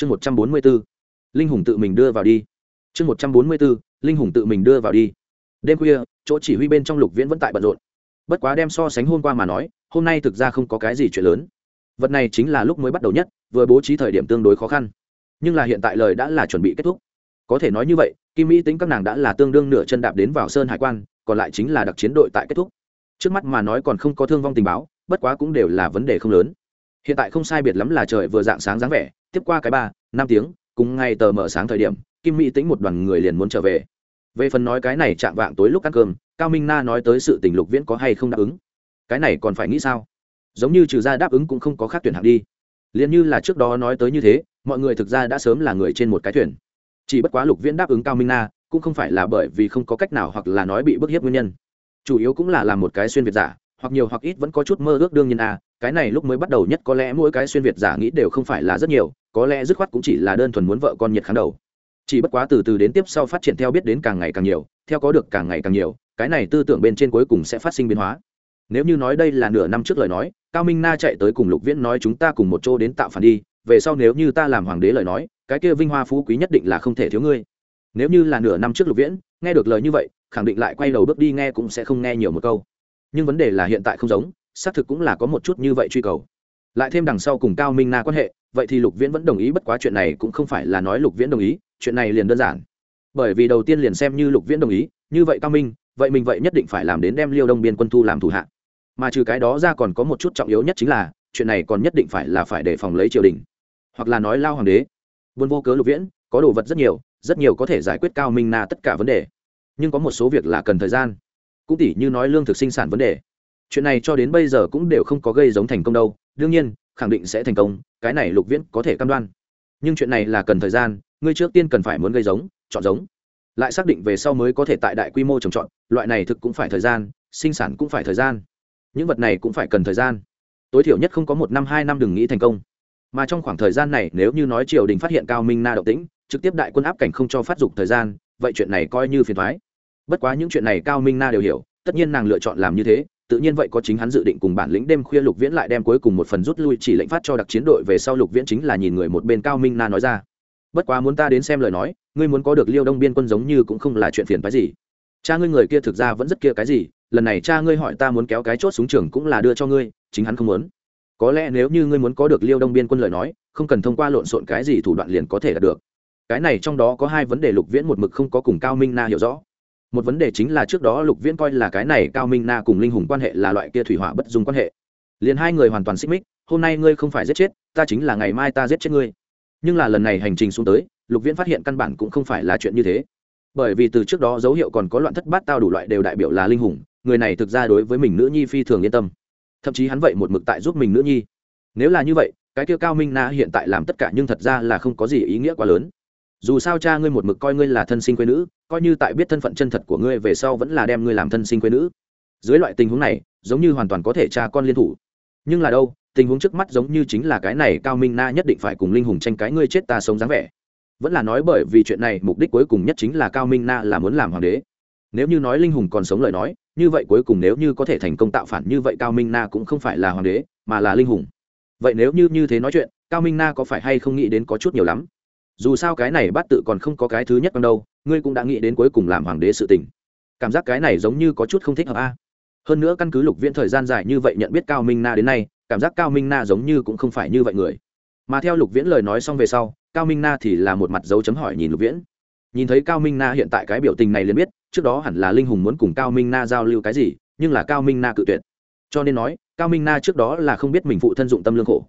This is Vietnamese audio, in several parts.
chương một trăm bốn mươi b ố linh hùng tự mình đưa vào đi. Chương một trăm bốn mươi b ố linh hùng tự mình đưa vào đi. Đêm khuya, chỗ chỉ huy bên trong lục viễn vẫn tại bận rộn. Bất quá đem so sánh hôm qua mà nói, hôm nay thực ra không có cái gì chuyện lớn. Vật này chính là lúc mới bắt đầu nhất, vừa bố trí thời điểm tương đối khó khăn. Nhưng là hiện tại lời đã là chuẩn bị kết thúc. Có thể nói như vậy, kim mỹ tính các nàng đã là tương đương nửa chân đạp đến vào sơn hải quan, còn lại chính là đặc chiến đội tại kết thúc. Trước mắt mà nói còn không có thương vong tình báo, bất quá cũng đều là vấn đề không lớn hiện tại không sai biệt lắm là trời vừa dạng sáng dáng vẻ, tiếp qua cái ba, năm tiếng, cùng ngay tờ mở sáng thời điểm, kim mỹ tính một đoàn người liền muốn trở về. Về phần nói cái này chạm vạng tối lúc ăn cơm, cao minh na nói tới sự tình lục viễn có hay không đáp ứng. Cái này còn phải nghĩ sao? Giống như trừ ra đáp ứng cũng không có khác tuyển hạng đi. Liền như là trước đó nói tới như thế, mọi người thực ra đã sớm là người trên một cái thuyền. Chỉ bất quá lục viễn đáp ứng cao minh na, cũng không phải là bởi vì không có cách nào hoặc là nói bị bức hiếp nguyên nhân. Chủ yếu cũng là làm một cái xuyên việt giả, hoặc nhiều hoặc ít vẫn có chút mơ ước đương nhiên a cái này lúc mới bắt đầu nhất có lẽ mỗi cái xuyên việt giả nghĩ đều không phải là rất nhiều, có lẽ dứt khoát cũng chỉ là đơn thuần muốn vợ con nhiệt kháng đầu. Chỉ bất quá từ từ đến tiếp sau phát triển theo biết đến càng ngày càng nhiều, theo có được càng ngày càng nhiều, cái này tư tưởng bên trên cuối cùng sẽ phát sinh biến hóa. Nếu như nói đây là nửa năm trước lời nói, cao minh na chạy tới cùng lục viễn nói chúng ta cùng một chỗ đến tạo phản đi, về sau nếu như ta làm hoàng đế lời nói, cái kia vinh hoa phú quý nhất định là không thể thiếu ngươi. Nếu như là nửa năm trước lục viễn, nghe được lời như vậy, khẳng định lại quay đầu bước đi nghe cũng sẽ không nghe nhiều một câu. Nhưng vấn đề là hiện tại không giống xác thực cũng là có một chút như vậy truy cầu. Lại thêm đằng sau cùng cao minh na quan hệ, vậy thì lục viễn vẫn đồng ý, bất quá chuyện này cũng không phải là nói lục viễn đồng ý, chuyện này liền đơn giản. Bởi vì đầu tiên liền xem như lục viễn đồng ý, như vậy cao minh, vậy mình vậy nhất định phải làm đến đem liêu đông biên quân thu làm thủ hạ. Mà trừ cái đó ra còn có một chút trọng yếu nhất chính là, chuyện này còn nhất định phải là phải để phòng lấy triều đình, hoặc là nói lao hoàng đế. Buôn vô cớ lục viễn, có đồ vật rất nhiều rất nhiều có thể giải quyết cao minh na tất cả vấn đề. Nhưng có một số việc là cần thời gian. Cũng tỉ như nói lương thực sinh sản vấn đề chuyện này cho đến bây giờ cũng đều không có gây giống thành công đâu, đương nhiên, khẳng định sẽ thành công, cái này lục viễn có thể cam đoan. Nhưng chuyện này là cần thời gian, ngươi trước tiên cần phải muốn gây giống, chọn giống. Lại xác định về sau mới có thể tại đại quy mô trồng trọt, loại này thực cũng phải thời gian, sinh sản cũng phải thời gian. Những vật này cũng phải cần thời gian. Tối thiểu nhất không có một năm, hai năm đừng nghĩ thành công. Mà trong khoảng thời gian này nếu như nói triều đình phát hiện cao minh na động tĩnh, trực tiếp đại quân áp cảnh không cho phát dục thời gian, vậy chuyện này coi như phiền thoái. Bất quá những chuyện này cao minh na đều hiểu, tất nhiên nàng lựa chọn làm như thế tự nhiên vậy có chính hắn dự định cùng bản lĩnh đêm khuya lục viễn lại đem cuối cùng một phần rút lui chỉ lệnh phát cho đặc chiến đội về sau lục viễn chính là nhìn người một bên cao minh na nói ra. Bất quá muốn ta đến xem lời nói, ngươi muốn có được liêu đông biên quân giống như cũng không là chuyện phiền phái gì. Cha ngươi người kia thực ra vẫn rất kia cái gì, lần này cha ngươi hỏi ta muốn kéo cái chốt xuống trường cũng là đưa cho ngươi, chính hắn không muốn. Có lẽ nếu như ngươi muốn có được liêu đông biên quân lời nói, không cần thông qua lộn xộn cái gì thủ đoạn liền có thể đạt được. Cái này trong đó có hai vấn đề lục viễn một mực không có cùng cao minh na hiểu rõ một vấn đề chính là trước đó lục viễn coi là cái này cao minh na cùng linh hùng quan hệ là loại kia thủy hỏa bất dung quan hệ. Liền hai người hoàn toàn xích mích, hôm nay ngươi không phải giết chết, ta chính là ngày mai ta giết chết ngươi. Nhưng là lần này hành trình xuống tới, lục viễn phát hiện căn bản cũng không phải là chuyện như thế. Bởi vì từ trước đó dấu hiệu còn có loạn thất bát tao đủ loại đều đại biểu là linh hùng, người này thực ra đối với mình nữ nhi phi thường yên tâm. Thậm chí hắn vậy một mực tại giúp mình nữ nhi. Nếu là như vậy, cái kia cao minh na hiện tại làm tất cả nhưng thật ra là không có gì ý nghĩa quá lớn dù sao cha ngươi một mực coi ngươi là thân sinh quê nữ, coi như tại biết thân phận chân thật của ngươi về sau vẫn là đem ngươi làm thân sinh quê nữ. Dưới loại tình huống này, giống như hoàn toàn có thể cha con liên thủ. Nhưng là đâu, tình huống trước mắt giống như chính là cái này cao minh na nhất định phải cùng linh hùng tranh cái ngươi chết ta sống dáng vẻ. Vẫn là nói bởi vì chuyện này, mục đích cuối cùng nhất chính là cao minh na là muốn làm hoàng đế. Nếu như nói linh hùng còn sống lời nói, như vậy cuối cùng nếu như có thể thành công tạo phản như vậy cao minh na cũng không phải là hoàng đế, mà là linh hùng. Vậy nếu như như thế nói chuyện, cao minh na có phải hay không nghĩ đến có chút nhiều lắm? Dù sao cái này bát tự còn không có cái thứ nhất ban đâu, ngươi cũng đã nghĩ đến cuối cùng làm hoàng đế sự tình. Cảm giác cái này giống như có chút không thích hợp a. Hơn nữa căn cứ lục viễn thời gian dài như vậy nhận biết cao minh na đến nay, cảm giác cao minh na giống như cũng không phải như vậy người. Mà theo lục viễn lời nói xong về sau, cao minh na thì là một mặt dấu chấm hỏi nhìn lục viễn. Nhìn thấy cao minh na hiện tại cái biểu tình này liền biết, trước đó hẳn là linh hùng muốn cùng cao minh na giao lưu cái gì, nhưng là cao minh na cự tuyệt. Cho nên nói, cao minh na trước đó là không biết mình phụ thân dụng tâm lương khổ.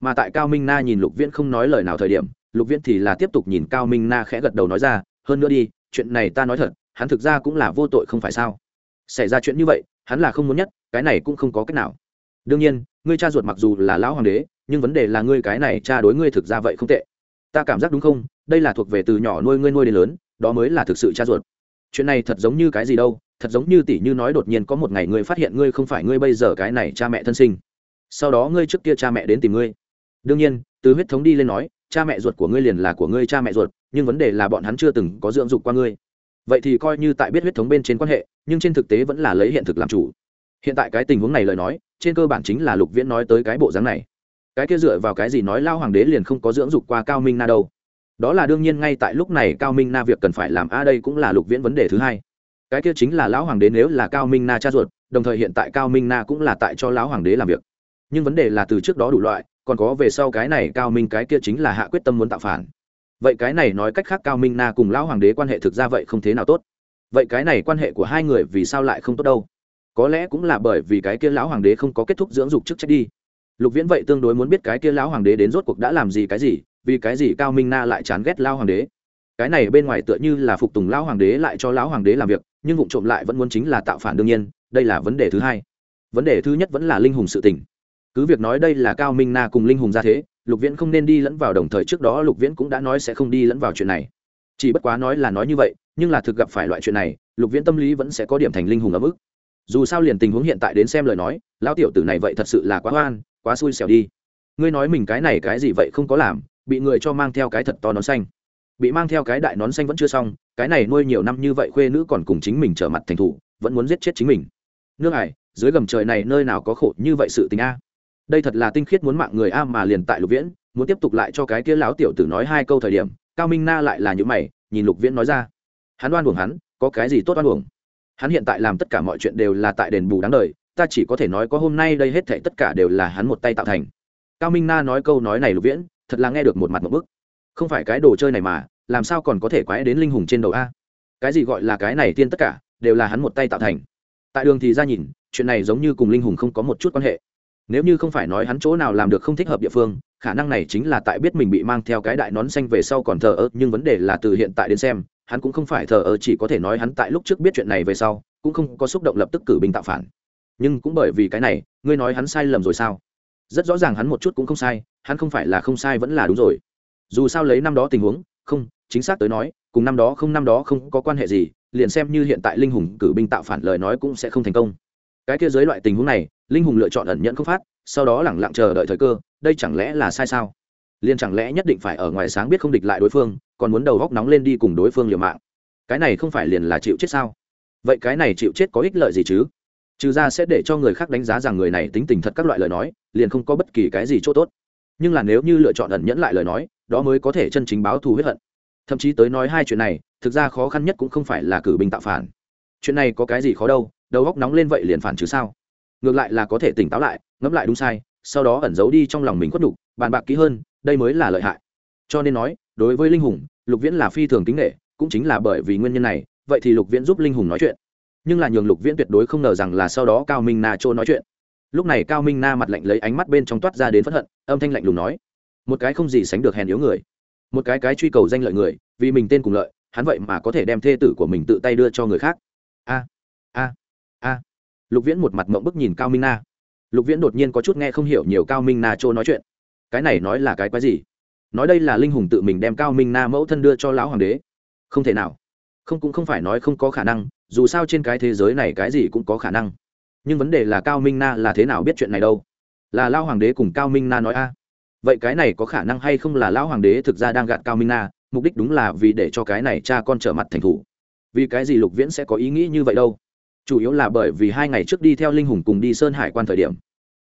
Mà tại cao minh na nhìn lục viễn không nói lời nào thời điểm lục viễn thì là tiếp tục nhìn cao minh na khẽ gật đầu nói ra, hơn nữa đi, chuyện này ta nói thật, hắn thực ra cũng là vô tội không phải sao? Xảy ra chuyện như vậy, hắn là không muốn nhất, cái này cũng không có cách nào. Đương nhiên, ngươi cha ruột mặc dù là lão hoàng đế, nhưng vấn đề là ngươi cái này cha đối ngươi thực ra vậy không tệ. Ta cảm giác đúng không? Đây là thuộc về từ nhỏ nuôi ngươi nuôi đến lớn, đó mới là thực sự cha ruột. Chuyện này thật giống như cái gì đâu, thật giống như tỷ như nói đột nhiên có một ngày ngươi phát hiện ngươi không phải ngươi bây giờ cái này cha mẹ thân sinh. Sau đó ngươi trước kia cha mẹ đến tìm ngươi. Đương nhiên, từ huyết thống đi lên nói cha mẹ ruột của ngươi liền là của ngươi cha mẹ ruột, nhưng vấn đề là bọn hắn chưa từng có dưỡng dục qua ngươi. Vậy thì coi như tại biết huyết thống bên trên quan hệ, nhưng trên thực tế vẫn là lấy hiện thực làm chủ. Hiện tại cái tình huống này lời nói, trên cơ bản chính là lục viễn nói tới cái bộ dáng này. Cái kia dựa vào cái gì nói lao hoàng đế liền không có dưỡng dục qua cao minh na đâu? Đó là đương nhiên ngay tại lúc này cao minh na việc cần phải làm, a, đây cũng là lục viễn vấn đề thứ hai. Cái kia chính là lão hoàng đế nếu là cao minh na cha ruột, đồng thời hiện tại cao minh na cũng là tại cho lão hoàng đế làm việc nhưng vấn đề là từ trước đó đủ loại, còn có về sau cái này cao minh cái kia chính là hạ quyết tâm muốn tạo phản. Vậy cái này nói cách khác cao minh na cùng lão hoàng đế quan hệ thực ra vậy không thế nào tốt. Vậy cái này quan hệ của hai người vì sao lại không tốt đâu? Có lẽ cũng là bởi vì cái kia lão hoàng đế không có kết thúc dưỡng dục chức trách đi. Lục viễn vậy tương đối muốn biết cái kia lão hoàng đế đến rốt cuộc đã làm gì, cái gì, vì cái gì cao minh na lại chán ghét lão hoàng đế. Cái này bên ngoài tựa như là phục tùng lão hoàng đế lại cho lão hoàng đế làm việc, nhưng vụ trộm lại vẫn muốn chính là tạo phản đương nhiên, đây là vấn đề thứ hai. Vấn đề thứ nhất vẫn là linh hùng sự tình cứ việc nói đây là cao minh na cùng linh hùng ra thế, lục viễn không nên đi lẫn vào đồng thời trước đó lục viễn cũng đã nói sẽ không đi lẫn vào chuyện này. Chỉ bất quá nói là nói như vậy, nhưng là thực gặp phải loại chuyện này, lục viễn tâm lý vẫn sẽ có điểm thành linh hùng ấm ức. Dù sao liền tình huống hiện tại đến xem lời nói, lão tiểu tử này vậy thật sự là quá hoan quá xui xẻo đi. Ngươi nói mình cái này cái gì vậy không có làm, bị người cho mang theo cái thật to nón xanh. Bị mang theo cái đại nón xanh vẫn chưa xong, cái này nuôi nhiều năm như vậy khuê nữ còn cùng chính mình trở mặt thành thủ, vẫn muốn giết chết chính mình. Nương ải, dưới gầm trời này nơi nào có khổ như vậy sự tình a? Đây thật là tinh khiết muốn mạng người a mà liền tại lục viễn, muốn tiếp tục lại cho cái kia lão tiểu tử nói hai câu thời điểm, cao minh na lại là những mày, nhìn lục viễn nói ra. Hắn oan uổng hắn, có cái gì tốt oan uổng? Hắn hiện tại làm tất cả mọi chuyện đều là tại đền bù đáng đời, ta chỉ có thể nói có hôm nay đây hết thảy tất cả đều là hắn một tay tạo thành. Cao minh na nói câu nói này lục viễn, thật là nghe được một mặt một bức. Không phải cái đồ chơi này mà, làm sao còn có thể quái đến linh hùng trên đầu a? Cái gì gọi là cái này tiên tất cả, đều là hắn một tay tạo thành. Tại đường thì ra nhìn, chuyện này giống như cùng linh hùng không có một chút quan hệ nếu như không phải nói hắn chỗ nào làm được không thích hợp địa phương, khả năng này chính là tại biết mình bị mang theo cái đại nón xanh về sau còn thờ ơ, nhưng vấn đề là từ hiện tại đến xem, hắn cũng không phải thờ ơ, chỉ có thể nói hắn tại lúc trước biết chuyện này về sau, cũng không có xúc động lập tức cử binh tạo phản. Nhưng cũng bởi vì cái này, ngươi nói hắn sai lầm rồi sao? Rất rõ ràng hắn một chút cũng không sai, hắn không phải là không sai vẫn là đúng rồi. Dù sao lấy năm đó tình huống, không, chính xác tới nói, cùng năm đó không năm đó không có quan hệ gì, liền xem như hiện tại linh hùng cử binh tạo phản lời nói cũng sẽ không thành công cái kia dưới loại tình huống này, linh hùng lựa chọn ẩn nhận không phát, sau đó lẳng lặng chờ đợi thời cơ, đây chẳng lẽ là sai sao? Liền chẳng lẽ nhất định phải ở ngoài sáng biết không địch lại đối phương, còn muốn đầu góc nóng lên đi cùng đối phương liều mạng? Cái này không phải liền là chịu chết sao? Vậy cái này chịu chết có ích lợi gì chứ? Trừ ra sẽ để cho người khác đánh giá rằng người này tính tình thật các loại lời nói, liền không có bất kỳ cái gì chỗ tốt. Nhưng là nếu như lựa chọn ẩn nhẫn lại lời nói, đó mới có thể chân chính báo thù huyết hận. Thậm chí tới nói hai chuyện này, thực ra khó khăn nhất cũng không phải là cử binh tạo phản. Chuyện này có cái gì khó đâu đầu góc nóng lên vậy liền phản chứ sao? Ngược lại là có thể tỉnh táo lại, ngẫm lại đúng sai, sau đó ẩn giấu đi trong lòng mình khuất đục bàn bạc kỹ hơn, đây mới là lợi hại. Cho nên nói, đối với linh hùng, lục viễn là phi thường kính nghệ cũng chính là bởi vì nguyên nhân này, vậy thì lục viễn giúp linh hùng nói chuyện. Nhưng là nhường lục viễn tuyệt đối không ngờ rằng là sau đó cao minh na chỗ nói chuyện. Lúc này cao minh na mặt lạnh lấy ánh mắt bên trong toát ra đến phẫn hận, âm thanh lạnh lùng nói, một cái không gì sánh được hèn yếu người. Một cái cái truy cầu danh lợi người, vì mình tên cùng lợi, hắn vậy mà có thể đem thê tử của mình tự tay đưa cho người khác. A a lục viễn một mặt mộng bức nhìn cao minh na. Lục viễn đột nhiên có chút nghe không hiểu nhiều cao minh na chỗ nói chuyện. Cái này nói là cái quái gì? Nói đây là linh hùng tự mình đem cao minh na mẫu thân đưa cho lão hoàng đế. Không thể nào. Không cũng không phải nói không có khả năng, dù sao trên cái thế giới này cái gì cũng có khả năng. Nhưng vấn đề là cao minh na là thế nào biết chuyện này đâu? Là lao hoàng đế cùng cao minh na nói a. Vậy cái này có khả năng hay không là lão hoàng đế thực ra đang gạt cao minh na, mục đích đúng là vì để cho cái này cha con trở mặt thành thủ. Vì cái gì lục viễn sẽ có ý nghĩ như vậy đâu? Chủ yếu là bởi vì hai ngày trước đi theo linh hùng cùng đi sơn hải quan thời điểm.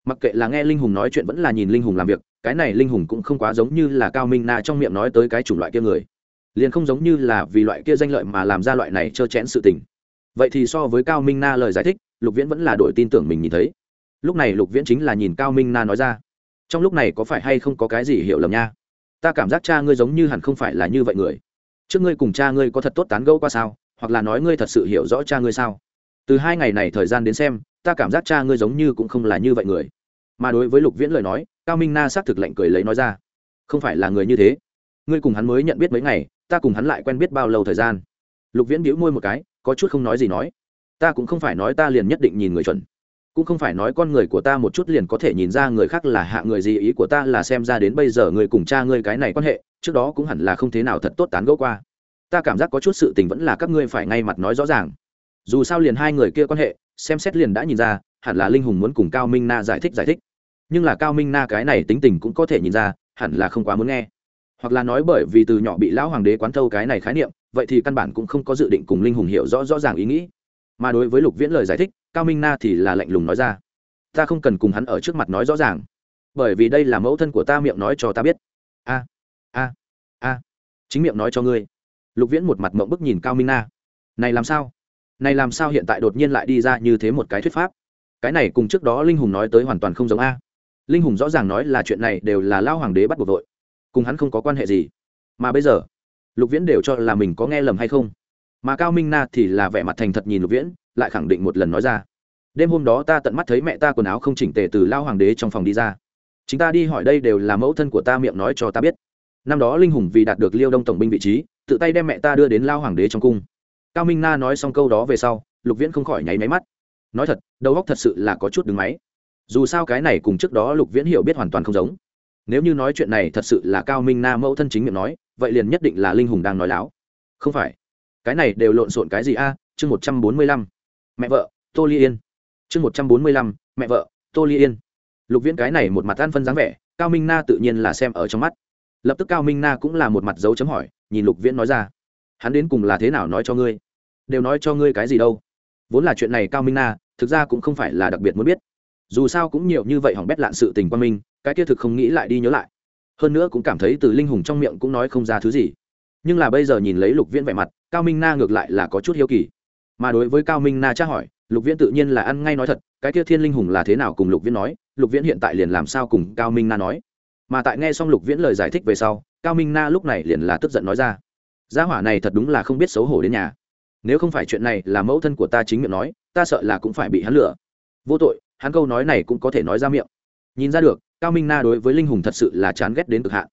Mặc kệ là nghe linh hùng nói chuyện vẫn là nhìn linh hùng làm việc, cái này linh hùng cũng không quá giống như là cao minh na trong miệng nói tới cái chủng loại kia người. Liền không giống như là vì loại kia danh lợi mà làm ra loại này trơ chẽn sự tình. Vậy thì so với cao minh na lời giải thích, lục viễn vẫn là đổi tin tưởng mình nhìn thấy. Lúc này lục viễn chính là nhìn cao minh na nói ra. Trong lúc này có phải hay không có cái gì hiểu lầm nha? Ta cảm giác cha ngươi giống như hẳn không phải là như vậy người. Trước ngươi cùng cha ngươi có thật tốt tán gẫu qua sao? Hoặc là nói ngươi thật sự hiểu rõ cha ngươi sao? Từ hai ngày này thời gian đến xem, ta cảm giác cha ngươi giống như cũng không là như vậy người. Mà đối với lục viễn lời nói, cao minh na xác thực lạnh cười lấy nói ra. Không phải là người như thế. Ngươi cùng hắn mới nhận biết mấy ngày, ta cùng hắn lại quen biết bao lâu thời gian? Lục viễn bĩu môi một cái, có chút không nói gì nói. Ta cũng không phải nói ta liền nhất định nhìn người chuẩn. Cũng không phải nói con người của ta một chút liền có thể nhìn ra người khác là hạ người gì, ý của ta là xem ra đến bây giờ người cùng cha ngươi cái này quan hệ, trước đó cũng hẳn là không thế nào thật tốt tán gẫu qua. Ta cảm giác có chút sự tình vẫn là các ngươi phải ngay mặt nói rõ ràng dù sao liền hai người kia quan hệ, xem xét liền đã nhìn ra, hẳn là linh hùng muốn cùng cao minh na giải thích giải thích. Nhưng là cao minh na cái này tính tình cũng có thể nhìn ra, hẳn là không quá muốn nghe. Hoặc là nói bởi vì từ nhỏ bị lão hoàng đế quán thâu cái này khái niệm, vậy thì căn bản cũng không có dự định cùng linh hùng hiểu rõ rõ ràng ý nghĩ. Mà đối với lục viễn lời giải thích, cao minh na thì là lạnh lùng nói ra, ta không cần cùng hắn ở trước mặt nói rõ ràng, bởi vì đây là mẫu thân của ta miệng nói cho ta biết. A a a, chính miệng nói cho ngươi. Lục viễn một mặt mộng bức nhìn cao minh na. Này làm sao? Này làm sao hiện tại đột nhiên lại đi ra như thế một cái thuyết pháp? Cái này cùng trước đó linh hùng nói tới hoàn toàn không giống a. Linh hùng rõ ràng nói là chuyện này đều là lao hoàng đế bắt buộc vội, cùng hắn không có quan hệ gì. Mà bây giờ, lục viễn đều cho là mình có nghe lầm hay không? Mà cao minh na thì là vẻ mặt thành thật nhìn lục viễn, lại khẳng định một lần nói ra. Đêm hôm đó ta tận mắt thấy mẹ ta quần áo không chỉnh tề từ lao hoàng đế trong phòng đi ra. Chính ta đi hỏi đây đều là mẫu thân của ta miệng nói cho ta biết. Năm đó linh hùng vì đạt được liêu đông tổng binh vị trí, tự tay đem mẹ ta đưa đến lao hoàng đế trong cung cao minh na nói xong câu đó về sau, lục viễn không khỏi nháy máy mắt. Nói thật, đầu óc thật sự là có chút đứng máy. Dù sao cái này cùng trước đó lục viễn hiểu biết hoàn toàn không giống. Nếu như nói chuyện này thật sự là cao minh na mẫu thân chính miệng nói, vậy liền nhất định là linh hùng đang nói láo. Không phải. Cái này đều lộn xộn cái gì a? Chương một trăm bốn mươi lăm. Mẹ vợ, tô ly yên. Chương một trăm bốn mươi lăm. Mẹ vợ, tô ly yên. Lục viễn cái này một mặt an phân dáng vẻ, cao minh na tự nhiên là xem ở trong mắt. Lập tức cao minh na cũng là một mặt dấu chấm hỏi, nhìn lục viễn nói ra. Hắn đến cùng là thế nào nói cho ngươi? Đều nói cho ngươi cái gì đâu. Vốn là chuyện này cao minh na, thực ra cũng không phải là đặc biệt muốn biết. Dù sao cũng nhiều như vậy hỏng bét lạn sự tình quan minh, cái kia thực không nghĩ lại đi nhớ lại. Hơn nữa cũng cảm thấy từ linh hùng trong miệng cũng nói không ra thứ gì. Nhưng là bây giờ nhìn lấy lục viễn vẻ mặt, cao minh na ngược lại là có chút hiếu kỳ. Mà đối với cao minh na tra hỏi, lục viễn tự nhiên là ăn ngay nói thật, cái kia thiên linh hùng là thế nào cùng lục viễn nói, lục viễn hiện tại liền làm sao cùng cao minh na nói. Mà tại nghe xong lục viễn lời giải thích về sau, cao minh na lúc này liền là tức giận nói ra. Gia hỏa này thật đúng là không biết xấu hổ đến nhà nếu không phải chuyện này là mẫu thân của ta chính miệng nói, ta sợ là cũng phải bị hắn lừa. Vô tội, hắn câu nói này cũng có thể nói ra miệng. Nhìn ra được, cao minh na đối với linh hùng thật sự là chán ghét đến cực hạn.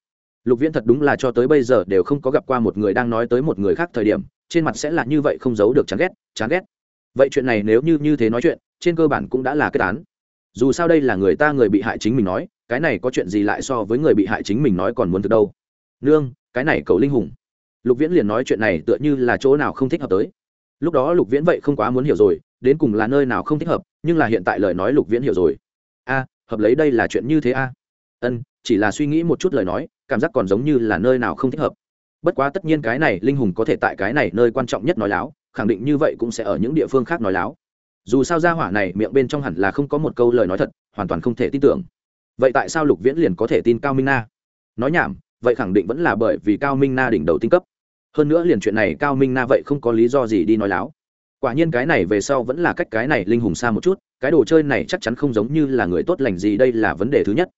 Lục viễn thật đúng là cho tới bây giờ đều không có gặp qua một người đang nói tới một người khác thời điểm, trên mặt sẽ là như vậy không giấu được chán ghét chán ghét. Vậy chuyện này nếu như như thế nói chuyện, trên cơ bản cũng đã là kết án. Dù sao đây là người ta người bị hại chính mình nói, cái này có chuyện gì lại so với người bị hại chính mình nói còn muốn từ đâu. Nương, cái này cậu linh hùng. Lục viễn liền nói chuyện này tựa như là chỗ nào không thích hợp tới lúc đó lục viễn vậy không quá muốn hiểu rồi, đến cùng là nơi nào không thích hợp, nhưng là hiện tại lời nói lục viễn hiểu rồi. A, hợp lấy đây là chuyện như thế a? Ân, chỉ là suy nghĩ một chút lời nói, cảm giác còn giống như là nơi nào không thích hợp. Bất quá tất nhiên cái này linh hùng có thể tại cái này nơi quan trọng nhất nói láo, khẳng định như vậy cũng sẽ ở những địa phương khác nói láo. Dù sao gia hỏa này miệng bên trong hẳn là không có một câu lời nói thật, hoàn toàn không thể tin tưởng. Vậy tại sao lục viễn liền có thể tin cao minh na? Nói nhảm, vậy khẳng định vẫn là bởi vì cao minh na đỉnh đầu tinh cấp hơn nữa liền chuyện này cao minh na vậy không có lý do gì đi nói láo. Quả nhiên cái này về sau vẫn là cách cái này linh hùng xa một chút, cái đồ chơi này chắc chắn không giống như là người tốt lành gì, đây là vấn đề thứ nhất.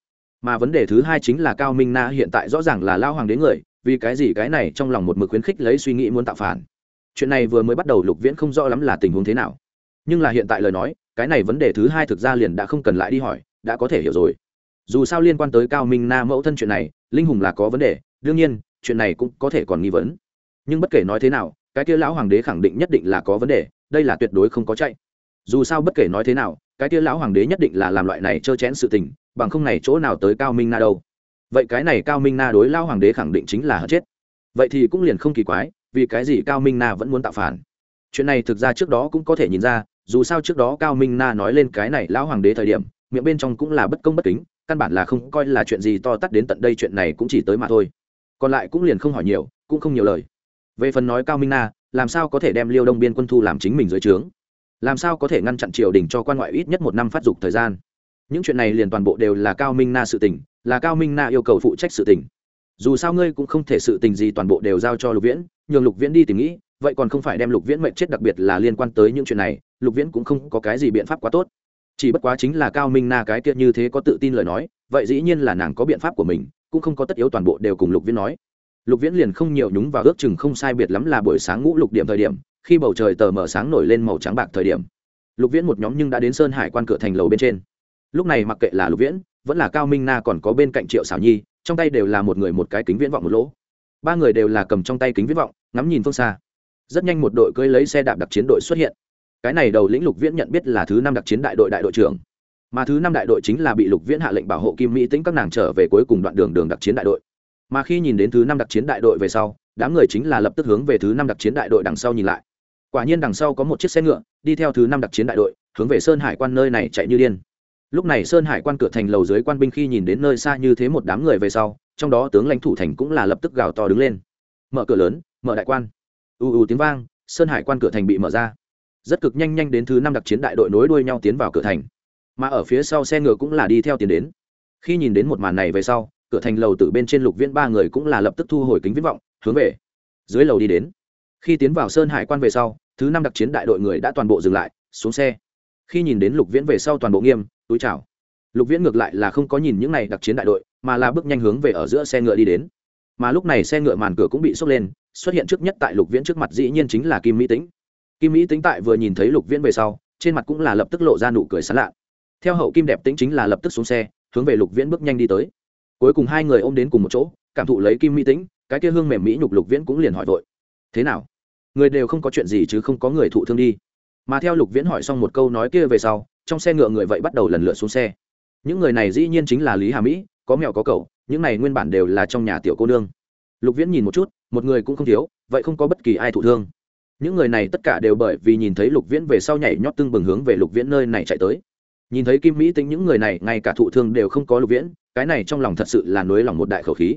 Mà vấn đề thứ hai chính là cao minh na hiện tại rõ ràng là lao hoàng đến người, vì cái gì cái này trong lòng một mực khuyến khích lấy suy nghĩ muốn tạo phản. Chuyện này vừa mới bắt đầu lục viễn không rõ lắm là tình huống thế nào. Nhưng là hiện tại lời nói, cái này vấn đề thứ hai thực ra liền đã không cần lại đi hỏi, đã có thể hiểu rồi. Dù sao liên quan tới cao minh na mẫu thân chuyện này, linh hùng là có vấn đề, đương nhiên, chuyện này cũng có thể còn nghi vấn nhưng bất kể nói thế nào, cái kia lão hoàng đế khẳng định nhất định là có vấn đề, đây là tuyệt đối không có chạy. Dù sao bất kể nói thế nào, cái kia lão hoàng đế nhất định là làm loại này trơ chén sự tình, bằng không này chỗ nào tới cao minh na đâu. Vậy cái này cao minh na đối lão hoàng đế khẳng định chính là hất chết. Vậy thì cũng liền không kỳ quái, vì cái gì cao minh na vẫn muốn tạo phản? Chuyện này thực ra trước đó cũng có thể nhìn ra, dù sao trước đó cao minh na nói lên cái này lão hoàng đế thời điểm, miệng bên trong cũng là bất công bất kính, căn bản là không coi là chuyện gì to tắt đến tận đây, chuyện này cũng chỉ tới mà thôi. Còn lại cũng liền không hỏi nhiều, cũng không nhiều lời về phần nói cao minh na, làm sao có thể đem liêu đông biên quân thu làm chính mình dưới trướng? Làm sao có thể ngăn chặn triều đình cho quan ngoại ít nhất một năm phát dục thời gian? Những chuyện này liền toàn bộ đều là cao minh na sự tình, là cao minh na yêu cầu phụ trách sự tình. Dù sao ngươi cũng không thể sự tình gì toàn bộ đều giao cho lục viễn, nhường lục viễn đi tìm nghĩ, vậy còn không phải đem lục viễn mệnh chết đặc biệt là liên quan tới những chuyện này, lục viễn cũng không có cái gì biện pháp quá tốt. Chỉ bất quá chính là cao minh na cái tiết như thế có tự tin lời nói, vậy dĩ nhiên là nàng có biện pháp của mình, cũng không có tất yếu toàn bộ đều cùng lục viễn nói lục viễn liền không nhiều nhúng vào ước chừng không sai biệt lắm là buổi sáng ngũ lục điểm thời điểm, khi bầu trời tờ mờ sáng nổi lên màu trắng bạc thời điểm. Lục viễn một nhóm nhưng đã đến sơn hải quan cửa thành lầu bên trên. Lúc này mặc kệ là lục viễn, vẫn là cao minh na còn có bên cạnh triệu xảo nhi, trong tay đều là một người một cái kính viễn vọng một lỗ. Ba người đều là cầm trong tay kính viễn vọng, ngắm nhìn phương xa. Rất nhanh một đội cưới lấy xe đạp đặc chiến đội xuất hiện. Cái này đầu lĩnh lục viễn nhận biết là thứ năm đặc chiến đại đội đại đội trưởng. Mà thứ năm đại đội chính là bị lục viễn hạ lệnh bảo hộ kim mỹ tính các nàng trở về cuối cùng đoạn đường đường đặc chiến đại đội mà khi nhìn đến thứ năm đặc chiến đại đội về sau, đám người chính là lập tức hướng về thứ năm đặc chiến đại đội đằng sau nhìn lại. Quả nhiên đằng sau có một chiếc xe ngựa, đi theo thứ năm đặc chiến đại đội, hướng về sơn hải quan nơi này chạy như điên. Lúc này sơn hải quan cửa thành lầu dưới quan binh khi nhìn đến nơi xa như thế một đám người về sau, trong đó tướng lãnh thủ thành cũng là lập tức gào to đứng lên. Mở cửa lớn, mở đại quan. Ù ù tiếng vang, sơn hải quan cửa thành bị mở ra. Rất cực nhanh nhanh đến thứ năm đặc chiến đại đội nối đuôi nhau tiến vào cửa thành. Mà ở phía sau xe ngựa cũng là đi theo tiến đến. Khi nhìn đến một màn này về sau cửa thành lầu từ bên trên lục viễn ba người cũng là lập tức thu hồi kính viễn vọng, hướng về dưới lầu đi đến. Khi tiến vào sơn hải quan về sau, thứ năm đặc chiến đại đội người đã toàn bộ dừng lại, xuống xe. Khi nhìn đến lục viễn về sau toàn bộ nghiêm, túi chào. Lục viễn ngược lại là không có nhìn những này đặc chiến đại đội, mà là bước nhanh hướng về ở giữa xe ngựa đi đến. Mà lúc này xe ngựa màn cửa cũng bị sốc lên, xuất hiện trước nhất tại lục viễn trước mặt dĩ nhiên chính là kim mỹ tính kim mỹ tính tại vừa nhìn thấy lục viễn về sau, trên mặt cũng là lập tức lộ ra nụ cười sán lạ. Theo hậu kim đẹp tính chính là lập tức xuống xe, hướng về lục viễn bước nhanh đi tới cuối cùng hai người ôm đến cùng một chỗ, cảm thụ lấy kim mỹ tính cái kia hương mềm mỹ nhục lục viễn cũng liền hỏi vội, thế nào? Người đều không có chuyện gì chứ không có người thụ thương đi? Mà theo lục viễn hỏi xong một câu nói kia về sau, trong xe ngựa người vậy bắt đầu lần lượt xuống xe. Những người này dĩ nhiên chính là lý hà mỹ, có mèo có cậu, những này nguyên bản đều là trong nhà tiểu cô nương. Lục viễn nhìn một chút, một người cũng không thiếu, vậy không có bất kỳ ai thụ thương. Những người này tất cả đều bởi vì nhìn thấy lục viễn về sau nhảy nhót tưng bừng hướng về lục viễn nơi này chạy tới nhìn thấy kim mỹ tính những người này, ngay cả thụ thương đều không có lục viễn, cái này trong lòng thật sự là nới lòng một đại khẩu khí.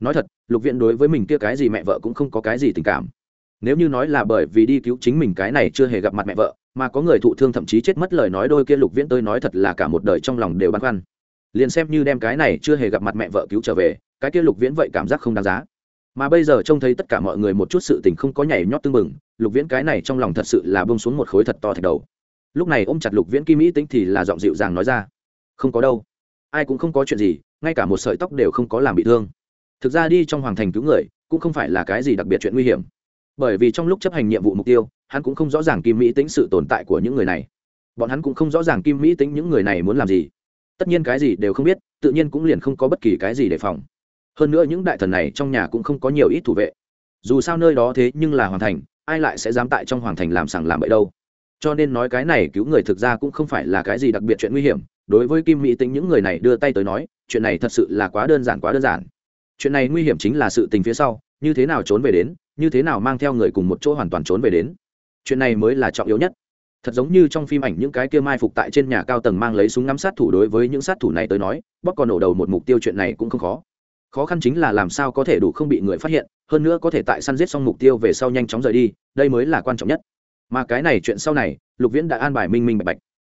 Nói thật, lục viễn đối với mình kia cái gì mẹ vợ cũng không có cái gì tình cảm. Nếu như nói là bởi vì đi cứu chính mình cái này chưa hề gặp mặt mẹ vợ, mà có người thụ thương thậm chí chết mất lời nói đôi kia lục viễn tôi nói thật là cả một đời trong lòng đều băn khoăn. Liền xem như đem cái này chưa hề gặp mặt mẹ vợ cứu trở về, cái kia lục viễn vậy cảm giác không đáng giá. Mà bây giờ trông thấy tất cả mọi người một chút sự tình không có nhảy nhót tưng bừng, lục viễn cái này trong lòng thật sự là bông xuống một khối thật to thạch đầu lúc này ôm chặt lục viễn kim mỹ tính thì là giọng dịu dàng nói ra. Không có đâu. Ai cũng không có chuyện gì, ngay cả một sợi tóc đều không có làm bị thương. Thực ra đi trong hoàng thành cứu người, cũng không phải là cái gì đặc biệt chuyện nguy hiểm. Bởi vì trong lúc chấp hành nhiệm vụ mục tiêu, hắn cũng không rõ ràng kim mỹ tính sự tồn tại của những người này. Bọn hắn cũng không rõ ràng kim mỹ tính những người này muốn làm gì. Tất nhiên cái gì đều không biết, tự nhiên cũng liền không có bất kỳ cái gì đề phòng. Hơn nữa những đại thần này trong nhà cũng không có nhiều ít thủ vệ. Dù sao nơi đó thế nhưng là hoàng thành, ai lại sẽ dám tại trong hoàng thành làm sằng làm bậy đâu? Cho nên nói cái này cứu người thực ra cũng không phải là cái gì đặc biệt chuyện nguy hiểm. Đối với kim mỹ tính những người này đưa tay tới nói, chuyện này thật sự là quá đơn giản, quá đơn giản. Chuyện này nguy hiểm chính là sự tình phía sau, như thế nào trốn về đến, như thế nào mang theo người cùng một chỗ hoàn toàn trốn về đến. Chuyện này mới là trọng yếu nhất. Thật giống như trong phim ảnh những cái kia mai phục tại trên nhà cao tầng mang lấy súng ngắm sát thủ đối với những sát thủ này tới nói bóc còn nổ đầu một mục tiêu chuyện này cũng không khó. Khó khăn chính là làm sao có thể đủ không bị người phát hiện, hơn nữa có thể tại săn giết xong mục tiêu về sau nhanh chóng rời đi, đây mới là quan trọng nhất mà cái này chuyện sau này, lục viễn đã an bài minh minh bạch bạch.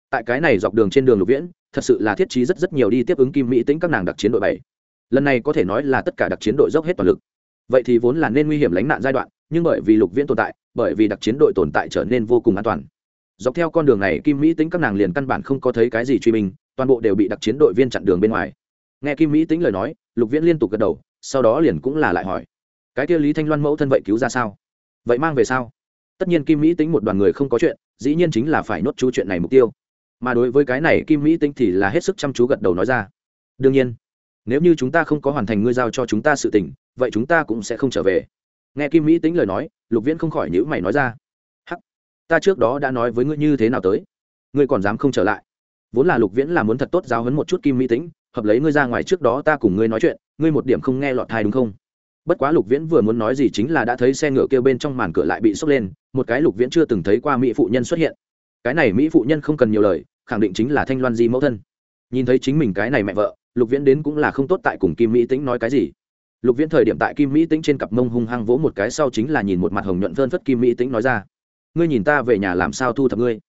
Tại cái này dọc đường trên đường lục viễn, thật sự là thiết trí rất rất nhiều đi tiếp ứng kim mỹ tính các nàng đặc chiến đội bảy. Lần này có thể nói là tất cả đặc chiến đội dốc hết toàn lực. Vậy thì vốn là nên nguy hiểm lánh nạn giai đoạn, nhưng bởi vì lục viễn tồn tại, bởi vì đặc chiến đội tồn tại trở nên vô cùng an toàn. Dọc theo con đường này, kim mỹ tính các nàng liền căn bản không có thấy cái gì truy mình toàn bộ đều bị đặc chiến đội viên chặn đường bên ngoài. Nghe kim mỹ tính lời nói, lục viễn liên tục gật đầu, sau đó liền cũng là lại hỏi, cái kia lý thanh loan mẫu thân vậy cứu ra sao? Vậy mang về sao? Tất nhiên kim mỹ tính một đoàn người không có chuyện, dĩ nhiên chính là phải nốt chú chuyện này mục tiêu. Mà đối với cái này kim mỹ tính thì là hết sức chăm chú gật đầu nói ra. Đương nhiên, nếu như chúng ta không có hoàn thành ngươi giao cho chúng ta sự tình, vậy chúng ta cũng sẽ không trở về. Nghe kim mỹ tính lời nói, lục viễn không khỏi nhữ mày nói ra. Hắc, ta trước đó đã nói với ngươi như thế nào tới. Ngươi còn dám không trở lại. Vốn là lục viễn là muốn thật tốt giáo hấn một chút kim mỹ tính hợp lấy ngươi ra ngoài trước đó ta cùng ngươi nói chuyện, ngươi một điểm không nghe lọt thai đúng không? Bất quá lục viễn vừa muốn nói gì chính là đã thấy xe ngựa kêu bên trong màn cửa lại bị sốc lên, một cái lục viễn chưa từng thấy qua mỹ phụ nhân xuất hiện. Cái này mỹ phụ nhân không cần nhiều lời, khẳng định chính là thanh loan di mẫu thân. Nhìn thấy chính mình cái này mẹ vợ, lục viễn đến cũng là không tốt tại cùng kim mỹ tính nói cái gì. Lục viễn thời điểm tại kim mỹ tính trên cặp mông hung hăng vỗ một cái sau chính là nhìn một mặt hồng nhuận vơn phất kim mỹ tính nói ra. Ngươi nhìn ta về nhà làm sao thu thập ngươi?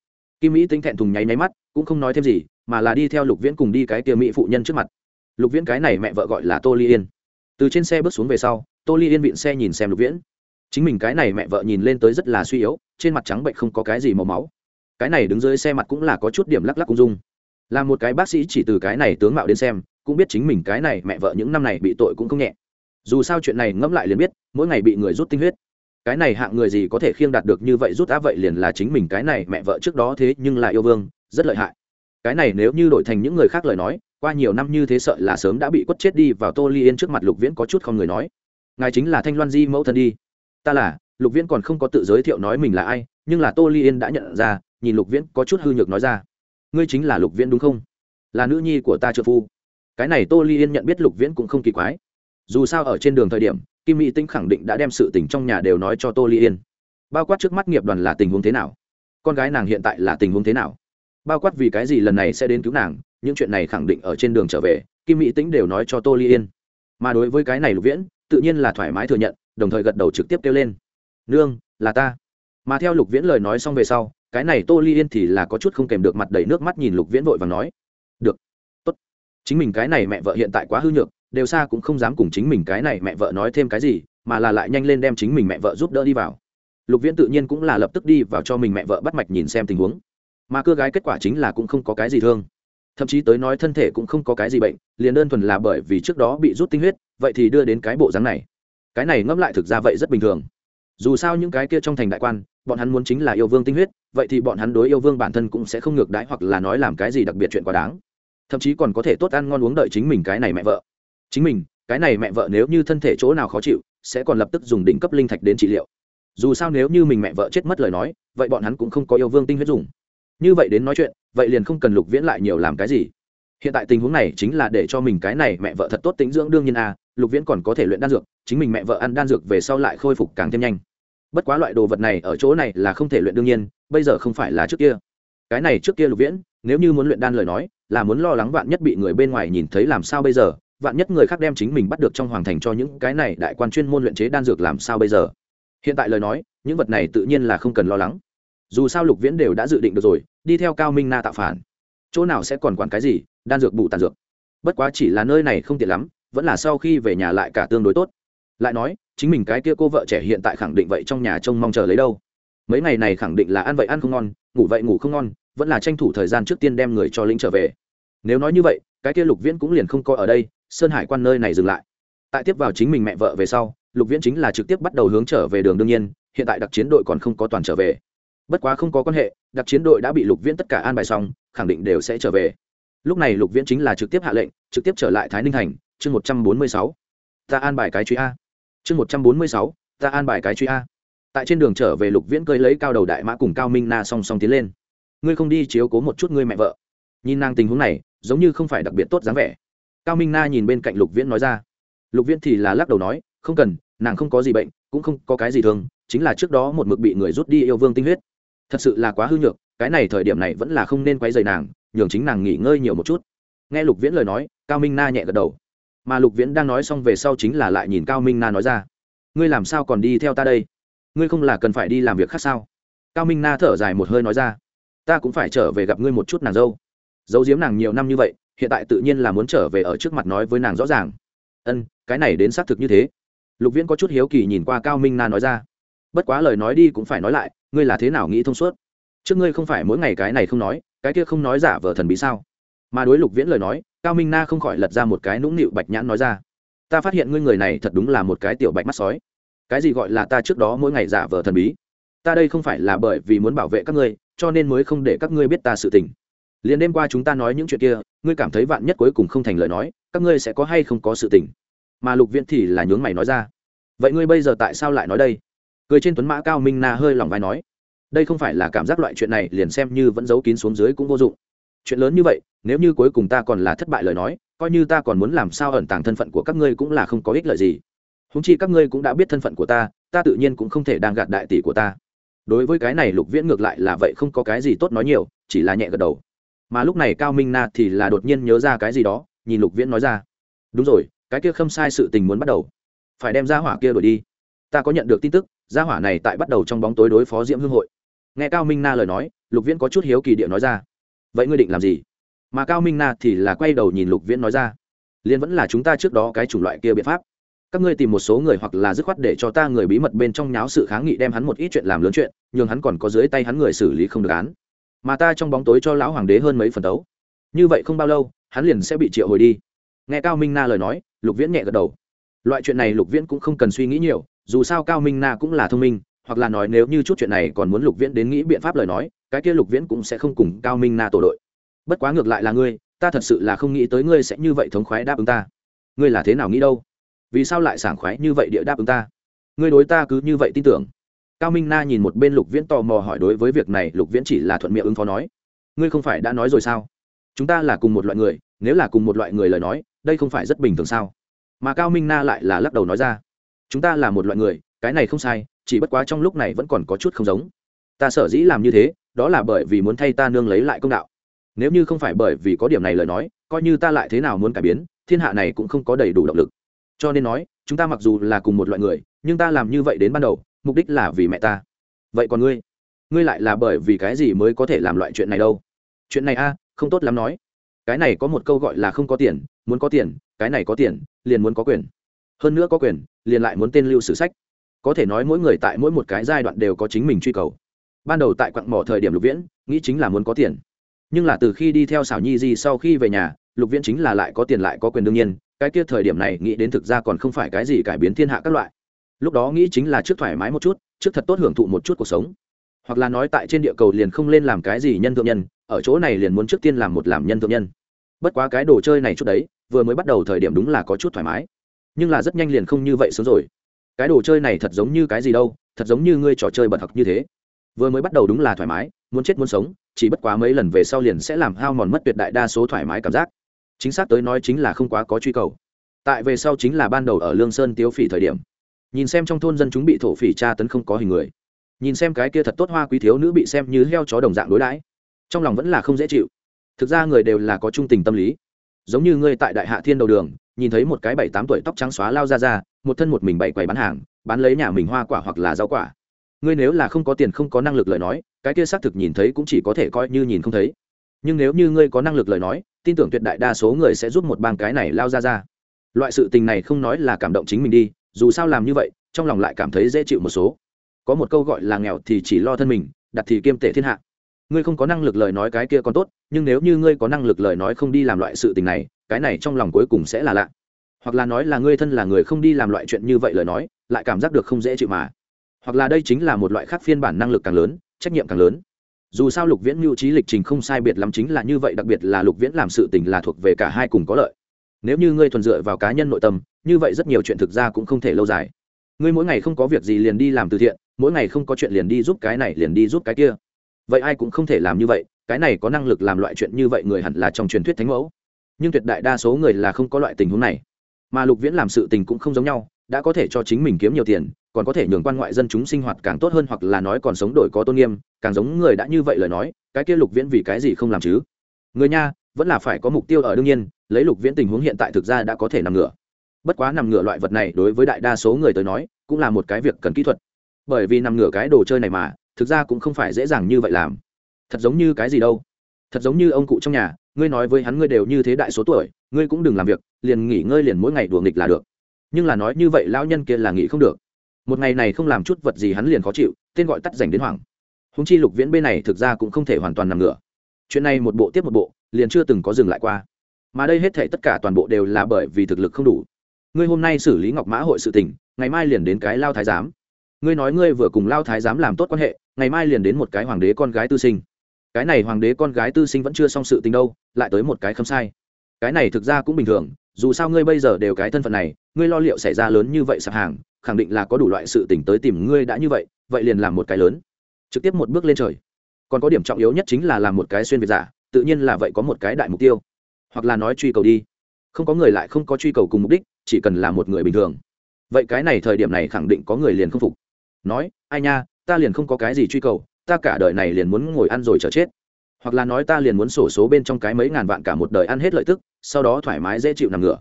Kim mỹ tính thẹn thùng nháy nháy mắt, cũng không nói thêm gì, mà là đi theo lục viễn cùng đi cái kia mỹ phụ nhân trước mặt. Lục viễn cái này mẹ vợ gọi là tô ly yên từ trên xe bước xuống về sau, tô ly yên vịn xe nhìn xem lục viễn. Chính mình cái này mẹ vợ nhìn lên tới rất là suy yếu, trên mặt trắng bệnh không có cái gì màu máu. Cái này đứng dưới xe mặt cũng là có chút điểm lắc lắc cung dung. Là một cái bác sĩ chỉ từ cái này tướng mạo đến xem, cũng biết chính mình cái này mẹ vợ những năm này bị tội cũng không nhẹ. Dù sao chuyện này ngẫm lại liền biết, mỗi ngày bị người rút tinh huyết. Cái này hạng người gì có thể khiêng đạt được như vậy rút á vậy liền là chính mình cái này mẹ vợ trước đó thế nhưng là yêu vương, rất lợi hại. Cái này nếu như đổi thành những người khác lời nói qua nhiều năm như thế sợ là sớm đã bị quất chết đi vào tô ly yên trước mặt lục viễn có chút không người nói. Ngài chính là thanh loan di mẫu thân đi. Ta là, lục viễn còn không có tự giới thiệu nói mình là ai, nhưng là tô ly yên đã nhận ra, nhìn lục viễn có chút hư nhược nói ra. Ngươi chính là lục viễn đúng không? Là nữ nhi của ta trợ phu. Cái này tô ly yên nhận biết lục viễn cũng không kỳ quái. Dù sao ở trên đường thời điểm, kim mỹ tinh khẳng định đã đem sự tình trong nhà đều nói cho tô ly yên. Bao quát trước mắt nghiệp đoàn là tình huống thế nào? Con gái nàng hiện tại là tình huống thế nào? Bao quát vì cái gì lần này sẽ đến cứu nàng? Những chuyện này khẳng định ở trên đường trở về, kim mỹ tính đều nói cho tô ly yên. Mà đối với cái này lục viễn, tự nhiên là thoải mái thừa nhận, đồng thời gật đầu trực tiếp kêu lên. Nương, là ta. Mà theo lục viễn lời nói xong về sau, cái này tô ly yên thì là có chút không kèm được mặt đầy nước mắt nhìn lục viễn vội và nói. Được, tốt. Chính mình cái này mẹ vợ hiện tại quá hư nhược, đều xa cũng không dám cùng chính mình cái này mẹ vợ nói thêm cái gì, mà là lại nhanh lên đem chính mình mẹ vợ giúp đỡ đi vào. Lục viễn tự nhiên cũng là lập tức đi vào cho mình mẹ vợ bắt mạch nhìn xem tình huống. Mà cưa gái kết quả chính là cũng không có cái gì thương thậm chí tới nói thân thể cũng không có cái gì bệnh, liền đơn thuần là bởi vì trước đó bị rút tinh huyết, vậy thì đưa đến cái bộ dáng này. Cái này ngẫm lại thực ra vậy rất bình thường. Dù sao những cái kia trong thành đại quan, bọn hắn muốn chính là yêu vương tinh huyết, vậy thì bọn hắn đối yêu vương bản thân cũng sẽ không ngược đãi hoặc là nói làm cái gì đặc biệt chuyện quá đáng. Thậm chí còn có thể tốt ăn ngon uống đợi chính mình cái này mẹ vợ. Chính mình, cái này mẹ vợ nếu như thân thể chỗ nào khó chịu, sẽ còn lập tức dùng đỉnh cấp linh thạch đến trị liệu. Dù sao nếu như mình mẹ vợ chết mất lời nói, vậy bọn hắn cũng không có yêu vương tinh huyết dùng như vậy đến nói chuyện vậy liền không cần lục viễn lại nhiều làm cái gì. Hiện tại tình huống này chính là để cho mình cái này mẹ vợ thật tốt tính dưỡng đương nhiên a à, lục viễn còn có thể luyện đan dược chính mình mẹ vợ ăn đan dược về sau lại khôi phục càng thêm nhanh. Bất quá loại đồ vật này ở chỗ này là không thể luyện đương nhiên bây giờ không phải là trước kia. Cái này trước kia lục viễn nếu như muốn luyện đan lời nói là muốn lo lắng vạn nhất bị người bên ngoài nhìn thấy làm sao bây giờ vạn nhất người khác đem chính mình bắt được trong hoàng thành cho những cái này đại quan chuyên môn luyện chế đan dược làm sao bây giờ. Hiện tại lời nói những vật này tự nhiên là không cần lo lắng dù sao lục viễn đều đã dự định được rồi, đi theo cao minh na tạo phản. Chỗ nào sẽ còn quản cái gì, đan dược bù tàn dược. Bất quá chỉ là nơi này không tiện lắm, vẫn là sau khi về nhà lại cả tương đối tốt. Lại nói, chính mình cái kia cô vợ trẻ hiện tại khẳng định vậy trong nhà trông mong chờ lấy đâu. Mấy ngày này khẳng định là ăn vậy ăn không ngon, ngủ vậy ngủ không ngon, vẫn là tranh thủ thời gian trước tiên đem người cho lĩnh trở về. Nếu nói như vậy, cái kia lục viễn cũng liền không coi ở đây, sơn hải quan nơi này dừng lại. Tại tiếp vào chính mình mẹ vợ về sau, lục viễn chính là trực tiếp bắt đầu hướng trở về đường đương nhiên, hiện tại đặc chiến đội còn không có toàn trở về bất quá không có quan hệ đặc chiến đội đã bị lục viễn tất cả an bài xong khẳng định đều sẽ trở về. Lúc này lục viễn chính là trực tiếp hạ lệnh trực tiếp trở lại thái ninh thành chương một trăm bốn mươi sáu. Ta an bài cái truy a. Chương một trăm bốn mươi sáu ta an bài cái truy a. Tại trên đường trở về lục viễn cơi lấy cao đầu đại mã cùng cao minh na song song tiến lên. Ngươi không đi chiếu cố một chút ngươi mẹ vợ. Nhìn nàng tình huống này giống như không phải đặc biệt tốt dáng vẻ. Cao minh na nhìn bên cạnh lục viễn nói ra. Lục viễn thì là lắc đầu nói không cần nàng không có gì bệnh cũng không có cái gì thường, chính là trước đó một mực bị người rút đi yêu vương tinh huyết thật sự là quá hư nhược, cái này thời điểm này vẫn là không nên quay dày nàng, nhường chính nàng nghỉ ngơi nhiều một chút. Nghe lục viễn lời nói, cao minh na nhẹ gật đầu. Mà lục viễn đang nói xong về sau chính là lại nhìn cao minh na nói ra, ngươi làm sao còn đi theo ta đây? Ngươi không là cần phải đi làm việc khác sao? Cao minh na thở dài một hơi nói ra, ta cũng phải trở về gặp ngươi một chút nàng dâu. Giấu giếm nàng nhiều năm như vậy, hiện tại tự nhiên là muốn trở về ở trước mặt nói với nàng rõ ràng. Ân, cái này đến xác thực như thế. Lục viễn có chút hiếu kỳ nhìn qua cao minh na nói ra, bất quá lời nói đi cũng phải nói lại ngươi là thế nào nghĩ thông suốt? Trước ngươi không phải mỗi ngày cái này không nói, cái kia không nói giả vờ thần bí sao? Mà đối lục viễn lời nói, cao minh na không khỏi lật ra một cái nũng nịu bạch nhãn nói ra. Ta phát hiện ngươi người này thật đúng là một cái tiểu bạch mắt sói. Cái gì gọi là ta trước đó mỗi ngày giả vờ thần bí? Ta đây không phải là bởi vì muốn bảo vệ các ngươi, cho nên mới không để các ngươi biết ta sự tình. Liền đêm qua chúng ta nói những chuyện kia, ngươi cảm thấy vạn nhất cuối cùng không thành lời nói, các ngươi sẽ có hay không có sự tình? Mà lục viễn thì là nhướng mày nói ra. Vậy ngươi bây giờ tại sao lại nói đây? Cười trên tuấn mã cao minh na hơi lòng vai nói, đây không phải là cảm giác loại chuyện này, liền xem như vẫn giấu kín xuống dưới cũng vô dụng. Chuyện lớn như vậy, nếu như cuối cùng ta còn là thất bại lời nói, coi như ta còn muốn làm sao ẩn tàng thân phận của các ngươi cũng là không có ích lợi gì. Húng chi các ngươi cũng đã biết thân phận của ta ta tự nhiên cũng không thể đang gạt đại tỷ của ta. Đối với cái này lục viễn ngược lại là vậy không có cái gì tốt nói nhiều, chỉ là nhẹ gật đầu. Mà lúc này cao minh na thì là đột nhiên nhớ ra cái gì đó, nhìn lục viễn nói ra, đúng rồi, cái kia không sai sự tình muốn bắt đầu. Phải đem ra hỏa kia đổi đi. Ta có nhận được tin tức gia hỏa này tại bắt đầu trong bóng tối đối phó diễm hương hội. Nghe cao minh na lời nói, lục viễn có chút hiếu kỳ địa nói ra. Vậy ngươi định làm gì? Mà cao minh na thì là quay đầu nhìn lục viễn nói ra. Liên vẫn là chúng ta trước đó cái chủng loại kia biện pháp. Các ngươi tìm một số người hoặc là dứt khoát để cho ta người bí mật bên trong nháo sự kháng nghị đem hắn một ít chuyện làm lớn chuyện, nhường hắn còn có dưới tay hắn người xử lý không được án. Mà ta trong bóng tối cho lão hoàng đế hơn mấy phần đấu như vậy không bao lâu, hắn liền sẽ bị triệu hồi đi. Nghe cao minh na lời nói, lục viễn nhẹ gật đầu. Loại chuyện này lục viễn cũng không cần suy nghĩ nhiều dù sao cao minh na cũng là thông minh, hoặc là nói nếu như chút chuyện này còn muốn lục viễn đến nghĩ biện pháp lời nói, cái kia lục viễn cũng sẽ không cùng cao minh na tổ đội. Bất quá ngược lại là ngươi, ta thật sự là không nghĩ tới ngươi sẽ như vậy thống khoái đáp ứng ta. Ngươi là thế nào nghĩ đâu? Vì sao lại sảng khoái như vậy địa đáp ứng ta? Ngươi đối ta cứ như vậy tin tưởng. Cao minh na nhìn một bên lục viễn tò mò hỏi đối với việc này, lục viễn chỉ là thuận miệng ứng phó nói. Ngươi không phải đã nói rồi sao? Chúng ta là cùng một loại người, nếu là cùng một loại người lời nói, đây không phải rất bình thường sao? Mà cao minh na lại là lắc đầu nói ra chúng ta là một loại người, cái này không sai, chỉ bất quá trong lúc này vẫn còn có chút không giống. Ta sở dĩ làm như thế, đó là bởi vì muốn thay ta nương lấy lại công đạo. Nếu như không phải bởi vì có điểm này lời nói, coi như ta lại thế nào muốn cải biến, thiên hạ này cũng không có đầy đủ động lực. Cho nên nói, chúng ta mặc dù là cùng một loại người, nhưng ta làm như vậy đến ban đầu, mục đích là vì mẹ ta. Vậy còn ngươi? Ngươi lại là bởi vì cái gì mới có thể làm loại chuyện này đâu? Chuyện này a, không tốt lắm nói. Cái này có một câu gọi là không có tiền, muốn có tiền, cái này có tiền, liền muốn có quyền. Hơn nữa có quyền liền lại muốn tên lưu sử sách. Có thể nói mỗi người tại mỗi một cái giai đoạn đều có chính mình truy cầu. Ban đầu tại quặng mỏ thời điểm lục viễn, nghĩ chính là muốn có tiền. Nhưng là từ khi đi theo xảo nhi di sau khi về nhà, lục viễn chính là lại có tiền lại có quyền đương nhiên, cái kia thời điểm này nghĩ đến thực ra còn không phải cái gì cải biến thiên hạ các loại. Lúc đó nghĩ chính là trước thoải mái một chút, trước thật tốt hưởng thụ một chút cuộc sống. Hoặc là nói tại trên địa cầu liền không lên làm cái gì nhân thượng nhân, ở chỗ này liền muốn trước tiên làm một làm nhân thượng nhân. Bất quá cái đồ chơi này chút đấy, vừa mới bắt đầu thời điểm đúng là có chút thoải mái nhưng là rất nhanh liền không như vậy sớm rồi. Cái đồ chơi này thật giống như cái gì đâu, thật giống như ngươi trò chơi bật học như thế. Vừa mới bắt đầu đúng là thoải mái, muốn chết muốn sống, chỉ bất quá mấy lần về sau liền sẽ làm hao mòn mất tuyệt đại đa số thoải mái cảm giác. Chính xác tới nói chính là không quá có truy cầu. Tại về sau chính là ban đầu ở lương sơn tiếu phỉ thời điểm. Nhìn xem trong thôn dân chúng bị thổ phỉ tra tấn không có hình người. Nhìn xem cái kia thật tốt hoa quý thiếu nữ bị xem như heo chó đồng dạng đối đãi. Trong lòng vẫn là không dễ chịu. Thực ra người đều là có trung tình tâm lý. Giống như ngươi tại đại hạ thiên đầu đường nhìn thấy một cái bảy tám tuổi tóc trắng xóa lao ra ra, một thân một mình bày quầy bán hàng, bán lấy nhà mình hoa quả hoặc là rau quả. Ngươi nếu là không có tiền không có năng lực lời nói, cái kia xác thực nhìn thấy cũng chỉ có thể coi như nhìn không thấy. Nhưng nếu như ngươi có năng lực lời nói, tin tưởng tuyệt đại đa số người sẽ giúp một bang cái này lao ra ra. Loại sự tình này không nói là cảm động chính mình đi, dù sao làm như vậy, trong lòng lại cảm thấy dễ chịu một số. Có một câu gọi là nghèo thì chỉ lo thân mình, đặt thì kiêm tệ thiên hạ. Ngươi không có năng lực lời nói cái kia còn tốt, nhưng nếu như ngươi có năng lực lời nói không đi làm loại sự tình này cái này trong lòng cuối cùng sẽ là lạ. Hoặc là nói là ngươi thân là người không đi làm loại chuyện như vậy lời nói, lại cảm giác được không dễ chịu mà. Hoặc là đây chính là một loại khác phiên bản năng lực càng lớn, trách nhiệm càng lớn. Dù sao lục viễn mưu trí lịch trình không sai biệt lắm chính là như vậy, đặc biệt là lục viễn làm sự tình là thuộc về cả hai cùng có lợi. Nếu như ngươi thuần dựa vào cá nhân nội tâm, như vậy rất nhiều chuyện thực ra cũng không thể lâu dài. Ngươi mỗi ngày không có việc gì liền đi làm từ thiện, mỗi ngày không có chuyện liền đi giúp cái này liền đi giúp cái kia. Vậy ai cũng không thể làm như vậy, cái này có năng lực làm loại chuyện như vậy người hẳn là trong truyền thuyết thánh mẫu nhưng tuyệt đại đa số người là không có loại tình huống này. Mà lục viễn làm sự tình cũng không giống nhau, đã có thể cho chính mình kiếm nhiều tiền, còn có thể nhường quan ngoại dân chúng sinh hoạt càng tốt hơn hoặc là nói còn sống đổi có tôn nghiêm, càng giống người đã như vậy lời nói, cái kia lục viễn vì cái gì không làm chứ? Người nha, vẫn là phải có mục tiêu ở đương nhiên, lấy lục viễn tình huống hiện tại thực ra đã có thể nằm ngửa. Bất quá nằm ngửa loại vật này đối với đại đa số người tới nói, cũng là một cái việc cần kỹ thuật. Bởi vì nằm ngửa cái đồ chơi này mà, thực ra cũng không phải dễ dàng như vậy làm. Thật giống như cái gì đâu? Thật giống như ông cụ trong nhà ngươi nói với hắn ngươi đều như thế đại số tuổi, ngươi cũng đừng làm việc, liền nghỉ ngơi liền mỗi ngày đùa nghịch là được. Nhưng là nói như vậy lão nhân kia là nghỉ không được. Một ngày này không làm chút vật gì hắn liền khó chịu, tên gọi tắt dành đến hoảng. Húng chi lục viễn bên này thực ra cũng không thể hoàn toàn nằm ngửa. Chuyện này một bộ tiếp một bộ, liền chưa từng có dừng lại qua. Mà đây hết thể tất cả toàn bộ đều là bởi vì thực lực không đủ. Ngươi hôm nay xử lý ngọc mã hội sự tình, ngày mai liền đến cái lao thái giám. Ngươi nói ngươi vừa cùng lao thái giám làm tốt quan hệ, ngày mai liền đến một cái hoàng đế con gái tư sinh cái này hoàng đế con gái tư sinh vẫn chưa xong sự tình đâu, lại tới một cái khâm sai. Cái này thực ra cũng bình thường, dù sao ngươi bây giờ đều cái thân phận này, ngươi lo liệu xảy ra lớn như vậy sạp hàng, khẳng định là có đủ loại sự tình tới tìm ngươi đã như vậy vậy liền làm một cái lớn. Trực tiếp một bước lên trời. Còn có điểm trọng yếu nhất chính là làm một cái xuyên việt giả, tự nhiên là vậy có một cái đại mục tiêu. Hoặc là nói truy cầu đi. Không có người lại không có truy cầu cùng mục đích, chỉ cần là một người bình thường. Vậy cái này thời điểm này khẳng định có người liền không phục. Nói, ai nha, ta liền không có cái gì truy cầu ta cả đời này liền muốn ngồi ăn rồi chờ chết. Hoặc là nói ta liền muốn sổ số bên trong cái mấy ngàn vạn cả một đời ăn hết lợi tức, sau đó thoải mái dễ chịu nằm ngửa.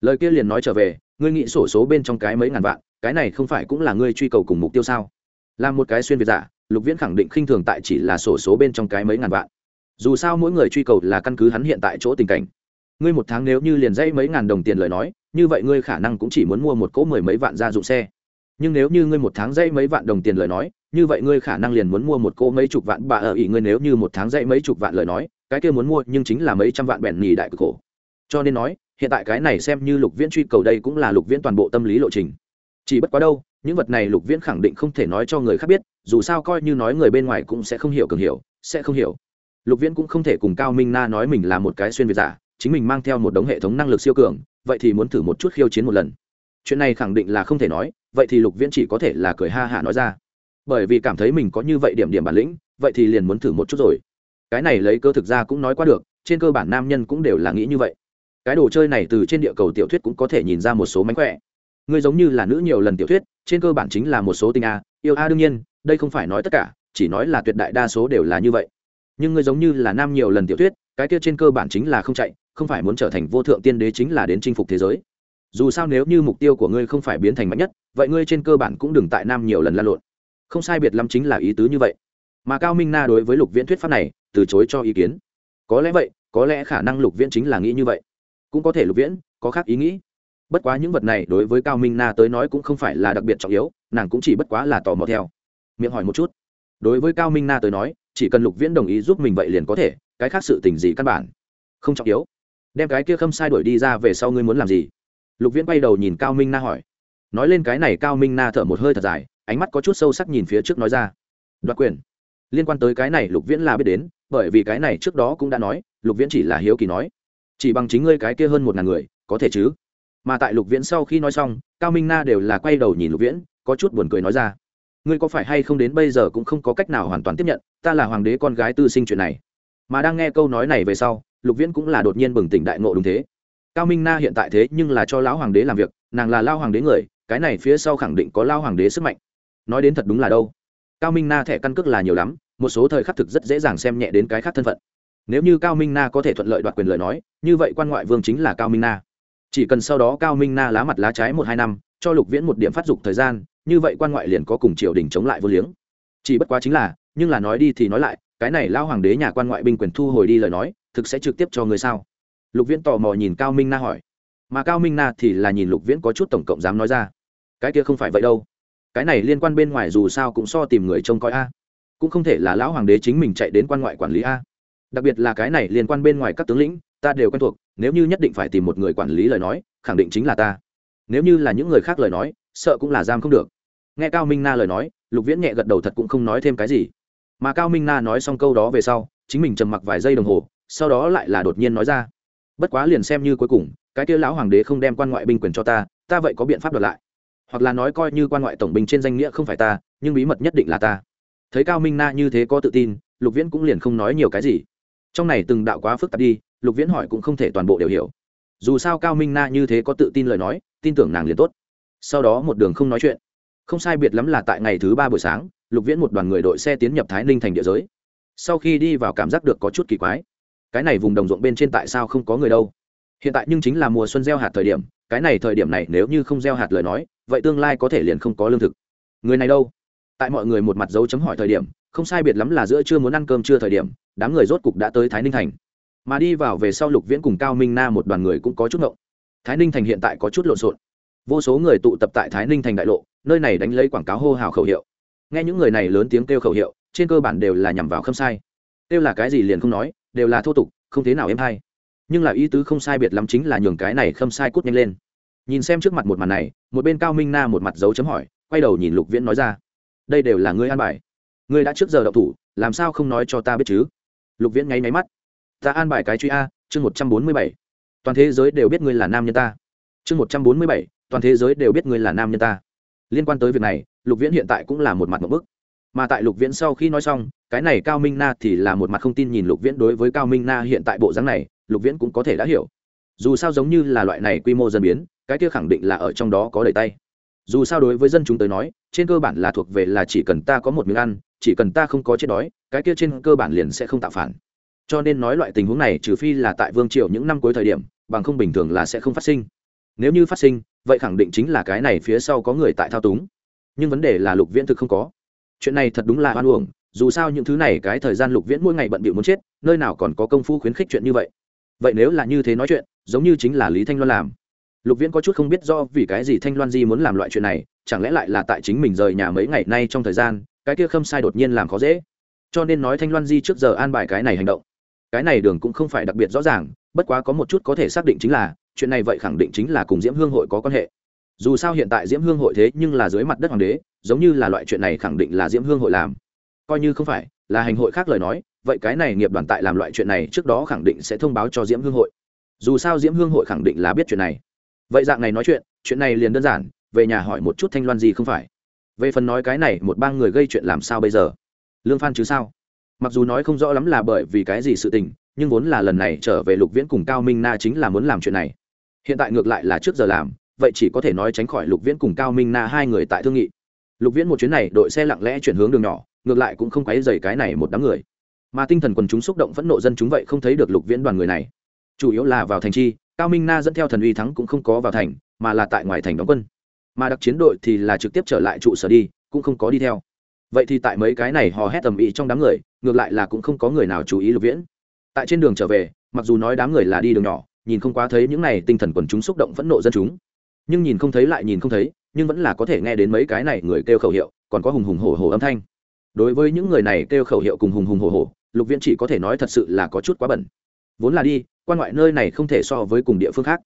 Lời kia liền nói trở về, ngươi nghĩ sổ số bên trong cái mấy ngàn vạn, cái này không phải cũng là ngươi truy cầu cùng mục tiêu sao? Là một cái xuyên việt giả, lục viễn khẳng định khinh thường tại chỉ là sổ số bên trong cái mấy ngàn vạn. Dù sao mỗi người truy cầu là căn cứ hắn hiện tại chỗ tình cảnh. Ngươi một tháng nếu như liền dãy mấy ngàn đồng tiền lời nói, như vậy ngươi khả năng cũng chỉ muốn mua một cỗ mười mấy vạn gia dụng xe. Nhưng nếu như ngươi một tháng dãy mấy vạn đồng tiền lời nói như vậy ngươi khả năng liền muốn mua một cô mấy chục vạn bà ở ỉ ngươi nếu như một tháng dạy mấy chục vạn lời nói, cái kia muốn mua nhưng chính là mấy trăm vạn bèn nhì đại cực khổ. Cho nên nói, hiện tại cái này xem như lục viễn truy cầu đây cũng là lục viễn toàn bộ tâm lý lộ trình. Chỉ bất quá đâu, những vật này lục viễn khẳng định không thể nói cho người khác biết, dù sao coi như nói người bên ngoài cũng sẽ không hiểu, cường hiểu, sẽ không hiểu. Lục viễn cũng không thể cùng cao minh na nói mình là một cái xuyên việt giả, chính mình mang theo một đống hệ thống năng lực siêu cường, vậy thì muốn thử một chút khiêu chiến một lần. Chuyện này khẳng định là không thể nói, vậy thì lục viễn chỉ có thể là cười ha hả nói ra bởi vì cảm thấy mình có như vậy điểm điểm bản lĩnh, vậy thì liền muốn thử một chút rồi. Cái này lấy cơ thực ra cũng nói qua được, trên cơ bản nam nhân cũng đều là nghĩ như vậy. Cái đồ chơi này từ trên địa cầu tiểu thuyết cũng có thể nhìn ra một số mánh khỏe. Ngươi giống như là nữ nhiều lần tiểu thuyết, trên cơ bản chính là một số tình a, yêu a đương nhiên, đây không phải nói tất cả, chỉ nói là tuyệt đại đa số đều là như vậy. Nhưng ngươi giống như là nam nhiều lần tiểu thuyết, cái kia trên cơ bản chính là không chạy, không phải muốn trở thành vô thượng tiên đế chính là đến chinh phục thế giới. Dù sao nếu như mục tiêu của ngươi không phải biến thành mạnh nhất, vậy ngươi trên cơ bản cũng đừng tại nam nhiều lần lan lộn không sai biệt lắm chính là ý tứ như vậy. Mà cao minh na đối với lục viễn thuyết pháp này, từ chối cho ý kiến. Có lẽ vậy, có lẽ khả năng lục viễn chính là nghĩ như vậy. Cũng có thể lục viễn, có khác ý nghĩ. Bất quá những vật này đối với cao minh na tới nói cũng không phải là đặc biệt trọng yếu, nàng cũng chỉ bất quá là tò mò theo. Miệng hỏi một chút. Đối với cao minh na tới nói, chỉ cần lục viễn đồng ý giúp mình vậy liền có thể, cái khác sự tình gì căn bản, không trọng yếu. Đem cái kia khâm sai đuổi đi ra về sau ngươi muốn làm gì? Lục viễn quay đầu nhìn cao minh na hỏi. Nói lên cái này, cao minh na thở một hơi thật dài ánh mắt có chút sâu sắc nhìn phía trước nói ra. Đoạt quyền. Liên quan tới cái này, lục viễn là biết đến, bởi vì cái này trước đó cũng đã nói, lục viễn chỉ là hiếu kỳ nói. Chỉ bằng chính ngươi cái kia hơn một ngàn người, có thể chứ? Mà tại lục viễn sau khi nói xong, cao minh na đều là quay đầu nhìn lục viễn, có chút buồn cười nói ra. Ngươi có phải hay không đến bây giờ cũng không có cách nào hoàn toàn tiếp nhận, ta là hoàng đế con gái tư sinh chuyện này. Mà đang nghe câu nói này về sau, lục viễn cũng là đột nhiên bừng tỉnh đại ngộ đúng thế. Cao minh na hiện tại thế nhưng là cho lão hoàng đế làm việc, nàng là lao hoàng đế người, cái này phía sau khẳng định có lao hoàng đế sức mạnh nói đến thật đúng là đâu. Cao minh na thẻ căn cước là nhiều lắm, một số thời khắc thực rất dễ dàng xem nhẹ đến cái khác thân phận. Nếu như cao minh na có thể thuận lợi đoạt quyền lợi nói, như vậy quan ngoại vương chính là cao minh na. Chỉ cần sau đó cao minh na lá mặt lá trái một hai năm, cho lục viễn một điểm phát dục thời gian, như vậy quan ngoại liền có cùng triều đình chống lại vô liếng. Chỉ bất quá chính là, nhưng là nói đi thì nói lại, cái này lao hoàng đế nhà quan ngoại binh quyền thu hồi đi lời nói, thực sẽ trực tiếp cho người sao? Lục viễn tò mò nhìn cao minh na hỏi. Mà cao minh na thì là nhìn lục viễn có chút tổng cộng dám nói ra. Cái kia không phải vậy đâu cái này liên quan bên ngoài dù sao cũng so tìm người trông coi a. Cũng không thể là lão hoàng đế chính mình chạy đến quan ngoại quản lý a. Đặc biệt là cái này liên quan bên ngoài các tướng lĩnh, ta đều quen thuộc, nếu như nhất định phải tìm một người quản lý lời nói, khẳng định chính là ta. Nếu như là những người khác lời nói, sợ cũng là giam không được. Nghe cao minh na lời nói, lục viễn nhẹ gật đầu thật cũng không nói thêm cái gì. Mà cao minh na nói xong câu đó về sau, chính mình trầm mặc vài giây đồng hồ, sau đó lại là đột nhiên nói ra. Bất quá liền xem như cuối cùng, cái kia lão hoàng đế không đem quan ngoại binh quyền cho ta ta vậy có biện pháp đoạt lại hoặc là nói coi như quan ngoại tổng binh trên danh nghĩa không phải ta, nhưng bí mật nhất định là ta. Thấy cao minh na như thế có tự tin, lục viễn cũng liền không nói nhiều cái gì. Trong này từng đạo quá phức tạp đi, lục viễn hỏi cũng không thể toàn bộ đều hiểu. Dù sao cao minh na như thế có tự tin lời nói, tin tưởng nàng liền tốt. Sau đó một đường không nói chuyện. Không sai biệt lắm là tại ngày thứ ba buổi sáng, lục viễn một đoàn người đội xe tiến nhập thái ninh thành địa giới. Sau khi đi vào cảm giác được có chút kỳ quái. Cái này vùng đồng ruộng bên trên tại sao không có người đâu? Hiện tại nhưng chính là mùa xuân gieo hạt thời điểm, cái này thời điểm này nếu như không gieo hạt lời nói, vậy tương lai có thể liền không có lương thực. Người này đâu? Tại mọi người một mặt dấu chấm hỏi thời điểm, không sai biệt lắm là giữa chưa muốn ăn cơm trưa thời điểm, đám người rốt cục đã tới thái ninh thành. Mà đi vào về sau lục viễn cùng cao minh na một đoàn người cũng có chút ngộng. Thái ninh thành hiện tại có chút lộn xộn. Vô số người tụ tập tại thái ninh thành đại lộ, nơi này đánh lấy quảng cáo hô hào khẩu hiệu. Nghe những người này lớn tiếng kêu khẩu hiệu, trên cơ bản đều là nhằm vào khâm sai. Kêu là cái gì liền không nói, đều là thô tục, không thế nào êm hay nhưng là ý tứ không sai biệt lắm chính là nhường cái này khâm sai cút nhanh lên. Nhìn xem trước mặt một màn này, một bên cao minh na một mặt dấu chấm hỏi, quay đầu nhìn lục viễn nói ra, đây đều là ngươi an bài. Ngươi đã trước giờ đậu thủ, làm sao không nói cho ta biết chứ? Lục viễn nháy máy mắt. Ta an bài cái truy a, chương một trăm bốn mươi bảy. Toàn thế giới đều biết ngươi là nam nhân ta. Chương một trăm bốn mươi bảy, toàn thế giới đều biết ngươi là nam nhân ta. Liên quan tới việc này, lục viễn hiện tại cũng là một mặt một bức. Mà tại lục viễn sau khi nói xong, cái này cao minh na thì là một mặt không tin nhìn lục viễn đối với cao minh na hiện tại bộ dáng này lục viễn cũng có thể đã hiểu. Dù sao giống như là loại này quy mô dân biến, cái kia khẳng định là ở trong đó có đầy tay. Dù sao đối với dân chúng tới nói, trên cơ bản là thuộc về là chỉ cần ta có một miếng ăn, chỉ cần ta không có chết đói, cái kia trên cơ bản liền sẽ không tạo phản. Cho nên nói loại tình huống này, trừ phi là tại vương triều những năm cuối thời điểm, bằng không bình thường là sẽ không phát sinh. Nếu như phát sinh, vậy khẳng định chính là cái này phía sau có người tại thao túng. Nhưng vấn đề là lục viễn thực không có. Chuyện này thật đúng là oan uổng, dù sao những thứ này cái thời gian lục viễn mỗi ngày bận bịu muốn chết, nơi nào còn có công phu khuyến khích chuyện như vậy vậy nếu là như thế nói chuyện, giống như chính là lý thanh loan làm. Lục viễn có chút không biết do vì cái gì thanh loan di muốn làm loại chuyện này, chẳng lẽ lại là tại chính mình rời nhà mấy ngày nay trong thời gian, cái kia khâm sai đột nhiên làm khó dễ. Cho nên nói thanh loan di trước giờ an bài cái này hành động. Cái này đường cũng không phải đặc biệt rõ ràng, bất quá có một chút có thể xác định chính là, chuyện này vậy khẳng định chính là cùng diễm hương hội có quan hệ. Dù sao hiện tại diễm hương hội thế nhưng là dưới mặt đất hoàng đế, giống như là loại chuyện này khẳng định là diễm hương hội làm. Coi như không phải là hành hội khác lời nói vậy cái này nghiệp đoàn tại làm loại chuyện này trước đó khẳng định sẽ thông báo cho diễm hương hội. Dù sao diễm hương hội khẳng định là biết chuyện này. Vậy dạng này nói chuyện chuyện này liền đơn giản, về nhà hỏi một chút thanh loan gì không phải. Về phần nói cái này một bang người gây chuyện làm sao bây giờ? Lương phan chứ sao? Mặc dù nói không rõ lắm là bởi vì cái gì sự tình, nhưng vốn là lần này trở về lục viễn cùng cao minh na chính là muốn làm chuyện này. Hiện tại ngược lại là trước giờ làm, vậy chỉ có thể nói tránh khỏi lục viễn cùng cao minh na hai người tại thương nghị. Lục viễn một chuyến này đội xe lặng lẽ chuyển hướng đường nhỏ, ngược lại cũng không quấy dày cái này một đám người mà tinh thần quần chúng xúc động phẫn nộ dân chúng vậy không thấy được lục viễn đoàn người này. Chủ yếu là vào thành chi, cao minh na dẫn theo thần uy thắng cũng không có vào thành, mà là tại ngoài thành đóng quân. Mà đặc chiến đội thì là trực tiếp trở lại trụ sở đi, cũng không có đi theo. Vậy thì tại mấy cái này hò hét tầm ý trong đám người, ngược lại là cũng không có người nào chú ý lục viễn. Tại trên đường trở về, mặc dù nói đám người là đi đường nhỏ, nhìn không quá thấy những này tinh thần quần chúng xúc động phẫn nộ dân chúng. Nhưng nhìn không thấy lại nhìn không thấy, nhưng vẫn là có thể nghe đến mấy cái này người kêu khẩu hiệu, còn có hùng hùng hổ hổ âm thanh. Đối với những người này kêu khẩu hiệu cùng hùng hùng hổ hổ lục viễn chỉ có thể nói thật sự là có chút quá bẩn. Vốn là đi, quan ngoại nơi này không thể so với cùng địa phương khác.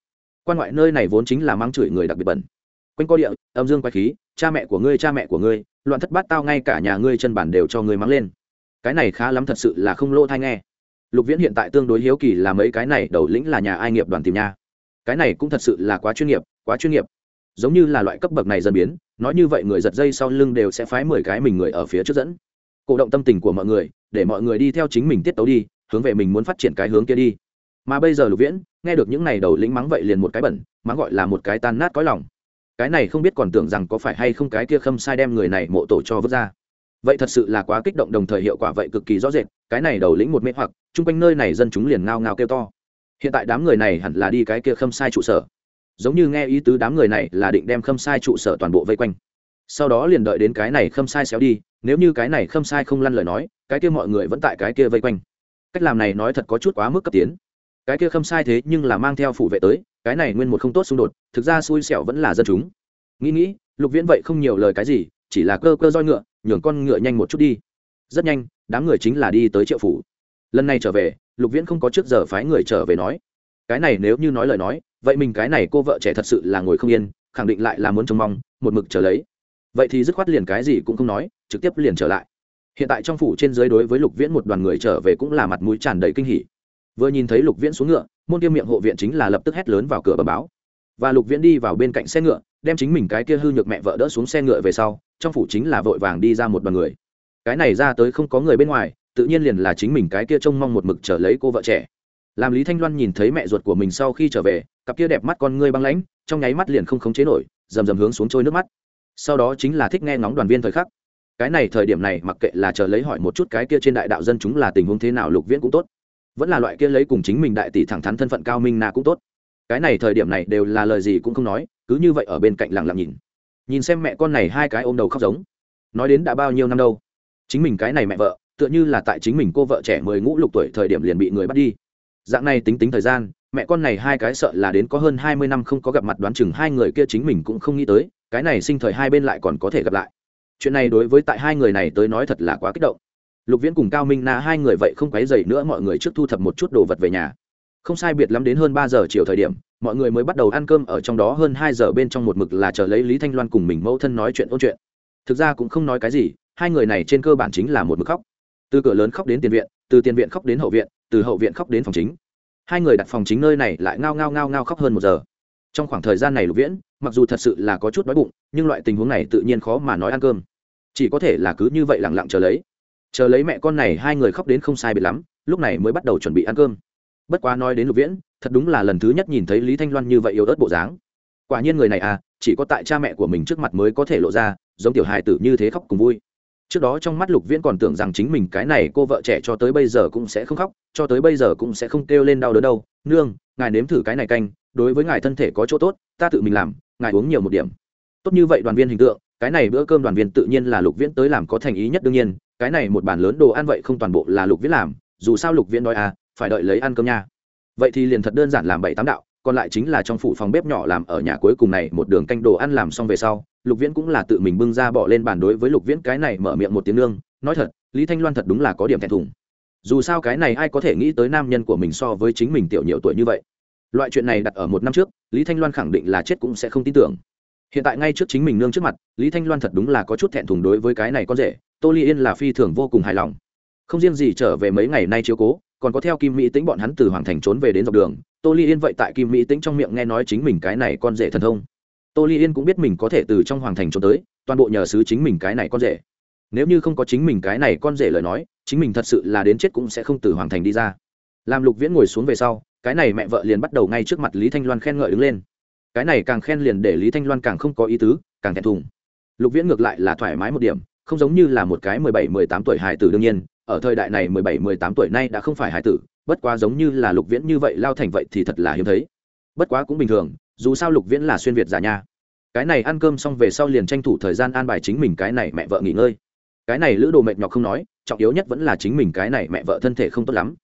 Quan ngoại nơi này vốn chính là mang chửi người đặc biệt bẩn. Quanh co địa, âm dương quay khí, cha mẹ của ngươi, cha mẹ của ngươi, loạn thất bát tao ngay cả nhà ngươi chân bản đều cho ngươi mắng lên. Cái này khá lắm thật sự là không lỗ thai nghe. Lục viễn hiện tại tương đối hiếu kỳ là mấy cái này đầu lĩnh là nhà ai nghiệp đoàn tìm nha. Cái này cũng thật sự là quá chuyên nghiệp, quá chuyên nghiệp. Giống như là loại cấp bậc này dần biến, nói như vậy người giật dây sau lưng đều sẽ phái mười cái mình người ở phía trước dẫn cổ động tâm tình của mọi người, để mọi người đi theo chính mình tiết tấu đi, hướng về mình muốn phát triển cái hướng kia đi. Mà bây giờ lục viễn, nghe được những này đầu lĩnh mắng vậy liền một cái bẩn, mắng gọi là một cái tan nát cõi lòng. Cái này không biết còn tưởng rằng có phải hay không cái kia khâm sai đem người này mộ tổ cho vứt ra. Vậy thật sự là quá kích động đồng thời hiệu quả vậy cực kỳ rõ rệt, cái này đầu lĩnh một mê hoặc, chung quanh nơi này dân chúng liền ngao ngao kêu to. Hiện tại đám người này hẳn là đi cái kia khâm sai trụ sở. Giống như nghe ý tứ đám người này là định đem khâm sai trụ sở toàn bộ vây quanh. Sau đó liền đợi đến cái này khâm sai xéo đi nếu như cái này khâm sai không lăn lời nói, cái kia mọi người vẫn tại cái kia vây quanh. Cách làm này nói thật có chút quá mức cấp tiến. Cái kia khâm sai thế nhưng là mang theo phủ vệ tới, cái này nguyên một không tốt xung đột, thực ra xui xẻo vẫn là dân chúng. Nghĩ nghĩ, lục viễn vậy không nhiều lời cái gì, chỉ là cơ cơ roi ngựa, nhường con ngựa nhanh một chút đi. Rất nhanh, đám người chính là đi tới triệu phủ. Lần này trở về, lục viễn không có trước giờ phái người trở về nói. Cái này nếu như nói lời nói, vậy mình cái này cô vợ trẻ thật sự là ngồi không yên, khẳng định lại là muốn trông mong, một mực trở lấy vậy thì dứt khoát liền cái gì cũng không nói, trực tiếp liền trở lại. Hiện tại trong phủ trên dưới đối với lục viễn một đoàn người trở về cũng là mặt mũi tràn đầy kinh hỉ. Vừa nhìn thấy lục viễn xuống ngựa, môn tiêm miệng hộ viện chính là lập tức hét lớn vào cửa bờ báo. Và lục viễn đi vào bên cạnh xe ngựa, đem chính mình cái kia hư nhược mẹ vợ đỡ xuống xe ngựa về sau, trong phủ chính là vội vàng đi ra một đoàn người. Cái này ra tới không có người bên ngoài, tự nhiên liền là chính mình cái kia trông mong một mực trở lấy cô vợ trẻ. Làm lý thanh loan nhìn thấy mẹ ruột của mình sau khi trở về, cặp kia đẹp mắt con ngươi băng lãnh, trong nháy mắt liền không khống chế nổi, rầm rầm hướng xuống trôi nước mắt sau đó chính là thích nghe ngóng đoàn viên thời khắc. Cái này thời điểm này mặc kệ là chờ lấy hỏi một chút cái kia trên đại đạo dân chúng là tình huống thế nào, lục viễn cũng tốt. Vẫn là loại kia lấy cùng chính mình đại tỷ thẳng thắn thân phận cao minh na cũng tốt. Cái này thời điểm này đều là lời gì cũng không nói, cứ như vậy ở bên cạnh lặng lặng nhìn. Nhìn xem mẹ con này hai cái ôm đầu khóc giống. Nói đến đã bao nhiêu năm đâu? Chính mình cái này mẹ vợ, tựa như là tại chính mình cô vợ trẻ mười ngũ lục tuổi thời điểm liền bị người bắt đi. Dạng này tính tính thời gian, mẹ con này hai cái sợ là đến có hơn hai mươi năm không có gặp mặt đoán chừng hai người kia chính mình cũng không nghĩ tới cái này sinh thời hai bên lại còn có thể gặp lại. Chuyện này đối với tại hai người này tới nói thật là quá kích động. Lục viễn cùng cao minh na hai người vậy không quấy dày nữa mọi người trước thu thập một chút đồ vật về nhà. Không sai biệt lắm đến hơn ba giờ chiều thời điểm, mọi người mới bắt đầu ăn cơm ở trong đó hơn hai giờ bên trong một mực là chờ lấy lý thanh loan cùng mình mẫu thân nói chuyện ôn chuyện. Thực ra cũng không nói cái gì, hai người này trên cơ bản chính là một mực khóc. Từ cửa lớn khóc đến tiền viện, từ tiền viện khóc đến hậu viện, từ hậu viện khóc đến phòng chính. Hai người đặt phòng chính nơi này lại ngao ngao ngao ngao khóc hơn một giờ. Trong khoảng thời gian này lục viễn mặc dù thật sự là có chút đói bụng, nhưng loại tình huống này tự nhiên khó mà nói ăn cơm. Chỉ có thể là cứ như vậy lẳng lặng chờ lấy. Chờ lấy mẹ con này hai người khóc đến không sai biệt lắm, lúc này mới bắt đầu chuẩn bị ăn cơm. Bất quá nói đến lục viễn, thật đúng là lần thứ nhất nhìn thấy lý thanh loan như vậy yếu ớt bộ dáng. Quả nhiên người này à chỉ có tại cha mẹ của mình trước mặt mới có thể lộ ra, giống tiểu hài tử như thế khóc cùng vui. Trước đó trong mắt lục viễn còn tưởng rằng chính mình cái này cô vợ trẻ cho tới bây giờ cũng sẽ không khóc, cho tới bây giờ cũng sẽ không kêu lên đau đớn đâu. Nương, ngài nếm thử cái này canh, đối với ngài thân thể có chỗ tốt, ta tự mình làm ngài uống nhiều một điểm. Tốt như vậy đoàn viên hình tượng, cái này bữa cơm đoàn viên tự nhiên là lục viễn tới làm có thành ý nhất đương nhiên, cái này một bàn lớn đồ ăn vậy không toàn bộ là lục viễn làm, dù sao lục viễn nói à phải đợi lấy ăn cơm nha. Vậy thì liền thật đơn giản làm bảy tám đạo, còn lại chính là trong phủ phòng bếp nhỏ làm ở nhà cuối cùng này một đường canh đồ ăn làm xong về sau, lục viễn cũng là tự mình bưng ra bỏ lên bàn đối với lục viễn cái này mở miệng một tiếng lương nói thật, lý thanh loan thật đúng là có điểm thẹn thùng. Dù sao cái này ai có thể nghĩ tới nam nhân của mình so với chính mình tiểu nhiều tuổi như vậy loại chuyện này đặt ở một năm trước, lý thanh loan khẳng định là chết cũng sẽ không tin tưởng. Hiện tại ngay trước chính mình nương trước mặt, lý thanh loan thật đúng là có chút thẹn thùng đối với cái này con rể, tô ly yên là phi thường vô cùng hài lòng. Không riêng gì trở về mấy ngày nay chiếu cố, còn có theo kim mỹ tính bọn hắn từ hoàng thành trốn về đến dọc đường, tô ly yên vậy tại kim mỹ tính trong miệng nghe nói chính mình cái này con rể thần thông. Tô ly yên cũng biết mình có thể từ trong hoàng thành trốn tới, toàn bộ nhờ xứ chính mình cái này con rể. Nếu như không có chính mình cái này con rể lời nói, chính mình thật sự là đến chết cũng sẽ không từ hoàng thành đi ra làm lục viễn ngồi xuống về sau, cái này mẹ vợ liền bắt đầu ngay trước mặt lý thanh loan khen ngợi đứng lên. Cái này càng khen liền để lý thanh loan càng không có ý tứ, càng thẹn thùng. Lục viễn ngược lại là thoải mái một điểm, không giống như là một cái mười bảy, mười tám tuổi hài tử đương nhiên, ở thời đại này mười bảy, mười tám tuổi nay đã không phải hài tử, bất quá giống như là lục viễn như vậy lao thành vậy thì thật là hiếm thấy. Bất quá cũng bình thường, dù sao lục viễn là xuyên việt giả nha. Cái này ăn cơm xong về sau liền tranh thủ thời gian an bài chính mình cái này mẹ vợ nghỉ ngơi. Cái này lữ đồ mệt nhọc không nói, trọng yếu nhất vẫn là chính mình cái này mẹ vợ thân thể không tốt lắm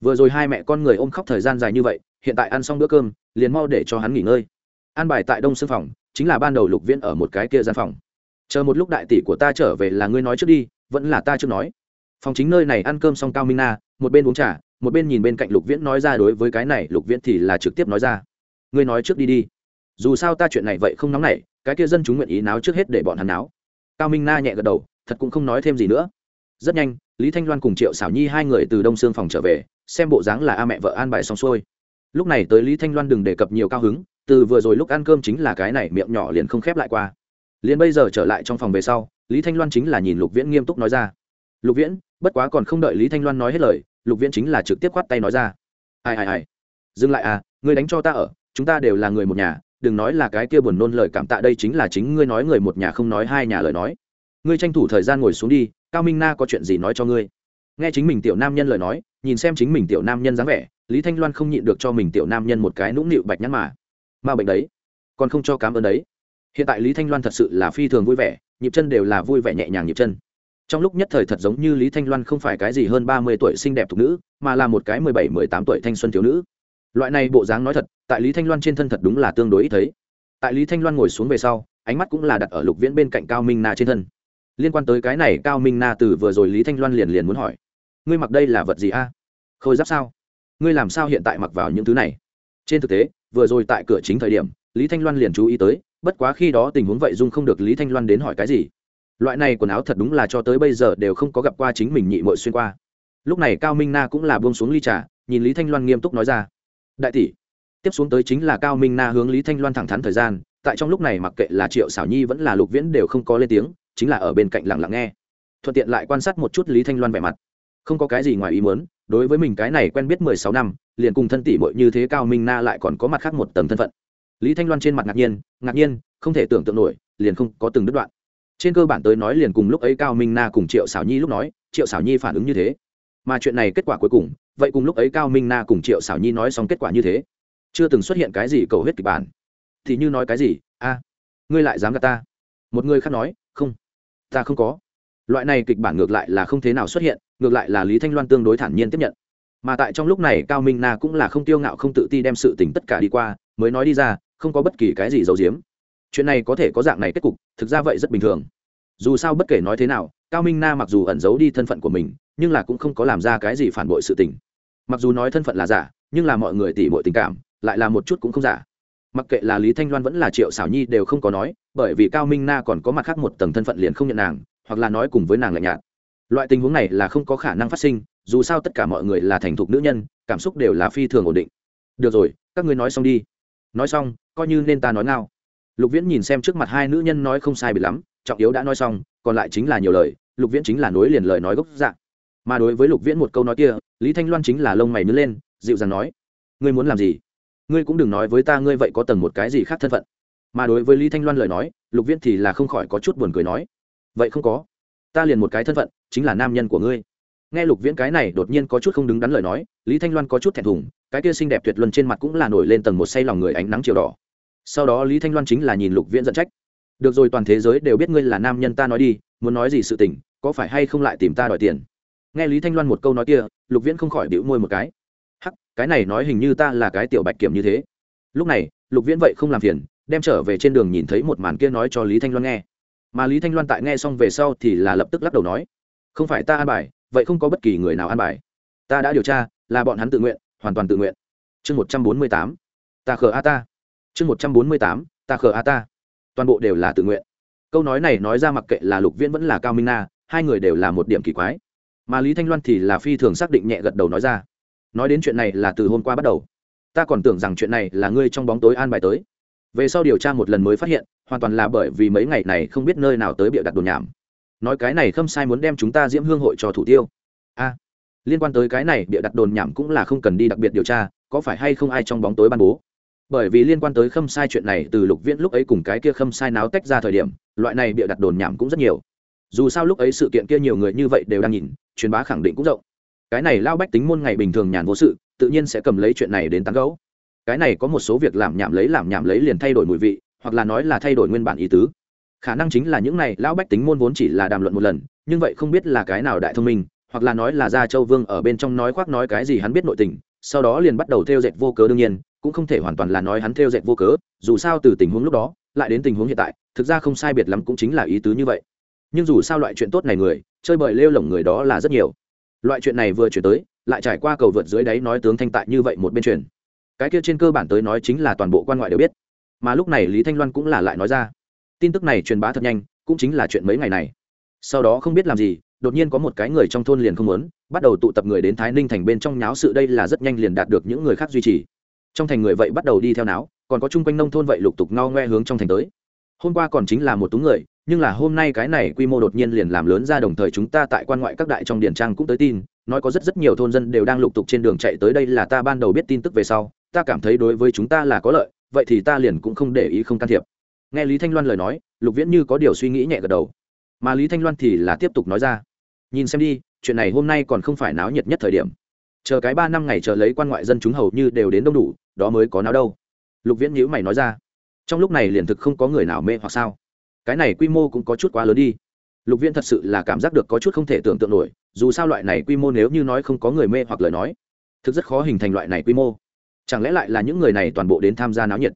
vừa rồi hai mẹ con người ôm khóc thời gian dài như vậy, hiện tại ăn xong bữa cơm, liền mau để cho hắn nghỉ ngơi. Ăn bài tại đông sư phòng, chính là ban đầu lục viễn ở một cái kia gian phòng. Chờ một lúc đại tỷ của ta trở về là ngươi nói trước đi, vẫn là ta trước nói. Phòng chính nơi này ăn cơm xong cao minh na, một bên uống trà, một bên nhìn bên cạnh lục viễn nói ra đối với cái này, lục viễn thì là trực tiếp nói ra. Ngươi nói trước đi đi. Dù sao ta chuyện này vậy không nóng nảy, cái kia dân chúng nguyện ý náo trước hết để bọn hắn náo. Cao minh na nhẹ gật đầu, thật cũng không nói thêm gì nữa rất nhanh, lý thanh loan cùng triệu xảo nhi hai người từ đông sương phòng trở về, xem bộ dáng là a mẹ vợ an bài xong xuôi. Lúc này tới lý thanh loan đừng đề cập nhiều cao hứng, từ vừa rồi lúc ăn cơm chính là cái này miệng nhỏ liền không khép lại qua. Liền bây giờ trở lại trong phòng về sau, lý thanh loan chính là nhìn lục viễn nghiêm túc nói ra. Lục viễn, bất quá còn không đợi lý thanh loan nói hết lời, lục viễn chính là trực tiếp khoắt tay nói ra. Ai ai ai, dừng lại à người đánh cho ta ở, chúng ta đều là người một nhà, đừng nói là cái kia buồn nôn lời cảm tạ đây chính là chính ngươi nói người một nhà không nói hai nhà lời nói. Ngươi tranh thủ thời gian ngồi xuống đi cao minh na có chuyện gì nói cho ngươi? Nghe chính mình tiểu nam nhân lời nói, nhìn xem chính mình tiểu nam nhân dáng vẻ, lý thanh loan không nhịn được cho mình tiểu nam nhân một cái nũng nịu bạch nhắn mà. Ma bệnh đấy, còn không cho cám ơn đấy. Hiện tại lý thanh loan thật sự là phi thường vui vẻ, nhịp chân đều là vui vẻ nhẹ nhàng nhịp chân. Trong lúc nhất thời thật giống như lý thanh loan không phải cái gì hơn ba mươi tuổi xinh đẹp thục nữ, mà là một cái mười bảy, mười tám tuổi thanh xuân thiếu nữ. Loại này bộ dáng nói thật, tại lý thanh loan trên thân thật đúng là tương đối ít thấy. Tại lý thanh loan ngồi xuống về sau, ánh mắt cũng là đặt ở lục viễn bên cạnh cao minh na trên thân liên quan tới cái này cao minh na từ vừa rồi lý thanh loan liền liền muốn hỏi ngươi mặc đây là vật gì a à? khôi giáp sao ngươi làm sao hiện tại mặc vào những thứ này trên thực tế vừa rồi tại cửa chính thời điểm lý thanh loan liền chú ý tới bất quá khi đó tình huống vậy dung không được lý thanh loan đến hỏi cái gì loại này quần áo thật đúng là cho tới bây giờ đều không có gặp qua chính mình nhị mội xuyên qua lúc này cao minh na cũng là buông xuống ly trà, nhìn lý thanh loan nghiêm túc nói ra đại tỷ, tiếp xuống tới chính là cao minh na hướng lý thanh loan thẳng thắn thời gian tại trong lúc này mặc kệ là triệu xảo nhi vẫn là lục viễn đều không có lên tiếng chính là ở bên cạnh lặng lặng nghe. Thuận tiện lại quan sát một chút lý thanh loan vẻ mặt. Không có cái gì ngoài ý muốn, đối với mình cái này quen biết mười sáu năm, liền cùng thân tỷ bội như thế cao minh na lại còn có mặt khác một tầng thân phận. Lý thanh loan trên mặt ngạc nhiên ngạc nhiên, không thể tưởng tượng nổi, liền không có từng đứt đoạn. Trên cơ bản tới nói liền cùng lúc ấy cao minh na cùng triệu xảo nhi lúc nói, triệu xảo nhi phản ứng như thế. Mà chuyện này kết quả cuối cùng, vậy cùng lúc ấy cao minh na cùng triệu xảo nhi nói xong kết quả như thế. Chưa từng xuất hiện cái gì cầu hết kịch bản. Thì như nói cái gì, a, ngươi lại dám gạt ta? Một người khác nói không, ta không có. Loại này kịch bản ngược lại là không thế nào xuất hiện, ngược lại là lý thanh loan tương đối thản nhiên tiếp nhận. Mà tại trong lúc này, cao minh na cũng là không tiêu ngạo không tự ti đem sự tình tất cả đi qua, mới nói đi ra, không có bất kỳ cái gì giấu giếm. Chuyện này có thể có dạng này kết cục, thực ra vậy rất bình thường. Dù sao bất kể nói thế nào, cao minh na mặc dù ẩn giấu đi thân phận của mình, nhưng là cũng không có làm ra cái gì phản bội sự tình. Mặc dù nói thân phận là giả, nhưng là mọi người tỉ mọi tình cảm, lại là một chút cũng không giả mặc kệ là lý thanh loan vẫn là triệu xảo nhi đều không có nói, bởi vì cao minh na còn có mặt khác một tầng thân phận liền không nhận nàng, hoặc là nói cùng với nàng lạnh nhạt. Loại tình huống này là không có khả năng phát sinh, dù sao tất cả mọi người là thành thục nữ nhân, cảm xúc đều là phi thường ổn định. Được rồi, các ngươi nói xong đi. Nói xong, coi như nên ta nói ngao. Lục viễn nhìn xem trước mặt hai nữ nhân nói không sai bị lắm, trọng yếu đã nói xong, còn lại chính là nhiều lời, lục viễn chính là nối liền lời nói gốc dạng mà đối với lục viễn một câu nói kia, lý thanh loan chính là lông mày nứt lên, dịu dàng nói, ngươi muốn làm gì? Ngươi cũng đừng nói với ta ngươi vậy có tầng một cái gì khác thân phận. Mà đối với lý thanh loan lời nói, lục viễn thì là không khỏi có chút buồn cười nói, vậy không có. Ta liền một cái thân phận, chính là nam nhân của ngươi. Nghe lục viễn cái này đột nhiên có chút không đứng đắn lời nói, lý thanh loan có chút thẹn thùng, cái kia xinh đẹp tuyệt luân trên mặt cũng là nổi lên tầng một say lòng người ánh nắng chiều đỏ. Sau đó lý thanh loan chính là nhìn lục viễn dẫn trách, được rồi, toàn thế giới đều biết ngươi là nam nhân ta nói đi, muốn nói gì sự tình, có phải hay không lại tìm ta đòi tiền? Nghe lý thanh loan một câu nói kia, lục viễn không khỏi đĩu môi một cái cái này nói hình như ta là cái tiểu bạch kiểm như thế. Lúc này, lục viễn vậy không làm phiền, đem trở về trên đường nhìn thấy một màn kia nói cho lý thanh loan nghe. Mà lý thanh loan tại nghe xong về sau thì là lập tức lắc đầu nói, không phải ta an bài, vậy không có bất kỳ người nào an bài. Ta đã điều tra, là bọn hắn tự nguyện, hoàn toàn tự nguyện. Chương một trăm bốn mươi tám, ta khờ a ta. Chương một trăm bốn mươi tám, ta khờ a ta. Toàn bộ đều là tự nguyện. Câu nói này nói ra mặc kệ là lục viễn vẫn là cao minh na, hai người đều là một điểm kỳ quái. Mà lý thanh loan thì là phi thường xác định nhẹ gật đầu nói ra nói đến chuyện này là từ hôm qua bắt đầu. Ta còn tưởng rằng chuyện này là ngươi trong bóng tối an bài tới. Về sau điều tra một lần mới phát hiện, hoàn toàn là bởi vì mấy ngày này không biết nơi nào tới bịa đặt đồn nhảm. Nói cái này không sai muốn đem chúng ta diễm hương hội cho thủ tiêu. A, liên quan tới cái này bịa đặt đồn nhảm cũng là không cần đi đặc biệt điều tra, có phải hay không ai trong bóng tối ban bố? Bởi vì liên quan tới khâm sai chuyện này từ lục viễn lúc ấy cùng cái kia khâm sai náo tách ra thời điểm, loại này bịa đặt đồn nhảm cũng rất nhiều. Dù sao lúc ấy sự kiện kia nhiều người như vậy đều đang nhìn, truyền bá khẳng định cũng rộng cái này lao bách tính môn ngày bình thường nhàn vô sự, tự nhiên sẽ cầm lấy chuyện này đến tán gấu cái này có một số việc làm nhảm lấy làm nhảm lấy liền thay đổi mùi vị, hoặc là nói là thay đổi nguyên bản ý tứ. Khả năng chính là những này lão bách tính môn vốn chỉ là đàm luận một lần, nhưng vậy không biết là cái nào đại thông minh, hoặc là nói là gia châu vương ở bên trong nói khoác nói cái gì hắn biết nội tình, sau đó liền bắt đầu theo dệt vô cớ đương nhiên, cũng không thể hoàn toàn là nói hắn theo dệt vô cớ, dù sao từ tình huống lúc đó, lại đến tình huống hiện tại, thực ra không sai biệt lắm cũng chính là ý tứ như vậy. Nhưng dù sao loại chuyện tốt này người, chơi bời lêu lỏng người đó là rất nhiều loại chuyện này vừa chuyển tới, lại trải qua cầu vượt dưới đáy nói tướng thanh tại như vậy một bên truyền. Cái kia trên cơ bản tới nói chính là toàn bộ quan ngoại đều biết. Mà lúc này lý thanh loan cũng là lại nói ra. Tin tức này truyền bá thật nhanh, cũng chính là chuyện mấy ngày này. Sau đó không biết làm gì, đột nhiên có một cái người trong thôn liền không muốn, bắt đầu tụ tập người đến thái ninh thành bên trong nháo sự đây là rất nhanh liền đạt được những người khác duy trì. Trong thành người vậy bắt đầu đi theo náo, còn có chung quanh nông thôn vậy lục tục ngao ngoe hướng trong thành tới. Hôm qua còn chính là một túng người nhưng là hôm nay cái này quy mô đột nhiên liền làm lớn ra đồng thời chúng ta tại quan ngoại các đại trong điện trang cũng tới tin, nói có rất rất nhiều thôn dân đều đang lục tục trên đường chạy tới đây là ta ban đầu biết tin tức về sau, ta cảm thấy đối với chúng ta là có lợi, vậy thì ta liền cũng không để ý không can thiệp. Nghe lý thanh loan lời nói, lục viễn như có điều suy nghĩ nhẹ gật đầu. Mà lý thanh loan thì là tiếp tục nói ra. Nhìn xem đi, chuyện này hôm nay còn không phải náo nhiệt nhất thời điểm. Chờ cái ba năm ngày chờ lấy quan ngoại dân chúng hầu như đều đến đông đủ, đó mới có náo đâu. Lục viễn nhữ mày nói ra. Trong lúc này liền thực không có người nào mê hoặc sao cái này quy mô cũng có chút quá lớn đi. Lục viễn thật sự là cảm giác được có chút không thể tưởng tượng nổi, dù sao loại này quy mô nếu như nói không có người mê hoặc lời nói, thực rất khó hình thành loại này quy mô. Chẳng lẽ lại là những người này toàn bộ đến tham gia náo nhiệt?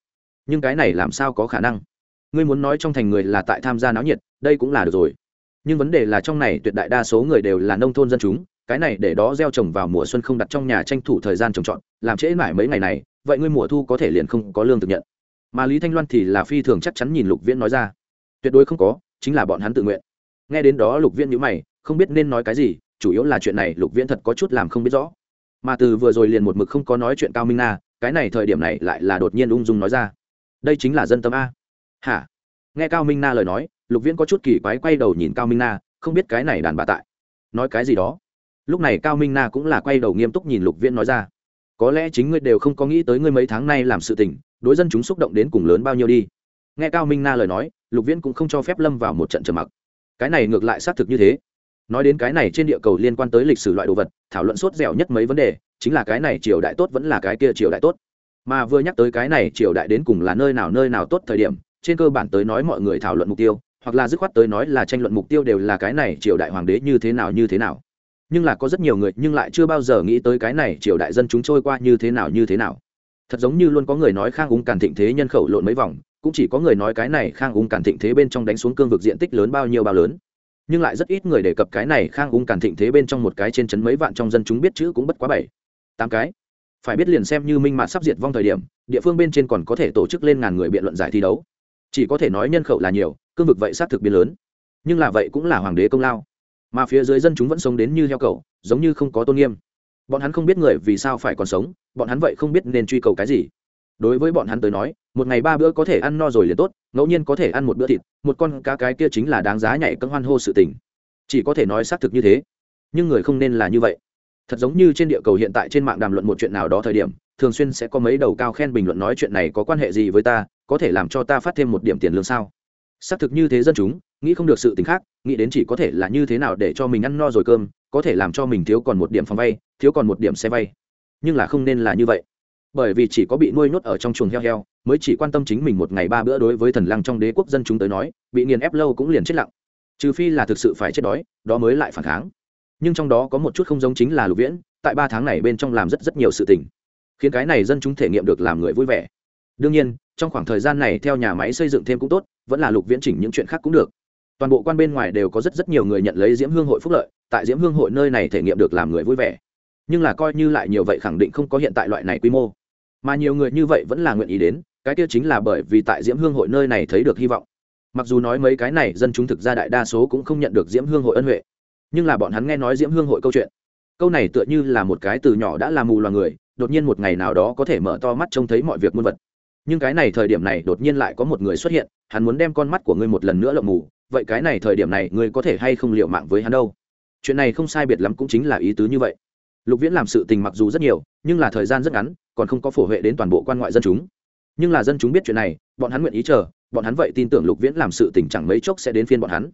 Nhưng cái này làm sao có khả năng? Ngươi muốn nói trong thành người là tại tham gia náo nhiệt, đây cũng là được rồi. Nhưng vấn đề là trong này tuyệt đại đa số người đều là nông thôn dân chúng, cái này để đó gieo trồng vào mùa xuân không đặt trong nhà tranh thủ thời gian trồng trọt, làm trễ mãi mấy ngày này, vậy ngươi mùa thu có thể liền không có lương thực nhận. Mà lý thanh loan thì là phi thường chắc chắn nhìn lục viễn nói ra tuyệt đối không có, chính là bọn hắn tự nguyện. Nghe đến đó lục viễn nhữ mày, không biết nên nói cái gì, chủ yếu là chuyện này lục viễn thật có chút làm không biết rõ. Mà từ vừa rồi liền một mực không có nói chuyện cao minh na, cái này thời điểm này lại là đột nhiên ung dung nói ra. Đây chính là dân tâm a. Hả? Nghe cao minh na lời nói, lục viễn có chút kỳ quái quay đầu nhìn cao minh na, không biết cái này đàn bà tại nói cái gì đó. Lúc này cao minh na cũng là quay đầu nghiêm túc nhìn lục viễn nói ra. Có lẽ chính ngươi đều không có nghĩ tới ngươi mấy tháng nay làm sự tình, đối dân chúng xúc động đến cùng lớn bao nhiêu đi. Nghe cao minh na lời nói lục viễn cũng không cho phép lâm vào một trận trầm mặc. Cái này ngược lại xác thực như thế. Nói đến cái này trên địa cầu liên quan tới lịch sử loại đồ vật, thảo luận sốt dẻo nhất mấy vấn đề, chính là cái này triều đại tốt vẫn là cái kia triều đại tốt. Mà vừa nhắc tới cái này triều đại đến cùng là nơi nào nơi nào tốt thời điểm, trên cơ bản tới nói mọi người thảo luận mục tiêu, hoặc là dứt khoát tới nói là tranh luận mục tiêu đều là cái này triều đại hoàng đế như thế nào như thế nào. Nhưng là có rất nhiều người nhưng lại chưa bao giờ nghĩ tới cái này triều đại dân chúng trôi qua như thế nào như thế nào. Thật giống như luôn có người nói khang úng càn thịnh thế nhân khẩu lộn mấy vòng cũng chỉ có người nói cái này khang ung càn thịnh thế bên trong đánh xuống cương vực diện tích lớn bao nhiêu bao lớn. Nhưng lại rất ít người đề cập cái này khang ung càn thịnh thế bên trong một cái trên chấn mấy vạn trong dân chúng biết chữ cũng bất quá bảy, tám cái. Phải biết liền xem như minh mạn sắp diệt vong thời điểm, địa phương bên trên còn có thể tổ chức lên ngàn người biện luận giải thi đấu. Chỉ có thể nói nhân khẩu là nhiều, cương vực vậy xác thực biến lớn. Nhưng là vậy cũng là hoàng đế công lao. Mà phía dưới dân chúng vẫn sống đến như heo cầu giống như không có tôn nghiêm. Bọn hắn không biết người vì sao phải còn sống, bọn hắn vậy không biết nên truy cầu cái gì đối với bọn hắn tới nói, một ngày ba bữa có thể ăn no rồi liền tốt, ngẫu nhiên có thể ăn một bữa thịt, một con cá cái kia chính là đáng giá nhảy cân hoan hô sự tình. Chỉ có thể nói xác thực như thế. Nhưng người không nên là như vậy. Thật giống như trên địa cầu hiện tại trên mạng đàm luận một chuyện nào đó thời điểm, thường xuyên sẽ có mấy đầu cao khen bình luận nói chuyện này có quan hệ gì với ta, có thể làm cho ta phát thêm một điểm tiền lương sao? Xác thực như thế dân chúng, nghĩ không được sự tính khác, nghĩ đến chỉ có thể là như thế nào để cho mình ăn no rồi cơm, có thể làm cho mình thiếu còn một điểm phòng vay, thiếu còn một điểm xe vay. Nhưng là không nên là như vậy bởi vì chỉ có bị nuôi nhốt ở trong chuồng heo heo, mới chỉ quan tâm chính mình một ngày ba bữa đối với thần lăng trong đế quốc dân chúng tới nói, bị nghiền ép lâu cũng liền chết lặng. Trừ phi là thực sự phải chết đói, đó mới lại phản kháng. Nhưng trong đó có một chút không giống chính là lục viễn, tại ba tháng này bên trong làm rất rất nhiều sự tình, khiến cái này dân chúng thể nghiệm được làm người vui vẻ. Đương nhiên, trong khoảng thời gian này theo nhà máy xây dựng thêm cũng tốt, vẫn là lục viễn chỉnh những chuyện khác cũng được. Toàn bộ quan bên ngoài đều có rất rất nhiều người nhận lấy diễm hương hội phúc lợi, tại diễm hương hội nơi này thể nghiệm được làm người vui vẻ. Nhưng là coi như lại nhiều vậy khẳng định không có hiện tại loại này quy mô mà nhiều người như vậy vẫn là nguyện ý đến, cái kia chính là bởi vì tại diễm hương hội nơi này thấy được hy vọng. Mặc dù nói mấy cái này, dân chúng thực ra đại đa số cũng không nhận được diễm hương hội ân huệ. Nhưng là bọn hắn nghe nói diễm hương hội câu chuyện. Câu này tựa như là một cái từ nhỏ đã làm mù loà người, đột nhiên một ngày nào đó có thể mở to mắt trông thấy mọi việc muôn vật. Nhưng cái này thời điểm này đột nhiên lại có một người xuất hiện, hắn muốn đem con mắt của ngươi một lần nữa lộng mù, vậy cái này thời điểm này ngươi có thể hay không liệu mạng với hắn đâu? Chuyện này không sai biệt lắm cũng chính là ý tứ như vậy lục viễn làm sự tình mặc dù rất nhiều, nhưng là thời gian rất ngắn, còn không có phổ huệ đến toàn bộ quan ngoại dân chúng. Nhưng là dân chúng biết chuyện này, bọn hắn nguyện ý chờ, bọn hắn vậy tin tưởng lục viễn làm sự tình chẳng mấy chốc sẽ đến phiên bọn hắn.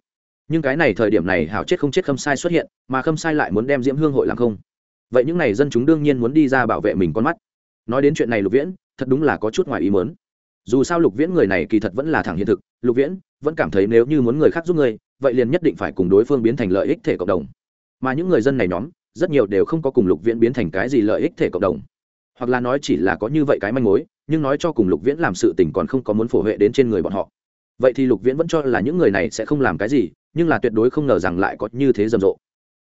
Nhưng cái này thời điểm này hảo chết không chết khâm sai xuất hiện, mà khâm sai lại muốn đem diễm hương hội làm không. Vậy những n à y dân chúng đương nhiên muốn đi ra bảo vệ mình con mắt. Nói đến chuyện này lục viễn, thật đúng là có chút ngoài ý mớn dù sao lục viễn người này kỳ thật vẫn là thẳng hiện thực. Lục viễn, vẫn cảm thấy nếu như muốn người khác giúp người vậy liền nhất định phải cùng đối phương biến thành lợi ích thể cộng đồng. Mà những người dân này nhóm rất nhiều đều không có cùng lục viễn biến thành cái gì lợi ích thể cộng đồng. Hoặc là nói chỉ là có như vậy cái manh mối, nhưng nói cho cùng lục viễn làm sự tình còn không có muốn phổ huệ đến trên người bọn họ. Vậy thì lục viễn vẫn cho là những người này sẽ không làm cái gì, nhưng là tuyệt đối không ngờ rằng lại có như thế rầm rộ.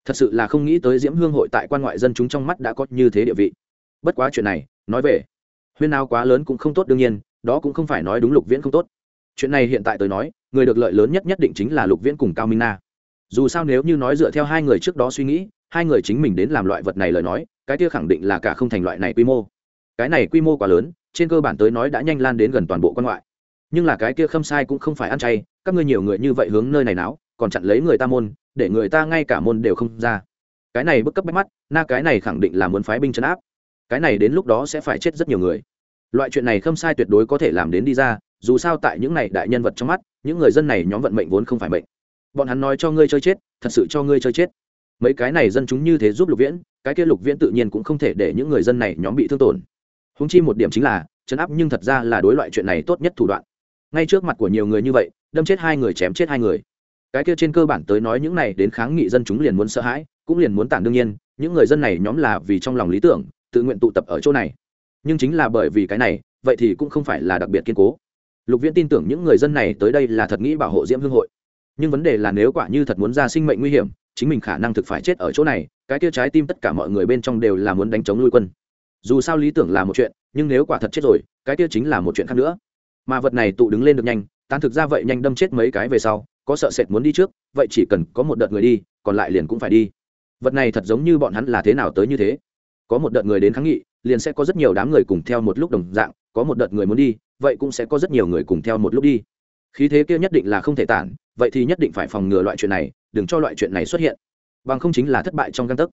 Thật sự là không nghĩ tới diễm hương hội tại quan ngoại dân chúng trong mắt đã có như thế địa vị. Bất quá chuyện này, nói về, huyên nào quá lớn cũng không tốt đương nhiên, đó cũng không phải nói đúng lục viễn không tốt. Chuyện này hiện tại tôi nói, người được lợi lớn nhất nhất định chính là lục viễn cùng cao minh na. Dù sao nếu như nói dựa theo hai người trước đó suy nghĩ hai người chính mình đến làm loại vật này lời nói, cái kia khẳng định là cả không thành loại này quy mô. Cái này quy mô quá lớn, trên cơ bản tới nói đã nhanh lan đến gần toàn bộ quan ngoại. Nhưng là cái kia khâm sai cũng không phải ăn chay, các ngươi nhiều người như vậy hướng nơi này náo, còn chặn lấy người ta môn, để người ta ngay cả môn đều không ra. Cái này bức cấp bách mắt, na cái này khẳng định là muốn phái binh chấn áp. Cái này đến lúc đó sẽ phải chết rất nhiều người. Loại chuyện này khâm sai tuyệt đối có thể làm đến đi ra, dù sao tại những này đại nhân vật trong mắt, những người dân này nhóm vận mệnh vốn không phải mệnh. Bọn hắn nói cho ngươi chơi chết, thật sự cho ngươi chơi chết mấy cái này dân chúng như thế giúp lục viễn, cái kia lục viễn tự nhiên cũng không thể để những người dân này nhóm bị thương tổn. Húng chi một điểm chính là chấn áp nhưng thật ra là đối loại chuyện này tốt nhất thủ đoạn. Ngay trước mặt của nhiều người như vậy, đâm chết hai người chém chết hai người. Cái kia trên cơ bản tới nói những này đến kháng nghị dân chúng liền muốn sợ hãi, cũng liền muốn tản đương nhiên, những người dân này nhóm là vì trong lòng lý tưởng, tự nguyện tụ tập ở chỗ này. Nhưng chính là bởi vì cái này, vậy thì cũng không phải là đặc biệt kiên cố. Lục viễn tin tưởng những người dân này tới đây là thật nghĩ bảo hộ diễm hương hội. Nhưng vấn đề là nếu quả như thật muốn ra sinh mệnh nguy hiểm chính mình khả năng thực phải chết ở chỗ này, cái kia trái tim tất cả mọi người bên trong đều là muốn đánh chống lui quân. Dù sao lý tưởng là một chuyện, nhưng nếu quả thật chết rồi, cái kia chính là một chuyện khác nữa. Mà vật này tụ đứng lên được nhanh, tán thực ra vậy nhanh đâm chết mấy cái về sau, có sợ sệt muốn đi trước, vậy chỉ cần có một đợt người đi, còn lại liền cũng phải đi. Vật này thật giống như bọn hắn là thế nào tới như thế. Có một đợt người đến kháng nghị, liền sẽ có rất nhiều đám người cùng theo một lúc đồng dạng, có một đợt người muốn đi, vậy cũng sẽ có rất nhiều người cùng theo một lúc đi khí thế kia nhất định là không thể tản, vậy thì nhất định phải phòng ngừa loại chuyện này, đừng cho loại chuyện này xuất hiện. Bằng không chính là thất bại trong găng tấc.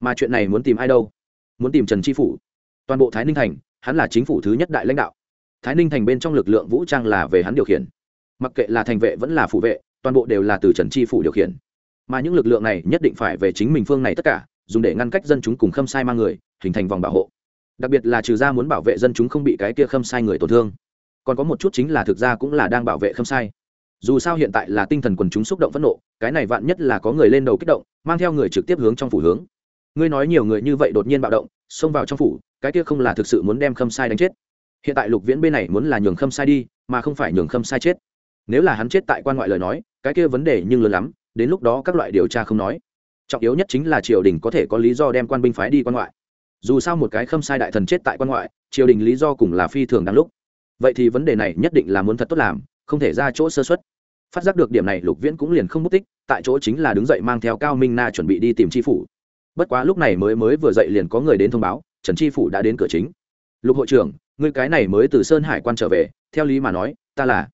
Mà chuyện này muốn tìm ai đâu? Muốn tìm trần tri phủ. Toàn bộ thái ninh thành, hắn là chính phủ thứ nhất đại lãnh đạo. Thái ninh thành bên trong lực lượng vũ trang là về hắn điều khiển. Mặc kệ là thành vệ vẫn là phủ vệ, toàn bộ đều là từ trần tri phủ điều khiển. Mà những lực lượng này nhất định phải về chính mình phương này tất cả, dùng để ngăn cách dân chúng cùng khâm sai mang người, hình thành vòng bảo hộ. Đặc biệt là trừ ra muốn bảo vệ dân chúng không bị cái kia khâm sai người tổn thương còn có một chút chính là thực ra cũng là đang bảo vệ khâm sai. Dù sao hiện tại là tinh thần quần chúng xúc động phẫn nộ, cái này vạn nhất là có người lên đầu kích động, mang theo người trực tiếp hướng trong phủ hướng. Ngươi nói nhiều người như vậy đột nhiên bạo động, xông vào trong phủ, cái kia không là thực sự muốn đem khâm sai đánh chết. Hiện tại lục viễn bên này muốn là nhường khâm sai đi, mà không phải nhường khâm sai chết. Nếu là hắn chết tại quan ngoại lời nói, cái kia vấn đề nhưng lớn lắm, đến lúc đó các loại điều tra không nói. Trọng yếu nhất chính là triều đình có thể có lý do đem quan binh phái đi quan ngoại. Dù sao một cái khâm sai đại thần chết tại quan ngoại, triều đình lý do cùng là phi thường đáng lúc vậy thì vấn đề này nhất định là muốn thật tốt làm, không thể ra chỗ sơ xuất phát giác được điểm này, lục viễn cũng liền không mất tích, tại chỗ chính là đứng dậy mang theo cao minh na chuẩn bị đi tìm tri phủ. Bất quá lúc này mới mới vừa dậy liền có người đến thông báo, trần tri phủ đã đến cửa chính. Lục hội trưởng người cái này mới từ sơn hải quan trở về, theo lý mà nói, ta là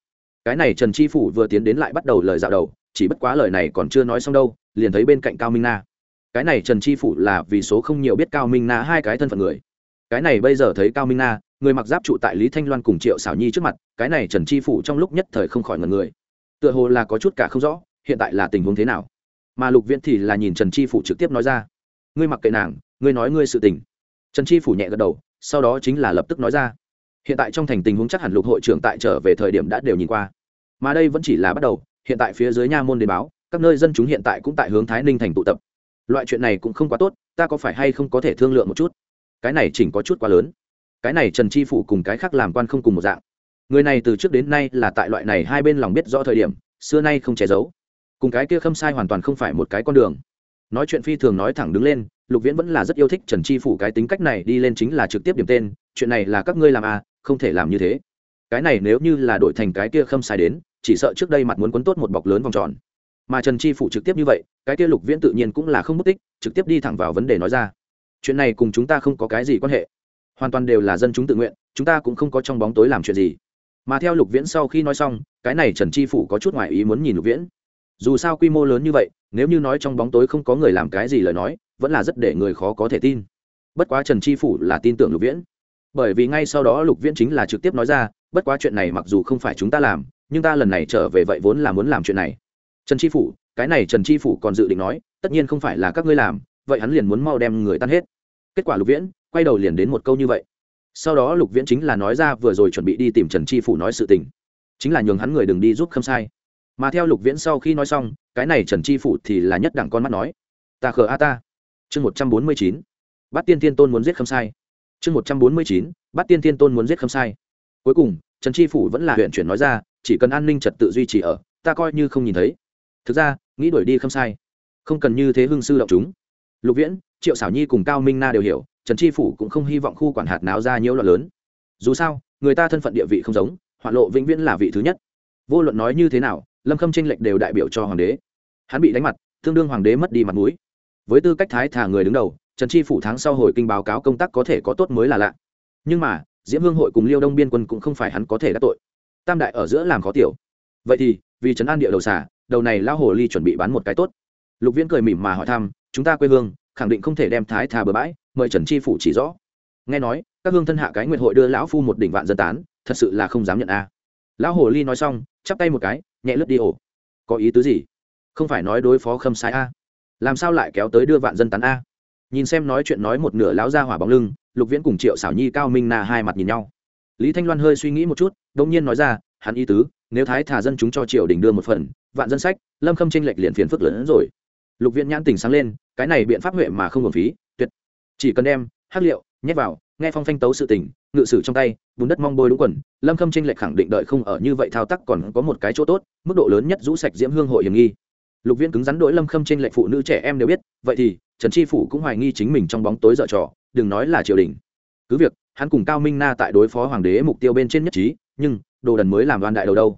cái này trần tri phủ vừa tiến đến lại bắt đầu lời dạo đầu, chỉ bất quá lời này còn chưa nói xong đâu, liền thấy bên cạnh cao minh na. Cái này trần tri phủ là vì số không nhiều biết cao minh na hai cái thân phận người. Cái này bây giờ thấy cao minh na người mặc giáp trụ tại lý thanh loan cùng triệu xảo nhi trước mặt, cái này trần tri phủ trong lúc nhất thời không khỏi ngần người. Tựa hồ là có chút cả không rõ, hiện tại là tình huống thế nào? Mà lục viễn thì là nhìn trần tri phủ trực tiếp nói ra. Ngươi mặc kệ nàng, ngươi nói ngươi sự tình. Trần tri phủ nhẹ gật đầu, sau đó chính là lập tức nói ra. Hiện tại trong thành tình huống chắc hẳn lục hội trưởng tại trở về thời điểm đã đều nhìn qua. Mà đây vẫn chỉ là bắt đầu, hiện tại phía dưới nha môn đền báo, các nơi dân chúng hiện tại cũng tại hướng thái ninh thành tụ tập. Loại chuyện này cũng không quá tốt, ta có phải hay không có thể thương lượng một chút? Cái này chỉnh có chút quá lớn cái này trần tri phụ cùng cái khác làm quan không cùng một dạng. Người này từ trước đến nay là tại loại này hai bên lòng biết rõ thời điểm, xưa nay không che giấu. Cùng cái kia khâm sai hoàn toàn không phải một cái con đường. Nói chuyện phi thường nói thẳng đứng lên, lục viễn vẫn là rất yêu thích trần tri phủ, cái tính cách này đi lên chính là trực tiếp điểm tên, chuyện này là các ngươi làm à không thể làm như thế. Cái này nếu như là đổi thành cái kia khâm sai đến, chỉ sợ trước đây mặt muốn quấn tốt một bọc lớn vòng tròn. Mà trần tri phủ trực tiếp như vậy, cái kia lục viễn tự nhiên cũng là không mất tích, trực tiếp đi thẳng vào vấn đề nói ra. Chuyện này cùng chúng ta không có cái gì quan hệ hoàn toàn đều là dân chúng tự nguyện, chúng ta cũng không có trong bóng tối làm chuyện gì. Mà theo lục viễn sau khi nói xong, cái này trần Tri phủ có chút ngoại ý muốn nhìn lục viễn. Dù sao quy mô lớn như vậy, nếu như nói trong bóng tối không có người làm cái gì lời nói, vẫn là rất để người khó có thể tin. Bất quá trần Tri phủ là tin tưởng lục viễn. Bởi vì ngay sau đó lục viễn chính là trực tiếp nói ra, bất quá chuyện này mặc dù không phải chúng ta làm, nhưng ta lần này trở về vậy vốn là muốn làm chuyện này. Trần Tri phủ, cái này trần Tri phủ còn dự định nói, tất nhiên không phải là các ngươi làm, vậy hắn liền muốn mau đem người tan hết. Kết quả lục viễn quay đầu liền đến một câu như vậy. Sau đó lục viễn chính là nói ra vừa rồi chuẩn bị đi tìm trần tri phủ nói sự tình. Chính là nhường hắn người đừng đi giúp khâm sai. Mà theo lục viễn sau khi nói xong, cái này trần tri phủ thì là nhất đẳng con mắt nói. Ta khờ a ta. Chương một trăm bốn mươi chín. Bắt tiên thiên tôn muốn giết khâm sai. Chương một trăm bốn mươi chín. Bắt tiên thiên tôn muốn giết khâm sai. Cuối cùng, trần tri phủ vẫn là huyện chuyển nói ra, chỉ cần an ninh trật tự duy trì ở, ta coi như không nhìn thấy. Thực ra, nghĩ đuổi đi khâm sai. Không cần như thế hương sư động chúng. Lục viễn, triệu xảo nhi cùng cao minh na đều hiểu trần tri phủ cũng không hy vọng khu quản hạt náo ra nhiễu loạn lớn. Dù sao, người ta thân phận địa vị không giống, hoạn lộ vĩnh viễn là vị thứ nhất. Vô luận nói như thế nào, lâm khâm tranh lệch đều đại biểu cho hoàng đế. Hắn bị đánh mặt, tương đương hoàng đế mất đi mặt mũi. Với tư cách thái thả người đứng đầu, trần Tri phủ tháng sau hồi kinh báo cáo công tác có thể có tốt mới là lạ. Nhưng mà, diễm hương hội cùng liêu đông biên quân cũng không phải hắn có thể đắc tội. Tam đại ở giữa làm khó tiểu. Vậy thì, vì trấn an địa đầu xả đầu này lao hồ ly chuẩn bị bán một cái tốt. Lục viễn cười mỉm mà hỏi thăm, chúng ta quê hương, khẳng định không thể đem thái thà bừa bãi mời trần chi phủ chỉ rõ. Nghe nói, các hương thân hạ cái nguyện hội đưa lão phu một đỉnh vạn dân tán, thật sự là không dám nhận a. Lão hồ ly nói xong, chắp tay một cái, nhẹ lướt đi ổ có ý tứ gì? Không phải nói đối phó khâm sai a. Làm sao lại kéo tới đưa vạn dân tán a? Nhìn xem nói chuyện nói một nửa lão ra hỏa bóng lưng, lục viễn cùng triệu xảo nhi, cao minh na hai mặt nhìn nhau. Lý thanh loan hơi suy nghĩ một chút đông nhiên nói ra, hắn ý tứ, nếu thái thả dân chúng cho triều đình đưa một phần, vạn dân sách, lâm khâm tranh lệch liền phiền phức lớn hơn rồi. Lục viện nhãn tình sáng lên, cái này biện pháp huệ mà không hồn phí, tuyệt chỉ cần đem hát liệu, nhét vào, nghe phong phanh tấu sự tình, ngự sử trong tay, bùn đất mong bôi đúng quần, lâm khâm tranh lệch khẳng định đợi không ở như vậy thao tác còn có một cái chỗ tốt, mức độ lớn nhất rũ sạch diễm hương hội hiểm nghi. Lục viên cứng rắn đổi lâm khâm tranh lệch phụ nữ trẻ em đều biết, vậy thì, trần tri phủ cũng hoài nghi chính mình trong bóng tối dở trò, đừng nói là triều đình. Cứ việc, hắn cùng cao minh na tại đối phó hoàng đế mục tiêu bên trên nhất trí, nhưng, đồ đần mới làm đoan đại đầu đâu.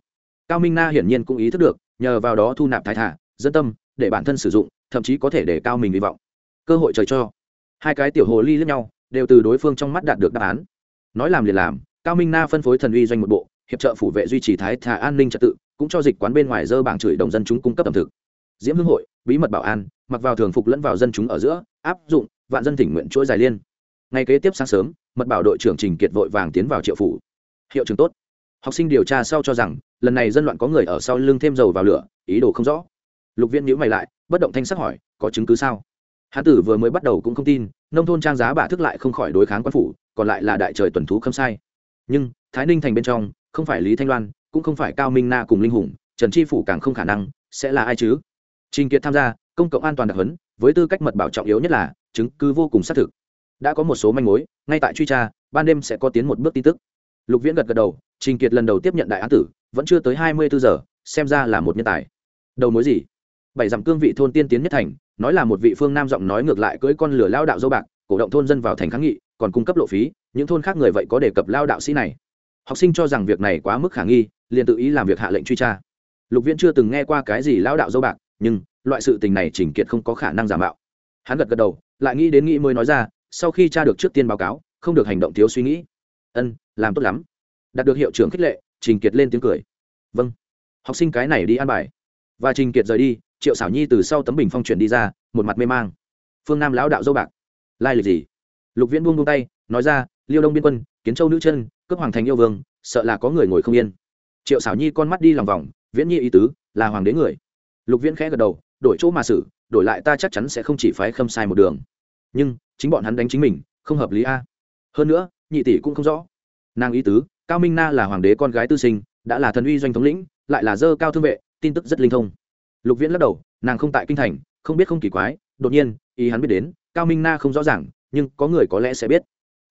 Cao minh na hiển nhiên cũng ý thức được, nhờ vào đó thu nạp thái thả, dân tâm, để bản thân sử dụng, thậm chí có thể để cao mình hy vọng. Cơ hội trời cho hai cái tiểu hồ ly lẫn nhau, đều từ đối phương trong mắt đạt được đáp án. Nói làm liền làm, cao minh na phân phối thần uy doanh một bộ, hiệp trợ phủ vệ duy trì thái thà an ninh trật tự, cũng cho dịch quán bên ngoài dơ bảng chửi đồng dân chúng cung cấp ẩm thực. Diễm hương hội, bí mật bảo an, mặc vào thường phục lẫn vào dân chúng ở giữa, áp dụng, vạn dân thỉnh nguyện chuỗi dài liên. Ngay kế tiếp sáng sớm, mật bảo đội trưởng trình kiệt vội vàng tiến vào triệu phủ. Hiệu trường tốt. Học sinh điều tra sau cho rằng, lần này dân loạn có người ở sau lưng thêm dầu vào lửa, ý đồ không rõ. Lục viên nhữ mày lại, bất động thanh sắc hỏi, có chứng cứ sao? Hán tử vừa mới bắt đầu cũng không tin, nông thôn trang giá bà thức lại không khỏi đối kháng quan phủ, còn lại là đại trời tuần thú không sai. Nhưng, thái ninh thành bên trong, không phải lý thanh loan, cũng không phải cao minh na cùng linh hùng, trần Tri phủ càng không khả năng, sẽ là ai chứ? Trình kiệt tham gia, công cộng an toàn đặc hấn với tư cách mật bảo trọng yếu nhất là, chứng cứ vô cùng xác thực. Đã có một số manh mối, ngay tại truy tra, ban đêm sẽ có tiến một bước tin tức. Lục viễn gật gật đầu, trình kiệt lần đầu tiếp nhận đại án tử, vẫn chưa tới hai mươi bốn giờ, xem ra là một nhân tài. Đầu mối gì? Bảy dặm cương vị thôn tiên tiến nhất thành nói là một vị phương nam giọng nói ngược lại cưỡi con lửa lao đạo dâu bạc, cổ động thôn dân vào thành kháng nghị, còn cung cấp lộ phí, những thôn khác người vậy có đề cập lao đạo sĩ này. Học sinh cho rằng việc này quá mức khả nghi, liền tự ý làm việc hạ lệnh truy tra. Lục viễn chưa từng nghe qua cái gì lao đạo dâu bạc, nhưng loại sự tình này trình kiệt không có khả năng giả mạo. Hắn gật gật đầu, lại nghĩ đến nghĩ mới nói ra, sau khi tra được trước tiên báo cáo, không được hành động thiếu suy nghĩ. Ân, làm tốt lắm. Đạt được hiệu trưởng khích lệ, trình kiệt lên tiếng cười. Vâng. Học sinh cái này đi ăn bài. Và trình kiệt rời đi triệu xảo nhi từ sau tấm bình phong chuyển đi ra, một mặt mê mang. Phương nam lão đạo dâu bạc. Lai lịch gì? Lục viễn buông buông tay, nói ra, liêu đông biên quân, kiến châu nữ chân, cướp hoàng thành yêu vương, sợ là có người ngồi không yên. Triệu xảo nhi con mắt đi lòng vòng, viễn nhi ý tứ, là hoàng đế người. Lục viễn khẽ gật đầu, đổi chỗ mà xử, đổi lại ta chắc chắn sẽ không chỉ phái khâm sai một đường. Nhưng, chính bọn hắn đánh chính mình, không hợp lý a. Hơn nữa, nhị tỷ cũng không rõ. Nàng ý tứ, cao minh na là hoàng đế con gái tư sinh, đã là thần uy doanh thống lĩnh, lại là dơ cao thương vệ, tin tức rất linh thông lục viễn lắc đầu, nàng không tại kinh thành, không biết không kỳ quái, đột nhiên, ý hắn biết đến, cao minh na không rõ ràng, nhưng có người có lẽ sẽ biết.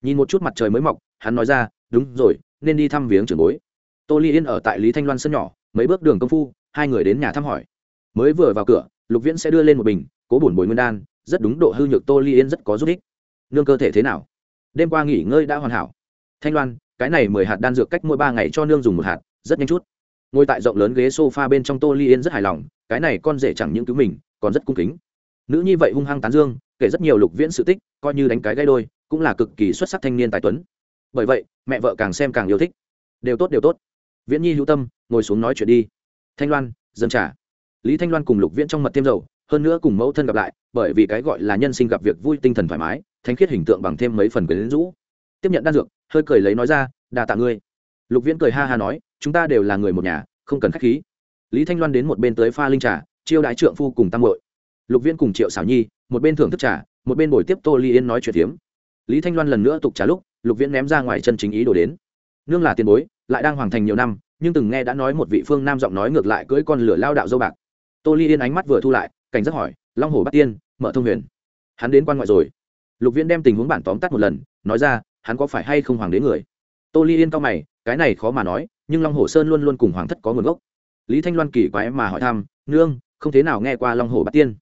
Nhìn một chút mặt trời mới mọc, hắn nói ra, đúng rồi, nên đi thăm viếng trưởng bối. Tô ly yên ở tại lý thanh loan sân nhỏ, mấy bước đường công phu, hai người đến nhà thăm hỏi. Mới vừa vào cửa, lục viễn sẽ đưa lên một bình, cố bổn bồi nguyên đan, rất đúng độ hư nhược tô ly yên rất có giúp ích. Nương cơ thể thế nào? Đêm qua nghỉ ngơi đã hoàn hảo. Thanh loan, cái này mười hạt đan dược cách mỗi ba ngày cho nương dùng một hạt, rất nhanh chút ngồi tại rộng lớn ghế sofa bên trong tô ly yên rất hài lòng, cái này con rể chẳng những cứu mình, còn rất cung kính. Nữ như vậy hung hăng tán dương, kể rất nhiều lục viễn sự tích, coi như đánh cái gây đôi, cũng là cực kỳ xuất sắc thanh niên tài tuấn. Bởi vậy, mẹ vợ càng xem càng yêu thích. Đều tốt đều tốt. Viễn nhi hữu tâm, ngồi xuống nói chuyện đi. Thanh loan dân trả lý thanh loan cùng lục viễn trong mật thêm dầu, hơn nữa cùng mẫu thân gặp lại, bởi vì cái gọi là nhân sinh gặp việc vui tinh thần thoải mái thanh khiết hình tượng bằng thêm mấy phần quyến rũ. Tiếp nhận đan dược, hơi cười lấy nói ra đà tạ ngươi lục viễn cười ha ha nói, chúng ta đều là người một nhà, không cần k h á c h khí. Lý thanh loan đến một bên tới pha linh trà, chiêu đái trượng phu cùng tăng hội lục viễn cùng triệu xảo nhi, một bên thưởng thức trà, một bên bồi tiếp tô ly yên nói chuyện tiếm lý thanh loan lần nữa tục trà lúc, lục viễn ném ra ngoài chân chính ý đồ đến. Nương là tiền bối, lại đang hoàn thành nhiều năm, nhưng từng nghe đã nói một vị phương nam giọng nói ngược lại cưỡi con lửa lao đạo dâu bạc. Tô ly yên ánh mắt vừa thu lại, cảnh giác hỏi, long hồ bắt tiên, mở thông huyền. Hắn đến quan ngoại rồi. Lục viễn đem tình huống bản tóm tắt một lần, nói ra, hắn có phải hay không hoàng đế người? Tô ly yên cao mày, cái này khó mà nói, nhưng long hồ sơn luôn luôn cùng hoàng thất có nguồn gốc. Lý thanh loan kỳ quái mà hỏi thăm, nương, không thế nào nghe qua long hồ bát tiên?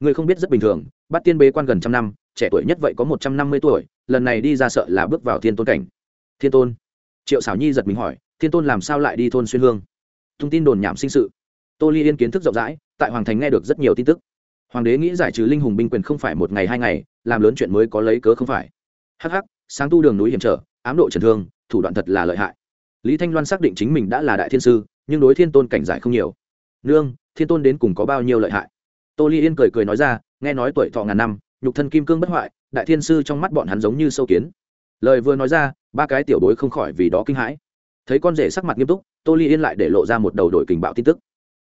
Người không biết rất bình thường, bát tiên bế quan gần trăm năm, trẻ tuổi nhất vậy có một trăm năm mươi tuổi, lần này đi ra sợ là bước vào thiên tôn cảnh. Thiên tôn? Triệu xảo nhi giật mình hỏi, thiên tôn làm sao lại đi thôn xuyên hương? Thông tin đồn nhảm sinh sự. Tô ly yên kiến thức rộng rãi, tại hoàng thành nghe được rất nhiều tin tức. Hoàng đế nghĩ giải trừ linh hùng binh quyền không phải một ngày hai ngày, làm lớn chuyện mới có lấy cớ không phải. Hh sáng tu đường núi hiểm trở, ám độ trần thương thủ đoạn thật là lợi hại. Lý thanh loan xác định chính mình đã là đại thiên sư, nhưng đối thiên tôn cảnh giải không nhiều. Nương, thiên tôn đến cùng có bao nhiêu lợi hại? Tô ly yên cười cười nói ra, nghe nói tuổi thọ ngàn năm, nhục thân kim cương bất hoại, đại thiên sư trong mắt bọn hắn giống như sâu kiến. Lời vừa nói ra, ba cái tiểu bối không khỏi vì đó kinh hãi. Thấy con rể sắc mặt nghiêm túc, tô ly yên lại để lộ ra một đầu đội kình bạo tin tức.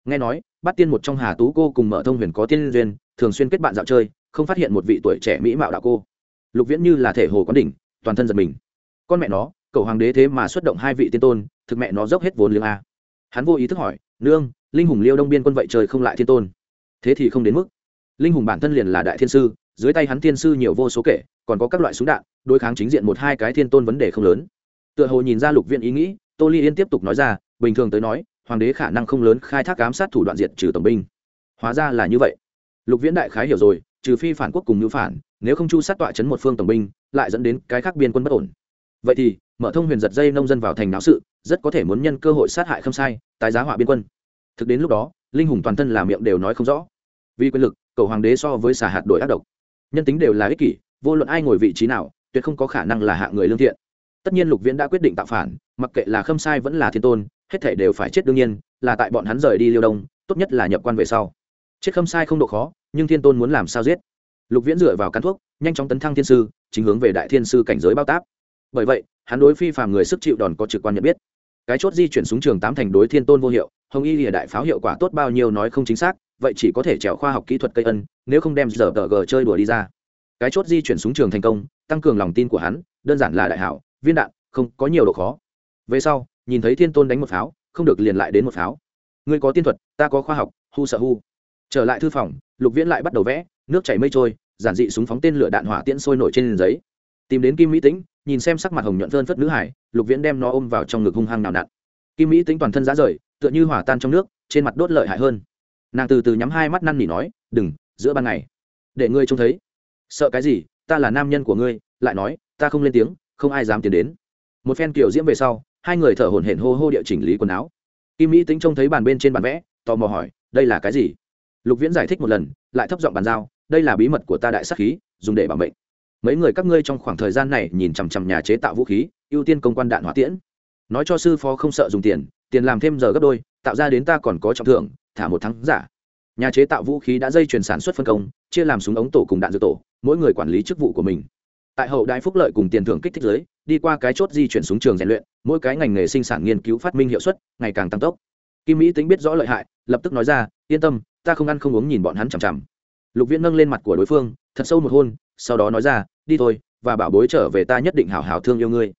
Nghe nói bắt tiên một trong hà tú cô cùng mở thông huyền có tiên duyên, thường xuyên kết bạn dạo chơi, không phát hiện một vị tuổi trẻ mỹ mạo đạo cô. Lục viễn như là thể hồ quán đỉnh, toàn thân giật mình. Con mẹ nó cậu hoàng đế thế mà xuất động hai vị tiên tôn, thực mẹ nó dốc hết vốn liếng a. Hắn vô ý thức hỏi, nương, linh hùng liêu đông biên quân vậy trời không lại thiên tôn? Thế thì không đến mức. Linh hùng bản thân liền là đại thiên sư, dưới tay hắn thiên sư nhiều vô số kể, còn có các loại súng đạn, đối kháng chính diện một hai cái thiên tôn vấn đề không lớn. Tựa hồ nhìn ra lục viện ý nghĩ, tô ly yên tiếp tục nói ra, bình thường tới nói, hoàng đế khả năng không lớn khai thác ám sát thủ đoạn diệt trừ tổng binh. Hóa ra là như vậy. Lục viễn đại khái hiểu rồi, trừ phi phản quốc cùng ngữ phản, nếu không chu sát tọa chấn một phương tổng binh, lại dẫn đến cái khác biên quân bất ổn vậy thì, mở thông huyền giật dây nông dân vào thành náo sự, rất có thể muốn nhân cơ hội sát hại không sai, tái giá họa biên quân. Thực đến lúc đó, linh hùng toàn thân làm miệng đều nói không rõ. Vì quyền lực, cầu hoàng đế so với xà hạt đổi ác độc. Nhân tính đều là ích kỷ, vô luận ai ngồi vị trí nào, tuyệt không có khả năng là hạ người lương thiện. Tất nhiên lục viễn đã quyết định tạo phản, mặc kệ là khâm sai vẫn là thiên tôn, hết thể đều phải chết đương nhiên, là tại bọn hắn rời đi liêu đông, tốt nhất là nhập quan về sau. Chết khâm sai không độ khó, nhưng thiên tôn muốn làm sao giết? Lục viễn dựa vào cán thuốc, nhanh chóng tấn thăng thiên sư, chính hướng về đại thiên sư cảnh giới bao táp bởi vậy, hắn đối phi phàm người sức chịu đòn có trực quan nhận biết. Cái chốt di chuyển xuống trường tám thành đối thiên tôn vô hiệu, hồng y lìa đại pháo hiệu quả tốt bao nhiêu nói không chính xác, vậy chỉ có thể trèo khoa học kỹ thuật cây ân, nếu không đem giờ tờ g chơi đùa đi ra. Cái chốt di chuyển xuống trường thành công, tăng cường lòng tin của hắn, đơn giản là đại hảo, viên đạn, không có nhiều độ khó. Về sau, nhìn thấy thiên tôn đánh một pháo, không được liền lại đến một pháo. Người có tiên thuật, ta có khoa học, hu sợ hu. Trở lại thư phòng, lục viễn lại bắt đầu vẽ, nước chảy mây trôi, giản dị súng phóng tên lửa đạn hỏa tiễn sôi nổi trên giấy tìm đến kim mỹ tĩnh, nhìn xem sắc mặt hồng nhuận phơn phất nữ hải, lục viễn đem nó ôm vào trong ngực hung hăng nào nặn. Kim mỹ tĩnh toàn thân giá rời, tựa như hỏa tan trong nước, trên mặt đốt lợi hại hơn. Nàng từ từ nhắm hai mắt năn nỉ nói, đừng, giữa ban ngày, để ngươi trông thấy. Sợ cái gì? Ta là nam nhân của ngươi, lại nói, ta không lên tiếng, không ai dám tiến đến. Một phen kiểu diễm về sau, hai người thở hổn hển hô hô địa chỉnh lý quần áo. Kim mỹ tính trông thấy bàn bên trên bàn vẽ, tò mò hỏi, đây là cái gì? Lục viễn giải thích một lần, lại thấp giọng bàn giao, đây là bí mật của ta đại sắc khí, dùng để bảo mệnh mấy người các ngươi trong khoảng thời gian này nhìn chằm chằm nhà chế tạo vũ khí, ưu tiên công quan đạn hỏa tiễn. Nói cho sư phó không sợ dùng tiền tiền làm thêm giờ gấp đôi, tạo ra đến ta còn có trọng thưởng, thả một tháng giả. Nhà chế tạo vũ khí đã dây chuyển sản xuất phân công, chia làm súng ống tổ cùng đạn dược tổ, mỗi người quản lý chức vụ của mình. Tại hậu đại phúc lợi cùng tiền thưởng kích thích giới, đi qua cái chốt di chuyển xuống trường rèn luyện, mỗi cái ngành nghề sinh sản nghiên cứu phát minh hiệu suất ngày càng tăng tốc. Kim mỹ tính biết rõ lợi hại, lập tức nói ra, yên tâm, ta không ăn không uống nhìn bọn hắn chằm chằm. Lục viễn nâng lên mặt của đối phương thật sâu một hôn, sau đó nói ra, đi thôi, và bảo bối trở về ta nhất định hảo hảo thương yêu ngươi.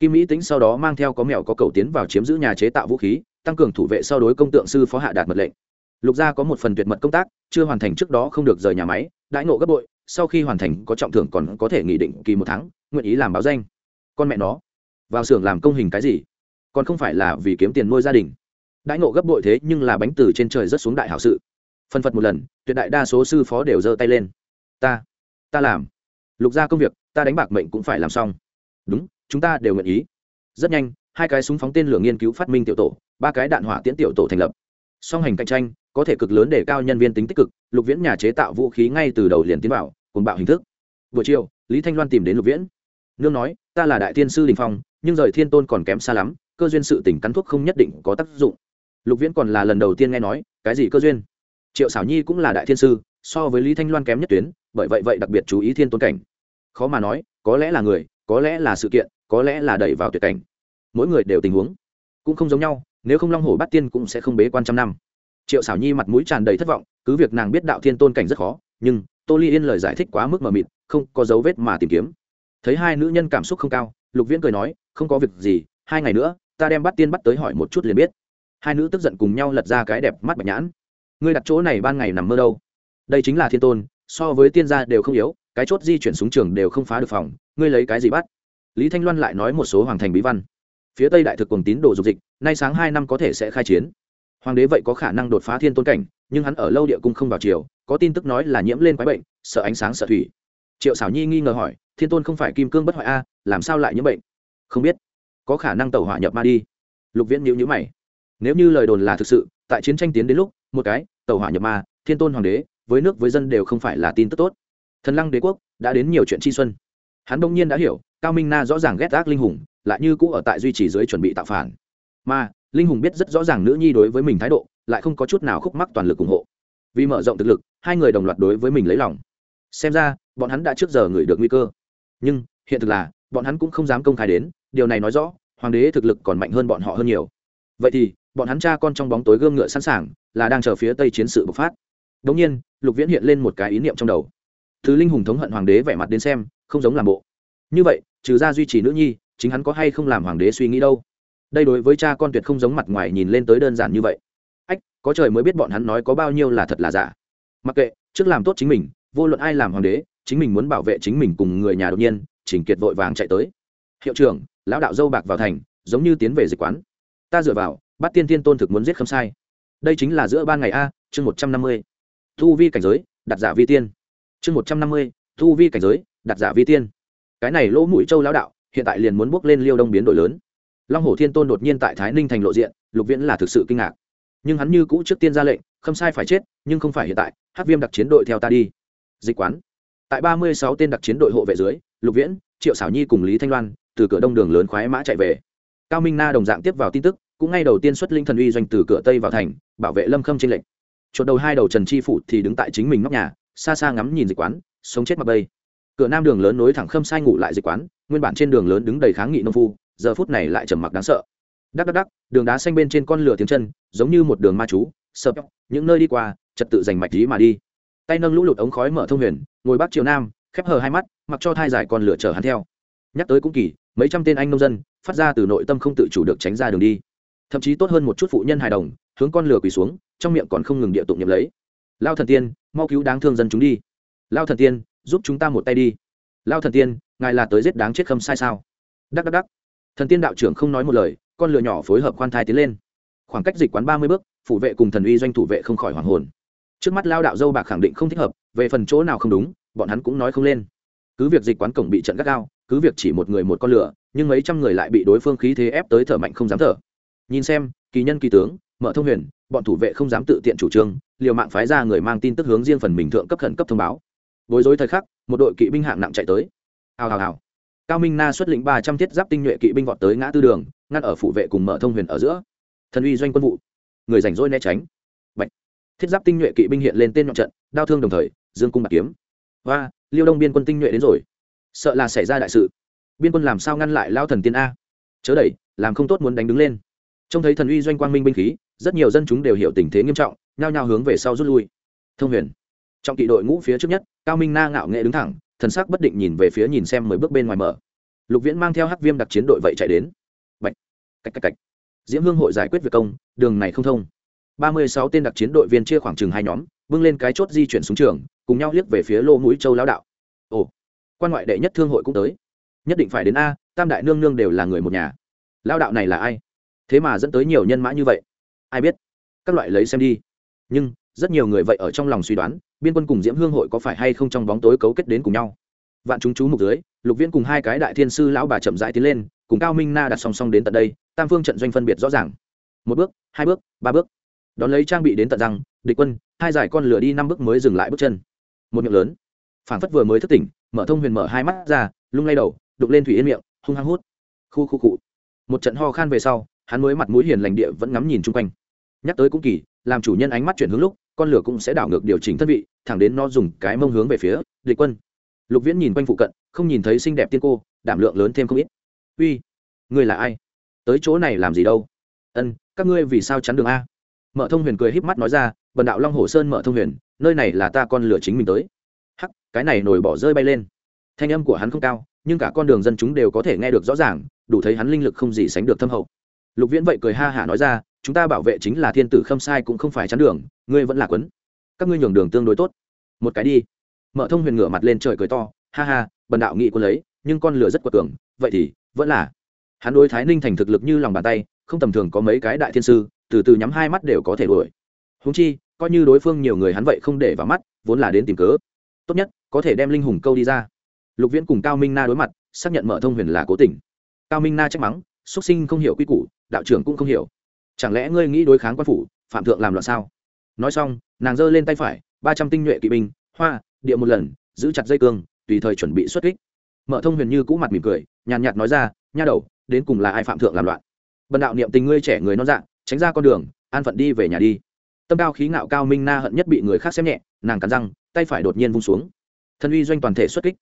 Kim mỹ tính sau đó mang theo có mèo có cầu tiến vào chiếm giữ nhà chế tạo vũ khí, tăng cường thủ vệ sau đối công tượng sư phó hạ đạt mật lệnh. Lục gia có một phần tuyệt mật công tác, chưa hoàn thành trước đó không được rời nhà máy, đãi ngộ gấp bội, sau khi hoàn thành có trọng thưởng còn có thể nghỉ định kỳ một tháng, nguyện ý làm báo danh. Con mẹ nó, vào xưởng làm công hình cái gì? Còn không phải là vì kiếm tiền nuôi gia đình. Đãi ngộ gấp bội thế nhưng là bánh từ trên trời rất xuống đại hảo sự. Phân phật một lần, tuyệt đại đa số sư phó đều giơ tay lên ta ta làm. Lục gia công việc, ta đánh bạc mệnh cũng phải làm xong. Đúng, chúng ta đều nguyện ý. Rất nhanh, hai cái súng phóng tên lửa nghiên cứu phát minh tiểu tổ, ba cái đạn hỏa tiễn tiểu tổ thành lập. Song hành cạnh tranh, có thể cực lớn để cao nhân viên tính tích cực, lục viễn nhà chế tạo vũ khí ngay từ đầu liền tiến vào cùng bạo hình thức. Buổi chiều, lý thanh loan tìm đến lục viễn. Nương nói, ta là đại tiên sư đình phong, nhưng rời thiên tôn còn kém xa lắm, cơ duyên sự tỉnh cắn thuốc không nhất định có tác dụng. Lục viễn còn là lần đầu tiên nghe nói, cái gì cơ duyên? Triệu xảo nhi cũng là đại thiên sư, so với lý thanh loan kém nhất tuyến bởi vậy vậy đặc biệt chú ý thiên tôn cảnh. Khó mà nói, có lẽ là người, có lẽ là sự kiện, có lẽ là đẩy vào tuyệt cảnh. Mỗi người đều tình huống cũng không giống nhau, nếu không long hổ bắt tiên cũng sẽ không bế quan trăm năm. Triệu xảo nhi mặt mũi tràn đầy thất vọng, cứ việc nàng biết đạo thiên tôn cảnh rất khó, nhưng tô ly yên lời giải thích quá mức mờ mịt, không có dấu vết mà tìm kiếm. Thấy hai nữ nhân cảm xúc không cao, lục viễn cười nói, không có việc gì, hai ngày nữa, ta đem bắt tiên bắt tới hỏi một chút liền biết. Hai nữ tức giận cùng nhau lật ra cái đẹp mắt bạch nhãn. Ngươi đặt chỗ này ban ngày nằm mơ đâu? Đây chính là thiên tôn so với tiên gia đều không yếu, cái chốt di chuyển súng trường đều không phá được phòng, ngươi lấy cái gì bắt? Lý thanh loan lại nói một số hoàng thành bí văn. Phía tây đại thực cùng tín đồ dục dịch, nay sáng hai năm có thể sẽ khai chiến. Hoàng đế vậy có khả năng đột phá thiên tôn cảnh, nhưng hắn ở lâu địa cung không vào chiều có tin tức nói là nhiễm lên quái bệnh, sợ ánh sáng sợ thủy. Triệu xảo nhi nghi ngờ hỏi, thiên tôn không phải kim cương bất hoại a, làm sao lại nhiễm bệnh? Không biết. Có khả năng tàu hỏa nhập ma đi. Lục viễn nhữ nhữ mày. Nếu như lời đồn là thực sự, tại chiến tranh tiến đến lúc, một cái tàu hỏa nhập ma, thiên tôn hoàng đế với nước với dân đều không phải là tin tức tốt. Thần lăng đế quốc đã đến nhiều chuyện chi xuân. Hắn đông nhiên đã hiểu, cao minh na rõ ràng ghét ác linh hùng, lại như cũ ở tại duy trì dưới chuẩn bị tạo phản. Mà, linh hùng biết rất rõ ràng nữ nhi đối với mình thái độ, lại không có chút nào khúc mắc toàn lực ủng hộ. Vì mở rộng thực lực, hai người đồng loạt đối với mình lấy lòng. Xem ra, bọn hắn đã trước giờ ngửi được nguy cơ. Nhưng, hiện thực là, bọn hắn cũng không dám công khai đến, điều này nói rõ, hoàng đế thực lực còn mạnh hơn bọn họ hơn nhiều. Vậy thì, bọn hắn cha con trong bóng tối gươm ngựa sẵn sàng, là đang chờ phía tây chiến sự bộc phát đống nhiên, lục viễn hiện lên một cái ý niệm trong đầu. Thứ linh hùng thống hận hoàng đế vẻ mặt đến xem, không giống làm bộ. Như vậy, trừ ra duy trì nữ nhi, chính hắn có hay không làm hoàng đế suy nghĩ đâu? Đây đối với cha con tuyệt không giống mặt ngoài nhìn lên tới đơn giản như vậy. Ách, có trời mới biết bọn hắn nói có bao nhiêu là thật là giả. Mặc kệ, trước làm tốt chính mình, vô luận ai làm hoàng đế, chính mình muốn bảo vệ chính mình cùng người nhà đột nhiên chỉnh kiệt vội vàng chạy tới. Hiệu trưởng, lão đạo dâu bạc vào thành, giống như tiến về dịch quán. Ta dựa vào, bắt tiên tiên tôn thực muốn giết không sai. Đây chính là giữa ban ngày a, chương một trăm năm mươi thu vi cảnh giới, đặt giả vi tiên. Chương một trăm năm mươi, thu vi cảnh giới, đặt giả vi tiên. Cái này lỗ mũi châu lão đạo, hiện tại liền muốn bước lên liêu đông biến đổi lớn. Long hồ thiên tôn đột nhiên tại thái ninh thành lộ diện, lục viễn là thực sự kinh ngạc. Nhưng hắn như cũ trước tiên ra lệnh, không sai phải chết, nhưng không phải hiện tại hát viêm đặc chiến đội theo ta đi. Dịch quán. Tại ba mươi sáu tên đặc chiến đội hộ vệ dưới, lục viễn, triệu xảo nhi cùng lý thanh loan, từ cửa đông đường lớn khoái mã chạy về. Cao minh na đồng dạng tiếp vào tin tức, cũng ngay đầu tiên xuất linh thần uy doanh từ cửa tây vào thành, bảo vệ lâm khâm trên lệnh chuột đầu hai đầu trần chi phủ thì đứng tại chính mình nóc nhà, xa xa ngắm nhìn dịch quán, sống chết mặc bây cửa nam đường lớn nối thẳng khâm sai ngủ lại dịch quán, nguyên bản trên đường lớn đứng đầy kháng nghị nông phu, giờ phút này lại trầm mặc đáng sợ. Đắc đắc đắc, đường đá xanh bên trên con lửa tiếng chân, giống như một đường ma chú, sợ những nơi đi qua, trật tự giành mạch lý mà đi. Tay nâng lũ lụt ống khói mở thông huyền, ngồi bắc chiều nam, khép hờ hai mắt, mặc cho thai giải con lửa chở hắn theo. Nhắc tới cũng kỳ, mấy trăm tên anh nông dân, phát ra từ nội tâm không tự chủ được tránh ra đường đi. Thậm chí tốt hơn một chút phụ nhân hài đồng, hướng con lửa quỳ xuống trong miệng còn không ngừng địa tụng nhậm lấy. Lao thần tiên, mau cứu đáng thương dân chúng đi. Lao thần tiên, giúp chúng ta một tay đi. Lao thần tiên, ngài là tới giết đáng chết khâm sai sao? Đắc đắc đắc. Thần tiên đạo trưởng không nói một lời, con lửa nhỏ phối hợp khoan thai tiến lên. Khoảng cách dịch quán ba mươi bước, phủ vệ cùng thần uy doanh thủ vệ không khỏi hoàng hồn. Trước mắt lao đạo dâu bạc khẳng định không thích hợp, về phần chỗ nào không đúng, bọn hắn cũng nói không lên. Cứ việc dịch quán cổng bị trận gắt gao, cứ việc chỉ một người một con lửa, nhưng mấy trăm người lại bị đối phương khí thế ép tới thở mạnh không dám thở. Nhìn xem, kỳ nhân kỳ tướng mở thông huyền, bọn thủ vệ không dám tự tiện chủ trương, liều mạng phái ra người mang tin tức hướng riêng phần mình thượng cấp khẩn cấp thông báo. Bối rối thời khắc, một đội kỵ binh hạng nặng chạy tới. Hào hào hào. Cao minh na xuất lĩnh ba trăm thiết giáp tinh nhuệ kỵ binh vọt tới ngã tư đường, ngăn ở phụ vệ cùng mở thông huyền ở giữa. Thần uy doanh quân vụ. Người rảnh rỗi né tránh. Bạch. thiết giáp tinh nhuệ kỵ binh hiện lên tên nhọn trận, đao thương đồng thời, dương cung bạc kiếm. Và liêu đông biên quân tinh nhuệ đến rồi. Sợ là xảy ra đại sự. Biên quân làm sao ngăn lại lao thần tiên a? Chớ đẩy, làm không tốt muốn đánh đứng lên. Trông thấy thần uy doanh quang minh binh khí rất nhiều dân chúng đều hiểu tình thế nghiêm trọng, nhao nhao hướng về sau rút lui. Thông huyền, trong kỵ đội ngũ phía trước nhất, cao minh na ngạo nghệ đứng thẳng, thần sắc bất định nhìn về phía nhìn xem mười bước bên ngoài mở. Lục viễn mang theo hắc viêm đặc chiến đội vậy chạy đến. Bạch. Cách cách cách. diễm hương hội giải quyết việc công, đường này không thông. Ba mươi sáu tên đặc chiến đội viên chia khoảng chừng hai nhóm, bưng lên cái chốt di chuyển xuống trường, cùng nhau liếc về phía lô núi châu lão đạo. Ồ, quan ngoại đệ nhất thương hội cũng tới. Nhất định phải đến a, tam đại nương nương đều là người một nhà. Lao đạo này là ai? Thế mà dẫn tới nhiều nhân mã như vậy ai biết, các loại lấy xem đi. Nhưng, rất nhiều người vậy ở trong lòng suy đoán, biên quân cùng diễm hương hội có phải hay không trong bóng tối cấu kết đến cùng nhau. Vạn chúng chú mục dưới, lục viễn cùng hai cái đại thiên sư lão bà chậm rãi tiến lên, cùng cao minh na đặt song song đến tận đây, tam phương trận doanh phân biệt rõ ràng. Một bước, hai bước, ba bước. Đón lấy trang bị đến tận răng, địch quân, hai giải con lửa đi năm bước mới dừng lại bước chân. Một miệng lớn. Phản phất vừa mới thức tỉnh, mở thông huyền mở hai mắt ra, lung lay đầu, đục lên thủy yên miệng, hung hăng hút. Khu khu cụ một trận ho khan về sau, hắn mới mặt mũi hiền lành địa vẫn ngắm nhìn chung quanh nhắc tới cũng kỳ, làm chủ nhân ánh mắt chuyển hướng lúc, con lửa cũng sẽ đảo ngược điều chỉnh thân vị, thẳng đến nó dùng cái mông hướng về phía địch quân. Lục viễn nhìn quanh phụ cận, không nhìn thấy xinh đẹp tiên cô, đảm lượng lớn thêm không ít. Uy ngươi là ai? Tới chỗ này làm gì đâu? Ân, các ngươi vì sao chắn đường a? Mở thông huyền cười híp mắt nói ra, bần đạo long hồ sơn mở thông huyền, nơi này là ta con lửa chính mình tới. Hắc, cái này nổi bỏ rơi bay lên. Thanh âm của hắn không cao, nhưng cả con đường dân chúng đều có thể nghe được rõ ràng, đủ thấy hắn linh lực không gì sánh được thâm hậu. Lục viễn vậy cười ha hả nói ra chúng ta bảo vệ chính là thiên tử khâm sai cũng không phải chắn đường, ngươi vẫn là quấn. Các ngươi nhường đường tương đối tốt. Một cái đi. Mở thông huyền ngửa mặt lên trời cười to, ha ha, bần đạo nghị quân lấy, nhưng con lửa rất quật cường, vậy thì, vẫn là. Hắn đối thái ninh thành thực lực như lòng bàn tay, không tầm thường có mấy cái đại thiên sư, từ từ nhắm hai mắt đều có thể đuổi. Húng chi, coi như đối phương nhiều người hắn vậy không để vào mắt, vốn là đến tìm cớ. Tốt nhất, có thể đem linh hùng câu đi ra. Lục viễn cùng cao minh na đối mặt, xác nhận mở thông huyền là cố tình. Cao minh na trách mắng, xuất sinh không hiểu quy củ, đạo trưởng cũng không hiểu chẳng lẽ ngươi nghĩ đối kháng quan phủ, phạm thượng làm loạn sao? Nói xong, nàng giơ lên tay phải, ba trăm tinh nhuệ kỵ binh, hoa, địa một lần, giữ chặt dây cương, tùy thời chuẩn bị xuất kích. Mở thông huyền như cũ mặt mỉm cười, nhàn nhạt nói ra, nha đầu, đến cùng là ai phạm thượng làm loạn? Bần đạo niệm tình ngươi trẻ người non dạng tránh ra con đường, an phận đi về nhà đi. Tâm cao khí ngạo cao minh na hận nhất bị người khác xem nhẹ, nàng cắn răng, tay phải đột nhiên vung xuống. Thân uy doanh toàn thể xuất kích.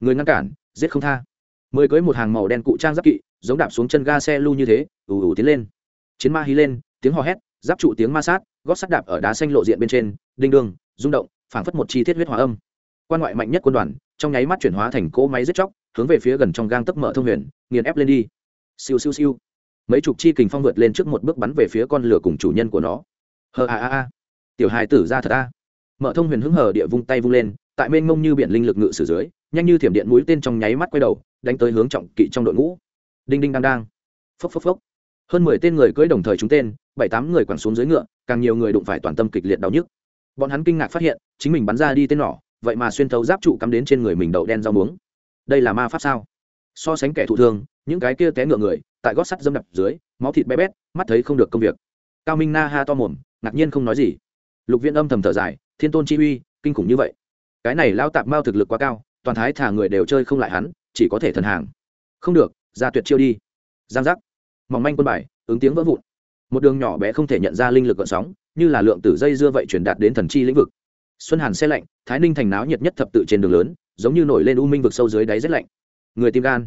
Người ngăn cản, giết không tha. Mười cưới một hàng màu đen cụ trang giáp kỵ, giống đạp xuống chân ga xe lưu như thế, ù ù tiến lên chiến ma hí lên, tiếng hò hét, giáp trụ tiếng ma sát, gót sắt đạp ở đá xanh lộ diện bên trên, đinh đường rung động, phảng phất một chi tiết huyết hóa âm. Quan ngoại mạnh nhất quân đoàn, trong nháy mắt chuyển hóa thành cỗ máy giết chóc, hướng về phía gần trong gang tấc mở thông huyền, nghiền ép lên đi. Siêu siêu siêu. Mấy chục chi kình phong vượt lên trước một bước bắn về phía con lửa cùng chủ nhân của nó. Hờ a a a. Tiểu hài tử ra thật a. Mở thông huyền hứng hờ địa vung tay vung lên, tại mênh mông như biển linh lực ngự sử dưới, nhanh như thiểm điện mũi tên trong nháy mắt quay đầu, đánh tới hướng trọng kỵ trong đội ngũ. Đinh đinh đang đang phốc phốc phốc hơn mười tên người cưỡi đồng thời chúng tên, bảy tám người quẳng xuống dưới ngựa, càng nhiều người đụng phải toàn tâm kịch liệt đau nhức. Bọn hắn kinh ngạc phát hiện, chính mình bắn ra đi tên nỏ, vậy mà xuyên thấu giáp trụ cắm đến trên người mình đậu đen rau muống. Đây là ma pháp sao? So sánh kẻ thụ thương, những cái kia té ngựa người, tại gót sắt dâm đập dưới, máu thịt bé bét, mắt thấy không được công việc. Cao minh na ha to mồm, ngạc nhiên không nói gì. Lục viên âm thầm thở dài, thiên tôn chi uy, kinh khủng như vậy. Cái này lao tạp mao thực lực quá cao, toàn thái thả người đều chơi không lại hắn, chỉ có thể thần hàng. Không được, ra tuyệt chiêu đi. Giang giác mỏng manh quân bài, ứng tiếng vỡ vụn. Một đường nhỏ bé không thể nhận ra linh lực gợn sóng, như là lượng tử dây dưa vậy truyền đạt đến thần chi lĩnh vực. Xuân hàn xe lạnh, thái ninh thành náo nhiệt nhất thập tự trên đường lớn, giống như nổi lên u minh vực sâu dưới đáy rét lạnh. Người tim gan.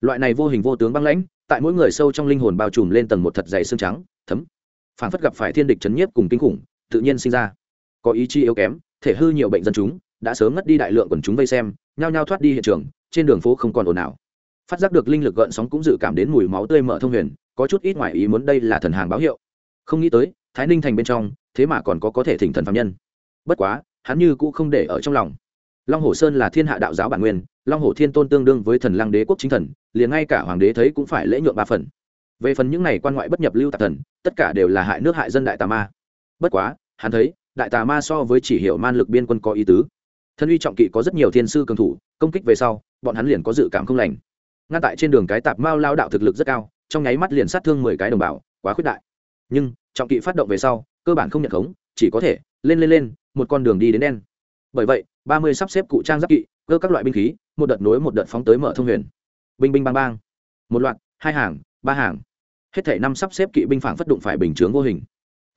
Loại này vô hình vô tướng băng lãnh, tại mỗi người sâu trong linh hồn bao trùm lên tầng một thật dày xương trắng, thấm. Phản phất gặp phải thiên địch chấn nhiếp cùng kinh khủng, tự nhiên sinh ra. Có ý chí yếu kém, thể hư nhiều bệnh dân chúng, đã sớm ngất đi đại lượng quần chúng vây xem, nhao nhao thoát đi hiện trường, trên đường phố không còn ồn ào phát giác được linh lực gợn sóng cũng dự cảm đến mùi máu tươi mở thông huyền, có chút ít ngoại ý muốn đây là thần hàng báo hiệu. Không nghĩ tới, thái ninh thành bên trong, thế mà còn có có thể thỉnh thần phạm nhân. Bất quá, hắn như cũ không để ở trong lòng. Long hồ sơn là thiên hạ đạo giáo bản nguyên, long hồ thiên tôn tương đương với thần lăng đế quốc chính thần, liền ngay cả hoàng đế thấy cũng phải lễ nhuộm ba phần. Về phần những này quan ngoại bất nhập lưu tạp thần, tất cả đều là hại nước hại dân đại tà ma. Bất quá, hắn thấy, đại tà ma so với chỉ hiệu man lực biên quân có ý tứ. Thân uy trọng kỵ có rất nhiều thiên sư cường thủ, công kích về sau, bọn hắn liền có dự cảm không lành ngăn tại trên đường cái tạp mao lao đạo thực lực rất cao, trong nháy mắt liền sát thương mười cái đồng bào, quá khuyết đại. Nhưng, trọng kỵ phát động về sau, cơ bản không nhận khống, chỉ có thể lên lên lên, một con đường đi đến đen. Bởi vậy, ba mươi sắp xếp cụ trang giáp kỵ, cơ các loại binh khí, một đợt nối một đợt phóng tới mở thông huyền. Binh binh bang bang. Một loạt, hai hàng, ba hàng. Hết thể năm sắp xếp kỵ binh phảng phất đụng phải bình chướng vô hình.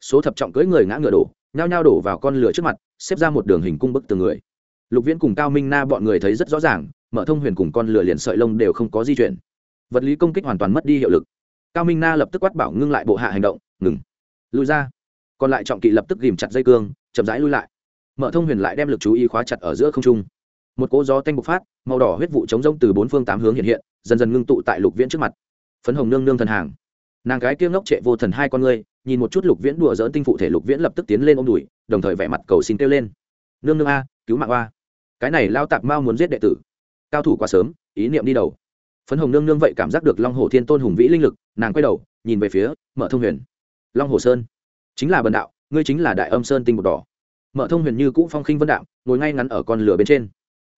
Số thập trọng cưỡi người ngã ngựa đổ, nhao nhao đổ vào con lửa trước mặt, xếp ra một đường hình cung bức từng người. Lục viễn cùng cao minh na bọn người thấy rất rõ ràng mở thông huyền cùng con lửa liền sợi lông đều không có di chuyển. Vật lý công kích hoàn toàn mất đi hiệu lực. Cao minh na lập tức quát bảo ngưng lại bộ hạ hành động, ngừng. Lui ra. Còn lại trọng kỵ lập tức ghìm chặt dây cương, chậm rãi lui lại. Mở thông huyền lại đem lực chú ý khóa chặt ở giữa không trung. Một cỗ gió tanh bộc phát, màu đỏ huyết vụ chống rông từ bốn phương tám hướng hiện hiện, dần dần ngưng tụ tại lục viễn trước mặt. Phấn hồng nương nương thần hàng. Nàng gái kia ngốc trệ vô thần hai con ngươi, nhìn một chút lục viễn đùa dỡn tinh phụ thể lục viễn lập tức tiến lên ôm đùi, đồng thời vẻ mặt cầu xin kêu lên. Nương nương a, cứu mạng a cái này lao tạp mao muốn giết đệ tử cao thủ quá sớm, ý niệm đi đầu. Phấn hồng nương nương vậy cảm giác được long hồ thiên tôn hùng vĩ linh lực, nàng quay đầu, nhìn về phía mở thông huyền. Long hồ sơn, chính là bần đạo, ngươi chính là đại âm sơn tinh bột đỏ. Mở thông huyền như cũ phong khinh vân đạo, ngồi ngay ngắn ở con lửa bên trên.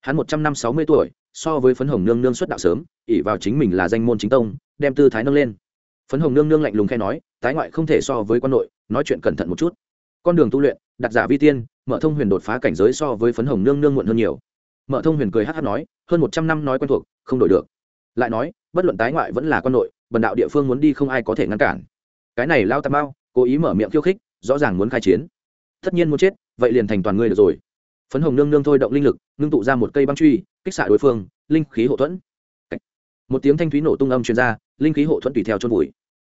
Hắn một trăm năm sáu mươi tuổi, so với phấn hồng nương nương xuất đạo sớm ỉ vào chính mình là danh môn chính tông, đem tư thái nâng lên. Phấn hồng nương nương lạnh lùng khe nói, tái ngoại không thể so với quan nội, nói chuyện cẩn thận một chút. Con đường tu luyện, đặt giả vi tiên mở thông huyền đột phá cảnh giới so với phấn hồng nương nương muộn hơn nhiều mở thông huyền cười hát hát nói, hơn một trăm năm nói quen thuộc, không đổi được. Lại nói, bất luận tái ngoại vẫn là quan nội, bần đạo địa phương muốn đi không ai có thể ngăn cản. Cái này lao tà mao, cố ý mở miệng khiêu khích, rõ ràng muốn khai chiến. Tất nhiên muốn chết, vậy liền thành toàn ngươi được rồi. Phấn hồng nương nương thôi động linh lực, ngưng tụ ra một cây băng truy, kích xạ đối phương, linh khí hộ thuẫn. Một tiếng thanh thúy nổ tung âm chuyên r a linh khí hộ thuẫn tùy theo chôn vùi.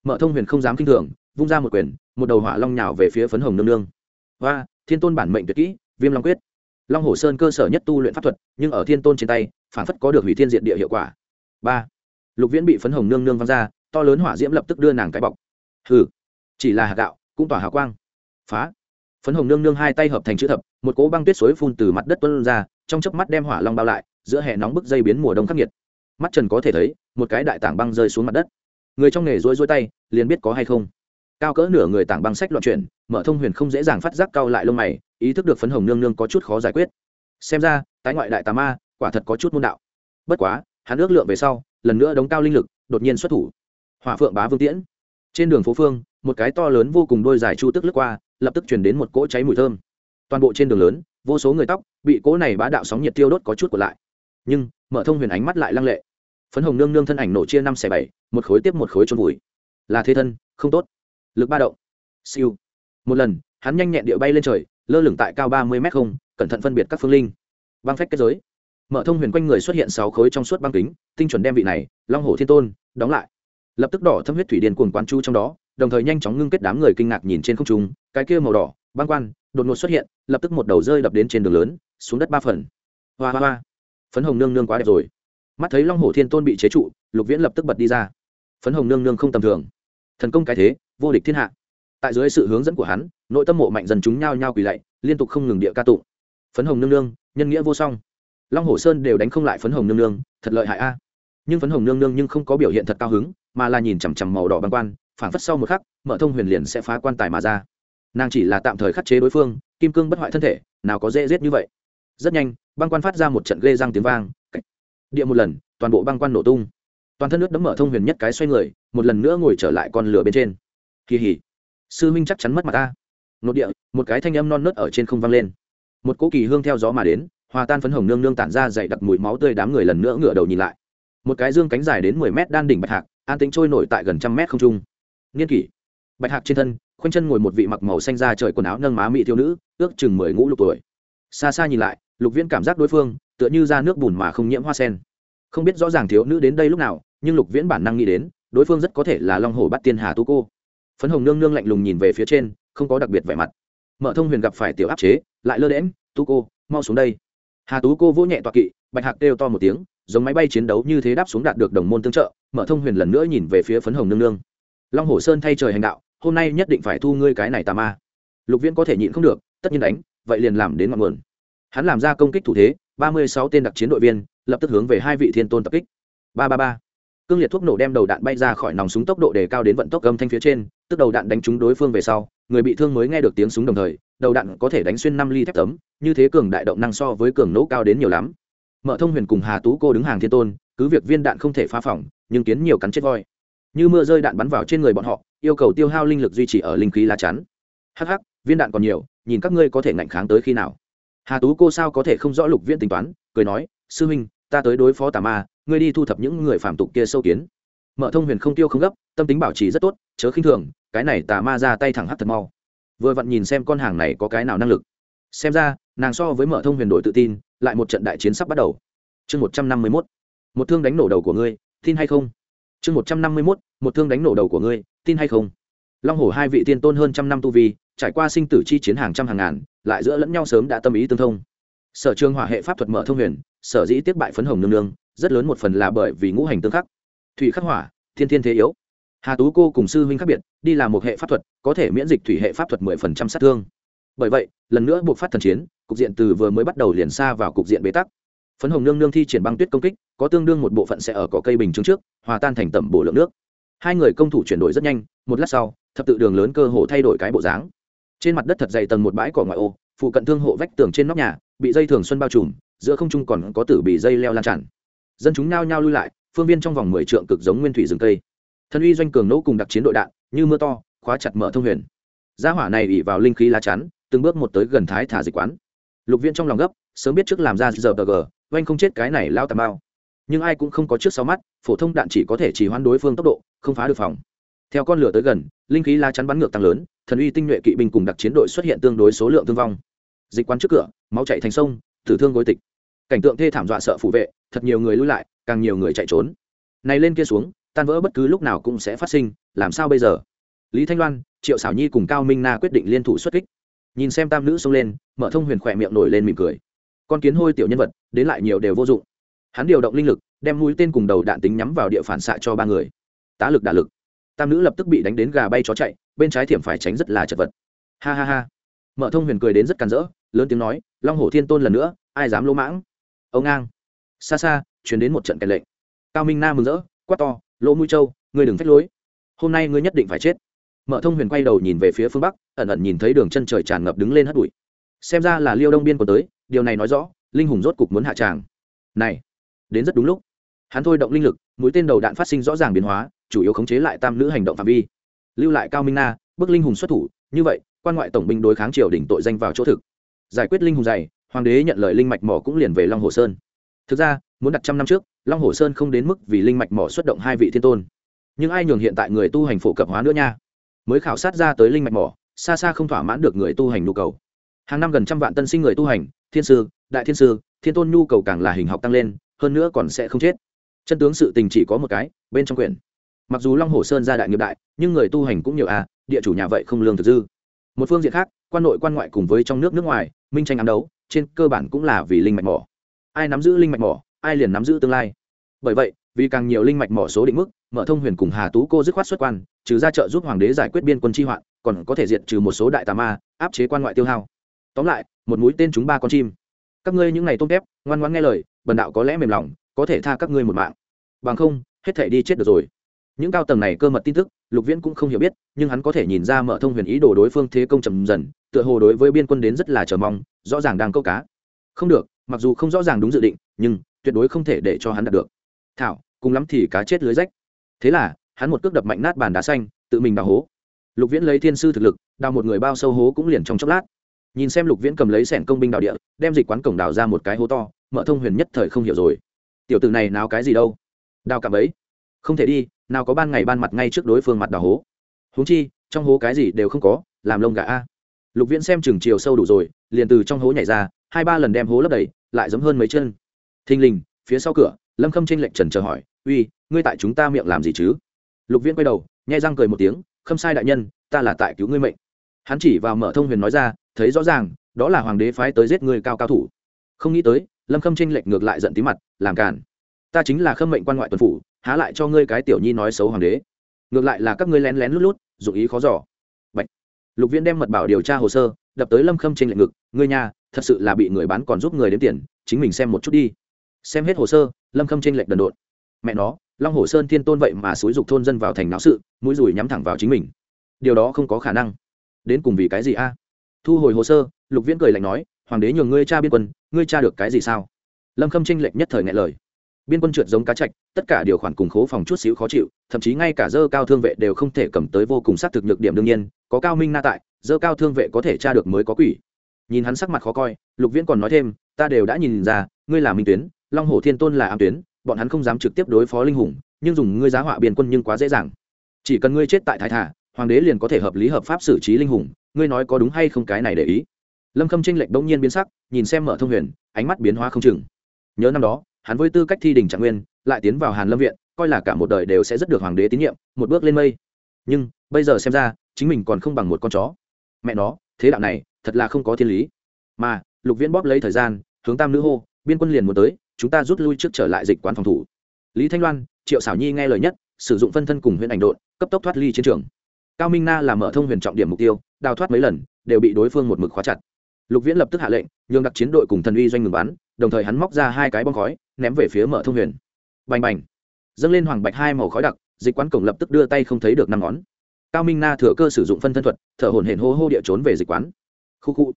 Mở thông huyền không dám k i n h thường, vung ra một quyền, một đầu hỏa long nhào về phía phấn hồng nương nương. Và thiên tôn bản mệnh tuyệt kỹ, viêm long quyết long hồ sơn cơ sở nhất tu luyện pháp thuật, nhưng ở thiên tôn trên tay, phản phất có được hủy thiên diện địa hiệu quả. Ba. Lục viễn bị phấn hồng nương nương văng ra, to lớn hỏa diễm lập tức đưa nàng cái bọc. Hừ. Chỉ là hạt gạo, cũng tỏa hào quang. Phá. Phấn hồng nương nương hai tay hợp thành chữ thập, một cỗ băng tuyết suối phun từ mặt đất tuân ra, trong chớp mắt đem hỏa long bao lại, giữa hệ nóng bức dây biến mùa đông khắc nghiệt. Mắt trần có thể thấy, một cái đại tảng băng rơi xuống mặt đất. Người trong nghề rối rối tay, liền biết có hay không cao cỡ nửa người tảng băng sách loạn chuyển, mở thông huyền không dễ dàng phát giác cao lại lông mày, ý thức được phấn hồng nương nương có chút khó giải quyết. Xem ra, tái ngoại đại tà ma, quả thật có chút môn đạo. Bất quá, hắn ước lượng về sau, lần nữa đóng cao linh lực, đột nhiên xuất thủ. Hỏa phượng bá vương tiễn. Trên đường phố phương, một cái to lớn vô cùng đôi dài chu tức lướt qua, lập tức chuyển đến một cỗ cháy mùi thơm. Toàn bộ trên đường lớn, vô số người tóc, bị cỗ này bá đạo sóng nhiệt tiêu đốt có chút của lại. Nhưng, mở thông huyền ánh mắt lại lăng lệ. Phấn hồng nương nương thân ảnh nổ chia năm xẻ bảy, một khối tiếp một khối trôn vùi. Là thế thân, không tốt lực ba động. Siêu. Một lần, hắn nhanh nhẹn địa bay lên trời, lơ lửng tại cao ba mươi mét không, cẩn thận phân biệt các phương linh. Băng phách kết giới. Mở thông huyền quanh người xuất hiện sáu khối trong suốt băng kính, tinh chuẩn đem vị này, long hồ thiên tôn, đóng lại. Lập tức đỏ thâm huyết thủy điền cuồng quán chu trong đó, đồng thời nhanh chóng ngưng kết đám người kinh ngạc nhìn trên không trung, cái kia màu đỏ, băng quan, đột ngột xuất hiện, lập tức một đầu rơi đập đến trên đường lớn, xuống đất ba phần. Hoa hoa hoa. Phấn hồng nương nương quá đẹp rồi. Mắt thấy long hổ thiên tôn bị chế trụ, lục viễn lập tức bật đi ra. Phấn hồng nương nương không tầm thường thần công cái thế, vô địch thiên hạ. Tại dưới sự hướng dẫn của hắn, nội tâm mộ mạnh dần chúng nhao nhao quỳ lạy, liên tục không ngừng địa ca tụng. Phấn hồng nương nương, nhân nghĩa vô song. Long hồ sơn đều đánh không lại phấn hồng nương nương, thật lợi hại a. Nhưng phấn hồng nương nương nhưng không có biểu hiện thật cao hứng, mà là nhìn chằm chằm màu đỏ băng quan, phảng phất sau một khắc, mở thông huyền liền sẽ phá quan tài mà ra. Nàng chỉ là tạm thời khắc chế đối phương, kim cương bất hoại thân thể, nào có dễ giết như vậy. Rất nhanh, băng quan phát ra một trận ghê răng tiếng vang địa một lần, toàn bộ băng quan nổ tung. Toàn thân nước đấm mở thông huyền nhất cái xoay người một lần nữa ngồi trở lại con lửa bên trên. Kỳ hỉ. Sư minh chắc chắn mất mặt ta. Nội địa, một cái thanh âm non nớt ở trên không vang lên. Một cỗ kỳ hương theo gió mà đến, hòa tan phấn hồng nương nương tản ra dày đặc mùi máu tươi đám người lần nữa ngửa đầu nhìn lại. Một cái dương cánh dài đến mười mét đan đỉnh bạch hạc, an tính trôi nổi tại gần trăm mét không trung. Niên kỷ. Bạch hạc trên thân, khoanh chân ngồi một vị mặc màu xanh ra trời quần áo nâng má mị thiếu nữ, ước chừng mười ngũ lục tuổi. Xa xa nhìn lại, lục viễn cảm giác đối phương, tựa như ra nước bùn mà không nhiễm hoa sen. Không biết rõ ràng thiếu nữ đến đây lúc nào, nhưng lục viễn bản năng nghĩ đến đối phương rất có thể là long hồ bắt tiên hà tu cô. Phấn hồng nương nương lạnh lùng nhìn về phía trên, không có đặc biệt vẻ mặt. Mở thông huyền gặp phải tiểu áp chế, lại lơ đễm tu cô, mau xuống đây. Hà tú cô vỗ nhẹ toạc kỵ, bạch hạc kêu to một tiếng, giống máy bay chiến đấu như thế đáp xuống đạt được đồng môn tương trợ, mở thông huyền lần nữa nhìn về phía phấn hồng nương nương. Long hồ sơn thay trời hành đạo, hôm nay nhất định phải thu ngươi cái này tà ma. Lục viễn có thể nhịn không được, tất nhiên đánh, vậy liền làm đến ngọn nguồn. Hắn làm ra công kích thủ thế, ba mươi sáu tên đặc chiến đội viên, lập tức hướng về hai vị thiên tôn tập kích. Ba ba ba cương liệt thuốc nổ đem đầu đạn bay ra khỏi nòng súng tốc độ đề cao đến vận tốc âm thanh phía trên, tức đầu đạn đánh trúng đối phương về sau, người bị thương mới nghe được tiếng súng đồng thời, đầu đạn có thể đánh xuyên năm ly thép tấm, như thế cường đại động năng so với cường nỗ cao đến nhiều lắm. Mở thông huyền cùng hà tú cô đứng hàng thiên tôn, cứ việc viên đạn không thể phá phỏng, nhưng kiến nhiều cắn chết voi. Như mưa rơi đạn bắn vào trên người bọn họ, yêu cầu tiêu hao linh lực duy trì ở linh khí lá chắn. Hh viên đạn còn nhiều, nhìn các ngươi có thể ngạnh kháng tới khi nào. Hà tú cô sao có thể không rõ lục viên tính toán, cười nói, sư huynh, ta tới đối phó tà ma ngươi đi thu thập những người phạm tục kia sâu kiến. Mở thông huyền không tiêu không gấp, tâm tính bảo trì rất tốt, chớ khinh thường, cái này tà ma ra tay thẳng hắt thật mau. Vừa vặn nhìn xem con hàng này có cái nào năng lực. Xem ra, nàng so với mở thông huyền đội tự tin, lại một trận đại chiến sắp bắt đầu. Chương một trăm năm mươi mốt. Một thương đánh nổ đầu của ngươi, tin hay không? Chương một trăm năm mươi mốt, một thương đánh nổ đầu của ngươi, tin hay không? Long hổ hai vị tiên tôn hơn trăm năm tu vi, trải qua sinh tử chi chiến hàng trăm hàng ngàn, lại giữa lẫn nhau sớm đã tâm ý tương thông. Sở trường hỏa hệ pháp thuật mở thông huyền, sở dĩ tiếp bại phấn hồng nương nương rất lớn một phần là bởi vì ngũ hành tương khắc. Thủy khắc hỏa, thiên thiên thế yếu. Hà tú cô cùng sư huynh khác biệt, đi làm một hệ pháp thuật, có thể miễn dịch thủy hệ pháp thuật mười phần trăm sát thương. Bởi vậy, lần nữa buộc phát thần chiến, cục diện từ vừa mới bắt đầu liền xa vào cục diện bế tắc. Phấn hồng nương nương thi triển băng tuyết công kích, có tương đương một bộ phận sẽ ở cỏ cây bình chứng trước, hòa tan thành tẩm bổ lượng nước. Hai người công thủ chuyển đổi rất nhanh, một lát sau, thập tự đường lớn cơ hồ thay đổi cái bộ dáng. Trên mặt đất thật dày tầng một bãi cỏ ngoại ô, phụ cận thương hộ vách tường trên nóc nhà, bị dây thường xuân bao trùm, giữa không trung còn có tử bị dây leo lan tràn dân chúng nao nhao lui lại, phương viên trong vòng mười trượng cực giống nguyên thủy rừng cây. Thân uy doanh cường nỗ cùng đặc chiến đội đạn, như mưa to, khóa chặt mở thông huyền. Gia hỏa này ỉ vào linh khí lá chắn, từng bước một tới gần thái thả dịch quán. Lục viên trong lòng gấp, sớm biết trước làm ra giờ tờ gờ, oanh không chết cái này lao tà bao nhưng ai cũng không có trước sau mắt, phổ thông đạn chỉ có thể chỉ hoán đối phương tốc độ, không phá được phòng. Theo con lửa tới gần, linh khí lá chắn bắn ngược tăng lớn, thần uy tinh nhuệ kỵ binh cùng đặc chiến đội xuất hiện tương đối số lượng thương vong. Dịch quán trước cửa, máu chạy thành sông, tử thương gối tịch. Cảnh tượng thê thảm dọa sợ phủ vệ thật nhiều người lưu lại, càng nhiều người chạy trốn. Này lên kia xuống, tan vỡ bất cứ lúc nào cũng sẽ phát sinh, làm sao bây giờ? Lý thanh loan, triệu xảo nhi cùng cao minh na quyết định liên thủ xuất kích. Nhìn xem tam nữ xông lên mở thông huyền khỏe miệng nổi lên mỉm cười. Con kiến hôi tiểu nhân vật, đến lại nhiều đều vô dụng. Hắn điều động linh lực, đem mũi tên cùng đầu đạn tính nhắm vào địa phản xạ cho ba người. Tá lực đả lực. Tam nữ lập tức bị đánh đến gà bay chó chạy, bên trái thiểm phải tránh rất là chật vật. Ha ha ha. Mở thông huyền cười đến rất càn rỡ, lớn tiếng nói, long hổ thiên tôn lần nữa, ai dám lỗ mãng? Ông ngang xa xa chuyển đến một trận kèn lệnh. Cao minh na mừng rỡ quát to lỗ mũi trâu, ngươi đừng phách lối. Hôm nay ngươi nhất định phải chết. Mở thông huyền quay đầu nhìn về phía phương bắc ẩn ẩn nhìn thấy đường chân trời tràn ngập đứng lên hất bụi. Xem ra là liêu đông biên của tới điều này nói rõ linh hùng rốt cục muốn hạ tràng. Này đến rất đúng lúc. Hắn thôi động linh lực mũi tên đầu đạn phát sinh rõ ràng biến hóa chủ yếu khống chế lại tam nữ hành động phạm vi. Lưu lại cao minh na bức linh hùng xuất thủ như vậy quan ngoại tổng binh đối kháng triều đỉnh tội danh vào chỗ thực. Giải quyết linh hùng dày hoàng đế nhận lời linh mạch mỏ cũng liền về long hồ sơn thực ra, muốn đặt trăm năm trước, long hồ sơn không đến mức vì linh mạch mỏ xuất động hai vị thiên tôn. Nhưng ai nhường hiện tại người tu hành phổ cập hóa nữa nha? Mới khảo sát ra tới linh mạch mỏ, xa xa không thỏa mãn được người tu hành nhu cầu. Hàng năm gần trăm vạn tân sinh người tu hành, thiên sư, đại thiên sư, thiên tôn nhu cầu càng là hình học tăng lên, hơn nữa còn sẽ không chết. Chân tướng sự tình chỉ có một cái, bên trong quyển. Mặc dù long hồ sơn ra đại nghiệp đại, nhưng người tu hành cũng nhiều à địa chủ nhà vậy không lương thực dư. Một phương diện khác, quan nội quan ngoại cùng với trong nước nước ngoài, minh tranh ám đấu, trên cơ bản cũng là vì linh mạch mỏ ai nắm giữ linh mạch mỏ, ai liền nắm giữ tương lai. Bởi vậy, vì càng nhiều linh mạch mỏ số định mức, mở thông huyền cùng hà tú cô dứt khoát xuất quan, trừ ra trợ giúp hoàng đế giải quyết biên quân tri hoạn, còn có thể diệt trừ một số đại tà ma, áp chế quan ngoại tiêu hao. Tóm lại, một mũi tên chúng ba con chim. Các ngươi những ngày tôm tép, ngoan ngoan nghe lời, bần đạo có lẽ mềm lòng, có thể tha các ngươi một mạng. Bằng không, hết thể đi chết được rồi. Những cao tầng này cơ mật tin tức, lục viễn cũng không hiểu biết, nhưng hắn có thể nhìn ra mở thông huyền ý đồ đối phương thế công trầm dần, tựa hồ đối với biên quân đến rất là chờ mong, rõ ràng đang câu cá. Không được mặc dù không rõ ràng đúng dự định, nhưng tuyệt đối không thể để cho hắn đạt được. Thảo, cùng lắm thì cá chết lưới rách. Thế là, hắn một cước đập mạnh nát bàn đá xanh, tự mình đào hố. Lục viễn lấy thiên sư thực lực, đào một người bao sâu hố cũng liền trong chốc lát. Nhìn xem lục viễn cầm lấy sẻn công binh đào địa, đem dịch quán cổng đào ra một cái hố to, mở thông huyền nhất thời không hiểu rồi. Tiểu tử này nào cái gì đâu? Đào cạm ấy không thể đi, nào có ban ngày ban mặt ngay trước đối phương mặt đào hố. Húng chi, trong hố cái gì đều không có, làm lông gà a. Lục viễn xem chừng chiều sâu đủ rồi, liền từ trong hố nhảy ra, hai ba lần đem hố lấp đầy lại giống hơn mấy chân. Thình lình, phía sau cửa, lâm khâm trên lệnh trần chờ hỏi, uy, ngươi tại chúng ta miệng làm gì chứ? Lục viễn quay đầu nhai răng cười một tiếng, khâm sai đại nhân, ta là tại cứu ngươi mệnh. Hắn chỉ vào mở thông huyền nói ra, thấy rõ ràng, đó là hoàng đế phái tới giết người cao cao thủ. Không nghĩ tới, lâm khâm tranh lệnh ngược lại giận tí mặt, làm cản ta chính là khâm mệnh quan ngoại tuần phủ, há lại cho ngươi cái tiểu nhi nói xấu hoàng đế. Ngược lại là các ngươi lén lén lút lút, dụng ý khó giỏ Bạch. lục viễn đem mật bảo điều tra hồ sơ, đập tới lâm khâm tranh lệnh ngực, ngươi nhà thật sự là bị người bán còn giúp người đến tiền, chính mình xem một chút đi. Xem hết hồ sơ, lâm khâm tranh lệch đần độn. Mẹ nó, long hồ sơn thiên tôn vậy mà xúi dục thôn dân vào thành não sự, mũi rùi nhắm thẳng vào chính mình. Điều đó không có khả năng. Đến cùng vì cái gì a? Thu hồi hồ sơ, lục viễn cười lạnh nói, hoàng đế nhường ngươi cha biên quân, ngươi cha được cái gì sao? Lâm khâm tranh lệnh nhất thời ngại lời. Biên quân trượt giống cá chạch, tất cả điều khoản cùng khố phòng chút xíu khó chịu, thậm chí ngay cả dơ cao thương vệ đều không thể cầm tới vô cùng xác thực nhược điểm đương nhiên, có cao minh na tại, dơ cao thương vệ có thể tra được mới có quỷ nhìn hắn sắc mặt khó coi, lục viễn còn nói thêm, ta đều đã nhìn ra, ngươi là minh tuyến, long hồ thiên tôn là ám tuyến, bọn hắn không dám trực tiếp đối phó linh hùng, nhưng dùng ngươi giá họa biên quân nhưng quá dễ dàng. Chỉ cần ngươi chết tại thái thả, hoàng đế liền có thể hợp lý hợp pháp xử trí linh hùng, ngươi nói có đúng hay không cái này để ý? Lâm khâm tranh lệch bỗng nhiên biến sắc, nhìn xem mở thông huyền, ánh mắt biến hóa không chừng. Nhớ năm đó, hắn với tư cách thi đình trạng nguyên, lại tiến vào hàn lâm viện, coi là cả một đời đều sẽ rất được hoàng đế tín nhiệm, một bước lên mây. Nhưng, bây giờ xem ra, chính mình còn không bằng một con chó. Mẹ nó thế đạo này thật là không có thiên lý. Mà, lục viễn bóp lấy thời gian, hướng tam nữ hô, biên quân liền muốn tới, chúng ta rút lui trước trở lại dịch quán phòng thủ. Lý thanh loan, triệu xảo nhi nghe lời nhất, sử dụng phân thân cùng huyện ảnh độn, cấp tốc thoát ly chiến trường. Cao minh na làm mở thông huyền trọng điểm mục tiêu, đào thoát mấy lần, đều bị đối phương một mực khóa chặt. Lục viễn lập tức hạ lệnh, nhường đặc chiến đội cùng thần uy doanh ngừng bắn, đồng thời hắn móc ra hai cái bom khói, ném về phía mở thông huyền. Bành bành. Dâng lên hoàng bạch hai màu khói đặc, dịch quán cổng lập tức đưa tay không thấy được năm ngón cao minh na thừa cơ sử dụng phân thân thuật thở hổn hển hô hô địa trốn về dịch quán. Khu khu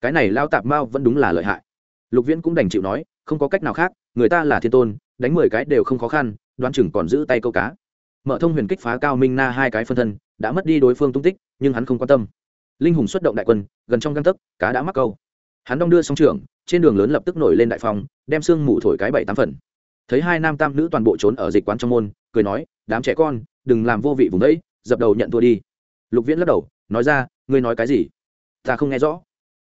cái này lao tạp mao vẫn đúng là lợi hại. Lục viễn cũng đành chịu nói không có cách nào khác người ta là thiên tôn đánh mười cái đều không khó khăn đoán chừng còn giữ tay câu cá. Mở thông huyền kích phá cao minh na hai cái phân thân đã mất đi đối phương tung tích nhưng hắn không quan tâm. Linh hùng xuất động đại quân gần trong găng tấc cá đã mắc câu. Hắn đong đưa song trưởng, trên đường lớn lập tức nổi lên đại phòng đem sương mù thổi cái bảy tám phần. Thấy hai nam tam nữ toàn bộ trốn ở dịch quán trong môn cười nói đám trẻ con đừng làm vô vị vùng đấy dập đầu nhận thua đi. Lục viễn lắc đầu, nói ra, ngươi nói cái gì? Ta không nghe rõ.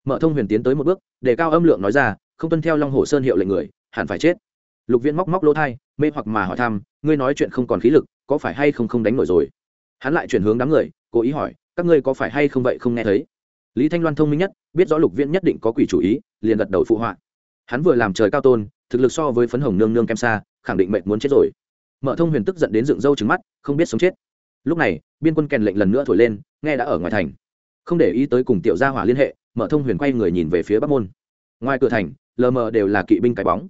Mở thông huyền tiến tới một bước, để cao âm lượng nói ra, không tuân theo long hồ sơn hiệu lệnh người, hẳn phải chết. Lục viễn móc móc lỗ thai, mê hoặc mà hỏi thăm, ngươi nói chuyện không còn khí lực, có phải hay không không đánh nổi rồi? Hắn lại chuyển hướng đám người, cố ý hỏi, các ngươi có phải hay không vậy không nghe thấy? Lý thanh loan thông minh nhất, biết rõ lục viễn nhất định có quỷ chủ ý, liền gật đầu phụ họa. Hắn vừa làm trời cao tôn, thực lực so với phấn hồng nương nương kem xa, khẳng định mệnh muốn chết rồi. Mở thông huyền tức giận đến dựng râu trứng mắt, không biết sống chết lúc này, biên quân kèn lệnh lần nữa thổi lên, nghe đã ở ngoài thành. Không để ý tới cùng tiểu gia hỏa liên hệ, mở thông huyền quay người nhìn về phía bắc môn. Ngoài cửa thành, lờ mờ đều là kỵ binh cái bóng.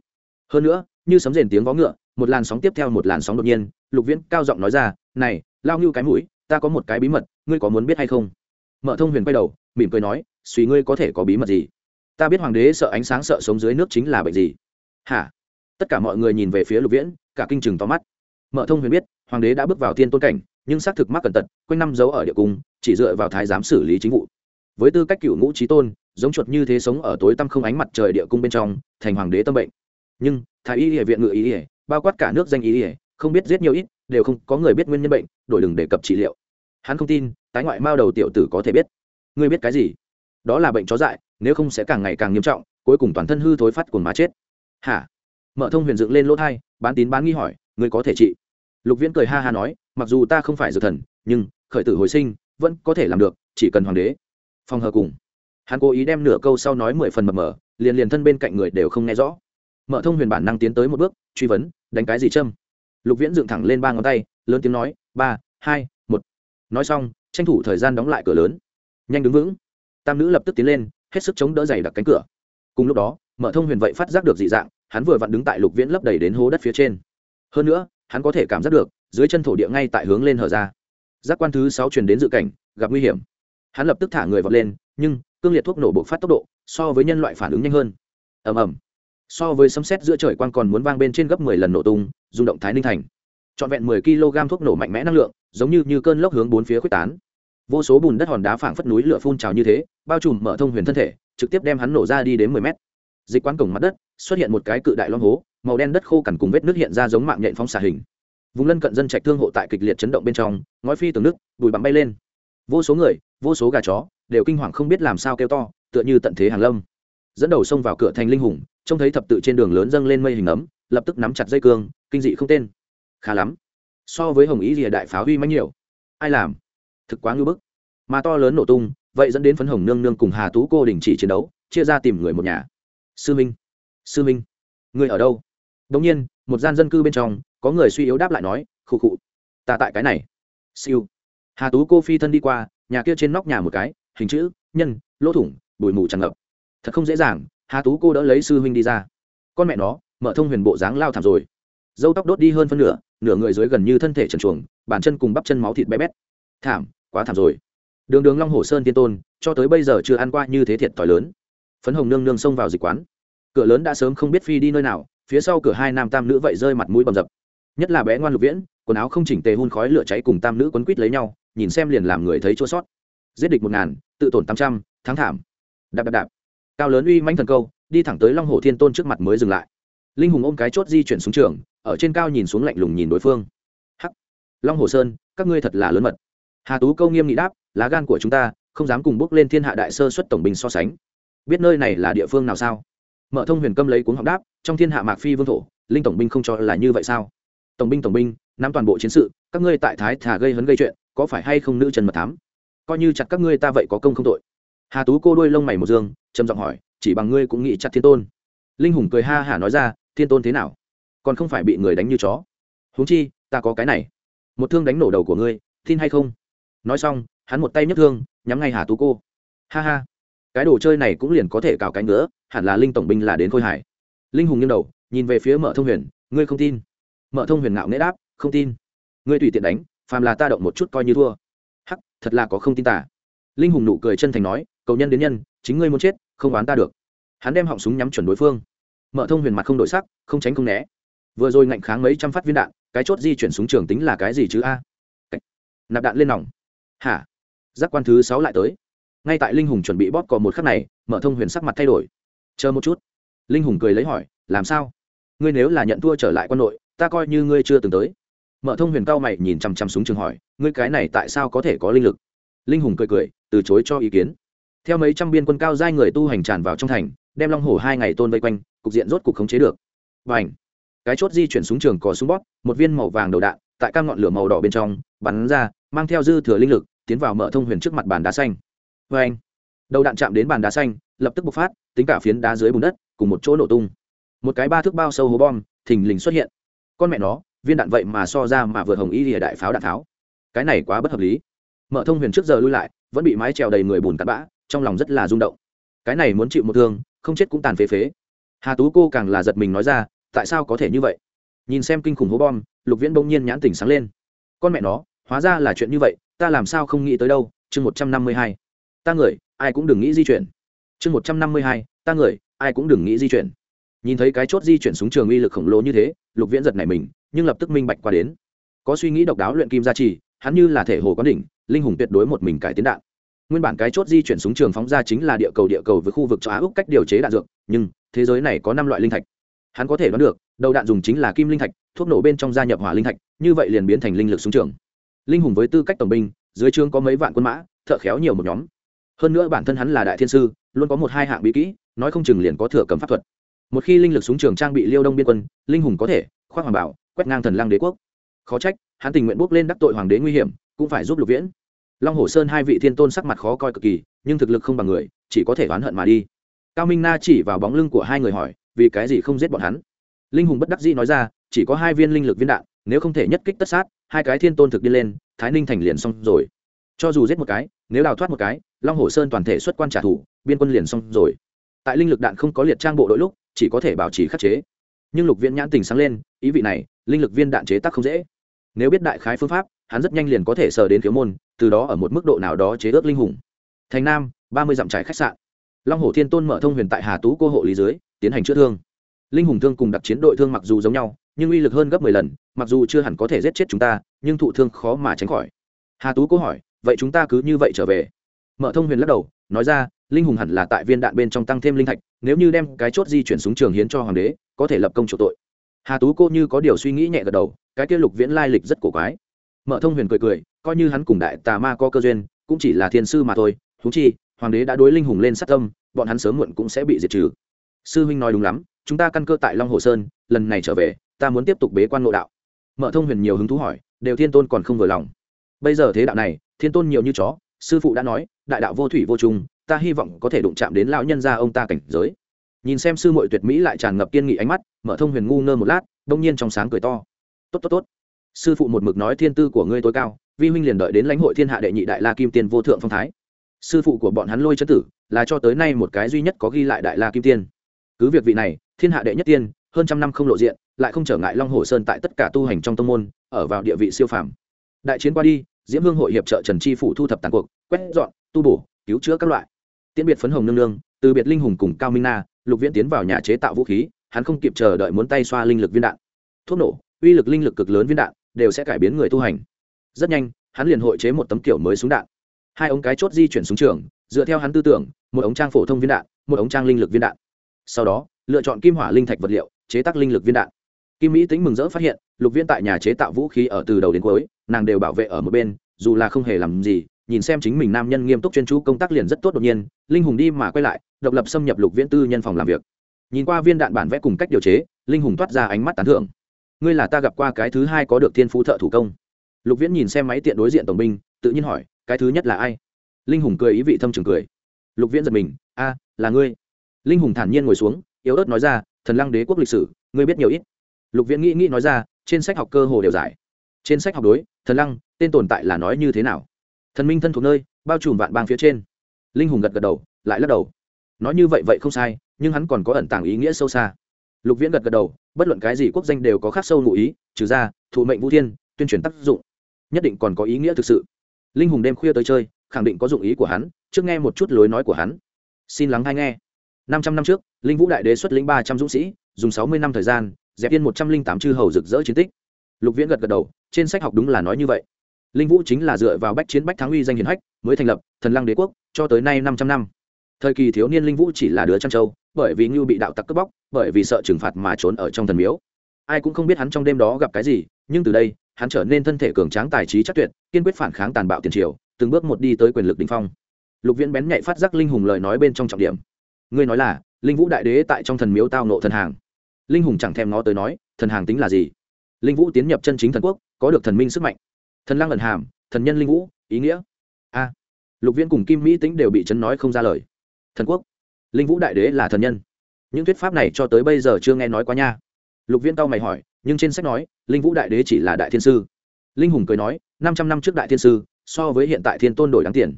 Hơn nữa, như sấm rền tiếng vó ngựa, một làn sóng tiếp theo một làn sóng đột nhiên, lục viễn cao giọng nói ra, này, lao ngưu cái mũi, ta có một cái bí mật, ngươi có muốn biết hay không? Mở thông huyền quay đầu, mỉm cười nói, suy ngươi có thể có bí mật gì? Ta biết hoàng đế sợ ánh sáng sợ sống dưới nước chính là bệnh gì. Hả? Tất cả mọi người nhìn về phía lục viễn, cả kinh chừng to mắt. Mở thông huyền biết, hoàng đế đã bước vào thiên tôn cảnh nhưng xác thực mắc cẩn tật, quanh năm giấu ở địa cung, chỉ dựa vào thái giám xử lý chính vụ. Với tư cách cựu ngũ trí tôn, giống chuột như thế sống ở tối tăm không ánh mặt trời địa cung bên trong, thành hoàng đế tâm bệnh. Nhưng, thái y hệ viện ngự y hệ bao quát cả nước danh y hệ không biết giết nhiều ít, đều không có người biết nguyên nhân bệnh, đổi đừng đề cập trị liệu. Hắn không tin, tái ngoại mao đầu tiểu tử có thể biết. Ngươi biết cái gì? Đó là bệnh chó dại, nếu không sẽ càng ngày càng nghiêm trọng, cuối cùng toàn thân hư thối phát cuồng má chết. Hả? Mợ thông huyền dựng lên lỗ thai bán tín bán nghi hỏi, ngươi có thể trị? Lục viễn cười ha ha nói mặc dù ta không phải dược thần, nhưng khởi tử hồi sinh vẫn có thể làm được, chỉ cần hoàng đế phong hờ cùng. Hắn cố ý đem nửa câu sau nói mười phần mập mờ, liền liền thân bên cạnh người đều không nghe rõ. Mở thông huyền bản năng tiến tới một bước, truy vấn, đánh cái gì châm? Lục viễn dựng thẳng lên ba ngón tay, lớn tiếng nói, ba, hai, một. Nói xong, tranh thủ thời gian đóng lại cửa lớn. Nhanh đứng vững. Tam nữ lập tức tiến lên, hết sức chống đỡ dày đặc cánh cửa. Cùng lúc đó, mở thông huyền vậy phát giác được dị dạng, hắn vừa vặn đứng tại lục viễn lấp đầy đến hố đất phía trên. Hơn nữa, hắn có thể cảm giác được dưới chân thổ địa ngay tại hướng lên hở ra. Giác quan thứ sáu truyền đến dự cảnh, gặp nguy hiểm. Hắn lập tức thả người vọt lên, nhưng cương liệt thuốc nổ bộc phát tốc độ so với nhân loại phản ứng nhanh hơn. Ầm ầm. So với sấm sét giữa trời quang còn muốn vang bên trên gấp mười lần nổ tung, rung động thái ninh thành. Trọn vẹn mười kg thuốc nổ mạnh mẽ năng lượng, giống như như cơn lốc hướng bốn phía quyết tán. Vô số bùn đất hòn đá phảng phất núi lửa phun trào như thế, bao trùm mở thông huyền thân thể, trực tiếp đem hắn nổ ra đi đến mười mét. Dịch quán cổng mặt đất, xuất hiện một cái cự đại long hố, màu đen đất khô cằn cùng vết nước hiện ra giống mạng nhện phóng xạ hình vùng lân cận dân trạch thương hộ tại kịch liệt chấn động bên trong, ngói phi tường nước, bụi bặm bay lên. Vô số người, vô số gà chó, đều kinh hoàng không biết làm sao kêu to, tựa như tận thế hàng lâm. Dẫn đầu xông vào cửa thành linh hùng, trông thấy thập tự trên đường lớn dâng lên mây hình ấm, lập tức nắm chặt dây cương, kinh dị không tên. Khá lắm. So với hồng ý rìa đại pháo huy mãnh nhiều. Ai làm? Thực quá ngưỡng bức. Mà to lớn nổ tung, vậy dẫn đến phấn hồng nương nương cùng hà tú cô đình chỉ chiến đấu, chia ra tìm người một nhà. Sư minh. Sư minh. Người ở đâu? Đống nhiên, một gian dân cư bên trong có người suy yếu đáp lại nói, khụ khụ, ta tại cái này. Siêu. Hà tú cô phi thân đi qua, nhà kia trên nóc nhà một cái, hình chữ, nhân, lỗ thủng, bụi mù tràn ngập. Thật không dễ dàng, hà tú cô đỡ lấy sư huynh đi ra. Con mẹ nó, mở thông huyền bộ dáng lao thảm rồi. Dâu tóc đốt đi hơn phân nửa nửa người dưới gần như thân thể trần chuồng bàn chân cùng bắp chân máu thịt bé bét. Thảm, quá thảm rồi. Đường đường long hồ sơn tiên tôn, cho tới bây giờ chưa ăn qua như thế thiệt thòi lớn. Phấn hồng nương nương xông vào dịch quán. Cửa lớn đã sớm không biết phi đi nơi nào, phía sau cửa hai nam tam nữ vậy rơi mặt mũi bầm dập nhất là bé ngoan lục viễn, quần áo không chỉnh tề hun khói lửa cháy cùng tam nữ quấn quít lấy nhau, nhìn xem liền làm người thấy chua sót. Giết địch một ngàn, tự tổn tám trăm, thắng thảm. Đạp đạp đạp. Cao lớn uy mãnh thần câu, đi thẳng tới long hồ thiên tôn trước mặt mới dừng lại. Linh hùng ôm cái chốt di chuyển xuống trường, ở trên cao nhìn xuống lạnh lùng nhìn đối phương. Hắc. Long hồ sơn, các ngươi thật là lớn mật. Hà tú câu nghiêm nghị đáp, lá gan của chúng ta, không dám cùng bước lên thiên hạ đại sơ xuất tổng binh so sánh. Biết nơi này là địa phương nào sao? Mở thông huyền câm lấy cuốn học đáp, trong thiên hạ mạc phi vương thổ, linh tổng binh không cho là như vậy sao? Tổng binh tổng binh, nắm toàn bộ chiến sự, các ngươi tại thái thả gây hấn gây chuyện, có phải hay không nữ trần mật thám? Coi như chặt các ngươi ta vậy có công không tội? Hà tú cô đuôi lông mày một dương, trầm giọng hỏi, chỉ bằng ngươi cũng nghĩ chặt thiên tôn. Linh hùng cười ha hả nói ra, thiên tôn thế nào? Còn không phải bị người đánh như chó. Huống chi, ta có cái này. Một thương đánh nổ đầu của ngươi, tin hay không? Nói xong, hắn một tay nhấc thương, nhắm ngay hà tú cô. Ha ha, cái đồ chơi này cũng liền có thể cào cánh nữa, hẳn là linh tổng binh là đến khôi hải linh hùng nghiêng đầu, nhìn về phía mở thông huyền, ngươi không tin? Mở thông huyền ngạo nghễ đáp, không tin. Ngươi tùy tiện đánh, phàm là ta động một chút coi như thua. Hắc, thật là có không tin tả linh hùng nụ cười chân thành nói, cầu nhân đến nhân, chính ngươi muốn chết, không oán ta được. Hắn đem họng súng nhắm chuẩn đối phương. Mở thông huyền mặt không đổi sắc, không tránh không né. Vừa rồi ngạnh kháng mấy trăm phát viên đạn, cái chốt di chuyển súng trường tính là cái gì chứ a? Nạp đạn lên nòng. Hả? Giác quan thứ sáu lại tới. Ngay tại linh hùng chuẩn bị bóp cò một khắc này, mở thông huyền sắc mặt thay đổi. Chờ một chút. Linh hùng cười lấy hỏi, làm sao? Ngươi nếu là nhận thua trở lại quân nội ta coi như ngươi chưa từng tới. Mở thông huyền cao mày nhìn chằm chằm súng trường hỏi, ngươi cái này tại sao có thể có linh lực? Linh hùng cười cười, từ chối cho ý kiến. Theo mấy trăm biên quân cao giai người tu hành tràn vào trong thành, đem long hồ hai ngày tôn vây quanh, cục diện rốt cục khống chế được. Và ảnh cái chốt di chuyển súng trường cò súng bóp, một viên màu vàng đầu đạn, tại các ngọn lửa màu đỏ bên trong, bắn ra, mang theo dư thừa linh lực, tiến vào mở thông huyền trước mặt bàn đá xanh. Vê anh đầu đạn chạm đến bàn đá xanh, lập tức bộc phát, tính cả phiến đá dưới bùn đất, cùng một chỗ nổ tung. Một cái ba thước bao sâu hố bom, thình lình xuất hiện con mẹ nó, viên đạn vậy mà so ra mà vượt hồng y lìa đại pháo đạn pháo cái này quá bất hợp lý. Mở thông huyền trước giờ lui lại, vẫn bị mái trèo đầy người bùn cắt bã, trong lòng rất là rung động. Cái này muốn chịu một thương, không chết cũng tàn phế phế. Hà tú cô càng là giật mình nói ra, tại sao có thể như vậy? Nhìn xem kinh khủng hố bom, lục viễn bỗng nhiên nhãn tỉnh sáng lên. Con mẹ nó, hóa ra là chuyện như vậy, ta làm sao không nghĩ tới đâu? Chương một trăm năm mươi hai. Ta người, ai cũng đừng nghĩ di chuyển. Chương một trăm năm mươi hai. Ta người, ai cũng đừng nghĩ di chuyển nhìn thấy cái chốt di chuyển xuống trường uy lực khổng lồ như thế, lục viễn giật này mình, nhưng lập tức minh bạch qua đến. Có suy nghĩ độc đáo luyện kim gia trì, hắn như là thể hồ quán đỉnh, linh hùng tuyệt đối một mình cải tiến đạn. Nguyên bản cái chốt di chuyển xuống trường phóng ra chính là địa cầu địa cầu với khu vực cho á úc cách điều chế đạn dược, nhưng thế giới này có năm loại linh thạch. Hắn có thể đoán được, đầu đạn dùng chính là kim linh thạch, thuốc nổ bên trong gia nhập hỏa linh thạch, như vậy liền biến thành linh lực xuống trường. Linh hùng với tư cách tổng binh, dưới trương có mấy vạn quân mã, thợ khéo nhiều một nhóm. Hơn nữa bản thân hắn là đại thiên sư, luôn có một hai hạng bí kỹ, nói không chừng liền có thừa cầm pháp thuật một khi linh lực xuống trường trang bị liêu đông biên quân, linh hùng có thể, khoác hoàng bảo, quét ngang thần lang đế quốc. Khó trách, hắn tình nguyện bước lên đắc tội hoàng đế nguy hiểm, cũng phải giúp lục viễn. Long hồ sơn hai vị thiên tôn sắc mặt khó coi cực kỳ, nhưng thực lực không bằng người, chỉ có thể oán hận mà đi. Cao minh na chỉ vào bóng lưng của hai người hỏi, vì cái gì không giết bọn hắn? Linh hùng bất đắc dĩ nói ra, chỉ có hai viên linh lực viên đạn, nếu không thể nhất kích tất sát, hai cái thiên tôn thực đi lên, thái ninh thành liền xong rồi. Cho dù giết một cái, nếu đào thoát một cái, long hồ sơn toàn thể xuất quan trả thù, biên quân liền xong rồi. Tại linh lực đạn không có liệt trang bộ đội lúc chỉ có thể bảo trì khắc chế. Nhưng lục viễn nhãn tình sáng lên, ý vị này, linh lực viên đạn chế tác không dễ. Nếu biết đại khái phương pháp, hắn rất nhanh liền có thể sờ đến khiếu môn, từ đó ở một mức độ nào đó chế ước linh hùng. Thành nam, ba mươi dặm trải khách sạn. Long hồ thiên tôn mở thông huyền tại hà tú cô hộ lý dưới, tiến hành chữa thương. Linh hùng thương cùng đặc chiến đội thương mặc dù giống nhau, nhưng uy lực hơn gấp mười lần, mặc dù chưa hẳn có thể giết chết chúng ta, nhưng thụ thương khó mà tránh khỏi. Hà tú cô hỏi, vậy chúng ta cứ như vậy trở về? Mở thông huyền lắc đầu, nói ra linh hùng hẳn là tại viên đạn bên trong tăng thêm linh thạch, nếu như đem cái chốt di chuyển xuống trường hiến cho hoàng đế, có thể lập công chủ tội. Hà tú cô như có điều suy nghĩ nhẹ gật đầu, cái kia lục viễn lai lịch rất cổ quái. Mở thông huyền cười cười, coi như hắn cùng đại tà ma có cơ duyên, cũng chỉ là thiên sư mà thôi thú chi, hoàng đế đã đối linh hùng lên sát tâm, bọn hắn sớm muộn cũng sẽ bị diệt trừ. Sư huynh nói đúng lắm, chúng ta căn cơ tại long hồ sơn, lần này trở về, ta muốn tiếp tục bế quan ngộ đạo. Mở thông huyền nhiều hứng thú hỏi, đều thiên tôn còn không vừa lòng. Bây giờ thế đạo này, thiên tôn nhiều như chó, sư phụ đã nói, đại đạo vô thủy vô trung ta hy vọng có thể đụng chạm đến lão nhân gia ông ta cảnh giới. Nhìn xem sư muội tuyệt mỹ lại tràn ngập kiên nghị ánh mắt, mở thông huyền ngu ngơ một lát, đông nhiên trong sáng cười to. Tốt tốt tốt. Sư phụ một mực nói thiên tư của ngươi tối cao, vi huynh liền đợi đến lãnh hội thiên hạ đệ nhị đại la kim tiên vô thượng phong thái. Sư phụ của bọn hắn lôi chấn tử, là cho tới nay một cái duy nhất có ghi lại đại la kim tiên. Cứ việc vị này, thiên hạ đệ nhất tiên, hơn trăm năm không lộ diện, lại không trở ngại long hồ sơn tại tất cả tu hành trong tông môn, ở vào địa vị siêu phàm. Đại chiến qua đi, diễm hương hội hiệp trợ trần chi phủ thu thập tàn cuộc, quét dọn, tu bổ, cứu chữa các loại tiễn biệt phấn hồng nương nương, từ biệt linh hùng cùng cao minh na, lục viễn tiến vào nhà chế tạo vũ khí, hắn không kịp chờ đợi muốn tay xoa linh lực viên đạn. Thuốc nổ, uy lực linh lực cực lớn viên đạn, đều sẽ cải biến người tu hành. Rất nhanh, hắn liền hội chế một tấm kiểu mới súng đạn. Hai ống cái chốt di chuyển xuống trường, dựa theo hắn tư tưởng, một ống trang phổ thông viên đạn, một ống trang linh lực viên đạn. Sau đó, lựa chọn kim hỏa linh thạch vật liệu, chế tác linh lực viên đạn. Kim mỹ tính mừng rỡ phát hiện, lục viên tại nhà chế tạo vũ khí ở từ đầu đến cuối, nàng đều bảo vệ ở một bên, dù là không hề làm gì nhìn xem chính mình nam nhân nghiêm túc chuyên chú công tác liền rất tốt đột nhiên, linh hùng đi mà quay lại, độc lập xâm nhập lục viễn tư nhân phòng làm việc. Nhìn qua viên đạn bản vẽ cùng cách điều chế, linh hùng toát ra ánh mắt tán thưởng. Ngươi là ta gặp qua cái thứ hai có được thiên phú thợ thủ công. Lục viễn nhìn xem máy tiện đối diện tổng binh, tự nhiên hỏi, cái thứ nhất là ai? Linh hùng cười ý vị thâm trường cười. Lục viễn giật mình, a, là ngươi. Linh hùng thản nhiên ngồi xuống, yếu ớt nói ra, thần lăng đế quốc lịch sử, ngươi biết nhiều ít. Lục viễn nghĩ nghĩ nói ra, trên sách học cơ hồ đều giải. Trên sách học đối, thần lăng, tên tồn tại là nói như thế nào? Thần minh thân thuộc nơi, bao trùm vạn bang phía trên. Linh hùng gật gật đầu, lại lắc đầu. Nói như vậy vậy không sai, nhưng hắn còn có ẩn tàng ý nghĩa sâu xa. Lục viễn gật gật đầu, bất luận cái gì quốc danh đều có khác sâu ngụ ý, trừ ra, thụ mệnh vũ thiên, tuyên truyền tác dụng. Nhất định còn có ý nghĩa thực sự. Linh hùng đêm khuya tới chơi, khẳng định có dụng ý của hắn, trước nghe một chút lối nói của hắn. Xin lắng hay nghe. Năm trăm năm trước, linh vũ đại đế xuất lĩnh ba trăm dũng sĩ, dùng sáu mươi năm thời gian, dẹp yên một trăm linh tám chư hầu rực rỡ chiến tích. Lục viễn gật gật đầu, trên sách học đúng là nói như vậy linh vũ chính là dựa vào bách chiến bách thắng uy danh hiển hách, mới thành lập thần lăng đế quốc, cho tới nay năm trăm năm. Thời kỳ thiếu niên linh vũ chỉ là đứa trăn trâu, bởi vì ngưu bị đạo tặc cướp bóc, bởi vì sợ trừng phạt mà trốn ở trong thần miếu. Ai cũng không biết hắn trong đêm đó gặp cái gì, nhưng từ đây, hắn trở nên thân thể cường tráng, tài trí chắc tuyệt, kiên quyết phản kháng tàn bạo tiền triều, từng bước một đi tới quyền lực đình phong. Lục viễn bén nhạy phát giác linh hùng lời nói bên trong trọng điểm. Ngươi nói là, linh vũ đại đế tại trong thần miếu tao nộ thần hàng. Linh hùng chẳng thèm ngó tới nói, thần hàng tính là gì? Linh vũ tiến nhập chân chính thần quốc, có được thần minh sức mạnh thần lang ẩn hàm, thần nhân linh vũ, ý nghĩa. A. Lục viễn cùng kim mỹ tính đều bị chấn nói không ra lời. Thần quốc. Linh vũ đại đế là thần nhân. Những thuyết pháp này cho tới bây giờ chưa nghe nói quá nha. Lục viễn tao mày hỏi, nhưng trên sách nói, linh vũ đại đế chỉ là đại thiên sư. Linh hùng cười nói, năm trăm năm trước đại thiên sư, so với hiện tại thiên tôn đổi đáng tiền.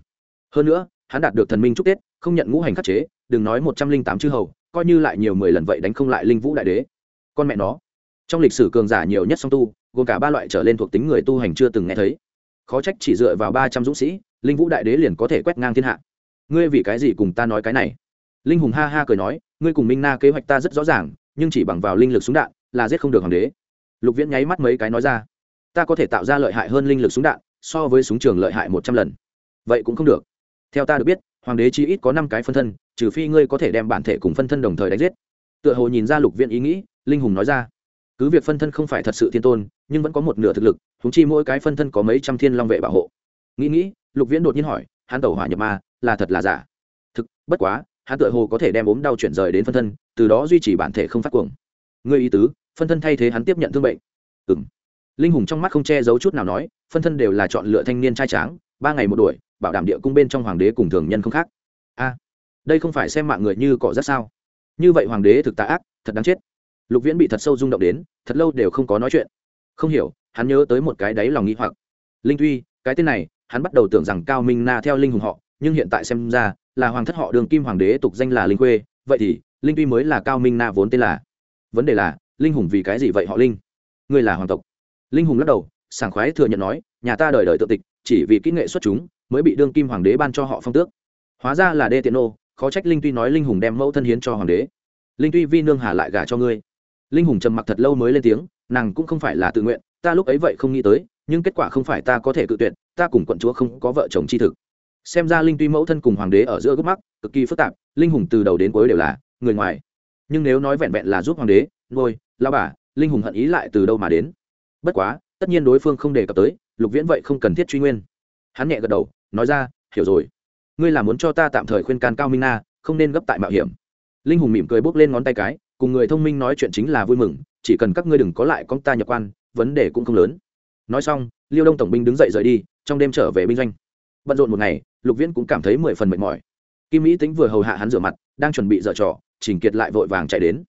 Hơn nữa, hắn đạt được thần minh chúc tết, không nhận ngũ hành khắc chế, đừng nói một trăm linh tám chư hầu, coi như lại nhiều mười lần vậy đánh không lại linh vũ đại đế. Con mẹ nó. Trong lịch sử cường giả nhiều nhất song tu gồm cả ba loại trở lên thuộc tính người tu hành chưa từng nghe thấy. Khó trách chỉ dựa vào ba trăm dũng sĩ, linh vũ đại đế liền có thể quét ngang thiên hạ. Ngươi vì cái gì cùng ta nói cái này? Linh hùng ha ha cười nói, ngươi cùng minh na kế hoạch ta rất rõ ràng, nhưng chỉ bằng vào linh lực súng đạn là giết không được hoàng đế. Lục viễn nháy mắt mấy cái nói ra, ta có thể tạo ra lợi hại hơn linh lực súng đạn, so với súng trường lợi hại một trăm lần. Vậy cũng không được. Theo ta được biết, hoàng đế chỉ ít có năm cái phân thân, trừ phi ngươi có thể đem bản thể cùng phân thân đồng thời đánh giết. Tựa hồ nhìn ra lục Viễn ý nghĩ, linh hùng nói ra cứ việc phân thân không phải thật sự thiên tôn, nhưng vẫn có một nửa thực lực thúng chi mỗi cái phân thân có mấy trăm thiên long vệ bảo hộ. Nghĩ nghĩ, lục viễn đột nhiên hỏi, hắn tẩu hỏa nhập ma, là thật là giả? Thực, bất quá, hắn tựa hồ có thể đem ốm đau chuyển rời đến phân thân, từ đó duy trì bản thể không phát cuồng. Ngươi ý tứ, phân thân thay thế hắn tiếp nhận thương bệnh. Ừ m linh hùng trong mắt không che giấu chút nào nói, phân thân đều là chọn lựa thanh niên trai tráng, ba ngày một đuổi, bảo đảm địa cung bên trong hoàng đế cùng thường nhân không khác. A, đây không phải xem mạng người như cọ rất sao? Như vậy hoàng đế thực tà ác, thật đáng chết lục viễn bị thật sâu rung động đến, thật lâu đều không có nói chuyện. Không hiểu, hắn nhớ tới một cái đáy lòng nghĩ hoặc. Linh tuy, cái tên này, hắn bắt đầu tưởng rằng cao minh na theo linh hùng họ, nhưng hiện tại xem ra, là hoàng thất họ đường kim hoàng đế tục danh là linh khuê, vậy thì, linh tuy mới là cao minh na vốn tên là. Vấn đề là, linh hùng vì cái gì vậy họ linh? Ngươi là hoàng tộc. Linh hùng lắc đầu, sảng khoái thừa nhận nói, nhà ta đời đời tự tịch, chỉ vì kỹ nghệ xuất chúng, mới bị đương kim hoàng đế ban cho họ phong tước. Hóa ra là đê tiện nô, khó trách linh tuy nói linh hùng đem mẫu thân hiến cho hoàng đế. Linh tuy vi nương hà lại gả cho ngươi linh hùng trầm mặc thật lâu mới lên tiếng, nàng cũng không phải là tự nguyện, ta lúc ấy vậy không nghĩ tới, nhưng kết quả không phải ta có thể cự tuyệt, ta cùng quận chúa không có vợ chồng chi thực. Xem ra linh tuy mẫu thân cùng hoàng đế ở giữa gốc mắc, cực kỳ phức tạp, linh hùng từ đầu đến cuối đều là người ngoài. Nhưng nếu nói vẹn vẹn là giúp hoàng đế ngôi lao bà, linh hùng hận ý lại từ đâu mà đến? Bất quá, tất nhiên đối phương không đề cập tới, lục viễn vậy không cần thiết truy nguyên. Hắn nhẹ gật đầu, nói ra, hiểu rồi. Ngươi là muốn cho ta tạm thời khuyên can cao minh na, không nên gấp tại mạo hiểm. Linh hùng mỉm cười bốc lên ngón tay cái cùng người thông minh nói chuyện chính là vui mừng, chỉ cần các ngươi đừng có lại con ta nhập quan, vấn đề cũng không lớn. Nói xong, liêu đông tổng binh đứng dậy rời đi, trong đêm trở về binh doanh. Bận rộn một ngày, lục viễn cũng cảm thấy mười phần mệt mỏi. Kim mỹ tính vừa hầu hạ hắn rửa mặt, đang chuẩn bị dở trò chỉnh kiệt lại vội vàng chạy đến.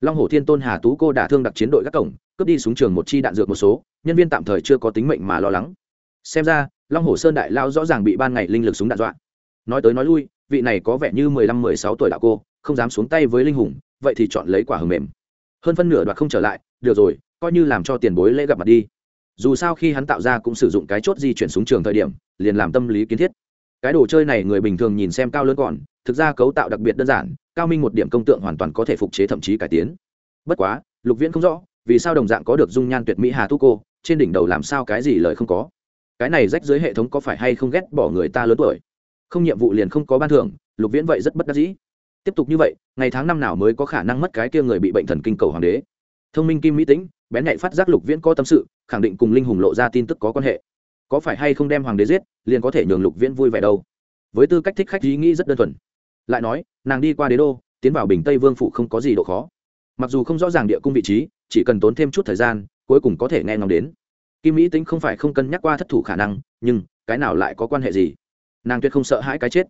Long hồ thiên tôn hà tú cô đả thương đặc chiến đội các cổng, cướp đi súng trường một chi đạn dược một số, nhân viên tạm thời chưa có tính mệnh mà lo lắng. Xem ra, long hồ sơn đại lao rõ ràng bị ban ngày linh lực súng đạn dọa. Nói tới nói lui, vị này có vẻ như mười lăm, mười sáu tuổi đạo cô, không dám xuống tay với linh hùng vậy thì chọn lấy quả hầm mềm. Hơn phân nửa đoạt không trở lại, được rồi, coi như làm cho tiền bối lễ gặp mặt đi. Dù sao khi hắn tạo ra cũng sử dụng cái chốt di chuyển xuống trường thời điểm, liền làm tâm lý kiến thiết. Cái đồ chơi này người bình thường nhìn xem cao lớn còn, thực ra cấu tạo đặc biệt đơn giản, cao minh một điểm công tượng hoàn toàn có thể phục chế thậm chí cải tiến. Bất quá, lục viễn không rõ, vì sao đồng dạng có được dung nhan tuyệt mỹ hà tu cô, trên đỉnh đầu làm sao cái gì lời không có. Cái này rách dưới hệ thống có phải hay không ghét bỏ người ta lớn tuổi? Không nhiệm vụ liền không có ban thưởng, lục viễn vậy rất bất đắc dĩ tiếp tục như vậy, ngày tháng năm nào mới có khả năng mất cái kia người bị bệnh thần kinh cầu hoàng đế? Thông minh kim mỹ tĩnh, bén nhạy phát giác lục viễn có tâm sự, khẳng định cùng linh hùng lộ ra tin tức có quan hệ. Có phải hay không đem hoàng đế giết, liền có thể nhường lục viễn vui vẻ đâu? Với tư cách thích khách ý nghĩ rất đơn thuần. Lại nói, nàng đi qua đế đô, tiến vào bình tây vương phụ không có gì độ khó. Mặc dù không rõ ràng địa cung vị trí, chỉ cần tốn thêm chút thời gian, cuối cùng có thể nghe ngóng đến. Kim mỹ tính không phải không cân nhắc qua thất thủ khả năng, nhưng cái nào lại có quan hệ gì? Nàng tuyệt không sợ hãi cái chết.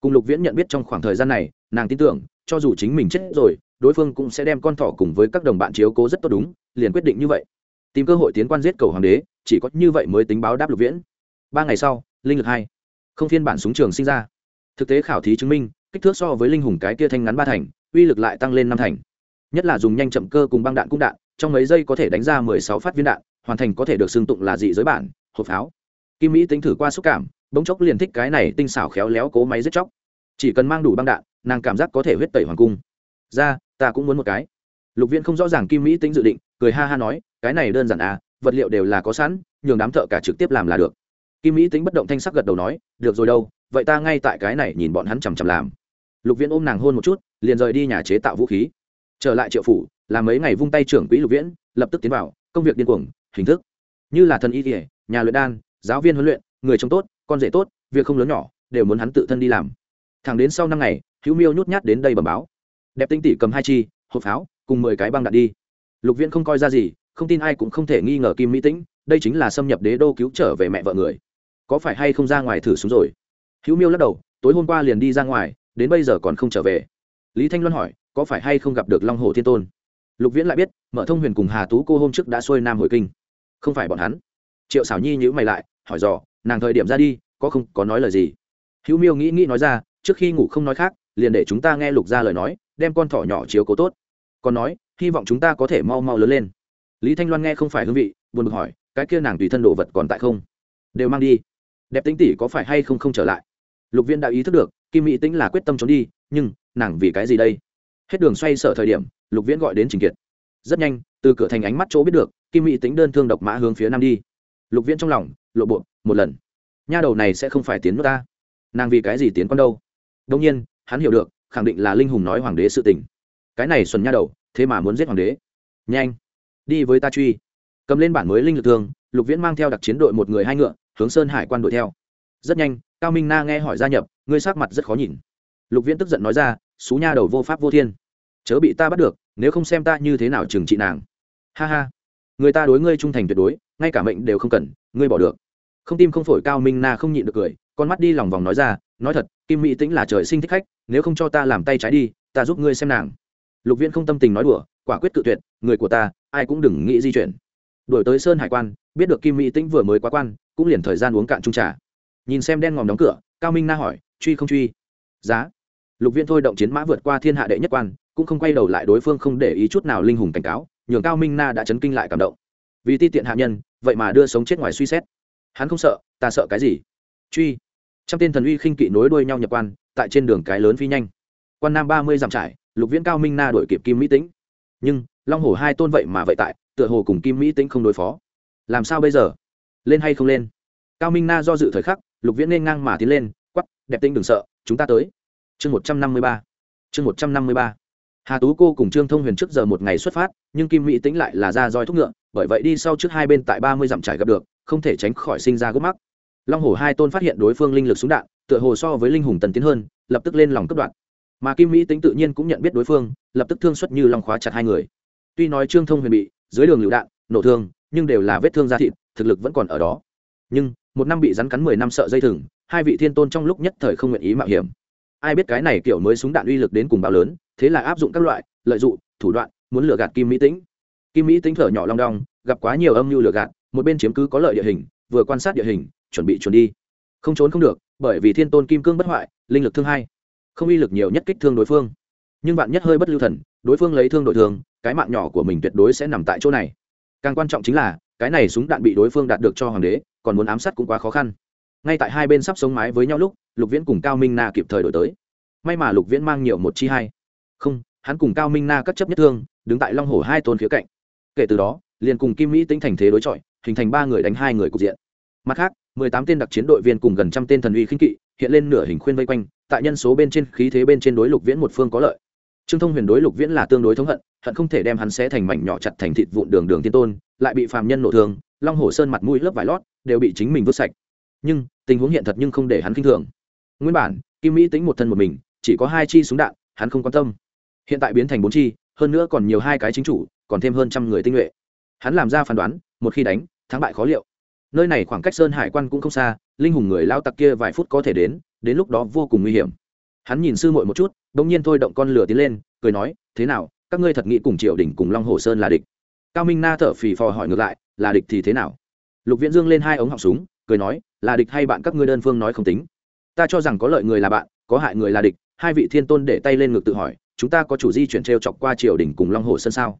Cùng lục viễn nhận biết trong khoảng thời gian này nàng tin tưởng, cho dù chính mình chết rồi, đối phương cũng sẽ đem con thỏ cùng với các đồng bạn chiếu cố rất tốt đúng, liền quyết định như vậy. Tìm cơ hội tiến quan giết cầu hoàng đế, chỉ có như vậy mới tính báo đáp lục viễn. Ba ngày sau, linh lực hai. Không phiên bản súng trường sinh ra. Thực tế khảo thí chứng minh, kích thước so với linh hùng cái kia thanh ngắn ba thành, uy lực lại tăng lên năm thành. Nhất là dùng nhanh chậm cơ cùng băng đạn cung đạn, trong mấy giây có thể đánh ra mười sáu phát viên đạn, hoàn thành có thể được xưng tụng là dị giới bản, hộp pháo. Kim mỹ tính thử qua xúc cảm, bỗng chốc liền thích cái này tinh xảo khéo léo cố máy giết chóc. Chỉ cần mang đủ băng đạn nàng cảm giác có thể huyết tẩy hoàng cung. Ra, ta cũng muốn một cái. Lục viên không rõ ràng kim mỹ tính dự định, cười ha ha nói, cái này đơn giản à vật liệu đều là có sẵn, nhường đám thợ cả trực tiếp làm là được. Kim mỹ tính bất động thanh sắc gật đầu nói, được rồi đâu, vậy ta ngay tại cái này nhìn bọn hắn chằm chằm làm. Lục viễn ôm nàng hôn một chút, liền rời đi nhà chế tạo vũ khí. Trở lại triệu phủ làm mấy ngày vung tay trưởng quỹ lục viễn, lập tức tiến vào, công việc điên cuồng, hình thức. Như là thần y kỉa nhà luyện đan, giáo viên huấn luyện, người trông tốt, con rể tốt, việc không lớn nhỏ, đều muốn hắn tự thân đi làm. Thẳng đến sau năm ngày hữu miêu nhút nhát đến đây bẩm báo. Đẹp tinh tỷ cầm hai chi, hộp pháo, cùng mười cái băng đạn đi. Lục viễn không coi ra gì, không tin ai cũng không thể nghi ngờ kim mỹ tĩnh, đây chính là xâm nhập đế đô cứu trở về mẹ vợ người. Có phải hay không ra ngoài thử xuống rồi? Hữu miêu lắc đầu, tối hôm qua liền đi ra ngoài, đến bây giờ còn không trở về. Lý thanh loan hỏi, có phải hay không gặp được long hồ thiên tôn? Lục viễn lại biết, mở thông huyền cùng hà tú cô hôm trước đã xuôi nam hồi kinh. Không phải bọn hắn. Triệu xảo nhi nhữ mày lại, hỏi dò, nàng thời điểm ra đi, có không, có nói lời gì? Hữu miêu nghĩ nghĩ nói ra, trước khi ngủ không nói khác liền để chúng ta nghe lục ra lời nói, đem con thỏ nhỏ chiếu cố tốt. Còn nói, hy vọng chúng ta có thể mau mau lớn lên. Lý thanh loan nghe không phải hương vị, buồn bực hỏi, cái kia nàng tùy thân đồ vật còn tại không? Đều mang đi. Đẹp tính tỷ có phải hay không không trở lại? Lục viên đã ý thức được, kim mỹ tính là quyết tâm trốn đi, nhưng, nàng vì cái gì đây? Hết đường xoay sở thời điểm, lục viễn gọi đến trình kiệt. Rất nhanh, từ cửa thành ánh mắt chỗ biết được, kim mỹ tính đơn thương độc mã hướng phía nam đi. Lục viễn trong lòng, lộ bộ, một lần. Nha đầu này sẽ không phải tiến nước ta. Nàng vì cái gì tiến con đâu? Đông nhiên hắn hiểu được, khẳng định là linh hùng nói hoàng đế sự tình. Cái này xuân nha đầu, thế mà muốn giết hoàng đế. Nhanh, đi với ta truy. Cầm lên bản mới linh lực thương, lục viễn mang theo đặc chiến đội một người hai ngựa, hướng sơn hải quan đội theo. Rất nhanh, cao minh na nghe hỏi gia nhập, ngươi sắc mặt rất khó nhìn. Lục viễn tức giận nói ra, xú nha đầu vô pháp vô thiên. Chớ bị ta bắt được, nếu không xem ta như thế nào trừng trị nàng. Ha ha. Người ta đối ngươi trung thành tuyệt đối, ngay cả mệnh đều không cần, ngươi bỏ được. Không tim không phổi cao minh na không nhịn được cười, con mắt đi lòng vòng nói ra, nói thật kim mỹ tĩnh là trời sinh thích khách, nếu không cho ta làm tay trái đi, ta giúp ngươi xem nàng. Lục viễn không tâm tình nói đùa, quả quyết cự tuyệt, người của ta, ai cũng đừng nghĩ di chuyển. Đổi tới sơn hải quan, biết được kim mỹ tĩnh vừa mới quá quan, cũng liền thời gian uống cạn trung trà. Nhìn xem đen ngòm đóng cửa, cao minh na hỏi, truy không truy? Giá. Lục viễn thôi động chiến mã vượt qua thiên hạ đệ nhất quan, cũng không quay đầu lại đối phương không để ý chút nào linh hùng cảnh cáo, nhường cao minh na đã chấn kinh lại cảm động. Vì ti tiện hạ nhân, vậy mà đưa sống chết ngoài suy xét. Hắn không sợ, ta sợ cái gì? Truy trăm tên thần uy khinh kỵ nối đuôi nhau nhập quan, tại trên đường cái lớn phi nhanh. Quan nam ba mươi dặm trải, lục viễn cao minh na đổi kịp kim mỹ tĩnh. Nhưng, long hồ hai tôn vậy mà vậy tại, tựa hồ cùng kim mỹ tĩnh không đối phó. Làm sao bây giờ? Lên hay không lên? Cao minh na do dự thời khắc, lục viễn nên ngang mà tiến lên quắp đẹp tinh đừng sợ, chúng ta tới. Chương một trăm năm mươi ba. Chương một trăm năm mươi ba. Hà tú cô cùng trương thông huyền trước giờ một ngày xuất phát, nhưng kim mỹ tính lại là ra roi thúc ngựa, bởi vậy đi sau trước hai bên tại ba mươi dặm trải gặp được, không thể tránh khỏi sinh ra gốc mắc long hồ hai tôn phát hiện đối phương linh lực súng đạn, tựa hồ so với linh hùng tần tiến hơn, lập tức lên lòng cấp đoạn mà kim mỹ tính tự nhiên cũng nhận biết đối phương, lập tức thương xuất như long khóa chặt hai người. Tuy nói trương thông huyền bị, dưới đường lựu đạn, nổ thương, nhưng đều là vết thương da thịt, thực lực vẫn còn ở đó. Nhưng, một năm bị rắn cắn mười năm sợ dây thừng, hai vị thiên tôn trong lúc nhất thời không nguyện ý mạo hiểm. Ai biết cái này kiểu mới súng đạn uy lực đến cùng bao lớn, thế là áp dụng các loại, lợi dụng, thủ đoạn, muốn lừa gạt kim mỹ tĩnh kim mỹ tĩnh thở nhỏ long đong, gặp quá nhiều âm mưu lừa gạt, một bên chiếm cứ có lợi địa hình, vừa quan sát địa hình chuẩn bị chuẩn đi. Không trốn không được, bởi vì thiên tôn kim cương bất hoại, linh lực thương hai. Không uy lực nhiều nhất kích thương đối phương. Nhưng bạn nhất hơi bất lưu thần, đối phương lấy thương đội thường, cái mạng nhỏ của mình tuyệt đối sẽ nằm tại chỗ này. Càng quan trọng chính là, cái này súng đạn bị đối phương đạt được cho hoàng đế, còn muốn ám sát cũng quá khó khăn. Ngay tại hai bên sắp sống mái với nhau lúc, lục viễn cùng cao minh na kịp thời đổi tới. May mà lục viễn mang nhiều một chi hai. Không, hắn cùng cao minh na cắt chấp nhất thương, đứng tại long hồ hai tôn khía cạnh. Kể từ đó, liền cùng kim mỹ tính thành thế đối chọi, hình thành ba người đánh hai người cục diện mặt khác, mười tám tên đặc chiến đội viên cùng gần trăm tên thần uy khinh kỵ hiện lên nửa hình khuyên vây quanh, tại nhân số bên trên, khí thế bên trên đối lục viễn một phương có lợi. Trương thông huyền đối lục viễn là tương đối thống hận hận không thể đem hắn xé thành mảnh nhỏ chặt thành thịt vụn đường đường tiên tôn, lại bị phàm nhân nổ thương, long hồ sơn mặt mũi lớp vải lót đều bị chính mình vứt sạch. Nhưng, tình huống hiện thật nhưng không để hắn kinh thường. Nguyên bản, kim mỹ tính một thân một mình, chỉ có hai chi súng đạn, hắn không quan tâm. Hiện tại biến thành bốn chi, hơn nữa còn nhiều hai cái chính chủ, còn thêm hơn trăm người tinh nhuệ. Hắn làm ra phán đoán, một khi đánh, thắng bại khó liệu nơi này khoảng cách sơn hải quan cũng không xa, linh hùng người lao tặc kia vài phút có thể đến đến lúc đó vô cùng nguy hiểm. Hắn nhìn sư muội một chút đ ỗ n g nhiên thôi động con lửa tiến lên, cười nói, thế nào, các ngươi thật nghĩ cùng triều đình, cùng long hồ sơn là địch? Cao minh na thở phì phò hỏi ngược lại, là địch thì thế nào? Lục viễn dương lên hai ống họng súng, cười nói, là địch hay bạn các ngươi đơn phương nói không tính? Ta cho rằng có lợi người là bạn, có hại người là địch. Hai vị thiên tôn để tay lên ngực tự hỏi, chúng ta có chủ di chuyển t r e o chọc qua triều đình cùng long hồ sơn sao?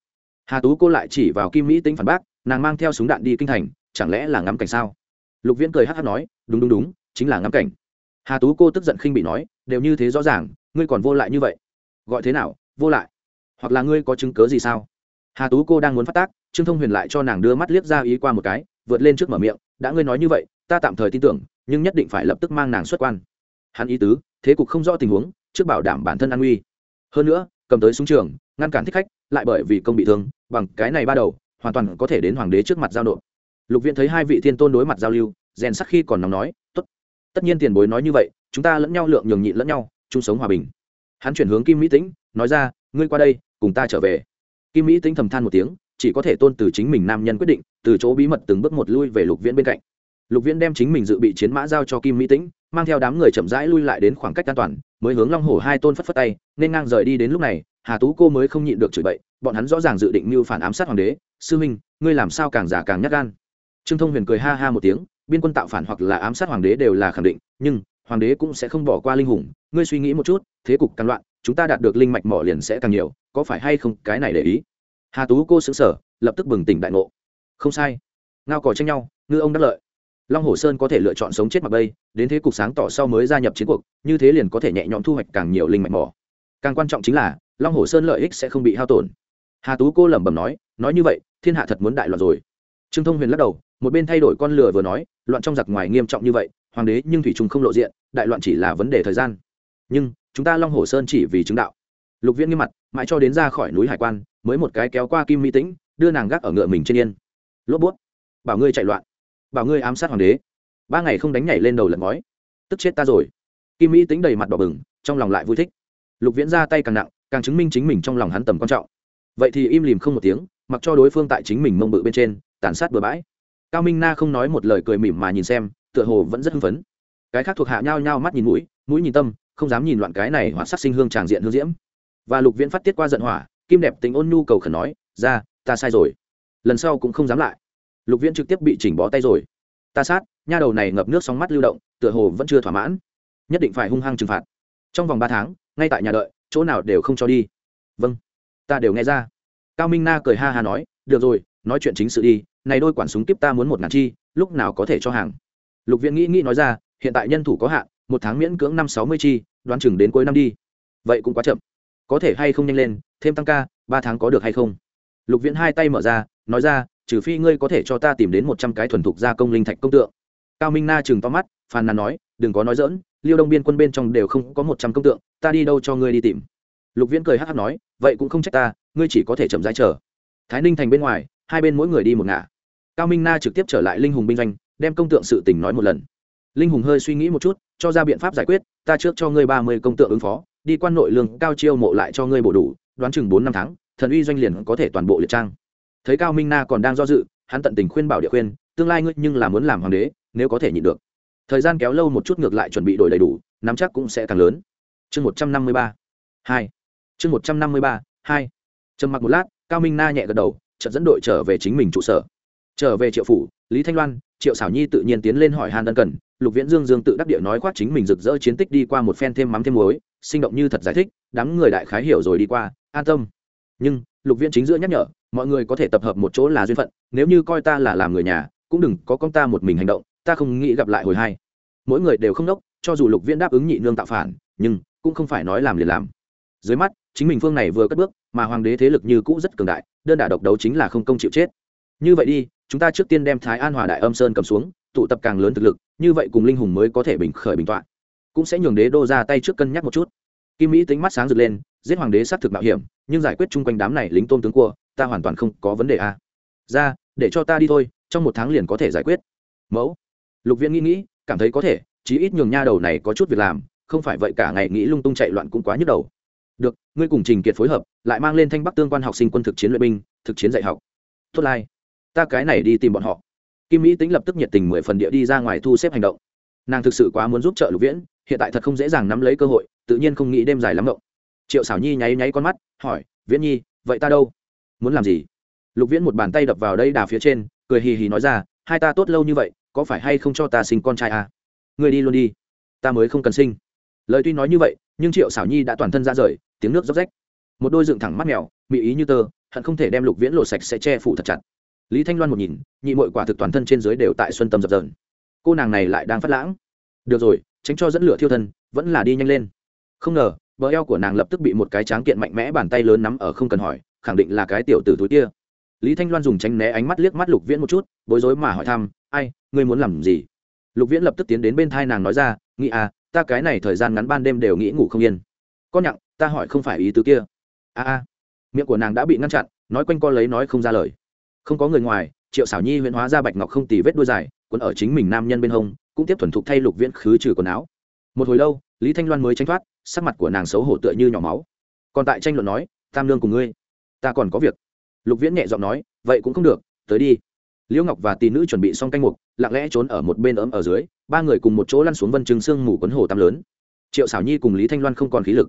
Hà tú cô lại chỉ vào kim mỹ tính phản bác, nàng mang theo súng đạn đi kinh thành chẳng lẽ là ngắm cảnh sao? Lục viễn cười hát hát nói, đúng đúng đúng, chính là ngắm cảnh. Hà tú cô tức giận khinh bị nói, đều như thế rõ ràng, ngươi còn vô lại như vậy. Gọi thế nào, vô lại? Hoặc là ngươi có chứng cớ gì sao? Hà tú cô đang muốn phát tác, trương thông huyền lại cho nàng đưa mắt liếc ra ý qua một cái, vượt lên trước mở miệng, đã ngươi nói như vậy, ta tạm thời tin tưởng, nhưng nhất định phải lập tức mang nàng xuất quan. Hắn ý tứ, thế cục không rõ tình huống, trước bảo đảm bản thân an nguy. Hơn nữa, cầm tới súng trường, ngăn cản thích khách, lại bởi vì công bị thương, bằng cái này ba đầu, hoàn toàn có thể đến hoàng đế trước mặt giao nộp lục Viễn thấy hai vị thiên tôn đối mặt giao lưu, rèn sắc khi còn nóng nói, tốt, tất nhiên tiền bối nói như vậy, chúng ta lẫn nhau lượng nhường nhịn lẫn nhau, chung sống hòa bình. Hắn chuyển hướng kim mỹ tĩnh, nói ra, ngươi qua đây, cùng ta trở về. Kim mỹ tĩnh thầm than một tiếng, chỉ có thể tôn từ chính mình nam nhân quyết định, từ chỗ bí mật từng bước một lui về lục viễn bên cạnh. Lục viễn đem chính mình dự bị chiến mã giao cho kim mỹ tĩnh, mang theo đám người chậm rãi lui lại đến khoảng cách an toàn, mới hướng long hổ hai tôn phất phất tay, nên ngang rời đi đến lúc này, hà tú cô mới không nhịn được chửi bậy, bọn hắn rõ ràng dự định mưu phản ám sát hoàng đế, sư minh, ngươi làm sao càng giả càng nhát gan? Trương thông huyền cười ha ha một tiếng, biên quân tạo phản hoặc là ám sát hoàng đế đều là khẳng định, nhưng hoàng đế cũng sẽ không bỏ qua linh hùng. Ngươi suy nghĩ một chút, thế cục càng loạn, chúng ta đạt được linh mạch mỏ liền sẽ càng nhiều, có phải hay không cái này để ý? Hà tú cô xứng sở lập tức bừng tỉnh đại ngộ. Không sai. Ngao cò tranh nhau, ngư ông đắc lợi. Long hồ sơn có thể lựa chọn sống chết mặc bây đến thế cục sáng tỏ sau mới gia nhập chiến cuộc, như thế liền có thể nhẹ nhõm thu hoạch càng nhiều linh mạch mỏ. Càng quan trọng chính là, long hồ sơn lợi ích sẽ không bị hao tổn. Hà tú cô lẩm bẩm nói nói như vậy, thiên hạ thật muốn đại loạn rồi. Trương thông huyền lắc đầu một bên thay đổi con lừa vừa nói, loạn trong giặc ngoài nghiêm trọng như vậy, hoàng đế nhưng thủy trung không lộ diện, đại loạn chỉ là vấn đề thời gian. Nhưng, chúng ta long hồ sơn chỉ vì chứng đạo. Lục viễn nghiêm mặt, mãi cho đến ra khỏi núi hải quan, mới một cái kéo qua kim mỹ tĩnh, đưa nàng gác ở ngựa mình trên yên. Lốp bút. Bảo ngươi chạy loạn. Bảo ngươi ám sát hoàng đế. Ba ngày không đánh nhảy lên đầu lật ngói. Tức chết ta rồi. Kim mỹ tính đầy mặt đỏ bừng, trong lòng lại vui thích. Lục viễn ra tay càng nặng, càng chứng minh chính mình trong lòng hắn tầm quan trọng. Vậy thì im lìm không một tiếng, mặc cho đối phương tại chính mình mông bự bên trên, tàn sát bừa bãi cao minh na không nói một lời cười mỉm mà nhìn xem, tựa hồ vẫn rất hưng phấn. Cái khác thuộc hạ nhao nhao mắt nhìn mũi mũi nhìn tâm, không dám nhìn loạn cái này hoặc sắc sinh hương tràng diện hương diễm. Và lục viễn phát tiết qua giận hỏa, kim đẹp tính ôn nhu cầu khẩn nói, ra, ta sai rồi. Lần sau cũng không dám lại. Lục viễn trực tiếp bị chỉnh bó tay rồi. Ta sát, nha đầu này ngập nước sóng mắt lưu động, tựa hồ vẫn chưa thỏa mãn. Nhất định phải hung hăng trừng phạt. Trong vòng ba tháng, ngay tại nhà đợi, chỗ nào đều không cho đi. Vâng ta đều nghe ra. Cao minh na cười ha ha nói, được rồi, nói chuyện chính sự đi này đôi quản súng tiếp ta muốn một ngàn chi, lúc nào có thể cho hàng? Lục viễn nghĩ nghĩ nói ra, hiện tại nhân thủ có hạn, một tháng miễn cưỡng năm sáu mươi chi, đoán chừng đến cuối năm đi. Vậy cũng quá chậm. Có thể hay không nhanh lên, thêm tăng ca, ba tháng có được hay không? Lục viễn hai tay mở ra, nói ra, trừ phi ngươi có thể cho ta tìm đến một trăm cái thuần thục gia công linh thạch công tượng. Cao minh na chừng to mắt, phàn nàn nói, đừng có nói dỡn liêu đông biên quân bên trong đều không có một trăm công tượng, ta đi đâu cho ngươi đi tìm? Lục viễn cười hát hát nói, vậy cũng không trách ta, ngươi chỉ có thể chậm rãi chờ. Thái ninh thành bên ngoài, hai bên mỗi người đi một ngả cao minh na trực tiếp trở lại linh hùng binh doanh, đem công tượng sự tình nói một lần. Linh hùng hơi suy nghĩ một chút, cho ra biện pháp giải quyết, ta trước cho ngươi ba mươi công tượng ứng phó, đi quan nội lương, cao chiêu mộ lại cho ngươi bổ đủ, đoán chừng bốn năm tháng, thần uy doanh liền có thể toàn bộ liệt trang. Thấy cao minh na còn đang do dự, hắn tận tình khuyên bảo địa khuyên, tương lai ngươi nhưng là muốn làm hoàng đế, nếu có thể nhịn được. Thời gian kéo lâu một chút ngược lại chuẩn bị đổi đầy đủ, nắm chắc cũng sẽ càng lớn. Chương một trăm năm mươi ba, hai. Chương một trăm năm mươi ba, hai. Trầm mặc một lát, cao minh na nhẹ gật đầu trận dẫn đội trở về chính mình trụ sở trở về triệu phủ, lý thanh loan, triệu xảo nhi tự nhiên tiến lên hỏi Hàn ân cần, lục viễn dương dương tự đắc địa nói khoác chính mình rực rỡ chiến tích đi qua một phen thêm mắm thêm muối, sinh động như thật giải thích, đám người đại khái hiểu rồi đi qua, an tâm. Nhưng, lục viễn chính giữa nhắc nhở, mọi người có thể tập hợp một chỗ là duyên phận, nếu như coi ta là làm người nhà, cũng đừng có con ta một mình hành động, ta không nghĩ gặp lại hồi hai. Mỗi người đều không đốc, cho dù lục viễn đáp ứng nhị nương tạo phản, nhưng cũng không phải nói làm liền làm. Dưới mắt, chính mình phương này vừa cất bước, mà hoàng đế thế lực như cũ rất cường đại, đơn đả độc đấu chính là không công chịu chết. Như vậy đi chúng ta trước tiên đem thái an hòa đại âm sơn cầm xuống, tụ tập càng lớn thực lực, như vậy cùng linh hùng mới có thể bình khởi bình tọa. Cũng sẽ nhường đế đô ra tay trước cân nhắc một chút. Kim mỹ tính mắt sáng rực lên, giết hoàng đế xác thực mạo hiểm, nhưng giải quyết chung quanh đám này lính tôn tướng cua ta hoàn toàn không có vấn đề a à. ra, để cho ta đi thôi, trong một tháng liền có thể giải quyết. Mẫu. Lục viễn nghĩ nghĩ, cảm thấy có thể, chí ít nhường nha đầu này có chút việc làm, không phải vậy cả ngày nghĩ lung tung chạy loạn cũng quá nhức đầu. Được, ngươi cùng trình kiệt phối hợp, lại mang lên thanh bắc tương quan học sinh quân thực chiến luyện binh, thực chiến dạy học. Tốt lai ta cái này đi tìm bọn họ. Kim mỹ tính lập tức nhiệt tình mười phần địa đi ra ngoài thu xếp hành động. Nàng thực sự quá muốn giúp trợ lục viễn, hiện tại thật không dễ dàng nắm lấy cơ hội, tự nhiên không nghĩ đêm dài lắm động. Triệu xảo nhi nháy nháy con mắt, hỏi, viễn nhi, vậy ta đâu? Muốn làm gì? Lục viễn một bàn tay đập vào đây đà phía trên, cười hì hì nói ra, hai ta tốt lâu như vậy, có phải hay không cho ta sinh con trai à? người đi luôn đi, ta mới không cần sinh. Lời tuy nói như vậy, nhưng triệu xảo nhi đã toàn thân ra rời, tiếng nước dốc rách. Một đôi dựng thẳng mắt mèo, mị ý như tơ, hận không thể đem lục viễn lộ sạch sẽ che phủ thật chặt lý thanh loan một nhìn, nhị mội quả thực toàn thân trên dưới đều tại xuân tâm dập dờn. Cô nàng này lại đang phát lãng. Được rồi, tránh cho dẫn lửa thiêu thân, vẫn là đi nhanh lên. Không ngờ, bờ eo của nàng lập tức bị một cái tráng kiện mạnh mẽ bàn tay lớn nắm ở không cần hỏi, khẳng định là cái tiểu tử túi kia. Lý thanh loan dùng tránh né ánh mắt liếc mắt lục viễn một chút, bối rối mà hỏi thăm, ai, ngươi muốn làm gì? Lục viễn lập tức tiến đến bên thai nàng nói ra, nghĩ à ta cái này thời gian ngắn ban đêm đều nghĩ ngủ không yên. Con nhặng, ta hỏi không phải ý tứ kia. A a. Miệng của nàng đã bị ngăn chặn, nói quanh co lấy nói không ra lời không có người ngoài, triệu xảo nhi huyễn hóa ra bạch ngọc không tì vết đuôi dài, quấn ở chính mình nam nhân bên hông, cũng tiếp thuần thục thay lục viễn khứ trừ quần áo. Một hồi lâu, lý thanh loan mới tranh thoát, sắc mặt của nàng xấu hổ tựa như nhỏ máu. Còn tại tranh luận nói, tam lương cùng ngươi, ta còn có việc. Lục viễn nhẹ giọng nói, vậy cũng không được, tới đi. Liễu ngọc và tì nữ chuẩn bị xong canh mục, lặng lẽ trốn ở một bên ấm ở dưới, ba người cùng một chỗ lăn xuống vân trừng sương mù quấn hồ tam lớn. Triệu xảo nhi cùng lý thanh loan không còn khí lực.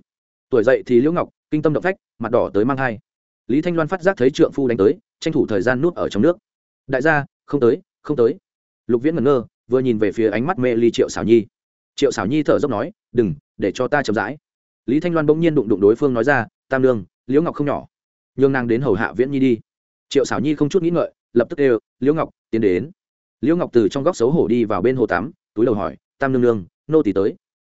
Tuổi dậy thì liễu ngọc, kinh tâm động phách, mặt đỏ tới mang hai lý thanh loan phát giác thấy trượng phu đánh tới tranh thủ thời gian nút ở trong nước. Đại gia, không tới không tới. Lục viễn ngẩn ngơ, vừa nhìn về phía ánh mắt mê ly triệu xảo nhi. Triệu xảo nhi thở dốc nói, đừng, để cho ta chậm rãi. Lý thanh loan bỗng nhiên đụng đụng đối phương nói ra, tam lương liễu ngọc không nhỏ. Nhường nàng đến hầu hạ viễn nhi đi. Triệu xảo nhi không chút nghĩ ngợi, lập tức kêu, liễu ngọc, tiến đến. Liễu ngọc từ trong góc xấu hổ đi vào bên hồ tắm, túi đầu hỏi, tam nương nương, nô tỳ tới.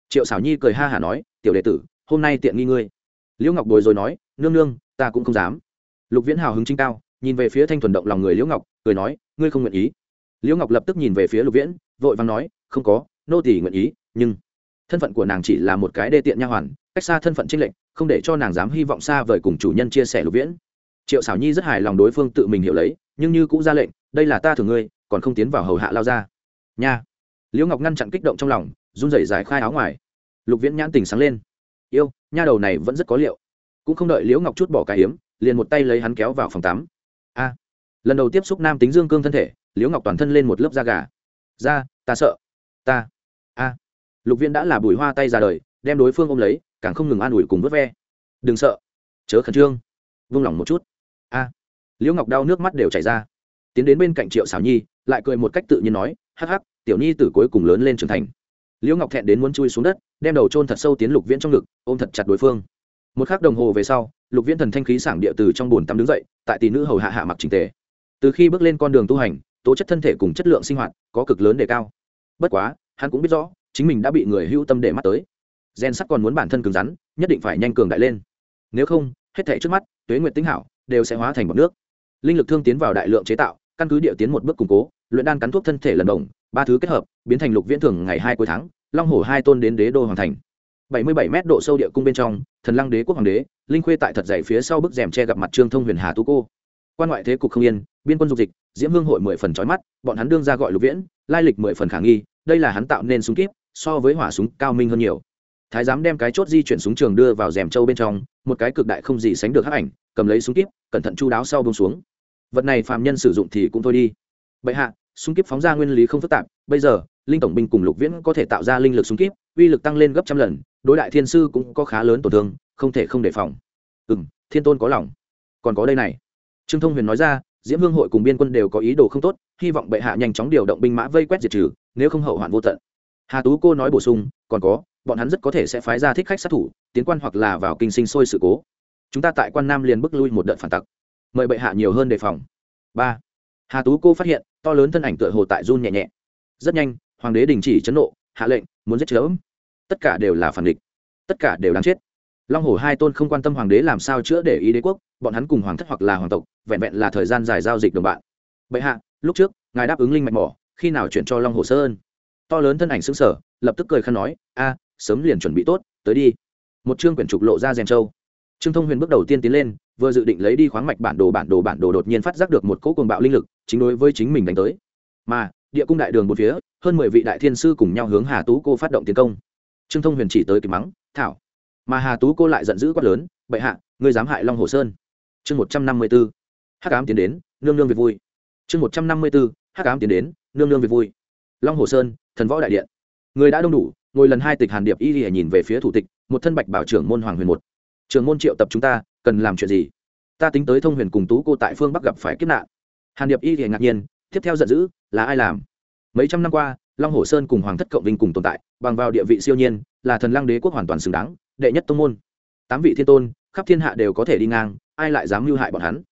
Triệu xảo nhi cười ha hả nói, tiểu đệ tử, hôm nay tiện nghi ngươi. Liễu ngọc bồi rồi nói, nương nương, ta cũng không dám. Lục viễn hào hứng chính cao nhìn về phía thanh thuần động lòng người liễu ngọc, cười nói, ngươi không nguyện ý? Liễu ngọc lập tức nhìn về phía lục viễn, vội vàng nói, không có, nô tỳ nguyện ý, nhưng thân phận của nàng chỉ là một cái đê tiện nha hoàn, cách xa thân phận trinh lệnh không để cho nàng dám hy vọng xa vời cùng chủ nhân chia sẻ lục viễn. Triệu xảo nhi rất hài lòng đối phương tự mình hiểu lấy, nhưng như cũng ra lệnh, đây là ta thường ngươi, còn không tiến vào hầu hạ lao ra nha. Liễu ngọc ngăn chặn kích động trong lòng, run rẩy giải khai áo ngoài. Lục viễn nhãn tình sáng lên. Yêu, nha đầu này vẫn rất có liệu. Cũng không đợi liễu ngọc chút bỏ cái hiếm, liền một tay lấy hắn kéo vào phòng tắm a. Lần đầu tiếp xúc nam tính dương cương thân thể, liễu ngọc toàn thân lên một lớp da gà. Da ta sợ. Ta. A. Lục viên đã là bùi hoa tay ra đời, đem đối phương ôm lấy, càng không ngừng an ủi cùng vớt ve. Đừng sợ. Chớ khẩn trương. Vung lòng một chút. A. Liễu ngọc đau nước mắt đều chảy ra. Tiến đến bên cạnh triệu xảo nhi, lại cười một cách tự nhiên nói, hắc hắc, tiểu nhi từ cuối cùng lớn lên trưởng thành. Liễu ngọc thẹn đến muốn chui xuống đất, đem đầu trôn thật sâu tiến lục viễn trong ngực, ôm thật chặt đối phương một k h ắ c đồng hồ về sau, lục viễn thần thanh khí sảng địa từ trong b ồ n tắm đứng dậy, tại tỷ nữ hầu hạ hạ mặc trình tề. Từ khi bước lên con đường tu hành, tố chất thân thể cùng chất lượng sinh hoạt có cực lớn đề cao. Bất quá, hắn cũng biết rõ, chính mình đã bị người hưu tâm để mắt tới. Gen sắt còn muốn bản thân cứng rắn, nhất định phải nhanh cường đại lên. Nếu không, hết thể trước mắt, tuế nguyện tính hảo, đều sẽ hóa thành bọc nước. Linh lực thương tiến vào đại lượng chế tạo, căn cứ địa tiến một bước củng cố, luyện đan cắn thuốc thân thể lần đồng, ba thứ kết hợp, biến thành lục viễn thường ngày hai cuối tháng, long hổ hai tôn đến đế đô hoàng thành. Bảy mươi bảy mét độ sâu địa cung bên trong thần lăng đế quốc hoàng đế, linh khuê tại thật dày phía sau bức rèm che gặp mặt trương thông huyền hà tú cô. Quan ngoại thế cục không yên, biên quân dục dịch, diễm hương hội mười phần trói mắt, bọn hắn đương ra gọi lục viễn, lai lịch mười phần khả nghi, đây là hắn tạo nên súng kíp, so với hỏa súng cao minh hơn nhiều. Thái giám đem cái chốt di chuyển súng trường đưa vào rèm châu bên trong, một cái cực đại không gì sánh được hắc ảnh, cầm lấy súng kíp, cẩn thận chu đáo sau bông xuống. Vật này phạm nhân sử dụng thì cũng thôi đi. Bệ hạ, súng kíp phóng ra nguyên lý không phức tạp, bây giờ, linh tổng binh cùng lục viễn có thể tạo ra linh lực súng kíp, uy lực tăng lên gấp trăm lần đối đại thiên sư cũng có khá lớn tổn thương, không thể không đề phòng. Ừ m thiên tôn có lòng. Còn có đây này. Trương thông huyền nói ra, diễm hương hội cùng biên quân đều có ý đồ không tốt, hy vọng bệ hạ nhanh chóng điều động binh mã vây quét diệt trừ, nếu không hậu hoạn vô tận. Hà tú cô nói bổ sung, còn có, bọn hắn rất có thể sẽ phái ra thích khách sát thủ, tiến quan hoặc là vào kinh sinh sôi sự cố. Chúng ta tại quan nam liền bước lui một đợt phản tặc. Mời bệ hạ nhiều hơn đề phòng. Ba. Hà tú cô phát hiện, to lớn thân ảnh tựa hồ tại run nhẹ nhẹ. Rất nhanh, hoàng đế đình chỉ chấn nộ, hạ lệnh, muốn giết chớm tất cả đều là phản địch, tất cả đều đáng chết. Long hồ hai tôn không quan tâm hoàng đế làm sao chữa để ý đế quốc, bọn hắn cùng hoàng thất hoặc là hoàng tộc, vẹn vẹn là thời gian dài giao dịch đồng bạn. Bệ hạ, lúc trước, ngài đáp ứng linh mạch mỏ, khi nào chuyển cho long hồ sơn to lớn thân ảnh xứng sở lập tức cười khăn nói, a, sớm liền chuẩn bị tốt, tới đi. Một chương quyển trục lộ ra rèn châu. Trương thông huyền bước đầu tiên tiến lên, vừa dự định lấy đi khoáng mạch bản đồ bản đồ bản đồ đột nhiên phát giác được một cỗ cuồng bạo linh lực, chính đối với chính mình đánh tới. Mà, địa cung đại đường một phía, hơn mười vị đại thiên sư cùng nhau hướng hà tú cô phát động tiến công trương thông huyền chỉ tới kịp mắng, thảo. Mà hà tú cô lại giận dữ quát lớn, bệ hạ, ngươi dám hại long hồ sơn. Chương một trăm năm mươi b ố hắc ám tiến đến, nương nương việc vui. Chương một trăm năm mươi b ố hắc ám tiến đến, nương nương việc vui. Long hồ sơn, thần võ đại điện. Người đã đông đủ, ngồi lần hai tịch hàn điệp y lìa nhìn về phía thủ tịch, một thân bạch bảo trưởng môn hoàng huyền một. Trường môn triệu tập chúng ta, cần làm chuyện gì? Ta tính tới thông huyền cùng tú cô tại phương bắc gặp phải kiếp nạn. Hàn điệp y lìa ngạc nhiên, tiếp theo giận dữ, là ai làm? Mấy trăm năm qua long hồ sơn cùng hoàng thất cộng vinh cùng tồn tại, bằng vào địa vị siêu nhiên, là thần lăng đế quốc hoàn toàn xứng đáng, đệ nhất tông môn. Tám vị thiên tôn, khắp thiên hạ đều có thể đi ngang, ai lại dám mưu hại bọn hắn?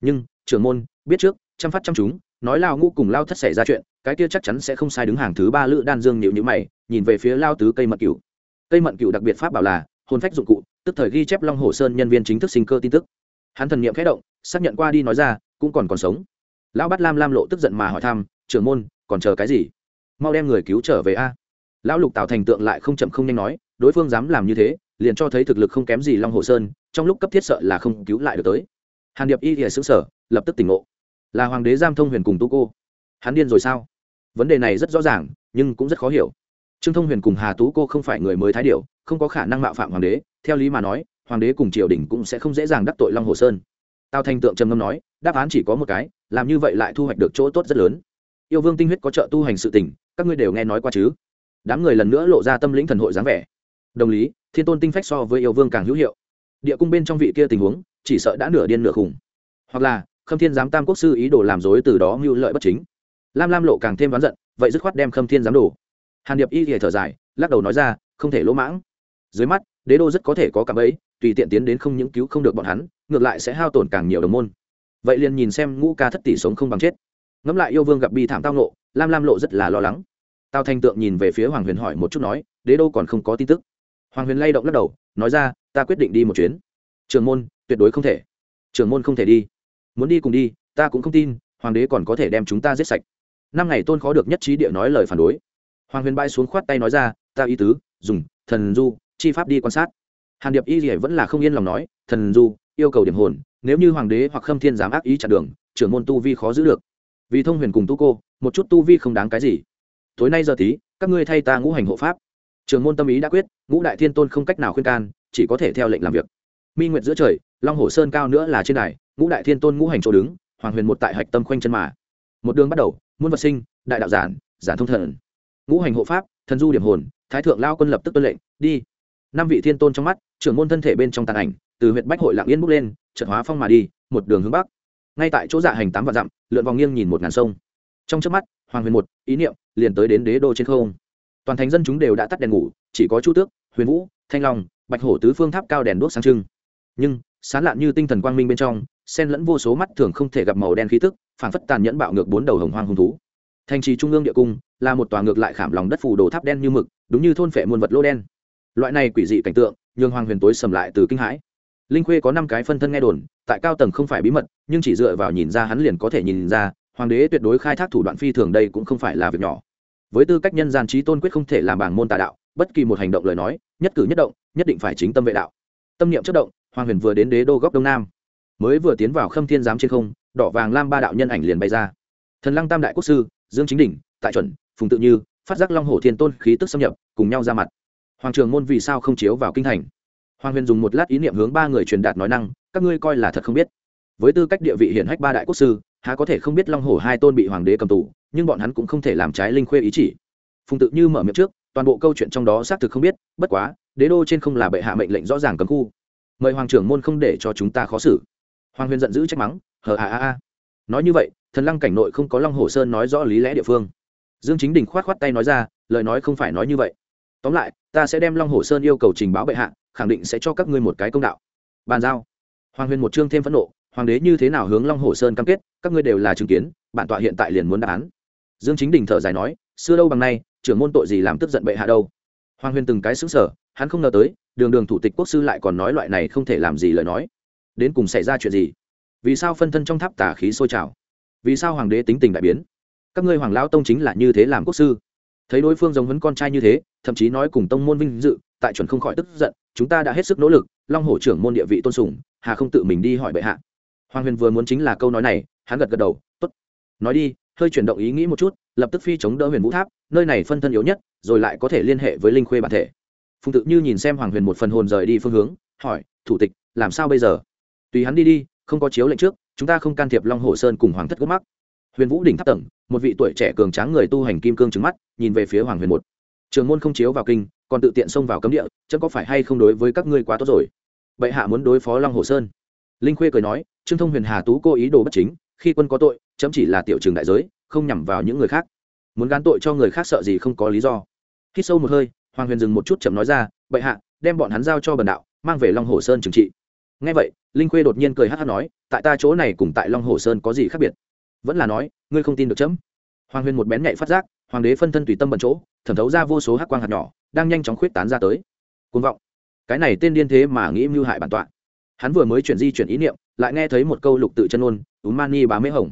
Nhưng, trưởng môn, biết trước chăm phát chăm chúng, nói lao ngũ cùng lao thất xảy ra chuyện, cái kia chắc chắn sẽ không sai đứng hàng thứ ba lữ đan dương nhịu nhữ mày, nhìn về phía lao tứ cây mận cựu cây mận cựu đặc biệt pháp bảo là, hồn phách dụng cụ, tức thời ghi chép long hồ sơn nhân viên chính thức sinh cơ tin tức. Hắn thần n i ệ m khẽ động, xác nhận qua đi nói ra, cũng còn còn sống. Lão bắt lam lam lộ tức giận mà hỏi thăm, trưởng môn, còn chờ cái gì? Mau đem người cứu trở về a. Lão lục tạo thành tượng lại không chậm không nhanh nói, đối phương dám làm như thế, liền cho thấy thực lực không kém gì long hồ sơn, trong lúc cấp thiết sợ là không cứu lại được tới. Hàn điệp y thìa xứng sở lập tức tỉnh ngộ. Là hoàng đế giam thông huyền cùng tu cô. Hắn điên rồi sao? Vấn đề này rất rõ ràng, nhưng cũng rất khó hiểu. Trương thông huyền cùng hà tú cô không phải người mới thái điệu không có khả năng mạo phạm hoàng đế, theo lý mà nói, hoàng đế cùng triều đình cũng sẽ không dễ dàng đắc tội long hồ sơn. Tào thanh tượng trầm ngâm nói, đáp án chỉ có một cái, làm như vậy lại thu hoạch được chỗ tốt rất lớn. Yêu vương tinh huyết có trợ tu hành sự tỉnh các ngươi đều nghe nói qua chứ? Đám người lần nữa lộ ra tâm lĩnh thần hội dáng vẻ. Đồng lý, thiên tôn tinh phách so với yêu vương càng hữu hiệu. Địa cung bên trong vị kia tình huống, chỉ sợ đã nửa điên nửa khủng. Hoặc là, khâm thiên giám tam quốc sư ý đồ làm dối từ đó mưu lợi bất chính. Lam lam lộ càng thêm đoán giận, vậy dứt khoát đem khâm thiên giám đồ hàn điệp y thì thở dài, lắc đầu nói ra, không thể lỗ mãng. Dưới mắt, đế đô rất có thể có cảm ấy tùy tiện tiến đến không những cứu không được bọn hắn, ngược lại sẽ hao tổn càng nhiều đồng môn. Vậy liền nhìn xem ngũ ca thất tỷ sống không bằng chết. Ngẫm lại yêu vương gặp bi thảm tao nộ lam lam lộ rất là lo lắng. Tào thanh tượng nhìn về phía hoàng huyền hỏi một chút nói, đế đô còn không có tin tức? Hoàng huyền lay động lắc đầu, nói ra, ta quyết định đi một chuyến. Trường môn, tuyệt đối không thể. Trường môn không thể đi. Muốn đi cùng đi, ta cũng không tin, hoàng đế còn có thể đem chúng ta giết sạch. Năm ngày tôn khó được nhất trí địa nói lời phản đối. Hoàng huyền bay xuống khoát tay nói ra, ta ý tứ, dùng, thần du, chi pháp đi quan sát. Hàn điệp y gì vẫn là không yên lòng nói, thần du, yêu cầu điểm hồn, nếu như hoàng đế hoặc khâm thiên dám ác ý chặn đường, trưởng môn tu vi khó giữ được. Vì thông huyền cùng tu cô một chút tu vi không đáng cái gì. Tối nay giờ tí, các ngươi thay ta ngũ hành hộ pháp. Trường môn tâm ý đã quyết, ngũ đại thiên tôn không cách nào khuyên can, chỉ có thể theo lệnh làm việc. Mi nguyệt giữa trời, long hồ sơn cao nữa là trên đài, ngũ đại thiên tôn ngũ hành chỗ đứng, hoàng huyền một tại hạch tâm khoanh chân mà. Một đường bắt đầu, muôn vật sinh, đại đạo giản giản thông thần. Ngũ hành hộ pháp, thần du điểm hồn, thái thượng lao quân lập tức tuân lệnh, đi. Năm vị thiên tôn trong mắt, trưởng môn thân thể bên trong tàn ảnh, từ huyện bách hội lạng yên bước lên trận hóa phong mà đi, một đường hướng bắc. Ngay tại chỗ dạ hành tám vạn dặm, lượn vòng nghiêng nhìn một ngàn sông trong trước mắt, hoàng huyền một, ý niệm, liền tới đến đế đô trên không. Toàn thành dân chúng đều đã tắt đèn ngủ, chỉ có chu tước, huyền vũ, thanh long, bạch hổ tứ phương tháp cao đèn đuốc sáng trưng. Nhưng, sán lạn như tinh thần quang minh bên trong sen lẫn vô số mắt thường không thể gặp màu đen khí tức, phản phất tàn nhẫn bạo ngược bốn đầu hồng hoang hung thú. Thành trì trung ương địa cung, là một tòa ngược lại khảm lòng đất phủ đồ tháp đen như mực, đúng như thôn phệ muôn vật lô đen. Loại này quỷ dị cảnh tượng, nhường hoàng huyền tối sầm lại từ kinh hãi. Linh khuê có năm cái phân thân nghe đồn, tại cao tầng không phải bí mật, nhưng chỉ dựa vào nhìn ra hắn liền có thể nhìn ra hoàng đế tuyệt đối khai thác thủ đoạn phi thường đây cũng không phải là việc nhỏ. Với tư cách nhân gian trí tôn quyết không thể làm bảng môn tà đạo, bất kỳ một hành động lời nói, nhất cử nhất động, nhất định phải chính tâm vệ đạo. Tâm niệm chất động, hoàng huyền vừa đến đế đô góc đông nam. Mới vừa tiến vào khâm thiên giám trên không, đỏ vàng lam ba đạo nhân ảnh liền bay ra. Thần lăng tam đại quốc sư, dương chính đỉnh, tại chuẩn, phùng tự như, phát giác long hồ thiên tôn khí tức xâm nhập, cùng nhau ra mặt. Hoàng trường môn vì sao không chiếu vào kinh thành? Hoàng huyền dùng một lát ý niệm hướng ba người truyền đạt nói năng, các ngươi coi là thật không biết. Với tư cách địa vị hiển hách ba đại quốc sư há có thể không biết long hổ hai tôn bị hoàng đế cầm tù, nhưng bọn hắn cũng không thể làm trái linh khuê ý chỉ. Phùng tự như mở miệng trước, toàn bộ câu chuyện trong đó xác thực không biết, bất quá, đế đô trên không là bệ hạ mệnh lệnh rõ ràng cấm khu. Mời hoàng trưởng môn không để cho chúng ta khó xử. Hoàng huyền giận dữ trách mắng, hờ à à à nói như vậy, thần lăng cảnh nội không có long hồ sơn nói rõ lý lẽ địa phương. Dương chính đình khoát khoát tay nói ra, lời nói không phải nói như vậy. Tóm lại, ta sẽ đem long hồ sơn yêu cầu trình báo bệ hạ, khẳng định sẽ cho các ngươi một cái công đạo. Bàn giao. Hoàng huyền một chương thêm phẫn nộ hoàng đế như thế nào hướng long hồ sơn cam kết, các ngươi đều là chứng kiến, bản tọa hiện tại liền muốn đáp án. Dương chính đình thở dài nói, xưa đâu bằng nay, trưởng môn tội gì làm tức giận bệ hạ đâu. Hoàng huyền từng cái xứng sở hắn không ngờ tới, đường đường thủ tịch quốc sư lại còn nói loại này không thể làm gì lời nói. Đến cùng xảy ra chuyện gì? Vì sao phân thân trong tháp tả khí sôi trào? Vì sao hoàng đế tính tình đại biến? Các ngươi hoàng lão tông chính là như thế làm quốc sư? Thấy đối phương giống vấn con trai như thế, thậm chí nói cùng tông môn vinh dự, tại chuẩn không khỏi tức giận, chúng ta đã hết sức nỗ lực, long hổ trưởng môn địa vị tôn sùng, hà không tự mình đi hỏi bệ hạ hoàng huyền vừa muốn chính là câu nói này, hắn gật gật đầu t ố t nói đi, hơi chuyển động ý nghĩ một chút, lập tức phi chống đỡ huyền vũ tháp, nơi này phân thân yếu nhất, rồi lại có thể liên hệ với linh khuê bản thể. Phùng tự như nhìn xem hoàng huyền một phần hồn rời đi phương hướng, hỏi, thủ tịch, làm sao bây giờ? Tùy hắn đi đi, không có chiếu lệnh trước, chúng ta không can thiệp long hồ sơn cùng hoàng thất gốc mắc. Huyền vũ đỉnh tháp tầng, một vị tuổi trẻ cường tráng người tu hành kim cương trứng mắt, nhìn về phía hoàng huyền một. Trường môn không chiếu vào kinh, còn tự tiện xông vào cấm địa, chớ có phải hay không đối với các ngươi quá tốt rồi. Bệ hạ muốn đối phó long hồ sơn. Linh khuê cười nói trương thông huyền hà tú cô ý đồ bất chính, khi quân có tội, chấm chỉ là tiểu trường đại giới, không nhằm vào những người khác. Muốn gán tội cho người khác sợ gì không có lý do. Khi sâu một hơi, hoàng huyền dừng một chút chậm nói ra, bệ hạ, đem bọn hắn giao cho bần đạo, mang về long hồ sơn trừng trị. Ngay vậy, linh khuê đột nhiên cười hát hát nói, tại ta chỗ này cùng tại long hồ sơn có gì khác biệt? Vẫn là nói, ngươi không tin được chấm. Hoàng huyền một bén nhạy phát giác, hoàng đế phân thân tùy tâm bận chỗ, thẩm thấu ra vô số hắc quang hạt nhỏ, đang nhanh chóng khuyết tán ra tới. Côn vọng. Cái này tên điên thế mà nghĩ mưu hại bản tọa. Hắn vừa mới chuyển di chuyển ý niệm lại nghe thấy một câu lục tự chân ôn ún mani bá mễ hồng.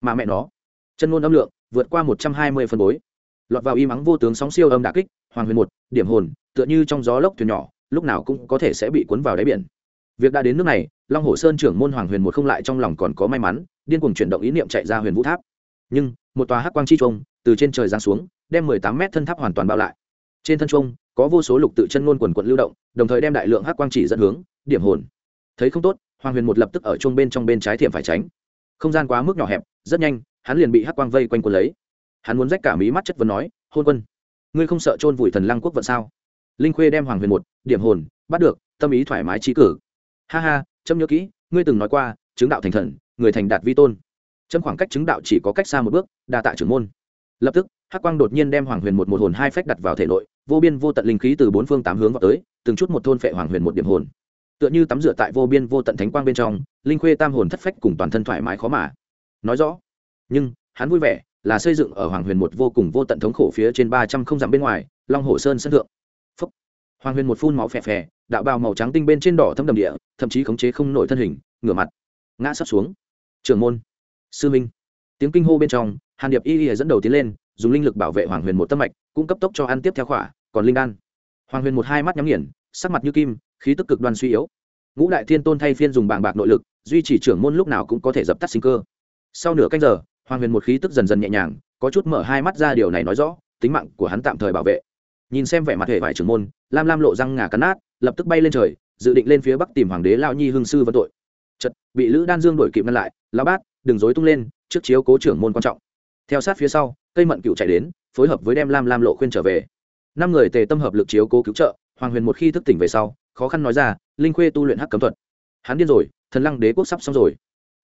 Mà mẹ nó, chân ngôn âm lượng vượt qua một trăm hai mươi phân bối. Lọt vào y mắng vô tướng sóng siêu âm đà kích, hoàng huyền một, điểm hồn, tựa như trong gió lốc thuyền nhỏ, lúc nào cũng có thể sẽ bị cuốn vào đáy biển. Việc đã đến nước này, long hồ sơn trưởng môn hoàng huyền một không lại trong lòng còn có may mắn, điên cuồng chuyển động ý niệm chạy ra huyền vũ tháp. Nhưng, một tòa hắc quang chi trung từ trên trời giáng xuống, đem mười tám mét thân tháp hoàn toàn bao lại. Trên thân trung có vô số lục tự chân ngôn quần quận lưu động, đồng thời đem đại lượng hắc quang chỉ dẫn hướng, điểm hồn. Thấy không tốt hoàng huyền một lập tức ở chung bên trong bên trái thiệm phải tránh. Không gian quá mức nhỏ hẹp, rất nhanh, hắn liền bị hắc quang vây quanh quân lấy. Hắn muốn rách cả mí mắt chất vấn nói, hôn quân, ngươi không sợ chôn vùi thần lăng quốc vận sao? Linh khuê đem hoàng huyền một, điểm hồn, bắt được, tâm ý thoải mái trí cử. Ha ha, trâm nhớ kỹ, ngươi từng nói qua, chứng đạo thành thần, người thành đạt vi tôn. Trâm khoảng cách chứng đạo chỉ có cách xa một bước, đa tạ trưởng môn. Lập tức, hắc quang đột nhiên đem hoàng huyền một một hồn hai phách đặt vào thể nội, vô biên vô tận linh khí từ bốn phương tám hướng vào tới, từng chút một thôn phệ hoàng huyền một điểm hồn tựa như tắm rửa tại vô biên vô tận thánh quang bên trong, linh khuê tam hồn thất phách cùng toàn thân thoải mái khó mà. Nói rõ, nhưng, hắn vui vẻ là xây dựng ở hoàng huyền một vô cùng vô tận thống khổ phía trên ba trăm không dặm bên ngoài, long hồ sơn sân thượng. Phúc. hoàng huyền một phun máu phè phè, đạo bào màu trắng tinh bên trên đỏ thâm đầm địa, thậm chí khống chế không nổi thân hình, ngửa mặt, ngã sắp xuống. Trường môn. Sư minh. Tiếng kinh hô bên trong, hàn điệp y y dẫn đầu tiến lên, dùng linh lực bảo vệ hoàng huyền một tâm mạch cũng cấp tốc cho ăn tiếp theo khỏa, còn linh đan. Hoàng huyền một hai mắt nhắm nghiền sắc mặt như kim, khí tức cực đoan suy yếu. Ngũ đại thiên tôn thay phiên dùng bàng bạc nội lực, duy trì trưởng môn lúc nào cũng có thể dập tắt sinh cơ. Sau nửa canh giờ, hoàng huyền một khí tức dần dần nhẹ nhàng, có chút mở hai mắt ra điều này nói rõ, tính mạng của hắn tạm thời bảo vệ. Nhìn xem vẻ mặt hệ vải trưởng môn, lam lam lộ răng ngà cắn nát, lập tức bay lên trời, dự định lên phía bắc tìm hoàng đế lao nhi hương sư vân tội. Chật bị lữ đan dương đổi kịp ngăn lại lao bát, đừng dối tung lên, trước chiếu cố trưởng môn quan trọng. Theo sát phía sau, cây mận cựu chạy đến, phối hợp với đem lam lam lộ khuyên trở về. Năm người tề tâm hợp lực chiếu cố cứu trợ hoàng huyền một khi thức tỉnh về sau, khó khăn nói ra, linh khuê tu luyện hắc cấm thuật. Hắn điên rồi, thần lăng đế quốc sắp xong rồi.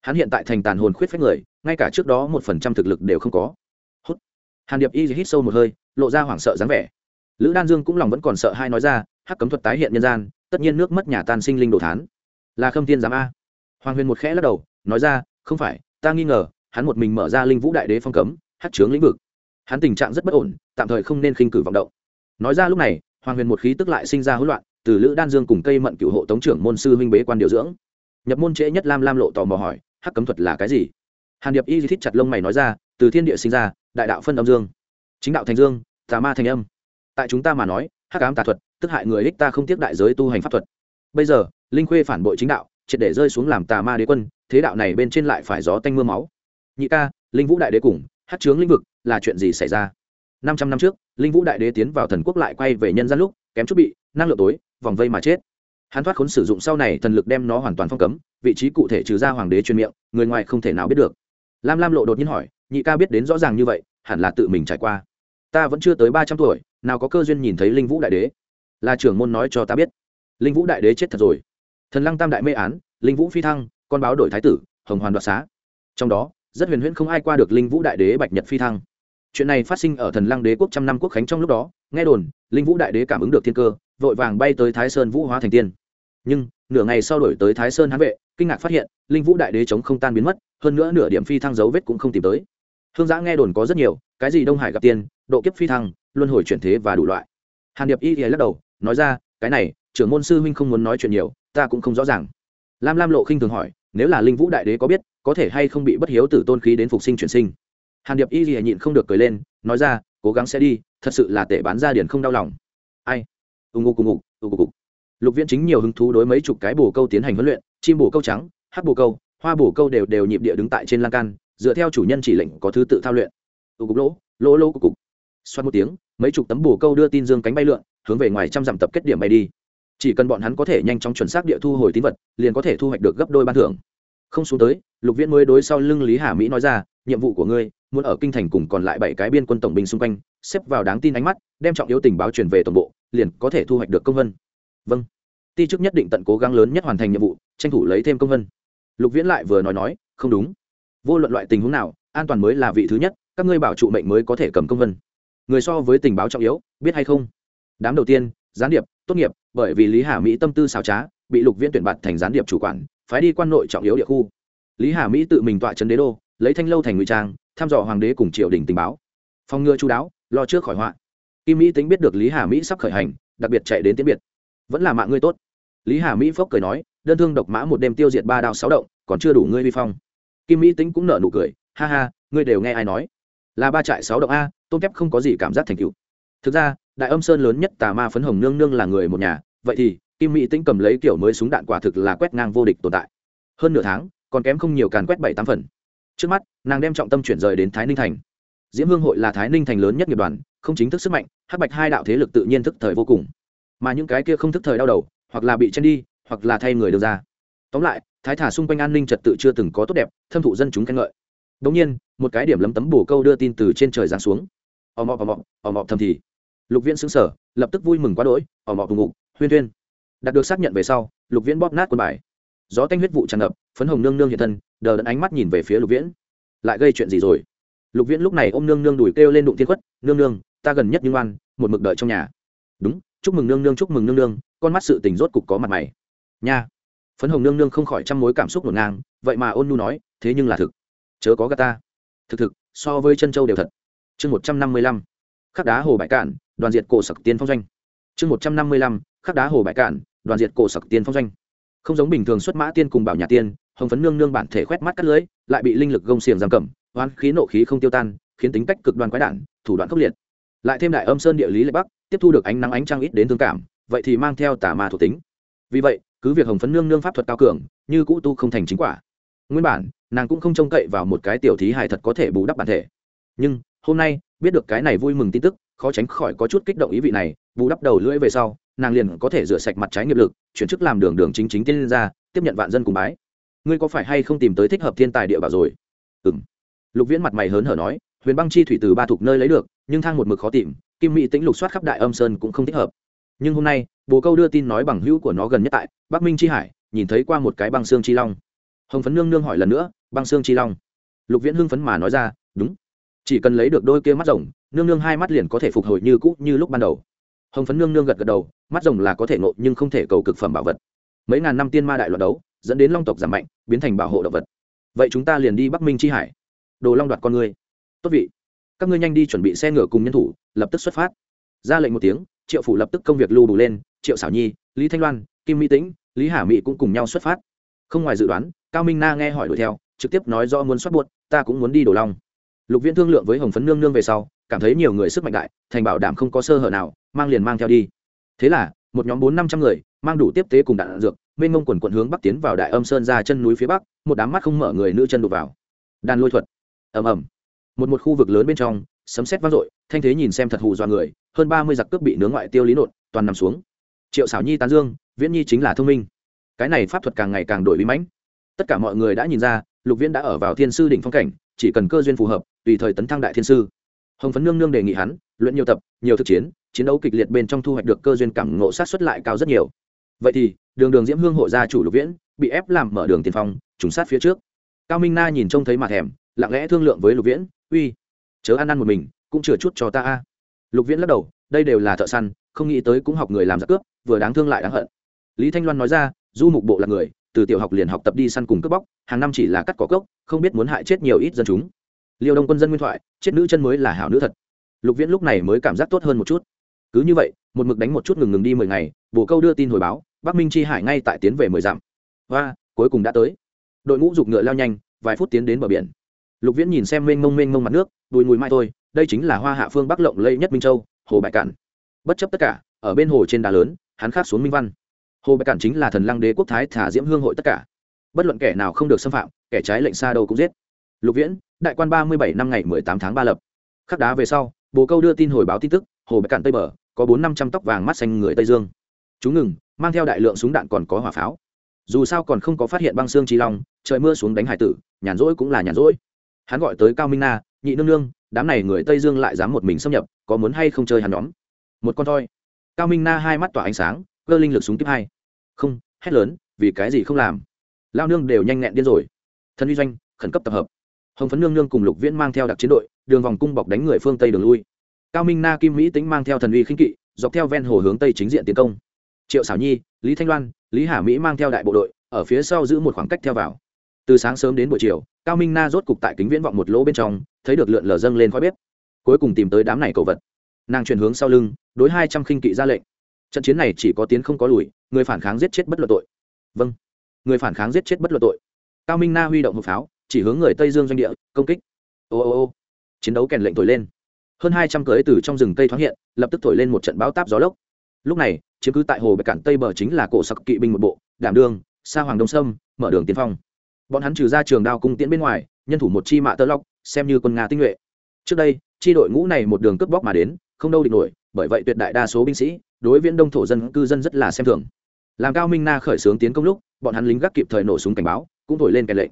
Hắn hiện tại thành tàn hồn khuyết phách người, ngay cả trước đó một phần trăm thực lực đều không có. Hút. Hàn điệp y hít sâu một hơi, lộ ra hoảng sợ dáng vẻ. Lữ đan dương cũng lòng vẫn còn sợ hai nói ra, hắc cấm thuật tái hiện nhân gian, tất nhiên nước mất nhà tan sinh linh đồ thán. Là khâm thiên giám a. Hoàng huyền một khẽ lắc đầu, nói ra, không phải, ta nghi ngờ, hắn một mình mở ra linh vũ đại đế phong cấm, hắc chướng lĩnh vực. Hắn tình trạng rất bất ổn, tạm thời không nên khinh cử vọng động. Nói ra lúc này hoàng huyền một khí tức lại sinh ra hỗn loạn, từ lữ đan dương cùng cây mận cựu hộ tống trưởng môn sư huynh bế quan điều dưỡng. Nhập môn trễ nhất lam lam lộ tò mò hỏi, hắc cấm thuật là cái gì? Hàn điệp y thích chặt lông mày nói ra, từ thiên địa sinh ra, đại đạo phân âm dương, chính đạo thành dương, tà ma thành âm. Tại chúng ta mà nói, hắc ám tà thuật, tức hại người ích ta không tiếc đại giới tu hành pháp thuật. Bây giờ, linh khuê phản bội chính đạo, triệt để rơi xuống làm tà ma đế quân, thế đạo này bên trên lại phải gió tanh mưa máu. Nhị ca, linh vũ đại đế cùng, hát chướng lĩnh vực, là chuyện gì xảy ra? Năm trăm năm trước, linh vũ đại đế tiến vào thần quốc lại quay về nhân gian lúc, kém chút bị năng lượng tối, vòng vây mà chết. Hắn thoát khốn sử dụng sau này thần lực đem nó hoàn toàn phong cấm, vị trí cụ thể trừ ra hoàng đế truyền miệng, người ngoài không thể nào biết được. Lam lam lộ đột nhiên hỏi, nhị ca biết đến rõ ràng như vậy, hẳn là tự mình trải qua. Ta vẫn chưa tới ba trăm tuổi, nào có cơ duyên nhìn thấy linh vũ đại đế? Là trưởng môn nói cho ta biết. Linh vũ đại đế chết thật rồi. Thần lăng tam đại mê án, linh vũ phi thăng, con báo đổi thái tử, hồng hoàn đoạt xá. Trong đó, rất huyền huyễn không ai qua được linh vũ đại đế bạch nhật phi thăng chuyện này phát sinh ở thần lăng đế quốc trăm năm quốc khánh trong lúc đó, nghe đồn, linh vũ đại đế cảm ứng được thiên cơ, vội vàng bay tới thái sơn vũ hóa thành tiên. Nhưng, nửa ngày sau đổi tới thái sơn hán vệ, kinh ngạc phát hiện, linh vũ đại đế chống không tan biến mất, hơn nữa nửa điểm phi thăng dấu vết cũng không tìm tới. Hương giã nghe đồn có rất nhiều, cái gì đông hải gặp tiên, độ kiếp phi thăng, luân hồi chuyển thế và đủ loại. Hàn điệp y thì lắc đầu, nói ra, cái này, trưởng môn sư huynh không muốn nói chuyện nhiều, ta cũng không rõ ràng. Lam lam lộ khinh thường hỏi, nếu là linh vũ đại đế có biết, có thể hay không bị bất hiếu tử tôn khí đến phục sinh chuyển sinh? Hàn điệp y thì nhịn không được cười lên, nói ra, cố gắng sẽ đi, thật sự là tệ bán ra điển không đau lòng. Ai? Ù ngục cùng ngục, ù ngục lục viễn chính nhiều hứng thú đối mấy chục cái bồ câu tiến hành huấn luyện, chim bồ câu trắng, hắc bồ câu, hoa bồ câu đều đều nhịp địa đứng tại trên lan can, dựa theo chủ nhân chỉ lệnh có thứ tự thao luyện. Ù cục lỗ lỗ lỗ cục cục xoát một tiếng, mấy chục tấm bồ câu đưa tin dương cánh bay lượn, hướng về ngoài trăm dặm tập kết điểm bay đi. Chỉ cần bọn hắn có thể nhanh chóng chuẩn xác địa thu hồi tín vật, liền có thể thu hoạch được gấp đôi ban thưởng. Không xuống tới, lục viễn mới đối sau lưng lý hà mỹ nói ra, nhiệm vụ của ngươi muốn ở kinh thành cùng còn lại bảy cái biên quân tổng binh xung quanh, xếp vào đáng tin ánh mắt, đem trọng yếu tình báo truyền về tổng bộ, liền có thể thu hoạch được công vân. Vâng. Ti chức nhất định tận cố gắng lớn nhất hoàn thành nhiệm vụ, tranh thủ lấy thêm công vân. Lục viễn lại vừa nói nói, không đúng. Vô luận loại tình huống nào, an toàn mới là vị thứ nhất, các ngươi bảo trụ mệnh mới có thể cầm công vân. Người so với tình báo trọng yếu, biết hay không? Đám đầu tiên, gián điệp, tốt nghiệp, bởi vì lý hà mỹ tâm tư xào trá, bị lục viễn tuyển bạt thành gián điệp chủ quản, phái đi quan nội trọng yếu địa khu. Lý hà mỹ tự mình tọa trấn đế đô, lấy thanh lâu thành ngụy trang thăm dò hoàng đế cùng triều đình tình báo. Phòng ngừa chú đáo, lo trước khỏi họa. Kim mỹ tính biết được lý hà mỹ sắp khởi hành, đặc biệt chạy đến tiễn biệt. Vẫn là mạng ngươi tốt. Lý hà mỹ phốc cười nói, đơn thương độc mã một đêm tiêu diệt ba đao sáu động, còn chưa đủ ngươi vi phong. Kim mỹ tính cũng nở nụ cười, ha ha, ngươi đều nghe ai nói. Là ba trại sáu động a tôn kép không có gì cảm giác thành cựu thực ra, đại âm sơn lớn nhất tà ma phấn hồng nương nương là người một nhà, vậy thì, kim mỹ tính cầm lấy kiểu mới súng đạn quả thực là quét ngang vô địch tồn tại. Hơn nửa tháng, còn kém không nhiều càn quét bảy tám phần trước mắt, nàng đem trọng tâm chuyển rời đến thái ninh thành. Diễm hương hội là thái ninh thành lớn nhất nghiệp đoàn, không chính thức sức mạnh, hắc bạch hai đạo thế lực tự nhiên thức thời vô cùng. Mà những cái kia không thức thời đau đầu, hoặc là bị chen đi, hoặc là thay người đưa ra. Tóm lại, thái thả xung quanh an ninh trật tự chưa từng có tốt đẹp, thâm thụ dân chúng khen ngợi. Đ nhiên, một cái điểm lấm tấm bổ câu đưa tin từ trên trời giáng xuống. Ò mọ ò mọ ò mọ thầm thì. Lục viễn xứng sở lập tức vui mừng quá đỗi, ò mọ vùng ngục, huyên huyên đạt được xác nhận về sau, lục viễn bóp nát quân bài gió tanh huyết vụ tràn ngập, phấn hồng nương nương hiện thân, đờ đẫn ánh mắt nhìn về phía lục viễn. Lại gây chuyện gì rồi? Lục viễn lúc này ôm nương nương đùi kêu lên đụng thiên quất nương nương, ta gần nhất nhưng oan, một mực đợi trong nhà. Đúng, chúc mừng nương nương, chúc mừng nương nương. Con mắt sự tình rốt cục có mặt mày. Nha. Phấn hồng nương nương không khỏi trăm mối cảm xúc ngổn ngang, vậy mà ôn nu nói, thế nhưng là thực. Chớ có gà ta. Thực thực, so với chân châu đều thật. Chương một trăm năm mươi lăm, khắc đá hồ bãi cạn, đoàn diệt cổ sặc tiên phong doanh. Chương một trăm năm mươi lăm, khắc đá hồ bãi cạn, đoàn diệt cổ sặc tiên phong doanh không giống bình thường xuất mã tiên cùng bảo nhà tiên, hồng phấn nương nương bản thể khoét mắt cắt lưới, lại bị linh lực gông xiềng giam cầm, hoán khí nộ khí không tiêu tan, khiến tính cách cực đoan quái đản, thủ đoạn khốc liệt. Lại thêm đại âm sơn địa lý lệ bắc, tiếp thu được ánh nắng ánh trăng ít đến thương cảm, vậy thì mang theo tà ma thuộc tính. Vì vậy, cứ việc hồng phấn nương nương pháp thuật cao cường, như cũ tu không thành chính quả. Nguyên bản, nàng cũng không trông cậy vào một cái tiểu thí hài thật có thể bù đắp bản thể. Nhưng, hôm nay, biết được cái này vui mừng tin tức, khó tránh khỏi có chút kích động ý vị này, bù đắp đầu lưỡi về sau nàng liền có thể rửa sạch mặt trái nghiệp lực, chuyển chức làm đường đường chính chính tiên ra tiếp nhận vạn dân cùng bái. Ngươi có phải hay không tìm tới thích hợp thiên tài địa bảo rồi? Ừ m lục viễn mặt mày hớn hở nói, huyền băng chi thủy từ ba thục nơi lấy được, nhưng thang một mực khó tìm, kim mỹ tĩnh lục soát khắp đại âm sơn cũng không thích hợp. Nhưng hôm nay, bồ câu đưa tin nói bằng hữu của nó gần nhất tại bắc minh chi hải, nhìn thấy qua một cái băng xương chi long. Hồng phấn nương nương hỏi lần nữa, băng xương chi long? Lục viễn hưng phấn mà nói ra, đúng. Chỉ cần lấy được đôi kia mắt rồng, nương nương hai mắt liền có thể phục hồi như cũ như lúc ban đầu. Hồng phấn nương nương gật gật đầu mắt rồng là có thể nộ nhưng không thể cầu cực phẩm bảo vật. Mấy ngàn năm tiên ma đại loạt đấu, dẫn đến long tộc giảm mạnh, biến thành bảo hộ động vật. Vậy chúng ta liền đi bắc minh chi hải. Đồ long đoạt con người tốt vị, các ngươi nhanh đi chuẩn bị xe ngựa cùng nhân thủ, lập tức xuất phát. Ra lệnh một tiếng, triệu phủ lập tức công việc lưu đủ lên, triệu xảo nhi, lý thanh loan, kim mỹ tĩnh, lý hà mỹ cũng cùng nhau xuất phát. Không ngoài dự đoán, cao minh na nghe hỏi đuổi theo, trực tiếp nói do muốn xuất buột ta cũng muốn đi đồ long. Lục viễn thương lượng với hồng phấn nương nương về sau, cảm thấy nhiều người sức mạnh đại, thành bảo đảm không có sơ hở nào, mang liền mang theo đi thế là, một nhóm bốn năm trăm người, mang đủ tiếp tế cùng đạn dược, mênh mông quần quận hướng bắc tiến vào đại âm sơn ra chân núi phía bắc, một đám mắt không mở người nữ chân đục vào. Đàn lôi thuật. Ầm ầm. Một một khu vực lớn bên trong, sấm sét vang dội, thanh thế nhìn xem thật hù dọa người, hơn ba mươi giặc cướp bị nướng ngoại tiêu lý nộn, toàn nằm xuống. Triệu xảo nhi tán dương, viễn nhi chính là thông minh. Cái này pháp thuật càng ngày càng đổi bí mãnh. Tất cả mọi người đã nhìn ra, lục viễn đã ở vào thiên sư đỉnh phong cảnh, chỉ cần cơ duyên phù hợp, tùy thời tấn thăng đại thiên sư. Hồng phấn nương nương đề nghị hắn, luyện nhiều tập, nhiều thực chiến chiến đấu kịch liệt bên trong thu hoạch được cơ duyên cảm ngộ sát xuất lại cao rất nhiều. Vậy thì, đường đường diễm hương hộ gia chủ lục viễn, bị ép làm mở đường tiền phong, trùng sát phía trước. Cao minh na nhìn trông thấy mặt thèm, lặng lẽ thương lượng với lục viễn, uy, chớ ăn ăn một mình, cũng chừa chút cho ta a. Lục viễn lắc đầu, đây đều là thợ săn, không nghĩ tới cũng học người làm giặc cướp, vừa đáng thương lại đáng hận. Lý thanh loan nói ra, du mục bộ là người, từ tiểu học liền học tập đi săn cùng cướp bóc, hàng năm chỉ là cắt cỏ cốc, không biết muốn hại chết nhiều ít dân chúng. Liêu đông quân dân nguyên thoại, chết nữ chân mới là hảo nữ thật. Lục viễn lúc này mới cảm giác tốt hơn một chút cứ như vậy, một mực đánh một chút ngừng ngừng đi mười ngày, bồ câu đưa tin hồi báo, bắc minh chi hải ngay tại tiến về mười dặm. Và cuối cùng đã tới. Đội ngũ giục ngựa lao nhanh, vài phút tiến đến bờ biển. Lục viễn nhìn xem mênh mông mênh mông mặt nước đùi mùi mai thôi, đây chính là hoa hạ phương bắc lộng lây nhất minh châu, hồ bạch cạn bất chấp tất cả, ở bên hồ trên đá lớn, hắn khắc xuống minh văn. Hồ bạch cạn chính là thần lăng đế quốc thái thả diễm hương hội tất cả. Bất luận kẻ nào không được xâm phạm, kẻ trái lệnh xa đâu cũng giết. Lục viễn, đại quan ba mươi bảy năm ngày mười tám tháng ba lập. Khắc đá về sau, bồ câu đưa tin hồi báo tin tức, hồ bạch cạn tây bờ có bốn năm trăm tóc vàng mắt xanh người tây dương. Chúng ngừng, mang theo đại lượng súng đạn còn có hỏa pháo. Dù sao còn không có phát hiện băng xương trí long, trời mưa xuống đánh hải tử, nhàn rỗi cũng là nhàn rỗi. Hắn gọi tới cao minh na, nhị nương nương, đám này người tây dương lại dám một mình xâm nhập, có muốn hay không chơi hắn nhóm? Một con thôi cao minh na hai mắt tỏa ánh sáng, cơ linh lực súng tiếp hai. Không, hét lớn, vì cái gì không làm? Lao nương đều nhanh nhẹn điên rồi. Thân uy doanh, khẩn cấp tập hợp. Hồng phấn nương nương cùng lục viễn mang theo đặc chiến đội, đường vòng cung bọc đánh người phương tây đường lui cao minh na kim mỹ tính mang theo thần uy khinh kỵ, dọc theo ven hồ hướng tây chính diện tiến công. Triệu xảo nhi, lý thanh loan, lý hà mỹ mang theo đại bộ đội, ở phía sau giữ một khoảng cách theo vào. Từ sáng sớm đến buổi chiều, cao minh na rốt cục tại kính viễn vọng một lỗ bên trong, thấy được lượn lờ dâng lên khói bếp. Cuối cùng tìm tới đám này cầu vật. Nàng chuyển hướng sau lưng, đối hai trăm khinh kỵ ra lệnh. Trận chiến này chỉ có tiến không có lùi, người phản kháng giết chết bất luận tội. Vâng. Người phản kháng giết chết bất luận tội. Cao minh na huy động hộp pháo, chỉ hướng người tây dương doanh địa, công kích. Ô ô ô. Chiến đấu kèn lệnh thổi lên hơn hai trăm cưới từ trong rừng cây thoáng hiện, lập tức thổi lên một trận bão táp gió lốc. Lúc này, chiếm cứ tại hồ bạch cản tây bờ chính là cổ sặc kỵ binh một bộ, đảm đương xa hoàng đông sâm, mở đường tiên phong. Bọn hắn trừ ra trường đao cung tiễn bên ngoài, nhân thủ một chi mạ tơ lóc xem như quân nga tinh nhuệ. Trước đây, chi đội ngũ này một đường cướp bóc mà đến, không đâu địch nổi, bởi vậy tuyệt đại đa số binh sĩ, đối viễn đông thổ dân, cư dân rất là xem thường. Làm cao minh na khởi xướng tiến công lúc, bọn hắn lính gác kịp thời nổ súng cảnh báo, cũng thổi lên kèn lệnh.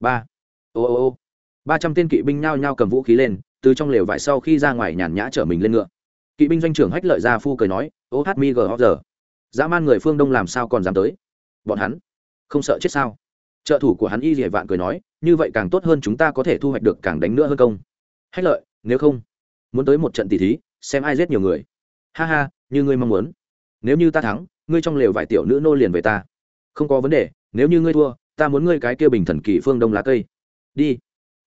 Ba. Ô ô ô. Ba trăm tên kỵ binh nhao nhao cầm vũ khí lên từ trong lều vải sau khi ra ngoài nhàn nhã chở mình lên ngựa. Kỵ binh doanh trưởng hách lợi gia phu cười nói, ô hát mi gờ giờ. Dã man người phương đông làm sao còn dám tới? Bọn hắn không sợ chết sao? Trợ thủ của hắn y dỉa vạn cười nói, như vậy càng tốt hơn chúng ta có thể thu hoạch được càng đánh nữa hơn công. Hách lợi, nếu không, muốn tới một trận tỷ thí, xem ai giết nhiều người. Ha ha, như ngươi mong muốn. Nếu như ta thắng, ngươi trong lều vải tiểu nữ nô liền về ta. Không có vấn đề, nếu như ngươi thua, ta muốn ngươi cái kia bình thần kỳ phương đông lá cây. Đi,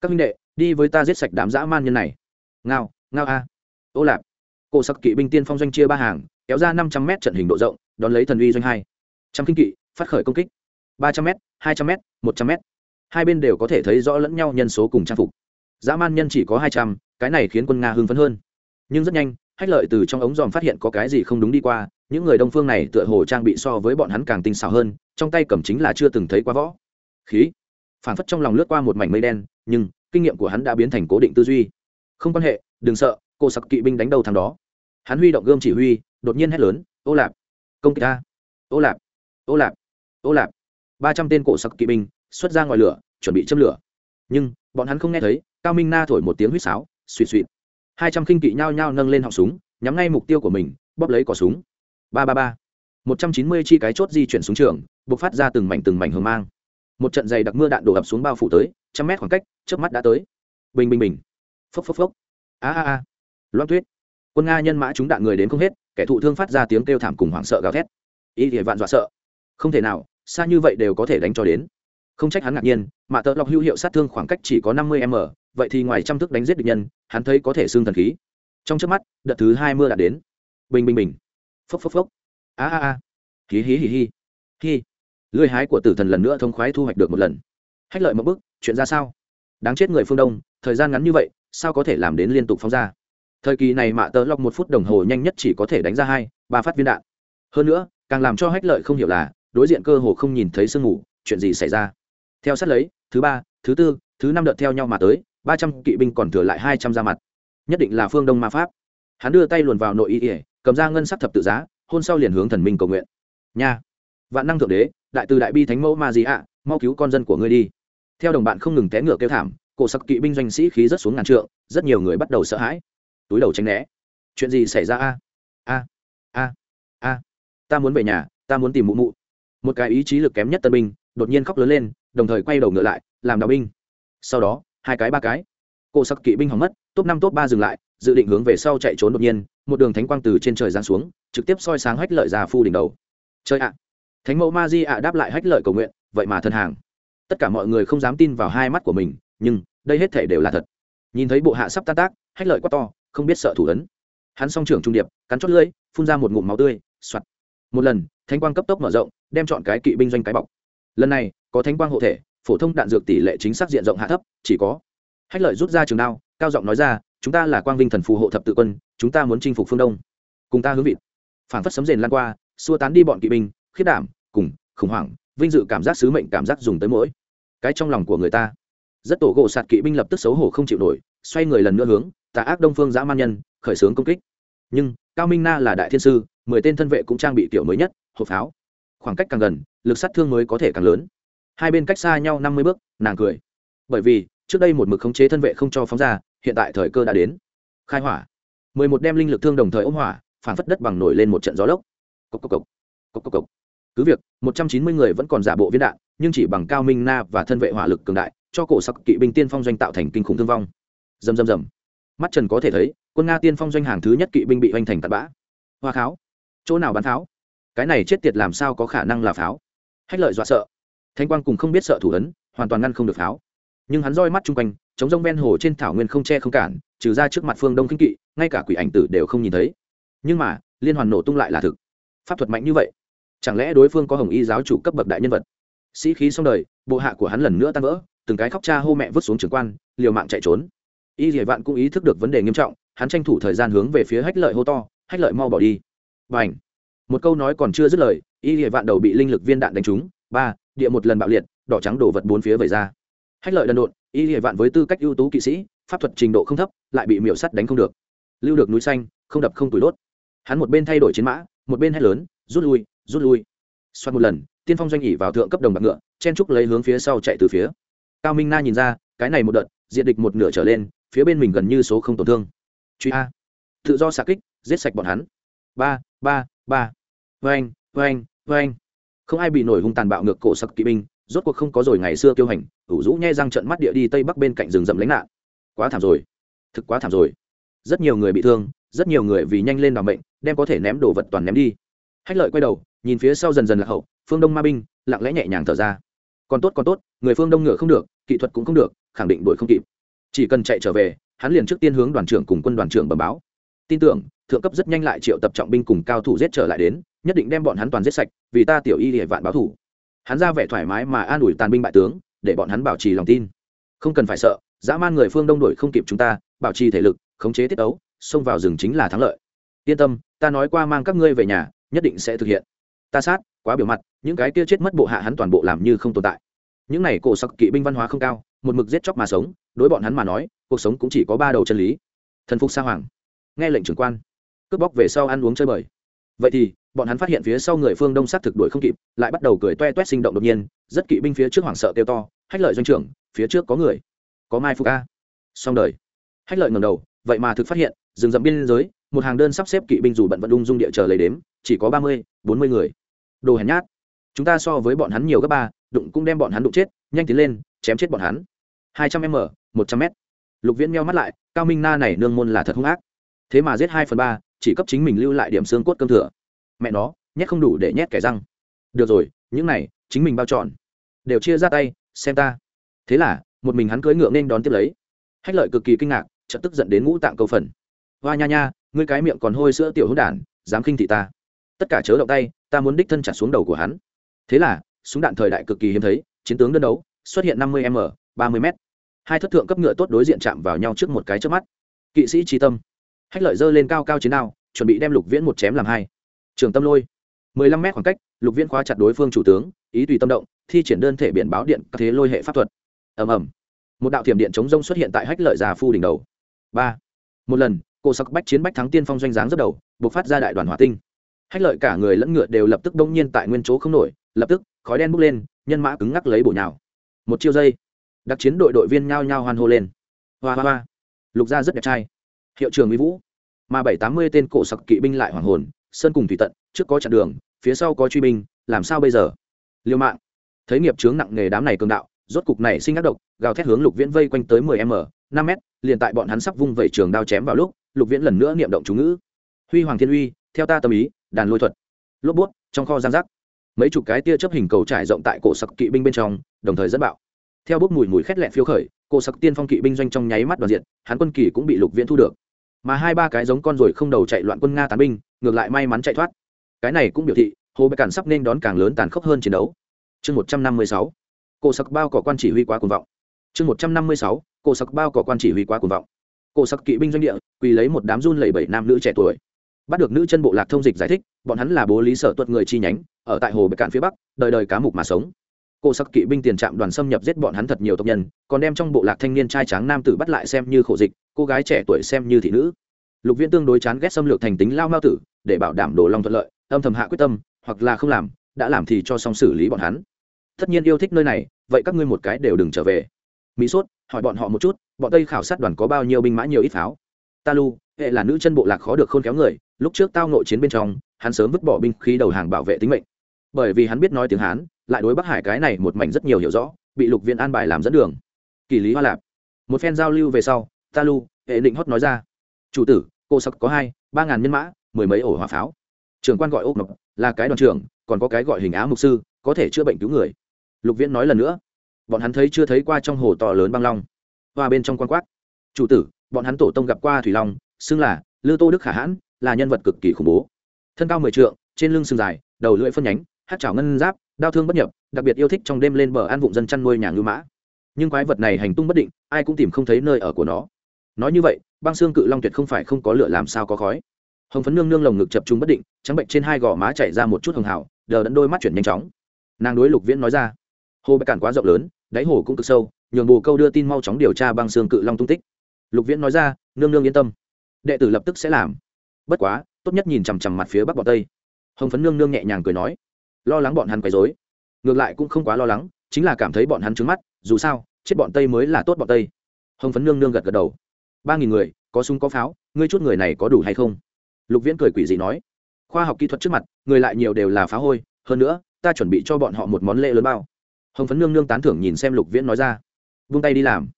các huynh đệ đi với ta giết sạch đám dã man nhân này. Ngao ngao a. Ô lạp. Cổ sặc kỵ binh tiên phong doanh chia ba hàng, kéo ra năm trăm m trận hình độ rộng, đón lấy thần uy doanh hai. Trăm kinh kỵ, phát khởi công kích. Ba trăm m hai trăm m một trăm m hai bên đều có thể thấy rõ lẫn nhau nhân số cùng trang phục. Dã man nhân chỉ có hai trăm, cái này khiến quân nga hưng phấn hơn. Nhưng rất nhanh, hách lợi từ trong ống dòm phát hiện có cái gì không đúng đi qua, những người đông phương này tựa hồ trang bị so với bọn hắn càng tinh xảo hơn, trong tay cầm chính là chưa từng thấy qua võ. Khí. Phản phất trong lòng lướt qua một mảnh mây đen, nhưng kinh nghiệm của hắn đã biến thành cố định tư duy. Không quan hệ, đừng sợ, cô sặc kỵ binh đánh đầu thằng đó. Hắn huy động gươm chỉ huy, đột nhiên hét lớn, ô lạp, công kích ta! Ô lạp ô lạp ô lạp! Ba trăm tên cổ sặc kỵ binh xuất ra ngoài lửa, chuẩn bị châm lửa. Nhưng, bọn hắn không nghe thấy, cao minh na thổi một tiếng huýt sáo suỵ suỵ hai trăm khinh kỵ nhao nhao nâng lên họng súng, nhắm ngay mục tiêu của mình, bóp lấy cỏ súng. Ba ba ba. Một trăm chín mươi chi cái chốt di chuyển xuống trường b ộ c phát ra từng mảnh từng mảnh hờ mang một trận dày đặc mưa đạn đổ ập xuống bao phủ tới, trăm mét khoảng cách trước mắt đã tới. Bình bình bình. Phốc phốc phốc. A a a. Loan tuyết. Quân nga nhân mã chúng đạn người đến không hết, kẻ thụ thương phát ra tiếng kêu thảm cùng hoảng sợ gào thét. Y thì vạn dọa sợ. Không thể nào, xa như vậy đều có thể đánh cho đến. Không trách hắn ngạc nhiên, mà tợ lọc hữu hiệu sát thương khoảng cách chỉ có năm mươi m, vậy thì ngoài trăm thức đánh giết địch nhân, hắn thấy có thể xương thần khí. Trong trước mắt, đợt thứ hai mưa đã đến. Bình bình bình. Phốc phốc phốc. A a a. Hí hí hí hí. Hí lưỡi hái của tử thần lần nữa thông khoái thu hoạch được một lần. Hách lợi một bước, chuyện ra sao? Đáng chết người phương đông, thời gian ngắn như vậy, sao có thể làm đến liên tục phóng ra? Thời kỳ này mạ tớ lọc một phút đồng hồ nhanh nhất chỉ có thể đánh ra hai, ba phát viên đạn. Hơn nữa, càng làm cho hách lợi không hiểu là, đối diện cơ hồ không nhìn thấy sương mù, chuyện gì xảy ra? Theo sát lấy, thứ ba, thứ tư, thứ năm đợt theo nhau mà tới, ba trăm kỵ binh còn thừa lại hai trăm ra mặt. Nhất định là phương đông ma pháp. Hắn đưa tay luồn vào nội y ỉa cầm ra ngân sắc thập tự giá, hôn sau liền hướng thần minh cầu nguyện. Nha, vạn năng thượng đế đại từ đại bi thánh mẫu ma gì ạ, mau cứu con dân của ngươi đi. Theo đồng bạn không ngừng té ngựa kêu thảm, cổ sặc kỵ binh doanh sĩ khí rất xuống ngàn trượng, rất nhiều người bắt đầu sợ hãi. Túi đầu tránh né. Chuyện gì xảy ra a? A a a. Ta muốn về nhà, ta muốn tìm mụ mụ. Một cái ý chí lực kém nhất tân binh, đột nhiên khóc lớn lên, đồng thời quay đầu ngựa lại, làm đào binh. Sau đó, hai cái ba cái. Cổ sặc kỵ binh hỏng mất, top năm, top ba dừng lại, dự định hướng về sau chạy trốn đột nhiên, một đường thánh quang từ trên trời giáng xuống, trực tiếp soi sáng hách lợi ra phu đỉnh đầu. Chơi ạ! Thánh mẫu ma di ạ đáp lại hách lợi cầu nguyện, vậy mà thân hàng. Tất cả mọi người không dám tin vào hai mắt của mình, nhưng đây hết thể đều là thật. Nhìn thấy bộ hạ sắp tan tác, hách lợi quá to, không biết sợ thủ ấn. Hắn song trưởng trung điệp, cắn chót lưỡi, phun ra một ngụm máu tươi soặt một lần, thánh quang cấp tốc mở rộng, đem chọn cái kỵ binh doanh cái bọc. Lần này, có thánh quang hộ thể, phổ thông đạn dược tỷ lệ chính xác diện rộng hạ thấp, chỉ có. Hách lợi rút ra trường đao, cao giọng nói ra, chúng ta là quang vinh thần phù hộ thập tự quân, chúng ta muốn chinh phục phương đông. Cùng ta hướng vị phản phất sấm rền lan qua, xua tán đi bọn kỵ binh khiết đảm, cùng, khủng hoảng, vinh dự cảm giác sứ mệnh cảm giác dùng tới mỗi cái trong lòng của người ta. Rất tổ gỗ sạt kỵ binh lập tức xấu hổ không chịu nổi, xoay người lần nữa hướng, tà ác đông phương dã man nhân, khởi xướng công kích. Nhưng, cao minh na là đại thiên sư, mười tên thân vệ cũng trang bị kiểu mới nhất, hộp pháo. Khoảng cách càng gần, lực sát thương mới có thể càng lớn. Hai bên cách xa nhau năm mươi bước, nàng cười. Bởi vì, trước đây một mực khống chế thân vệ không cho phóng ra, hiện tại thời cơ đã đến. Khai hỏa. mười một đem linh lực thương đồng thời ôm hỏa, phản phất đất bằng nổi lên một trận gió lốc. Cốc cốc cốc. Cốc cốc cốc cứ việc, một trăm chín mươi người vẫn còn giả bộ viên đạn, nhưng chỉ bằng cao minh na và thân vệ hỏa lực cường đại, cho cổ sắc kỵ binh tiên phong doanh tạo thành kinh khủng thương vong. Dầm dầm dầm mắt trần có thể thấy, quân nga tiên phong doanh hàng thứ nhất kỵ binh bị hoành thành tạt bã. Hoa kháo. Chỗ nào bắn pháo? Cái này chết tiệt làm sao có khả năng là pháo? Hách lợi dọa sợ. Thanh quang cùng không biết sợ thủ ấn, hoàn toàn ngăn không được pháo. Nhưng hắn roi mắt chung quanh, chống rông ven hồ trên thảo nguyên không che không cản, trừ ra trước mặt phương đông kinh kỵ, ngay cả quỷ ảnh tử đều không nhìn thấy. Nhưng mà, liên hoàn nổ tung lại là thực. Pháp thuật mạnh như vậy chẳng lẽ đối phương có hồng y giáo chủ cấp bậc đại nhân vật? Sĩ khí xong đời, bộ hạ của hắn lần nữa tan vỡ, từng cái khóc cha hô mẹ vứt xuống trường quan, liều mạng chạy trốn. Y dỉa vạn cũng ý thức được vấn đề nghiêm trọng, hắn tranh thủ thời gian hướng về phía hách lợi hô to, hách lợi mau bỏ đi. Và ảnh một câu nói còn chưa dứt lời, y dỉa vạn đầu bị linh lực viên đạn đánh trúng. Ba, địa một lần bạo liệt, đỏ trắng đổ vật bốn phía vẩy ra. Hách lợi đần độn, y dỉa vạn với tư cách ưu tú kỵ sĩ, pháp thuật trình độ không thấp, lại bị miểu sắt đánh không được. Lưu được núi xanh, không đập không tủi đốt. Hắn một bên thay đổi chiến mã, một bên hét lớn, rút lui rút lui. Xoát một lần, tiên phong doanh nghỉ vào thượng cấp đồng bạc ngựa, chen trúc lấy hướng phía sau chạy từ phía. Cao minh na nhìn ra, cái này một đợt diện địch một nửa trở lên, phía bên mình gần như số không tổn thương. Truy a. Tự do xạ kích, giết sạch bọn hắn. Ba ba ba. Vain vain vain không ai bị nổi hung tàn bạo ngược cổ sặc kỵ binh, rốt cuộc không có rồi ngày xưa kiêu hành, ủ rũ nhai răng trận mắt địa đi tây bắc bên cạnh rừng rậm lánh nạn. Quá thảm rồi. Thực quá thảm rồi. Rất nhiều người bị thương, rất nhiều người vì nhanh lên đ ò đem có thể ném đồ vật toàn ném đi. Hách lợi quay đầu nhìn phía sau dần dần là hậu, phương đông ma binh, lặng lẽ nhẹ nhàng thở ra. Còn tốt còn tốt, người phương đông ngựa không được, kỹ thuật cũng không được, khẳng định đuổi không kịp. Chỉ cần chạy trở về, hắn liền trước tiên hướng đoàn trưởng cùng quân đoàn trưởng bẩm báo. Tin tưởng, thượng cấp rất nhanh lại triệu tập trọng binh cùng cao thủ giết trở lại đến, nhất định đem bọn hắn toàn giết sạch, vì ta tiểu y hệ vạn báo thủ. Hắn ra vẻ thoải mái mà an ủi tàn binh bại tướng, để bọn hắn bảo trì lòng tin. Không cần phải sợ, dã man người phương đông đuổi không kịp chúng ta, bảo trì thể lực, khống chế tiết ấu xông vào rừng chính là thắng lợi. Yên tâm, ta nói qua mang các ngươi về nhà, nhất định sẽ thực hiện ta sát, quá biểu mặt, những cái kia chết mất bộ hạ hắn toàn bộ làm như không tồn tại. Những này cổ sặc kỵ binh văn hóa không cao, một mực giết chóc mà sống, đối bọn hắn mà nói, cuộc sống cũng chỉ có ba đầu chân lý. Thần phục sa hoàng. Nghe lệnh trưởng quan. Cướp bóc về sau ăn uống chơi bời. Vậy thì, bọn hắn phát hiện phía sau người phương đông sát thực đuổi không kịp, lại bắt đầu cười toe toét sinh động đột nhiên, rất kỵ binh phía trước hoảng sợ kêu to, hách lợi doanh trưởng, phía trước có người. Có mai phục a. Xong đời. Hách lợi ngầm đầu, vậy mà thực phát hiện, rừng rậm biên giới, một hàng đơn sắp xếp kỵ binh dù bận vận ung dung địa chờ lấy đếm, chỉ có ba mươi, bốn mươi người đồ hèn nhát. Chúng ta so với bọn hắn nhiều gấp ba, đụng cũng đem bọn hắn đụng chết, nhanh tiến lên, chém chết bọn hắn. Hai trăm m, một trăm m lục viễn meo mắt lại, cao minh na này nương môn là thật hung ác. Thế mà giết hai phần ba, chỉ cấp chính mình lưu lại điểm xương cốt cơm thừa. Mẹ nó, nhét không đủ để nhét kẻ răng. Được rồi, những này, chính mình bao chọn đều chia ra tay, xem ta. Thế là, một mình hắn cưỡi ngựa nên đón tiếp lấy. Hách lợi cực kỳ kinh ngạc, chợt tức giận đến ngũ tạng câu phần. Hoa nha nha, ngươi cái miệng còn hôi sữa tiểu hữu đản, dám khinh thị ta tất cả chớ động tay, ta muốn đích thân chặt xuống đầu của hắn. Thế là, súng đạn thời đại cực kỳ hiếm thấy, chiến tướng đơn đấu, xuất hiện năm mươi m, ba mươi m. Hai thất thượng cấp ngựa tốt đối diện chạm vào nhau trước một cái trước mắt. Kỵ sĩ tri tâm. Hách lợi dơ lên cao cao chiến đao, chuẩn bị đem lục viễn một chém làm hai. Trường tâm lôi. mười lăm mét khoảng cách, lục viễn khóa chặt đối phương chủ tướng, ý tùy tâm động, thi triển đơn thể biển báo điện các thế lôi hệ pháp thuật. Ầm ầm. Một đạo thiểm điện chống rông xuất hiện tại hách lợi già phu đỉnh đầu. Ba. Một lần cô sắc bách chiến bách thắng tiên phong doanh dáng rất đầu buộc phát ra đại đoàn hỏa tinh hách lợi cả người lẫn ngựa đều lập tức đông nhiên tại nguyên chỗ không nổi, lập tức, khói đen bốc lên, nhân mã cứng ngắc lấy bổ nhào. Một chiêu giây đặc chiến đội đội viên nhao nhao hoan hô lên. Hoa hoa hoa. Lục gia rất đẹp trai. Hiệu trường mỹ vũ. Mà bảy tám mươi tên cổ sặc kỵ binh lại hoàng hồn, sơn cùng thủy tận, trước có chặn đường, phía sau có truy binh, làm sao bây giờ? Liêu mạng. Thấy nghiệp chướng nặng nghề đám này cường đạo, rốt cục này sinh ác độc, gào thét hướng lục viễn vây quanh tới mười m, năm m, liền tại bọn hắn sắp vung vẩy trường đao chém vào lúc, lục viễn lần nữa niệm động chú ngữ. Huy hoàng thiên uy, theo ta tâm ý đàn lôi thuật, lốp bút, trong kho giang giác mấy chục cái tia chấp hình cầu trải rộng tại cổ sặc kỵ binh bên trong, đồng thời dẫn bạo. Theo bốc mùi mùi khét lẹn phiêu khởi, cổ sặc tiên phong kỵ binh doanh trong nháy mắt đoàn diện, hắn quân kỳ cũng bị lục viễn thu được. Mà hai ba cái giống con rồi không đầu chạy loạn quân nga tán binh, ngược lại may mắn chạy thoát. Cái này cũng biểu thị, hồ bạch cản sắp nên đón càng lớn tàn khốc hơn chiến đấu. Chương một trăm năm mươi sáu, cổ sặc bao cỏ quan chỉ huy quá cuồng vọng. Chương một trăm năm mươi sáu, cổ sặc bao cỏ quan chỉ huy quá cuồng vọng. Cổ sặc kỵ binh doanh địa, quỳ lấy một đám run lẩy bẩy nam nữ trẻ tuổi bắt được nữ chân bộ lạc thông dịch giải thích, bọn hắn là bố lý sở tuật người chi nhánh, ở tại hồ bệ cạn phía bắc, đời đời cá mục mà sống. Cô sắc kỵ binh tiền trạm đoàn xâm nhập giết bọn hắn thật nhiều tộc nhân, còn đem trong bộ lạc thanh niên trai tráng nam tử bắt lại xem như khổ dịch, cô gái trẻ tuổi xem như thị nữ. Lục viễn tương đối chán ghét xâm lược thành tính lao mao tử, để bảo đảm đồ long thuận lợi, âm thầm hạ quyết tâm, hoặc là không làm, đã làm thì cho xong xử lý bọn hắn. Tất nhiên yêu thích nơi này, vậy các ngươi một cái đều đừng trở về. Mỹ sốt, hỏi bọn họ một chút, bọn tây khảo sát đoàn có bao nhiêu binh mã, nhiều ít pháo? Ta lu, hệ là nữ chân bộ lạc khó được khôn khéo người lúc trước tao nội chiến bên trong, hắn sớm vứt bỏ binh khí đầu hàng bảo vệ tính mệnh. Bởi vì hắn biết nói tiếng hán, lại đối bắc hải cái này một mảnh rất nhiều hiểu rõ, bị lục viện an bài làm dẫn đường. Kỳ lý hoa lạp. Một phen giao lưu về sau, ta lu hệ định hót nói ra. Chủ tử, cô sắc có hai, ba ngàn nhân mã, mười mấy ổ hỏa pháo. Trưởng quan gọi ốc nộp là cái đoàn trưởng, còn có cái gọi hình á mục sư, có thể chữa bệnh cứu người. Lục viễn nói lần nữa. Bọn hắn thấy chưa thấy qua trong hồ to lớn băng long. Và bên trong quan quát. Chủ tử, bọn hắn tổ tông gặp qua thủy long, xưng là lư tô đức khả hãn là nhân vật cực kỳ khủng bố. Thân cao mười trượng, trên lưng sừng dài, đầu lưỡi phân nhánh, hát chảo ngân giáp, đau thương bất nhập, đặc biệt yêu thích trong đêm lên bờ an vụng dân chăn nuôi nhà ngư mã. Nhưng quái vật này hành tung bất định, ai cũng tìm không thấy nơi ở của nó. Nói như vậy, băng xương cự long tuyệt không phải không có lửa làm sao có khói. Hồng phấn nương nương lồng ngực chập trung bất định, trắng bệnh trên hai gò má chảy ra một chút hồng hào, đờ đẫn đôi mắt chuyển nhanh chóng. Nàng đối lục viễn nói ra, hồ bạch cản quá rộng lớn, đáy hồ cũng cực sâu, nhường bồ câu đưa tin mau chóng điều tra băng xương cự long tung tích. Lục viễn nói ra, nương nương yên tâm, đệ tử lập tức sẽ làm bất quá, tốt nhất nhìn chằm chằm mặt phía bắc bọn tây. Hồng phấn nương nương nhẹ nhàng cười nói, lo lắng bọn hắn quấy dối ngược lại cũng không quá lo lắng, chính là cảm thấy bọn hắn trứng mắt, dù sao, chết bọn tây mới là tốt bọn tây. Hồng phấn nương nương gật gật đầu. Ba nghìn người, có súng có pháo, ngươi chút người này có đủ hay không? Lục viễn cười quỷ dị nói, khoa học kỹ thuật trước mặt, người lại nhiều đều là phá hôi, hơn nữa, ta chuẩn bị cho bọn họ một món lễ lớn bao. Hồng phấn nương nương tán thưởng nhìn xem lục viễn nói ra, vung tay đi làm.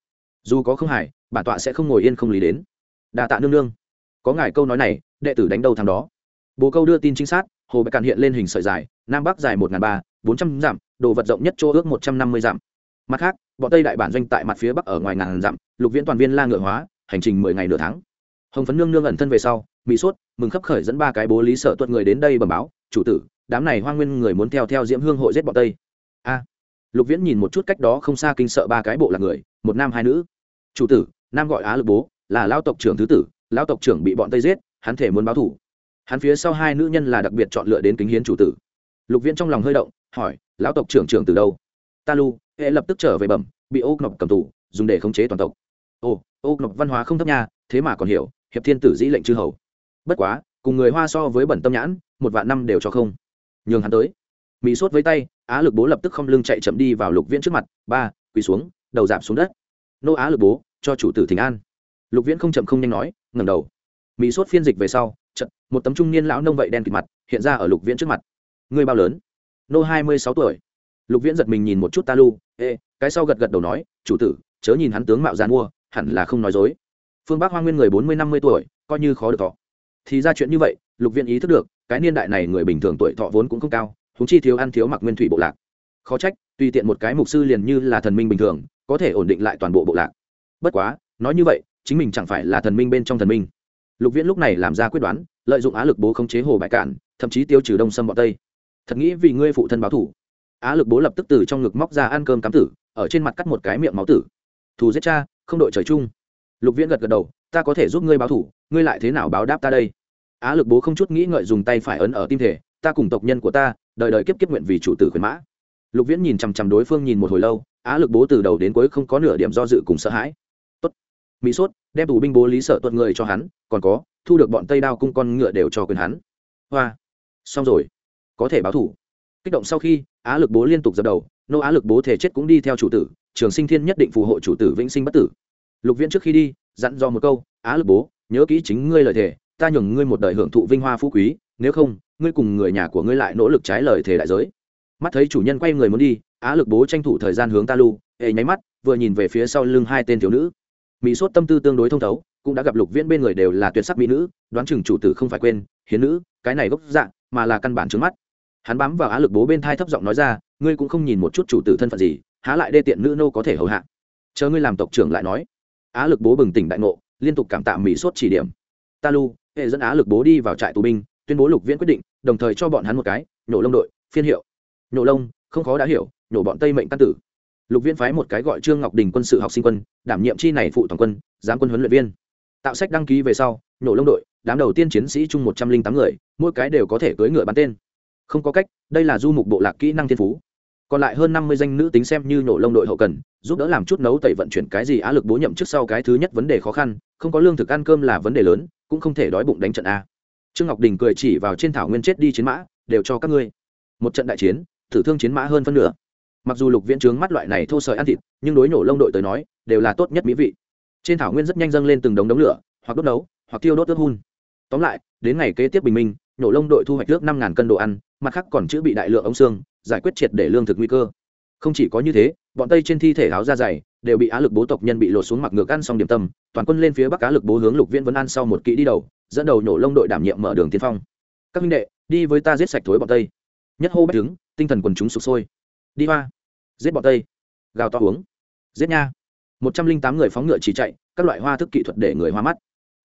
Dù có không hải bản tọa sẽ không ngồi yên không lý đến. Đà tạ nương nương có ngài câu nói này, đệ tử đánh đầu thằng đó. Bồ câu đưa tin chính xác, hồ bạch càn hiện lên hình sợi dài, nam bắc dài một ba, bốn trăm dặm, đồ vật rộng nhất chỗ ước một trăm năm mươi dặm. Mặt khác, bọn tây đại bản doanh tại mặt phía bắc ở ngoài ngàn dặm, lục viễn toàn viên la ngựa hóa, hành trình mười ngày nửa tháng. Hồng phấn nương nương ẩn thân về sau mỹ sốt, mừng khấp khởi dẫn ba cái bố lý sở tuật người đến đây bẩm báo, chủ tử, đám này hoang nguyên người muốn theo theo diễm hương hội giết bọn tây. A. Lục viễn nhìn một chút cách đó không xa kinh sợ ba cái bộ là người, một nam hai nữ. Chủ tử, nam gọi á lực bố, là lao tộc trưởng thứ tử lão tộc trưởng bị bọn tây giết, hắn thể muốn báo thủ hắn phía sau hai nữ nhân là đặc biệt chọn lựa đến kính hiến chủ tử. Lục viễn trong lòng hơi động, hỏi, lão tộc trưởng trưởng từ đâu? Ta lu hệ lập tức trở về bẩm, bị ô ngọc cầm tù, dùng để khống chế toàn tộc. Ồ, ô ngọc văn hóa không thấp nha, thế mà còn hiểu, hiệp thiên tử dĩ lệnh chư hầu. Bất quá, cùng người hoa so với bẩn tâm nhãn, một vạn năm đều cho không. Nhường hắn tới. Mỹ sốt với tay, á lực bố lập tức không lưng chạy chậm đi vào lục viễn trước mặt, ba, quỳ xuống, đầu giảm xuống đất. Nô á lực bố, cho chủ tử thỉnh an. Lục viễn không chậm không nhanh nói ngẩng đầu. Mỹ sốt phiên dịch về sau chậm một tấm trung niên lão nông vậy đen kịt mặt, hiện ra ở lục viễn trước mặt. Ngươi bao lớn? Nô hai mươi sáu tuổi. Lục viễn giật mình nhìn một chút ta lu, ê, cái sau gật gật đầu nói, chủ tử, chớ nhìn hắn tướng mạo gian mua hẳn là không nói dối. Phương bắc hoa nguyên người bốn mươi năm mươi tuổi, coi như khó được thọ. Thì ra chuyện như vậy, lục viễn ý thức được, cái niên đại này người bình thường tuổi thọ vốn cũng không cao húng chi thiếu ăn thiếu mặc nguyên thủy bộ lạc. Khó trách, tùy tiện một cái mục sư liền như là thần minh bình thường, có thể ổn định lại toàn bộ bộ lạc. Bất quá, nói như vậy chính mình chẳng phải là thần minh bên trong thần minh. Lục viễn lúc này làm ra quyết đoán, lợi dụng á lực bố khống chế hồ bại cạn thậm chí tiêu trừ đông sâm bọn tây. Thật nghĩ vì ngươi phụ thân báo thủ. Á lực bố lập tức từ trong ngực móc ra ăn cơm cám tử, ở trên mặt cắt một cái miệng máu tử. Thù giết cha, không đội trời chung. Lục viễn gật gật đầu, ta có thể giúp ngươi báo thủ, ngươi lại thế nào báo đáp ta đây? Á lực bố không chút nghĩ ngợi dùng tay phải ấn ở tim thể, ta cùng tộc nhân của ta, đời đời kiếp kiếp nguyện vì chủ tử khuyến mã. Lục viễn nhìn chằm chằm đối phương nhìn một hồi lâu, á lực bố từ đầu đến cuối không có nửa điểm do dự cùng sợ hãi mỹ sốt, đem tù binh bố lý sợ tuận người cho hắn, còn có, thu được bọn tây đao cung con ngựa đều cho quyền hắn. Hoa. Xong rồi. Có thể báo thủ. Kích động sau khi, á lực bố liên tục dập đầu, nô á lực bố thể chết cũng đi theo chủ tử, trường sinh thiên nhất định phù hộ chủ tử vĩnh sinh bất tử. Lục viễn trước khi đi, dặn dò một câu, á lực bố, nhớ kỹ chính ngươi lời thề, ta nhường ngươi một đời hưởng thụ vinh hoa phú quý, nếu không, ngươi cùng người nhà của ngươi lại nỗ lực trái lời thề đại giới. Mắt thấy chủ nhân quay người muốn đi, á lực bố tranh thủ thời gian hướng ta lu hệ nháy mắt, vừa nhìn về phía sau lưng hai tên thiếu nữ mỹ sốt tâm tư tương đối thông thấu, cũng đã gặp lục viễn bên người đều là tuyệt sắc mỹ nữ, đoán chừng chủ tử không phải quên, hiến nữ, cái này gốc dạng mà là căn bản trước mắt. Hắn bám vào á lực bố bên thai thấp giọng nói ra, ngươi cũng không nhìn một chút chủ tử thân phận gì, há lại đê tiện nữ nô có thể hầu hạ. Chờ ngươi làm tộc trưởng lại nói. Á lực bố bừng tỉnh đại ngộ, liên tục cảm tạ mỹ sốt chỉ điểm. Ta lu, hệ dẫn á lực bố đi vào trại tù binh, tuyên bố lục viễn quyết định, đồng thời cho bọn hắn một cái, nhổ lông đội, phiên hiệu. Nhổ lông, không khó đã hiểu, nhổ bọn tây mệnh căn tử lục viễn phái một cái gọi trương ngọc đình quân sự học sinh quân, đảm nhiệm chi này phụ toàn quân, giám quân huấn luyện viên. Tạo sách đăng ký về sau nhổ lông đội, đám đầu tiên chiến sĩ chung một trăm linh tám người, mỗi cái đều có thể cưỡi ngựa bắn tên. Không có cách, đây là du mục bộ lạc kỹ năng thiên phú. Còn lại hơn năm mươi danh nữ tính xem như nhổ lông đội hậu cần, giúp đỡ làm chút nấu tẩy vận chuyển cái gì á lực bố nhậm trước sau cái thứ nhất vấn đề khó khăn, không có lương thực ăn cơm là vấn đề lớn, cũng không thể đói bụng đánh trận a. Trương ngọc đình cười chỉ vào trên thảo nguyên chết đi chiến mã, đều cho các ngươi. Một trận đại chiến, thử thương chiến mã hơn phân nửa mặc dù lục viễn trướng mắt loại này thô sợi ăn thịt, nhưng đối nổ lông đội tới nói, đều là tốt nhất mỹ vị. Trên thảo nguyên rất nhanh dâng lên từng đống đống lửa, hoặc đốt nấu, hoặc tiêu đốt ướt hun. Tóm lại, đến ngày kế tiếp bình minh, nổ lông đội thu hoạch nước năm ngàn cân đồ ăn, mặt khác còn chữ bị đại lượng ống xương, giải quyết triệt để lương thực nguy cơ. Không chỉ có như thế, bọn tây trên thi thể áo da dày đều bị á lực bố tộc nhân bị lột xuống mặc ngược ăn xong điểm tâm, toàn quân lên phía bắc á lực bố hướng lục viễn vẫn ăn sau một kỹ đi đầu, dẫn đầu nổ lông đội đảm nhiệm mở đường tiên phong. Các minh đệ, đi với ta giết sạch thối bọn tây. Nhất hô bách đứng, tinh thần quần chúng sụp sôi đi hoa. Giết bọn tây. Gào to uống. Giết nha. Một trăm linh tám người phóng ngựa chỉ chạy, các loại hoa thức kỹ thuật để người hoa mắt.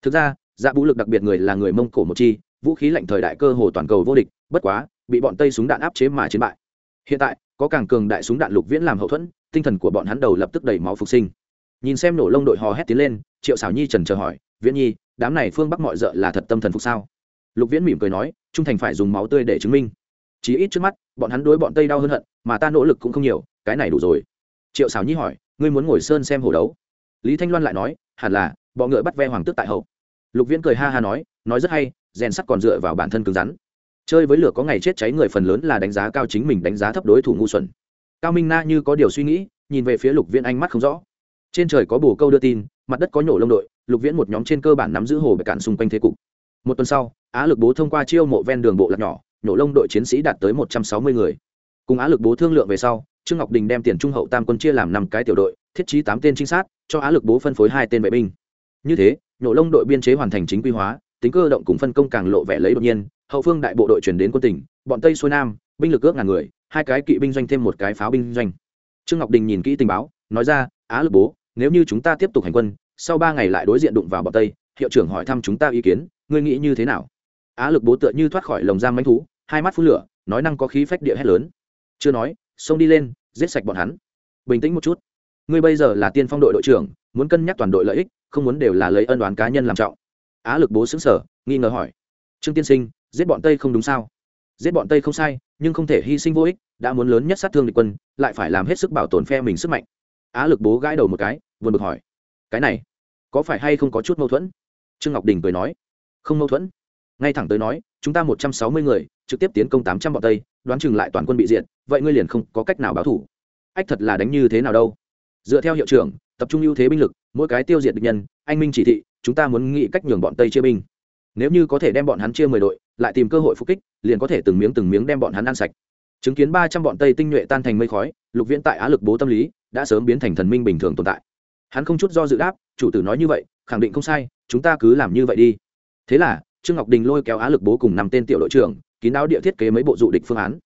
Thực ra dạ vũ lực đặc biệt người là người mông cổ một chi, vũ khí lạnh thời đại cơ hồ toàn cầu vô địch, bất quá, bị bọn tây súng đạn áp chế mà chiến bại. Hiện tại, có càng cường đại súng đạn lục viễn làm hậu thuẫn, tinh thần của bọn hắn đầu lập tức đầy máu phục sinh. Nhìn xem nổ lông đội hò hét tiến lên, triệu xảo nhi trần chờ hỏi, viễn nhi, đám này phương bắc mọi d ợ là thật tâm thần phục sao? Lục viễn mỉm cười nói, trung thành phải dùng máu tươi để chứng minh chí ít trước mắt, bọn hắn đối bọn tây đau hơn hận, mà ta nỗ lực cũng không nhiều, cái này đủ rồi. Triệu xảo nhi hỏi, ngươi muốn ngồi sơn xem hổ đấu? Lý thanh loan lại nói, hẳn là bọn ngựa bắt ve hoàng tước tại hậu. Lục viễn cười ha ha nói nói rất hay, rèn sắt còn dựa vào bản thân cứng rắn. Chơi với lửa có ngày chết cháy người phần lớn là đánh giá cao chính mình đánh giá thấp đối thủ ngu xuẩn. Cao minh na như có điều suy nghĩ, nhìn về phía lục viễn ánh mắt không rõ. Trên trời có bồ câu đưa tin, mặt đất có nhổ lông đội, lục viễn một nhóm trên cơ bản nắm giữ hồ bệ cạn xung quanh thế cục. Một tuần sau, á lực bố thông qua chiêu mộ ven đường bộ lạc nhỏ nhổ lông đội chiến sĩ đạt tới một trăm sáu mươi người. Cùng á lực bố thương lượng về sau, trương ngọc đình đem tiền trung hậu tam quân chia làm năm cái tiểu đội, thiết trí tám tên trinh sát, cho á lực bố phân phối hai tên vệ binh. Như thế nhổ lông đội biên chế hoàn thành chính quy hóa, tính cơ động cùng phân công càng lộ vẻ lấy đột nhiên, hậu phương đại bộ đội chuyển đến quân tỉnh, bọn tây xuôi nam, binh lực ước ngàn người, hai cái kỵ binh doanh thêm một cái pháo binh doanh. Trương ngọc đình nhìn kỹ tình báo, nói ra, á lực bố, nếu như chúng ta tiếp tục hành quân, sau ba ngày lại đối diện đụng vào bọn tây, hiệu trưởng hỏi thăm chúng ta ý kiến, ngươi nghĩ như thế nào? Á lực bố tựa như thoát khỏi lồng giam manh thú, hai mắt phun lửa, nói năng có khí phách địa hét lớn. Chưa nói, xông đi lên, giết sạch bọn hắn. Bình tĩnh một chút. Ngươi bây giờ là tiên phong đội đội trưởng, muốn cân nhắc toàn đội lợi ích, không muốn đều là lấy ân đoán cá nhân làm trọng. Á lực bố xứng sở nghi ngờ hỏi. Trương tiên sinh, giết bọn tây không đúng sao? Giết bọn tây không sai, nhưng không thể hy sinh vô ích, đã muốn lớn nhất sát thương địch quân, lại phải làm hết sức bảo tồn phe mình sức mạnh. Á lực bố gãi đầu một cái vượt bực hỏi. Cái này, có phải hay không có chút mâu thuẫn? Trương ngọc đình cười nói. Không mâu thuẫn ngay thẳng tới nói chúng ta một trăm sáu mươi người trực tiếp tiến công tám trăm bọn tây đoán chừng lại toàn quân bị diệt, vậy ngươi liền không có cách nào báo thủ. Ách thật là đánh như thế nào đâu. Dựa theo hiệu trưởng tập trung ưu thế binh lực mỗi cái tiêu diệt địch nhân anh minh chỉ thị chúng ta muốn nghĩ cách nhường bọn tây chia binh. Nếu như có thể đem bọn hắn chia mười đội lại tìm cơ hội phục kích liền có thể từng miếng từng miếng đem bọn hắn ăn sạch. Chứng kiến ba trăm bọn tây tinh nhuệ tan thành mây khói lục viễn tại á lực bố tâm lý đã sớm biến thành thần minh bình thường tồn tại. Hắn không chút do dự đáp chủ tử nói như vậy khẳng định không sai chúng ta cứ làm như vậy đi. Thế là trương ngọc đình lôi kéo á lực bố cùng năm tên tiểu đội trưởng, kín đáo địa thiết kế mấy bộ dụ địch phương án.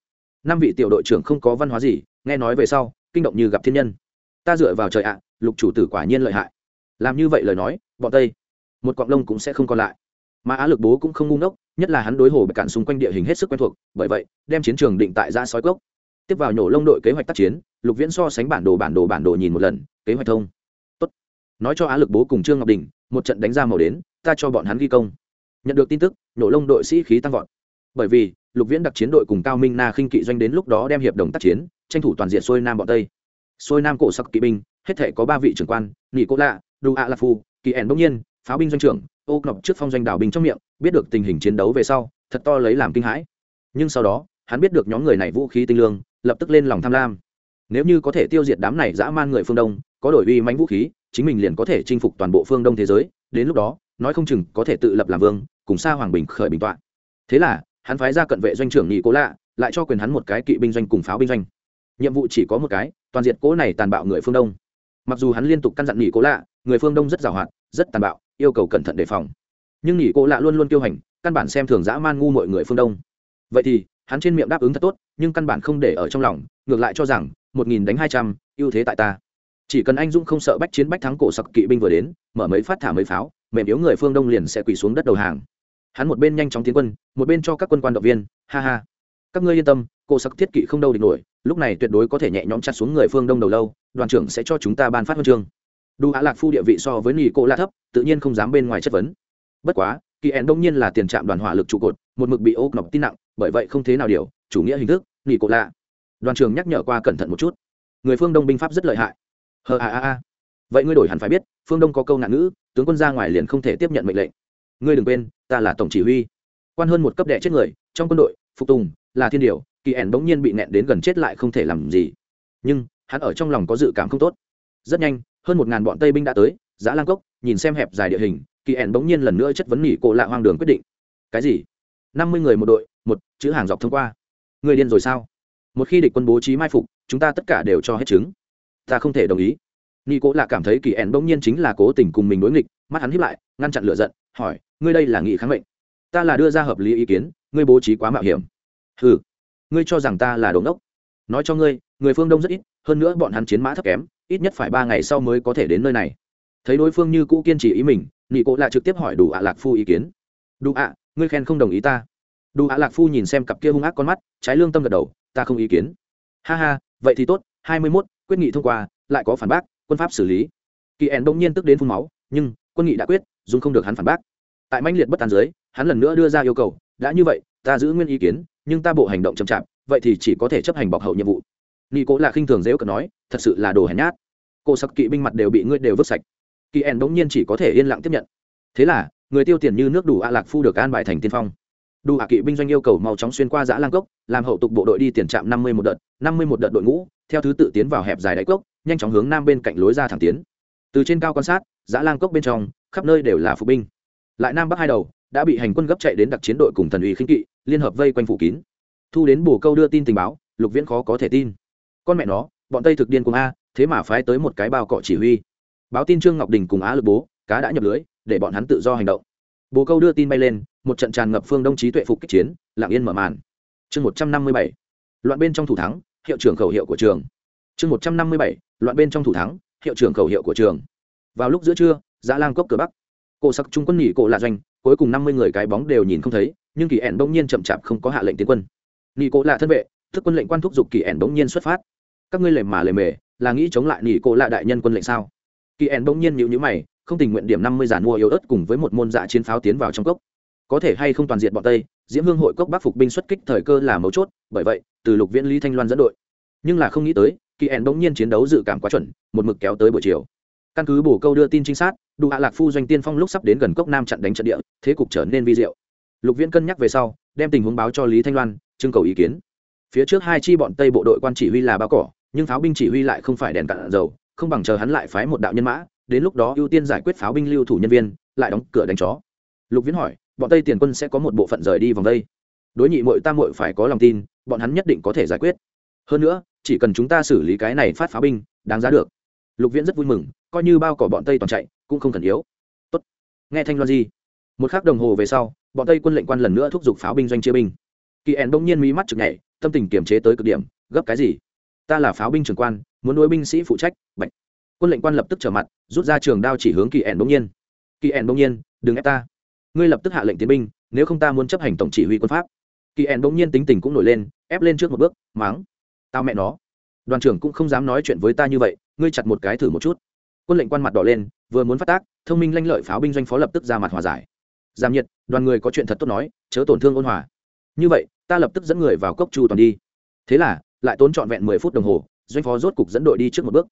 Năm vị tiểu đội trưởng không có văn hóa gì, nghe nói về sau, kinh động như gặp thiên nhân. Ta dựa vào trời ạ, lục chủ tử quả nhiên lợi hại. Làm như vậy lời nói, bọn tây, một cọng lông cũng sẽ không còn lại. Mà á lực bố cũng không ngu ngốc, nhất là hắn đối hồ bạch cạn xung quanh địa hình hết sức quen thuộc, bởi vậy, đem chiến trường định tại ra sói cốc. Tiếp vào nhổ lông đội kế hoạch tác chiến, lục viễn so sánh bản đồ bản đồ bản đồ nhìn một lần, kế hoạch thông. Tốt. nói cho á lực bố cùng trương ngọc đình, một trận đánh ra màu đến, ta cho bọn hắn ghi công nhận được tin tức, nổ lông đội sĩ khí tăng vọt. Bởi vì, lục viễn đặc chiến đội cùng cao minh na khinh kỵ doanh đến lúc đó đem hiệp đồng tác chiến, tranh thủ toàn diện xuôi nam bọn tây. Xuôi nam cổ sắc kỵ binh, hết thể có ba vị trưởng quan, nị cô lạ, đu a la phu, kỳ ẻn bỗng nhiên, pháo binh doanh trưởng, ô ngọc trước phong doanh đảo binh trong miệng, biết được tình hình chiến đấu về sau, thật to lấy làm kinh hãi. Nhưng sau đó, hắn biết được nhóm người này vũ khí tinh lương, lập tức lên lòng tham lam. Nếu như có thể tiêu diệt đám này dã man người phương đông, có đổi uy mánh vũ khí, chính mình liền có thể chinh phục toàn bộ phương đông thế giới, đến lúc đó nói không chừng có thể tự lập làm vương, cùng xa hoàng bình khởi bình tọa. Thế là, hắn phái ra cận vệ doanh trưởng nhị cố lạ, lại cho quyền hắn một cái kỵ binh doanh cùng pháo binh doanh. Nhiệm vụ chỉ có một cái, toàn diện cố này tàn bạo người phương đông. Mặc dù hắn liên tục căn dặn nhị cố lạ, người phương đông rất giàu hạn, rất tàn bạo, yêu cầu cẩn thận đề phòng. Nhưng nhị cố lạ luôn luôn tiêu hành, căn bản xem thường dã man ngu mọi người phương đông. Vậy thì, hắn trên miệng đáp ứng thật tốt, nhưng căn bản không để ở trong lòng, ngược lại cho rằng, một nghìn đánh hai trăm, ưu thế tại ta. Chỉ cần anh dũng không sợ bách chiến bách thắng cổ sặc kỵ binh vừa đến, mở mấy phát thả mấy pháo mềm yếu người phương đông liền sẽ quỳ xuống đất đầu hàng. Hắn một bên nhanh chóng tiến quân, một bên cho các quân quan động viên, ha ha. Các ngươi yên tâm, cô sắc thiết kỵ không đâu địch nổi, lúc này tuyệt đối có thể nhẹ nhõm chặt xuống người phương đông đầu lâu, đoàn trưởng sẽ cho chúng ta ban phát huân chương. Đu hạ lạc phu địa vị so với nỉ cô la thấp, tự nhiên không dám bên ngoài chất vấn. Bất quá, kỳ ẻn đông nhiên là tiền trạm đoàn hỏa lực trụ cột, một mực bị ô nọc tin nặng, bởi vậy không thế nào điều, chủ nghĩa hình thức nỉ cô la. Đoàn trưởng nhắc nhở qua cẩn thận một chút. Người phương đông binh pháp rất lợi hại. Hờ a a a vậy ngươi đổi hẳn phải biết, phương đông có câu nạn ngữ, tướng quân ra ngoài liền không thể tiếp nhận mệnh lệnh. Ngươi đừng quên, ta là tổng chỉ huy. Quan hơn một cấp đệ chết người, trong quân đội, phục tùng, là thiên điều, kỳ ẻn bỗng nhiên bị nẹn đến gần chết lại không thể làm gì. Nhưng, hắn ở trong lòng có dự cảm không tốt. Rất nhanh, hơn một ngàn bọn tây binh đã tới, giã lang cốc, nhìn xem hẹp dài địa hình, kỳ ẻn bỗng nhiên lần nữa chất vấn nghỉ cổ lạ hoang đường quyết định. Cái gì? Năm mươi người một đội, một chữ hàng dọc thông qua. Người điên rồi sao? Một khi địch quân bố trí mai phục, chúng ta tất cả đều cho hết chứng. Ta không thể đồng ý nỉ cố là cảm thấy kỳ ẻn bỗng nhiên chính là cố tình cùng mình đối nghịch, mắt hắn hiếp lại, ngăn chặn lựa giận, hỏi, ngươi đây là nghị kháng mệnh? Ta là đưa ra hợp lý ý kiến, ngươi bố trí quá mạo hiểm. Ừ ngươi cho rằng ta là đồ đốc nói cho ngươi, người phương đông rất ít, hơn nữa bọn hắn chiến mã thấp kém, ít nhất phải ba ngày sau mới có thể đến nơi này. Thấy đối phương như cũ kiên trì ý mình nghị cố là trực tiếp hỏi đủ ạ lạc phu ý kiến. Đủ ạ, ngươi khen không đồng ý ta? Đủ ạ lạc phu nhìn xem cặp kia hung ác con mắt, trái lương tâm gật đầu, ta không ý kiến. Ha ha, vậy thì tốt, hai mươi mốt, quyết nghị thông qua, lại có phản bác quân pháp xử lý. Kỳ ẻn đông nhiên tức đến phun máu, nhưng quân nghị đã quyết, dùng không được hắn phản bác. Tại mãnh liệt bất tàn dưới, hắn lần nữa đưa ra yêu cầu, đã như vậy, ta giữ nguyên ý kiến, nhưng ta bộ hành động chậm chạp, vậy thì chỉ có thể chấp hành bọc hậu nhiệm vụ. Nghi cố là khinh thường dễu cợt nói, thật sự là đồ hèn nhát. Cô sắc kỵ binh mặt đều bị ngươi đều vứt sạch. Kỳ ẻn bỗng nhiên chỉ có thể yên lặng tiếp nhận. Thế là, người tiêu tiền như nước đủ a lạc phu được an bài thành tiên phong. Đủ a kỵ binh doanh yêu cầu mau chóng xuyên qua giã lang cốc, làm hậu tục bộ đội đi tiền trạm năm mươi một đợt, năm mươi một đợt đội ngũ, theo thứ tự tiến vào hẹp dài đáy cốc nhanh chóng hướng nam bên cạnh lối ra thẳng tiến. Từ trên cao quan sát, giã lang cốc bên trong, khắp nơi đều là phục binh. Lại nam bắc hai đầu, đã bị hành quân gấp chạy đến đặc chiến đội cùng thần uy khinh kỵ, liên hợp vây quanh phủ kín. Thu đến bổ câu đưa tin tình báo, lục viễn khó có thể tin. Con mẹ nó, bọn tây thực điên cùng a, thế mà phái tới một cái bao cọ chỉ huy. Báo tin trương ngọc đình cùng á lực bố, cá đã nhập lưới, để bọn hắn tự do hành động. Bồ câu đưa tin bay lên, một trận tràn ngập phương đông trí tuệ phục kích chiến lạng yên mở màn. Chương một trăm năm mươi bảy. Loạn bên trong thủ thắng, hiệu trưởng khẩu hiệu của trường chương một trăm năm mươi bảy, loạn bên trong thủ thắng, hiệu trưởng khẩu hiệu của trường. Vào lúc giữa trưa, giã lang cốc cửa bắc. Cổ sắc trung quân nghỉ cổ là doanh, cuối cùng năm mươi người cái bóng đều nhìn không thấy, nhưng kỳ ẻn bỗng nhiên chậm chạp không có hạ lệnh tiến quân. Nghỉ cổ là thân vệ, thức quân lệnh quan thúc giục kỳ ẻn bỗng nhiên xuất phát. Các ngươi lề mà lề mề, là nghĩ chống lại nghỉ cổ là đại nhân quân lệnh sao? Kỳ ẻn bỗng nhiên nhịu nhữ mày, không tình nguyện điểm năm mươi giản mua yếu ớt cùng với một môn dạ chiến pháo tiến vào trong cốc. Có thể hay không toàn diện bọn tây, diễm hương hội cốc bắc phục binh xuất kích thời cơ là mấu chốt, bởi vậy, từ lục viễn lý thanh loan dẫn đội. Nhưng là không nghĩ tới kỳ ẻn bỗng nhiên chiến đấu dự cảm quá chuẩn, một mực kéo tới buổi chiều. Căn cứ bổ câu đưa tin trinh sát đủ hạ lạc phu doanh tiên phong lúc sắp đến gần cốc nam chặn đánh trận địa, thế cục trở nên vi diệu. Lục viễn cân nhắc về sau, đem tình huống báo cho lý thanh loan, trưng cầu ý kiến. Phía trước hai chi bọn tây bộ đội quan chỉ huy là bao cỏ, nhưng pháo binh chỉ huy lại không phải đèn cạn dầu, không bằng chờ hắn lại phái một đạo nhân mã, đến lúc đó ưu tiên giải quyết pháo binh lưu thủ nhân viên, lại đóng cửa đánh chó. Lục viễn hỏi, bọn tây tiền quân sẽ có một bộ phận rời đi vòng đây? Đối nhị mội tam mội phải có lòng tin, bọn hắn nhất định có thể giải quyết. Hơn nữa chỉ cần chúng ta xử lý cái này phát pháo binh, đáng giá được. Lục viễn rất vui mừng, coi như bao cỏ bọn tây toàn chạy, cũng không cần yếu. Tốt. nghe thanh loan di. Một k h ắ c đồng hồ về sau, bọn tây quân lệnh quan lần nữa thúc giục pháo binh doanh chia binh. Kỳ ẻn đông nhiên mỹ mắt chực nhảy, tâm tình kiềm chế tới cực điểm, gấp cái gì? Ta là pháo binh trưởng quan, muốn nuôi binh sĩ phụ trách bệnh quân lệnh quan lập tức trở mặt, rút ra trường đao chỉ hướng kỳ ẻn đông nhiên. Kỳ ẻn đông nhiên, đừng ép ta. Ngươi lập tức hạ lệnh tiến binh, nếu không ta muốn chấp hành tổng chỉ huy quân pháp. Kỳ ẻn đông nhiên tính tình cũng nổi lên, ép lên trước một bước, máng tao mẹ nó. Đoàn trưởng cũng không dám nói chuyện với ta như vậy, ngươi chặt một cái thử một chút. Quân lệnh quan mặt đỏ lên, vừa muốn phát tác, thông minh lanh lợi pháo binh doanh phó lập tức ra mặt hòa giải. Giảm nhiệt, đoàn người có chuyện thật tốt nói, chớ tổn thương ôn hòa. Như vậy, ta lập tức dẫn người vào cốc chu toàn đi. Thế là, lại tốn trọn vẹn mười phút đồng hồ, doanh phó rốt cục dẫn đội đi trước một bước.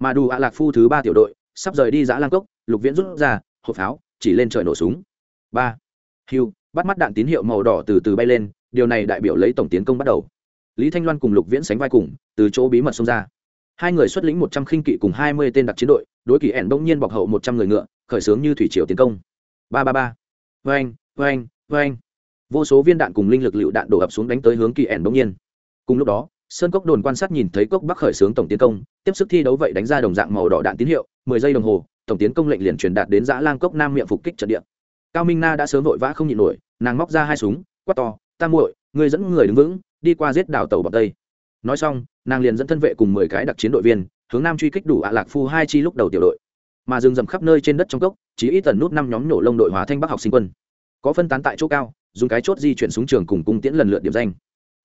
Mà đủ ạ lạc phu thứ ba tiểu đội, sắp rời đi giã lang cốc, lục viễn rút ra, hộp pháo, chỉ lên trời nổ súng. Ba. Hiu bắt mắt đạn tín hiệu màu đỏ từ từ bay lên, điều này đại biểu lấy tổng tiến công bắt đầu lý thanh loan cùng lục viễn sánh vai cùng, từ chỗ bí mật xông ra. Hai người xuất lĩnh một trăm khinh kỵ cùng hai mươi tên đặc chiến đội, đối kỳ ẻn bỗng nhiên bọc hậu một trăm người ngựa, khởi xướng như thủy triều tiến công. Ba ba ba. Vê anh vê vô số viên đạn cùng linh lực lựu đạn đổ ập xuống đánh tới hướng kỳ ẻn bỗng nhiên. Cùng lúc đó, sơn cốc đồn quan sát nhìn thấy cốc bắc khởi xướng tổng tiến công, tiếp sức thi đấu vậy đánh ra đồng dạng màu đỏ đạn tín hiệu, mười giây đồng hồ, tổng tiến công lệnh liền truyền đạt đến giã lang cốc nam miệng phục kích trận địa. Cao minh na đã sớm vội vã không nhịn nổi, nàng móc ra hai súng, quát to, ta muội người dẫn người đứng vững đi qua giết đảo tàu bọn tây. Nói xong, nàng liền dẫn thân vệ cùng mười cái đặc chiến đội viên, hướng nam truy kích đủ ạ lạc phu hai chi lúc đầu tiểu đội. Mà rừng rậm khắp nơi trên đất trong cốc, chỉ ít tần nút năm nhóm nổ lông đội hóa thanh bắc học sinh quân. Có phân tán tại chỗ cao, dùng cái chốt di chuyển xuống trường cùng cung tiễn lần lượt điểm danh.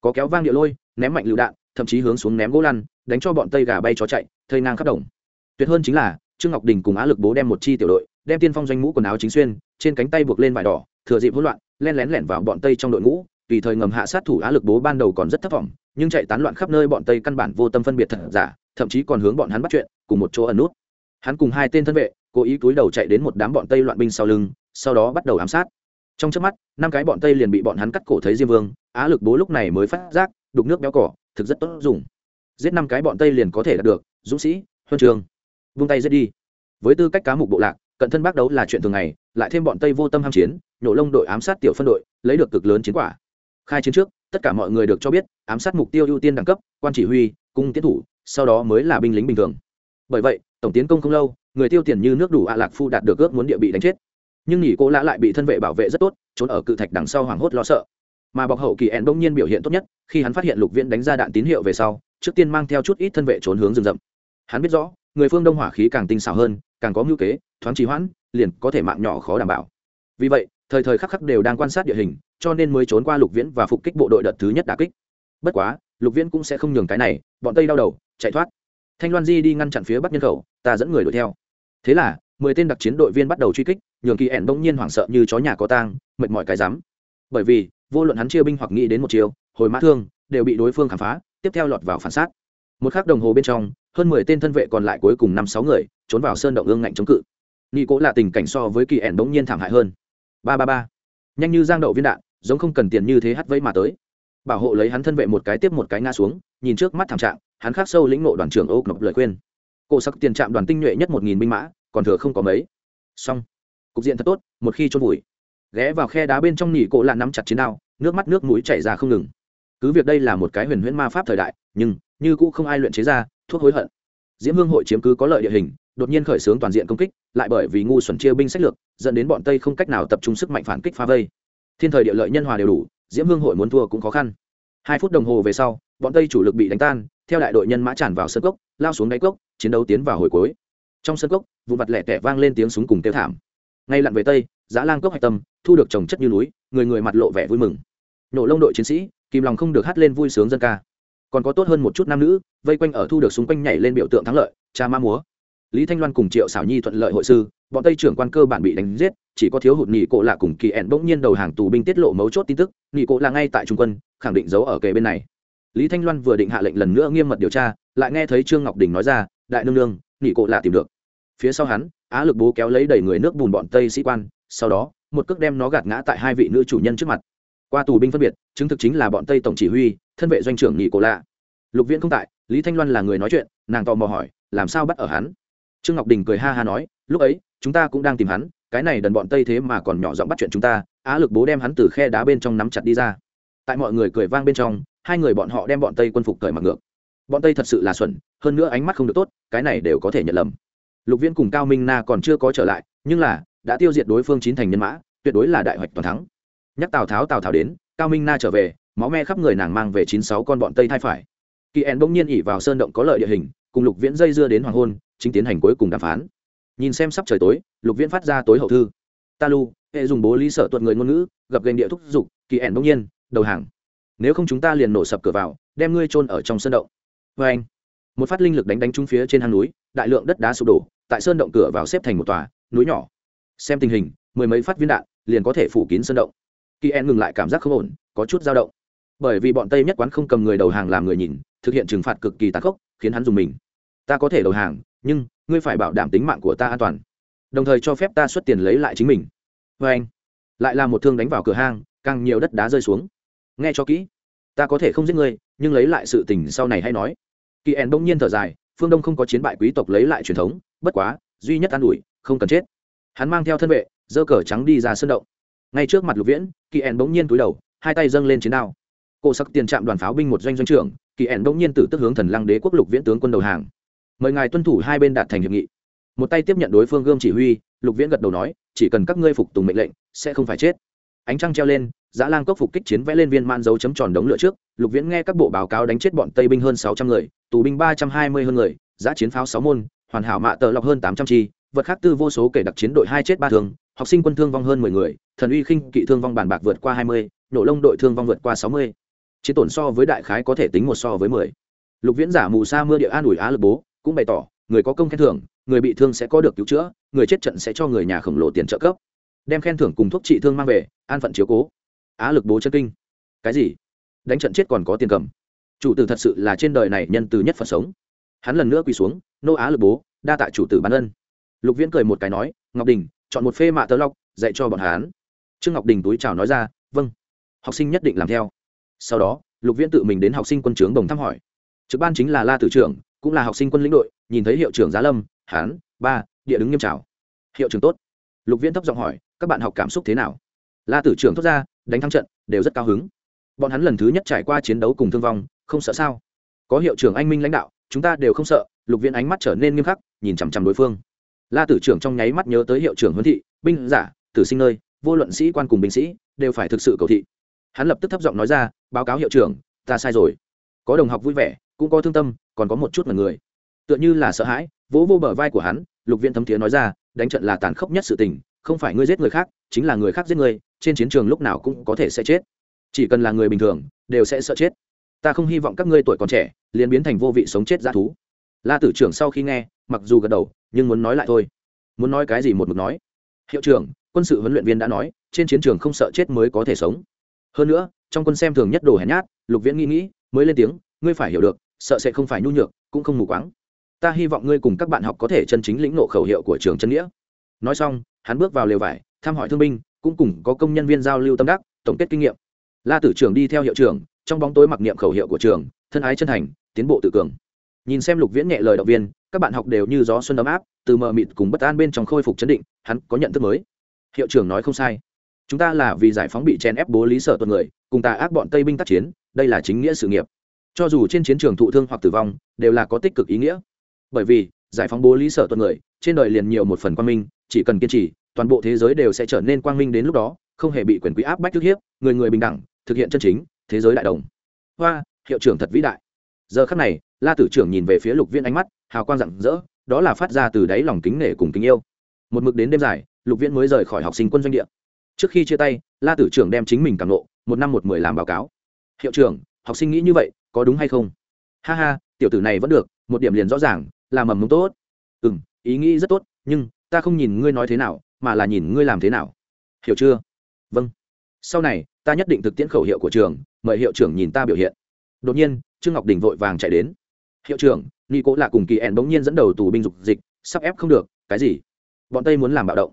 Có kéo vang địa lôi, ném mạnh lựu đạn, thậm chí hướng xuống ném gỗ lăn, đánh cho bọn tây gà bay chó chạy, thây ngang khắp đồng. Tuyệt hơn chính là, trương ngọc đình cùng á lực bố đem một chi tiểu đội, đem tiên phong doanh mũ quần áo chính xuyên, trên cánh tay buộc lên vải đỏ, thừa dịp hỗn loạn, len lén lẻn vào bọn tây trong đội ngũ tùy thời ngầm hạ sát thủ á lực bố ban đầu còn rất thất vọng, nhưng chạy tán loạn khắp nơi bọn tây căn bản vô tâm phân biệt thật giả, thậm chí còn hướng bọn hắn bắt chuyện, cùng một chỗ ẩn nút. Hắn cùng hai tên thân vệ, cố ý cúi đầu chạy đến một đám bọn tây loạn binh sau lưng, sau đó bắt đầu ám sát. Trong trước mắt, năm cái bọn tây liền bị bọn hắn cắt cổ thấy diêm vương, á lực bố lúc này mới phát giác, đục nước béo cỏ, thực rất tốt dùng. Giết năm cái bọn tây liền có thể đạt được, dũng sĩ, huân trường. Vung tay giết đi. Với tư cách cá mục bộ lạc, cận thân bác đấu là chuyện thường ngày, lại thêm bọn tây vô tâm ham chiến, nhổ lông đội ám sát tiểu phân đội, lấy được cực lớn chiến quả khai chiến trước, tất cả mọi người được cho biết, ám sát mục tiêu ưu tiên đẳng cấp, quan chỉ huy, cung tiến thủ, sau đó mới là binh lính bình thường. Bởi vậy, tổng tiến công không lâu, người tiêu tiền như nước đủ ạ lạc phu đạt được ước muốn địa bị đánh chết. Nhưng nghỉ cô lã lại bị thân vệ bảo vệ rất tốt, trốn ở cự thạch đằng sau hoảng hốt lo sợ. Mà bọc hậu kỳ ẹn bỗng nhiên biểu hiện tốt nhất, khi hắn phát hiện lục viễn đánh ra đạn tín hiệu về sau, trước tiên mang theo chút ít thân vệ trốn hướng rừng rậm. Hắn biết rõ, người phương đông hỏa khí càng tinh xảo hơn, càng có ngữ kế, thoáng trì hoãn, liền có thể mạng nhỏ khó đảm bảo. Vì vậy, thời thời khắc khắc đều đang quan sát địa hình cho nên mới trốn qua lục viễn và phục kích bộ đội đợt thứ nhất đà kích. Bất quá, lục viễn cũng sẽ không nhường cái này, bọn tây đau đầu, chạy thoát. Thanh loan di đi ngăn chặn phía bắc nhân khẩu, ta dẫn người đuổi theo. Thế là, mười tên đặc chiến đội viên bắt đầu truy kích, nhường kỳ ẻn bỗng nhiên hoảng sợ như chó nhà có tang, mệt mỏi cái rắm. Bởi vì, vô luận hắn chia binh hoặc nghĩ đến một chiều, hồi mã thương, đều bị đối phương khám phá, tiếp theo lọt vào phản sát. Một khắc đồng hồ bên trong, hơn mười tên thân vệ còn lại cuối cùng năm sáu người, trốn vào sơn động ương ngạnh chống cự. Nghi cố là tình cảnh so với kỳ ẻn bỗng nhiên thảm hại hơn. Ba ba ba. Nhanh như giang đậu viên đạn giống không cần tiền như thế hắt vẫy mà tới. Bảo hộ lấy hắn thân vệ một cái tiếp một cái ngã xuống, nhìn trước mắt thảm trạng, hắn khắc sâu lĩnh ngộ đoàn trưởng âu ngọc lời khuyên. Cổ sắc tiền trạm đoàn tinh nhuệ nhất một nghìn binh mã, còn thừa không có mấy. Xong. Cục diện thật tốt, một khi trôn vùi. Ghé vào khe đá bên trong nỉ cổ lạ nắm chặt chiến đao, nước mắt nước mũi chảy ra không ngừng. Cứ việc đây là một cái huyền huyễn ma pháp thời đại, nhưng, như cũ không ai luyện chế ra, thuốc hối hận. Diễm hương hội chiếm cứ có lợi địa hình, đột nhiên khởi xướng toàn diện công kích, lại bởi vì ngu xuẩn chia binh sách lược, dẫn đến bọn tây không cách nào tập trung sức mạnh phản kích phá vây thiên thời địa lợi nhân hòa đều đủ, diễm hương hội muốn thua cũng khó khăn. Hai phút đồng hồ về sau, bọn tây chủ lực bị đánh tan, theo đại đội nhân mã tràn vào sân cốc, lao xuống đáy cốc, chiến đấu tiến vào hồi cuối. Trong sân cốc vụ vặt lẻ tẻ vang lên tiếng súng cùng tiêu thảm. Ngay lặn về tây giã lang cốc hạch tâm, thu được trồng chất như núi, người người mặt lộ vẻ vui mừng. Nổ lông đội chiến sĩ, kìm lòng không được hát lên vui sướng dân ca. Còn có tốt hơn một chút nam nữ, vây quanh ở thu được xung quanh nhảy lên biểu tượng thắng lợi, cha ma múa. Lý thanh loan cùng triệu xảo nhi thuận lợi hội sư bọn tây trưởng quan cơ bản bị đánh giết, chỉ có thiếu hụt nhị cộ lạ cùng kỳ ẹn bỗng nhiên đầu hàng tù binh tiết lộ mấu chốt tin tức nhị cộ là ngay tại trung quân, khẳng định giấu ở kề bên này. Lý thanh loan vừa định hạ lệnh lần nữa nghiêm mật điều tra, lại nghe thấy trương ngọc đình nói ra, đại nương nương nhị cộ lạ tìm được. Phía sau hắn, á lực bố kéo lấy đầy người nước bùn bọn tây sĩ quan, sau đó, một cước đem nó gạt ngã tại hai vị nữ chủ nhân trước mặt. Qua tù binh phân biệt, chứng thực chính là bọn tây tổng chỉ huy, thân vệ doanh trưởng nhị cổ lạ. Lục viễn không tại, lý thanh loan là người nói chuyện, nàng tò mò hỏi, làm sao bắt ở hắn? Trương ngọc đình cười ha ha nói lúc ấy, chúng ta cũng đang tìm hắn, cái này đần bọn tây thế mà còn nhỏ giọng bắt chuyện chúng ta, á lực bố đem hắn từ khe đá bên trong nắm chặt đi ra. Tại mọi người cười vang bên trong, hai người bọn họ đem bọn tây quân phục cởi mặc ngược. Bọn tây thật sự là xuẩn, hơn nữa ánh mắt không được tốt, cái này đều có thể nhận lầm. Lục viễn cùng cao minh na còn chưa có trở lại, nhưng là, đã tiêu diệt đối phương chín thành nhân mã, tuyệt đối là đại hoạch toàn thắng. Nhắc tào tháo tào tháo đến, cao minh na trở về, máu me khắp người nàng mang về chín sáu con bọn tây thai phải. Kỳ ẻn bỗng nhiên ỉ vào sơn động có lợi địa hình, cùng lục viễn dây dưa đến hoàng hôn, chính tiến hành cuối cùng đàm phán nhìn xem sắp trời tối, lục viễn phát ra tối hậu thư. Ta lu, hệ dùng bố lý sở tuật người ngôn ngữ, gặp gành địa thúc giục, kỳ ẻn bỗng nhiên, đầu hàng. Nếu không chúng ta liền nổ sập cửa vào, đem ngươi trôn ở trong sơn động. Vê anh, một phát linh lực đánh đánh trúng phía trên hang núi, đại lượng đất đá sụp đổ, tại sơn động cửa vào xếp thành một tòa, núi nhỏ. Xem tình hình, mười mấy phát viên đạn liền có thể phủ kín sơn động. Kỳ en ngừng lại cảm giác không ổn, có chút dao động. Bởi vì bọn tây nhất quán không cầm người đầu hàng làm người nhìn, thực hiện trừng phạt cực kỳ tàn khốc, khiến hắn dùng mình. Ta có thể đầu hàng, nhưng ngươi phải bảo đảm tính mạng của ta an toàn, đồng thời cho phép ta xuất tiền lấy lại chính mình. Vê anh, lại là một thương đánh vào cửa hang, càng nhiều đất đá rơi xuống. Nghe cho kỹ, ta có thể không giết ngươi, nhưng lấy lại sự tình sau này hay nói. Kỳ ẻn bỗng nhiên thở dài, phương đông không có chiến bại quý tộc lấy lại truyền thống, bất quá, duy nhất an ủi, không cần chết. Hắn mang theo thân vệ dơ cờ trắng đi ra sân động. Ngay trước mặt lục viễn, kỳ ẻn bỗng nhiên túi đầu, hai tay dâng lên chiến đao. Cổ sắc tiền trạm đoàn pháo binh một doanh doanh trưởng, kỳ ẻn bỗng nhiên tử tức hướng thần lăng đế quốc lục viễn tướng quân đầu hàng mời ngài tuân thủ hai bên đạt thành hiệp nghị. Một tay tiếp nhận đối phương gươm chỉ huy, lục viễn gật đầu nói, chỉ cần các ngươi phục tùng mệnh lệnh, sẽ không phải chết. Ánh trăng treo lên, giã lang cốc phục kích chiến vẽ lên viên man dấu chấm tròn đống lửa trước, lục viễn nghe các bộ báo cáo đánh chết bọn tây binh hơn sáu trăm người, tù binh ba trăm hai mươi hơn người, giã chiến pháo sáu môn, hoàn hảo mạ tờ lọc hơn tám trăm chi, vật khác tư vô số kể đặc chiến đội hai chết ba thương học sinh quân thương vong hơn mười người, thần uy khinh kỵ thương vong bàn bạc vượt qua hai mươi, nổ lông đội thương vong vượt qua sáu mươi. Chiến tổn so với đại khái có thể tính một so với mười. Lục viễn giả mù sa mưa địa an ủi á lực bố cũng bày tỏ, người có công khen thưởng, người bị thương sẽ có được cứu chữa, người chết trận sẽ cho người nhà khổng lồ tiền trợ cấp. Đem khen thưởng cùng thuốc trị thương mang về, an phận chiếu cố. Á lực bố chân kinh. Cái gì? Đánh trận chết còn có tiền cầm. Chủ tử thật sự là trên đời này nhân từ nhất phật sống. Hắn lần nữa quỳ xuống, nô á lực bố, đa tạ chủ tử bán ân. Lục viễn cười một cái nói, ngọc đình, chọn một phê mạ tơ lọc, dạy cho bọn hắn. Trương ngọc đình túi chào nói ra vâng. Học sinh nhất định làm theo. Sau đó, lục viễn tự mình đến học sinh quân trướng đồng thăm hỏi. Trực ban chính là la tử trưởng cũng là học sinh quân lĩnh đội, nhìn thấy hiệu trưởng giá lâm, hán, ba, địa đứng nghiêm trào. Hiệu trưởng tốt. Lục viễn thấp giọng hỏi, các bạn học cảm xúc thế nào? La tử trưởng thốt ra, đánh thắng trận, đều rất cao hứng. Bọn hắn lần thứ nhất trải qua chiến đấu cùng thương vong, không sợ sao? Có hiệu trưởng anh minh lãnh đạo, chúng ta đều không sợ. Lục viễn ánh mắt trở nên nghiêm khắc, nhìn chằm chằm đối phương. La tử trưởng trong nháy mắt nhớ tới hiệu trưởng huấn thị, binh giả, tử sinh nơi, vô luận sĩ quan cùng binh sĩ, đều phải thực sự cầu thị. Hắn lập tức thấp giọng nói ra, báo cáo hiệu trưởng, ta sai rồi. Có đồng học vui vẻ, cũng có thương tâm còn có một chút mật người. Tựa như là sợ hãi, vỗ vô bờ vai của hắn, lục viên thấm thiế nói ra, đánh trận là tàn khốc nhất sự tình, không phải ngươi giết người khác, chính là người khác giết ngươi trên chiến trường lúc nào cũng có thể sẽ chết. Chỉ cần là người bình thường, đều sẽ sợ chết. Ta không hy vọng các ngươi tuổi còn trẻ, liền biến thành vô vị sống chết dã thú. La tử trưởng sau khi nghe, mặc dù gật đầu, nhưng muốn nói lại thôi. Muốn nói cái gì một mực nói. Hiệu trưởng, quân sự huấn luyện viên đã nói, trên chiến trường không sợ chết mới có thể sống. Hơn nữa, trong quân xem thường nhất đồ hèn nhát, lục viễn nghĩ nghĩ, mới lên tiếng, ngươi phải hiểu được sợ sẽ không phải nhu nhược, cũng không mù quáng. Ta hy vọng ngươi cùng các bạn học có thể chân chính lĩnh nộ khẩu hiệu của trường chân nghĩa. Nói xong, hắn bước vào lều vải, thăm hỏi thương binh, cũng cùng có công nhân viên giao lưu tâm đắc, tổng kết kinh nghiệm. La tử trưởng đi theo hiệu trưởng, trong bóng tối mặc niệm khẩu hiệu của trường, thân ái chân thành, tiến bộ tự cường. Nhìn xem lục viễn nhẹ lời động viên, các bạn học đều như gió xuân ấm áp, từ mờ mịt cùng bất an bên trong khôi phục chấn định, hắn có nhận thức mới. Hiệu trưởng nói không sai. Chúng ta là vì giải phóng bị chèn ép bố lý sở tuần người, cùng ta ác bọn tây binh tác chiến, đây là chính nghĩa sự nghiệp cho dù trên chiến trường thụ thương hoặc tử vong đều là có tích cực ý nghĩa. Bởi vì giải phóng bố lý sở tuần người trên đời liền nhiều một phần quang minh chỉ cần kiên trì toàn bộ thế giới đều sẽ trở nên quang minh đến lúc đó không hề bị quyền quý áp bách thức hiếp người người bình đẳng thực hiện chân chính thế giới đại đồng. Hoa hiệu trưởng thật vĩ đại. Giờ khắc này la tử trưởng nhìn về phía lục viễn ánh mắt hào quang rạng rỡ đó là phát ra từ đáy lòng kính nể cùng kính yêu. Một mực đến đêm dài lục viễn mới rời khỏi học sinh quân doanh địa. Trước khi chia tay la tử trưởng đem chính mình cảm lộ, một năm một mười làm báo cáo. Hiệu trưởng học sinh nghĩ như vậy có đúng hay không? Ha ha, tiểu tử này vẫn được, một điểm liền rõ ràng, là mầm mống tốt. Ừ m ý nghĩ rất tốt, nhưng ta không nhìn ngươi nói thế nào, mà là nhìn ngươi làm thế nào. Hiểu chưa? Vâng. Sau này, ta nhất định thực tiễn khẩu hiệu của trường, mời hiệu trưởng nhìn ta biểu hiện. Đột nhiên, trương ngọc đình vội vàng chạy đến. Hiệu trưởng nghi cố lạ cùng kỳ ẻn bỗng nhiên dẫn đầu tù binh dục dịch, sắp ép không được, cái gì? Bọn tây muốn làm bạo động.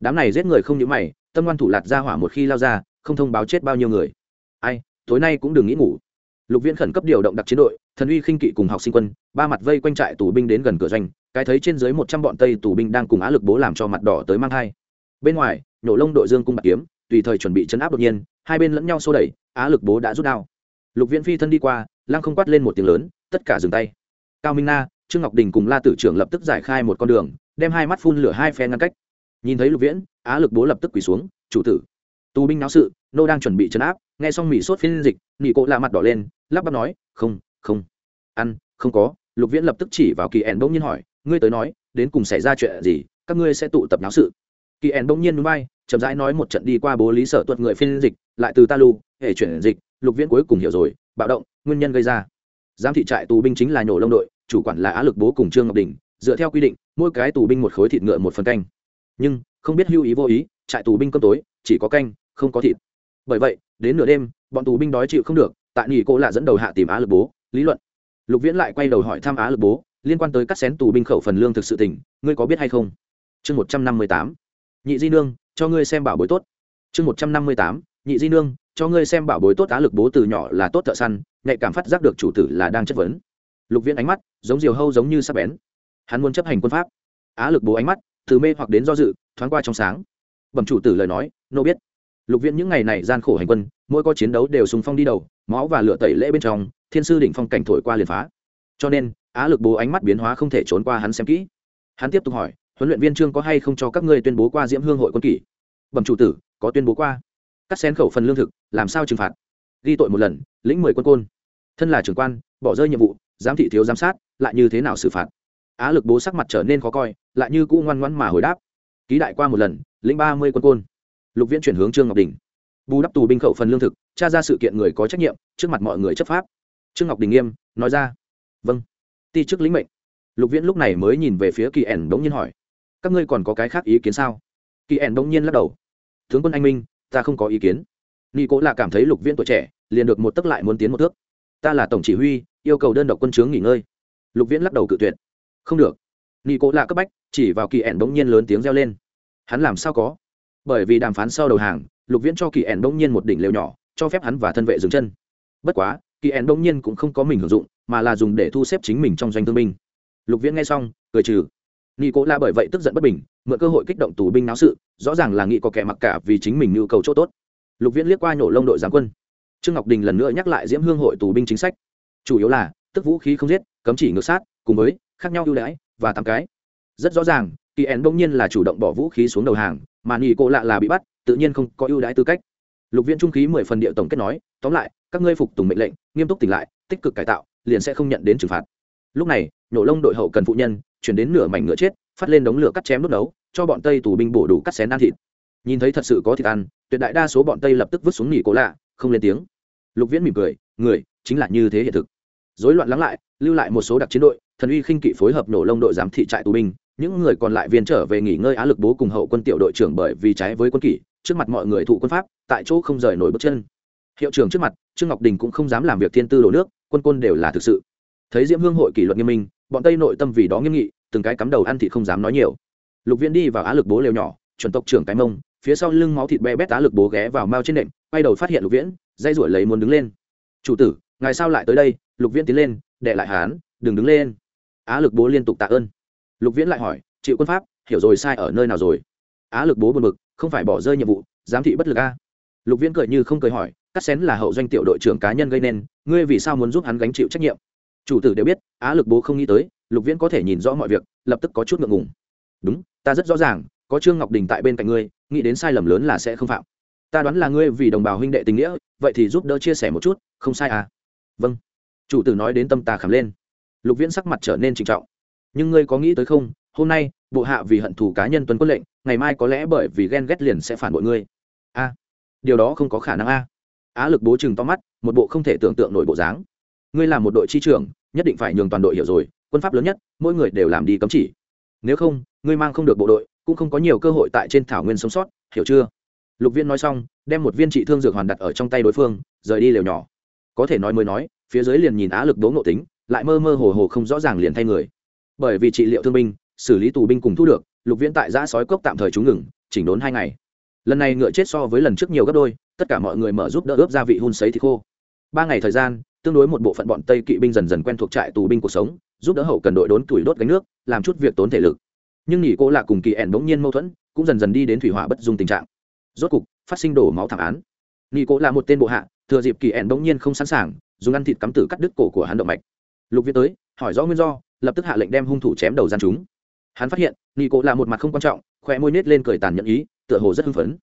Đám này giết người không những mày, tâm ngoan thủ lạt ra hỏa một khi lao ra, không thông báo chết bao nhiêu người. Ai, tối nay cũng đừng nghĩ ngủ lục viễn khẩn cấp điều động đặc chiến đội, thần uy khinh kỵ cùng học sinh quân, ba mặt vây quanh trại tù binh đến gần cửa doanh, cái thấy trên dưới một trăm bọn tây tù binh đang cùng á lực bố làm cho mặt đỏ tới mang hai bên ngoài nổ lông đội dương cung bạc kiếm, tùy thời chuẩn bị chấn áp đột nhiên, hai bên lẫn nhau xô đẩy, á lực bố đã rút đao. Lục viễn phi thân đi qua, lăng không quát lên một tiếng lớn, tất cả dừng tay. Cao minh na, trương ngọc đình cùng la tử trưởng lập tức giải khai một con đường, đem hai mắt phun lửa hai phe ngăn cách. Nhìn thấy lục viễn, á lực bố lập tức quỳ xuống, chủ tử. Tù binh náo sự nô đang chuẩn bị chấn áp, nghe xong mỹ sốt phiên dịch nghị cộ la mặt đỏ lên, lắp bắp nói, không không. Ăn, không có. Lục viễn lập tức chỉ vào kỳ ẻn bỗng nhiên hỏi, ngươi tới nói, đến cùng xảy ra chuyện gì, các ngươi sẽ tụ tập náo sự? Kỳ ẻn bỗng nhiên núi bay, chậm rãi nói một trận đi qua bố lý sở tuật người phiên dịch, lại từ ta lu hệ chuyển dịch, lục viễn cuối cùng hiểu rồi, bạo động, nguyên nhân gây ra. Giám thị trại tù binh chính là nhổ lông đội, chủ quản là á lực bố cùng trương ngọc đình, dựa theo quy định, mỗi cái tù binh một khối thịt ngựa một phần canh. Nhưng, không biết hưu ý vô ý, trại tù binh cơm tối, chỉ có canh, không có thịt bởi vậy, đến nửa đêm, bọn tù binh đói chịu không được, tại nghỉ cô lạ dẫn đầu hạ tìm á lực bố, lý luận. Lục viễn lại quay đầu hỏi thăm á lực bố, liên quan tới cắt xén tù binh khẩu phần lương thực sự tỉnh ngươi có biết hay không? Chương một trăm năm mươi tám. Nhị di nương, cho ngươi xem bảo bối tốt. Chương một trăm năm mươi tám. Nhị di nương, cho ngươi xem bảo bối tốt á lực bố từ nhỏ là tốt thợ săn, nhạy cảm phát giác được chủ tử là đang chất vấn. Lục viễn ánh mắt, giống diều hâu giống như sắp bén. Hắn muốn chấp hành quân pháp. Á lực bố ánh mắt, từ mê hoặc đến do dự, thoáng qua trong sáng. Bẩm chủ tử lời nói, nô biết lục viễn những ngày này gian khổ hành quân, mỗi có chiến đấu đều sùng phong đi đầu, máu và lửa tẩy lễ bên trong, thiên sư đỉnh phong cảnh thổi qua liền phá. Cho nên, á lực bố ánh mắt biến hóa không thể trốn qua hắn xem kỹ. Hắn tiếp tục hỏi, huấn luyện viên trương có hay không cho các ngươi tuyên bố qua diễm hương hội quân kỷ? Bẩm chủ tử, có tuyên bố qua. Cắt xén khẩu phần lương thực, làm sao trừng phạt? Ghi tội một lần, lĩnh mười quân côn. Thân là trưởng quan, bỏ rơi nhiệm vụ, giám thị thiếu giám sát, lại như thế nào xử phạt? Á lực bố sắc mặt trở nên khó coi, lại như cũ ngoan ngoãn mà hồi đáp. Ký đại qua một lần, lĩnh ba mươi quân côn lục viễn chuyển hướng trương ngọc đình bù đắp tù binh khẩu phần lương thực tra ra sự kiện người có trách nhiệm trước mặt mọi người chấp pháp trương ngọc đình nghiêm nói ra vâng ti chức lĩnh mệnh lục viễn lúc này mới nhìn về phía kỳ ẻn đống nhiên hỏi các ngươi còn có cái khác ý kiến sao kỳ ẻn đống nhiên lắc đầu tướng quân anh minh ta không có ý kiến nghi cố là cảm thấy lục viễn tuổi trẻ liền được một tấc lại muốn tiến một thước ta là tổng chỉ huy yêu cầu đơn độc quân chướng nghỉ ngơi lục viễn lắc đầu cự tuyệt không được nghi cố là cấp bách chỉ vào kỳ ẻn đống nhiên lớn tiếng reo lên hắn làm sao có bởi vì đàm phán sau đầu hàng, lục viễn cho kỳ ẻn đông nhiên một đỉnh lều nhỏ, cho phép hắn và thân vệ dừng chân. Bất quá, kỳ ẻn đông nhiên cũng không có mình hưởng dụng, mà là dùng để thu xếp chính mình trong doanh thương binh. Lục viễn nghe xong, cười trừ. Nghi cố la bởi vậy tức giận bất bình, mượn cơ hội kích động tù binh náo sự, rõ ràng là nghị có kẻ mặc cả vì chính mình nhu cầu chỗ tốt. Lục viễn liếc qua nhổ lông đội giáng quân. Trương ngọc đình lần nữa nhắc lại diễm hương hội tù binh chính sách. Chủ yếu là, tức vũ khí không giết, cấm chỉ ngược sát, cùng với, khác nhau ưu đãi, và tám cái. Rất rõ ràng, kỳ ẻn đông nhiên là chủ động bỏ vũ khí xuống đầu hàng mà nghỉ cổ lạ là bị bắt, tự nhiên không có ưu đãi tư cách. Lục Viên trung khí mười phần địa tổng kết nói, tóm lại, các ngươi phục tùng mệnh lệnh, nghiêm túc tỉnh lại, tích cực cải tạo, liền sẽ không nhận đến trừng phạt. Lúc này, nhổ lông đội hậu cần phụ nhân, chuyển đến nửa mảnh ngựa chết, phát lên đống lửa cắt chém đốt nấu, cho bọn tây tù binh bổ đủ cắt xén ăn thịt. Nhìn thấy thật sự có thịt ăn, tuyệt đại đa số bọn tây lập tức vứt xuống nghỉ cố lạ, không lên tiếng. Lục viễn mỉm cười, người, chính là như thế hiện thực. Dối loạn lắng lại, lưu lại một số đặc chiến đội, thần uy khinh kỵ phối hợp nổ lông đội giám thị trại tù binh những người còn lại viên trở về nghỉ ngơi á lực bố cùng hậu quân tiểu đội trưởng bởi vì trái với quân kỷ, trước mặt mọi người thụ quân pháp, tại chỗ không rời nổi bước chân. Hiệu trưởng trước mặt, trương ngọc đình cũng không dám làm việc thiên tư đổ nước, quân quân đều là thực sự. Thấy diễm hương hội kỷ luật nghiêm minh, bọn tây nội tâm vì đó nghiêm nghị, từng cái cắm đầu ăn thì không dám nói nhiều. Lục viễn đi vào á lực bố lều nhỏ, chuẩn tộc trưởng cái mông, phía sau lưng máu thịt be bét á lực bố ghé vào mao trên nệm, quay đầu phát hiện lục viễn, dây ruổi lấy muốn đứng lên. Chủ tử, ngài sao lại tới đây? Lục viễn tiến lên, đệ lại hán đừng đứng lên. Á lực bố liên tục tạ ơn lục viễn lại hỏi chịu quân pháp, hiểu rồi sai ở nơi nào rồi? Á lực bố buồn bực, không phải bỏ rơi nhiệm vụ, giám thị bất lực a? Lục viễn cười như không cười hỏi, cắt xén là hậu doanh tiểu đội trưởng cá nhân gây nên, ngươi vì sao muốn giúp hắn gánh chịu trách nhiệm? Chủ tử đều biết, á lực bố không nghĩ tới, lục viễn có thể nhìn rõ mọi việc, lập tức có chút ngượng ngùng. Đúng, ta rất rõ ràng, có trương ngọc đình tại bên cạnh ngươi, nghĩ đến sai lầm lớn là sẽ không phạm. Ta đoán là ngươi vì đồng bào huynh đệ tình nghĩa, vậy thì giúp đỡ chia sẻ một chút, không sai à? Vâng. Chủ tử nói đến tâm ta khảm lên. Lục viễn sắc mặt trở nên trịnh trọng nhưng ngươi có nghĩ tới không? Hôm nay, bộ hạ vì hận thù cá nhân tuân quân lệnh, ngày mai có lẽ bởi vì ghen ghét liền sẽ phản bội ngươi. A, điều đó không có khả năng a. Á lực bố chừng to mắt, một bộ không thể tưởng tượng nổi bộ dáng. Ngươi là một đội chi trưởng, nhất định phải nhường toàn đội hiểu rồi, quân pháp lớn nhất, mỗi người đều làm đi cấm chỉ. Nếu không, ngươi mang không được bộ đội, cũng không có nhiều cơ hội tại trên thảo nguyên sống sót, hiểu chưa? Lục viên nói xong, đem một viên trị thương dược hoàn đặt ở trong tay đối phương, rời đi lều nhỏ. Có thể nói mới nói, phía dưới liền nhìn á lực đố ngộ tính, lại mơ mơ hồ hồ không rõ ràng liền thay người bởi vì trị liệu thương binh, xử lý tù binh cùng thu được, lục viễn tại giã sói cốc tạm thời trú ngừng, chỉnh đốn hai ngày. Lần này ngựa chết so với lần trước nhiều gấp đôi, tất cả mọi người mở giúp đỡ ướp gia vị hun sấy thì khô. Ba ngày thời gian, tương đối một bộ phận bọn tây kỵ binh dần dần quen thuộc trại tù binh cuộc sống, giúp đỡ hậu cần đội đốn tuổi đốt gánh nước, làm chút việc tốn thể lực. Nhưng nghỉ cô lạ cùng kỳ ẻn bỗng nhiên mâu thuẫn, cũng dần dần đi đến thủy hỏa bất dung tình trạng. Rốt cục, phát sinh đổ máu thảm án. Nghỉ cô là một tên bộ hạ, thừa dịp kỳ ẻn bỗng nhiên không sẵn sàng, dùng ăn thịt cắm tử cắt đứt cổ của hắn động mạch. Lục viết tới, hỏi rõ nguyên do lập tức hạ lệnh đem hung thủ chém đầu gian chúng. Hắn phát hiện nghỉ cô là một mặt không quan trọng khỏe môi nết lên cười tàn nhẫn ý, tựa hồ rất hưng phấn.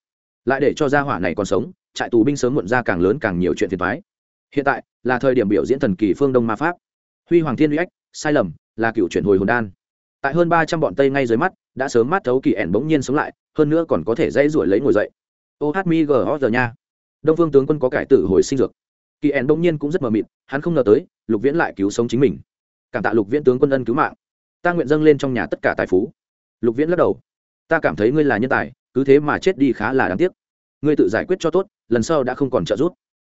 Lại để cho gia hỏa này còn sống, trại tù binh sớm muộn ra càng lớn càng nhiều chuyện phiền thoái hiện tại, là thời điểm biểu diễn thần kỳ phương đông ma pháp. Huy hoàng thiên uy ách, sai lầm, là cựu chuyển hồi hồn đan. Tại hơn ba trăm bọn tây ngay dưới mắt, đã sớm mắt thấu kỳ ẻn bỗng nhiên sống lại, hơn nữa còn có thể dãy ruổi lấy ngồi dậy. Ô hát mi gờ giờ nha. Đông vương tướng quân có cải tử hồi sinh dược. Kỳ ẻn bỗng nhiên cũng rất mờ mịt, hắn không ngờ tới, lục viễn lại cứu sống chính mình cảm tạ lục viễn tướng quân ân cứu mạng. Ta nguyện dâng lên trong nhà tất cả tài phú. Lục viễn lắc đầu. Ta cảm thấy ngươi là nhân tài, cứ thế mà chết đi khá là đáng tiếc. Ngươi tự giải quyết cho tốt, lần sau đã không còn trợ giúp.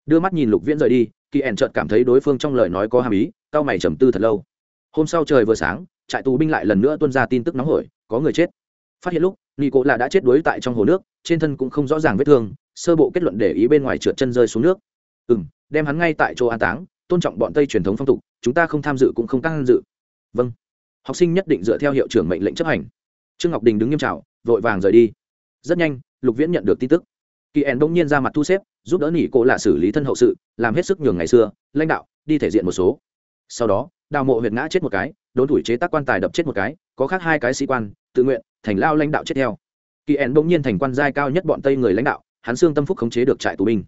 Đưa mắt nhìn lục viễn rời đi, kỳ ẻn trợt cảm thấy đối phương trong lời nói có hàm ý cao mày trầm tư thật lâu. Hôm sau trời vừa sáng, trại tù binh lại lần nữa tuân ra tin tức nóng hổi, có người chết. Phát hiện lúc nghi cố là đã chết đuối tại trong hồ nước, trên thân cũng không rõ ràng vết thương, sơ bộ kết luận để ý bên ngoài trượt chân rơi xuống nước. Ừ m đem hắn ngay tại chỗ an táng tôn trọng bọn tây truyền thống phong tục, chúng ta không tham dự cũng không tăng dự. Vâng. Học sinh nhất định dựa theo hiệu trưởng mệnh lệnh chấp hành. Trương ngọc đình đứng nghiêm trào, vội vàng rời đi. Rất nhanh, lục viễn nhận được tin tức. Kỳ ẻn đông nhiên ra mặt thu xếp, giúp đỡ nỉ cô là xử lý thân hậu sự, làm hết sức nhường ngày xưa, lãnh đạo, đi thể diện một số. Sau đó, đào mộ huyệt ngã chết một cái, đốn tuổi chế tác quan tài đập chết một cái, có khác hai cái sĩ quan, tự nguyện, thành lao lãnh đạo chết theo. Kỳ ẻn đông nhiên thành quan giai cao nhất bọn tây người lãnh đạo, hắn xương tâm phúc khống chế được trại tù binh.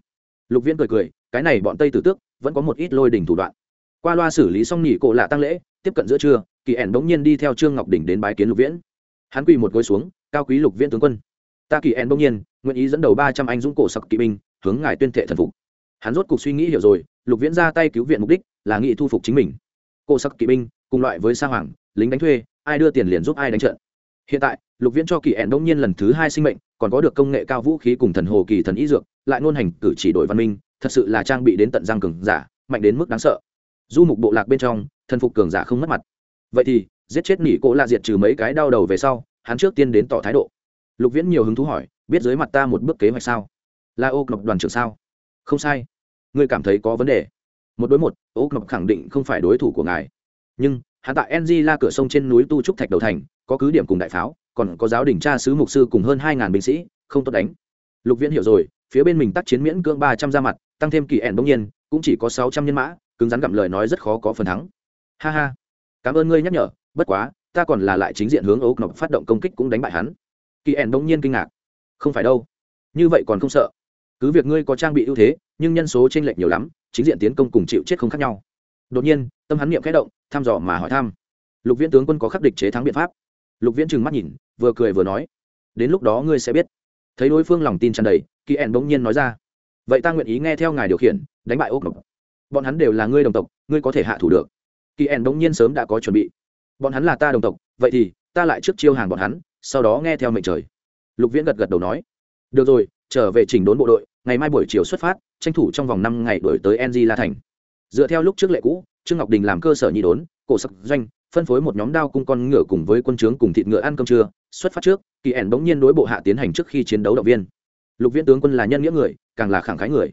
Lục viễn cười cười, cái này bọn tây tử tước vẫn có một ít lôi đỉnh thủ đoạn. Qua loa xử lý xong nghỉ cổ lạ tăng lễ, tiếp cận giữa trưa, kỳ ẻn bỗng nhiên đi theo trương ngọc đỉnh đến bái kiến lục viễn. Hắn quỳ một gối xuống, cao quý lục viễn tướng quân. Ta kỳ ẻn bỗng nhiên, nguyện ý dẫn đầu ba trăm anh dũng cổ sặc kỵ binh, hướng ngài tuyên thệ thần phục. Hắn rốt cuộc suy nghĩ hiểu rồi, lục viễn ra tay cứu viện mục đích là nghị thu phục chính mình. Cổ sắc kỵ binh, cùng loại với sa hoàng, lính đánh thuê, ai đưa tiền liền giúp ai đánh trận. Hiện tại, lục viễn cho kỳ ẻn đông nhiên lần thứ hai sinh mệnh, còn có được công nghệ cao vũ khí cùng thần hồ kỳ thần ý dược, lại ngôn hành cử chỉ đổi văn minh thật sự là trang bị đến tận răng cường giả, mạnh đến mức đáng sợ. Du mục bộ lạc bên trong, thần phục cường giả không mất mặt. Vậy thì, giết chết nỉ cỗ là diệt trừ mấy cái đau đầu về sau, hắn trước tiên đến tỏ thái độ. Lục viễn nhiều hứng thú hỏi, biết dưới mặt ta một bước kế hoạch sao? Là ô cọc đoàn trưởng sao? Không sai. Ngươi cảm thấy có vấn đề. Một đối một, ô cọc khẳng định không phải đối thủ của ngài. Nhưng, hắn tại ng la cửa sông trên núi tu trúc thạch đầu thành, có cứ điểm cùng đại pháo, còn có giáo đình cha sứ mục sư cùng hơn hai ngàn binh sĩ, không tốt đánh. Lục viễn hiểu rồi, phía bên mình tác chiến miễn cưỡng ba trăm ra mặt tăng thêm kỳ ẻn bỗng nhiên, cũng chỉ có sáu trăm nhân mã, cứng rắn gặm lời nói rất khó có phần thắng. Ha ha. Cảm ơn ngươi nhắc nhở, bất quá, ta còn là lại chính diện hướng ấu nộp phát động công kích cũng đánh bại hắn. Kỳ ẻn bỗng nhiên kinh ngạc. Không phải đâu. Như vậy còn không sợ. Cứ việc ngươi có trang bị ưu thế, nhưng nhân số t r ê n lệch nhiều lắm, chính diện tiến công cùng chịu chết không khác nhau. Đột nhiên, tâm hắn niệm khẽ động, thăm dò mà hỏi thăm. Lục viễn tướng quân có khắc địch chế thắng biện pháp. Lục viễn trừng mắt nhìn, vừa cười vừa nói. Đến lúc đó ngươi sẽ biết. Thấy đối phương lòng tin tràn đầy, kỳ ẻn bỗng nhiên nói ra vậy ta nguyện ý nghe theo ngài điều khiển, đánh bại ốc nộp bọn hắn đều là ngươi đồng tộc, ngươi có thể hạ thủ được. Kỳ ẻn bỗng nhiên sớm đã có chuẩn bị. Bọn hắn là ta đồng tộc, vậy thì, ta lại trước chiêu hàng bọn hắn, sau đó nghe theo mệnh trời. Lục viễn gật gật đầu nói. Được rồi, trở về chỉnh đốn bộ đội, ngày mai buổi chiều xuất phát, tranh thủ trong vòng năm ngày đổi tới ng la thành. Dựa theo lúc trước lệ cũ, trương ngọc đình làm cơ sở nhị đốn, cổ sặc doanh, phân phối một nhóm đao cung con ngựa cùng với quân trướng cùng thịt ngựa ăn cơm trưa. Xuất phát trước, kỳ ẻn bỗng nhiên đối bộ hạ tiến hành trước khi chiến đấu động viên. Lục viễn tướng quân là nhân nghĩa người càng là khẳng khái người.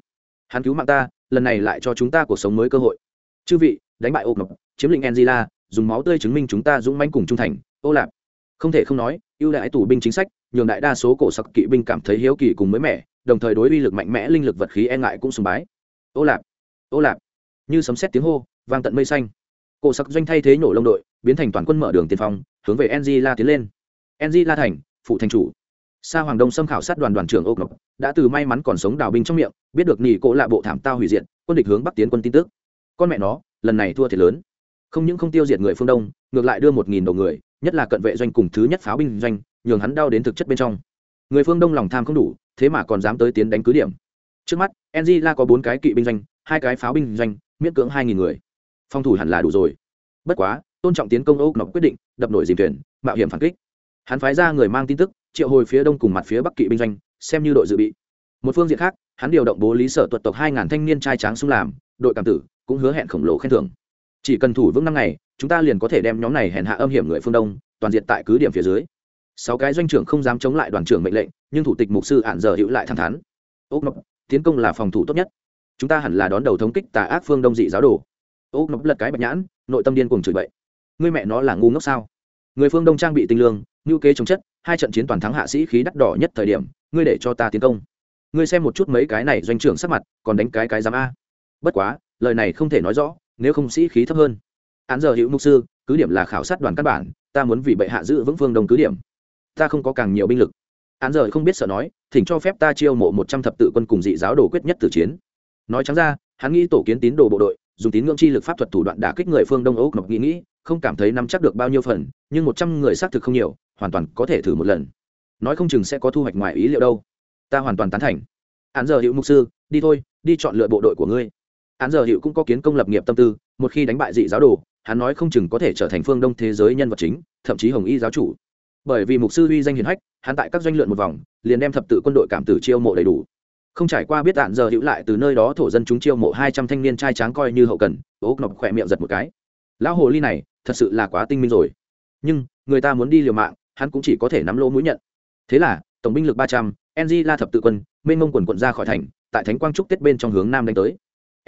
Hắn cứu mạng ta, lần này lại cho chúng ta cuộc sống mới cơ hội. Chư vị, đánh bại ô ngọc, chiếm lĩnh angela, dùng máu tươi chứng minh chúng ta dũng mãnh cùng trung thành, ô lạp. Không thể không nói, ưu đãi tù binh chính sách, nhường đại đa số cổ sặc kỵ binh cảm thấy hiếu kỳ cùng mới mẻ, đồng thời đối uy lực mạnh mẽ linh lực vật khí e ngại cũng sùng bái. Ô lạp ô lạp. Như sấm xét tiếng hô, vang tận mây xanh. Cổ sặc doanh thay thế nổ lông đội, biến thành toàn quân mở đường tiền phong, hướng về ng la tiến lên. Ng la thành, phụ thành chủ sa hoàng đông xâm khảo sát đoàn đoàn trưởng Âu ngọc, đã từ may mắn còn sống đào binh trong miệng, biết được nỉ cỗ lạ bộ thảm tao hủy diệt, quân địch hướng bắc tiến quân tin tức. Con mẹ nó, lần này thua thiệt lớn. Không những không tiêu diệt người phương đông, ngược lại đưa một nghìn đầu người, nhất là cận vệ doanh cùng thứ nhất pháo binh doanh, nhường hắn đau đến thực chất bên trong. Người phương đông lòng tham không đủ, thế mà còn dám tới tiến đánh cứ điểm. Trước mắt ng la có bốn cái kỵ binh doanh, hai cái pháo binh doanh, miễn cưỡng hai nghìn người. Phòng thủ hẳn là đủ rồi. Bất quá, tôn trọng tiến công âu Ngọc quyết định, đập nổi dìm thuyền, mạo hiểm phản kích. Hắn phái ra người mang tin tức triệu hồi phía đông cùng mặt phía bắc kỵ binh doanh, xem như đội dự bị. Một phương diện khác, hắn điều động bố lý sở tuật tộc hai ngàn thanh niên trai tráng xung làm, đội cảm tử, cũng hứa hẹn khổng lồ khen thưởng. Chỉ cần thủ vững năm ngày, chúng ta liền có thể đem nhóm này hèn hạ âm hiểm người phương đông, toàn diện tại cứ điểm phía dưới. Sáu cái doanh trưởng không dám chống lại đoàn trưởng mệnh lệnh, nhưng thủ tịch mục sư ạn giờ hữu lại thẳng thắn. Ốc nộp, tiến công là phòng thủ tốt nhất. Chúng ta hẳn là đón đầu thống kích tà ác phương đông dị giáo đồ. Ốc nộp lật cái bạch nhãn, nội tâm điên cùng chửi bậy. Người mẹ nó là ngu ngốc sao? Người phương đông trang bị tinh lương ngữ kế chống chất, hai trận chiến toàn thắng hạ sĩ khí đắt đỏ nhất thời điểm, ngươi để cho ta tiến công. Ngươi xem một chút mấy cái này doanh trưởng sắc mặt, còn đánh cái cái giám a. Bất quá, lời này không thể nói rõ, nếu không sĩ khí thấp hơn. Án giờ hữu mục sư, cứ điểm là khảo sát đoàn căn bản, ta muốn vì bệ hạ giữ vững phương đông cứ điểm. Ta không có càng nhiều binh lực. Án giờ không biết sợ nói, thỉnh cho phép ta chiêu mộ một trăm thập tự quân cùng dị giáo đồ quyết nhất từ chiến. Nói trắng ra, hắn nghĩ tổ kiến tín đồ bộ đội, dùng tín ngưỡng chi lực pháp thuật thủ đoạn đả kích người phương đông âu ngọc nghĩ nghĩ không cảm thấy nắm chắc được bao nhiêu phần, nhưng một trăm người xác thực không nhiều, hoàn toàn có thể thử một lần. Nói không chừng sẽ có thu hoạch ngoài ý liệu đâu. Ta hoàn toàn tán thành. Án giờ hiệu mục sư, đi thôi, đi chọn lựa bộ đội của ngươi. Án giờ hiệu cũng có kiến công lập nghiệp tâm tư, một khi đánh bại dị giáo đồ, hắn nói không chừng có thể trở thành phương đông thế giới nhân vật chính, thậm chí hồng y giáo chủ. Bởi vì mục sư uy danh hiền hách, hắn tại các doanh lượn một vòng, liền đem thập tự quân đội cảm tử chiêu mộ đầy đủ. Không trải qua biết tạn giờ hữu lại từ nơi đó thổ dân chúng chiêu mộ hai trăm thanh niên trai tráng coi như hậu cần, ố nọc khỏe miệng giật một cái. Lão hồ ly này thật sự là quá tinh minh rồi. Nhưng, người ta muốn đi liều mạng, hắn cũng chỉ có thể nắm lỗ mũi nhận. Thế là, tổng binh lực ba trăm ng la thập tự quân, mênh mông quần quận ra khỏi thành, tại thánh quang trúc tết bên trong hướng nam đánh tới.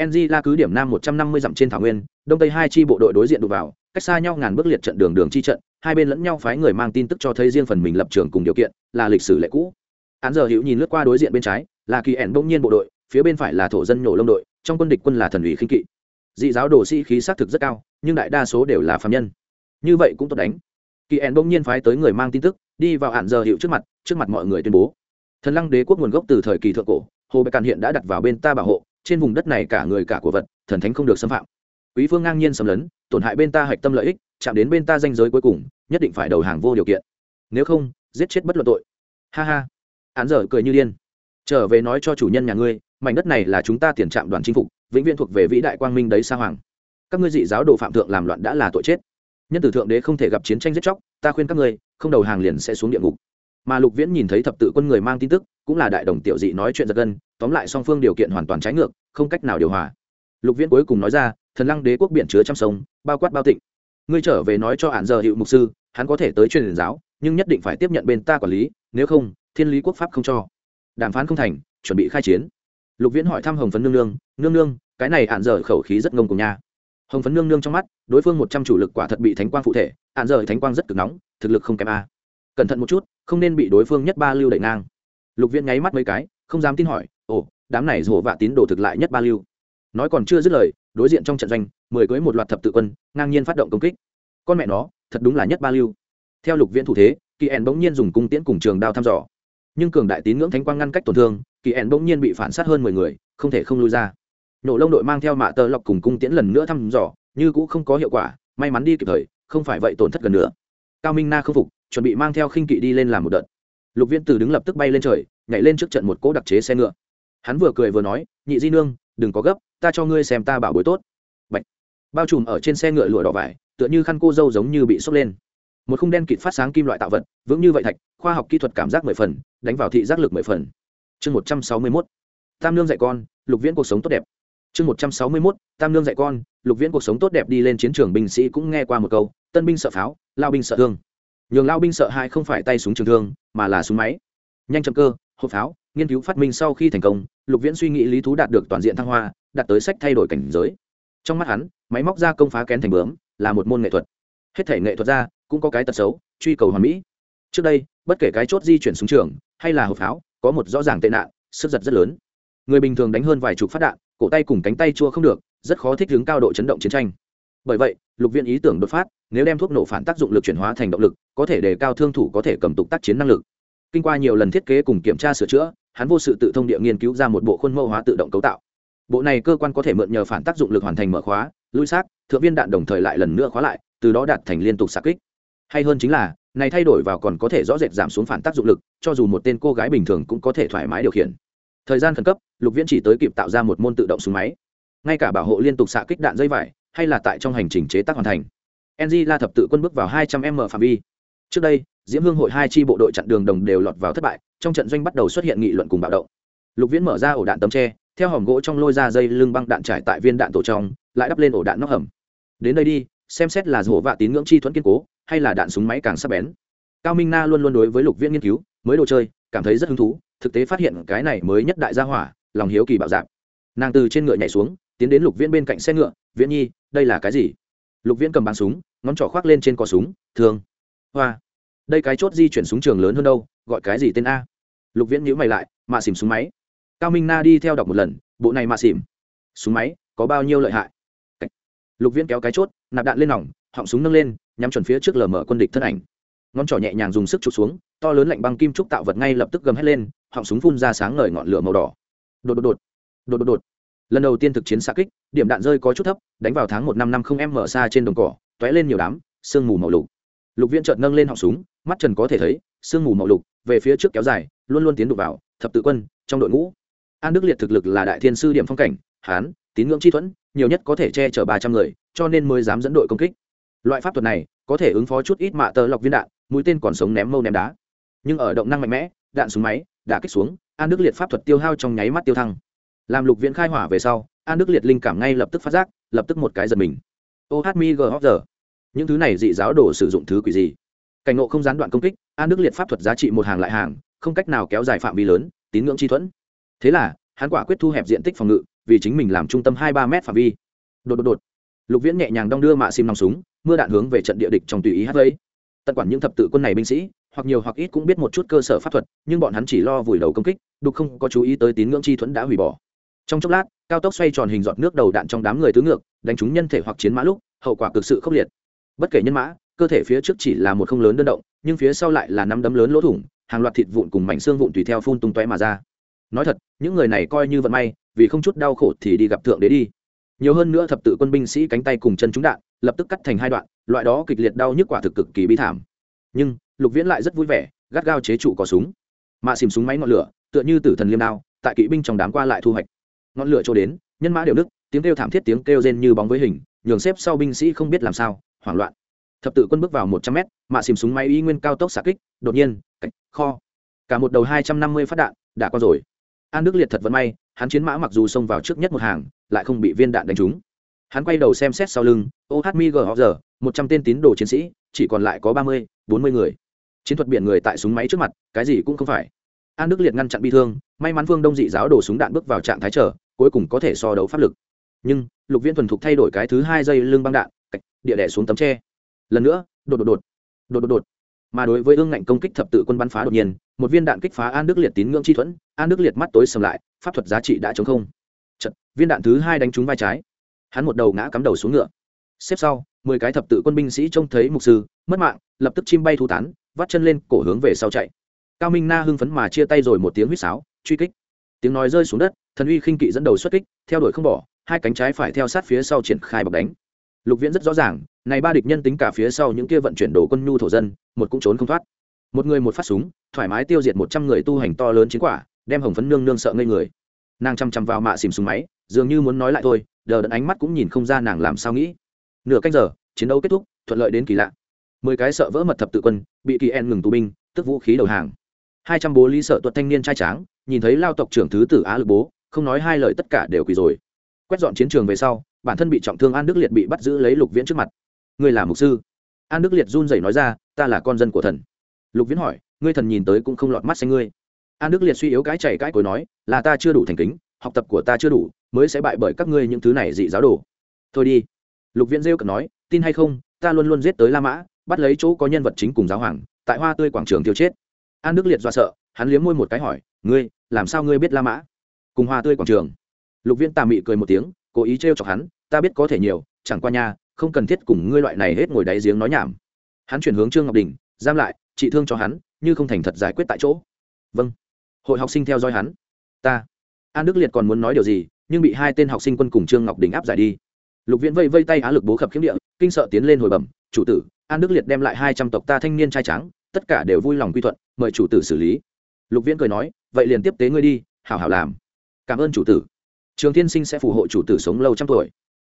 Ng la cứ điểm nam một trăm năm mươi dặm trên thảo nguyên, đông tây hai chi bộ đội đối diện đụng vào, cách xa nhau ngàn bước liệt trận đường đường chi trận, hai bên lẫn nhau phái người mang tin tức cho thấy riêng phần mình lập trường cùng điều kiện, là lịch sử lệ cũ. Án giờ hữu nhìn lướt qua đối diện bên trái, là kỳ ẻn bỗng nhiên bộ đội, phía bên phải là thổ dân nhổ lông đội, trong quân địch quân là thần ủy khinh kỵ. Dị giáo đồ sĩ khí xác thực rất cao nhưng đại đa số đều là phạm nhân. Như vậy cũng tốt đánh. Kỳ ẻn bỗng nhiên phái tới người mang tin tức, đi vào hạn giờ hiệu trước mặt trước mặt mọi người tuyên bố. Thần lăng đế quốc nguồn gốc từ thời kỳ thượng cổ, hồ bạch càn hiện đã đặt vào bên ta bảo hộ, trên vùng đất này cả người cả của vật, thần thánh không được xâm phạm. Quý phương ngang nhiên xâm lấn, tổn hại bên ta hạch tâm lợi ích, chạm đến bên ta danh giới cuối cùng, nhất định phải đầu hàng vô điều kiện. Nếu không, giết chết bất luận tội. Ha ha. Án giờ cười như điên. Trở về nói cho chủ nhân nhà ngươi, mảnh đất này là chúng ta tiền trạm đoàn chính phục, vĩnh viễn thuộc về vĩ đại quang minh đấy sa hoàng các ngươi dị giáo đồ phạm thượng làm loạn đã là tội chết. Nhân tử thượng đế không thể gặp chiến tranh giết chóc, ta khuyên các ngươi, không đầu hàng liền sẽ xuống địa ngục. Mà lục viễn nhìn thấy thập tự quân người mang tin tức, cũng là đại đồng tiểu dị nói chuyện giật gân, tóm lại song phương điều kiện hoàn toàn trái ngược, không cách nào điều hòa. Lục viễn cuối cùng nói ra, thần lăng đế quốc biển chứa trăm sông, bao quát bao tịnh. Ngươi trở về nói cho hạn giờ hiệu mục sư, hắn có thể tới truyền giáo, nhưng nhất định phải tiếp nhận bên ta quản lý, nếu không, thiên lý quốc pháp không cho. Đàm phán không thành, chuẩn bị khai chiến. Lục viễn hỏi thăm hồng phấn nương nương nương nương, cái này hạn giờ khẩu khí rất ngông cùng nha hồng phấn nương nương trong mắt, đối phương một trăm chủ lực quả thật bị thánh quang phụ thể, hạn rời thánh quang rất cực nóng, thực lực không kém a. Cẩn thận một chút, không nên bị đối phương nhất ba lưu đẩy ngang. Lục viễn nháy mắt mấy cái, không dám tin hỏi, ồ, đám này rổ vạ tín đồ thực lại nhất ba lưu? Nói còn chưa dứt lời, đối diện trong trận doanh, mười cưới một loạt thập tự quân, ngang nhiên phát động công kích. Con mẹ nó, thật đúng là nhất ba lưu. Theo lục viễn thủ thế, kỳ ẻn bỗng nhiên dùng cung tiễn cùng trường đao thăm dò. Nhưng cường đại tín ngưỡng thánh quang ngăn cách tổn thương, kỳ ẻn bỗng nhiên bị phản sát hơn mười người, không thể không lui ra nổ lông đội mang theo mạ tờ lọc cùng cung tiễn lần nữa thăm dò, như cũng không có hiệu quả, may mắn đi kịp thời, không phải vậy tổn thất gần nữa. Cao minh na không phục, chuẩn bị mang theo khinh kỵ đi lên làm một đợt. Lục viễn tử đứng lập tức bay lên trời, nhảy lên trước trận một cỗ đặc chế xe ngựa. Hắn vừa cười vừa nói, nhị di nương, đừng có gấp, ta cho ngươi xem ta bảo bối tốt. Bạch. bao trùm ở trên xe ngựa lụa đỏ vải, tựa như khăn cô dâu giống như bị sốc lên. Một khung đen kịt phát sáng kim loại tạo vật, vững như vậy thạch, khoa học kỹ thuật cảm giác mười phần, đánh vào thị giác lực mười phần. Chương một trăm sáu mươi mốt. Tam lương dạy con, lục viễn cuộc sống tốt đẹp chương một trăm sáu mươi mốt, tam lương dạy con, lục viễn cuộc sống tốt đẹp đi lên chiến trường binh sĩ cũng nghe qua một câu, tân binh sợ pháo, lao binh sợ thương. Nhường lao binh sợ hai không phải tay súng trường thương, mà là súng máy. Nhanh chậm cơ, hộp pháo, nghiên cứu phát minh sau khi thành công, lục viễn suy nghĩ lý thú đạt được toàn diện thăng hoa, đạt tới sách thay đổi cảnh giới. Trong mắt hắn, máy móc ra công phá kén thành bướm, là một môn nghệ thuật. Hết thể nghệ thuật ra, cũng có cái tật xấu, truy cầu hoàn mỹ. Trước đây, bất kể cái chốt di chuyển súng trường, hay là hộp pháo, có một rõ ràng tệ nạn, sức giật rất lớn. Người bình thường đánh hơn vài chục phát đạn cổ tay cùng cánh tay chua không được, rất khó thích ứng cao độ chấn động chiến tranh. Bởi vậy, lục viên ý tưởng đột phát, nếu đem thuốc nổ phản tác dụng lực chuyển hóa thành động lực, có thể đề cao thương thủ có thể cầm tục tác chiến năng lực. Kinh qua nhiều lần thiết kế cùng kiểm tra sửa chữa, hắn vô sự tự thông địa nghiên cứu ra một bộ khuôn mẫu hóa tự động cấu tạo. Bộ này cơ quan có thể mượn nhờ phản tác dụng lực hoàn thành mở khóa, lui xác, thượng viên đạn đồng thời lại lần nữa khóa lại, từ đó đạt thành liên tục xạ kích. Hay hơn chính là, này thay đổi vào còn có thể rõ rệt giảm xuống phản tác dụng lực, cho dù một tên cô gái bình thường cũng có thể thoải mái điều khiển thời gian khẩn cấp, lục viễn chỉ tới kịp tạo ra một môn tự động súng máy. Ngay cả bảo hộ liên tục xạ kích đạn dây vải, hay là tại trong hành trình chế tác hoàn thành. Ng la thập tự quân bước vào hai trăm m phạm vi. Trước đây, diễm hương hội hai chi bộ đội chặn đường đồng đều lọt vào thất bại, trong trận doanh bắt đầu xuất hiện nghị luận cùng bạo động. Lục viễn mở ra ổ đạn tấm tre, theo hòm gỗ trong lôi ra dây lưng băng đạn trải tại viên đạn tổ trong, lại đắp lên ổ đạn nóc hầm. Đến đây đi, xem xét là rổ vạ tín ngưỡng chi thuẫn kiên cố, hay là đạn súng máy càng sắc bén. Cao minh na luôn luôn đối với lục viễn nghiên cứu, mới đồ chơi, cảm thấy rất hứng thú thực tế phát hiện cái này mới nhất đại gia hỏa, lòng hiếu kỳ bạo dạp. Nàng từ trên ngựa nhảy xuống, tiến đến lục viễn bên cạnh xe ngựa, viễn nhi, đây là cái gì? Lục viễn cầm bắn súng, ngón trỏ khoác lên trên cò súng thường hoa, đây cái chốt di chuyển súng trường lớn hơn đâu, gọi cái gì tên a? Lục viễn nhữ mày lại, mạ xìm súng máy. Cao minh na đi theo đọc một lần, bộ này mạ xìm súng máy, có bao nhiêu lợi hại? Lục viễn kéo cái chốt, nạp đạn lên nòng, họng súng nâng lên, nhắm chuẩn phía trước lờ mở quân địch thân ảnh. Ngón trỏ nhẹ nhàng dùng sức chụp xuống to lớn lạnh băng kim trúc tạo vật ngay lập tức gầm hét lên, họng súng phun ra sáng ngời ngọn lửa màu đỏ. Đột đột đột đột đột đột. Lần đầu tiên thực chiến xa kích, điểm đạn rơi có chút thấp, đánh vào tháng một năm năm không em mở xa trên đồng cỏ t ó é lên nhiều đám, sương mù màu lục. Lục viễn trợt nâng lên họng súng, mắt trần có thể thấy, sương mù màu lục, về phía trước kéo dài, luôn luôn tiến đục vào, thập tự quân, trong đội ngũ. An đức liệt thực lực là đại thiên sư điểm phong cảnh, hán, tín ngưỡng chi thuẫn, nhiều nhất có thể che chở ba trăm người, cho nên mới dám dẫn đội công kích. Loại pháp thuật này, có thể ứng phó chút ít mạ tờ lọc viên đạn, mũi tên còn sống ném mâu ném đá nhưng ở động năng mạnh mẽ, đạn súng máy đã kích xuống, an đức liệt pháp thuật tiêu hao trong nháy mắt tiêu thăng. Làm lục viễn khai hỏa về sau, an đức liệt linh cảm ngay lập tức phát giác, lập tức một cái giật mình. Ô hát mi g giờ. Những thứ này dị giáo đồ sử dụng thứ quỷ gì? Cảnh ngộ không gián đoạn công kích, an đức liệt pháp thuật giá trị một hàng lại hàng, không cách nào kéo dài phạm vi lớn, tín ngưỡng chi thuẫn. Thế là, hắn quả quyết thu hẹp diện tích phòng ngự, vì chính mình làm trung tâm hai ba m phạm vi. Đột đột đột. Lục viễn nhẹ nhàng đong đưa mạ sim nòng súng, mưa đạn hướng về trận địa địch trong tùy ý hát vây tận quản những thập tự quân này binh sĩ hoặc nhiều hoặc ít cũng biết một chút cơ sở pháp thuật, nhưng bọn hắn chỉ lo vùi đầu công kích, đục không có chú ý tới tín ngưỡng chi thuẫn đã hủy bỏ. Trong chốc lát, cao tốc xoay tròn hình giọt nước đầu đạn trong đám người tứ ngược, đánh trúng nhân thể hoặc chiến mã lúc, hậu quả cực sự khốc liệt. Bất kể nhân mã, cơ thể phía trước chỉ là một không lớn đơn động, nhưng phía sau lại là năm đấm lớn lỗ thủng, hàng loạt thịt vụn cùng mảnh xương vụn tùy theo phun tung toé mà ra. Nói thật, những người này coi như vận may, vì không chút đau khổ thì đi gặp thượng đế đi. Nhiều hơn nữa thập tự quân binh sĩ cánh tay cùng chân trúng đạn, lập tức cắt thành hai đoạn, loại đó kịch liệt đau nhức quả thực cực kỳ bi thảm. Nhưng lục viễn lại rất vui vẻ gắt gao chế trụ có súng. Mạ xìm súng máy ngọn lửa tựa như tử thần liêm đao tại kỵ binh trong đám qua lại thu hoạch. Ngọn lửa trôi đến nhân mã đều đức, tiếng kêu thảm thiết tiếng kêu rên như bóng với hình nhường xếp sau binh sĩ không biết làm sao hoảng loạn. Thập tự quân bước vào một trăm mét mạ xìm súng máy y nguyên cao tốc xạ kích đột nhiên cạch, kho. Cả một đầu hai trăm năm mươi phát đạn đã qua rồi. An đức liệt thật vẫn may hắn chiến mã mặc dù xông vào trước nhất một hàng lại không bị viên đạn đánh trúng. Hắn quay đầu xem xét sau lưng ô hát mi giờ một trăm tên tín đồ chiến sĩ chỉ còn lại có ba mươi bốn mươi người chiến thuật biển người tại súng máy trước mặt cái gì cũng không phải. An đức liệt ngăn chặn bi thương may mắn vương đông dị giáo đổ súng đạn bước vào trạng thái trở cuối cùng có thể so đấu pháp lực. Nhưng lục viên thuần thục thay đổi cái thứ hai dây lưng băng đạn cạch địa đẻ xuống tấm tre. Lần nữa đột đột đột đột đột đột. Mà đối với ương ngạnh công kích thập tự quân bắn phá đột nhiên một viên đạn kích phá an đức liệt tín ngưỡng chi thuẫn an đức liệt mắt tối sầm lại pháp thuật giá trị đã chống không. Chật, viên đạn thứ hai đánh trúng vai trái. Hắn một đầu ngã cắm đầu xuống ngựa. Xếp sau mười cái thập tự quân binh sĩ trông thấy mục sư mất mạng lập tức chim bay thu tán vắt chân lên, cổ hướng về sau chạy. Cao minh na hưng phấn mà chia tay rồi một tiếng huýt sáo, truy kích. Tiếng nói rơi xuống đất, thần uy khinh kỵ dẫn đầu xuất kích, theo đuổi không bỏ, hai cánh trái phải theo sát phía sau triển khai bọc đánh. Lục viễn rất rõ ràng, này ba địch nhân tính cả phía sau những kia vận chuyển đồ quân nhu thổ dân, một cũng trốn không thoát. Một người một phát súng, thoải mái tiêu diệt một trăm người tu hành to lớn chiến quả, đem hồng phấn nương nương sợ ngây người. Nàng chăm chăm vào mạ xìm súng máy, dường như muốn nói lại thôi, đờ đẫn ánh mắt cũng nhìn không ra nàng làm sao nghĩ. Nửa canh giờ, chiến đấu kết thúc, thuận lợi đến kỳ lạ mười cái sợ vỡ mật thập tự quân, bị kỳ en ngừng tù binh, tức vũ khí đầu hàng. Hai trăm bố lý sợ tuật thanh niên trai tráng, nhìn thấy lao tộc trưởng thứ tử á lực bố, không nói hai lời tất cả đều quỳ rồi. Quét dọn chiến trường về sau, bản thân bị trọng thương an đức liệt bị bắt giữ lấy lục viễn trước mặt. Ngươi là mục sư? An đức liệt run rẩy nói ra, ta là con dân của thần. Lục viễn hỏi, ngươi thần nhìn tới cũng không lọt mắt xanh ngươi. An đức liệt suy yếu cái chảy cái cối nói, là ta chưa đủ thành kính, học tập của ta chưa đủ, mới sẽ bại bởi các ngươi những thứ này dị giáo đồ. Thôi đi. Lục viễn rêu cận nói, tin hay không, ta luôn luôn giết tới la mã bắt lấy chỗ có nhân vật chính cùng giáo hoàng, tại hoa tươi quảng trường tiêu chết. An đức liệt do sợ, hắn liếm môi một cái hỏi, ngươi, làm sao ngươi biết la mã? Cùng hoa tươi quảng trường. Lục viễn tà mị cười một tiếng, cố ý trêu chọc hắn, ta biết có thể nhiều, chẳng qua nhà không cần thiết cùng ngươi loại này hết ngồi đáy giếng nói nhảm. Hắn chuyển hướng trương ngọc đình, giam lại trị thương cho hắn, như không thành thật giải quyết tại chỗ. Vâng. Hội học sinh theo dõi hắn. Ta. An đức liệt còn muốn nói điều gì, nhưng bị hai tên học sinh quân cùng trương ngọc đình áp giải đi. Lục viễn vây vây tay á lực bố khập khiếm địa, kinh sợ tiến lên hồi bẩm, chủ tử an đức liệt đem lại hai trăm tộc ta thanh niên trai trắng tất cả đều vui lòng quy thuận, mời chủ tử xử lý. Lục viễn cười nói, vậy liền tiếp tế ngươi đi, hảo hảo làm. Cảm ơn chủ tử. Trường thiên sinh sẽ phù hộ chủ tử sống lâu trăm tuổi.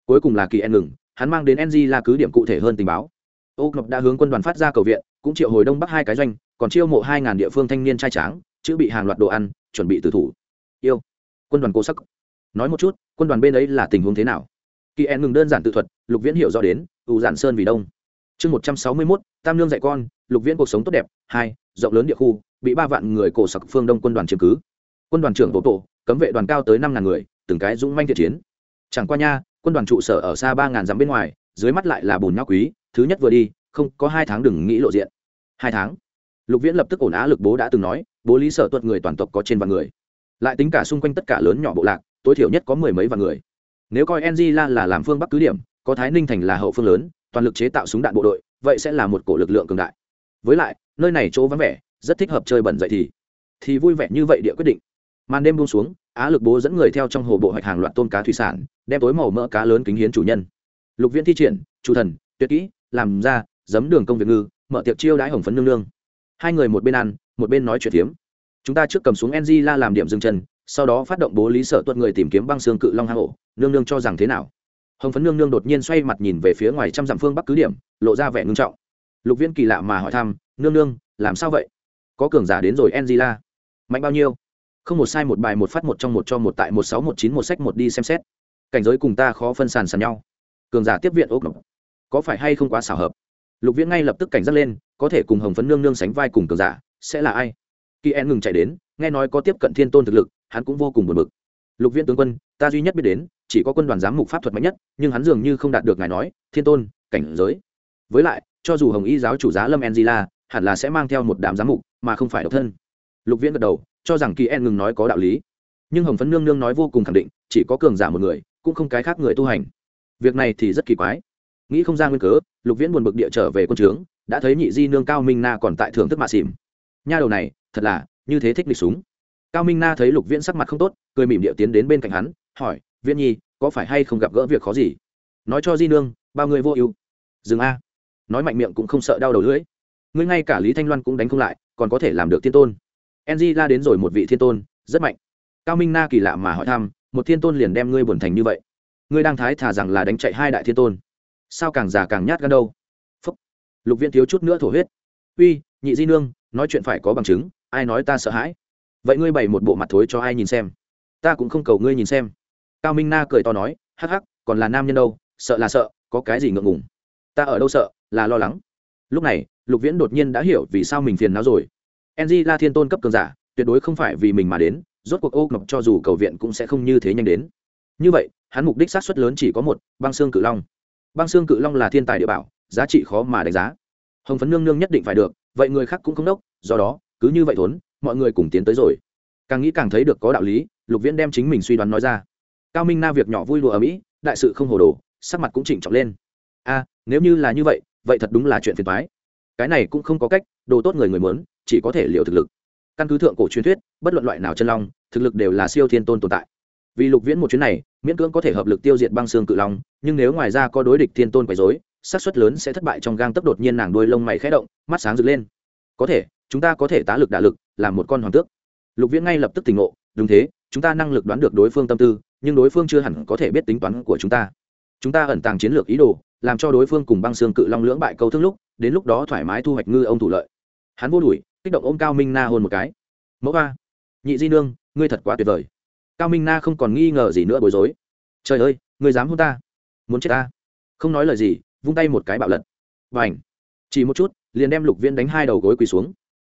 Cuối cùng là kỳ en ngừng, hắn mang đến ng là cứ điểm cụ thể hơn tình báo. Ô ngọc đã hướng quân đoàn phát ra cầu viện, cũng triệu hồi đông bắc hai cái doanh, còn chiêu mộ hai ngàn địa phương thanh niên trai tráng, chữ bị hàng loạt đồ ăn, chuẩn bị từ thủ. Yêu. Quân đoàn cố sắc. Nói một chút, quân đoàn bên ấy là tình huống thế nào? Kỳ en ngừng đơn giản tự thuật, lục viễn hiểu rõ đến ủ giản sơn vì đông chương một trăm sáu mươi mốt, tam lương dạy con, lục viễn cuộc sống tốt đẹp, hai, rộng lớn địa khu, bị ba vạn người cổ sặc phương đông quân đoàn chiếm cứ. Quân đoàn trưởng tổ tổ, cấm vệ đoàn cao tới năm ngàn người, từng cái dũng manh thiện chiến. Chẳng qua nha, quân đoàn trụ sở ở xa ba ngàn dặm bên ngoài, dưới mắt lại là bùn nhóc quý, thứ nhất vừa đi, không có hai tháng đừng nghĩ lộ diện. Hai tháng? Lục viễn lập tức ổn á lực bố đã từng nói, bố lý sở tuật người toàn tộc có trên vạn người. Lại tính cả xung quanh tất cả lớn nhỏ bộ lạc, tối thiểu nhất có mười mấy vạn người. Nếu coi ng la là làm phương bắc cứ điểm, có thái ninh thành là hậu phương lớn toàn lực chế tạo súng đạn bộ đội, vậy sẽ là một cổ lực lượng cường đại. Với lại, nơi này chỗ vắng vẻ, rất thích hợp chơi bẩn dậy thì. Thì vui vẻ như vậy địa quyết định. Màn đêm buông xuống, á lực bố dẫn người theo trong hồ bộ hoạch hàng loạt tôm cá thủy sản, đem tối màu mỡ cá lớn kính hiến chủ nhân. Lục viễn thi triển, chủ thần, tuyệt kỹ, làm ra, giấm đường công việc ngư, mở tiệc chiêu đãi hồng phấn nương nương. Hai người một bên ăn, một bên nói chuyện phiếm. Chúng ta trước cầm xuống ng la làm điểm dừng chân, sau đó phát động bố lý sở tuất người tìm kiếm băng xương cự long hang ổ. Nương nương cho rằng thế nào? Hồng phấn nương nương đột nhiên xoay mặt nhìn về phía ngoài trăm dặm phương bắc cứ điểm, lộ ra vẻ ngưng trọng. Lục viễn kỳ lạ mà hỏi thăm, nương nương, làm sao vậy? Có cường giả đến rồi enzila mạnh bao nhiêu? Không một sai, một bài, một phát, một trong, một cho, một tại, một sáu, một chín, một sách, một đi xem xét. Cảnh giới cùng ta khó phân sàn sàn nhau. Cường giả tiếp viện ốc có phải hay không quá xảo hợp? Lục viễn ngay lập tức cảnh giác lên, có thể cùng hồng phấn nương nương sánh vai cùng cường giả, sẽ là ai? Kỳ en ngừng chạy đến, nghe nói có tiếp cận thiên tôn thực lực, hắn cũng vô cùng buồn bực lục Viên tướng quân, ta duy nhất biết đến, chỉ có quân đoàn giám mục pháp thuật mạnh nhất, nhưng hắn dường như không đạt được ngài nói, thiên tôn, cảnh giới. Với lại, cho dù hồng y giáo chủ giá lâm Enzila hẳn là sẽ mang theo một đám giám mục, mà không phải độc thân. Lục viễn gật đầu, cho rằng kỳ en ngừng nói có đạo lý. Nhưng hồng phấn nương nương nói vô cùng khẳng định, chỉ có cường giả một người, cũng không cái khác người tu hành. Việc này thì rất kỳ quái. Nghĩ không ra nguyên cớ, lục viễn buồn bực địa trở về quân trướng, đã thấy nhị di nương cao minh na còn tại thưởng thức mạ xỉm. Nha đầu này, thật là, như thế thích lịch súng cao minh na thấy lục viễn sắc mặt không tốt, cười mỉm địa tiến đến bên cạnh hắn, hỏi, viễn nhi, có phải hay không gặp gỡ việc khó gì? Nói cho di nương, bao người vô ưu. Dừng a. Nói mạnh miệng cũng không sợ đau đầu lưỡi. Ngươi ngay cả lý thanh loan cũng đánh không lại, còn có thể làm được thiên tôn. Ng la đến rồi một vị thiên tôn, rất mạnh. Cao minh na kỳ lạ mà hỏi thăm, một thiên tôn liền đem ngươi buồn thành như vậy? Ngươi đang thái thả rằng là đánh chạy hai đại thiên tôn. Sao càng già càng nhát gan đâu? Phúc. Lục viên thiếu chút nữa thổ huyết. Uy, nhị di nương, nói chuyện phải có bằng chứng, ai nói ta sợ hãi? Vậy ngươi bày một bộ mặt thối cho ai nhìn xem? Ta cũng không cầu ngươi nhìn xem. Cao minh na cười to nói, hắc hắc, còn là nam nhân đâu, sợ là sợ, có cái gì ngượng ngùng? Ta ở đâu sợ, là lo lắng. Lúc này, lục viễn đột nhiên đã hiểu vì sao mình phiền não rồi. Ng la thiên tôn cấp cường giả, tuyệt đối không phải vì mình mà đến, rốt cuộc ô ngọc cho dù cầu viện cũng sẽ không như thế nhanh đến. Như vậy, hắn mục đích sát xuất lớn chỉ có một, băng xương cự long. Băng xương cự long là thiên tài địa bảo, giá trị khó mà đánh giá. Hồng phấn nương nương nhất định phải được, vậy người khác cũng không đốc, do đó, cứ như vậy thốn mọi người cùng tiến tới rồi. Càng nghĩ càng thấy được có đạo lý, lục viễn đem chính mình suy đoán nói ra. Cao minh na việc nhỏ vui lụa ở mỹ, đại sự không hồ đồ, sắc mặt cũng chỉnh trọng lên. A, nếu như là như vậy vậy thật đúng là chuyện phiền toái. Cái này cũng không có cách, đồ tốt người người muốn, chỉ có thể liệu thực lực. Căn cứ thượng cổ truyền thuyết, bất luận loại nào chân long, thực lực đều là siêu thiên tôn tồn tại. Vì lục viễn một chuyến này, miễn cưỡng có thể hợp lực tiêu diệt băng xương cự long, nhưng nếu ngoài ra có đối địch thiên tôn quấy dối xác suất lớn sẽ thất bại trong gang tấp đột nhiên nàng đuôi lông mày khẽ động, mắt sáng rực lên. Có thể chúng ta có thể tá lực đả lực, làm một con hoàng tước. Lục viễn ngay lập tức tỉnh ngộ, đúng thế, chúng ta năng lực đoán được đối phương tâm tư, nhưng đối phương chưa hẳn có thể biết tính toán của chúng ta. Chúng ta ẩn tàng chiến lược ý đồ, làm cho đối phương cùng băng xương cự long lưỡng bại câu thương lúc, đến lúc đó thoải mái thu hoạch ngư ông thủ lợi. Hắn vô đuổi, kích động ôm cao minh na hôn một cái. Mẫu ba nhị di nương, ngươi thật quá tuyệt vời. Cao minh na không còn nghi ngờ gì nữa bối rối. Trời ơi, ngươi dám hôn ta? Muốn chết ta? Không nói lời gì, vung tay một cái bạo lật. Và ảnh chỉ một chút, liền đem lục viễn đánh hai đầu gối quỳ xuống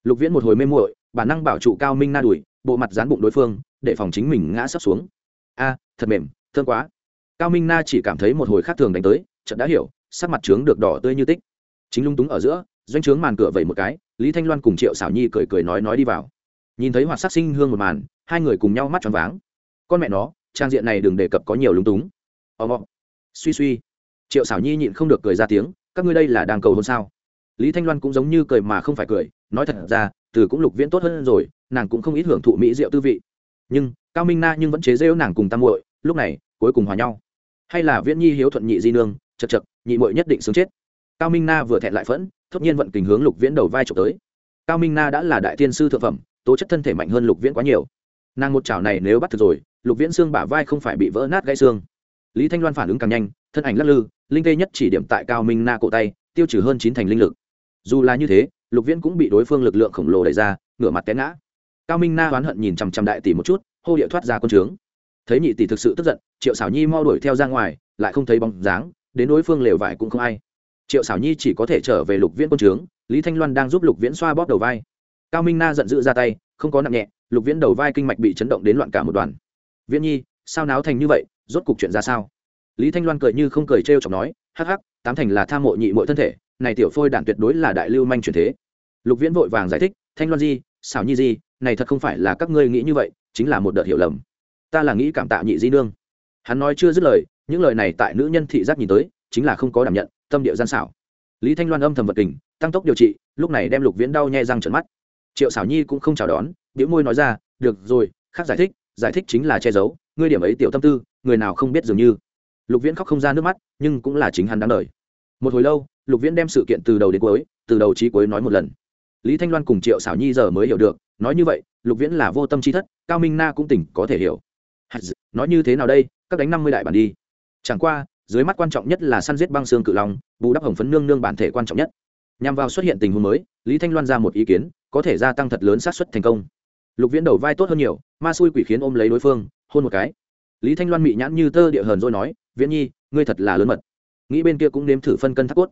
lục viễn một hồi mê muội, bản năng bảo trụ cao minh na đuổi, bộ mặt dán bụng đối phương, để phòng chính mình ngã sắp xuống. A, thật mềm, thương quá. Cao minh na chỉ cảm thấy một hồi khác thường đánh tới, chợt đã hiểu, sắc mặt trướng được đỏ tươi như tích. Chính lung túng ở giữa, doanh trướng màn cửa vẩy một cái, lý thanh loan cùng triệu xảo nhi cười cười nói nói đi vào. Nhìn thấy hoạt sắc sinh hương một màn, hai người cùng nhau mắt tròn váng. Con mẹ nó, trang diện này đừng đề cập có nhiều lúng túng. Ò mọ suy suy. Triệu xảo nhi nhịn không được cười ra tiếng, các ngươi đây là đang cầu hôn sao? Lý thanh loan cũng giống như cười mà không phải cười, nói thật ra, từ cũng lục viễn tốt hơn rồi, nàng cũng không ít hưởng thụ mỹ rượu tư vị. Nhưng, cao minh na nhưng vẫn chế rêu nàng cùng tam muội, lúc này, cuối cùng hòa nhau. Hay là viễn nhi hiếu thuận nhị di nương, chật chật, nhị muội nhất định sướng chết. Cao minh na vừa thẹn lại phẫn, thốt nhiên vận tình hướng lục viễn đầu vai trộm tới. Cao minh na đã là đại tiên sư thượng phẩm, tố chất thân thể mạnh hơn lục viễn quá nhiều. Nàng một chảo này nếu bắt thực rồi, lục viễn xương bả vai không phải bị vỡ nát gãy xương. Lý thanh loan phản ứng càng nhanh, thân ảnh lắc lư, linh tê nhất chỉ điểm tại cao minh na cổ tay, tiêu trừ hơn chín thành linh lực dù là như thế, lục viễn cũng bị đối phương lực lượng khổng lồ đẩy ra, ngửa mặt té ngã. Cao minh na oán hận nhìn chằm chằm đại tỷ một chút, hô địa thoát ra quân trướng. Thấy nhị tỷ thực sự tức giận, triệu xảo nhi mau đuổi theo ra ngoài, lại không thấy bóng dáng, đến đối phương lều vải cũng không ai. Triệu xảo nhi chỉ có thể trở về lục viễn quân trướng, lý thanh loan đang giúp lục viễn xoa bóp đầu vai. Cao minh na giận dữ ra tay, không có nặng nhẹ, lục viễn đầu vai kinh mạch bị chấn động đến loạn cả một đoàn. Viễn nhi, sao náo thành như vậy, rốt cục chuyện ra sao? Lý thanh loan cười như không cười trêu chọc nói, hắc hắc, tám thành là tham mộ nhị mọi thân thể này tiểu phôi đản tuyệt đối là đại lưu manh truyền thế. Lục viễn vội vàng giải thích thanh loan di xảo nhi di này thật không phải là các ngươi nghĩ như vậy chính là một đợt hiểu lầm. Ta là nghĩ cảm tạ nhị di nương. Hắn nói chưa dứt lời những lời này tại nữ nhân thị giác nhìn tới chính là không có đảm nhận tâm địa gian xảo. Lý thanh loan âm thầm vật tình, tăng tốc điều trị lúc này đem lục viễn đau nhẹ răng trận mắt. Triệu xảo nhi cũng không chào đón biểu môi nói ra được rồi khác giải thích giải thích chính là che giấu ngươi điểm ấy tiểu tâm tư người nào không biết dường như. Lục viễn khóc không ra nước mắt nhưng cũng là chính hắn đáng đời. Một hồi lâu lục viễn đem sự kiện từ đầu đến cuối, từ đầu trí cuối nói một lần. Lý thanh loan cùng triệu xảo nhi giờ mới hiểu được, nói như vậy, lục viễn là vô tâm trí thất, cao minh na cũng tỉnh có thể hiểu. Nói như thế nào đây, các đánh năm mươi đại bản đi. Chẳng qua, dưới mắt quan trọng nhất là săn giết băng xương cự long, bù đắp hồng phấn nương nương bản thể quan trọng nhất. Nhằm vào xuất hiện tình huống mới, lý thanh loan ra một ý kiến, có thể gia tăng thật lớn xác suất thành công. Lục viễn đầu vai tốt hơn nhiều, ma xui quỷ khiến ôm lấy đối phương, hôn một cái. Lý thanh loan mị nhãn như tơ địa hờn rồi nói, viễn nhi, ngươi thật là lớn mật. Nghĩ bên kia cũng nếm thử phân cân thác cốt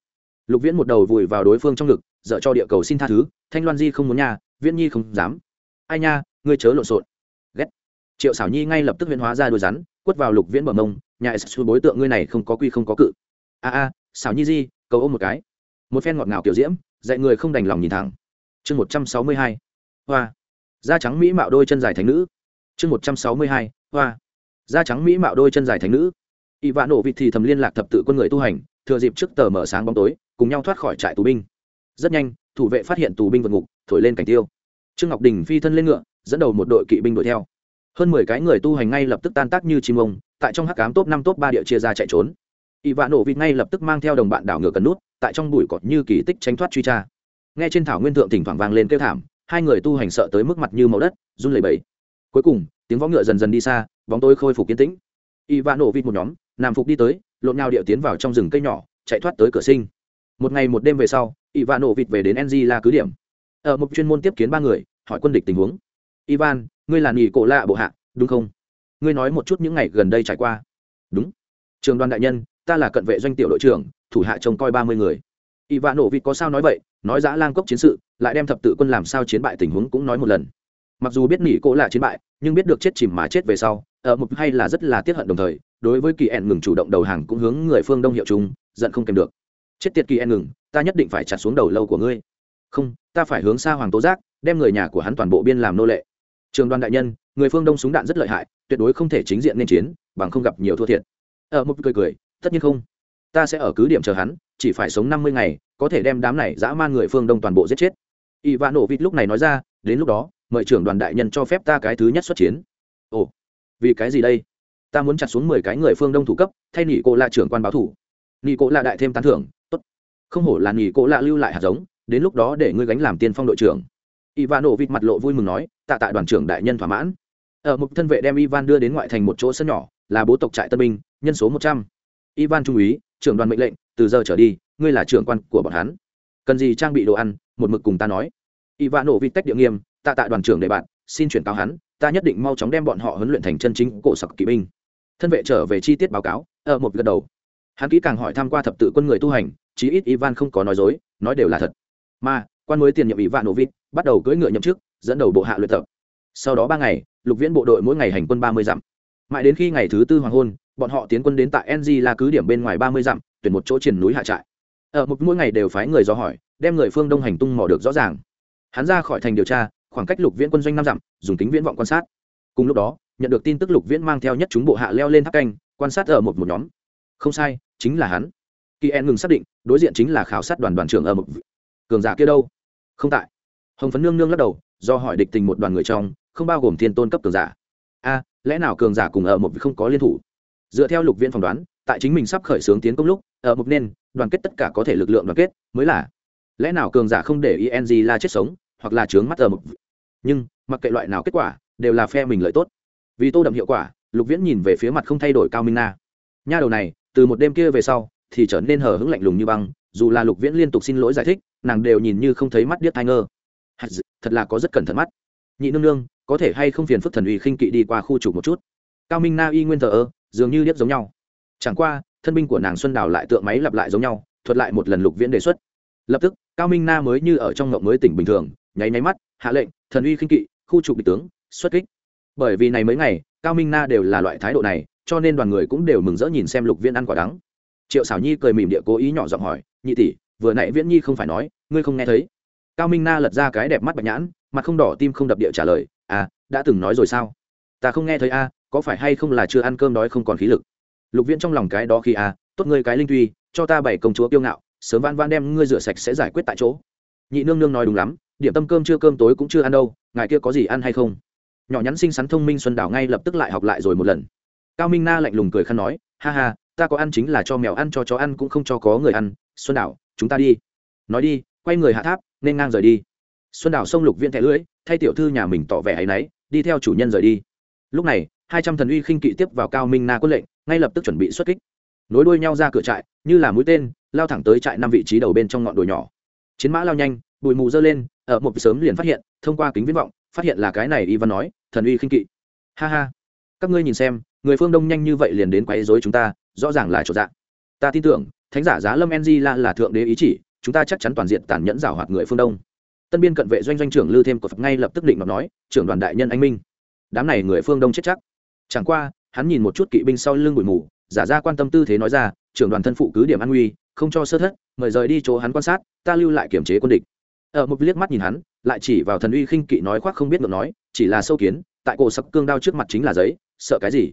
lục viễn một đầu vùi vào đối phương trong ngực dợ cho địa cầu xin tha thứ, thanh loan di không muốn nhà viễn nhi không dám. Ai nha, ngươi chớ lộn xộn. Ghét. Triệu xảo nhi ngay lập tức viễn hóa ra đôi rắn, quất vào lục viễn bờ mông, nhà s bối tượng ngươi này không có quy không có cự. A a xảo nhi di, cầu ôm một cái. Một phen ngọt ngào kiểu diễm, dạy người không đành lòng nhìn thẳng. Chương một trăm sáu mươi hai, hoa. Da trắng mỹ mạo đôi chân dài thành nữ. Chương một trăm sáu mươi hai, hoa. Da trắng mỹ mạo đôi chân dài thành nữ. Y vạn nổ vịt thì thầm liên lạc thập tự quân người tu hành thừa dịp trước tờ mở sáng bóng tối, cùng nhau thoát khỏi trại tù binh. Rất nhanh, thủ vệ phát hiện tù binh vượt ngục, thổi lên cảnh tiêu. Trương ngọc đình phi thân lên ngựa, dẫn đầu một đội kỵ binh đuổi theo. Hơn mười cái người tu hành ngay lập tức tan tác như chim ông, tại trong hắc cám top năm top ba địa chia ra chạy trốn. Y vạn nổ vịt ngay lập tức mang theo đồng bạn đảo ngựa cần nút, tại trong bụi cọt như kỳ tích tránh thoát truy tra. Nghe trên thảo nguyên thượng thỉnh thoảng vang lên kêu thảm, hai người tu hành sợ tới mức mặt như màu đất, run lẩy bẩy. Cuối cùng, tiếng võ ngựa dần dần đi xa, bóng tối khôi phục kiến tĩnh. Y vạn nổ vịt một nhóm nam phục đi tới lộn nhào điệu tiến vào trong rừng cây nhỏ, chạy thoát tới cửa sinh. Một ngày một đêm về sau, ivan ổ vịt về đến ng là cứ điểm. Ở một chuyên môn tiếp kiến ba người, hỏi quân địch tình huống. Ivan, ngươi là nghỉ cổ lạ bộ hạ, đúng không? Ngươi nói một chút những ngày gần đây trải qua. Đúng. Trường đoàn đại nhân, ta là cận vệ doanh tiểu đội trưởng, thủ hạ trông coi ba mươi người. Ivan ổ vịt có sao nói vậy, nói giã lang cốc chiến sự, lại đem thập tự quân làm sao chiến bại tình huống cũng nói một lần. Mặc dù biết nghỉ cổ lạ chiến bại, nhưng biết được chết chìm mà chết về sau ở một hay là rất là tiếc hận đồng thời, đối với kỳ ẹn ngừng chủ động đầu hàng cũng hướng người phương đông hiệu chung, giận không kèm được. Chết tiệt kỳ ẹn ngừng, ta nhất định phải chặt xuống đầu lâu của ngươi. Không, ta phải hướng xa hoàng tố giác, đem người nhà của hắn toàn bộ biên làm nô lệ. Trường đoàn đại nhân, người phương đông súng đạn rất lợi hại, tuyệt đối không thể chính diện nên chiến, bằng không gặp nhiều thua thiệt. Ở một cười cười, tất nhiên không. Ta sẽ ở cứ điểm chờ hắn, chỉ phải sống năm mươi ngày, có thể đem đám này dã man người phương đông toàn bộ giết chết. Y vạn nổ vịt lúc này nói ra, đến lúc đó, mời trưởng đoàn đại nhân cho phép ta cái thứ nhất xuất chiến vì cái gì đây? Ta muốn chặt xuống mười cái người phương đông thủ cấp, thay nghỉ cô là trưởng quan báo thủ. Nghỉ cô là đại thêm tán thưởng, tốt. Không hổ là nghỉ cô là lưu lại hạt giống, đến lúc đó để ngươi gánh làm tiên phong đội trưởng. Ivan ổ vịt mặt lộ vui mừng nói, tạ tạ đoàn trưởng đại nhân thỏa mãn. Ở mục thân vệ đem ivan đưa đến ngoại thành một chỗ sân nhỏ, là bố tộc trại tân binh, nhân số một trăm. Ivan trung úy, trưởng đoàn mệnh lệnh, từ giờ trở đi, ngươi là trưởng quan của bọn hắn. Cần gì trang bị đồ ăn, một mực cùng ta nói. Ivan ổ vịt tách địa nghiêm, tạ tạ đoàn trưởng để bạn xin chuyển cáo hắn, ta nhất định mau chóng đem bọn họ huấn luyện thành chân chính cổ sặc kỵ binh. Thân vệ trở về chi tiết báo cáo ở một gật đầu. Hắn kỹ càng hỏi tham q u a thập tự quân người tu hành, chí ít ivan không có nói dối, nói đều là thật. Mà, quan mới tiền nhiệm ivan novit bắt đầu cưỡi ngựa nhậm chức, dẫn đầu bộ hạ luyện tập. Sau đó ba ngày, lục viễn bộ đội mỗi ngày hành quân ba mươi dặm. Mãi đến khi ngày thứ tư hoàng hôn, bọn họ tiến quân đến tại ng là cứ điểm bên ngoài ba mươi dặm, tuyển một chỗ triển núi hạ trại. Ở một mỗi ngày đều phái người do hỏi, đem người phương đông hành tung mò được rõ ràng. Hắn ra khỏi thành điều tra khoảng cách lục viễn quân doanh năm dặm, dùng kính viễn vọng quan sát. Cùng lúc đó, nhận được tin tức lục viễn mang theo nhất chúng bộ hạ leo lên tháp canh, quan sát ở một một nhóm. Không sai, chính là hắn. Kỳ en ngừng xác định, đối diện chính là khảo sát đoàn đoàn trưởng ở một cường giả kia đâu? Không tại. Hồng phấn nương nương lắc đầu, do hỏi địch tình một đoàn người trong, không bao gồm thiên tôn cấp cường giả. A, lẽ nào cường giả cùng ở một không có liên thủ? Dựa theo lục viễn phỏng đoán, tại chính mình sắp khởi xướng tiến công lúc, ở một nên, đoàn kết tất cả có thể lực lượng đoàn kết, mới là. Lẽ nào cường giả không để eng la chết sống, hoặc là trướng mắt ở một nhưng mặc kệ loại nào kết quả đều là phe mình lợi tốt. Vì tô đậm hiệu quả, lục viễn nhìn về phía mặt không thay đổi cao minh na. Nha đầu này, từ một đêm kia về sau, thì trở nên hờ hững lạnh lùng như băng, dù là lục viễn liên tục xin lỗi giải thích, nàng đều nhìn như không thấy mắt điếc thai ngơ. Thật là có rất cẩn thận mắt. Nhị nương nương, có thể hay không phiền phức thần uy khinh kỵ đi qua khu trục một chút? Cao minh na y nguyên thờ ơ, dường như điếc giống nhau. Chẳng qua, thân binh của nàng xuân đào lại tượng máy lặp lại giống nhau, thuật lại một lần lục viễn đề xuất. Lập tức, cao minh na mới như ở trong ngộng mới tỉnh bình thường, nháy nháy mắt hạ lệnh, thần uy khinh kỵ, khu trục địch tướng, xuất kích. Bởi vì này mấy ngày, cao minh na đều là loại thái độ này, cho nên đoàn người cũng đều mừng rỡ nhìn xem lục viễn ăn quả đắng. Triệu xảo nhi cười mỉm địa cố ý nhỏ giọng hỏi, nhị tỷ, vừa nãy viễn nhi không phải nói, ngươi không nghe thấy? Cao minh na lật ra cái đẹp mắt bạch nhãn, mặt không đỏ tim không đập địa trả lời à đã từng nói rồi sao? Ta không nghe thấy a, có phải hay không là chưa ăn cơm đói không còn khí lực? Lục viễn trong lòng cái đó khi a, tốt ngươi cái linh tuy, cho ta bảy công chúa kiêu ngạo, sớm van van đem ngươi rửa sạch sẽ giải quyết tại chỗ nhị nương nương nói đúng lắm, điểm tâm cơm chưa cơm tối cũng chưa ăn đâu, ngài kia có gì ăn hay không? Nhỏ nhắn xinh xắn thông minh xuân đảo ngay lập tức lại học lại rồi một lần. Cao minh na lạnh lùng cười khăn nói, ha ha, ta có ăn chính là cho mèo ăn cho chó ăn cũng không cho có người ăn, xuân đảo, chúng ta đi. Nói đi, quay người hạ tháp, nên ngang rời đi. Xuân đảo sông lục viên thẻ lưỡi thay tiểu thư nhà mình tỏ vẻ hay náy, đi theo chủ nhân rời đi. Lúc này, hai trăm thần uy khinh kỵ tiếp vào cao minh na quân lệnh, ngay lập tức chuẩn bị xuất kích. Nối đuôi nhau ra cửa trại, như là mũi tên, lao thẳng tới trại năm vị trí đầu bên trong ngọn đồi nhỏ chiến mã lao nhanh, bụi mù dơ lên, ở một sớm liền phát hiện, thông qua kính viễn vọng, phát hiện là cái này y văn nói, thần uy khinh kỵ. Ha ha. Các ngươi nhìn xem, người phương đông nhanh như vậy liền đến quấy rối chúng ta, rõ ràng là chỗ dạng ta tin tưởng, thánh giả giá lâm ng la là thượng đế ý chỉ, chúng ta chắc chắn toàn diện tàn nhẫn rào hoạt người phương đông. Tân biên cận vệ doanh doanh trưởng lư thêm của phật ngay lập tức định mà nói, trưởng đoàn đại nhân anh minh. Đám này người phương đông chết chắc. Chẳng qua, hắn nhìn một chút kỵ binh sau lưng bụi mù, giả ra quan tâm tư thế nói ra, trưởng đoàn thân phụ cứ điểm an nguy không cho sơ thất, mời rời đi chỗ hắn quan sát, ta lưu lại kiểm chế quân địch. Ờ, Ở một liếc mắt nhìn hắn, lại chỉ vào thần uy khinh kỵ nói khoác không biết ngược nói, chỉ là sâu kiến, tại cổ sập cương đao trước mặt chính là giấy, sợ cái gì?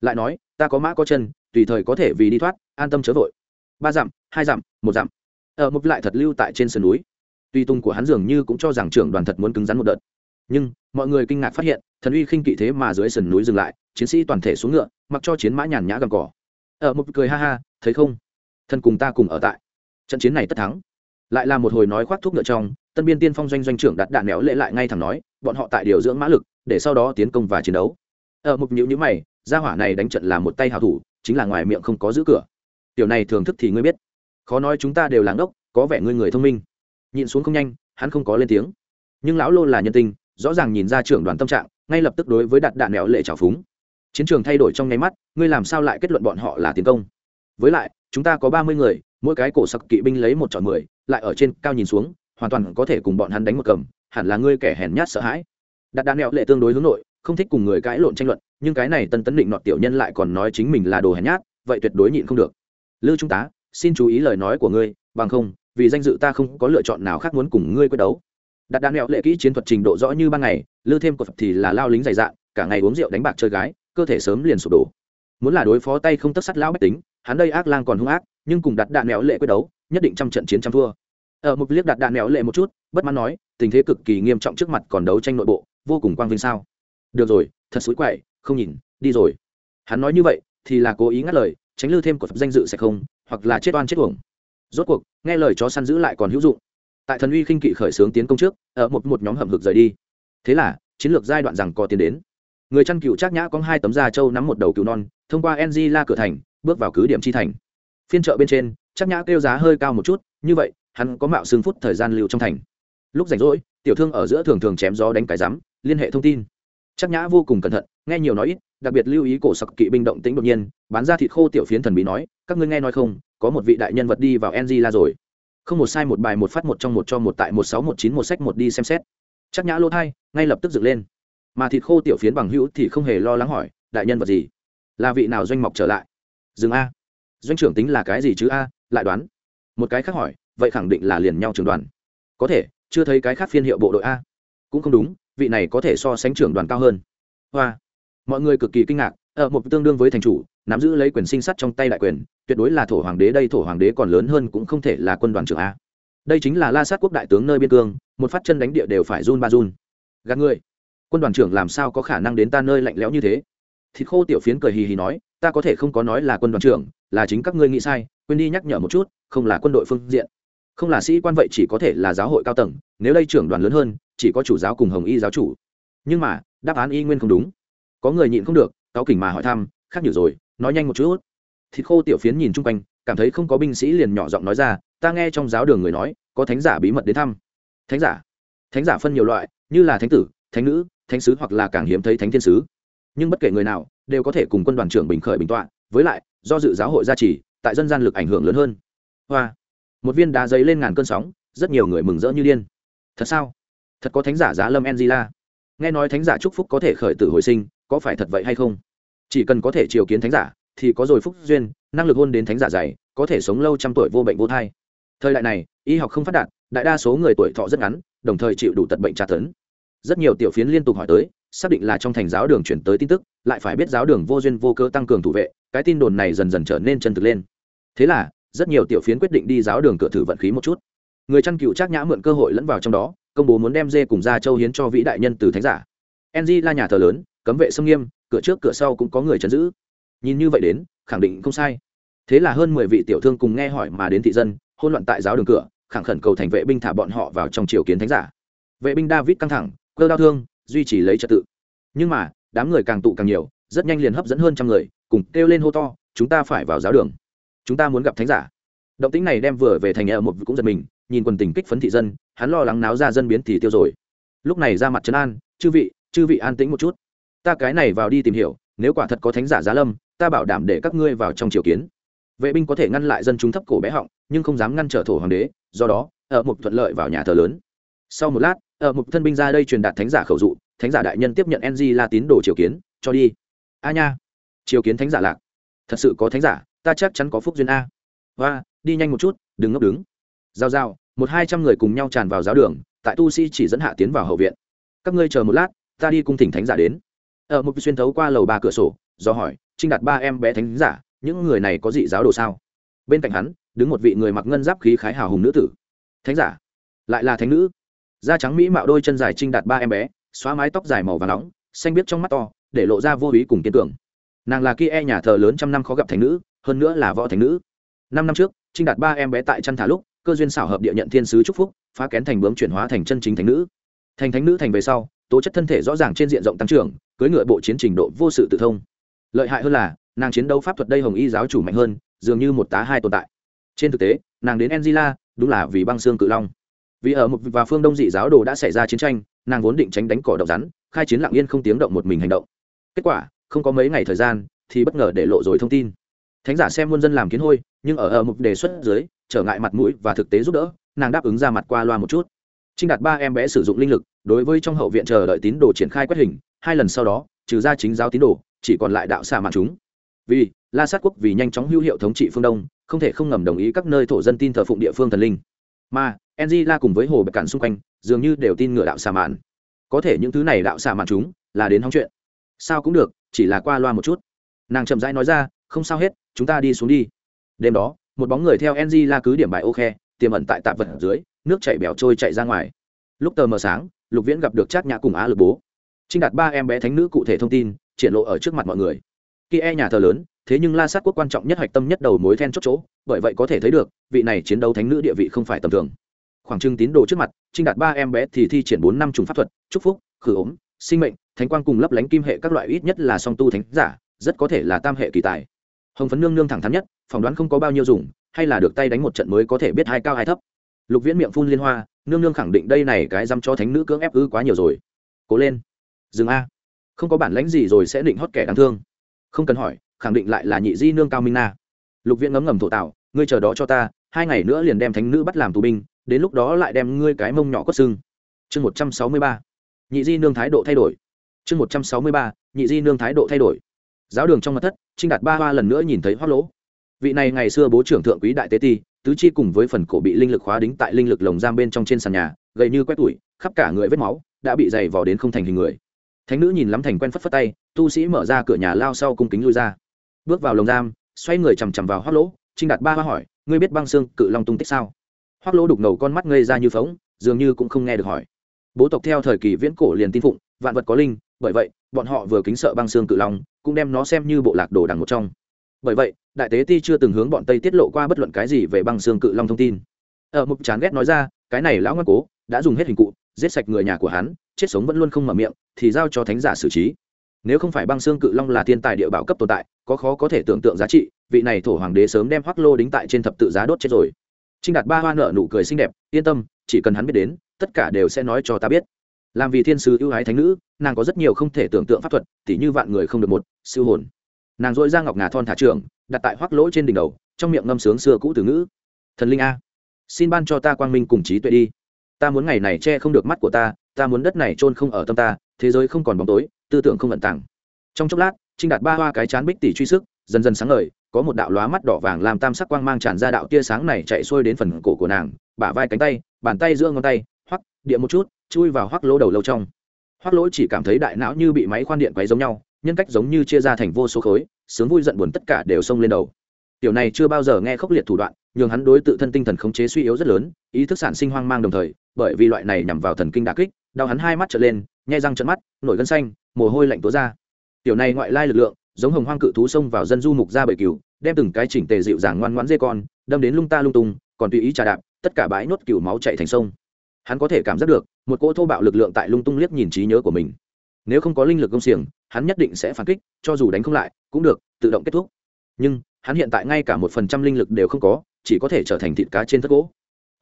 Lại nói, ta có mã có chân, tùy thời có thể vì đi thoát, an tâm chớ vội. Ba dặm, hai dặm, một dặm. Ờ, Ở một lại thật lưu tại trên sườn núi. Tuy tung của hắn dường như cũng cho rằng trưởng đoàn thật muốn cứng rắn một đợt. Nhưng, mọi người kinh ngạc phát hiện, thần uy khinh kỵ thế mà dưới sườn núi dừng lại, chiến sĩ toàn thể xuống ngựa, mặc cho chiến mã nhàn nhã gầm cỏ. Ờ, Ở một cười ha ha, thấy không? Thân cùng ta cùng ở tại. Trận chiến này tất thắng. Lại là một hồi nói khoác thuốc ngựa trong, tân biên tiên phong doanh doanh trưởng đặt đạn néo lệ lại ngay thẳng nói, bọn họ tại điều dưỡng mã lực, để sau đó tiến công và chiến đấu. Ờ, ở một nhữ nhữ mày, gia hỏa này đánh trận là một tay hào thủ, chính là ngoài miệng không có giữ cửa. Tiểu này thường thức thì ngươi biết. Khó nói chúng ta đều là ngốc, có vẻ ngươi người thông minh. Nhìn xuống không nhanh, hắn không có lên tiếng. Nhưng lão lô là nhân tình, rõ ràng nhìn ra trưởng đoàn tâm trạng, ngay lập tức đối với đặt đạn nẹo lệ trào phúng. Chiến trường thay đổi trong nháy mắt, ngươi làm sao lại kết luận bọn họ là tiến công? Với lại chúng ta có ba mươi người, mỗi cái cổ sặc kỵ binh lấy một chọn mười, lại ở trên cao nhìn xuống, hoàn toàn có thể cùng bọn hắn đánh một cầm, hẳn là ngươi kẻ hèn nhát sợ hãi. Đạt đạn nẹo lệ tương đối hướng nội, không thích cùng người cãi lộn tranh luận, nhưng cái này tân tấn định nọt tiểu nhân lại còn nói chính mình là đồ hèn nhát, vậy tuyệt đối nhịn không được. Lư trung tá, xin chú ý lời nói của ngươi, bằng không, vì danh dự ta không có lựa chọn nào khác muốn cùng ngươi quyết đấu. Đặt đạn mẹo lệ kỹ chiến thuật trình độ rõ như ban ngày, lư thêm cột thì là lao lính dày dạn, cả ngày uống rượu đánh bạc chơi gái, cơ thể sớm liền sụp đổ. Muốn là đối phó tay không tất sắt lão bách tính hắn đây ác lang còn hung ác, nhưng cùng đặt đạn mẹo lệ quyết đấu, nhất định trăm trận chiến trăm thua. Ở một liếc đặt đạn mẹo lệ một chút, bất mãn nói, tình thế cực kỳ nghiêm trọng trước mặt còn đấu tranh nội bộ, vô cùng quang vinh sao. Được rồi, thật xúi quậy, không nhìn, đi rồi. Hắn nói như vậy, thì là cố ý ngắt lời, tránh lư thêm của danh dự sẽ không, hoặc là chết oan chết uổng. Rốt cuộc, nghe lời chó săn giữ lại còn hữu dụng. Tại thần uy khinh kỵ khởi xướng tiến công trước ở một một nhóm hầm hực rời đi. Thế là, chiến lược giai đoạn rằng có tiến đến. Người chăn cựu trác nhã có hai tấm da trâu nắm một đầu cừu non, thông qua ng la cửa thành bước vào cứ điểm chi thành. Phiên chợ bên trên, chắc nhã kêu giá hơi cao một chút, như vậy, hắn có mạo xương phút thời gian lưu trong thành. Lúc rảnh rỗi, tiểu thương ở giữa thường thường chém gió đánh cái rắm, liên hệ thông tin. Chắc nhã vô cùng cẩn thận, nghe nhiều nói ít, đặc biệt lưu ý cổ sặc kỵ binh động tĩnh đột nhiên, bán ra thịt khô tiểu phiến thần bí nói, các ngươi nghe nói không, có một vị đại nhân vật đi vào ng la rồi. Không một sai một bài một phát một trong một cho một tại một sáu một chín một sách một đi xem xét. Chắc nhã lỗ thai, ngay lập tức dựng lên. Mà thịt khô tiểu phiến bằng hữu thì không hề lo lắng hỏi, đại nhân vật gì? Là vị nào doanh mọc trở lại? Dừng a. Doanh trưởng tính là cái gì chứ a? Lại đoán. Một cái khác hỏi, vậy khẳng định là liền nhau trường đoàn. Có thể, chưa thấy cái khác phiên hiệu bộ đội a. Cũng không đúng, vị này có thể so sánh trưởng đoàn cao hơn. Hoa. Mọi người cực kỳ kinh ngạc ở một tương đương với thành chủ, nắm giữ lấy quyền sinh sát trong tay đại quyền, tuyệt đối là thổ hoàng đế đây, thổ hoàng đế còn lớn hơn cũng không thể là quân đoàn trưởng a. Đây chính là la sát quốc đại tướng nơi biên cương, một phát chân đánh địa đều phải run ba run. Gạt người. Quân đoàn trưởng làm sao có khả năng đến ta nơi lạnh lẽo như thế? Thịt khô tiểu phiến cười hì hì nói, ta có thể không có nói là quân đoàn trưởng, là chính các ngươi nghĩ sai, quên đi nhắc nhở một chút, không là quân đội phương diện. Không là sĩ quan vậy chỉ có thể là giáo hội cao tầng, nếu đây trưởng đoàn lớn hơn, chỉ có chủ giáo cùng hồng y giáo chủ. Nhưng mà, đáp án y nguyên không đúng. Có người nhịn không được, cáo kỉnh mà hỏi thăm, khác nhiều rồi, nói nhanh một chút. Thịt khô tiểu phiến nhìn chung quanh, cảm thấy không có binh sĩ liền nhỏ giọng nói ra, ta nghe trong giáo đường người nói, có thánh giả bí mật đến thăm. Thánh giả? Thánh giả phân nhiều loại, như là thánh tử, thánh nữ, thánh sứ hoặc là càng hiếm thấy thánh thiên sứ nhưng bất kể người nào đều có thể cùng quân đoàn trưởng bình khởi bình tọa, với lại, do dự giáo hội gia trì, tại dân gian lực ảnh hưởng lớn hơn. Hoa. Một viên đá giấy lên ngàn cơn sóng, rất nhiều người mừng rỡ như điên. Thật sao? Thật có thánh giả giá lâm angela. Nghe nói thánh giả chúc phúc có thể khởi tử hồi sinh, có phải thật vậy hay không? Chỉ cần có thể chiều kiến thánh giả, thì có rồi phúc duyên, năng lực hôn đến thánh giả dày, có thể sống lâu trăm tuổi vô bệnh vô thai. Thời đại này, y học không phát đạt, đại đa số người tuổi thọ rất ngắn, đồng thời chịu đủ tật bệnh tra tấn. Rất nhiều tiểu phiến liên tục hỏi tới xác định là trong thành giáo đường chuyển tới tin tức, lại phải biết giáo đường vô duyên vô cơ tăng cường thủ vệ, cái tin đồn này dần dần trở nên chân thực lên. Thế là, rất nhiều tiểu phiến quyết định đi giáo đường cửa thử vận khí một chút. Người chăn cựu chắc nhã mượn cơ hội lẫn vào trong đó, công bố muốn đem dê cùng gia châu hiến cho vĩ đại nhân từ thánh giả. Ng là nhà thờ lớn, cấm vệ sông nghiêm, cửa trước cửa sau cũng có người chấn giữ. Nhìn như vậy đến, khẳng định không sai. Thế là hơn mười vị tiểu thương cùng nghe hỏi mà đến thị dân hôn loạn tại giáo đường cửa, khẳng khẩn cầu thành vệ binh thả bọn họ vào trong triều kiến thánh giả. Vệ binh david căng thẳng cơ đau thương duy trì lấy trật tự. Nhưng mà, đám người càng tụ càng nhiều, rất nhanh liền hấp dẫn hơn trăm người, cùng kêu lên hô to, chúng ta phải vào giáo đường. Chúng ta muốn gặp thánh giả. Động tính này đem vừa về thành ở một cũng giật mình, nhìn quần tình kích phấn thị dân, hắn lo lắng náo ra dân biến thì tiêu rồi. Lúc này ra mặt trấn an, chư vị chư vị an tĩnh một chút. Ta cái này vào đi tìm hiểu, nếu quả thật có thánh giả giá lâm, ta bảo đảm để các ngươi vào trong triều kiến. Vệ binh có thể ngăn lại dân chúng thấp cổ bé họng, nhưng không dám ngăn trở thổ hoàng đế, do đó ở một thuận lợi vào nhà thờ lớn. Sau một lát ở một thân binh ra đây truyền đạt thánh giả khẩu dụ, thánh giả đại nhân tiếp nhận ng là tín đồ triều kiến, cho đi. A nha. Triều kiến thánh giả lạc. Thật sự có thánh giả, ta chắc chắn có phúc duyên a. Và đi nhanh một chút, đừng ngốc đứng. Giao giao, một hai trăm người cùng nhau tràn vào giáo đường, tại tu sĩ chỉ dẫn hạ tiến vào hậu viện. Các ngươi chờ một lát, ta đi cung thỉnh thánh giả đến. Ở một xuyên thấu qua lầu ba cửa sổ, do hỏi, trinh đặt ba em bé thánh giả, những người này có dị giáo đồ sao? Bên cạnh hắn, đứng một vị người mặc ngân giáp khí khái hào hùng nữ tử. Thánh giả, lại là thánh nữ? Da trắng mỹ mạo đôi chân dài trinh đạt ba em bé, xóa mái tóc dài màu và nóng, xanh biết trong mắt to, để lộ ra vô ý cùng kiên tưởng nàng là kia e nhà thờ lớn trăm năm khó gặp thánh nữ, hơn nữa là võ thánh nữ. Năm năm trước, trinh đạt ba em bé tại chăn thả lúc, cơ duyên xảo hợp địa nhận thiên sứ chúc phúc, phá kén thành bướm chuyển hóa thành chân chính thánh nữ. Thành thánh nữ thành về sau, tố chất thân thể rõ ràng trên diện rộng tăng trưởng cưới ngựa bộ chiến trình độ vô sự tự thông. Lợi hại hơn là, nàng chiến đấu pháp thuật đây hồng y giáo chủ mạnh hơn, dường như một tá hai tồn tại. Trên thực tế, nàng đến angela, đúng là vì băng xương cự long vì ở một và phương đông dị giáo đồ đã xảy ra chiến tranh, nàng vốn định tránh đánh cỏ độc rắn, khai chiến lặng yên không tiếng động một mình hành động. Kết quả, không có mấy ngày thời gian, thì bất ngờ để lộ rồi thông tin. Thánh giả xem muôn dân làm kiến hôi, nhưng ở ở mục đề xuất dưới, trở ngại mặt mũi và thực tế giúp đỡ, nàng đáp ứng ra mặt qua loa một chút. Trinh đạt ba em bé sử dụng linh lực, đối với trong hậu viện chờ đợi tín đồ triển khai quét hình, hai lần sau đó, trừ ra chính giáo tín đồ, chỉ còn lại đạo xạ mạng chúng. Vì, la sát quốc vì nhanh chóng hữu hiệu thống trị phương đông, không thể không ngầm đồng ý các nơi thổ dân tin thờ phụng địa phương thần linh mà la cùng với hồ bạch cản xung quanh, dường như đều tin ngựa đạo xà mạn. Có thể những thứ này đạo xà mạn chúng, là đến hóng chuyện. Sao cũng được, chỉ là qua loa một chút. Nàng chậm rãi nói ra, không sao hết, chúng ta đi xuống đi. Đêm đó, một bóng người theo la cứ điểm bài ô khe, tiềm ẩn tại tạp vật dưới, nước chảy bèo trôi chạy ra ngoài. Lúc tờ mờ sáng, lục viễn gặp được trác nhã cùng á lực bố. Trinh đạt ba em bé thánh nữ cụ thể thông tin, triển lộ ở trước mặt mọi người. Khi e nhà thờ lớn thế nhưng la sát quốc quan trọng nhất hạch tâm nhất đầu mối then chốt chỗ, bởi vậy có thể thấy được, vị này chiến đấu thánh nữ địa vị không phải tầm thường. Khoảng trưng tín đồ trước mặt, trinh đạt ba em bé thì thi triển bốn năm trùng pháp thuật, chúc phúc, khử ốm, sinh mệnh, thánh quang cùng lấp lánh kim hệ các loại ít nhất là song tu thánh giả, rất có thể là tam hệ kỳ tài. Hồng phấn nương nương thẳng thắn nhất, phỏng đoán không có bao nhiêu dùng, hay là được tay đánh một trận mới có thể biết hai cao hai thấp. Lục viễn miệng phun liên hoa, nương nương khẳng định đây này cái dăm cho thánh nữ cưỡng ép ư quá nhiều rồi. Cố lên. Dừng a. Không có bản lãnh gì rồi sẽ định hót kẻ đáng thương. Không cần hỏi khẳng định lại là nhị di nương cao minh na. Lục viễn ngấm ngầm thổ tạo, ngươi chờ đó cho ta, hai ngày nữa liền đem thánh nữ bắt làm tù binh, đến lúc đó lại đem ngươi cái mông nhỏ cốt xưng chương một trăm sáu mươi ba, nhị di nương thái độ thay đổi. Chương một trăm sáu mươi ba, nhị di nương thái độ thay đổi. Giáo đường trong mặt thất, trinh đạt ba ba lần nữa nhìn thấy hoác lỗ. Vị này ngày xưa bố trưởng thượng quý đại tế ti, tứ chi cùng với phần cổ bị linh lực khóa đính tại linh lực lồng giam bên trong trên sàn nhà, gầy như quét tủi, khắp cả người vết máu, đã bị dày vò đến không thành hình người. Thánh nữ nhìn lắm thành quen phất phất tay, tu sĩ mở ra cửa nhà lao sau cung kính lui ra bước vào lồng giam, xoay người chằm chằm vào hoác lỗ, trinh đạt ba hoa hỏi, ngươi biết băng xương cự long tung tích sao? Hoác lỗ đục ngầu con mắt ngây ra như phóng, dường như cũng không nghe được hỏi. Bố tộc theo thời kỳ viễn cổ liền tin phụng, vạn vật có linh, bởi vậy, bọn họ vừa kính sợ băng xương cự long, cũng đem nó xem như bộ lạc đồ đằng một trong. Bởi vậy, đại tế ti chưa từng hướng bọn tây tiết lộ qua bất luận cái gì về băng xương cự long thông tin. Ở mục chán ghét nói ra, cái này lão ngoan cố, đã dùng hết hình cụ, giết sạch người nhà của hắn, chết sống vẫn luôn không mở miệng, thì giao cho thánh giả xử trí nếu không phải băng xương cự long là thiên tài địa bảo cấp tồn tại, có khó có thể tưởng tượng giá trị, vị này thổ hoàng đế sớm đem hoắc lô đính tại trên thập tự giá đốt chết rồi. Trinh đạt ba hoa nợ nụ cười xinh đẹp, yên tâm, chỉ cần hắn biết đến, tất cả đều sẽ nói cho ta biết. Làm vì thiên sứ ưu ái thánh nữ, nàng có rất nhiều không thể tưởng tượng pháp thuật, tỉ như vạn người không được một, siêu hồn. Nàng dội ra ngọc ngà thon thả trường đặt tại hoắc lỗ trên đỉnh đầu, trong miệng ngâm sướng xưa cũ từ ngữ. Thần linh a, xin ban cho ta quang minh cùng trí tuệ đi. Ta muốn ngày này che không được mắt của ta ta muốn đất này trôn không ở tâm ta, thế giới không còn bóng tối tư tưởng không ẩn tàng. Trong chốc lát, trinh đạt ba hoa cái chán bích tỷ truy sức, dần dần sáng ngời, có một đạo lóa mắt đỏ vàng làm tam sắc quang mang tràn ra đạo tia sáng này chạy xuôi đến phần cổ của nàng, bả vai cánh tay, bàn tay giữa ngón tay, hoắc, địa một chút, chui vào hoắc lỗ đầu lâu trong. Hoắc lỗ chỉ cảm thấy đại não như bị máy khoan điện quấy giống nhau, nhân cách giống như chia ra thành vô số khối, sướng vui giận buồn tất cả đều xông lên đầu. Tiểu này chưa bao giờ nghe khốc liệt thủ đoạn, nhường hắn đối tự thân tinh thần khống chế suy yếu rất lớn, ý thức sản sinh hoang mang đồng thời, bởi vì loại này nhằm vào thần kinh đà kích, đau hắn hai mắt trở lên nhai răng trận mắt, nổi gân xanh, mồ hôi lạnh tố ra. Tiểu này ngoại lai lực lượng, giống hồng hoang cự thú xông vào dân du mục ra bầy cừu, đem từng cái chỉnh tề dịu dàng ngoan ngoãn dê con, đâm đến lung ta lung tung, còn tùy ý trà đạp, tất cả bãi nốt cừu máu chạy thành sông. Hắn có thể cảm giác được, một cỗ thô bạo lực lượng tại lung tung liếc nhìn trí nhớ của mình. Nếu không có linh lực công xiềng, hắn nhất định sẽ phản kích, cho dù đánh không lại, cũng được, tự động kết thúc. Nhưng, hắn hiện tại ngay cả một phần trăm linh lực đều không có, chỉ có thể trở thành thịt cá trên thất gỗ.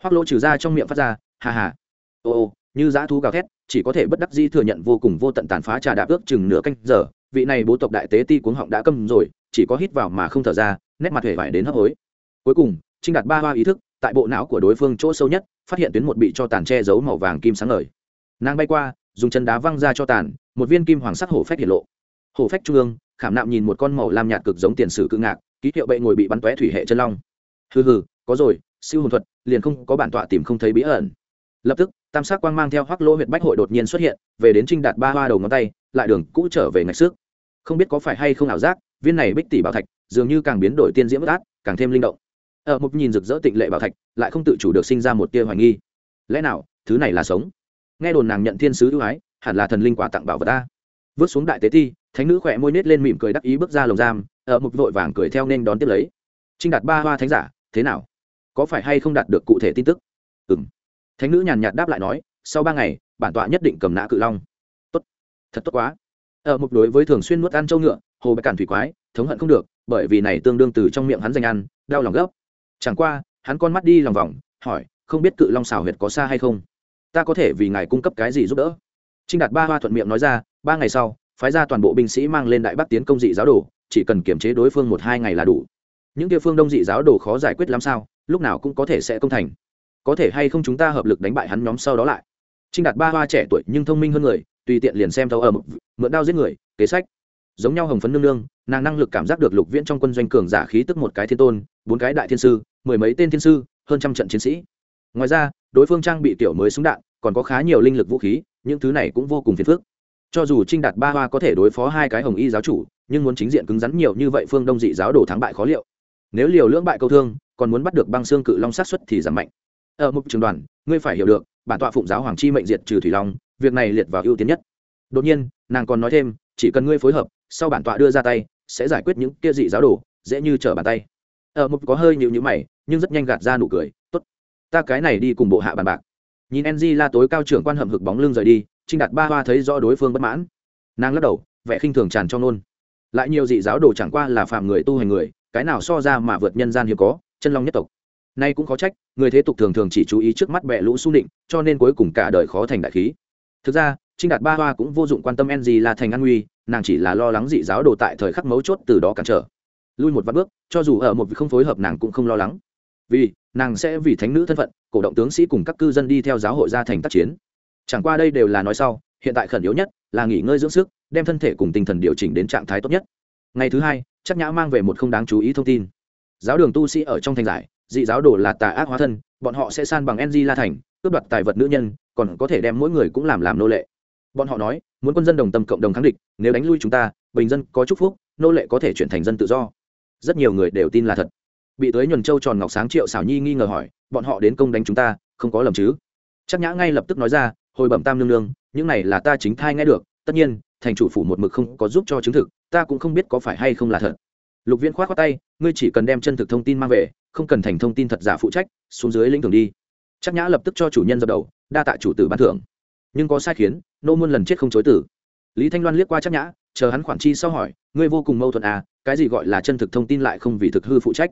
Hoác lỗ trừ ra trong miệng phát ra hà hà ô ô như dã thú gào thét, chỉ có thể bất đắc di thừa nhận vô cùng vô tận tàn phá trà đạp ước chừng nửa canh giờ. Vị này bố tộc đại tế ti cuống họng đã câm rồi, chỉ có hít vào mà không thở ra, nét mặt hề vải đến hấp hối. Cuối cùng, trinh đạt ba hoa ý thức, tại bộ não của đối phương chỗ sâu nhất, phát hiện tuyến một bị cho tàn che giấu màu vàng kim sáng ngời. Nàng bay qua, dùng chân đá văng ra cho tàn, một viên kim hoàng sắc hổ phách hiện lộ. Hổ phách trung ương, khảm nạm nhìn một con màu lam nhạt cực giống tiền sử cự ngạc, ký hiệu bệ ngồi bị bắn tóe thủy hệ chân long. Hừ hừ, có rồi, siêu hồn thuật, liền không có bản tọa tìm không thấy bí ẩn. Lập tức tam sắc quang mang theo hoắc lỗ huyện bách hội đột nhiên xuất hiện về đến trinh đạt ba hoa đầu ngón tay lại đường cũ trở về ngạch xước. Không biết có phải hay không ảo giác viên này bích tỷ bảo thạch dường như càng biến đổi tiên diễm bất át càng thêm linh động. Ở một nhìn rực rỡ tịnh lệ bảo thạch lại không tự chủ được sinh ra một tia hoài nghi. Lẽ nào thứ này là sống? Nghe đồn nàng nhận thiên sứ ưu ái hẳn là thần linh quả tặng bảo vật ta. Vứt xuống đại tế thi, thánh nữ khỏe môi nết lên mỉm cười đắc ý bước ra lồng giam ở một vội vàng cười theo nên đón tiếp lấy. Trinh đạt ba hoa thánh giả thế nào? Có phải hay không đạt được cụ thể tin tức? Ừ m thánh nữ nhàn nhạt đáp lại nói, sau ba ngày, bản tọa nhất định cầm nã cự long. Tốt, thật tốt quá. Ở một đối với thường xuyên nuốt ăn trâu ngựa, hồ bạch cản thủy quái, thống hận không được, bởi vì này tương đương từ trong miệng hắn danh ăn, đau lòng gấp. Chẳng qua, hắn con mắt đi lòng vòng, hỏi, không biết cự long xảo huyệt có xa hay không? Ta có thể vì ngài cung cấp cái gì giúp đỡ? Trinh đạt ba hoa thuận miệng nói ra, ba ngày sau, phái ra toàn bộ binh sĩ mang lên đại bắc tiến công dị giáo đồ, chỉ cần kiểm chế đối phương một hai ngày là đủ. Những địa phương đông dị giáo đồ khó giải quyết làm sao, lúc nào cũng có thể sẽ công thành có thể hay không chúng ta hợp lực đánh bại hắn nhóm sau đó lại? Trinh đạt ba hoa trẻ tuổi nhưng thông minh hơn người, tùy tiện liền xem thấu ở mượn đao giết người, kế sách. Giống nhau hồng phấn nương nương, nàng năng lực cảm giác được lục viễn trong quân doanh cường giả khí tức một cái thiên tôn, bốn cái đại thiên sư, mười mấy tên thiên sư, hơn trăm trận chiến sĩ. Ngoài ra, đối phương trang bị tiểu mới súng đạn, còn có khá nhiều linh lực vũ khí, những thứ này cũng vô cùng phiền phức. Cho dù trinh đạt ba hoa có thể đối phó hai cái hồng y giáo chủ, nhưng muốn chính diện cứng rắn nhiều như vậy phương đông dị giáo đồ thắng bại khó liệu. Nếu liều lưỡng bại câu thương, còn muốn bắt được băng xương cự long sát xuất thì giảm mạnh ở mục trường đoàn, ngươi phải hiểu được, bản tọa phụng giáo hoàng chi mệnh diệt trừ thủy long, việc này liệt vào ưu tiên nhất. Đột nhiên, nàng còn nói thêm, chỉ cần ngươi phối hợp, sau bản tọa đưa ra tay, sẽ giải quyết những kia dị giáo đồ, dễ như trở bàn tay. Ở mục có hơi nhịu nhữ mày, nhưng rất nhanh gạt ra nụ cười, tốt, ta cái này đi cùng bộ hạ bàn bạc. Nhìn ng la tối cao trưởng quan hầm hực bóng lưng rời đi, trinh đạt ba hoa thấy rõ đối phương bất mãn. Nàng lắc đầu, vẻ khinh thường tràn trong nôn. Lại nhiều dị giáo đồ chẳng qua là phạm người tu hành người, cái nào so ra mà vượt nhân gian hiếm có, chân long nhất tộc nay cũng khó trách, người thế tục thường thường chỉ chú ý trước mắt bẹ lũ su định cho nên cuối cùng cả đời khó thành đại khí. Thực ra, trinh đạt ba hoa cũng vô dụng quan tâm en gì là thành an nguy, nàng chỉ là lo lắng dị giáo đồ tại thời khắc mấu chốt từ đó cản trở. Lui một vạn bước, cho dù ở một vị không phối hợp nàng cũng không lo lắng. Vì, nàng sẽ vì thánh nữ thân phận, cổ động tướng sĩ cùng các cư dân đi theo giáo hội ra thành tác chiến. Chẳng qua đây đều là nói sau, hiện tại khẩn yếu nhất là nghỉ ngơi dưỡng sức, đem thân thể cùng tinh thần điều chỉnh đến trạng thái tốt nhất. Ngày thứ hai, chắc nhã mang về một không đáng chú ý thông tin. Giáo đường tu sĩ ở trong thành giải dị giáo đồ là tà ác hóa thân, bọn họ sẽ san bằng ng la thành, cướp đoạt tài vật nữ nhân, còn có thể đem mỗi người cũng làm làm nô lệ. Bọn họ nói, muốn quân dân đồng tâm cộng đồng kháng địch, nếu đánh lui chúng ta, bình dân có chúc phúc, nô lệ có thể chuyển thành dân tự do. Rất nhiều người đều tin là thật. Bị tới nhuần châu tròn ngọc sáng triệu xảo nhi nghi ngờ hỏi, bọn họ đến công đánh chúng ta, không có lầm chứ? Chắc nhã ngay lập tức nói ra, hồi bẩm tam nương nương, những này là ta chính thai nghe được, tất nhiên, thành chủ phủ một mực không có giúp cho chứng thực, ta cũng không biết có phải hay không là thật lục viễn k h o á t khoác tay, ngươi chỉ cần đem chân thực thông tin mang về, không cần thành thông tin thật giả phụ trách, xuống dưới lĩnh thường đi. Chắc nhã lập tức cho chủ nhân dập đầu, đa tạ chủ tử ban thưởng. Nhưng có sai khiến, nô muôn lần chết không chối tử. Lý thanh loan liếc qua chắc nhã, chờ hắn khoản chi sau hỏi, ngươi vô cùng mâu thuẫn à cái gì gọi là chân thực thông tin lại không vì thực hư phụ trách?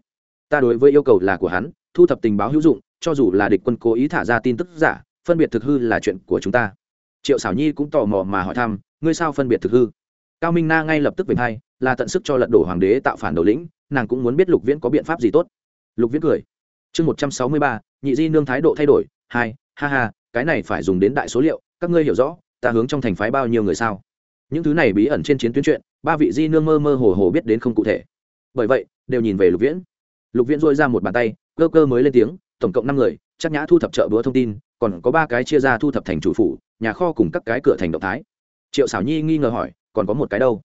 Ta đối với yêu cầu là của hắn, thu thập tình báo hữu dụng, cho dù là địch quân cố ý thả ra tin tức giả, phân biệt thực hư là chuyện của chúng ta. Triệu xảo nhi cũng tò mò mà hỏi thăm, ngươi sao phân biệt thực hư? Cao minh na ngay lập tức về thay là tận sức cho lật đổ hoàng đế tạo phản đầu lĩnh, nàng cũng muốn biết lục viễn có biện pháp gì tốt. Lục viễn cười. Chương một trăm sáu mươi ba, nhị di nương thái độ thay đổi, hai, ha ha, cái này phải dùng đến đại số liệu, các ngươi hiểu rõ, ta hướng trong thành phái bao nhiêu người sao? Những thứ này bí ẩn trên chiến tuyến chuyện, ba vị di nương mơ mơ hồ hồ biết đến không cụ thể. Bởi vậy, đều nhìn về lục viễn. Lục viễn dôi ra một bàn tay, cơ cơ mới lên tiếng, tổng cộng năm người, chắc nhã thu thập chợ búa thông tin, còn có ba cái chia ra thu thập thành chủ phủ, nhà kho cùng các cái cửa thành động thái. Triệu xảo nhi nghi ngờ hỏi, còn có một cái đâu?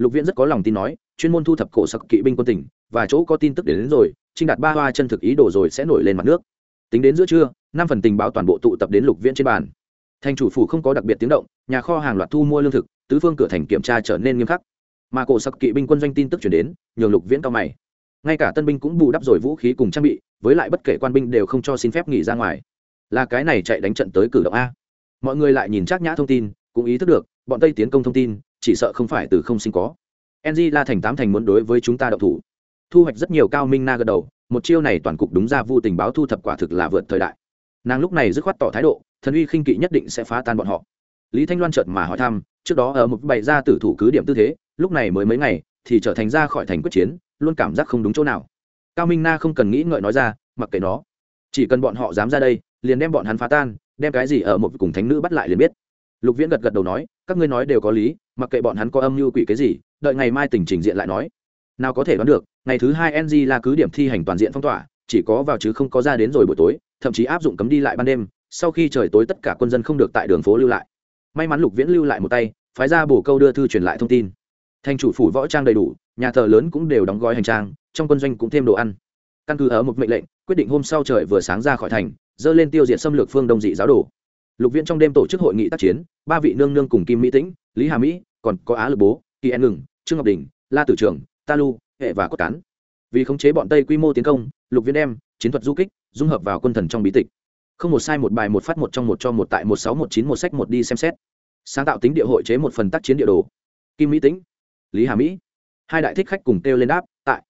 Lục viễn rất có lòng tin nói chuyên môn thu thập cổ sặc kỵ binh quân tỉnh và chỗ có tin tức đến, đến rồi trinh đạt ba hoa chân thực ý đồ rồi sẽ nổi lên mặt nước. Tính đến giữa trưa năm phần tình báo toàn bộ tụ tập đến lục viễn trên bàn. Thành chủ phủ không có đặc biệt tiếng động nhà kho hàng loạt thu mua lương thực tứ phương cửa thành kiểm tra trở nên nghiêm khắc. Mà cổ sặc kỵ binh quân doanh tin tức chuyển đến nhường lục viễn cao mày. Ngay cả tân binh cũng bù đắp rồi vũ khí cùng trang bị với lại bất kể quan binh đều không cho xin phép nghỉ ra ngoài. Là cái này chạy đánh trận tới cử động a. Mọi người lại nhìn chắc nhã thông tin cũng ý thức được bọn tây tiến công thông tin chỉ sợ không phải từ không sinh có. Ng la thành tám thành muốn đối với chúng ta đậu thủ. Thu hoạch rất nhiều cao minh na gật đầu, một chiêu này toàn cục đúng ra vu tình báo thu thập quả thực là vượt thời đại. Nàng lúc này dứt khoát tỏ thái độ, thần uy khinh kỵ nhất định sẽ phá tan bọn họ. Lý thanh loan chợt mà hỏi thăm, trước đó ở một bày ra tử thủ cứ điểm tư thế, lúc này mới mấy ngày, thì trở thành ra khỏi thành quyết chiến, luôn cảm giác không đúng chỗ nào. Cao minh na không cần nghĩ ngợi nói ra, mặc kệ nó. Chỉ cần bọn họ dám ra đây, liền đem bọn hắn phá tan, đem cái gì ở một cùng thánh nữ bắt lại liền biết. Lục viễn gật gật đầu nói, các ngươi nói đều có lý mặc kệ bọn hắn có âm mưu quỷ cái gì, đợi ngày mai tỉnh trình diện lại nói. Nào có thể đoán được, ngày thứ hai ng là cứ điểm thi hành toàn diện phong tỏa, chỉ có vào chứ không có ra đến rồi buổi tối, thậm chí áp dụng cấm đi lại ban đêm, sau khi trời tối tất cả quân dân không được tại đường phố lưu lại. May mắn lục viễn lưu lại một tay, phái ra bổ câu đưa thư truyền lại thông tin. Thành chủ phủ võ trang đầy đủ, nhà thờ lớn cũng đều đóng gói hành trang, trong quân doanh cũng thêm đồ ăn. Căn cứ ở một mệnh lệnh, quyết định hôm sau trời vừa sáng ra khỏi thành, dơ lên tiêu diệt xâm lược phương đông dị giáo đồ. Lục Viễn trong đêm tổ chức hội nghị tác chiến, ba vị nương nương cùng kim mỹ tĩnh, lý hà mỹ còn có á lực bố kỳ en ngừng trương ngọc đình la tử trường ta lu hệ và cốt cán. Vì khống chế bọn tây quy mô tiến công lục viên đem chiến thuật du kích dung hợp vào quân thần trong bí tịch. Không một sai một bài một phát một trong một cho một tại một sáu một chín một sách một đi xem xét. Sáng tạo tính địa hội chế một phần tác chiến địa đồ. Kim mỹ Tính, lý hà mỹ. Hai đại thích khách cùng kêu lên đáp tại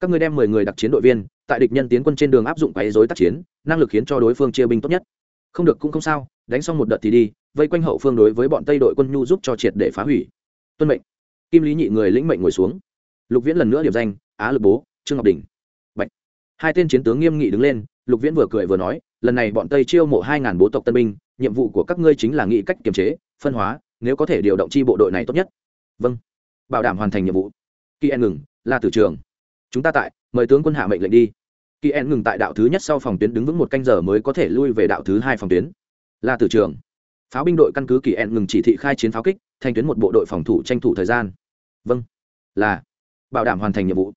các ngươi đem mười người đặc chiến đội viên tại địch nhân tiến quân trên đường áp dụng quấy dối tác chiến năng lực khiến cho đối phương chia binh tốt nhất. Không được cũng không sao đánh xong một đợt thì đi vây quanh hậu phương đối với bọn tây đội quân nhu giúp cho triệt để phá hủy tuân mệnh. Kim lý nhị người lĩnh mệnh ngồi xuống. Lục viễn lần nữa điểm danh, á lực bố, trương ngọc đình. Bạch. hai tên chiến tướng nghiêm nghị đứng lên, lục viễn vừa cười vừa nói, lần này bọn tây chiêu mộ hai ngàn bố tộc tân binh, nhiệm vụ của các ngươi chính là nghĩ cách kiềm chế, phân hóa, nếu có thể điều động chi bộ đội này tốt nhất. Vâng. Bảo đảm hoàn thành nhiệm vụ. Kỳ en ngừng là tử trường. Chúng ta tại, mời tướng quân hạ mệnh lệnh đi. Kỳ en ngừng tại đạo thứ nhất sau phòng tuyến đứng vững một canh giờ mới có thể lui về đạo thứ hai phòng tuyến. Là tử trường. Pháo binh đội căn cứ kỳ en ngừng chỉ thị khai chiến pháo kích thành tuyến một bộ đội phòng thủ tranh thủ thời gian. Vâng. Là. Bảo đảm hoàn thành nhiệm vụ.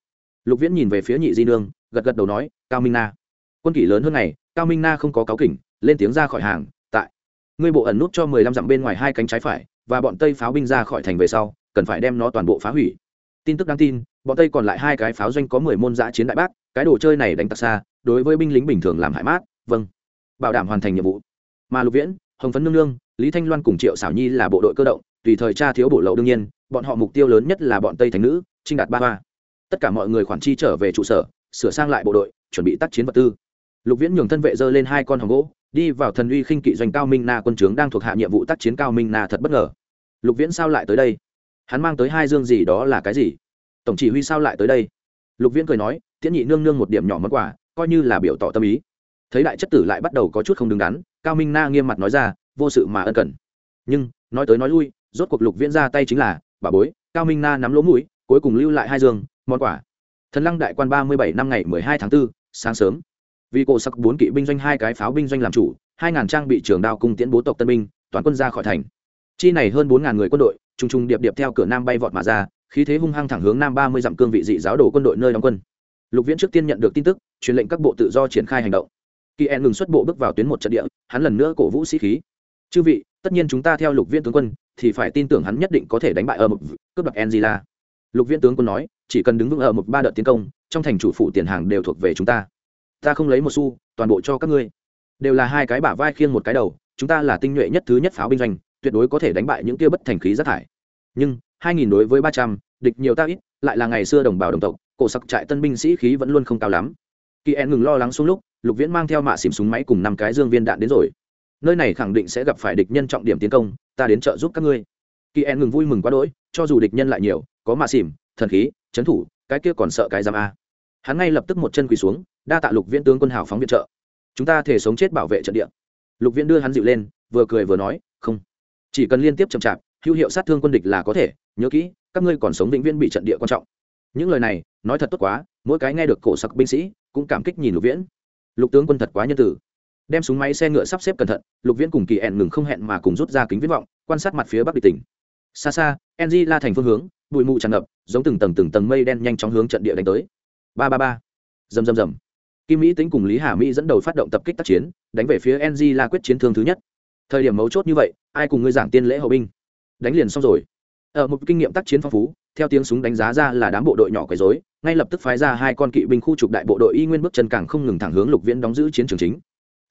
Lục viễn nhìn về phía nhị di nương, gật gật đầu nói, cao minh na. Quân kỷ lớn hơn này cao minh na không có cáo kỉnh, lên tiếng ra khỏi hàng, tại, ngươi bộ ẩn nút cho mười lăm dặm bên ngoài hai cánh trái phải, và bọn tây pháo binh ra khỏi thành về sau, cần phải đem nó toàn bộ phá hủy. Tin tức đáng tin, bọn tây còn lại hai cái pháo doanh có mười môn giã chiến đại bác, cái đồ chơi này đánh tặc xa, đối với binh lính bình thường làm hại mát vâng. Bảo đảm hoàn thành nhiệm vụ. Mà lục viễn, hồng phấn nương nương, lý thanh loan cùng triệu xảo nhi là bộ đội cơ động tùy thời tra thiếu bổ lậu đương nhiên, bọn họ mục tiêu lớn nhất là bọn tây thành nữ, trinh đạt ba hoa. Tất cả mọi người khoản chi trở về trụ sở, sửa sang lại bộ đội, chuẩn bị tác chiến vật tư. Lục viễn nhường thân vệ dơ lên hai con hồng gỗ, đi vào thần uy khinh kỵ doanh cao minh na quân trướng đang thuộc hạ nhiệm vụ tác chiến cao minh na thật bất ngờ. Lục viễn sao lại tới đây? Hắn mang tới hai dương gì đó là cái gì? Tổng chỉ huy sao lại tới đây? Lục viễn cười nói, tiễn nhị nương nương một điểm nhỏ món quà, coi như là biểu tỏ tâm ý. Thấy đại chất tử lại bắt đầu có chút không đứng đắn, cao minh na nghiêm mặt nói ra, vô sự mà ân cần. Nhưng, nói tới nói lui rốt cuộc lục viễn ra tay chính là bà bối cao minh na nắm lỗ mũi cuối cùng lưu lại hai dương món quà. Thần lăng đại quan ba mươi bảy năm ngày mười hai tháng 4, sáng sớm. Vì cổ sắc bốn kỵ binh doanh hai cái pháo binh doanh làm chủ hai ngàn trang bị trường đao cung tiễn bố tộc tân binh toàn quân ra khỏi thành. Chi này hơn bốn ngàn người quân đội trùng trùng điệp điệp theo cửa nam bay vọt mà ra khí thế hung hăng thẳng hướng nam ba mươi dặm cương vị dị giáo đồ quân đội nơi đóng quân. Lục viễn trước tiên nhận được tin tức truyền lệnh các bộ tự do triển khai hành động. Kỳ en ngừng xuất bộ bước vào tuyến một trận địa hắn lần nữa cổ vũ sĩ khí. Chư vị tất nhiên chúng ta theo lục viễn tướng quân thì phải tin tưởng hắn nhất định có thể đánh bại ở một cướp đoạt angela. Lục viễn tướng quân nói, chỉ cần đứng vững ở một ba đợt tiến công, trong thành chủ phụ tiền hàng đều thuộc về chúng ta. Ta không lấy một xu, toàn bộ cho các ngươi. Đều là hai cái bả vai khiêng một cái đầu, chúng ta là tinh nhuệ nhất thứ nhất pháo binh doanh, tuyệt đối có thể đánh bại những kia bất thành khí rác thải. Nhưng, hai nghìn đối với ba trăm, địch nhiều ta ít, lại là ngày xưa đồng bào đồng tộc, cổ sặc trại tân binh sĩ khí vẫn luôn không cao lắm. Kỳ en ngừng lo lắng xuống lúc, lục viễn mang theo mạ xìm súng máy cùng năm cái dương viên đạn đến rồi nơi này khẳng định sẽ gặp phải địch nhân trọng điểm tiến công ta đến trợ giúp các ngươi. Kỳ en ngừng vui mừng quá đỗi cho dù địch nhân lại nhiều có mạ xỉm, thần khí trấn thủ cái kia còn sợ cái giam a. Hắn ngay lập tức một chân quỳ xuống đa tạ lục viễn tướng quân hào phóng viện trợ. Chúng ta thể sống chết bảo vệ trận địa. Lục viễn đưa hắn dịu lên vừa cười vừa nói không chỉ cần liên tiếp chậm chạp hữu hiệu sát thương quân địch là có thể nhớ kỹ các ngươi còn sống vĩnh viễn bị trận địa quan trọng. Những lời này nói thật tốt quá mỗi cái nghe được cổ sặc binh sĩ cũng cảm kích nhìn lục viễn. Lục tướng quân thật quá nhân tử đem súng máy xe ngựa sắp xếp cẩn thận, lục viễn cùng kỳ ẹn ngừng không hẹn mà cùng rút ra kính viễn vọng, quan sát mặt phía bắc địch tỉnh. Xa xa enzy la thành phương hướng, bụi mù tràn ngập, giống từng tầng từng tầng mây đen nhanh chóng hướng trận địa đánh tới. Ba ba ba. Rầm rầm rầm. Kim mỹ tính cùng lý hà mỹ dẫn đầu phát động tập kích tác chiến, đánh về phía enzy la quyết chiến thương thứ nhất. Thời điểm mấu chốt như vậy, ai cùng ngươi giảng tiên lễ hậu binh? Đánh liền xong rồi. Ở một kinh nghiệm tác chiến phong phú, theo tiếng súng đánh giá ra là đám bộ đội nhỏ quấy rối, ngay lập tức phái ra hai con kỵ binh khu trục đại bộ đội y nguyên bước chân càng không ngừng thẳng hướng lục viễn đóng giữ chiến trường chính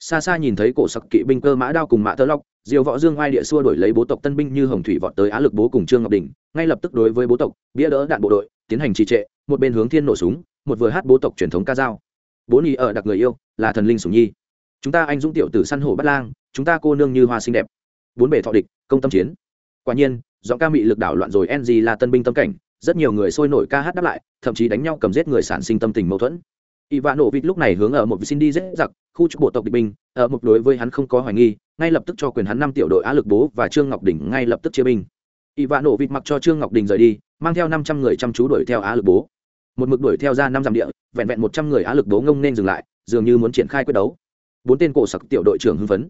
xa xa nhìn thấy cổ sặc kỵ binh cơ mã đao cùng mã tơ lóc diều võ dương oai địa xua đổi lấy bố tộc tân binh như hồng thủy vọt tới á lực bố cùng trương ngọc đình, ngay lập tức đối với bố tộc, bia đỡ đạn bộ đội, tiến hành trì trệ, một bên hướng thiên nổ súng, một vừa hát bố tộc truyền thống ca dao. Bố nhi ở đặc người yêu, là thần linh sủng nhi. Chúng ta anh dũng tiểu tử săn hổ bắt lang, chúng ta cô nương như hoa xinh đẹp. Bốn bể thọ địch, công tâm chiến. Quả nhiên, giọng ca mị lực đảo loạn rồi ng là tân binh tâm cảnh, rất nhiều người sôi nổi ca hát đáp lại, thậm chí đánh nhau cầm giết người sản sinh tâm tình mâu thuẫn. Ivanovic lúc này hướng ở một xin đi dễ giặc, khu trục bộ tộc địch binh, ở một đối với hắn không có hoài nghi, ngay lập tức cho quyền hắn năm tiểu đội á lực bố và Trương Ngọc Đình ngay lập tức chia binh. Ivanovic mặc cho Trương Ngọc Đình rời đi, mang theo năm trăm người chăm chú đuổi theo á lực bố. Một mực đuổi theo ra năm dặm địa, vẹn vẹn một trăm người á lực bố ngông nên dừng lại, dường như muốn triển khai quyết đấu. Bốn tên cổ sặc tiểu đội trưởng hưng phấn.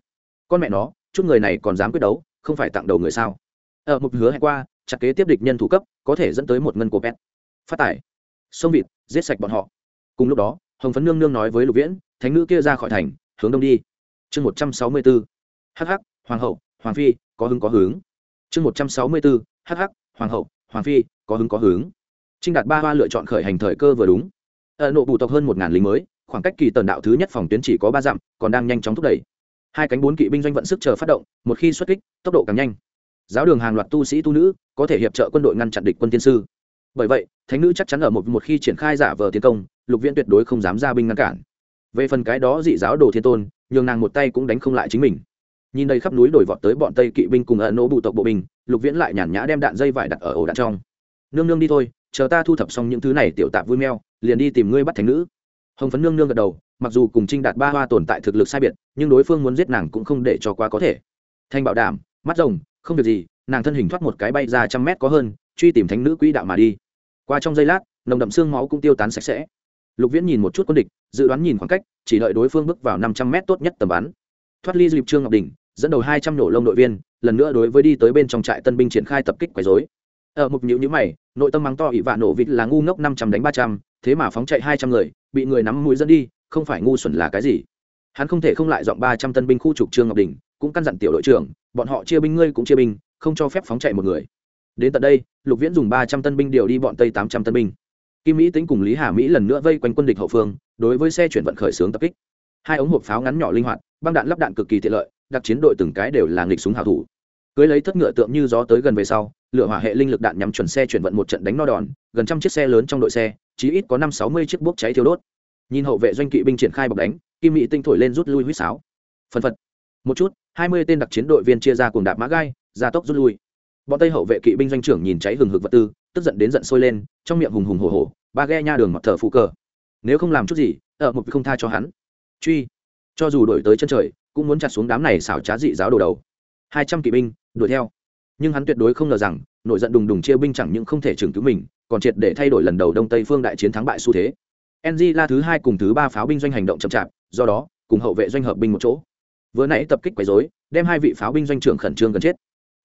Con mẹ nó, chút người này còn dám quyết đấu, không phải tặng đầu người sao? Ở một hứa hẹn qua, chặt kế tiếp địch nhân thủ cấp, có thể dẫn tới một ngân cổ pet. Phát tải. Sông vịt, giết sạch bọn họ. Cùng lúc đó, hồng phấn nương nương nói với lục viễn, thánh nữ kia ra khỏi thành, hướng đông đi. Chương một trăm sáu mươi bốn hh hoàng hậu, hoàng phi, có hứng có hướng chương một trăm sáu mươi bốn hh hoàng hậu, hoàng phi, có hứng có hướng trinh đạt ba hoa lựa chọn khởi hành thời cơ vừa đúng. Ở nội bù tộc hơn một ngàn lính mới, khoảng cách kỳ tần đạo thứ nhất phòng tuyến chỉ có ba dặm, còn đang nhanh chóng thúc đẩy. Hai cánh bốn kỵ binh doanh vận sức chờ phát động, một khi xuất kích, tốc độ càng nhanh. Giáo đường hàng loạt tu sĩ tu nữ, có thể hiệp trợ quân đội ngăn chặn địch quân tiên sư. Bởi vậy, thánh nữ chắc chắn ở một một khi triển khai giả vờ tiến công lục viễn tuyệt đối không dám ra binh ngăn cản. Về phần cái đó dị giáo đồ thiên tôn, nhường nàng một tay cũng đánh không lại chính mình. Nhìn đây khắp núi đổi vọt tới bọn tây kỵ binh cùng ẩn nỗ bụ tộc bộ binh, lục viễn lại nhàn nhã đem đạn dây vải đặt ở ổ đạn trong. Nương nương đi thôi, chờ ta thu thập xong những thứ này tiểu tạp vui meo, liền đi tìm ngươi bắt thành nữ. Hồng phấn nương nương gật đầu, mặc dù cùng trinh đạt ba hoa tồn tại thực lực sai biệt, nhưng đối phương muốn giết nàng cũng không để cho qua có thể. Thanh bảo đảm, mắt rồng, không việc gì, nàng thân hình thoát một cái bay ra trăm mét có hơn, truy tìm thánh nữ quỹ đạo mà đi. Qua trong giây lát, nồng đậm xương máu cũng tiêu tán sạch sẽ lục viễn nhìn một chút quân địch, dự đoán nhìn khoảng cách, chỉ đợi đối phương bước vào năm trăm mét tốt nhất tầm bắn. Thoát ly dịp trương ngọc đình dẫn đầu hai trăm nổ lông đội viên, lần nữa đối với đi tới bên trong trại tân binh triển khai tập kích quấy dối ở ờ, một nhữ nhữ mày, nội tâm mắng to ỵ vạ nổ vịt là ngu ngốc năm trăm đánh ba trăm, thế mà phóng chạy hai trăm người, bị người nắm mũi dẫn đi, không phải ngu xuẩn là cái gì? Hắn không thể không lại dọn ba trăm tân binh khu trục trương ngọc đình cũng căn dặn tiểu đội trưởng, bọn họ chia binh ngươi cũng chia binh, không cho phép phóng chạy một người. Đến tận đây, lục viễn dùng ba trăm tân binh điều đi bọn tây tám trăm tân binh kim mỹ tính cùng lý hà mỹ lần nữa vây quanh quân địch hậu phương, đối với xe chuyển vận khởi xướng tập kích. Hai ống hộp pháo ngắn nhỏ linh hoạt, băng đạn lắp đạn cực kỳ tiện lợi, đặc chiến đội từng cái đều là nghịch súng hào thủ. Cưới lấy thất ngựa tượng như gió tới gần về sau, lửa hỏa hệ linh lực đạn nhắm chuẩn xe chuyển vận một trận đánh no đòn, gần trăm chiếc xe lớn trong đội xe, chí ít có năm sáu mươi chiếc bốc cháy thiếu đốt. Nhìn hậu vệ doanh kỵ binh triển khai bọc đánh, kim mỹ tinh thổi lên rút lui huýt sáo. Phân phật. Một chút, hai mươi tên đặc chiến đội viên chia ra cùng đạp mã gai ra tốc rút lui. Bọn tây hậu vệ kỵ binh doanh trưởng nhìn cháy hừng hực vật tư tức giận đến giận sôi lên, trong miệng hùng hùng hổ hổ, ba ghe nha đường mặt thở phụ cờ. Nếu không làm chút gì, ở một không tha cho hắn. Truy. Cho dù đổi tới chân trời, cũng muốn chặt xuống đám này xảo trá dị giáo đồ đầu. Hai trăm kỵ binh, đuổi theo. Nhưng hắn tuyệt đối không ngờ rằng nội giận đùng đùng chia binh chẳng những không thể trưởng cứu mình, còn triệt để thay đổi lần đầu đông tây phương đại chiến thắng bại xu thế. Ng la thứ hai cùng thứ ba pháo binh doanh hành động chậm chạp, do đó, cùng hậu vệ doanh hợp binh một chỗ. Vừa nãy tập kích quấy dối đem hai vị pháo binh doanh trưởng khẩn trương gần chết.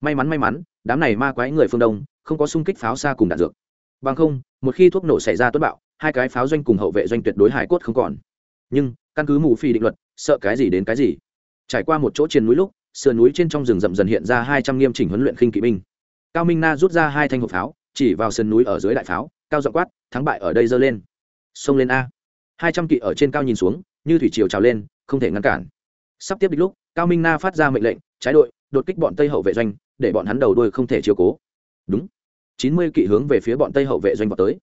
May mắn may mắn, đám này ma quái người phương đông không có xung kích pháo xa cùng đạn dược. Bằng không, một khi thuốc nổ xảy ra tuất bạo, hai cái pháo doanh cùng hậu vệ doanh tuyệt đối hải cốt không còn. Nhưng, căn cứ mù phi định luật, sợ cái gì đến cái gì? Trải qua một chỗ trên núi lúc, sườn núi trên trong rừng rậm dần hiện ra hai trăm nghiêm chỉnh huấn luyện khinh kỵ binh. Cao minh na rút ra hai thanh hộp pháo, chỉ vào sườn núi ở dưới đại pháo, cao dọ quát, thắng bại ở đây dơ lên. Xông lên a. Hai trăm kỵ ở trên cao nhìn xuống, như thủy triều trào lên, không thể ngăn cản. Sắp tiếp đích lúc, cao minh na phát ra mệnh lệnh, trái đội, đột kích bọn tây hậu vệ doanh, để bọn hắn đầu đuôi không thể chiếu cố. Đúng chín mươi kỵ hướng về phía bọn tây hậu vệ doanh vào tới.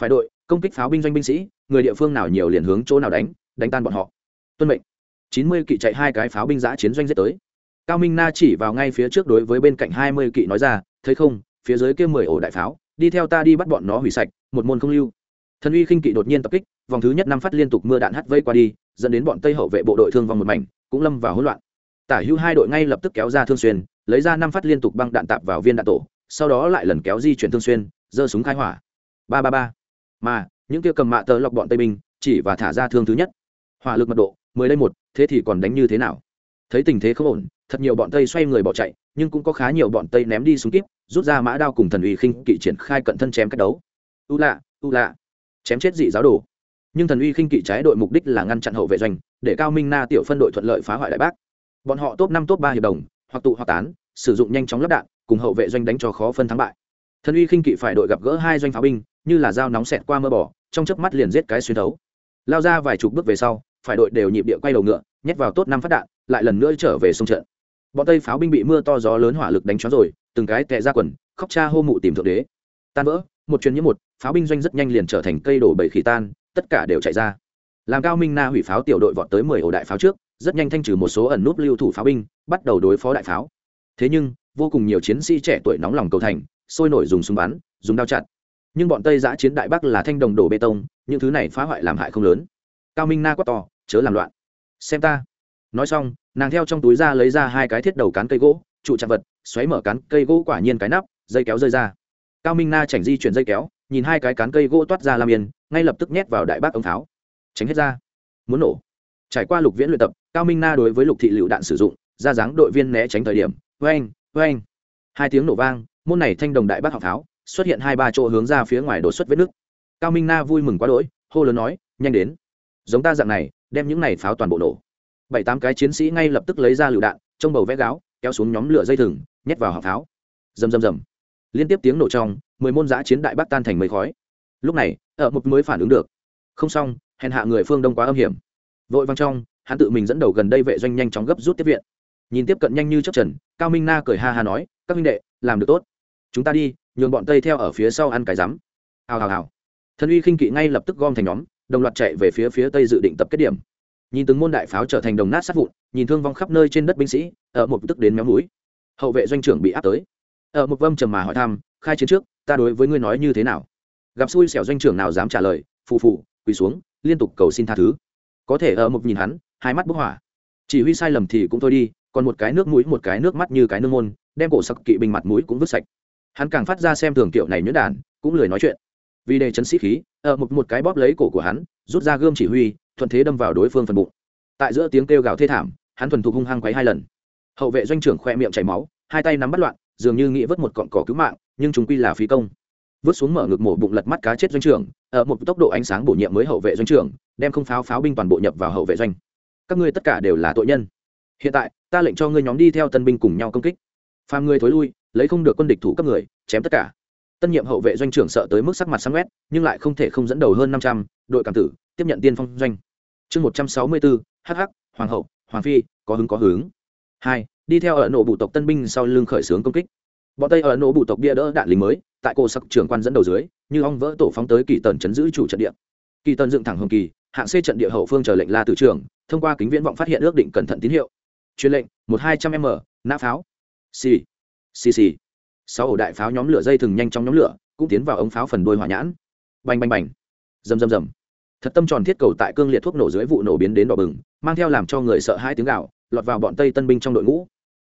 Phải đội, công kích pháo binh doanh binh sĩ, người địa phương nào nhiều liền hướng chỗ nào đánh đánh tan bọn họ. Tuân mệnh. Chín mươi kỵ chạy hai cái pháo binh giã chiến doanh giết tới. Cao minh na chỉ vào ngay phía trước đối với bên cạnh hai mươi kỵ nói ra, thấy không, phía dưới kia mười ổ đại pháo, đi theo ta đi bắt bọn nó hủy sạch, một môn không lưu. Thần uy khinh kỵ đột nhiên tập kích, vòng thứ nhất năm phát liên tục mưa đạn hắt vây qua đi, dẫn đến bọn tây hậu vệ bộ đội thương vong một mảnh, cũng lâm vào hỗn loạn. Tả hữu hai đội ngay lập tức kéo ra thương xuyên, lấy ra năm phát liên tục băng đạn tạp vào viên đạn tổ sau đó lại lần kéo di chuyển thương xuyên, giơ súng khai hỏa. Ba ba ba. Mà, những kia cầm mạ tờ lọc bọn tây binh chỉ và thả ra thương thứ nhất. Hỏa lực mật độ, mười đây một, thế thì còn đánh như thế nào? Thấy tình thế không ổn, thật nhiều bọn tây xoay người bỏ chạy, nhưng cũng có khá nhiều bọn tây ném đi súng kíp, rút ra mã đao cùng thần uy khinh kỵ triển khai cận thân chém cách đấu. U lạ u lạ. Chém chết dị giáo đồ. Nhưng thần uy khinh kỵ trái đội mục đích là ngăn chặn hậu vệ doanh, để cao minh na tiểu phân đội thuận lợi phá hoại đại bác. Bọn họ top năm, top ba hiệp đồng, hoặc tụ hoặc tán, sử dụng nhanh chóng lắp đạn cùng hậu vệ doanh đánh cho khó phân thắng bại. Thần uy khinh kỵ phải đội gặp gỡ hai doanh pháo binh, như là dao nóng xẹt qua mưa bỏ trong chớp mắt liền giết cái xuyên thấu. Lao ra vài chục bước về sau, phải đội đều nhịp địa quay đầu ngựa, nhét vào tốt năm phát đạn, lại lần nữa trở về sông trận. Bọn tây pháo binh bị mưa to gió lớn hỏa lực đánh cho rồi, từng cái tệ ra quần, khóc cha hô mụ tìm thượng đế. Tan vỡ, một chuyến nhiễm một, pháo binh doanh rất nhanh liền trở thành cây đổ bầy khỉ tan, tất cả đều chạy ra. Làm cao minh na hủy pháo tiểu đội vọt tới mười ổ đại pháo trước, rất nhanh thanh trừ một số ẩn núp lưu thủ pháo binh, bắt đầu đối phó đại pháo. Thế nhưng vô cùng nhiều chiến sĩ trẻ tuổi nóng lòng cầu thành sôi nổi dùng súng bắn dùng đao chặt. nhưng bọn tây giã chiến đại bắc là thanh đồng đổ bê tông những thứ này phá hoại làm hại không lớn. Cao minh na quát to chớ làm loạn. Xem ta. Nói xong nàng theo trong túi ra lấy ra hai cái thiết đầu cán cây gỗ trụ chặt vật xoáy mở cán cây gỗ quả nhiên cái nắp dây kéo rơi ra. Cao minh na chảnh di chuyển dây kéo nhìn hai cái cán cây gỗ toát ra làm yên ngay lập tức nhét vào đại bác ống tháo, tránh hết ra. Muốn nổ. Trải qua lục viễn luyện tập cao minh na đối với lục thị lựu đạn sử dụng ra dáng đội viên né tránh thời điểm vê anh. Hai tiếng nổ vang, môn này thanh đồng đại bác học tháo, xuất hiện hai ba chỗ hướng ra phía ngoài đổ xuất vết nước cao minh na vui mừng quá đỗi, hô lớn nói, nhanh đến. Giống ta dạng này, đem những này pháo toàn bộ nổ. Bảy tám cái chiến sĩ ngay lập tức lấy ra lựu đạn trong bầu vẽ gáo, kéo xuống nhóm lửa dây thừng, nhét vào học pháo rầm rầm rầm. Liên tiếp tiếng nổ trong, mười môn giã chiến đại bác tan thành mây khói. Lúc này, ở một mới phản ứng được. Không xong, hèn hạ người phương đông quá âm hiểm. Vội vang trong, hắn tự mình dẫn đầu gần đây vệ doanh nhanh chóng gấp rút tiếp viện nhìn tiếp cận nhanh như chấp trần cao minh na cười ha ha nói các minh đệ làm được tốt. Chúng ta đi nhường bọn tây theo ở phía sau ăn cái rắm. Hào hào hào. Thân uy khinh kỵ ngay lập tức gom thành nhóm đồng loạt chạy về phía phía tây dự định tập kết điểm. Nhìn từng môn đại pháo trở thành đồng nát sát vụn nhìn thương vong khắp nơi trên đất binh sĩ ở một tức đến méo núi, hậu vệ doanh trưởng bị áp tới. Ở một vâm trầm mà hỏi thăm khai chiến trước ta đối với ngươi nói như thế nào? Gặp xui xẻo doanh trưởng nào dám trả lời phù phù quỳ xuống liên tục cầu xin tha thứ. Có thể ở một nhìn hắn hai mắt bốc hỏa. Chỉ huy sai lầm thì cũng thôi đi còn một cái nước mũi, một cái nước mắt như cái nương môn, đem cổ sặc kỵ binh mặt mũi cũng vứt sạch. Hắn càng phát ra xem thường kiểu này nhuyễn đản cũng lười nói chuyện. Vì đề chấn sĩ khí ở một một cái bóp lấy cổ của hắn, rút ra gươm chỉ huy, thuận thế đâm vào đối phương phần bụng. Tại giữa tiếng kêu gào thê thảm, hắn thuần thục hung hăng quấy hai lần. Hậu vệ doanh trưởng khoe miệng chảy máu, hai tay nắm bắt loạn, dường như nghĩ vớt một cọn cỏ cứu mạng, nhưng chúng quy là phí công. Vứt xuống mở ngực mổ bụng lật mắt cá chết doanh trưởng ở một tốc độ ánh sáng bổ nhiệm mới hậu vệ doanh trưởng, đem không pháo pháo binh toàn bộ nhập vào hậu vệ doanh. Các ngươi tất cả đều là tội nhân. Hiện tại ta lệnh cho ngươi nhóm đi theo tân binh cùng nhau công kích. Phàm người thối lui, lấy không được quân địch thủ cấp người, chém tất cả. Tân nhiệm hậu vệ doanh trưởng sợ tới mức sắc mặt sáng quét nhưng lại không thể không dẫn đầu hơn năm trăm đội cảm tử, tiếp nhận tiên phong doanh. Chương một trăm sáu mươi bốn hh hoàng hậu, hoàng phi, có hứng có hướng. Hai, đi theo ở nổ bụ tộc tân binh sau lưng khởi xướng công kích. Bọn tây ở nổ bụ tộc bia đỡ đạn lính mới, tại cổ sắc trưởng quan dẫn đầu dưới, như ong vỡ tổ phóng tới kỳ tần chấn giữ chủ trận địa. Kỳ tần dựng thẳng hồng kỳ, hạng c trận địa hậu phương chờ lệnh la từ trường thông qua kính viễn vọng phát hiện ước định cẩn thận tín hiệu truyền lệnh, một hai trăm m nã pháo. Xì xì xì. Sáu ổ đại pháo nhóm lửa dây thừng nhanh trong nhóm lửa, cũng tiến vào ống pháo phần đuôi hỏa nhãn. Bành bành bành. Rầm rầm rầm. Thật tâm tròn thiết cầu tại cương liệt thuốc nổ dưới vụ nổ biến đến đỏ bừng, mang theo làm cho người sợ hai tiếng gạo lọt vào bọn tây tân binh trong đội ngũ.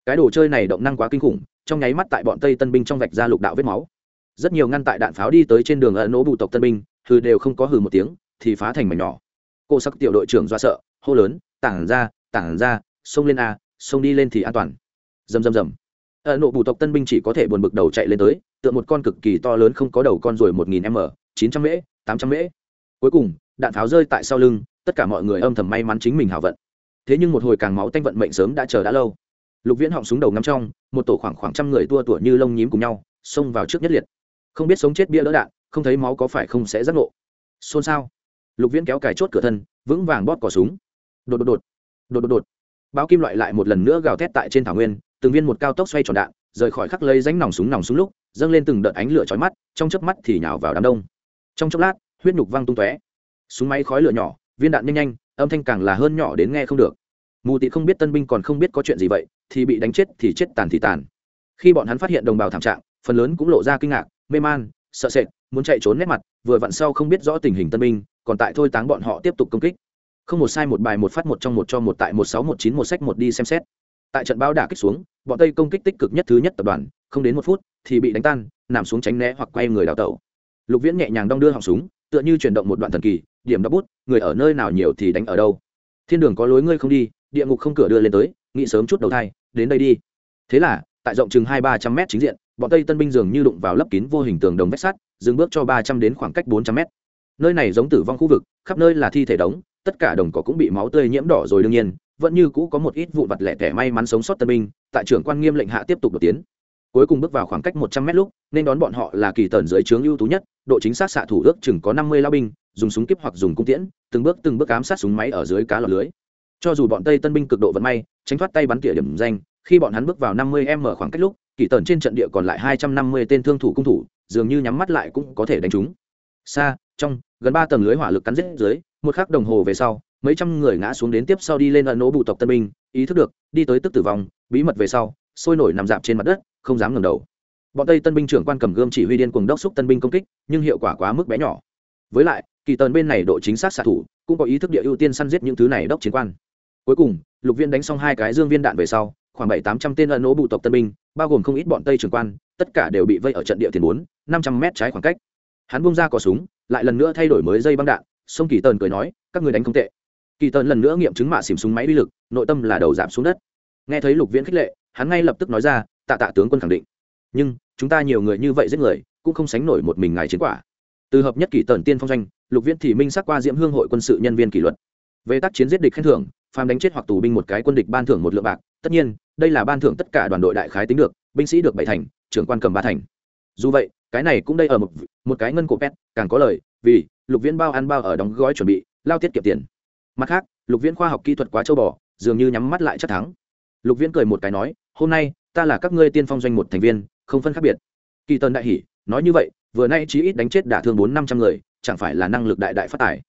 Cái đồ chơi này động năng quá kinh khủng, trong nháy mắt tại bọn tây tân binh trong vạch ra lục đạo vết máu. Rất nhiều ngăn tại đạn pháo đi tới trên đường ẩn nỗ bụ tộc tân binh, hừ đều không có hừ một tiếng, thì phá thành mảnh nhỏ. Cô sắc tiểu đội trưởng do sợ, hô lớn tảng ra tảng ra xông lên a xông đi lên thì an toàn. Rầm rầm rầm. Ở nộ bù tộc tân binh chỉ có thể buồn bực đầu chạy lên tới tựa một con cực kỳ to lớn không có đầu con rồi một nghìn m chín trăm m, tám trăm m, cuối cùng đạn pháo rơi tại sau lưng tất cả mọi người âm thầm may mắn chính mình hảo vận. Thế nhưng một hồi càng máu tanh vận mệnh sớm đã chờ đã lâu. Lục viễn họng súng đầu ngắm trong một tổ khoảng khoảng trăm người tua tủa như lông nhím cùng nhau xông vào trước nhất liệt. Không biết sống chết bia đỡ đạn không thấy máu có phải không sẽ giác ngộ. Xôn xao. Lục viễn kéo cài chốt cửa thân vững vàng bóp cỏ súng. Đột đột đột. Đột đột đột báo kim loại lại một lần nữa gào thét tại trên thảo nguyên, từng viên một cao tốc xoay tròn đạn, rời khỏi khắc lấy ránh nòng súng nòng súng lúc, dâng lên từng đợt ánh lửa chói mắt, trong chớp mắt thì nhào vào đám đông. Trong chốc lát, huyết nhục văng tung tóe. Súng máy khói lửa nhỏ, viên đạn nhanh nhanh, âm thanh càng là hơn nhỏ đến nghe không được. Mù tị không biết tân binh còn không biết có chuyện gì vậy, thì bị đánh chết thì chết tàn thì tàn. Khi bọn hắn phát hiện đồng bào thảm trạng, phần lớn cũng lộ ra kinh ngạc, mê man, sợ sệt, muốn chạy trốn nét mặt, vừa vặn sau không biết rõ tình hình tân binh, còn tại thôi táng bọn họ tiếp tục công kích không một sai một bài một phát một trong một cho một tại một sáu một chín một sách một đi xem xét. Tại trận bao đả kích xuống, bọn tây công kích tích cực nhất thứ nhất tập đoàn, không đến một phút thì bị đánh tan, nằm xuống tránh né hoặc quay người đào tẩu. Lục viễn nhẹ nhàng đong đưa họng súng, tựa như chuyển động một đoạn thần kỳ, điểm đắp bút, người ở nơi nào nhiều thì đánh ở đâu. Thiên đường có lối ngươi không đi, địa ngục không cửa đưa lên tới, nghĩ sớm chút đầu thai, đến đây đi. Thế là, tại rộng chừng hai ba trăm mét chính diện, bọn tây tân binh dường như đụng vào lấp kín vô hình tường đồng vách sắt, dừng bước cho ba trăm đến khoảng cách bốn trăm mét. Nơi này giống tử vong khu vực, khắp nơi là thi thể đống tất cả đồng cỏ cũng bị máu tươi nhiễm đỏ rồi đương nhiên, vẫn như cũ có một ít vụ vặt lẻ tẻ may mắn sống sót tân binh, tại trưởng quan nghiêm lệnh hạ tiếp tục đột tiến. Cuối cùng bước vào khoảng cách một trăm mét lúc, nên đón bọn họ là kỳ tần dưới trướng ưu tú nhất, độ chính xác xạ thủ ước chừng có năm mươi lao binh, dùng súng kíp hoặc dùng cung tiễn, từng bước từng bước ám sát súng máy ở dưới cá lọt lưới. Cho dù bọn tây tân binh cực độ vận may, tránh thoát tay bắn tỉa điểm danh, khi bọn hắn bước vào năm mươi m khoảng cách lúc, kỳ tần trên trận địa còn lại hai trăm năm mươi tên thương thủ cung thủ, dường như nhắm mắt lại cũng có thể đánh chúng. Xa, trong gần ba tầng lưới hỏa lực cắn rết dưới, một khắc đồng hồ về sau, mấy trăm người ngã xuống đến tiếp sau đi lên ẩn nỗ bụ tộc tân binh, ý thức được, đi tới tức tử vong, bí mật về sau, sôi nổi nằm dạp trên mặt đất, không dám ngẩng đầu. Bọn tây tân binh trưởng quan cầm gươm chỉ huy điên cuồng đốc xúc tân binh công kích, nhưng hiệu quả quá mức bé nhỏ. Với lại, kỳ tần bên này độ chính xác xạ thủ, cũng có ý thức địa ưu tiên săn giết những thứ này đốc chiến quan. Cuối cùng, lục viên đánh xong hai cái dương viên đạn về sau, khoảng bảy tám trăm tên ẩn nỗ bụ tộc tân binh, bao gồm không ít bọn tây trưởng quan, tất cả đều bị vây ở trận địa tiền bốn, năm trăm mét trái khoảng cách. Hắn bung ra cò súng lại lần nữa thay đổi mới dây băng đạn, sông kỳ tần cười nói, các người đánh không tệ. Kỳ tần lần nữa nghiệm chứng mạ xỉm súng máy uy lực, nội tâm là đầu giảm xuống đất. Nghe thấy lục viễn khích lệ, hắn ngay lập tức nói ra, tạ tạ tướng quân khẳng định. Nhưng, chúng ta nhiều người như vậy giết người, cũng không sánh nổi một mình ngài chiến quả. Từ hợp nhất kỳ tần tiên phong doanh, lục viễn thì minh xác qua diễm hương hội quân sự nhân viên kỷ luật. Về tác chiến giết địch khen thưởng, phàm đánh chết hoặc tù binh một cái quân địch ban thưởng một lượng bạc, tất nhiên, đây là ban thưởng tất cả đoàn đội đại khái tính được, binh sĩ được bảy thành, trưởng quan cầm ba thành. Dù vậy cái này cũng đây ở một một cái ngân cổ pet, càng có lời, vì lục viễn bao ăn bao ở đóng gói chuẩn bị, lao tiết kiệm tiền. Mặt khác, lục viễn khoa học kỹ thuật quá châu bò, dường như nhắm mắt lại chắc thắng. Lục viễn cười một cái nói, hôm nay, ta là các ngươi tiên phong doanh một thành viên, không phân khác biệt. Kỳ tân đại hỉ, nói như vậy, vừa nay chí ít đánh chết đả thương bốn năm trăm người, chẳng phải là năng lực đại đại phát tài.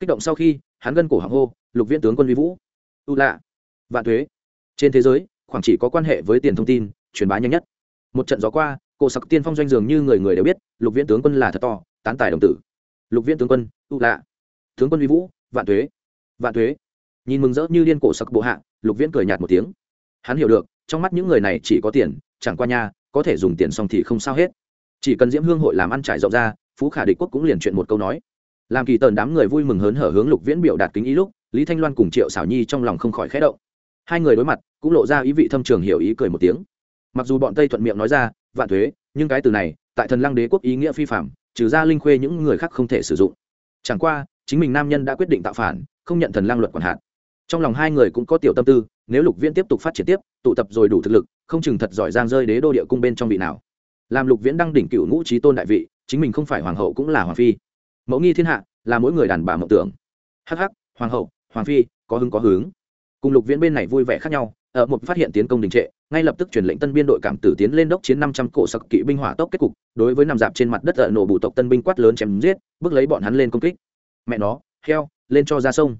Kích động sau khi, hắn gân cổ hàng hô, lục viễn tướng quân vi vũ, u lạ, vạn thuế. Trên thế giới, khoảng chỉ có quan hệ với tiền thông tin, truyền bá nhanh nhất. Một trận gió qua cổ sặc tiên phong doanh dường như người người đều biết, lục viễn tướng quân là thật to, tán tài đồng tử. Lục viễn tướng quân u lạ. Tướng quân uy vũ, vạn thuế. Vạn thuế. Nhìn mừng rỡ như điên cổ sặc bộ hạ, lục viễn cười nhạt một tiếng. Hắn hiểu được, trong mắt những người này chỉ có tiền, chẳng qua nha, có thể dùng tiền xong thì không sao hết. Chỉ cần diễm hương hội làm ăn trải rộng ra, phú khả địch quốc cũng liền chuyện một câu nói. Làm kỳ tần đám người vui mừng hớn hở hướng lục viễn biểu đạt kính ý lúc, lý thanh loan cùng triệu xảo nhi trong lòng không khỏi khẽ động. Hai người đối mặt, cũng lộ ra ý vị thâm trường hiểu ý cười một tiếng mặc dù bọn tây thuận miệng nói ra, vạn thuế, nhưng cái từ này, tại thần lăng đế quốc ý nghĩa phi phạm, trừ ra linh khuê những người khác không thể sử dụng. Chẳng qua, chính mình nam nhân đã quyết định tạo phản, không nhận thần lăng luật quản hạt. Trong lòng hai người cũng có tiểu tâm tư, nếu lục viễn tiếp tục phát triển tiếp, tụ tập rồi đủ thực lực, không chừng thật giỏi giang rơi đế đô địa cung bên trong vị nào. Làm lục viễn đăng đỉnh cựu ngũ trí tôn đại vị, chính mình không phải hoàng hậu cũng là hoàng phi. Mẫu nghi thiên hạ, là mỗi người đàn bà mộng tưởng. Hh hoàng hậu, hoàng phi, có hứng có hướng cùng lục viễn bên này vui vẻ khác nhau ở một phát hiện tiến công đình trệ, ngay lập tức truyền lệnh tân biên đội cảm tử tiến lên đốc chiến năm trăm cổ sặc kỵ binh hỏa tốc kết cục, đối với nằm dạp trên mặt đất ở nổ bụ tộc tân binh quát lớn chém giết, bước lấy bọn hắn lên công kích. Mẹ nó, heo, lên cho ra sông.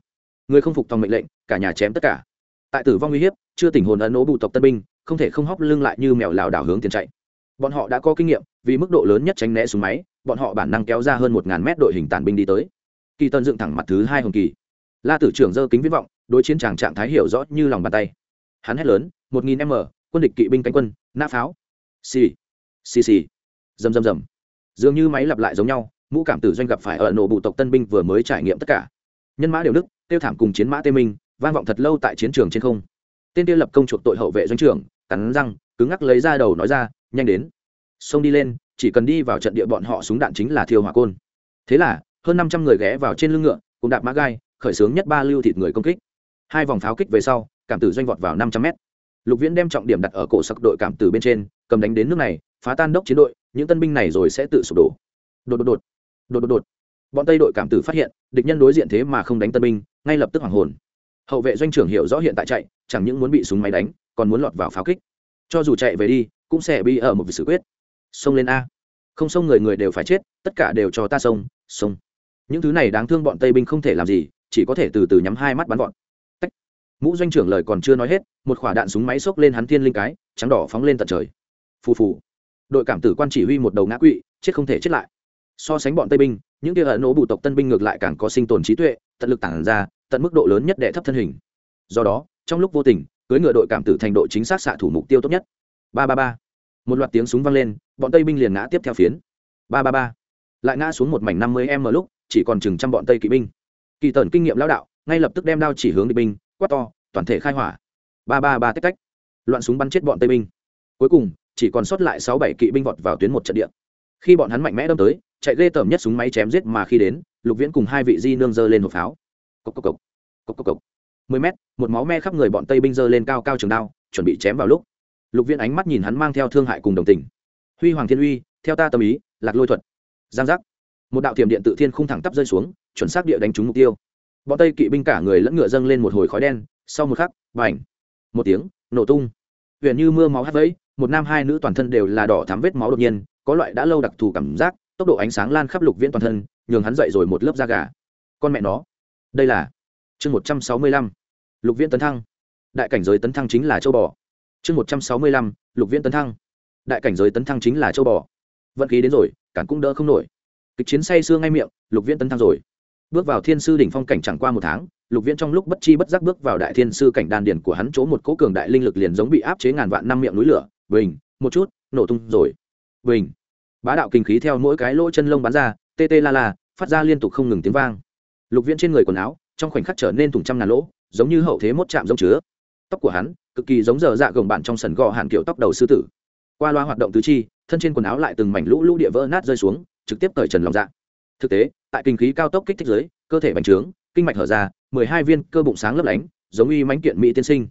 Người không phục tòng mệnh lệnh, cả nhà chém tất cả. Tại tử vong uy hiếp, chưa tỉnh hồn ấn nổ bụ tộc tân binh, không thể không hóc lưng lại như mèo lảo đảo hướng tiền chạy. Bọn họ đã có kinh nghiệm, vì mức độ lớn nhất tránh né súng máy, bọn họ bản năng kéo ra hơn một ngàn mét đội hình tàn binh đi tới. Kỳ tân dựng thẳng mặt thứ hai hồng kỳ. La tử trưởng dơ kính viễn vọng, đối chiến tràng trạng thái hiểu rõ như lòng bàn tay hắn hét lớn, một nghìn m, quân địch kỵ binh cánh quân, nã pháo. Xì xì xì. Rầm rầm rầm. Dường như máy lặp lại giống nhau, mũ cảm tử doanh gặp phải ở nổ bụ tộc tân binh vừa mới trải nghiệm tất cả. Nhân mã đều đức tiêu thảm cùng chiến mã tê minh, vang vọng thật lâu tại chiến trường trên không. Tên tiêu lập công chuộc tội hậu vệ doanh trưởng, cắn răng, cứng ngắc lấy ra đầu nói ra, nhanh đến. Xông đi lên, chỉ cần đi vào trận địa bọn họ súng đạn chính là thiêu hỏa côn. Thế là, hơn năm trăm người ghé vào trên lưng ngựa, cùng đạp mã gai, khởi xướng nhất ba lưu thịt người công kích. Hai vòng pháo kích về sau cảm tử doanh vọt vào năm trăm mét. Lục viễn đem trọng điểm đặt ở cổ sặc đội cảm tử bên trên, cầm đánh đến nước này, phá tan đốc chiến đội, những tân binh này rồi sẽ tự sụp đổ. Đột đột đột. Đột đột đột. Bọn tây đội cảm tử phát hiện, địch nhân đối diện thế mà không đánh tân binh, ngay lập tức hoàng hồn. Hậu vệ doanh trưởng hiểu rõ hiện tại chạy, chẳng những muốn bị súng máy đánh, còn muốn lọt vào pháo kích. Cho dù chạy về đi, cũng sẽ bị ở một vị xử quyết. Xông lên a. Không xông người người đều phải chết, tất cả đều cho ta xông xông. Những thứ này đáng thương bọn tây binh không thể làm gì, chỉ có thể từ từ nhắm hai mắt bắn vọt mũ doanh trưởng lời còn chưa nói hết, một quả đạn súng máy xốc lên hắn thiên linh cái, trắng đỏ phóng lên tận trời. Phù phù. Đội cảm tử quan chỉ huy một đầu ngã quỵ, chết không thể chết lại. So sánh bọn tây binh, những kia ẩn nỗ bụ tộc tân binh ngược lại càng có sinh tồn trí tuệ, tận lực tản ra, tận mức độ lớn nhất để thấp thân hình. Do đó, trong lúc vô tình cưới ngựa đội cảm tử thành đội chính xác xạ thủ mục tiêu tốt nhất. Ba ba ba. Một loạt tiếng súng vang lên, bọn tây binh liền ngã tiếp theo phiến. Ba ba ba. Lại ngã xuống một mảnh năm mươi m lúc, chỉ còn chừng trăm bọn tây kỵ binh. Kỳ tần kinh nghiệm lão đạo, ngay lập tức đem đao chỉ hướng địch binh quát to, toàn thể khai hỏa. Ba ba ba tách tách. Loạn súng bắn chết bọn tây binh. Cuối cùng, chỉ còn sót lại sáu bảy kỵ binh vọt vào tuyến một trận địa. Khi bọn hắn mạnh mẽ đâm tới, chạy ghê tởm nhất súng máy chém giết mà khi đến, lục viễn cùng hai vị di nương dơ lên hộp pháo. Cốc cốc cốc cốc cốc cốc mười mét, một máu me khắp người bọn tây binh dơ lên cao cao trường đao, chuẩn bị chém vào lúc. Lục viễn ánh mắt nhìn hắn mang theo thương hại cùng đồng tình. Huy hoàng thiên uy, theo ta tâm ý, lạc lôi thuật. Giang giác. Một đạo thiểm điện tự thiên không thẳng tắp rơi xuống, chuẩn xác địa đánh trúng mục tiêu bọn tây kỵ binh cả người lẫn ngựa dâng lên một hồi khói đen, sau một khắc và ảnh một tiếng, nổ tung. Huyện như mưa máu hắt vẫy, một nam hai nữ toàn thân đều là đỏ thắm vết máu đột nhiên, có loại đã lâu đặc thù cảm giác, tốc độ ánh sáng lan khắp lục viễn toàn thân, nhường hắn dậy rồi một lớp da gà. Con mẹ nó, đây là chương một trăm sáu mươi lăm, lục viễn tấn thăng. Đại cảnh giới tấn thăng chính là châu bò. Chương một trăm sáu mươi lăm, lục viễn tấn thăng. Đại cảnh giới tấn thăng chính là châu bò. Vận khí đến rồi, cản cũng đỡ không nổi. Kịch chiến say sưa ngay miệng, lục viễn tấn thăng rồi bước vào thiên sư đỉnh phong cảnh chẳng qua một tháng, lục viễn trong lúc bất chi bất giác bước vào đại thiên sư cảnh đan điển của hắn chỗ một cố cường đại linh lực liền giống bị áp chế ngàn vạn năm miệng núi lửa. Bình, một chút, nổ tung rồi. Bình. Bá đạo kinh khí theo mỗi cái lỗ chân lông bắn ra, tê tê la la, phát ra liên tục không ngừng tiếng vang. Lục viễn trên người quần áo, trong khoảnh khắc trở nên thùng trăm ngàn lỗ, giống như hậu thế mốt chạm giống chứa. Tóc của hắn, cực kỳ giống giờ dạ gồng bạn trong sần gò hạn kiểu tóc đầu sư tử. Qua loa hoạt động tứ chi, thân trên quần áo lại từng mảnh lũ lũ địa vỡ nát rơi xuống, trực tiếp cởi trần lòng dạ. Thực tế tại kinh khí cao tốc kích thích giới, cơ thể bành trướng, kinh mạch hở ra, mười hai viên cơ bụng sáng lấp lánh, giống y mánh kiện mỹ tiên sinh.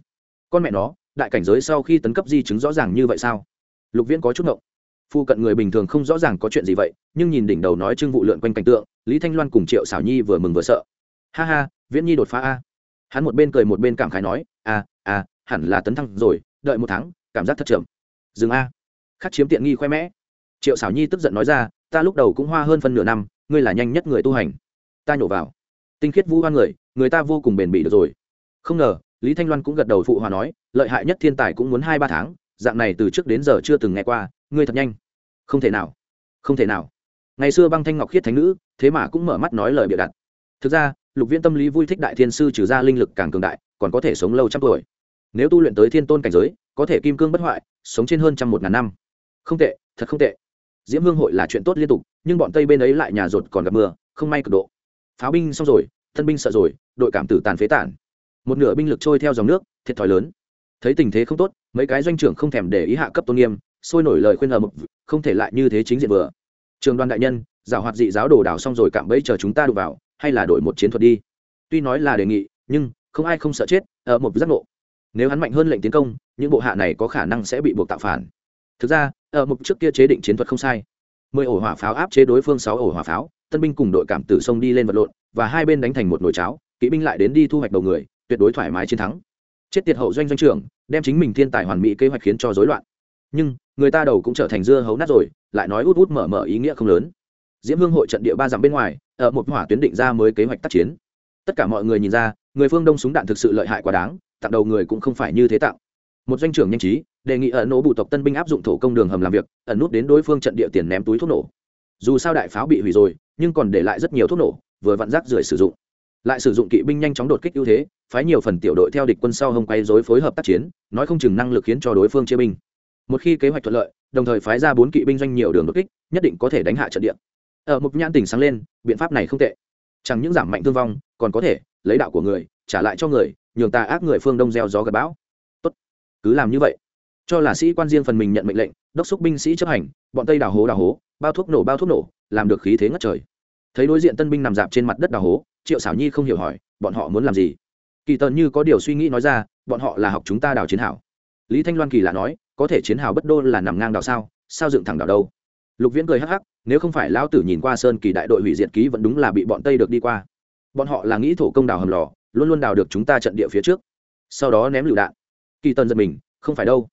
Con mẹ nó, đại cảnh giới sau khi tấn cấp di chứng rõ ràng như vậy sao? Lục viễn có chút ngộng. Phu cận người bình thường không rõ ràng có chuyện gì vậy, nhưng nhìn đỉnh đầu nói trưng vụ lượn quanh cảnh tượng, lý thanh loan cùng triệu xảo nhi vừa mừng vừa sợ. Ha ha, viễn nhi đột phá a. Hắn một bên cười một bên cảm khái nói a a hẳn là tấn thăng rồi, đợi một tháng, cảm giác thất chậm. Dừng a. Khắc chiếm tiện nghi khoe mẽ. Triệu xảo nhi tức giận nói ra, ta lúc đầu cũng hoa hơn phân nửa năm ngươi là nhanh nhất người tu hành. Ta nhổ vào. Tinh khiết vũ hoan người người ta vô cùng bền bỉ được rồi. Không ngờ, lý thanh loan cũng gật đầu phụ hòa nói, lợi hại nhất thiên tài cũng muốn hai ba tháng, dạng này từ trước đến giờ chưa từng nghe qua, ngươi thật nhanh. Không thể nào. Không thể nào. Ngày xưa băng thanh ngọc khiết thánh nữ, thế mà cũng mở mắt nói lời bịa đặt. Thực ra, lục viên tâm lý vui thích đại thiên sư trừ ra linh lực càng cường đại, còn có thể sống lâu trăm tuổi. Nếu tu luyện tới thiên tôn cảnh giới, có thể kim cương bất hoại, sống trên hơn trăm một ngàn năm. Không tệ, thật không tệ diễm hương hội là chuyện tốt liên tục, nhưng bọn tây bên ấy lại nhà rột còn gặp mưa, không may cực độ. Pháo binh xong rồi, thân binh sợ rồi, đội cảm tử tàn phế tản. Một nửa binh lực trôi theo dòng nước, thiệt thòi lớn. Thấy tình thế không tốt, mấy cái doanh trưởng không thèm để ý hạ cấp tôn nghiêm, sôi nổi lời khuyên ở mực không thể lại như thế chính diện vừa. Trường đoàn đại nhân, giảo hoạt dị giáo đồ đảo xong rồi cạm bẫy chờ chúng ta đụng vào, hay là đổi một chiến thuật đi. Tuy nói là đề nghị, nhưng không ai không sợ chết, ở một giác ngộ. Nếu hắn mạnh hơn lệnh tiến công, những bộ hạ này có khả năng sẽ bị buộc tạo phản thực ra, ở mục trước kia chế định chiến thuật không sai. Mười ổ hỏa pháo áp chế đối phương sáu ổ hỏa pháo, tân binh cùng đội cảm tử sông đi lên vật lộn, và hai bên đánh thành một nồi cháo, kỵ binh lại đến đi thu hoạch đầu người, tuyệt đối thoải mái chiến thắng. Chết tiệt hậu doanh doanh trưởng, đem chính mình thiên tài hoàn mỹ kế hoạch khiến cho rối loạn. Nhưng, người ta đầu cũng trở thành dưa hấu nát rồi, lại nói út út mở mở ý nghĩa không lớn. Diễm hương hội trận địa ba dặm bên ngoài, ở một hỏa tuyến định ra mới kế hoạch tác chiến. Tất cả mọi người nhìn ra, người phương đông súng đạn thực sự lợi hại quá đáng, tặng đầu người cũng không phải như thế tặng một doanh trưởng nhanh trí đề nghị ẩn nổ bù tộc tân binh áp dụng thổ công đường hầm làm việc, ẩn nút đến đối phương trận địa tiền ném túi thuốc nổ. Dù sao đại pháo bị hủy rồi, nhưng còn để lại rất nhiều thuốc nổ, vừa vặn rác rưởi sử dụng. Lại sử dụng kỵ binh nhanh chóng đột kích ưu thế, phái nhiều phần tiểu đội theo địch quân sau hông quay dối phối hợp tác chiến, nói không chừng năng lực khiến cho đối phương chia binh. Một khi kế hoạch thuận lợi, đồng thời phái ra bốn kỵ binh doanh nhiều đường đột kích, nhất định có thể đánh hạ trận địa. Ở một nhãn tỉnh sáng lên, biện pháp này không tệ. Chẳng những giảm mạnh thương vong, còn có thể lấy đạo của người, trả lại cho người, nhường ta ác người phương đông gieo gió gặp bão. Tốt, cứ làm như vậy cho là sĩ quan riêng phần mình nhận mệnh lệnh, đốc xúc binh sĩ chấp hành, bọn tây đào hố đào hố, bao thuốc nổ, bao thuốc nổ, làm được khí thế ngất trời. Thấy đối diện tân binh nằm dạp trên mặt đất đào hố, triệu xảo nhi không hiểu hỏi, bọn họ muốn làm gì? Kỳ tần như có điều suy nghĩ nói ra, bọn họ là học chúng ta đào chiến hào. Lý thanh loan kỳ lạ nói, có thể chiến hào bất đô là nằm ngang đào sao sao dựng thẳng đào đâu? Lục viễn cười hắc hắc, nếu không phải lão tử nhìn qua sơn kỳ đại đội hủy diệt ký vẫn đúng là bị bọn tây được đi qua. Bọn họ là nghĩ thổ công đào hầm lò, luôn luôn đào được chúng ta trận địa phía trước. Sau đó ném lựu đạn. Kỳ tần giật mình, không phải đâu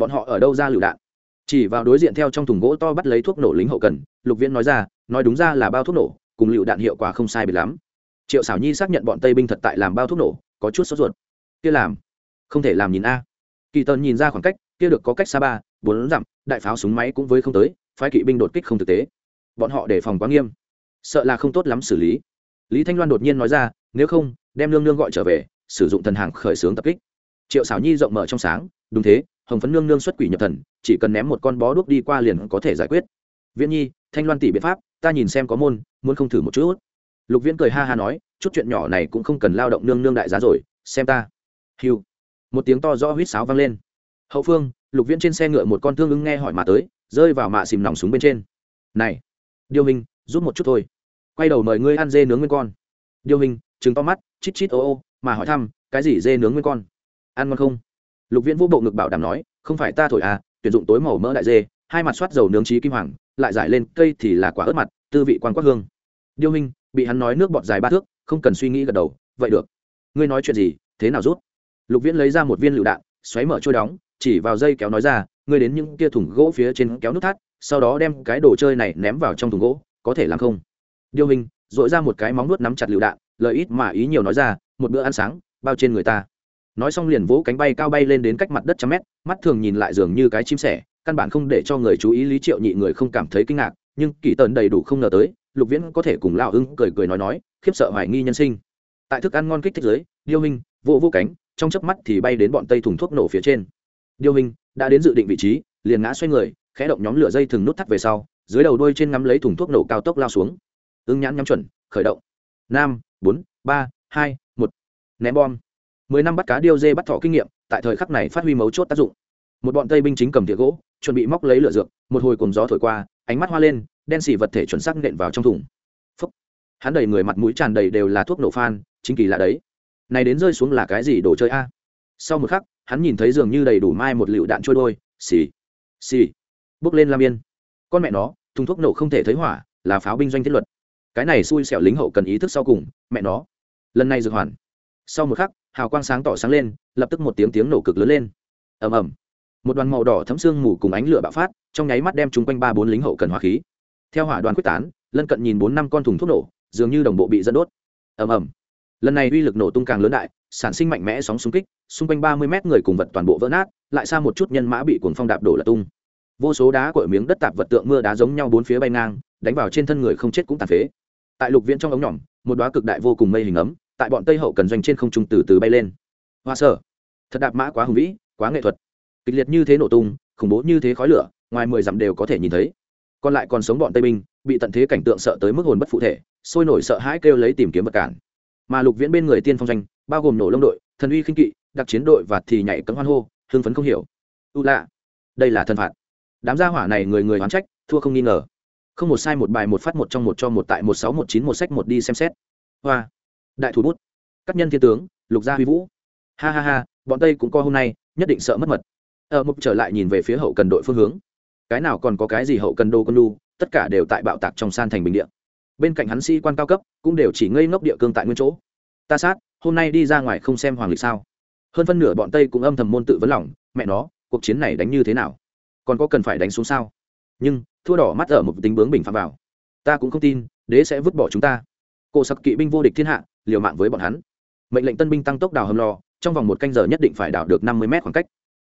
bọn họ ở đâu ra lựu đạn? Chỉ vào đối diện theo trong thùng gỗ to bắt lấy thuốc nổ lính hậu cần, lục viễn nói ra, nói đúng ra là bao thuốc nổ, cùng lựu đạn hiệu quả không sai biệt lắm. Triệu xảo nhi xác nhận bọn tây binh thật tại làm bao thuốc nổ, có chút sốt ruột. Kia làm? Không thể làm nhìn a. Kỳ tần nhìn ra khoảng cách, kia được có cách xa ba, bốn dặm, đại pháo súng máy cũng với không tới, phái kỵ binh đột kích không thực tế. Bọn họ đề phòng quá nghiêm. Sợ là không tốt lắm xử lý. Lý thanh loan đột nhiên nói ra, nếu không, đem lương lương gọi trở về, sử dụng thần hàng khởi xướng tập kích. Triệu xảo nhi rộng mở trong sáng, đúng thế hồng phấn nương nương xuất quỷ nhập thần, chỉ cần ném một con bó đuốc đi qua liền có thể giải quyết. Viễn nhi, thanh loan tỷ biện pháp, ta nhìn xem có môn, muốn không thử một chút. Lục viễn cười ha ha nói, chút chuyện nhỏ này cũng không cần lao động nương nương đại giá rồi, xem ta. Hiu một tiếng to do huýt sáo vang lên. Hậu phương, lục viễn trên xe ngựa một con thương ứng nghe hỏi mà tới, rơi vào mạ xìm nòng súng bên trên. Này, điêu hình rút một chút thôi. Quay đầu mời ngươi ăn dê nướng nguyên con. Điêu hình trừng to mắt, chít chít ô ô, mà hỏi thăm, cái gì dê nướng nguyên con? Ăn ngon không? Lục viễn vô bộ ngực bảo đảm nói, không phải ta thổi à tuyển dụng tối màu mỡ đại dê, hai mặt soát dầu nướng trí kim hoàng, lại giải lên cây thì là quả ớt mặt, tư vị quan quát hương. Điêu hình bị hắn nói nước bọt dài ba thước, không cần suy nghĩ gật đầu, vậy được. Ngươi nói chuyện gì, thế nào rút? Lục viễn lấy ra một viên lựu đạn, xoáy mở trôi đóng, chỉ vào dây kéo nói ra, ngươi đến những kia thùng gỗ phía trên kéo nút thắt, sau đó đem cái đồ chơi này ném vào trong thùng gỗ, có thể làm không? Điêu hình dội ra một cái móng nuốt nắm chặt lựu đạn lợi ít mà ý nhiều nói ra, một bữa ăn sáng, bao trên người ta nói xong liền vỗ cánh bay cao bay lên đến cách mặt đất trăm mét, mắt thường nhìn lại dường như cái chim sẻ, căn bản không để cho người chú ý lý triệu nhị người không cảm thấy kinh ngạc, nhưng kỳ tần đầy đủ không ngờ tới, lục viễn có thể cùng lao hưng cười cười nói nói, khiếp sợ hoài nghi nhân sinh. Tại thức ăn ngon kích thích giới điêu hình vô vô cánh, trong chớp mắt thì bay đến bọn tây thùng thuốc nổ phía trên. Điêu hình đã đến dự định vị trí, liền ngã xoay người, khẽ động nhóm lửa dây thừng nút thắt về sau, dưới đầu đuôi trên ngắm lấy thùng thuốc nổ cao tốc lao xuống. Ưng nhãn nhắm chuẩn, khởi động. Năm, bốn, ba, hai, một. Ném bom mười năm bắt cá điêu dê bắt thỏ kinh nghiệm, tại thời khắc này phát huy mấu chốt tác dụng. Một bọn tây binh chính cầm tỉa gỗ, chuẩn bị móc lấy lửa dược, một hồi cùng gió thổi qua, ánh mắt hoa lên, đen xỉ vật thể chuẩn xác nện vào trong thùng. Phúc. hắn đầy người mặt mũi tràn đầy đều là thuốc nổ phan, chính kỳ lạ đấy. Này đến rơi xuống là cái gì đồ chơi a? Sau một khắc, hắn nhìn thấy dường như đầy đủ mai một lựu đạn trôi đôi, xì xì. Bước lên lam yên. Con mẹ nó, thùng thuốc nổ không thể thấy hỏa, là pháo binh doanh thiết luật. Cái này xui xẻo lính hậu cần ý thức sau cùng, mẹ nó. Lần này dược hoàn. Sau một khắc hào quang sáng tỏ sáng lên, lập tức một tiếng tiếng nổ cực lớn lên. Ầm ầm. Một đoàn màu đỏ thấm xương mù cùng ánh lửa bạo phát, trong nháy mắt đem chung quanh ba bốn lính hậu cần hỏa khí. Theo hỏa đoàn quyết tán, lân cận nhìn bốn năm con thùng thuốc nổ, dường như đồng bộ bị dẫn đốt. Ầm ầm. Lần này uy lực nổ tung càng lớn đại, sản sinh mạnh mẽ sóng xung kích, xung quanh ba mươi mét người cùng vật toàn bộ vỡ nát, lại xa một chút nhân mã bị cuồng phong đạp đổ là tung. Vô số đá cội miếng đất tạp vật tượng mưa đá giống nhau bốn phía bay ngang, đánh vào trên thân người không chết cũng tàn phế. Tại lục viễn trong ống nhỏm, một đoá cực đại vô cùng mây hình ấm tại bọn tây hậu cần doanh trên không trung từ từ bay lên. Hoa sở. Thật đạp mã quá hùng vĩ, quá nghệ thuật. Kịch liệt như thế nổ tung, khủng bố như thế khói lửa, ngoài mười dặm đều có thể nhìn thấy. Còn lại còn sống bọn tây binh, bị tận thế cảnh tượng sợ tới mức hồn bất phụ thể, sôi nổi sợ hãi kêu lấy tìm kiếm vật cản. Mà lục viễn bên người tiên phong doanh, bao gồm nổ lông đội, thần uy khinh kỵ, đặc chiến đội và thì nhảy cấm hoan hô, hưng phấn không hiểu. U lạ. Đây là thân phạt. Đám gia hỏa này người người oán trách, thua không nghi ngờ. Không một sai một bài một phát một trong một cho một tại một sáu một chín một sách một đi xem xét. Hoa đại thủ bút. Các nhân thiên tướng, lục gia huy vũ. Ha ha ha, bọn tây cũng co hôm nay, nhất định sợ mất mật. Ờ, ở mục trở lại nhìn về phía hậu cần đội phương hướng. Cái nào còn có cái gì hậu cần đô con đu tất cả đều tại bạo tạc trong san thành bình địa. Bên cạnh hắn sĩ quan cao cấp, cũng đều chỉ ngây ngốc địa cương tại nguyên chỗ. Ta sát, hôm nay đi ra ngoài không xem hoàng lịch sao. Hơn phân nửa bọn tây cũng âm thầm môn tự vấn lòng, mẹ nó, cuộc chiến này đánh như thế nào? Còn có cần phải đánh xuống sao? Nhưng, thua đỏ mắt ở một tính bướng bình phạm vào. Ta cũng không tin, đế sẽ vứt bỏ chúng ta. Cổ sặc kỵ binh vô địch thiên hạ liều mạng với bọn hắn. Mệnh lệnh tân binh tăng tốc đào hầm lò, trong vòng một canh giờ nhất định phải đào được năm mươi mét khoảng cách.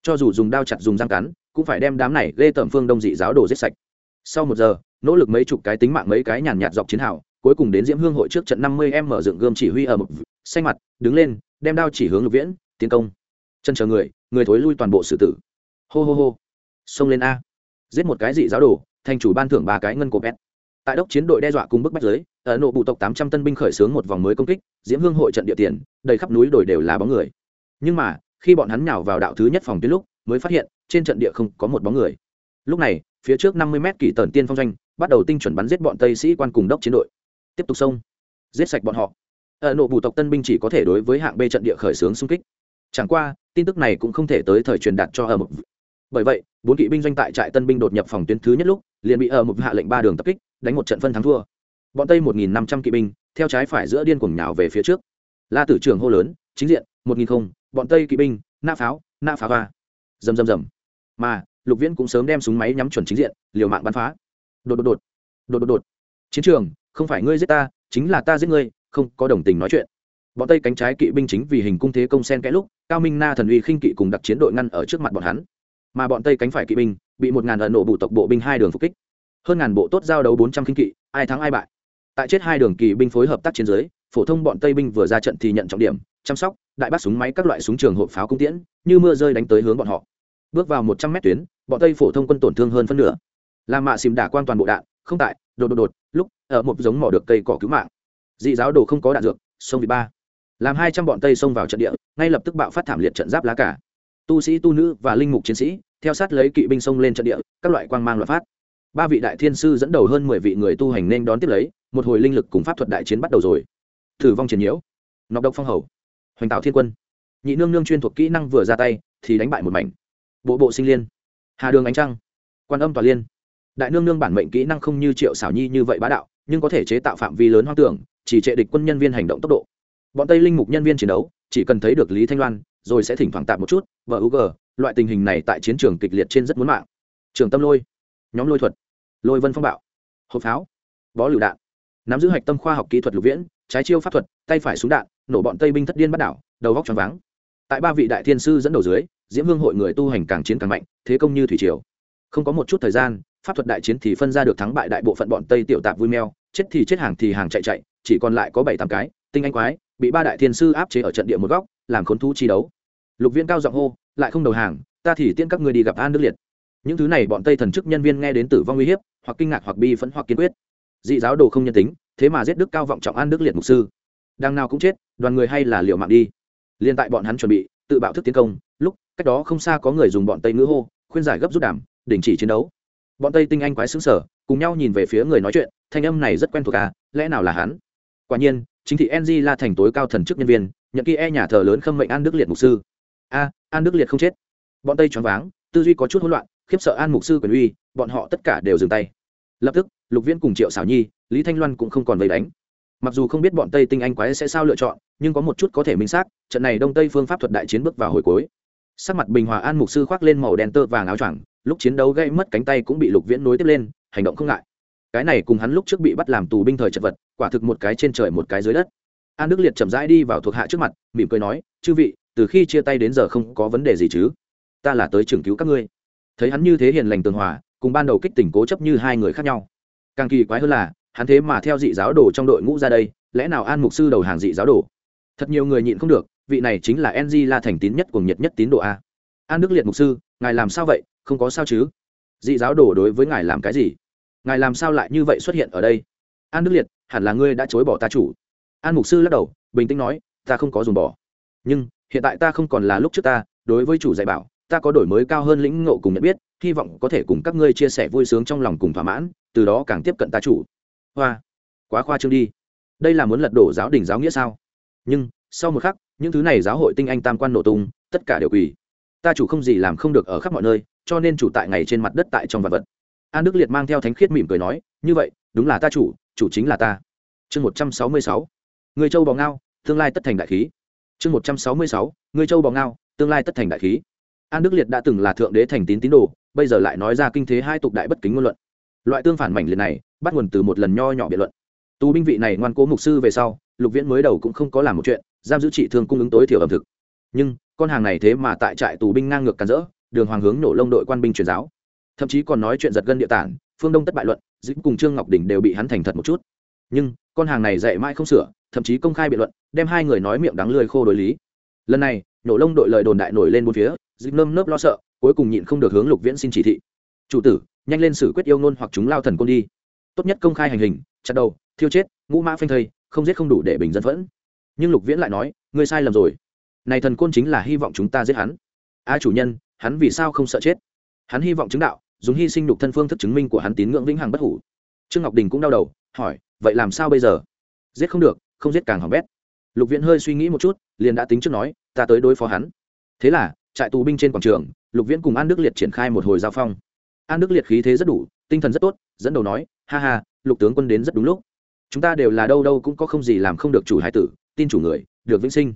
Cho dù dùng đao chặt dùng răng cắn, cũng phải đem đám này lê tẩm phương đông dị giáo đồ giết sạch. Sau một giờ, nỗ lực mấy chục cái tính mạng mấy cái nhàn nhạt dọc chiến hào, cuối cùng đến diễm hương hội trước trận năm mươi em mở dựng gươm chỉ huy ở một xanh mặt, đứng lên, đem đao chỉ hướng lục viễn, tiến công. Chân chờ người người thối lui toàn bộ xử tử. Hô hô hô. Xông lên a. Giết một cái dị giáo đồ, thành chủ ban thưởng ba cái ngân cổ pet tại đốc chiến đội đe dọa cùng bức bách giới ở nội bộ tộc tám trăm tân binh khởi xướng một vòng mới công kích, diễm hương hội trận địa tiền, đầy khắp núi đồi đều là bóng người. Nhưng mà, khi bọn hắn nhào vào đạo thứ nhất phòng tuyến lúc, mới phát hiện, trên trận địa không có một bóng người. Lúc này, phía trước năm mươi mét kỷ tần tiên phong doanh, bắt đầu tinh chuẩn bắn giết bọn tây sĩ quan cùng đốc chiến đội. Tiếp tục xông. Giết sạch bọn họ. Ở nội bộ tộc tân binh chỉ có thể đối với hạng b trận địa khởi xướng xung kích. Chẳng qua, tin tức này cũng không thể tới thời truyền đạt cho ở một bởi vậy, bốn kỵ binh doanh tại trại tân binh đột nhập phòng tuyến thứ nhất lúc, liền bị ở một hạ lệnh ba đường tập kích, đánh một trận phân thắng thua bọn tây một nghìn năm trăm kỵ binh, theo trái phải giữa điên cuồng nhào về phía trước. La tử trưởng hô lớn, chính diện, một nghìn không, bọn tây kỵ binh, nã pháo, nã phá va rầm rầm rầm. Mà, lục viễn cũng sớm đem súng máy nhắm chuẩn chính diện, liều mạng bắn phá. Đột đột đột. Đột đột đột. Chiến trường, không phải ngươi giết ta, chính là ta giết ngươi, không có đồng tình nói chuyện. Bọn tây cánh trái kỵ binh chính vì hình cung thế công sen kẽ lúc, cao minh na thần uy khinh kỵ cùng đặc chiến đội ngăn ở trước mặt bọn hắn. Mà bọn tây cánh phải kỵ binh, bị một ngàn ẩn nổ bộ tộc bộ binh hai đường phục kích. Hơn ngàn bộ tốt giao đấu bốn trăm khinh kỵ, ai thắng ai bại tại chết hai đường kỳ binh phối hợp tác chiến giới, phổ thông bọn tây binh vừa ra trận thì nhận trọng điểm, chăm sóc, đại bác súng máy các loại súng trường hộp pháo cung tiễn, như mưa rơi đánh tới hướng bọn họ. Bước vào một trăm mét tuyến, bọn tây phổ thông quân tổn thương hơn phân nửa. Làm mạ xìm đả quan toàn bộ đạn, không tại, đột đột đột, lúc, ở một giống mỏ được cây cỏ cứu mạng. Dị giáo đồ không có đạn dược, sông vị ba. Làm hai trăm bọn tây xông vào trận địa, ngay lập tức bạo phát thảm liệt trận giáp lá cả. Tu sĩ, tu nữ và linh mục chiến sĩ, theo sát lấy kỵ binh xông lên trận địa, các loại quang mang loạt phát ba vị đại thiên sư dẫn đầu hơn mười vị người tu hành nên đón tiếp lấy, một hồi linh lực cùng pháp thuật đại chiến bắt đầu rồi. Thử vong triển nhiễu, nọc độc phong hầu, hoành tạo thiên quân. Nhị nương nương chuyên thuộc kỹ năng vừa ra tay, thì đánh bại một mảnh. Bộ bộ sinh liên, hà đường ánh trăng, quan âm tòa liên. Đại nương nương bản mệnh kỹ năng không như triệu xảo nhi như vậy bá đạo, nhưng có thể chế tạo phạm vi lớn hoang tưởng, chỉ trệ địch quân nhân viên hành động tốc độ. Bọn tây linh mục nhân viên chiến đấu, chỉ cần thấy được lý thanh loan, rồi sẽ thỉnh thoảng tạm một chút vợ u g, loại tình hình này tại chiến trường kịch liệt trên rất muốn mạng. Trường tâm lôi, nhóm lôi thuật lôi vân phong bạo, hộp pháo bó lựu đạn, nắm giữ hạch tâm khoa học kỹ thuật lục viễn, trái chiêu pháp thuật, tay phải súng đạn, nổ bọn tây binh thất điên bắt đảo, đầu góc choáng váng. Tại ba vị đại thiên sư dẫn đầu dưới, diễm hương hội người tu hành càng chiến càng mạnh, thế công như thủy triều. Không có một chút thời gian, pháp thuật đại chiến thì phân ra được thắng bại đại bộ phận bọn tây tiểu tạp vui meo, chết thì chết hàng thì hàng chạy chạy, chỉ còn lại có bảy tám cái, tinh anh quái, bị ba đại thiên sư áp chế ở trận địa một góc, làm khốn thú chi đấu. Lục viên cao giọng hô, lại không đầu hàng, ta thì tiên các người đi gặp an đức liệt những thứ này bọn tây thần chức nhân viên nghe đến tử vong uy hiếp, hoặc kinh ngạc hoặc bi phẫn hoặc kiên quyết. Dị giáo đồ không nhân tính, thế mà giết đức cao vọng trọng an đức liệt mục sư. Đang nào cũng chết, đoàn người hay là liệu mạng đi. Liên tại bọn hắn chuẩn bị, tự bạo thức tiến công, lúc, cách đó không xa có người dùng bọn tây ngữ hô, khuyên giải gấp rút đảm đình chỉ chiến đấu. Bọn tây tinh anh quái xứng sở cùng nhau nhìn về phía người nói chuyện, thanh âm này rất quen thuộc à lẽ nào là hắn? Quả nhiên, chính thị ng là thành tối cao thần chức nhân viên, nhận kỳ e nhà thờ lớn khâm mệnh an đức liệt mục sư. A, an đức liệt không chết. Bọn tây choáng váng, tư duy có chút hỗn loạn khiếp sợ an mục sư quyền uy, bọn họ tất cả đều dừng tay. Lập tức, lục viễn cùng triệu xảo nhi, lý thanh loan cũng không còn vây đánh. Mặc dù không biết bọn tây tinh anh quái sẽ sao lựa chọn, nhưng có một chút có thể minh xác, trận này đông tây phương pháp thuật đại chiến bước vào hồi cuối. Sắc mặt bình hòa an mục sư khoác lên màu đen tơ vàng áo choàng, lúc chiến đấu gây mất cánh tay cũng bị lục viễn nối tiếp lên, hành động không ngại. Cái này cùng hắn lúc trước bị bắt làm tù binh thời chật vật, quả thực một cái trên trời một cái dưới đất. An đức liệt chậm rãi đi vào thuộc hạ trước mặt, mỉm cười nói, chư vị, từ khi chia tay đến giờ không có vấn đề gì chứ? Ta là tới trường cứu các ngươi thấy hắn như thế hiền lành tường hòa, cùng ban đầu kích tỉnh cố chấp như hai người khác nhau. Càng kỳ quái hơn là, hắn thế mà theo dị giáo đồ trong đội ngũ ra đây, lẽ nào an mục sư đầu hàng dị giáo đồ? Thật nhiều người nhịn không được, vị này chính là ng la thành tín nhất cùng nhiệt nhất tín đồ a. An đức liệt mục sư, ngài làm sao vậy? Không có sao chứ? Dị giáo đồ đối với ngài làm cái gì? Ngài làm sao lại như vậy xuất hiện ở đây? An đức liệt, hẳn là ngươi đã chối bỏ ta chủ. An mục sư lắc đầu, bình tĩnh nói, ta không có dùng bỏ. Nhưng, hiện tại ta không còn là lúc trước ta, đối với chủ dạy bảo ta có đổi mới cao hơn lĩnh ngộ cùng nhận biết, hy vọng có thể cùng các ngươi chia sẻ vui sướng trong lòng cùng thỏa mãn, từ đó càng tiếp cận ta chủ. Hoa, quá khoa trương đi. Đây là muốn lật đổ giáo đình giáo nghĩa sao? Nhưng, sau một khắc, những thứ này giáo hội tinh anh tam quan nổ tung, tất cả đều quỳ. Ta chủ không gì làm không được ở khắp mọi nơi, cho nên chủ tại ngày trên mặt đất tại trong vật vật. An đức liệt mang theo thánh khiết mỉm cười nói, như vậy, đúng là ta chủ chủ chính là ta. Chương một trăm sáu mươi sáu, người châu bò ngao, tương lai tất thành đại khí. Chương một trăm sáu mươi sáu, người châu bò ngao, tương lai tất thành đại khí an đức liệt đã từng là thượng đế thành tín tín đồ, bây giờ lại nói ra kinh thế hai tục đại bất kính ngôn luận. Loại tương phản mảnh liệt này, bắt nguồn từ một lần nho nhỏ biện luận. Tù binh vị này ngoan cố mục sư về sau, lục viễn mới đầu cũng không có làm một chuyện, giam giữ trị thương cung ứng tối thiểu ẩm thực. Nhưng, con hàng này thế mà tại trại tù binh ngang ngược càn rỡ, đường hoàng hướng nổ lông đội quan binh truyền giáo. Thậm chí còn nói chuyện giật gân địa tản, phương đông tất bại luận dĩnh cùng trương ngọc đình đều bị hắn thành thật một chút. Nhưng, con hàng này dạy mãi không sửa, thậm chí công khai biện luận, đem hai người nói miệng đắng lười khô đối lý. Lần này, nổ lông đội lời đồn đại nổi lên bốn phía dịp nơm nớp lo sợ, cuối cùng nhịn không được hướng lục viễn xin chỉ thị. Chủ tử, nhanh lên xử quyết yêu ngôn hoặc chúng lao thần côn đi. Tốt nhất công khai hành hình, chặt đầu, thiêu chết, ngũ mã phanh thây, không giết không đủ để bình dân phẫn. Nhưng lục viễn lại nói, ngươi sai lầm rồi. Này thần côn chính là hy vọng chúng ta giết hắn. A chủ nhân, hắn vì sao không sợ chết? Hắn hy vọng chứng đạo, dùng hy sinh nhục thân phương thức chứng minh của hắn tín ngưỡng vĩnh hằng bất hủ. Trương ngọc đình cũng đau đầu, hỏi, vậy làm sao bây giờ? Giết không được, không giết càng hỏng bét. Lục viễn hơi suy nghĩ một chút, liền đã tính trước nói, ta tới đối phó hắn. Thế là trại tù binh trên quảng trường, lục viễn cùng an đức liệt triển khai một hồi giao phong. An đức liệt khí thế rất đủ, tinh thần rất tốt, dẫn đầu nói, ha ha, lục tướng quân đến rất đúng lúc. Chúng ta đều là đâu đâu cũng có không gì làm không được chủ hải tử, tin chủ người, được vĩnh sinh.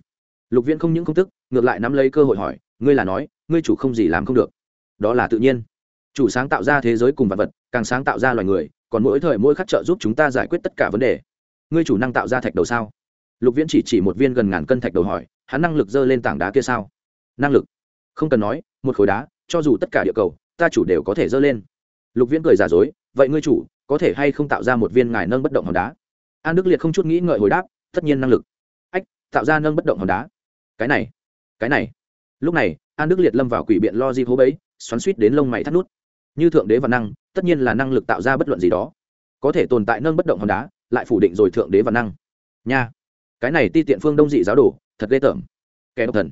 Lục viễn không những không tức, ngược lại nắm lấy cơ hội hỏi, ngươi là nói, ngươi chủ không gì làm không được. Đó là tự nhiên. Chủ sáng tạo ra thế giới cùng vật vật, càng sáng tạo ra loài người, còn mỗi thời mỗi khắc trợ giúp chúng ta giải quyết tất cả vấn đề. Ngươi chủ năng tạo ra thạch đầu sao? Lục viễn chỉ chỉ một viên gần ngàn cân thạch đầu hỏi, hắn năng lực dơ lên tảng đá kia sao? Năng lực? Không cần nói, một khối đá, cho dù tất cả địa cầu, ta chủ đều có thể dơ lên. Lục viễn cười giả dối, vậy ngươi chủ, có thể hay không tạo ra một viên ngài nâng bất động hòn đá? An đức liệt không chút nghĩ ngợi hồi đáp, tất nhiên năng lực. Ách, tạo ra nâng bất động hòn đá. Cái này cái này. Lúc này, an đức liệt lâm vào quỷ biện lo di hố bấy, xoắn suýt đến lông mày thắt nút. Như thượng đế và năng, tất nhiên là năng lực tạo ra bất luận gì đó. Có thể tồn tại nâng bất động hòn đá, lại phủ định rồi thượng đế và năng. Nha, cái này ti tiện phương đông dị giáo đồ, thật ghê tởm. Kẻ độc thần,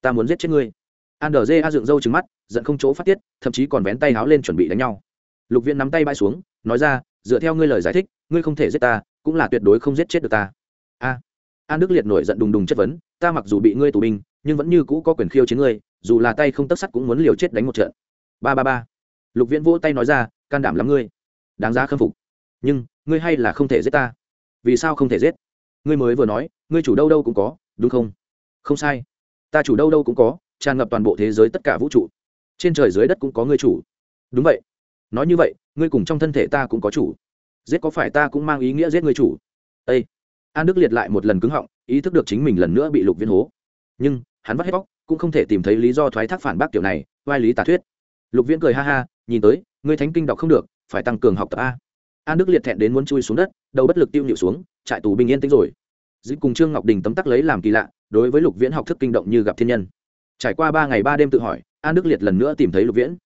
ta muốn giết chết ngươi an đờ dê a dựng râu trứng mắt, giận không chỗ phát tiết, thậm chí còn vén tay háo lên chuẩn bị đánh nhau. Lục viên nắm tay bãi xuống, nói ra, dựa theo ngươi lời giải thích, ngươi không thể giết ta, cũng là tuyệt đối không giết chết được ta. A. An đức liệt nổi giận đùng đùng chất vấn, ta mặc dù bị ngươi tù binh, nhưng vẫn như cũ có quyền khiêu chiến ngươi, dù là tay không tất sắt cũng muốn liều chết đánh một trận. Ba ba ba. Lục viễn vỗ tay nói ra, can đảm lắm ngươi. Đáng giá khâm phục. Nhưng, ngươi hay là không thể giết ta. Vì sao không thể giết? Ngươi mới vừa nói, ngươi chủ đâu đâu cũng có, đúng không? Không sai. Ta chủ đâu đâu cũng có tràn ngập toàn bộ thế giới tất cả vũ trụ. Trên trời dưới đất cũng có ngươi chủ. Đúng vậy. Nói như vậy, ngươi cùng trong thân thể ta cũng có chủ. Giết có phải ta cũng mang ý nghĩa giết ngươi chủ? Â an đức liệt lại một lần cứng họng, ý thức được chính mình lần nữa bị lục viên hố. Nhưng, hắn vắt hết bóc cũng không thể tìm thấy lý do thoái thác phản bác kiểu này vai lý tà thuyết. Lục viễn cười ha ha, nhìn tới, ngươi thánh kinh đọc không được, phải tăng cường học tập a. An đức liệt thẹn đến muốn chui xuống đất, đầu bất lực tiêu nhịu xuống, trại tù bình yên tính rồi. Dĩ cùng trương ngọc đình tấm tắc lấy làm kỳ lạ, đối với lục viễn học thức kinh động như gặp thiên nhân trải qua ba ngày ba đêm tự hỏi, an đức liệt lần nữa tìm thấy lục viễn.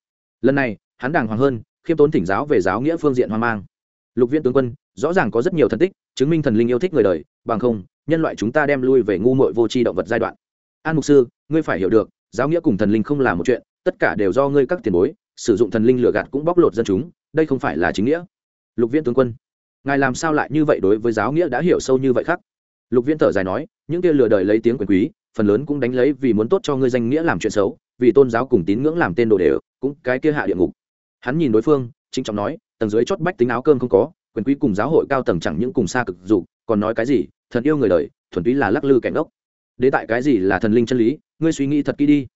Lần này, hắn đàng hoàng hơn, khiêm tốn thỉnh giáo về giáo nghĩa phương diện hoang mang. Lục viễn tướng quân, rõ ràng có rất nhiều thần tích, chứng minh thần linh yêu thích người đời, bằng không, nhân loại chúng ta đem lui về ngu mội vô tri động vật giai đoạn. An mục sư, ngươi phải hiểu được, giáo nghĩa cùng thần linh không là một chuyện, tất cả đều do ngươi các tiền bối, sử dụng thần linh lừa gạt cũng bóc lột dân chúng, đây không phải là chính nghĩa. Lục viễn tướng quân, ngài làm sao lại như vậy đối với giáo nghĩa đã hiểu sâu như vậy khác? Lục viễn thở dài nói, những kia lừa đời lấy tiếng quyền quý phần lớn cũng đánh lấy vì muốn tốt cho ngươi danh nghĩa làm chuyện xấu, vì tôn giáo cùng tín ngưỡng làm tên đồ đề cũng cái kia hạ địa ngục. Hắn nhìn đối phương chính trọng nói, tầng dưới chót bách tính áo cơm không có, quyền quý cùng giáo hội cao tầng chẳng những cùng xa cực dục, còn nói cái gì, thần yêu người đời, thuần túy là lắc lư cảnh ốc đế tại cái gì là thần linh chân lý, ngươi suy nghĩ thật kỹ đi.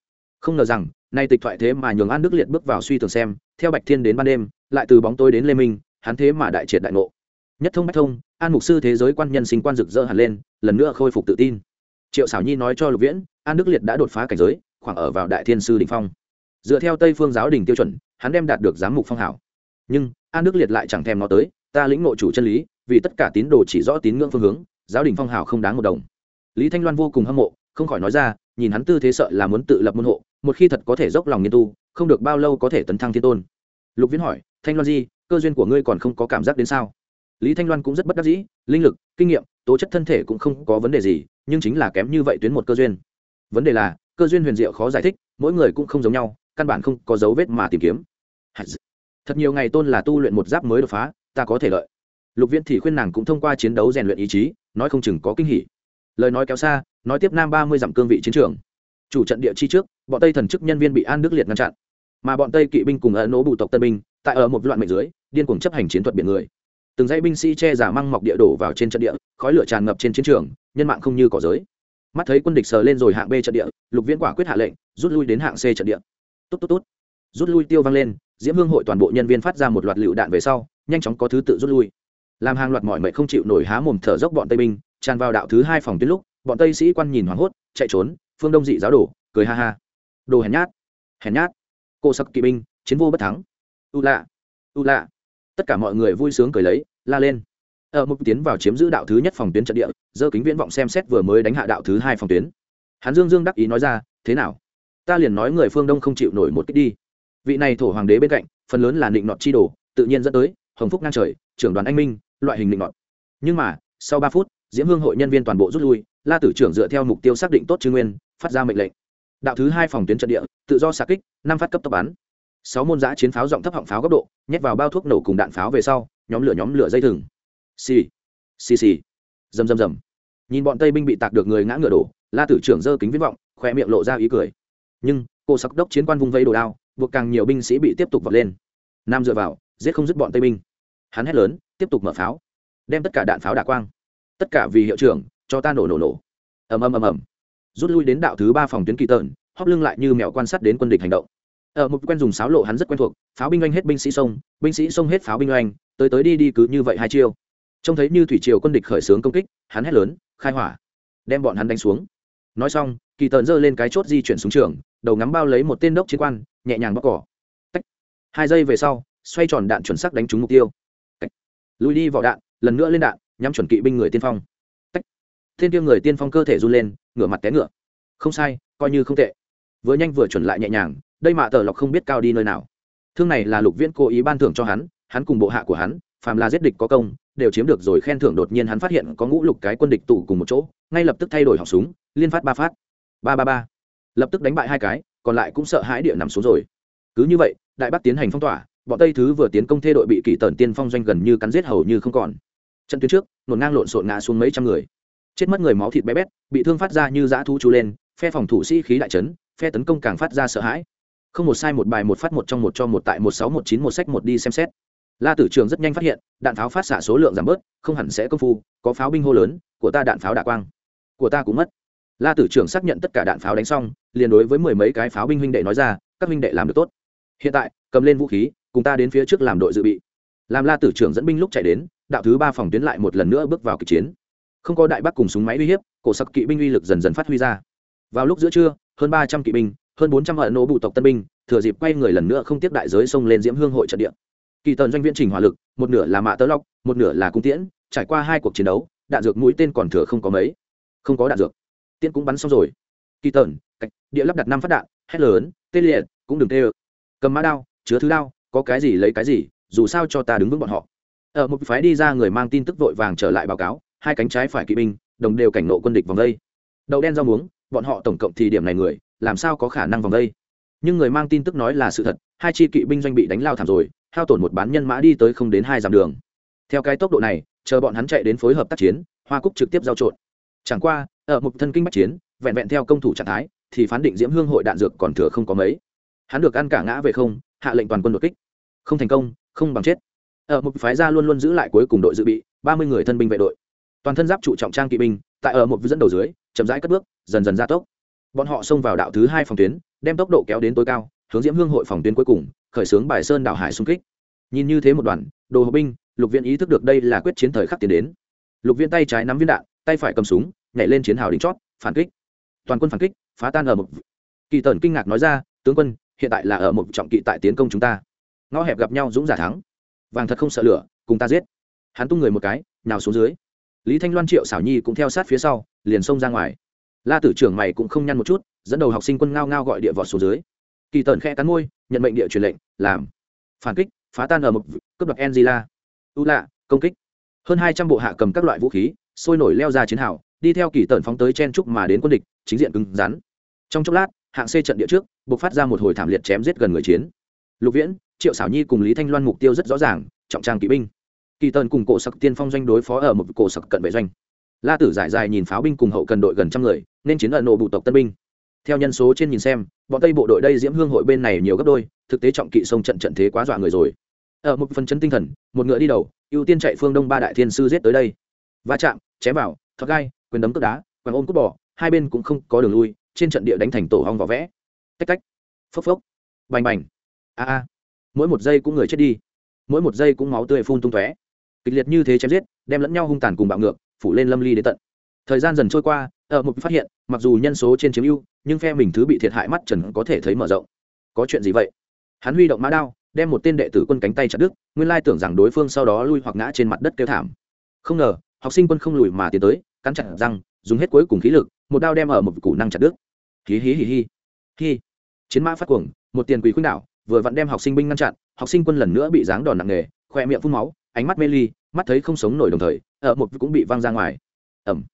Không ngờ rằng, nay tịch thoại thế mà nhường an đức liệt bước vào suy tưởng xem, theo bạch thiên đến ban đêm, lại từ bóng tối đến lê minh, hắn thế mà đại triệt đại ngộ. Nhất thông bách thông, an mục sư thế giới quan nhân sinh quan rực rỡ hẳn lên, lần nữa khôi phục tự tin triệu xảo nhi nói cho lục viễn, an đức liệt đã đột phá cảnh giới, khoảng ở vào đại thiên sư đình phong. Dựa theo tây phương giáo đình tiêu chuẩn, hắn đem đạt được giám mục phong hảo. Nhưng, an đức liệt lại chẳng thèm nó tới, ta lĩnh nội chủ chân lý, vì tất cả tín đồ chỉ rõ tín ngưỡng phương hướng, giáo đình phong hảo không đáng một đồng. Lý thanh loan vô cùng hâm mộ, không khỏi nói ra, nhìn hắn tư thế sợ là muốn tự lập môn hộ, một khi thật có thể dốc lòng nghiên tu, không được bao lâu có thể tấn thăng thiên tôn. Lục viễn hỏi, thanh loan di, cơ duyên của ngươi còn không có cảm giác đến sao? Lý thanh loan cũng rất bất đắc dĩ, linh lực, kinh nghiệm tố chất thân thể cũng không có vấn đề gì, nhưng chính là kém như vậy tuyến một cơ duyên. Vấn đề là, cơ duyên huyền diệu khó giải thích, mỗi người cũng không giống nhau, căn bản không có dấu vết mà tìm kiếm. Thật nhiều ngày tôn là tu luyện một giáp mới đột phá, ta có thể lợi. Lục viễn thì khuyên nàng cũng thông qua chiến đấu rèn luyện ý chí, nói không chừng có kinh hỉ. Lời nói kéo xa, nói tiếp nam ba mươi dặm cương vị chiến trường. Chủ trận địa chi trước, bọn tây thần chức nhân viên bị an đức liệt ngăn chặn. Mà bọn tây kỵ binh cùng ấn nỗ bụ tộc tân binh, tại ở một loạn mệnh dưới, điên cuồng chấp hành chiến thuật biển người từng dãy binh sĩ che giả măng mọc địa đổ vào trên trận địa, khói lửa tràn ngập trên chiến trường, nhân mạng không như cỏ giới mắt thấy quân địch sờ lên rồi hạng b trận địa, lục viễn quả quyết hạ lệnh, rút lui đến hạng c trận địa. Tốt tốt tốt rút lui tiêu vang lên, diễm hương hội toàn bộ nhân viên phát ra một loạt lựu đạn về sau, nhanh chóng có thứ tự rút lui. Làm hàng loạt mọi mệnh không chịu nổi há mồm thở dốc bọn tây binh, tràn vào đạo thứ hai phòng tuyến lúc, bọn tây sĩ quan nhìn hoảng hốt, chạy trốn, phương đông dị giáo đổ, cười ha ha. Đồ hèn nhát hèn nhát. Cô sắc kỵ binh, chiến vô bất thắng. U lạ u lạ tất cả mọi người vui sướng cười lấy, la lên. Ở mục tiến vào chiếm giữ đạo thứ nhất phòng tuyến trận địa, dơ kính viễn vọng xem xét vừa mới đánh hạ đạo thứ hai phòng tuyến. Hắn dương dương đắc ý nói ra, thế nào? Ta liền nói người phương đông không chịu nổi một cách đi. Vị này thổ hoàng đế bên cạnh, phần lớn là định nọt chi đồ, tự nhiên dẫn tới, hồng phúc ngang trời, trưởng đoàn anh minh, loại hình định nọt. Nhưng mà, sau ba phút, diễm hương hội nhân viên toàn bộ rút lui, la tử trưởng dựa theo mục tiêu xác định tốt chư nguyên, phát ra mệnh lệnh. Đạo thứ hai phòng tuyến trận địa, tự do xạ kích, năm phát cấp tốc bắn sáu môn giã chiến pháo giọng thấp họng pháo góc độ, nhét vào bao thuốc nổ cùng đạn pháo về sau, nhóm lửa nhóm lửa dây thừng. Xì xì xì. Rầm rầm rầm. Nhìn bọn tây binh bị tạc được người ngã ngựa đổ, la tử trưởng giơ kính viễn vọng khoe miệng lộ ra ý cười. Nhưng, cô sắc đốc chiến quan vung vây đồ đao, buộc càng nhiều binh sĩ bị tiếp tục vọt lên. Nam dựa vào, giết không dứt bọn tây binh. Hắn hét lớn, tiếp tục mở pháo. Đem tất cả đạn pháo đả quang. Tất cả vì hiệu trưởng, cho ta nổ nổ nổ. Ầm ầm ầm ầm. Rút lui đến đạo thứ ba phòng tuyến kỳ tợn, hóp lưng lại như mèo quan sát đến quân địch hành động ở một quen dùng sáo lộ hắn rất quen thuộc, pháo binh oanh hết binh sĩ sông, binh sĩ sông hết pháo binh oanh, tới tới đi đi cứ như vậy hai chiêu. Trông thấy như thủy triều quân địch khởi xướng công kích, hắn hét lớn, khai hỏa, đem bọn hắn đánh xuống. Nói xong, kỳ tợn giơ lên cái chốt di chuyển xuống trường, đầu ngắm bao lấy một tên đốc chiến quan, nhẹ nhàng bóc cỏ. Tách. hai giây về sau, xoay tròn đạn chuẩn xác đánh trúng mục tiêu. Tách. lùi đi vào đạn, lần nữa lên đạn, nhắm chuẩn kỵ binh người tiên phong. Tách. thiên tiêu người tiên phong cơ thể run lên, ngửa mặt té ngựa. Không sai, coi như không tệ. Vừa nhanh vừa chuẩn lại nhẹ nhàng đây mạ tờ lọc không biết cao đi nơi nào. Thương này là lục viễn cố ý ban thưởng cho hắn hắn cùng bộ hạ của hắn, phàm là giết địch có công, đều chiếm được rồi khen thưởng đột nhiên hắn phát hiện có ngũ lục cái quân địch tụ cùng một chỗ, ngay lập tức thay đổi họng súng, liên phát ba phát. Ba ba ba. Lập tức đánh bại hai cái, còn lại cũng sợ hãi địa nằm xuống rồi. Cứ như vậy, đại bắc tiến hành phong tỏa, bọn tây thứ vừa tiến công thê đội bị kỷ tần tiên phong doanh gần như cắn giết hầu như không còn. Trận tuyến trước, nổn ngang lộn xộn ngã xuống mấy trăm người. Chết mất người máu thịt bé bét, bị thương phát ra như dã thu chú lên, phe phòng thủ sĩ khí đại trấn phe tấn công càng phát ra sợ hãi không một sai một bài một phát một trong một cho một tại một sáu một chín một sách một đi xem xét. La tử trường rất nhanh phát hiện, đạn pháo phát xạ số lượng giảm bớt, không hẳn sẽ công phu, có pháo binh hô lớn, của ta đạn pháo đạ quang. Của ta cũng mất. La tử Trường xác nhận tất cả đạn pháo đánh xong, liền đối với mười mấy cái pháo binh huynh đệ nói ra, các huynh đệ làm được tốt. Hiện tại, cầm lên vũ khí, cùng ta đến phía trước làm đội dự bị. Làm la tử trưởng dẫn binh lúc chạy đến, đạo thứ ba phòng tuyến lại một lần nữa bước vào kịch chiến. Không có đại bác cùng súng máy uy hiếp, cổ sặc kỵ binh uy lực dần dần phát huy ra. Vào lúc giữa trưa, hơn ba trăm kỵ binh hơn bốn trăm ẩn nô bụ tộc tân binh, thừa dịp quay người lần nữa không tiếp đại giới xông lên diễm hương hội trận địa. Kỳ tần doanh viễn trình hỏa lực, một nửa là mạ tớ lộc một nửa là cung tiễn, trải qua hai cuộc chiến đấu, đạn dược mũi tên còn thừa không có mấy. Không có đạn dược. Tiễn cũng bắn xong rồi. Kỳ tần cách địa lắp đặt năm phát đạn, hét lớn, tê liệt, cũng đừng tê ơ. Cầm mã đao, chứa thứ đao, có cái gì lấy cái gì, dù sao cho ta đứng vững bọn họ. Ở một phái đi ra người mang tin tức vội vàng trở lại báo cáo, hai cánh trái phải kỵ binh, đồng đều cảnh nộ quân địch vòng đây. Đậu đen rau muống, bọn họ tổng cộng thì điểm này người làm sao có khả năng vòng đây? Nhưng người mang tin tức nói là sự thật, hai chi kỵ binh doanh bị đánh lao thảm rồi, hao tổn một bán nhân mã đi tới không đến hai dặm đường. Theo cái tốc độ này, chờ bọn hắn chạy đến phối hợp tác chiến, hoa cúc trực tiếp giao trộn. Chẳng qua, ở một thân kinh bắc chiến, vẹn vẹn theo công thủ trạng thái, thì phán định diễm hương hội đạn dược còn thừa không có mấy. Hắn được ăn cả ngã về không, hạ lệnh toàn quân đột kích. Không thành công, không bằng chết. Ở một phái gia luôn luôn giữ lại cuối cùng đội dự bị, ba mươi người thân binh vệ đội. Toàn thân giáp trụ trọng trang kỵ binh, tại ở một dẫn đầu dưới, chậm rãi cất bước, dần dần gia tốc bọn họ xông vào đạo thứ hai phòng tuyến, đem tốc độ kéo đến tối cao, hướng diễm hương hội phòng tuyến cuối cùng, khởi xướng bài sơn đảo hải xung kích. Nhìn như thế một đoàn, đồ hộp binh, lục viên ý thức được đây là quyết chiến thời khắc tiến đến. Lục viên tay trái nắm viên đạn, tay phải cầm súng, nhảy lên chiến hào đính chót, phản kích. Toàn quân phản kích, phá tan ở một kỳ tần kinh ngạc nói ra, tướng quân, hiện tại là ở một trọng kỵ tại tiến công chúng ta. Ngõ hẹp gặp nhau dũng giả thắng. Vàng thật không sợ lửa, cùng ta giết. Hắn tung người một cái nào xuống dưới. Lý thanh loan, triệu xảo nhi cũng theo sát phía sau, liền xông ra ngoài la tử trưởng mày cũng không nhăn một chút, dẫn đầu học sinh quân ngao ngao gọi địa vọt xuống dưới. Kỳ tần khe cắn môi, nhận mệnh địa truyền lệnh, làm. Phản kích, phá tan ở một cấp bậc angela. U lạ công kích. Hơn hai trăm bộ hạ cầm các loại vũ khí, sôi nổi leo ra chiến hào, đi theo kỳ tần phóng tới chen trúc mà đến quân địch, chính diện cứng rắn. Trong chốc lát, hạng c trận địa trước buộc phát ra một hồi thảm liệt chém giết gần người chiến. Lục viễn, triệu xảo nhi cùng lý thanh loan mục tiêu rất rõ ràng, trọng trang kỵ binh. Kỳ tần cùng cổ sặc tiên phong doanh đối phó ở một cổ sặc cận vệ doanh la tử giải dài nhìn pháo binh cùng hậu cần đội gần trăm người, nên chiến ẩn nộ bụ tộc tân binh. Theo nhân số trên nhìn xem, bọn tây bộ đội đây diễm hương hội bên này nhiều gấp đôi, thực tế trọng kỵ sông trận trận thế quá dọa người rồi. Ở một phần chân tinh thần, một ngựa đi đầu, ưu tiên chạy phương đông ba đại thiên sư giết tới đây. Va chạm, chém vào, thoát gai, quyền đấm cướp đá, quàng ôm cướp bỏ hai bên cũng không có đường lui, trên trận địa đánh thành tổ hong vỏ vẽ. Tách tách, phốc phốc, bành bành, a a. Mỗi một giây cũng người chết đi, mỗi một giây cũng máu tươi phun tung tóe. Kịch liệt như thế chém giết, đem lẫn nhau hung tàn cùng bạo ngược phủ lên lâm ly đến tận. Thời gian dần trôi qua, ở một phát hiện, mặc dù nhân số trên chiếm ưu, nhưng phe mình thứ bị thiệt hại mắt trần có thể thấy mở rộng. Có chuyện gì vậy? Hắn huy động mã đao, đem một tên đệ tử quân cánh tay chặt đứt, nguyên lai tưởng rằng đối phương sau đó lui hoặc ngã trên mặt đất kêu thảm. Không ngờ, học sinh quân không lùi mà tiến tới, cắn chặt răng, dùng hết cuối cùng khí lực, một đao đem ở một củ năng chặt đứt. Hí hí hí hí. Hí. Chiến mã phát cuồng, một tiền quỷ khuynh đảo, vừa vặn đem học sinh binh ngăn chặn, học sinh quân lần nữa bị giáng đòn nặng nề khoe miệng phun máu, ánh mắt mê ly mắt thấy không sống nổi đồng thời ở một cũng bị văng ra ngoài. Ẩm.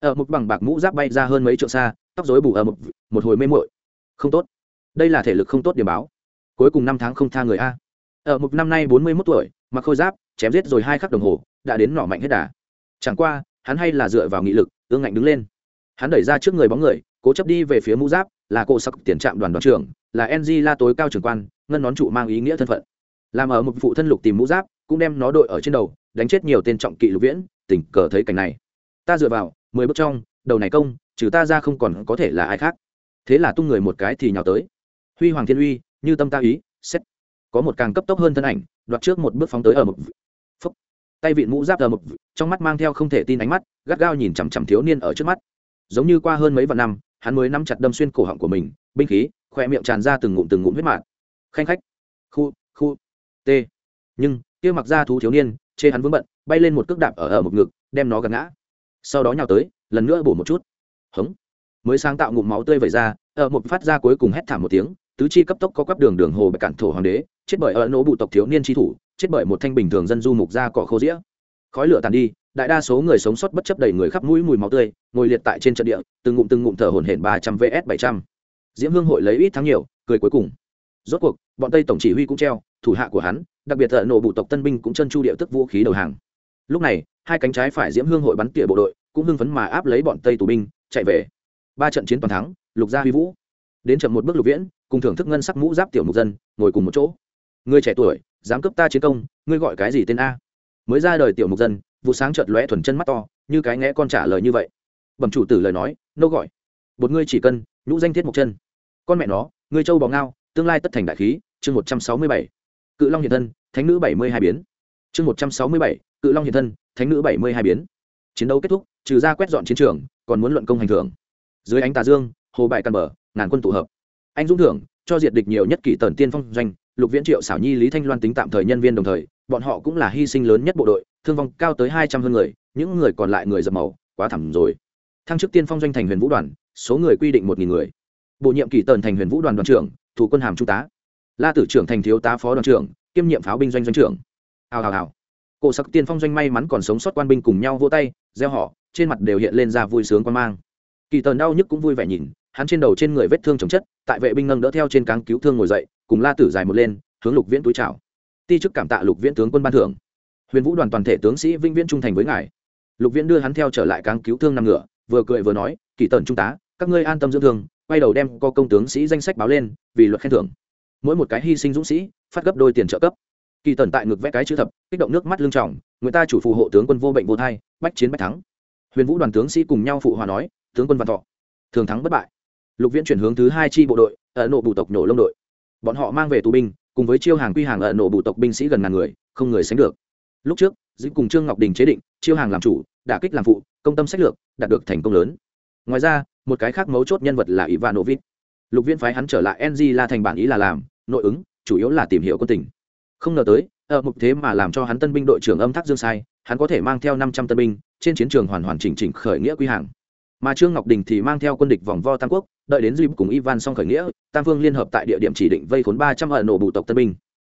Ở một bằng bạc mũ giáp bay ra hơn mấy trượng xa, tóc rối bù ở một một hồi mê muội. Không tốt. Đây là thể lực không tốt điểm báo. Cuối cùng năm tháng không tha người a. Ở một năm nay bốn mươi mốt tuổi, mặc khôi giáp, chém giết rồi hai khắc đồng hồ, đã đến nỏ mạnh hết đà. Chẳng qua, hắn hay là dựa vào nghị lực, ương ngạnh đứng lên. Hắn đẩy ra trước người bóng người, cố chấp đi về phía mũ giáp, là cô sắc tiền trạm đoàn đoàn trưởng, là ng la tối cao trưởng quan, ngân nón trụ mang ý nghĩa thân phận. Làm ở một phụ thân lục tìm mũ giáp, cũng đem nó đội ở trên đầu đánh chết nhiều tên trọng kỵ lục viễn, tình cờ thấy cảnh này. Ta dựa vào, mười bước trong, đầu này công, trừ ta ra không còn có thể là ai khác. Thế là tung người một cái thì nhào tới. Huy hoàng thiên uy, như tâm ta ý, xét. Có một càng cấp tốc hơn thân ảnh, đoạt trước một bước phóng tới ở một phấp tay vịn mũ giáp ở mực trong mắt mang theo không thể tin ánh mắt, gắt gao nhìn chằm chằm thiếu niên ở trước mắt. Giống như qua hơn mấy vạn năm, hắn mới nắm chặt đâm xuyên cổ họng của mình, binh khí khoe miệng tràn ra từng ngụm từng ngụm huyết mạn khanh khách. Khu khu. T. Nhưng, kia mặc ra thú thiếu niên chê hắn vướng bận, bay lên một cước đạp ở ở một ngực, đem nó gạt ngã. Sau đó nhào tới, lần nữa bổ một chút. Hống. Mới sáng tạo ngụm máu tươi vẩy ra, ở một phát ra cuối cùng hét thảm một tiếng, tứ chi cấp tốc có quắp đường đường hồ bạch cản thổ hoàng đế, chết bởi ở nỗ bụ tộc thiếu niên tri thủ, chết bởi một thanh bình thường dân du mục ra cỏ khô dĩa khói lửa tàn đi, đại đa số người sống sót bất chấp đầy người khắp mũi mùi máu tươi, ngồi liệt tại trên trận địa, từng ngụm từng ngụm thở hổn hển ba trăm vs bảy trăm. Diễm hương hội lấy ít thắng nhiều, cười cuối cùng. Rốt cuộc, bọn tây tổng chỉ huy cũng treo, thủ hạ của hắn đặc biệt thợ nổ bụ tộc tân binh cũng chân chu điệu tức vũ khí đầu hàng. Lúc này, hai cánh trái phải diễm hương hội bắn tỉa bộ đội cũng hưng phấn mà áp lấy bọn tây tù binh, chạy về. Ba trận chiến toàn thắng, lục gia huy vũ. Đến chậm một bước lục viễn, cùng thưởng thức ngân sắc mũ giáp tiểu mục dân, ngồi cùng một chỗ. Người trẻ tuổi, dám cướp ta chiến công, ngươi gọi cái gì tên a? Mới ra đời tiểu mục dân, vụ sáng chợt lóe thuần chân mắt to, như cái nghe con trả lời như vậy. Bẩm chủ tử lời nói, nô gọi. Một ngươi chỉ cân nhũ danh thiết mục chân. Con mẹ nó, ngươi châu bò ngao, tương lai tất thành đại khí, chương một trăm sáu mươi bảy cự long hiện thân, thánh nữ bảy mươi hai biến. Chương một trăm sáu mươi bảy, cự long hiện thân, thánh nữ bảy mươi hai biến. Chiến đấu kết thúc, trừ ra quét dọn chiến trường, còn muốn luận công hành thưởng. Dưới ánh tà dương, hồ bại căn bờ, ngàn quân tụ hợp. Anh dũng thưởng, cho diệt địch nhiều nhất kỷ tần tiên phong doanh, lục viễn triệu xảo nhi, lý thanh loan tính tạm thời nhân viên đồng thời, bọn họ cũng là hy sinh lớn nhất bộ đội, thương vong cao tới hai trăm hơn người, những người còn lại người dập màu, quá thẳm rồi. Thăng chức tiên phong doanh thành huyền vũ đoàn, số người quy định một nghìn người. Bổ nhiệm kỷ tần thành huyền vũ đoàn đoàn trưởng, thủ quân hàm trung tá la tử trưởng thành thiếu tá phó đoàn trưởng, kiêm nhiệm pháo binh doanh doanh trưởng. Hào hào hào. Cổ sắc tiên phong doanh may mắn còn sống sót quan binh cùng nhau vô tay, gieo họ, trên mặt đều hiện lên ra vui sướng quan mang. Kỳ tần đau nhức cũng vui vẻ nhìn, hắn trên đầu trên người vết thương chồng chất, tại vệ binh nâng đỡ theo trên cáng cứu thương ngồi dậy, cùng la tử dài một lên, hướng lục viễn túi chào. Ti chức cảm tạ lục viễn tướng quân ban thưởng. Huyền vũ đoàn toàn thể tướng sĩ vinh viễn trung thành với ngài. Lục viễn đưa hắn theo trở lại cáng cứu thương nằm ngựa, vừa cười vừa nói, kỳ tần trung tá, các ngươi an tâm dưỡng thương, quay đầu đem có công tướng sĩ danh sách báo lên, vì luật khen thưởng mỗi một cái hy sinh dũng sĩ, phát gấp đôi tiền trợ cấp. Kỳ tần tại ngực vẽ cái chữ thập, kích động nước mắt lưng trọng người ta chủ phù hộ tướng quân vô bệnh vô thai, bách chiến bách thắng. Huyền vũ đoàn tướng sĩ cùng nhau phụ hòa nói, tướng quân văn thọ, thường thắng bất bại. Lục viễn chuyển hướng thứ hai chi bộ đội, ở nộ bù tộc nổ lông đội. Bọn họ mang về tù binh, cùng với chiêu hàng quy hàng ở nộ bù tộc binh sĩ gần ngàn người, không người sánh được. Lúc trước, dĩ cùng trương ngọc đình chế định, chiêu hàng làm chủ, đả kích làm phụ, công tâm sách lược, đạt được thành công lớn. Ngoài ra, một cái khác mấu chốt nhân vật là ivanovit lục viễn phái hắn trở lại ng la thành bản ý là làm nội ứng, chủ yếu là tìm hiểu quân tình. Không ngờ tới ờ, ở mục thế mà làm cho hắn tân binh đội trưởng âm thác dương sai, hắn có thể mang theo năm trăm tân binh, trên chiến trường hoàn hoàn chỉnh chỉnh khởi nghĩa quy hàng. Mà trương ngọc đình thì mang theo quân địch vòng vo tam quốc, đợi đến duy cùng ivan xong khởi nghĩa, tam vương liên hợp tại địa điểm chỉ định vây khốn ba trăm ở nổ bụ tộc tân binh.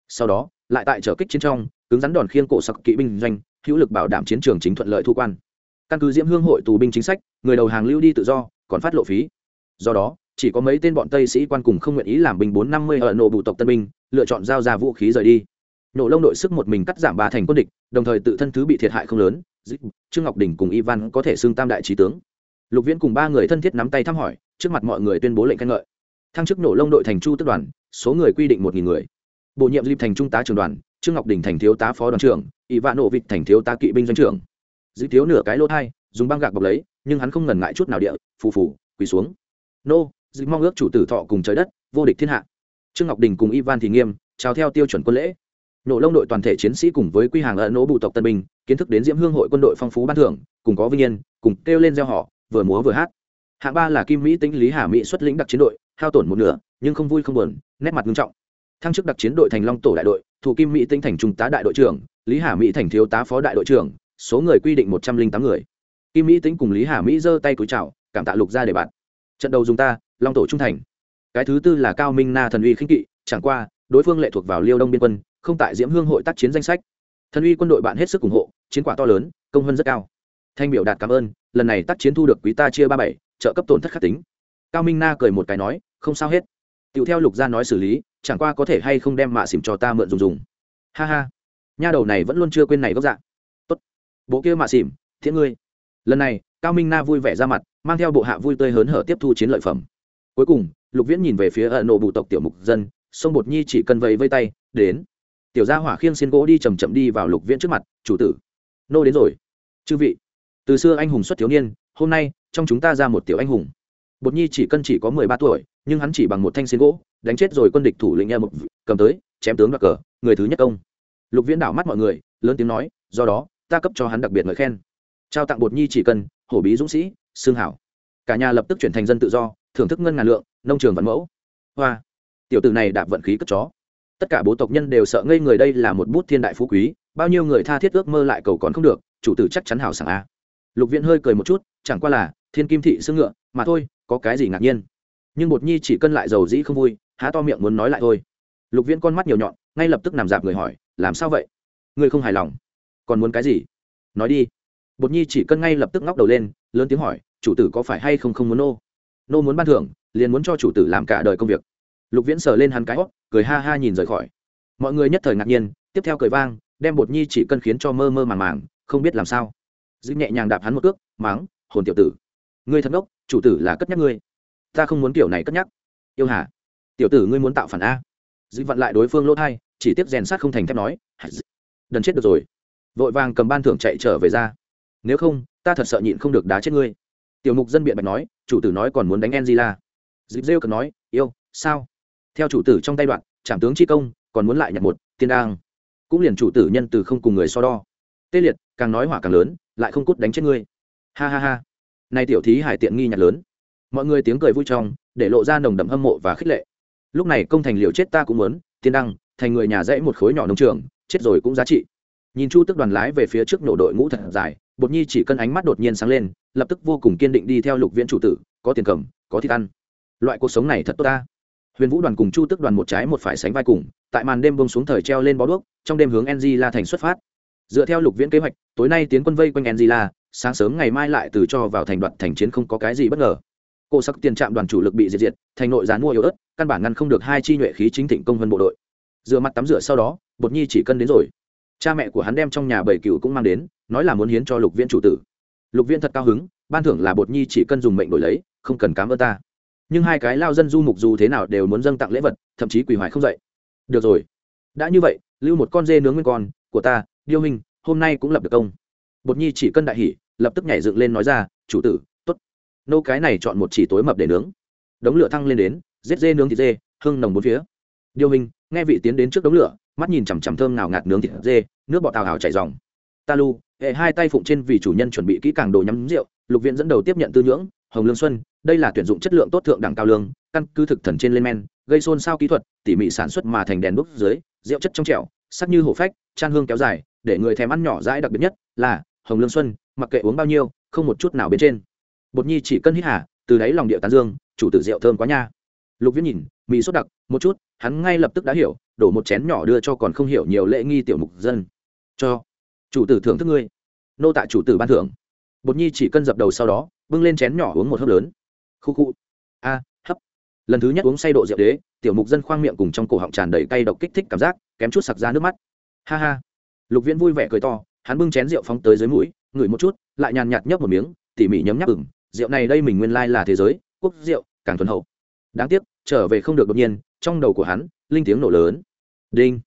Sau đó, lại tại trở kích chiến trong, cứng rắn đòn khiên cổ sặc kỵ binh doanh, hữu lực bảo đảm chiến trường chính thuận lợi thu quan. Căn cứ diễm hương hội tù binh chính sách, người đầu hàng lưu đi tự do, còn phát lộ phí. Do đó chỉ có mấy tên bọn tây sĩ quan cùng không nguyện ý làm binh bốn năm mươi ở nổ bụ tộc tân binh, lựa chọn giao ra vũ khí rời đi. Nổ lông đội sức một mình cắt giảm ba thành quân địch, đồng thời tự thân thứ bị thiệt hại không lớn trương ngọc đình cùng ivan có thể xưng tam đại trí tướng. Lục viễn cùng ba người thân thiết nắm tay thăm hỏi, trước mặt mọi người tuyên bố lệnh khen ngợi. Thăng chức nổ lông đội thành chu tức đoàn, số người quy định một nghìn người. Bổ nhiệm dịp thành trung tá trường đoàn, trương ngọc đình thành thiếu tá phó đoàn trưởng, ivan nổ vịt thành thiếu tá kỵ binh doanh trưởng. Dịp thiếu nửa cái lỗ thai, dùng băng gạc bọc lấy, nhưng hắn không ngần ngại chút nào địa, phù phù, quỳ xuống. Nô dịch mong ước chủ tử thọ cùng trời đất, vô địch thiên hạ. Trương ngọc đình cùng ivan thì nghiêm chào theo tiêu chuẩn quân lễ. Nổ lông đội toàn thể chiến sĩ cùng với quy hàng ở nỗ bụ tộc tân binh, kiến thức đến diễm hương hội quân đội phong phú ban thưởng, cùng có vinh yên, cùng kêu lên gieo họ, vừa múa vừa hát. Hạng ba là kim mỹ tính lý hà mỹ xuất lĩnh đặc chiến đội, hao tổn một nửa, nhưng không vui không buồn, nét mặt nghiêm trọng. Thăng chức đặc chiến đội thành long tổ đại đội, thủ kim mỹ tinh thành trung tá đại đội trưởng, lý hà mỹ thành thiếu tá phó đại đội trưởng, số người quy định một trăm linh tám người. Kim mỹ tính cùng lý hà mỹ giơ tay cúi chào, cảm tạ lục ra để bạn trận đầu dùng ta, long tổ trung thành. Cái thứ tư là cao minh na thần uy khinh kỵ, chẳng qua, đối phương lệ thuộc vào liêu đông biên quân, không tại diễm hương hội tác chiến danh sách. Thần uy quân đội bạn hết sức ủng hộ, chiến quả to lớn, công hơn rất cao. Thanh biểu đạt cảm ơn, lần này tác chiến thu được quý ta chia ba bảy, trợ cấp tổn thất khắc tính. Cao minh na cười một cái nói, không sao hết. Tựu theo lục gia nói xử lý, chẳng qua có thể hay không đem mạ xỉm cho ta mượn dùng dùng. Ha ha. Nha đầu này vẫn luôn chưa quên này gốc dạ. Tốt. Bộ kia mạ xỉm, thiện ngươi. Lần này cao minh na vui vẻ ra mặt, mang theo bộ hạ vui tươi hớn hở tiếp thu chiến lợi phẩm. Cuối cùng, lục viễn nhìn về phía ẩn nộ bụ tộc tiểu mục dân sông bột nhi chỉ cần vẫy vây tay, đến. Tiểu gia hỏa khiêng xin gỗ đi chầm chậm đi vào lục viễn trước mặt, chủ tử. Nô đến rồi. Chư vị. Từ xưa anh hùng xuất thiếu niên, hôm nay, trong chúng ta ra một tiểu anh hùng. Bột nhi chỉ cân chỉ có mười ba tuổi, nhưng hắn chỉ bằng một thanh xin gỗ, đánh chết rồi quân địch thủ lĩnh e một cầm tới, chém tướng đoạt cờ, người thứ nhất công. Lục viễn đảo mắt mọi người, lớn tiếng nói, do đó, ta cấp cho hắn đặc biệt ngợi khen. Trao tặng bột nhi chỉ cần hổ bí dũng sĩ, xương hảo. Cả nhà lập tức chuyển thành dân tự do, thưởng thức ngân ngàn lượng, nông trường văn mẫu. Hoa. Tiểu tử này đạp vận khí cất chó. Tất cả bố tộc nhân đều sợ ngây người đây là một bút thiên đại phú quý, bao nhiêu người tha thiết ước mơ lại cầu còn không được, chủ tử chắc chắn hảo sảng a. Lục viễn hơi cười một chút, chẳng qua là, thiên kim thị xương ngựa, mà thôi, có cái gì ngạc nhiên. Nhưng bột nhi chỉ cân lại dầu dĩ không vui, há to miệng muốn nói lại thôi. Lục viễn con mắt nhiều nhọn, ngay lập tức nằm dạp người hỏi, làm sao vậy? Ngươi không hài lòng? Còn muốn cái gì? Nói đi bột nhi chỉ cân ngay lập tức ngóc đầu lên, lớn tiếng hỏi, chủ tử có phải hay không không muốn nô? Nô muốn ban thưởng, liền muốn cho chủ tử làm cả đời công việc. Lục viễn sờ lên hắn cái hót cười ha ha nhìn rời khỏi. Mọi người nhất thời ngạc nhiên, tiếp theo cười vang, đem bột nhi chỉ cân khiến cho mơ mơ màng màng, không biết làm sao. Dư nhẹ nhàng đạp hắn một cước, máng, hồn tiểu tử. Ngươi thật ngốc, chủ tử là cất nhắc ngươi. Ta không muốn kiểu này cất nhắc. Yêu hả tiểu tử ngươi muốn tạo phản a. Dư vặn lại đối phương lỗ thai, chỉ tiếp rèn sát không thành thép nói đần chết được rồi. Vội vàng cầm ban thưởng chạy trở về ra nếu không, ta thật sợ nhịn không được đá chết ngươi. Tiểu mục dân biện bạch nói, chủ tử nói còn muốn đánh angela. Dịp rêu cần nói, yêu, sao? Theo chủ tử trong tay đoạn, trảm tướng chi công, còn muốn lại nhặt một tiên đang cũng liền chủ tử nhân từ không cùng người so đo. Tê liệt, càng nói hỏa càng lớn, lại không cút đánh chết ngươi. Ha ha ha. Nay tiểu thí hải tiện nghi nhặt lớn. Mọi người tiếng cười vui trong, để lộ ra nồng đậm hâm mộ và khích lệ. Lúc này công thành liều chết ta cũng muốn, tiên đăng, thành người nhà dãy một khối nhỏ nông trường, chết rồi cũng giá trị. Nhìn chu tức đoàn lái về phía trước nổ đội ngũ thật dài bột nhi chỉ cân ánh mắt đột nhiên sáng lên, lập tức vô cùng kiên định đi theo lục viễn chủ tử, có tiền cầm, có thịt ăn. Loại cuộc sống này thật tốt ta. Huyền vũ đoàn cùng chu tức đoàn một trái một phải sánh vai cùng, tại màn đêm bông xuống thời treo lên bó đuốc, trong đêm hướng ng la thành xuất phát. Dựa theo lục viễn kế hoạch, tối nay tiến quân vây quanh ng la sáng sớm ngày mai lại từ cho vào thành đoạn thành chiến không có cái gì bất ngờ. Cô sắc tiền trạm đoàn chủ lực bị diệt diệt, thành nội gián mua yếu ớt, căn bản ngăn không được hai chi nhuệ khí chính thịnh công hơn bộ đội. Dựa mặt tắm rửa sau đó, bột nhi chỉ cân đến rồi cha mẹ của hắn đem trong nhà bảy cựu cũng mang đến, nói là muốn hiến cho lục viễn chủ tử. Lục viễn thật cao hứng, ban thưởng là bột nhi chỉ cần dùng mệnh đổi lấy, không cần cám ơn ta. Nhưng hai cái lao dân du mục dù thế nào đều muốn dâng tặng lễ vật, thậm chí quỳ hoài không dậy. Được rồi. Đã như vậy, lưu một con dê nướng nguyên con, của ta, điêu hình hôm nay cũng lập được công. Bột nhi chỉ cân đại hỉ, lập tức nhảy dựng lên nói ra, chủ tử t ố t nô cái này chọn một chỉ tối mập để nướng. Đống lửa thăng lên đến, giết dê nướng thịt dê, hương nồng bốn phía. Điêu hình nghe vị tiến đến trước đống lửa, mắt nhìn chằm chằm thơm nào ngạt nướng thịt dê nước bọt tào hào chảy dòng. Ta lu, hệ hai tay phụng trên vì chủ nhân chuẩn bị kỹ càng đồ nhắm rượu, lục viện dẫn đầu tiếp nhận tư nhưỡng, hồng lương xuân, đây là tuyển dụng chất lượng tốt thượng đẳng cao lương, căn cứ thực thần trên lên men, gây xôn xao kỹ thuật, tỉ mỉ sản xuất mà thành đèn đúc dưới, rượu chất trong trẻo, sắc như hổ phách, chan hương kéo dài, để người thèm ăn nhỏ dãi đặc biệt nhất là hồng lương xuân, mặc kệ uống bao nhiêu, không một chút nào bên trên. Bột nhi chỉ cân hít hà, từ đáy lòng điệu tán dương, chủ tử rượu thơm quá nha lục viễn nhìn, mì sốt đặc, một chút, hắn ngay lập tức đã hiểu, đổ một chén nhỏ đưa cho còn không hiểu nhiều lễ nghi tiểu mục dân. Cho, chủ tử thưởng thức ngươi. Nô tạ chủ tử ban thưởng. Bột nhi chỉ cân dập đầu sau đó, bưng lên chén nhỏ uống một hớp lớn. Khu khu. A, hấp. Lần thứ nhất uống say độ rượu đế, tiểu mục dân khoang miệng cùng trong cổ họng tràn đầy cay độc kích thích cảm giác, kém chút sặc ra nước mắt. Ha ha. Lục viễn vui vẻ cười to, hắn bưng chén rượu phóng tới dưới mũi, ngửi một chút, lại nhàn nhạt nhấp một miếng, tỉ mỉ nhấm nhắc ừng rượu này đây mình nguyên lai là thế giới, quốc rượu, càng thuần hậu. Đáng tiếc trở về không được đột nhiên, trong đầu của hắn, linh tiếng nổ lớn. Đinh.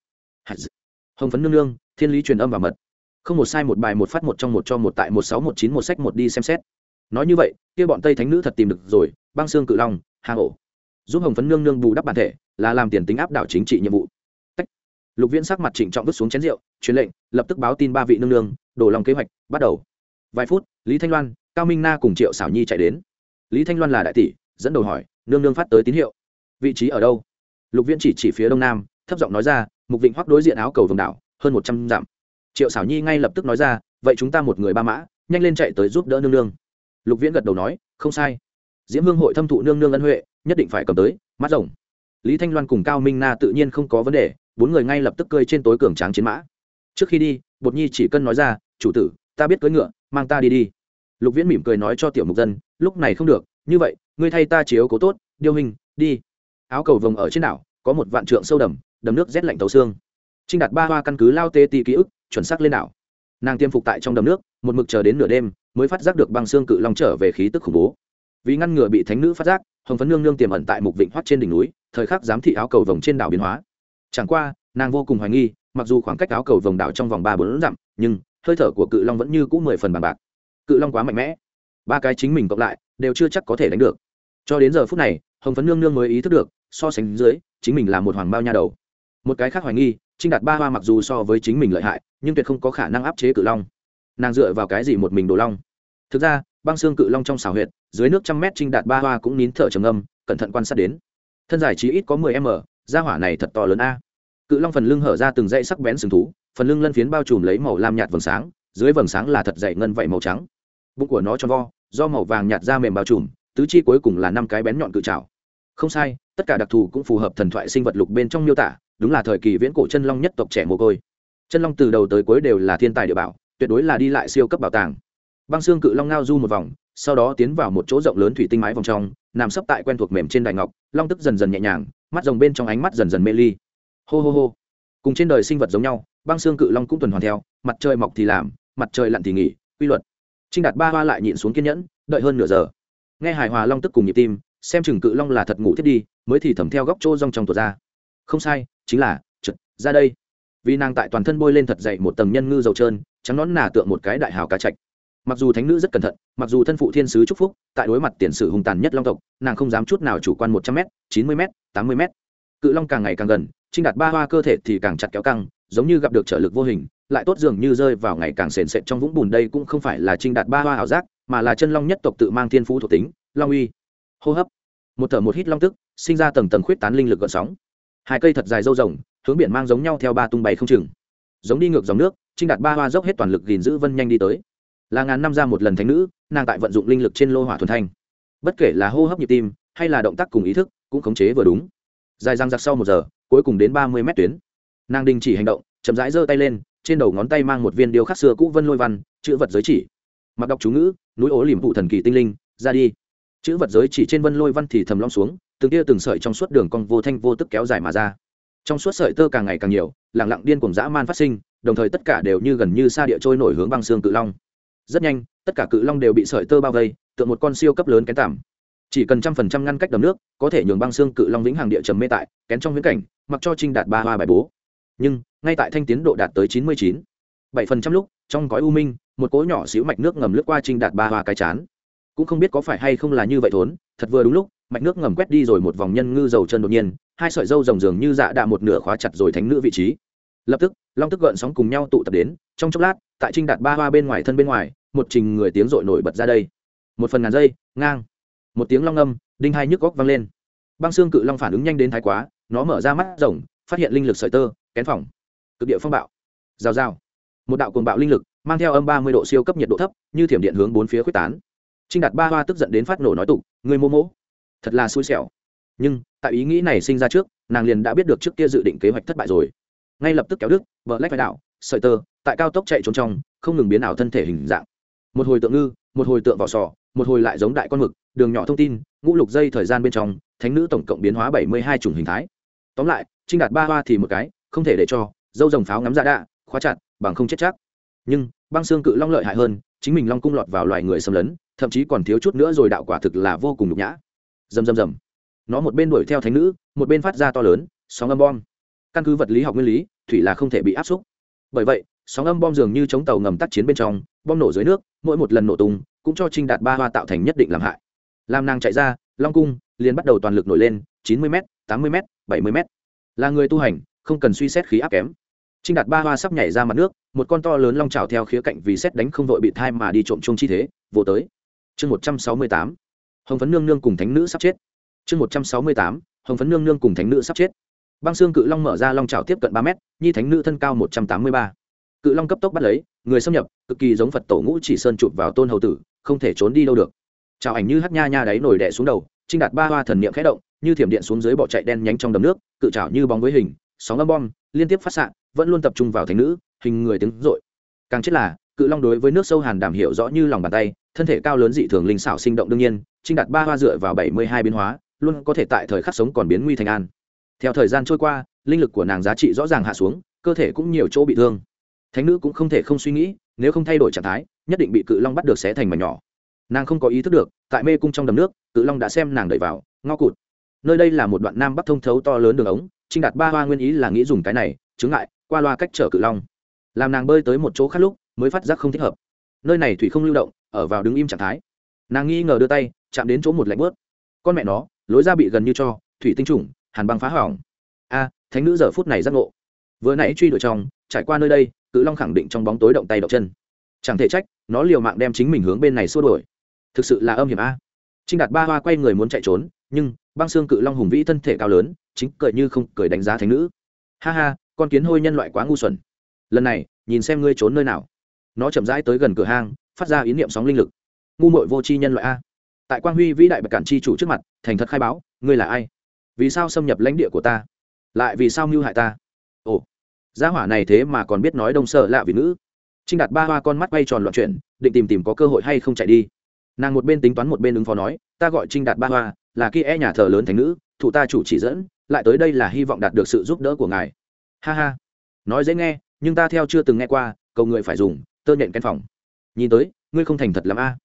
Hồng phấn nương nương, thiên lý truyền âm và mật. Không một sai một bài, một phát, một trong, một cho, một tại, một sáu, một chín, một sách, một đi xem xét. Nói như vậy, kia bọn tây thánh nữ thật tìm được rồi, băng xương cự long hang ổ giúp hồng phấn nương nương bù đắp bản thể, là làm tiền tính áp đảo chính trị nhiệm vụ. Tách. lục viễn sắc mặt trịnh trọng vứt xuống chén rượu, truyền lệnh, lập tức báo tin ba vị nương nương, đổ lòng kế hoạch, bắt đầu. Vài phút, lý thanh loan, cao minh na cùng triệu xảo nhi chạy đến. Lý thanh loan là đại tỷ, dẫn đầu hỏi, nương nương phát tới tín hiệu vị trí ở đâu? Lục viễn chỉ chỉ phía đông nam, thấp giọng nói ra, mục vịnh hoắc đối diện áo cầu vồng đảo, hơn một trăm dặm. Triệu xảo nhi ngay lập tức nói ra, vậy chúng ta một người ba mã, nhanh lên chạy tới giúp đỡ nương nương. Lục viễn gật đầu nói, không sai. Diễm hương hội thâm thụ nương nương ân huệ, nhất định phải cầm tới, mắt rồng lý thanh loan cùng cao minh na tự nhiên không có vấn đề, bốn người ngay lập tức cơi trên tối cường tráng chiến mã. Trước khi đi, bột nhi chỉ cần nói ra, chủ tử, ta biết cưỡi ngựa, mang ta đi đi. Lục viễn mỉm cười nói cho tiểu mục dân, lúc này không được, như vậy, ngươi thay ta chiếu cố tốt, điêu hình, đi áo cầu vồng ở trên đảo, có một vạn trượng sâu đầm đầm nước rét lạnh tấu xương. Trinh đạt ba hoa căn cứ lao tê tì ký ức, chuẩn xác lên đảo. Nàng tiêm phục tại trong đầm nước, một mực chờ đến nửa đêm, mới phát giác được băng xương cự long trở về khí tức khủng bố. Vì ngăn ngừa bị thánh nữ phát giác, hồng phấn nương nương tiềm ẩn tại mục vịnh hoắt trên đỉnh núi, thời khắc giám thị áo cầu vồng trên đảo biến hóa. Chẳng qua, nàng vô cùng hoài nghi, mặc dù khoảng cách áo cầu vồng đảo trong vòng ba bốn dặm, nhưng hơi thở của cự long vẫn như cũ mười phần bằng bạc. Cự long quá mạnh mẽ. Ba cái chính mình cộng lại, đều chưa chắc có thể đánh được. Cho đến giờ phút này hồng phấn nương nương mới ý thức được, so sánh dưới, chính mình là một hoàng bao nha đầu. Một cái khác hoài nghi, trinh đạt ba hoa mặc dù so với chính mình lợi hại, nhưng tuyệt không có khả năng áp chế cự long. Nàng dựa vào cái gì một mình đồ long? Thực ra, băng xương cự long trong xào huyệt, dưới nước trăm mét trinh đạt ba hoa cũng nín thở trầm âm cẩn thận quan sát đến. Thân dài chí ít có mười m da hỏa này thật to lớn a. Cự long phần lưng hở ra từng dãy sắc bén sừng thú, phần lưng lân phiến bao trùm lấy màu lam nhạt vầng sáng, dưới vầng sáng là thật dày ngân vảy màu trắng. Bụng của nó tròn vo, do màu vàng nhạt da mềm bao trùm, tứ chi cuối cùng là năm cái bén nhọn cự trào không sai, tất cả đặc thù cũng phù hợp thần thoại sinh vật lục bên trong miêu tả, đúng là thời kỳ viễn cổ chân long nhất tộc trẻ mồ côi. Chân long từ đầu tới cuối đều là thiên tài địa bảo, tuyệt đối là đi lại siêu cấp bảo tàng. Băng xương cự long ngao du một vòng, sau đó tiến vào một chỗ rộng lớn thủy tinh mái vòng trong, nằm sấp tại quen thuộc mềm trên đài ngọc, long tức dần dần nhẹ nhàng, mắt rồng bên trong ánh mắt dần dần mê ly. Hô hô hô. Cùng trên đời sinh vật giống nhau, băng xương cự long cũng tuần hoàn theo, mặt trời mọc thì làm, mặt trời lặn thì nghỉ, quy luật. Trinh đạt ba hoa lại nhịn xuống kiên nhẫn, đợi hơn nửa giờ. Nghe hài hòa long tức cùng nhịp tim xem chừng cự long là thật ngủ thiết đi mới thì thầm theo góc chỗ rong trong tuột ra. Không sai chính là chật, ra đây. Vì nàng tại toàn thân bôi lên thật dậy một tầng nhân ngư dầu trơn trắng nón nà tượng một cái đại hào cá trạch. Mặc dù thánh nữ rất cẩn thận mặc dù thân phụ thiên sứ chúc phúc tại đối mặt tiền sử hung tàn nhất long tộc nàng không dám chút nào chủ quan một trăm m chín mươi m tám mươi m cự long càng ngày càng gần trinh đạt ba hoa cơ thể thì càng chặt kéo căng giống như gặp được trở lực vô hình lại tốt dường như rơi vào ngày càng sền sệt trong vũng bùn đây cũng không phải là trinh đạt ba hoa ảo giác mà là chân long nhất tộc tự mang thiên phú thuộc tính long uy. Hô hấp một thở một hít long tức, sinh ra tầng tầng khuyết tán linh lực gợn sóng. Hai cây thật dài dâu rồng, hướng biển mang giống nhau theo ba tung bay không chừng. Giống đi ngược dòng nước trinh đạt ba hoa dốc hết toàn lực gìn giữ vân nhanh đi tới. Là ngàn năm ra một lần thánh nữ, nàng tại vận dụng linh lực trên lô hỏa thuần thanh. Bất kể là hô hấp nhịp tim, hay là động tác cùng ý thức, cũng khống chế vừa đúng. Dài răng giặc sau một giờ, cuối cùng đến ba mươi mét tuyến. Nàng đình chỉ hành động, chậm rãi giơ tay lên, trên đầu ngón tay mang một viên điêu khắc xưa cũ vân lôi văn, chữ vật giới chỉ. Mặc đọc chú ngữ, núi ố liềm phụ thần kỳ tinh linh, ra đi chữ vật giới chỉ trên vân lôi văn thì thầm long xuống, từng tia từng sợi trong suốt đường cong vô thanh vô tức kéo dài mà ra. Trong suốt sợi tơ càng ngày càng nhiều lẳng lặng điên cùng dã man phát sinh, đồng thời tất cả đều như gần như xa địa trôi nổi hướng băng xương cự long. Rất nhanh, tất cả cự long đều bị sợi tơ bao vây, tượng một con siêu cấp lớn kén tảm chỉ cần trăm phần trăm ngăn cách đầm nước, có thể nhường băng xương cự long vĩnh hàng địa trầm mê tại, kén trong viễn cảnh, mặc cho trinh đạt ba hoa bài bố. Nhưng, ngay tại thanh tiến độ đạt tới chín mươi chín, bảy phần trăm lúc, trong gói u minh, một cỗ nhỏ xíu mạch nước ngầm lướt qua trinh đạt ba hoa cái chán cũng không biết có phải hay không là như vậy thốn, thật vừa đúng lúc, mạch nước ngầm quét đi rồi một vòng nhân ngư dầu chân đột nhiên, hai sợi dâu rồng dường như dạ đạ một nửa khóa chặt rồi thánh nữ vị trí. Lập tức, long tức gợn sóng cùng nhau tụ tập đến, trong chốc lát, tại trinh đạt ba hoa bên ngoài thân bên ngoài, một trình người tiếng rội nổi bật ra đây. Một phần ngàn giây, ngang. Một tiếng long âm, đinh hai nhức góc vang lên. Băng xương cự long phản ứng nhanh đến thái quá, nó mở ra mắt rồng, phát hiện linh lực sợi tơ, kén phòng cực địa phong bạo. Rào rào. Một đạo cuồng bạo linh lực, mang theo âm ba mươi độ siêu cấp nhiệt độ thấp, như thiểm điện hướng bốn phía quyết tán trinh đạt ba hoa tức giận đến phát nổ nói tục người mô mỗ, thật là xui xẻo. Nhưng, tại ý nghĩ này sinh ra trước, nàng liền đã biết được trước kia dự định kế hoạch thất bại rồi. Ngay lập tức kéo đức vợ lách phải đạo, sợi tơ, tại cao tốc chạy trốn trong, không ngừng biến ảo thân thể hình dạng. Một hồi tượng ngư, một hồi tượng vỏ sò, một hồi lại giống đại con mực, đường nhỏ thông tin, ngũ lục dây thời gian bên trong, thánh nữ tổng cộng biến hóa bảy mươi hai chủng hình thái. Tóm lại, trinh đạt ba hoa thì một cái, không thể để cho, dâu rồng pháo ngắm ra đạ, khóa chặt, bằng không chết chắc. Nhưng, băng xương cự long lợi hại hơn, chính mình long cung lọt vào loài người xâm lấn thậm chí còn thiếu chút nữa rồi đạo quả thực là vô cùng nhục nhã. Dầm dầm dầm nó một bên đuổi theo thánh nữ, một bên phát ra to lớn, sóng âm bom. Căn cứ vật lý học nguyên lý, thủy là không thể bị áp xúc. Bởi vậy, sóng âm bom dường như chống tàu ngầm tác chiến bên trong, bom nổ dưới nước, mỗi một lần nổ tung, cũng cho trinh đạt ba hoa tạo thành nhất định làm hại. Làm nàng chạy ra, long cung liền bắt đầu toàn lực nổi lên, chín mươi m tám mươi m bảy mươi m là người tu hành, không cần suy xét khí áp kém. Trinh đạt ba hoa sắp nhảy ra mặt nước, một con to lớn long trào theo khía cạnh vì xét đánh không vội bị thai mà đi trộm chung chi thế, vô tới chương một trăm sáu mươi tám, hồng phấn nương nương cùng thánh nữ sắp chết. Chương một trăm sáu mươi tám, hồng phấn nương nương cùng thánh nữ sắp chết. Băng xương cự long mở ra long trào tiếp cận ba mét, nhi thánh nữ thân cao một trăm tám mươi ba. Cự long cấp tốc bắt lấy, người xâm nhập, cực kỳ giống phật tổ ngũ chỉ sơn chụp vào tôn hầu tử, không thể trốn đi đâu được. Chào ảnh như hát nha nha đáy nổi đẻ xuống đầu trinh đạt ba hoa thần niệm khẽ động, như thiểm điện xuống dưới bỏ chạy đen nhánh trong đầm nước, cự trào như bóng với hình, sóng âm bom, liên tiếp phát xạ, vẫn luôn tập trung vào thánh nữ, hình người tiếng rội càng chết là cự long đối với nước sâu hàn đảm hiểu rõ như lòng bàn tay, thân thể cao lớn dị thường linh xảo sinh động đương nhiên trinh đạt ba hoa dựa vào bảy mươi hai biến hóa, luôn có thể tại thời khắc sống còn biến nguy thành an. Theo thời gian trôi qua, linh lực của nàng giá trị rõ ràng hạ xuống, cơ thể cũng nhiều chỗ bị thương. Thánh nữ cũng không thể không suy nghĩ, nếu không thay đổi trạng thái, nhất định bị cự long bắt được xé thành mảnh nhỏ. Nàng không có ý thức được, tại mê cung trong đầm nước, cự long đã xem nàng đẩy vào, ngao cụt. Nơi đây là một đoạn nam bắc thông thấu to lớn đường ống trinh đạt ba hoa nguyên ý là nghĩ dùng cái này chứng ngại, qua loa cách chở cự long. Làm nàng bơi tới một chỗ khác lúc mới phát giác không thích hợp. Nơi này thủy không lưu động, ở vào đứng im trạng thái. Nàng nghi ngờ đưa tay, chạm đến chỗ một lạnh bớt con mẹ nó, lối ra bị gần như cho, thủy tinh trùng, hàn băng phá hỏng. A, thánh nữ giờ phút này giác ngộ. Vừa nãy truy đuổi trong, trải qua nơi đây, cự long khẳng định trong bóng tối động tay động chân. Chẳng thể trách, nó liều mạng đem chính mình hướng bên này xua đuổi. Thực sự là âm hiểm a. Trinh đạt ba hoa quay người muốn chạy trốn, nhưng băng xương cự long hùng vĩ thân thể cao lớn, chính cười như không cười đánh giá thánh nữ. Ha ha, con kiến hôi nhân loại quá ngu xuẩn. Lần này, nhìn xem ngươi trốn nơi nào nó chậm rãi tới gần cửa hang, phát ra ý niệm sóng linh lực. Ngu mội vô tri nhân loại a. Tại quang huy vĩ đại bạch cản chi chủ trước mặt, thành thật khai báo, ngươi là ai? Vì sao xâm nhập lãnh địa của ta? Lại vì sao mưu hại ta? Ồ, gia hỏa này thế mà còn biết nói đông sợ lạ vì nữ. Trinh đạt ba hoa con mắt quay tròn loạn chuyển, định tìm tìm có cơ hội hay không chạy đi. Nàng một bên tính toán một bên ứng phó nói, ta gọi trinh đạt ba hoa, là kia e nhà thờ lớn thành nữ, thụ ta chủ chỉ dẫn, lại tới đây là hy vọng đạt được sự giúp đỡ của ngài. Ha ha. Nói dễ nghe, nhưng ta theo chưa từng nghe qua, cầu người phải dùng tơ nhện căn phòng. Nhìn tới, ngươi không thành thật lắm a. À.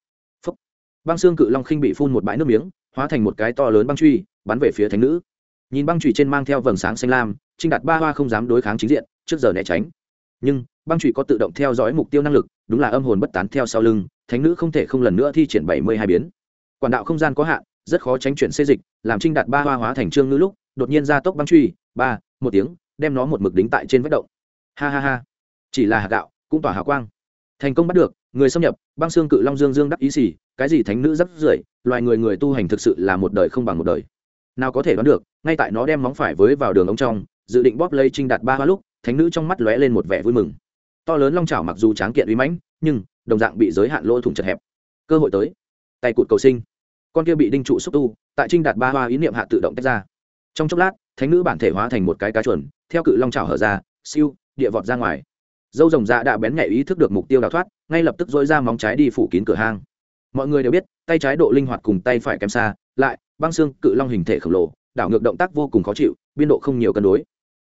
phúc. Băng xương cự long khinh bị phun một bãi nước miếng, hóa thành một cái to lớn băng truy, bắn về phía thánh nữ. Nhìn băng truy trên mang theo vầng sáng xanh lam, trinh đạt ba hoa không dám đối kháng chính diện, trước giờ né tránh. Nhưng, băng truy có tự động theo dõi mục tiêu năng lực, đúng là âm hồn bất tán theo sau lưng, thánh nữ không thể không lần nữa thi triển bảy mươi hai biến. Quản đạo không gian có hạn, rất khó tránh chuyển xê dịch, làm trinh đạt ba hoa hóa thành trương ngữ lúc, đột nhiên ra tốc băng truy, ba, một tiếng, đem nó một mực đính tại trên vách động. Ha ha ha. Chỉ là hạt gạo, cũng tỏa hào quang thành công bắt được, người xâm nhập, băng xương cự long dương dương đắc ý xỉ, cái gì thánh nữ rất rưởi, loài người người tu hành thực sự là một đời không bằng một đời. Nào có thể đoán được, ngay tại nó đem móng phải với vào đường ống trong, dự định bóp lấy trinh đạt ba hoa lúc, thánh nữ trong mắt lóe lên một vẻ vui mừng. To lớn long chảo mặc dù tráng kiện uy mãnh, nhưng, đồng dạng bị giới hạn lỗ thủng chật hẹp. Cơ hội tới. Tay cụt cầu sinh. Con kia bị đinh trụ xúc tu, tại trinh đạt ba hoa ý niệm hạ tự động tách ra. Trong chốc lát, thánh nữ bản thể hóa thành một cái cá chuẩn theo cự long chảo hở ra, siêu, địa vọt ra ngoài dâu rồng dạ đã bén nhạy ý thức được mục tiêu đào thoát, ngay lập tức dỗi ra móng trái đi phủ kín cửa hang. Mọi người đều biết, tay trái độ linh hoạt cùng tay phải kém xa, lại, băng xương, cự long hình thể khổng lồ, đảo ngược động tác vô cùng khó chịu, biên độ không nhiều cân đối.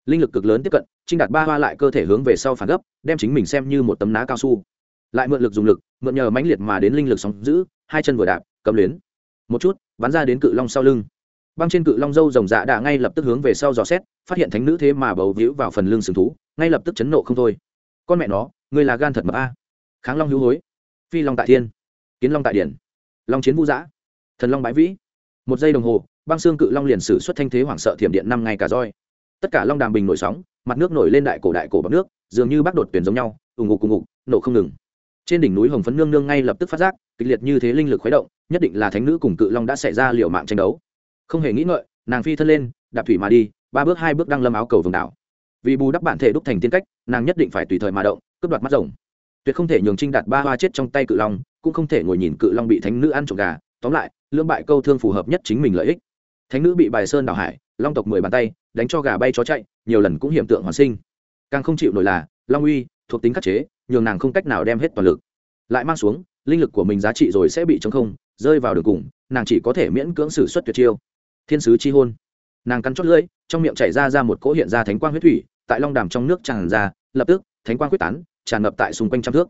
Linh lực cực lớn tiếp cận trinh đạt ba hoa lại cơ thể hướng về sau phản gấp, đem chính mình xem như một tấm ná cao su. Lại mượn lực dùng lực, mượn nhờ mãnh liệt mà đến linh lực sóng giữ, hai chân vừa đạp, cầm luyến. Một chút, bắn ra đến cự long sau lưng. Băng trên cự long dâu rồng dạ đã ngay lập tức hướng về sau dò xét, phát hiện thánh nữ thế mà bầu víu vào phần lưng sừng thú, ngay lập tức chấn nộ không thôi con mẹ nó người là gan thật mập a. Kháng long hữu hối. Phi long tại thiên. Kiến long tại điển. Long chiến vũ giã. Thần long bãi vĩ. Một giây đồng hồ, băng xương cự long liền sử xuất thanh thế hoảng sợ thiểm điện năm ngày cả roi. Tất cả long đàm bình nổi sóng, mặt nước nổi lên đại cổ đại cổ bọc nước, dường như bắc đột tuyển giống nhau ủng ngục ủng ngục, nổ không ngừng. Trên đỉnh núi hồng phấn nương nương ngay lập tức phát giác, kịch liệt như thế linh lực khuấy động, nhất định là thánh nữ cùng cự long đã xảy ra liều mạng tranh đấu. Không hề nghĩ ngợi, nàng phi thân lên, đạp thủy mà đi, ba bước hai bước đang lâm áo cầu vườn đảo vì bù đắp bản thể đúc thành tiên cách, nàng nhất định phải tùy thời mà động, cướp đoạt mắt rồng. Tuyệt không thể nhường trinh đạt ba hoa chết trong tay cự long, cũng không thể ngồi nhìn cự long bị thánh nữ ăn trộm gà. Tóm lại, lưỡng bại câu thương phù hợp nhất chính mình lợi ích. Thánh nữ bị bài sơn đảo hải, long tộc mười bàn tay, đánh cho gà bay chó chạy, nhiều lần cũng hiểm tượng hoàn sinh. Càng không chịu nổi là, long uy, thuộc tính khắc chế, nhường nàng không cách nào đem hết toàn lực. Lại mang xuống, linh lực của mình giá trị rồi sẽ bị chống không, rơi vào đường cùng, nàng chỉ có thể miễn cưỡng xử suất tuyệt chiêu. Thiên sứ chi hôn. Nàng cắn chót lưỡi, trong miệng chảy ra ra một cỗ hiện ra thánh quang huyết thủy tại long đàm trong nước tràn ra, lập tức, thánh quang quyết tán, tràn ngập tại xung quanh trăm thước.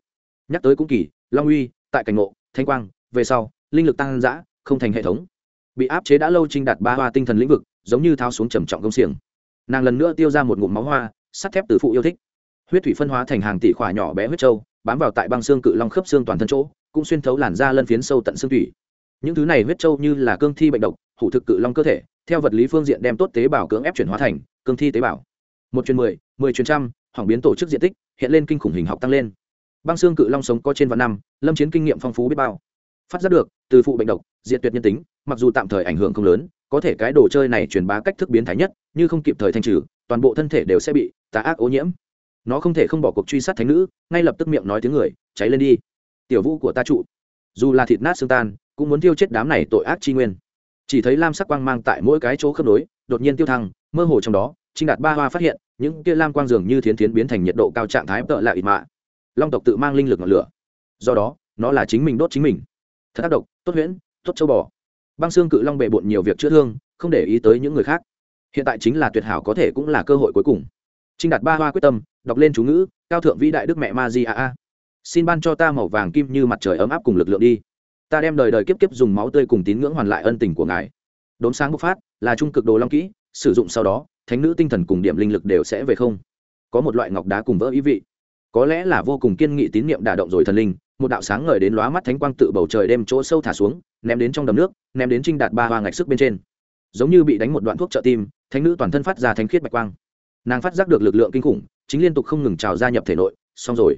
Nhắc tới cũng kỳ, long uy, tại cảnh ngộ, thánh quang, về sau, linh lực tăng dã, không thành hệ thống. Bị áp chế đã lâu trinh đạt ba hoa tinh thần lĩnh vực, giống như thao xuống trầm trọng công xiềng. Nàng lần nữa tiêu ra một ngụm máu hoa, sắt thép từ phụ yêu thích. Huyết thủy phân hóa thành hàng tỷ khỏa nhỏ bé huyết trâu bám vào tại băng xương cự long khớp xương toàn thân chỗ, cũng xuyên thấu làn da lân phiến sâu tận xương thủy. Những thứ này huyết trâu như là cương thi bệnh độc, hủ thực cự long cơ thể, theo vật lý phương diện đem tốt tế bào cưỡng ép chuyển hóa thành cương thi tế bào một chuyến mười mười chuyến trăm, hỏng biến tổ chức diện tích, hiện lên kinh khủng hình học tăng lên. Băng xương cự long sống có trên vạn năm, lâm chiến kinh nghiệm phong phú biết bao. Phát giác được, từ phụ bệnh độc diện tuyệt nhân tính, mặc dù tạm thời ảnh hưởng không lớn, có thể cái đồ chơi này truyền bá cách thức biến thái nhất, như không kịp thời thanh trừ, toàn bộ thân thể đều sẽ bị tà ác ô nhiễm. Nó không thể không bỏ cuộc truy sát thánh nữ, ngay lập tức miệng nói tiếng người, cháy lên đi. Tiểu vũ của ta trụ. Dù là thịt nát xương tan, cũng muốn tiêu chết đám này tội ác chi nguyên. Chỉ thấy lam sắc quang mang tại mỗi cái chỗ khớp nối, đột nhiên tiêu thăng, mơ hồ trong đó trinh đạt ba hoa phát hiện, những kia lam quang dường như thiến thiến biến thành nhiệt độ cao trạng thái tợ lại ít mạ. Long tộc tự mang linh lực ngọn lửa. Do đó, nó là chính mình đốt chính mình. Thật tác động tốt huyễn, tốt châu bò. Băng xương cự long bệ bộn nhiều việc chữa thương, không để ý tới những người khác. Hiện tại chính là tuyệt hảo có thể cũng là cơ hội cuối cùng. Trinh đạt ba hoa quyết tâm, đọc lên chú ngữ, cao thượng vĩ đại đức mẹ ma di a a. Xin ban cho ta màu vàng kim như mặt trời ấm áp cùng lực lượng đi. Ta đem đời đời kiếp kiếp dùng máu tươi cùng tín ngưỡng hoàn lại ân tình của ngài. Đốm sáng bộc phát, là trung cực đồ long kỹ, sử dụng sau đó thánh nữ tinh thần cùng điểm linh lực đều sẽ về không? Có một loại ngọc đá cùng vỡ ý vị. Có lẽ là vô cùng kiên nghị tín niệm đả động rồi thần linh, một đạo sáng ngời đến lóa mắt thánh quang tự bầu trời đem chỗ sâu thả xuống, ném đến trong đầm nước, ném đến trinh đạt ba hoa ngạch sức bên trên. Giống như bị đánh một đoạn thuốc trợ tim, thánh nữ toàn thân phát ra thánh khiết bạch quang. Nàng phát giác được lực lượng kinh khủng, chính liên tục không ngừng trào ra nhập thể nội, xong rồi.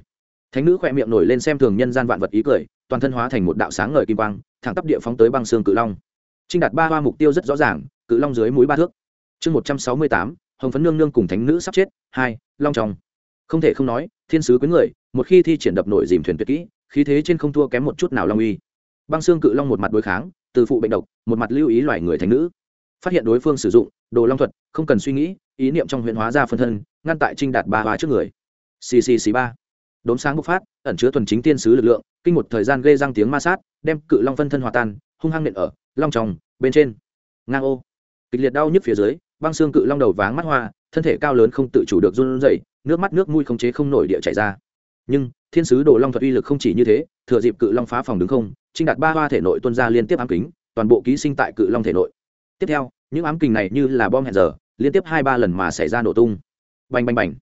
Thánh nữ khỏe miệng nổi lên xem thường nhân gian vạn vật ý cười, toàn thân hóa thành một đạo sáng ngời kim quang, thẳng tắp địa phóng tới băng xương cự long. Trinh đạt ba hoa mục tiêu rất rõ ràng, cự long dưới mũi ba thước chương một trăm sáu mươi tám, hồng phấn nương nương cùng thánh nữ sắp chết, hai, long trong không thể không nói, thiên sứ quý người, một khi thi triển đập nổi dìm thuyền tuyệt kỹ, khí thế trên không thua kém một chút nào long uy. Băng xương cự long một mặt đối kháng, từ phụ bệnh độc, một mặt lưu ý loài người thánh nữ. Phát hiện đối phương sử dụng, đồ long thuật, không cần suy nghĩ, ý niệm trong huyện hóa ra phân thân, ngăn tại trinh đạt ba hóa trước người. Ccc ba. Đốm sáng bộc phát, ẩn chứa thuần chính tiên sứ lực lượng, kinh một thời gian gây răng tiếng ma sát, đem cự long phân thân hòa tan, hung hăng nện ở long tròng bên trên. Ngang ô. Kịch liệt đau nhức phía dưới băng xương cự long đầu váng mắt hoa, thân thể cao lớn không tự chủ được run rẩy, nước mắt nước mũi không chế không nổi địa chảy ra. Nhưng, thiên sứ đồ long thuật uy lực không chỉ như thế, thừa dịp cự long phá phòng đứng không trinh đạt ba hoa thể nội tuân ra liên tiếp ám kính, toàn bộ ký sinh tại cự long thể nội. Tiếp theo, những ám kình này như là bom hẹn giờ, liên tiếp hai ba lần mà xảy ra nổ tung. Bành bành bành.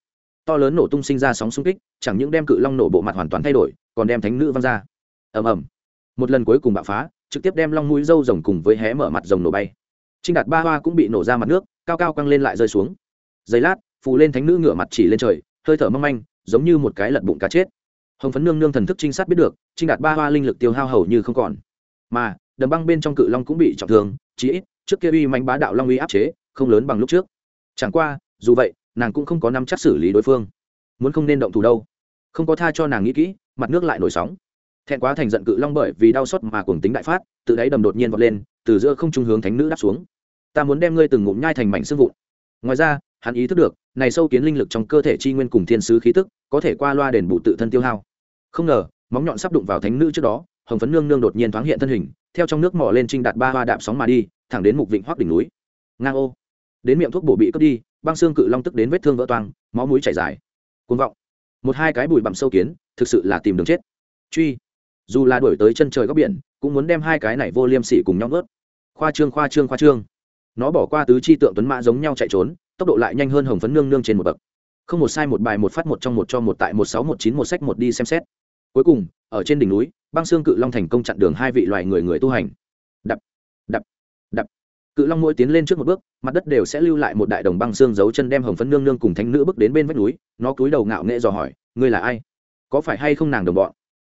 To lớn nổ tung sinh ra sóng xung kích, chẳng những đem cự long nổ bộ mặt hoàn toàn thay đổi, còn đem thánh nữ văng ra. Ầm ầm. Một lần cuối cùng bạo phá, trực tiếp đem long mũi dâu rồng cùng với hé mở mặt rồng nổ bay. Trinh đạt ba hoa cũng bị nổ ra mặt nước cao cao căng lên lại rơi xuống. Giây lát, phù lên thánh nữ ngửa mặt chỉ lên trời, hơi thở mong manh, giống như một cái lật bụng cá chết. Hồng phấn nương nương thần thức trinh sát biết được, trinh đạt ba hoa linh lực tiêu hao hầu như không còn. Mà, đầm băng bên trong cự long cũng bị trọng thương, chí ít, trước kia uy manh bá đạo long uy áp chế, không lớn bằng lúc trước. Chẳng qua, dù vậy, nàng cũng không có nắm chắc xử lý đối phương. Muốn không nên động thủ đâu. Không có tha cho nàng nghĩ kỹ, mặt nước lại nổi sóng. Thẹn quá thành giận cự long bởi vì đau xót mà cuồng tính đại phát, tự đáy đầm đột nhiên vọt lên, từ giữa không trung hướng thánh nữ đáp xuống ta muốn đem ngươi từng ngụm nhai thành mảnh xương vụn. Ngoài ra, hắn ý thức được, này sâu kiến linh lực trong cơ thể chi nguyên cùng thiên sứ khí tức, có thể qua loa đền bù tự thân tiêu hao. Không ngờ, móng nhọn sắp đụng vào thánh nữ trước đó, hồng phấn nương nương đột nhiên thoáng hiện thân hình, theo trong nước mỏ lên trinh đạt ba hoa đạp sóng mà đi, thẳng đến mục vịnh hoác đỉnh núi. Ngang ô. Đến miệng thuốc bổ bị cướp đi, băng xương cự long tức đến vết thương vỡ toang, máu mũi chảy dài. Côn vọng. Một hai cái bụi bặm sâu kiến, thực sự là tìm đường chết. Truy. Dù là đuổi tới chân trời góc biển, cũng muốn đem hai cái này vô liêm sỉ cùng nhau ướt khoa trương khoa trương khoa trương nó bỏ qua tứ chi tượng tuấn mã giống nhau chạy trốn, tốc độ lại nhanh hơn hồng phấn nương nương trên một bậc. Không một sai, một bài, một phát, một trong, một cho, một tại, một sáu, một chín, một sách, một đi xem xét. Cuối cùng, ở trên đỉnh núi, băng xương cự long thành công chặn đường hai vị loài người người tu hành. Đập đập đập. Cự long mỗi tiến lên trước một bước, mặt đất đều sẽ lưu lại một đại đồng băng xương giấu chân đem hồng phấn nương nương cùng thánh nữ bước đến bên vách núi, nó cúi đầu ngạo nghệ dò hỏi, ngươi là ai? Có phải hay không nàng đồng bọn?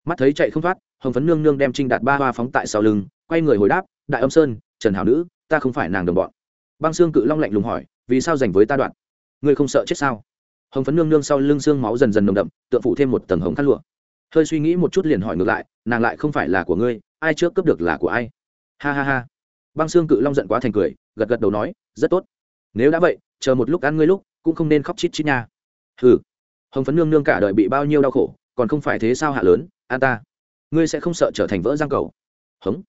Mắt thấy chạy không thoát, hồng phấn nương nương đem trinh đạt ba hoa phóng tại sau lưng, quay người hồi đáp, đại âm sơn, trần hảo nữ ta không phải nàng đồng bọn. Băng xương cự long lạnh lùng hỏi, vì sao dành với ta đoạn? Ngươi không sợ chết sao? Hồng phấn nương nương sau lưng xương máu dần dần nồng đậm, tượng phụ thêm một tầng hồng khăn lụa. Hơi suy nghĩ một chút liền hỏi ngược lại, nàng lại không phải là của ngươi, ai trước cướp được là của ai? Ha ha ha. Băng xương cự long giận quá thành cười, gật gật đầu nói, rất tốt. Nếu đã vậy, chờ một lúc ăn ngươi lúc, cũng không nên khóc chít chít nha. Hừ. Hồng phấn nương nương cả đời bị bao nhiêu đau khổ, còn không phải thế sao hạ lớn, an ta. Ngươi sẽ không sợ trở thành vỡ giang cầu. Hống.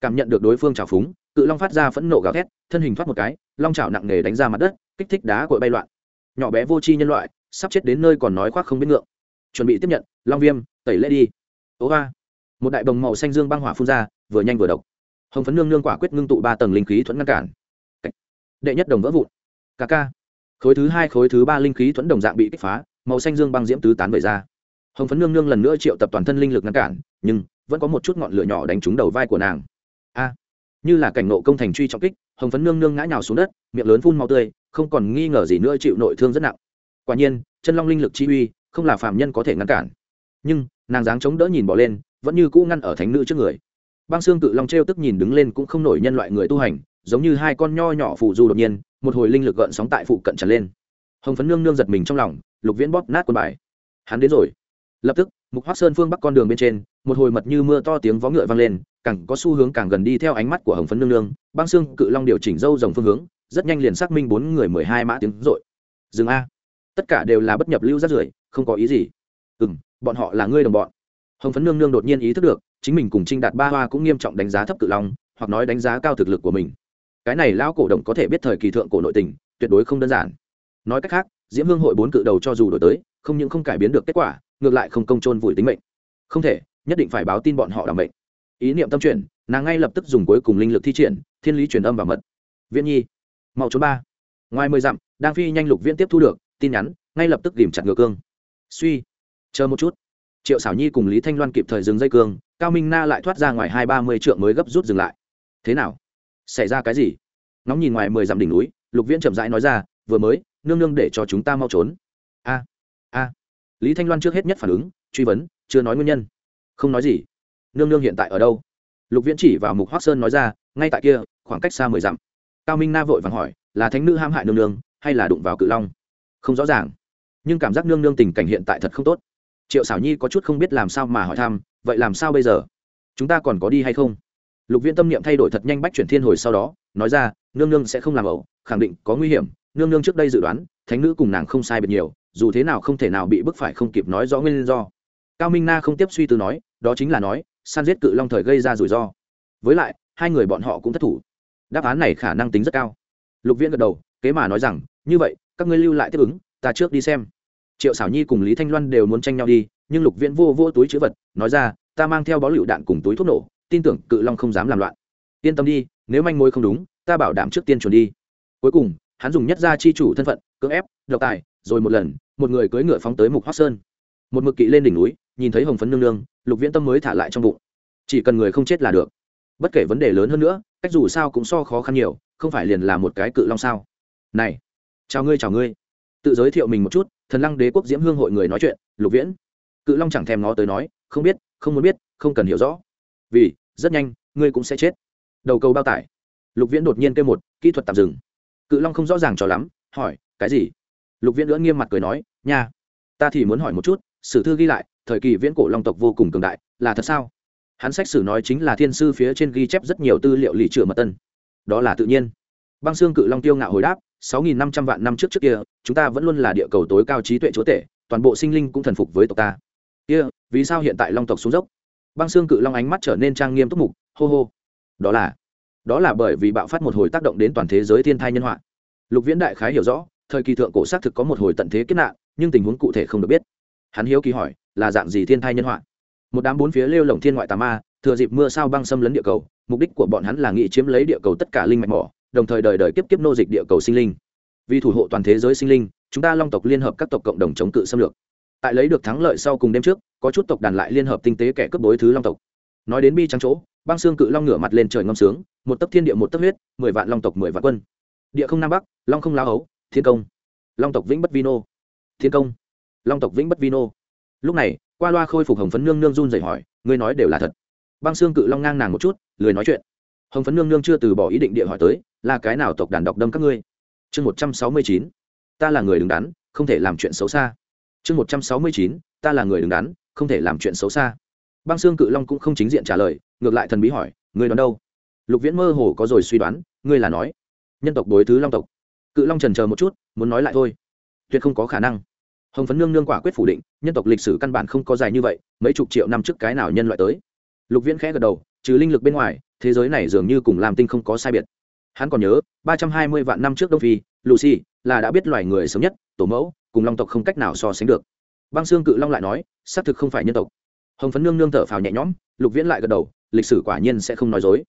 Cảm nhận được đối phương trào phúng cự long phát ra phẫn nộ gào thét, thân hình thoát một cái, long chảo nặng nề đánh ra mặt đất, kích thích đá cội bay loạn. Nhỏ bé vô tri nhân loại, sắp chết đến nơi còn nói khoác không biết ngượng. Chuẩn bị tiếp nhận, long viêm, tẩy lễ đi. Ố ga. Một đại bồng màu xanh dương băng hỏa phun ra, vừa nhanh vừa độc. Hồng phấn nương nương quả quyết ngưng tụ ba tầng linh khí thuẫn ngăn cản. Đệ nhất đồng vỡ vụn. Ca ca. Khối thứ hai, khối thứ ba linh khí thuẫn đồng dạng bị kích phá, màu xanh dương băng diễm tứ tán về ra. Hồng phấn nương nương lần nữa triệu tập toàn thân linh lực ngăn cản, nhưng vẫn có một chút ngọn lửa nhỏ đánh trúng đầu vai của nàng như là cảnh nộ công thành truy trọng kích, hồng phấn nương nương ngã nhào xuống đất, miệng lớn phun màu tươi, không còn nghi ngờ gì nữa chịu nội thương rất nặng. Quả nhiên, chân long linh lực chi uy, không là phàm nhân có thể ngăn cản. Nhưng, nàng dáng chống đỡ nhìn bỏ lên, vẫn như cũ ngăn ở thánh nữ trước người. Băng xương cự long t tức nhìn đứng lên cũng không nổi nhân loại người tu hành, giống như hai con nho nhỏ phù du đột nhiên, một hồi linh lực gợn sóng tại phụ cận tràn lên. Hồng phấn nương nương giật mình trong lòng, lục viễn bóp nát quân bài. Hắn đến rồi. Lập tức mục hoác sơn phương bắc con đường bên trên, một hồi mật như mưa to tiếng vó ngựa vang lên, càng có xu hướng càng gần đi theo ánh mắt của hồng phấn nương nương, băng xương cự long điều chỉnh dâu dòng phương hướng, rất nhanh liền xác minh bốn người mười hai mã tiếng rội. Dừng a. Tất cả đều là bất nhập lưu rát rưởi, không có ý gì. Ừ m bọn họ là ngươi đồng bọn. Hồng phấn nương nương đột nhiên ý thức được, chính mình cùng trinh đạt ba hoa cũng nghiêm trọng đánh giá thấp cự long, hoặc nói đánh giá cao thực lực của mình. Cái này lão cổ đồng có thể biết thời kỳ thượng cổ nội tình, tuyệt đối không đơn giản. Nói cách khác, diễm hương hội bốn cự đầu cho dù đổi tới, không những không cải biến được kết quả ngược lại không công chôn vùi tính mệnh. Không thể, nhất định phải báo tin bọn họ đảm mệnh. Ý niệm tâm chuyển, nàng ngay lập tức dùng cuối cùng linh lực thi triển, thiên lý truyền âm và mật. Viễn nhi, mau trốn ba. Ngoài mười dặm, đang phi nhanh lục viễn tiếp thu được, tin nhắn, ngay lập tức ghìm chặt ngựa cương. Suy, chờ một chút. Triệu xảo nhi cùng lý thanh loan kịp thời dừng dây cương, cao minh na lại thoát ra ngoài hai ba mươi trượng mới gấp rút dừng lại. Thế nào? Xảy ra cái gì? Ngóng nhìn ngoài mười dặm đỉnh núi, lục viễn chậm rãi nói ra, vừa mới, nương nương để cho chúng ta mau trốn. A a lý thanh loan trước hết nhất phản ứng, truy vấn, chưa nói nguyên nhân. Không nói gì. Nương nương hiện tại ở đâu? Lục viễn chỉ vào mục hoác sơn nói ra, ngay tại kia, khoảng cách xa mười dặm. Cao minh na vội vàng hỏi, là thánh nữ ham hại nương nương, hay là đụng vào cự long? Không rõ ràng. Nhưng cảm giác nương nương tình cảnh hiện tại thật không tốt. Triệu xảo nhi có chút không biết làm sao mà hỏi thăm, vậy làm sao bây giờ? Chúng ta còn có đi hay không? Lục viễn tâm niệm thay đổi thật nhanh bách chuyển thiên hồi sau đó, nói ra, nương nương sẽ không làm ẩu, khẳng định có nguy hiểm. Nương nương trước đây dự đoán, thánh nữ cùng nàng không sai biệt nhiều dù thế nào không thể nào bị bức phải không kịp nói rõ nguyên do. Cao minh na không tiếp suy tư nói, đó chính là nói san giết cự long thời gây ra rủi ro. Với lại, hai người bọn họ cũng thất thủ. Đáp án này khả năng tính rất cao. Lục viễn gật đầu, kế mà nói rằng, như vậy, các ngươi lưu lại tiếp ứng, ta trước đi xem. Triệu xảo nhi cùng lý thanh loan đều muốn tranh nhau đi, nhưng lục viễn vô vô túi chữ vật, nói ra, ta mang theo bó lựu đạn cùng túi thuốc nổ, tin tưởng cự long không dám làm loạn. Yên tâm đi, nếu manh mối không đúng, ta bảo đảm trước tiên chuẩn đi. Cuối cùng hắn dùng nhất gia chi chủ thân phận, cưỡng ép, độc tài, rồi một lần, một người cưỡi ngựa phóng tới mục hoác sơn. Một mực kỵ lên đỉnh núi, nhìn thấy hồng phấn nương nương, lục viễn tâm mới thả lại trong bụng. Chỉ cần người không chết là được. Bất kể vấn đề lớn hơn nữa, cách dù sao cũng so khó khăn nhiều, không phải liền là một cái cự long sao. Này, chào ngươi chào ngươi. Tự giới thiệu mình một chút, thần lăng đế quốc diễm hương hội người nói chuyện, lục viễn. Cự long chẳng thèm ngó tới nói, không biết, không muốn biết, không cần hiểu rõ. Vì, rất nhanh, ngươi cũng sẽ chết. Đầu cầu bao tải. Lục viễn đột nhiên kêu một, kỹ thuật tạm dừng cự long không rõ ràng cho lắm, hỏi, cái gì? Lục viễn nữa nghiêm mặt cười nói, nha, ta thì muốn hỏi một chút, sử thư ghi lại, thời kỳ viễn cổ long tộc vô cùng cường đại, là thật sao? Hắn sách sử nói chính là thiên sư phía trên ghi chép rất nhiều tư liệu lì chữa mật tân. Đó là tự nhiên. Băng xương cự long tiêu ngạo hồi đáp, sáu nghìn năm trăm vạn năm trước trước kia, chúng ta vẫn luôn là địa cầu tối cao trí tuệ chúa tể, toàn bộ sinh linh cũng thần phục với tộc ta. Kia, vì sao hiện tại long tộc xuống dốc? Băng xương cự long ánh mắt trở nên trang nghiêm túc mục, hô hô, đó là đó là bởi vì bạo phát một hồi tác động đến toàn thế giới thiên thai nhân họa. Lục viễn đại khái hiểu rõ, thời kỳ thượng cổ xác thực có một hồi tận thế kết nạn, nhưng tình huống cụ thể không được biết. Hắn hiếu kỳ hỏi, là dạng gì thiên thai nhân họa? Một đám bốn phía lêu lồng thiên ngoại tà ma, thừa dịp mưa sao băng xâm lấn địa cầu, mục đích của bọn hắn là nghị chiếm lấy địa cầu tất cả linh mạch mỏ, đồng thời đời đời kiếp kiếp nô dịch địa cầu sinh linh. Vì thủ hộ toàn thế giới sinh linh, chúng ta long tộc liên hợp các tộc cộng đồng chống cự xâm lược. Tại lấy được thắng lợi sau cùng đêm trước, có chút tộc đàn lại liên hợp tinh tế kẻ cướp đối thứ long tộc nói đến bi trắng chỗ, băng xương cự long ngửa mặt lên trời ngâm sướng, một tấc thiên địa một tấc huyết, mười vạn long tộc mười vạn quân. Địa không nam bắc, long không lao ấu thiên công. Long tộc vĩnh bất vino thiên công. Long tộc vĩnh bất vino lúc này, qua loa khôi phục hồng phấn nương nương run dậy hỏi, ngươi nói đều là thật? Băng xương cự long ngang nàng một chút, lười nói chuyện. Hồng phấn nương nương chưa từ bỏ ý định địa hỏi tới, là cái nào tộc đàn độc đâm các ngươi? Chương một trăm sáu mươi chín, ta là người đứng đắn, không thể làm chuyện xấu xa. Chương một trăm sáu mươi chín, ta là người đứng đắn, không thể làm chuyện xấu xa băng xương cự long cũng không chính diện trả lời, ngược lại thần bí hỏi, ngươi đoán đâu? Lục viễn mơ hồ có rồi suy đoán, ngươi là nói, nhân tộc đối thứ long tộc. Cự long trần chờ một chút, muốn nói lại thôi. Tuyệt không có khả năng. Hồng phấn nương nương quả quyết phủ định, nhân tộc lịch sử căn bản không có dài như vậy, mấy chục triệu năm trước cái nào nhân loại tới? Lục viễn khẽ gật đầu, trừ linh lực bên ngoài, thế giới này dường như cùng làm tinh không có sai biệt. Hắn còn nhớ, ba trăm hai mươi vạn năm trước đông phi, lucy là đã biết loài người sớm nhất, tổ mẫu, cùng long tộc không cách nào so sánh được. Băng xương cự long lại nói, xác thực không phải nhân tộc hồng phấn nương nương thở phào nhẹ nhõm, lục viễn lại gật đầu, lịch sử quả nhiên sẽ không nói dối.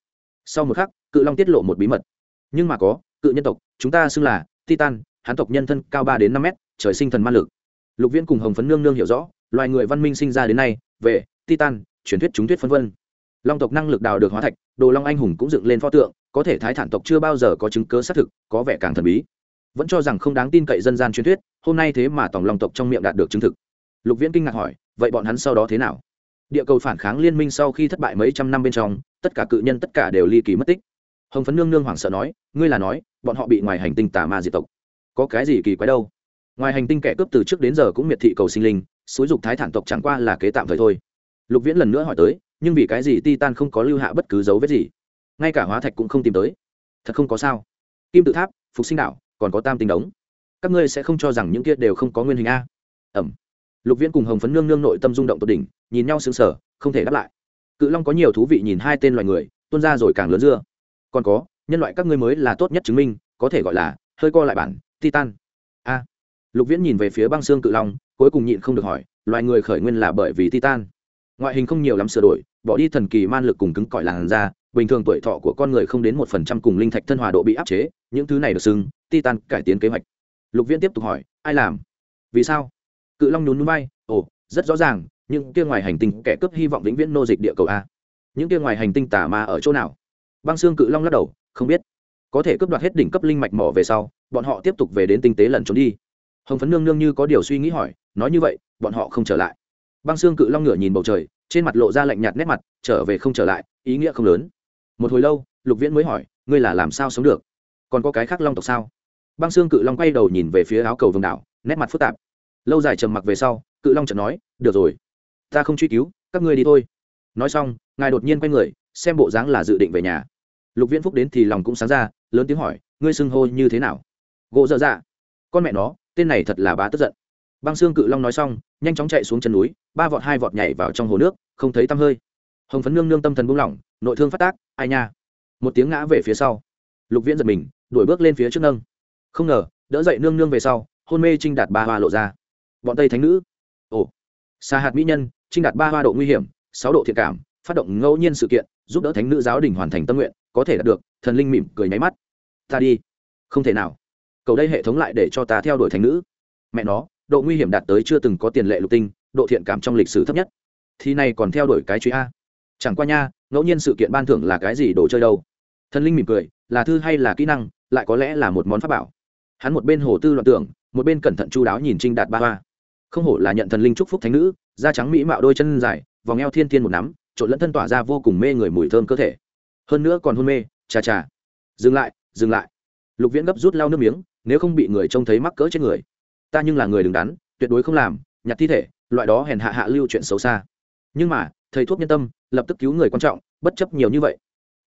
Sau một khắc, cự long tiết lộ một bí mật. Nhưng mà có, cự nhân tộc, chúng ta xưng là titan, hán tộc nhân thân cao ba đến năm mét, trời sinh thần ma lực. Lục viễn cùng hồng phấn nương nương hiểu rõ, loài người văn minh sinh ra đến nay, về, titan, truyền thuyết chúng thuyết phân vân. Long tộc năng lực đào được hóa thạch, đồ long anh hùng cũng dựng lên pho tượng, có thể thái thản tộc chưa bao giờ có chứng cớ xác thực, có vẻ càng thần bí. Vẫn cho rằng không đáng tin cậy dân gian truyền thuyết, hôm nay thế mà tổng long tộc trong miệng đạt được chứng thực. Lục viễn kinh ngạc hỏi, vậy bọn hắn sau đó thế nào? Địa cầu phản kháng liên minh sau khi thất bại mấy trăm năm bên trong, tất cả cự nhân tất cả đều ly kỳ mất tích. Hồng phấn nương nương hoảng sợ nói, ngươi là nói, bọn họ bị ngoài hành tinh tà ma diệt tộc. Có cái gì kỳ quái đâu? Ngoài hành tinh kẻ cướp từ trước đến giờ cũng miệt thị cầu sinh linh, xúi dục thái thản tộc chẳng qua là kế tạm thời thôi. Lục viễn lần nữa hỏi tới, nhưng vì cái gì titan không có lưu hạ bất cứ dấu vết gì? Ngay cả hóa thạch cũng không tìm tới. Thật không có sao. Kim tự tháp, phục sinh đạo còn có tam tinh đống. Các ngươi sẽ không cho rằng những kia đều không có nguyên hình a. Ẩm lục viễn cùng hồng phấn nương nương nội tâm rung động tột đỉnh, nhìn nhau sững sờ, không thể đáp lại. Cự long có nhiều thú vị nhìn hai tên loài người, tuôn ra rồi càng lớn dưa. Còn có, nhân loại các ngươi mới là tốt nhất chứng minh, có thể gọi là hơi co lại bản, titan. A. Lục viễn nhìn về phía băng xương cự long, cuối cùng nhịn không được hỏi, loài người khởi nguyên là bởi vì titan? Ngoại hình không nhiều lắm sửa đổi, bỏ đi thần kỳ man lực cùng cứng cỏi làn da, bình thường tuổi thọ của con người không đến một phần trăm cùng linh thạch thân hòa độ bị áp chế, những thứ này được xưng, titan cải tiến kế hoạch. Lục viễn tiếp tục hỏi, ai làm? Vì sao? Cự long nhún núi bay, ồ, rất rõ ràng, những kia ngoài hành tinh kẻ cướp hy vọng vĩnh viễn nô dịch địa cầu a. Những kia ngoài hành tinh tà ma ở chỗ nào? Băng xương cự long lắc đầu, không biết. Có thể cướp đoạt hết đỉnh cấp linh mạch mỏ về sau, bọn họ tiếp tục về đến tinh tế lần trốn đi. Hồng phấn nương nương như có điều suy nghĩ hỏi, nói như vậy, bọn họ không trở lại. Băng xương cự long ngửa nhìn bầu trời, trên mặt lộ ra lạnh nhạt nét mặt, trở về không trở lại, ý nghĩa không lớn. Một hồi lâu, lục viễn mới hỏi, ngươi là làm sao sống được? Còn có cái khác long tộc sao? Băng xương cự long quay đầu nhìn về phía áo cầu vồng đảo, nét mặt phức tạp lâu dài trầm mặc về sau, cự long chợt nói, được rồi, ta không truy cứu, các ngươi đi thôi. Nói xong, ngài đột nhiên quay người, xem bộ dáng là dự định về nhà. Lục viễn phúc đến thì lòng cũng sáng ra, lớn tiếng hỏi, ngươi xưng hô như thế nào? Gỗ dở dạ. Con mẹ nó, tên này thật là bá tức giận. Băng xương cự long nói xong, nhanh chóng chạy xuống chân núi, ba vọt, hai vọt nhảy vào trong hồ nước, không thấy tăm hơi. Hồng phấn nương nương tâm thần buông lỏng, nội thương phát tác, ai nha. Một tiếng ngã về phía sau. Lục viễn giật mình, đuổi bước lên phía trước nâng. Không ngờ, đỡ dậy nương nương về sau, hôn mê trinh đạt ba hoa lộ ra bọn tây thánh nữ. Ồ xa hạt mỹ nhân trinh đạt ba hoa độ nguy hiểm, sáu độ thiện cảm, phát động ngẫu nhiên sự kiện, giúp đỡ thánh nữ giáo đình hoàn thành tâm nguyện, có thể đạt được, thần linh mỉm cười nháy mắt. Ta đi. Không thể nào. Cầu đây hệ thống lại để cho ta theo đuổi thánh nữ. Mẹ nó, độ nguy hiểm đạt tới chưa từng có tiền lệ lục tinh, độ thiện cảm trong lịch sử thấp nhất. Thì này còn theo đuổi cái truy a. Chẳng qua nha, ngẫu nhiên sự kiện ban thưởng là cái gì, đồ chơi đâu? Thần linh mỉm cười, là thư hay là kỹ năng, lại có lẽ là một món pháp bảo. Hắn một bên hồ tư loạn tưởng, một bên cẩn thận chu đáo nhìn trinh đạt ba hoa không hổ là nhận thần linh chúc phúc thánh nữ, da trắng mỹ mạo đôi chân dài, vòng eo thiên thiên một nắm, trộn lẫn thân tỏa ra vô cùng mê người mùi thơm cơ thể. Hơn nữa còn hôn mê, chà chà. Dừng lại dừng lại. Lục viễn gấp rút lau nước miếng, nếu không bị người trông thấy mắc cỡ chết người. Ta nhưng là người đứng đắn, tuyệt đối không làm, nhặt thi thể, loại đó hèn hạ hạ lưu chuyện xấu xa. Nhưng mà, thầy thuốc nhân tâm, lập tức cứu người quan trọng, bất chấp nhiều như vậy.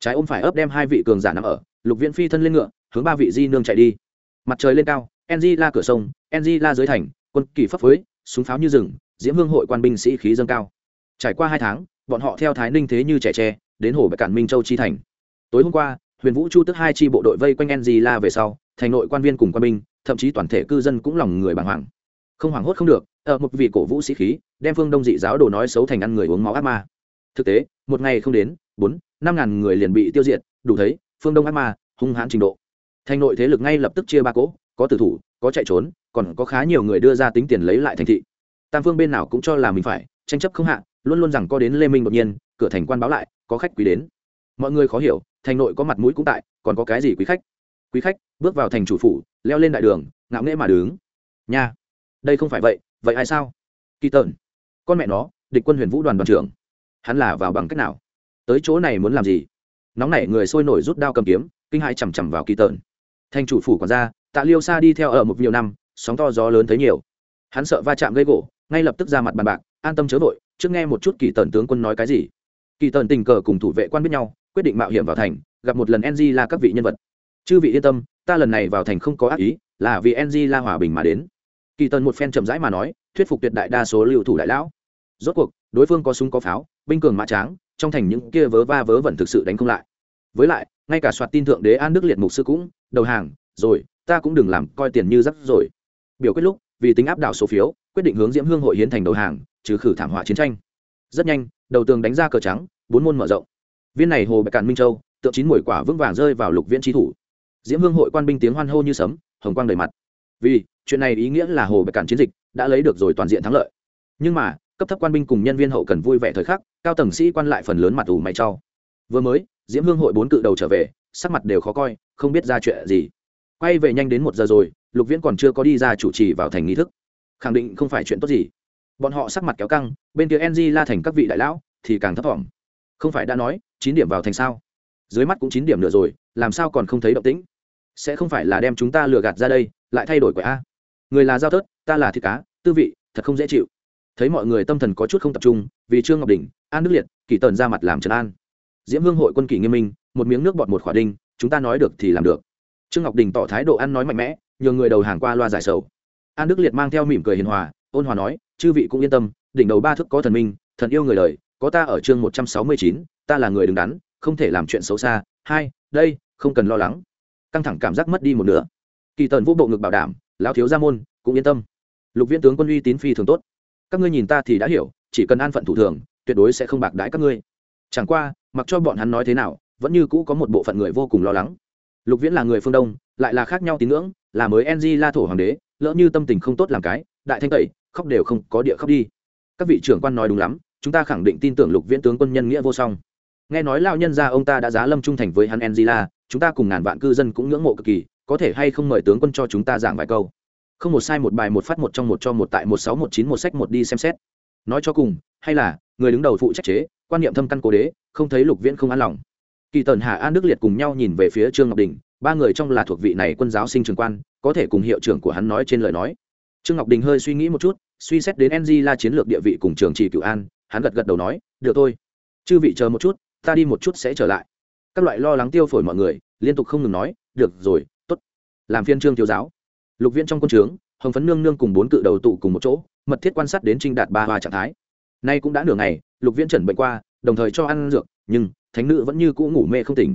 Trái ôm phải ấp đem hai vị cường giả nằm ở, lục viễn phi thân lên ngựa, hướng ba vị di nương chạy đi. Mặt trời lên cao, enzy la cửa sông, enzy la dưới thành quân kỳ phấp phới súng pháo như rừng, diễm hương hội quan binh sĩ khí dâng cao. Trải qua hai tháng, bọn họ theo thái ninh thế như trẻ tre, đến hồ bạch cản minh châu chi thành. Tối hôm qua, huyền vũ chu tức hai chi bộ đội vây quanh enzy la về sau, thành nội quan viên cùng quan binh, thậm chí toàn thể cư dân cũng lòng người bàng hoàng. Không hoảng hốt không được ở một vị cổ vũ sĩ khí, đem phương đông dị giáo đồ nói xấu thành ăn người uống máu ác ma. Thực tế, một ngày không đến, bốn, năm ngàn người liền bị tiêu diệt, đủ thấy, phương đông ác ma, hung hãn trình độ. Thành nội thế lực ngay lập tức chia ba cỗ, có tử thủ, có chạy trốn còn có khá nhiều người đưa ra tính tiền lấy lại thành thị. Tam phương bên nào cũng cho là mình phải, tranh chấp không hạ, luôn luôn rằng có đến lê minh đột nhiên, cửa thành quan báo lại, có khách quý đến. Mọi người khó hiểu, thành nội có mặt mũi cũng tại, còn có cái gì quý khách? Quý khách, bước vào thành chủ phủ, leo lên đại đường, ngạo nghễ mà đứng. Nha, đây không phải vậy vậy ai sao? Kỳ tợn. Con mẹ nó, địch quân huyền vũ đoàn đoàn trưởng. Hắn là vào bằng cách nào? Tới chỗ này muốn làm gì? Nóng nảy người sôi nổi rút đao cầm kiếm, kinh hãi chằm chằm vào kỳ tợn. Thành chủ phủ còn ra tạ liêu xa đi theo ở một nhiều năm sóng to gió lớn thấy nhiều. Hắn sợ va chạm gây gỗ, ngay lập tức ra mặt bàn bạc, an tâm chớ vội, trước nghe một chút kỳ tần tướng quân nói cái gì. Kỳ tần tình cờ cùng thủ vệ quan biết nhau, quyết định mạo hiểm vào thành, gặp một lần ng là các vị nhân vật. Chư vị yên tâm, ta lần này vào thành không có ác ý, là vì ng la hòa bình mà đến. Kỳ tần một phen chậm rãi mà nói, thuyết phục tuyệt đại đa số lưu thủ đại lão. Rốt cuộc, đối phương có súng có pháo, binh cường mã tráng, trong thành những kia vớ va vớ vẩn thực sự đánh không lại. Với lại, ngay cả soạt tin thượng đế an đức liệt mục sư cũng, đầu hàng, rồi, ta cũng đừng làm coi tiền như rắc rồi biểu quyết lúc, vì tính áp đảo số phiếu, quyết định hướng diễm hương hội hiến thành đầu hàng, trừ khử thảm họa chiến tranh. Rất nhanh, đầu tường đánh ra cờ trắng, bốn môn mở rộng. Viên này hồ bạch cạn minh châu, tượng chín mùi quả vững vàng rơi vào lục viễn tri thủ. Diễm hương hội quan binh tiếng hoan hô như sấm, hồng quang đầy mặt. Vì, chuyện này ý nghĩa là hồ bạch cạn chiến dịch đã lấy được rồi toàn diện thắng lợi. Nhưng mà, cấp thấp quan binh cùng nhân viên hậu cần vui vẻ thời khắc, cao tầng sĩ quan lại phần lớn mặt ủ mày cho. Vừa mới, diễm hương hội bốn cự đầu trở về, sắc mặt đều khó coi, không biết ra chuyện gì quay về nhanh đến một giờ rồi, lục viễn còn chưa có đi ra chủ trì vào thành nghi thức. Khẳng định không phải chuyện tốt gì. Bọn họ sắc mặt kéo căng, bên kia ng la thành các vị đại lão thì càng thấp t không phải đã nói, chín điểm vào thành sao? Dưới mắt cũng chín điểm nữa rồi, làm sao còn không thấy động tĩnh? Sẽ không phải là đem chúng ta lừa gạt ra đây, lại thay đổi quẻ a? Người là giao thớt, ta là thịt cá, tư vị, thật không dễ chịu. Thấy mọi người tâm thần có chút không tập trung, vì trương ngọc đình, an đức liệt, kỳ tần ra mặt làm trấn an. Diễm hương hội quân kỷ nghiêm minh, một miếng nước bọt một khỏa đinh, chúng ta nói được thì làm được trương ngọc đình tỏ thái độ ăn nói mạnh mẽ nhờ người đầu hàng qua loa giải sầu. An đức liệt mang theo mỉm cười hiền hòa, ôn hòa nói, chư vị cũng yên tâm, đỉnh đầu ba thức có thần minh, thần yêu người đời, có ta ở chương một trăm sáu mươi chín, ta là người đứng đắn, không thể làm chuyện xấu xa, hai, đây, không cần lo lắng. Căng thẳng cảm giác mất đi một nửa. Kỳ tần vũ bộ ngực bảo đảm, lão thiếu gia môn, cũng yên tâm. Lục viên tướng quân uy tín phi thường tốt. Các ngươi nhìn ta thì đã hiểu, chỉ cần an phận thủ thường, tuyệt đối sẽ không bạc đãi các ngươi. Chẳng qua, mặc cho bọn hắn nói thế nào, vẫn như cũ có một bộ phận người vô cùng lo lắng lục viễn là người phương đông, lại là khác nhau tín ngưỡng, là mới ng la thổ hoàng đế, lỡ như tâm tình không tốt làm cái, đại thanh tẩy, khóc đều không có địa khóc đi. Các vị trưởng quan nói đúng lắm, chúng ta khẳng định tin tưởng lục viễn tướng quân nhân nghĩa vô song. Nghe nói lao nhân ra ông ta đã giá lâm trung thành với hắn angela chúng ta cùng ngàn vạn cư dân cũng ngưỡng mộ cực kỳ, có thể hay không mời tướng quân cho chúng ta giảng vài câu? Không một sai một bài một phát một trong một cho một tại một sáu một chín một sách một đi xem xét. Nói cho cùng, hay là, người đứng đầu phụ trách chế, quan niệm thâm căn cố đế, không thấy lục viễn không an lòng kỳ tần hà an đức liệt cùng nhau nhìn về phía trương ngọc đình, ba người trong là thuộc vị này quân giáo sinh trường quan, có thể cùng hiệu trưởng của hắn nói trên lời nói. Trương ngọc đình hơi suy nghĩ một chút, suy xét đến ng la chiến lược địa vị cùng trường trì cựu an, hắn gật gật đầu nói, được thôi. Chư vị chờ một chút, ta đi một chút sẽ trở lại. Các loại lo lắng tiêu phổi mọi người, liên tục không ngừng nói, được rồi t ố t làm phiên trương thiếu giáo. Lục viên trong quân trướng, hồng phấn nương nương cùng bốn cự đầu tụ cùng một chỗ, mật thiết quan sát đến trinh đạt ba hoa trạng thái. Nay cũng đã nửa ngày, lục viên trần bệnh qua, đồng thời cho ăn dược, nhưng thánh nữ vẫn như cũ ngủ mê không tỉnh.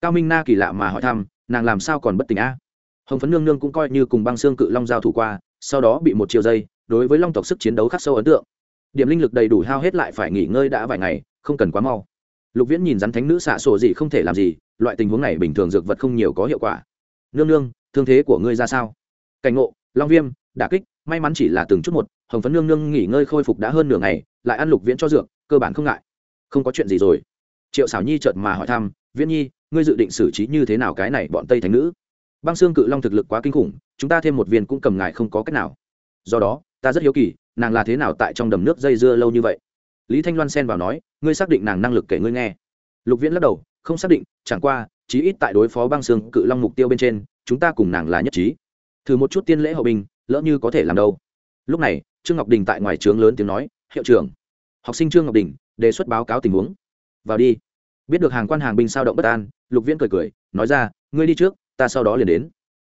Cao minh na kỳ lạ mà hỏi thăm, nàng làm sao còn bất tỉnh a? Hồng phấn nương nương cũng coi như cùng băng xương cự long giao thủ qua, sau đó bị một chiều dây, đối với long tộc sức chiến đấu khắc sâu ấn tượng. Điểm linh lực đầy đủ hao hết lại phải nghỉ ngơi đã vài ngày, không cần quá mau. Lục viễn nhìn rắn thánh nữ xạ sổ gì không thể làm gì, loại tình huống này bình thường dược vật không nhiều có hiệu quả. Nương nương, thương thế của ngươi ra sao? Cảnh ngộ, long viêm, đả kích, may mắn chỉ là từng chút một, hồng phấn nương nương nghỉ ngơi khôi phục đã hơn nửa ngày, lại ăn lục viễn cho dược, cơ bản không ngại. Không có chuyện gì rồi triệu xảo nhi chợt mà hỏi thăm, viễn nhi, ngươi dự định xử trí như thế nào cái này bọn tây thánh nữ? Băng xương cự long thực lực quá kinh khủng, chúng ta thêm một viên cũng cầm ngài không có cách nào. Do đó, ta rất hiếu kỳ, nàng là thế nào tại trong đầm nước dây dưa lâu như vậy? Lý thanh loan xen vào nói, ngươi xác định nàng năng lực kể ngươi nghe. Lục viễn lắc đầu, không xác định, chẳng qua, chí ít tại đối phó băng xương cự long mục tiêu bên trên, chúng ta cùng nàng là nhất trí. Thử một chút tiên lễ hậu binh, lỡ như có thể làm đâu. Lúc này, trương ngọc đình tại ngoài trướng lớn tiếng nói, hiệu trưởng. Học sinh trương ngọc đình đề xuất báo cáo tình huống vào đi. Biết được hàng quan hàng binh sao động bất an, lục viễn cười cười, nói ra, ngươi đi trước, ta sau đó liền đến.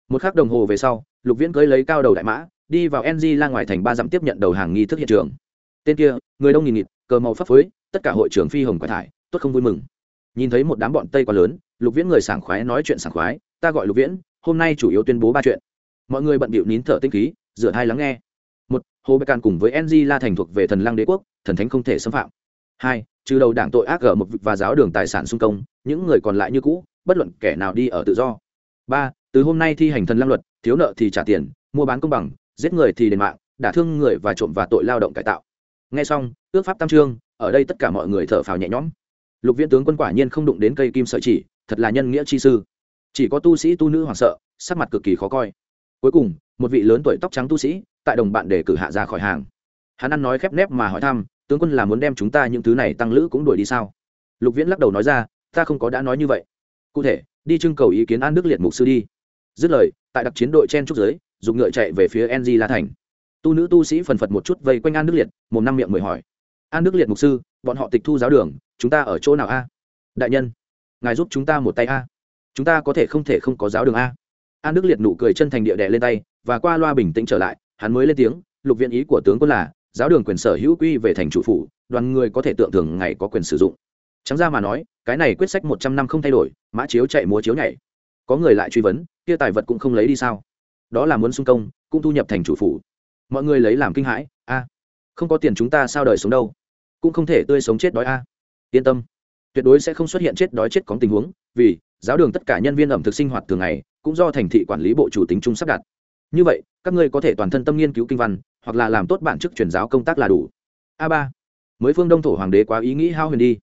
Một k h ắ c đồng hồ về sau, lục viễn cưới lấy cao đầu đại mã, đi vào ng la ngoài thành ba dặm tiếp nhận đầu hàng nghi thức hiện trường. Tên kia, người đông nghìn nghịt, cờ màu phấp phới, tất cả hội trưởng phi hồng quái thải, tốt không vui mừng. Nhìn thấy một đám bọn tây quá lớn, lục viễn người sảng khoái nói chuyện sảng khoái, ta gọi lục viễn, hôm nay chủ yếu tuyên bố ba chuyện. Mọi người bận bịu nín thở tinh khí, rửa hai lắng nghe. Một, hồ bê can cùng với ng la thành thuộc về thần lăng đế quốc, thần thánh không thể xâm phạm hai, trừ đầu đảng tội ác ở một và giáo đường tài sản xung công, những người còn lại như cũ, bất luận kẻ nào đi ở tự do. Ba, từ hôm nay thi hành thần lăng luật, thiếu nợ thì trả tiền, mua bán công bằng, giết người thì đền mạng, đả thương người và trộm và tội lao động cải tạo. Nghe xong, ước pháp tam trương ở đây tất cả mọi người thở phào nhẹ nhõm. Lục viễn tướng quân quả nhiên không đụng đến cây kim sợi chỉ, thật là nhân nghĩa chi sư. Chỉ có tu sĩ tu nữ hoảng sợ, sắc mặt cực kỳ khó coi. Cuối cùng, một vị lớn tuổi tóc trắng tu sĩ, tại đồng bạn để cử hạ ra khỏi hàng. Hắn ăn nói khép nép mà hỏi thăm tướng quân là muốn đem chúng ta những thứ này tăng lữ cũng đuổi đi sao? Lục viễn lắc đầu nói ra, ta không có đã nói như vậy. Cụ thể, đi trưng cầu ý kiến an đức liệt mục sư đi. Dứt lời, tại đặc chiến đội chen trúc giới dùng ngựa chạy về phía ng la thành. Tu nữ tu sĩ phần phật một chút vây quanh an đức liệt một năm miệng mời hỏi. An đức liệt mục sư, bọn họ tịch thu giáo đường, chúng ta ở chỗ nào a? Đại nhân, ngài giúp chúng ta một tay a. Chúng ta có thể không thể không có giáo đường a. An đức liệt nụ cười chân thành địa đẻ lên tay, và qua loa bình tĩnh trở lại, hắn mới lên tiếng, lục viện ý của tướng quân là giáo đường quyền sở hữu quy về thành chủ phủ, đoàn người có thể tượng thường ngày có quyền sử dụng. Trắng ra mà nói, cái này quyết sách một trăm năm không thay đổi, mã chiếu chạy múa chiếu nhảy. Có người lại truy vấn, kia tài vật cũng không lấy đi sao? Đó là muốn xung công, cũng thu nhập thành chủ phủ. Mọi người lấy làm kinh hãi, a, không có tiền chúng ta sao đời sống đâu? Cũng không thể tươi sống chết đói a. Yên tâm, tuyệt đối sẽ không xuất hiện chết đói chết có tình huống, vì giáo đường tất cả nhân viên ẩm thực sinh hoạt thường ngày, cũng do thành thị quản lý bộ chủ tính chung sắp đặt. Như vậy, các ngươi có thể toàn thân tâm nghiên cứu kinh văn hoặc là làm tốt bản chức truyền giáo công tác là đủ. A ba, mới phương đông thổ hoàng đế quá ý nghĩ hao huyền đi.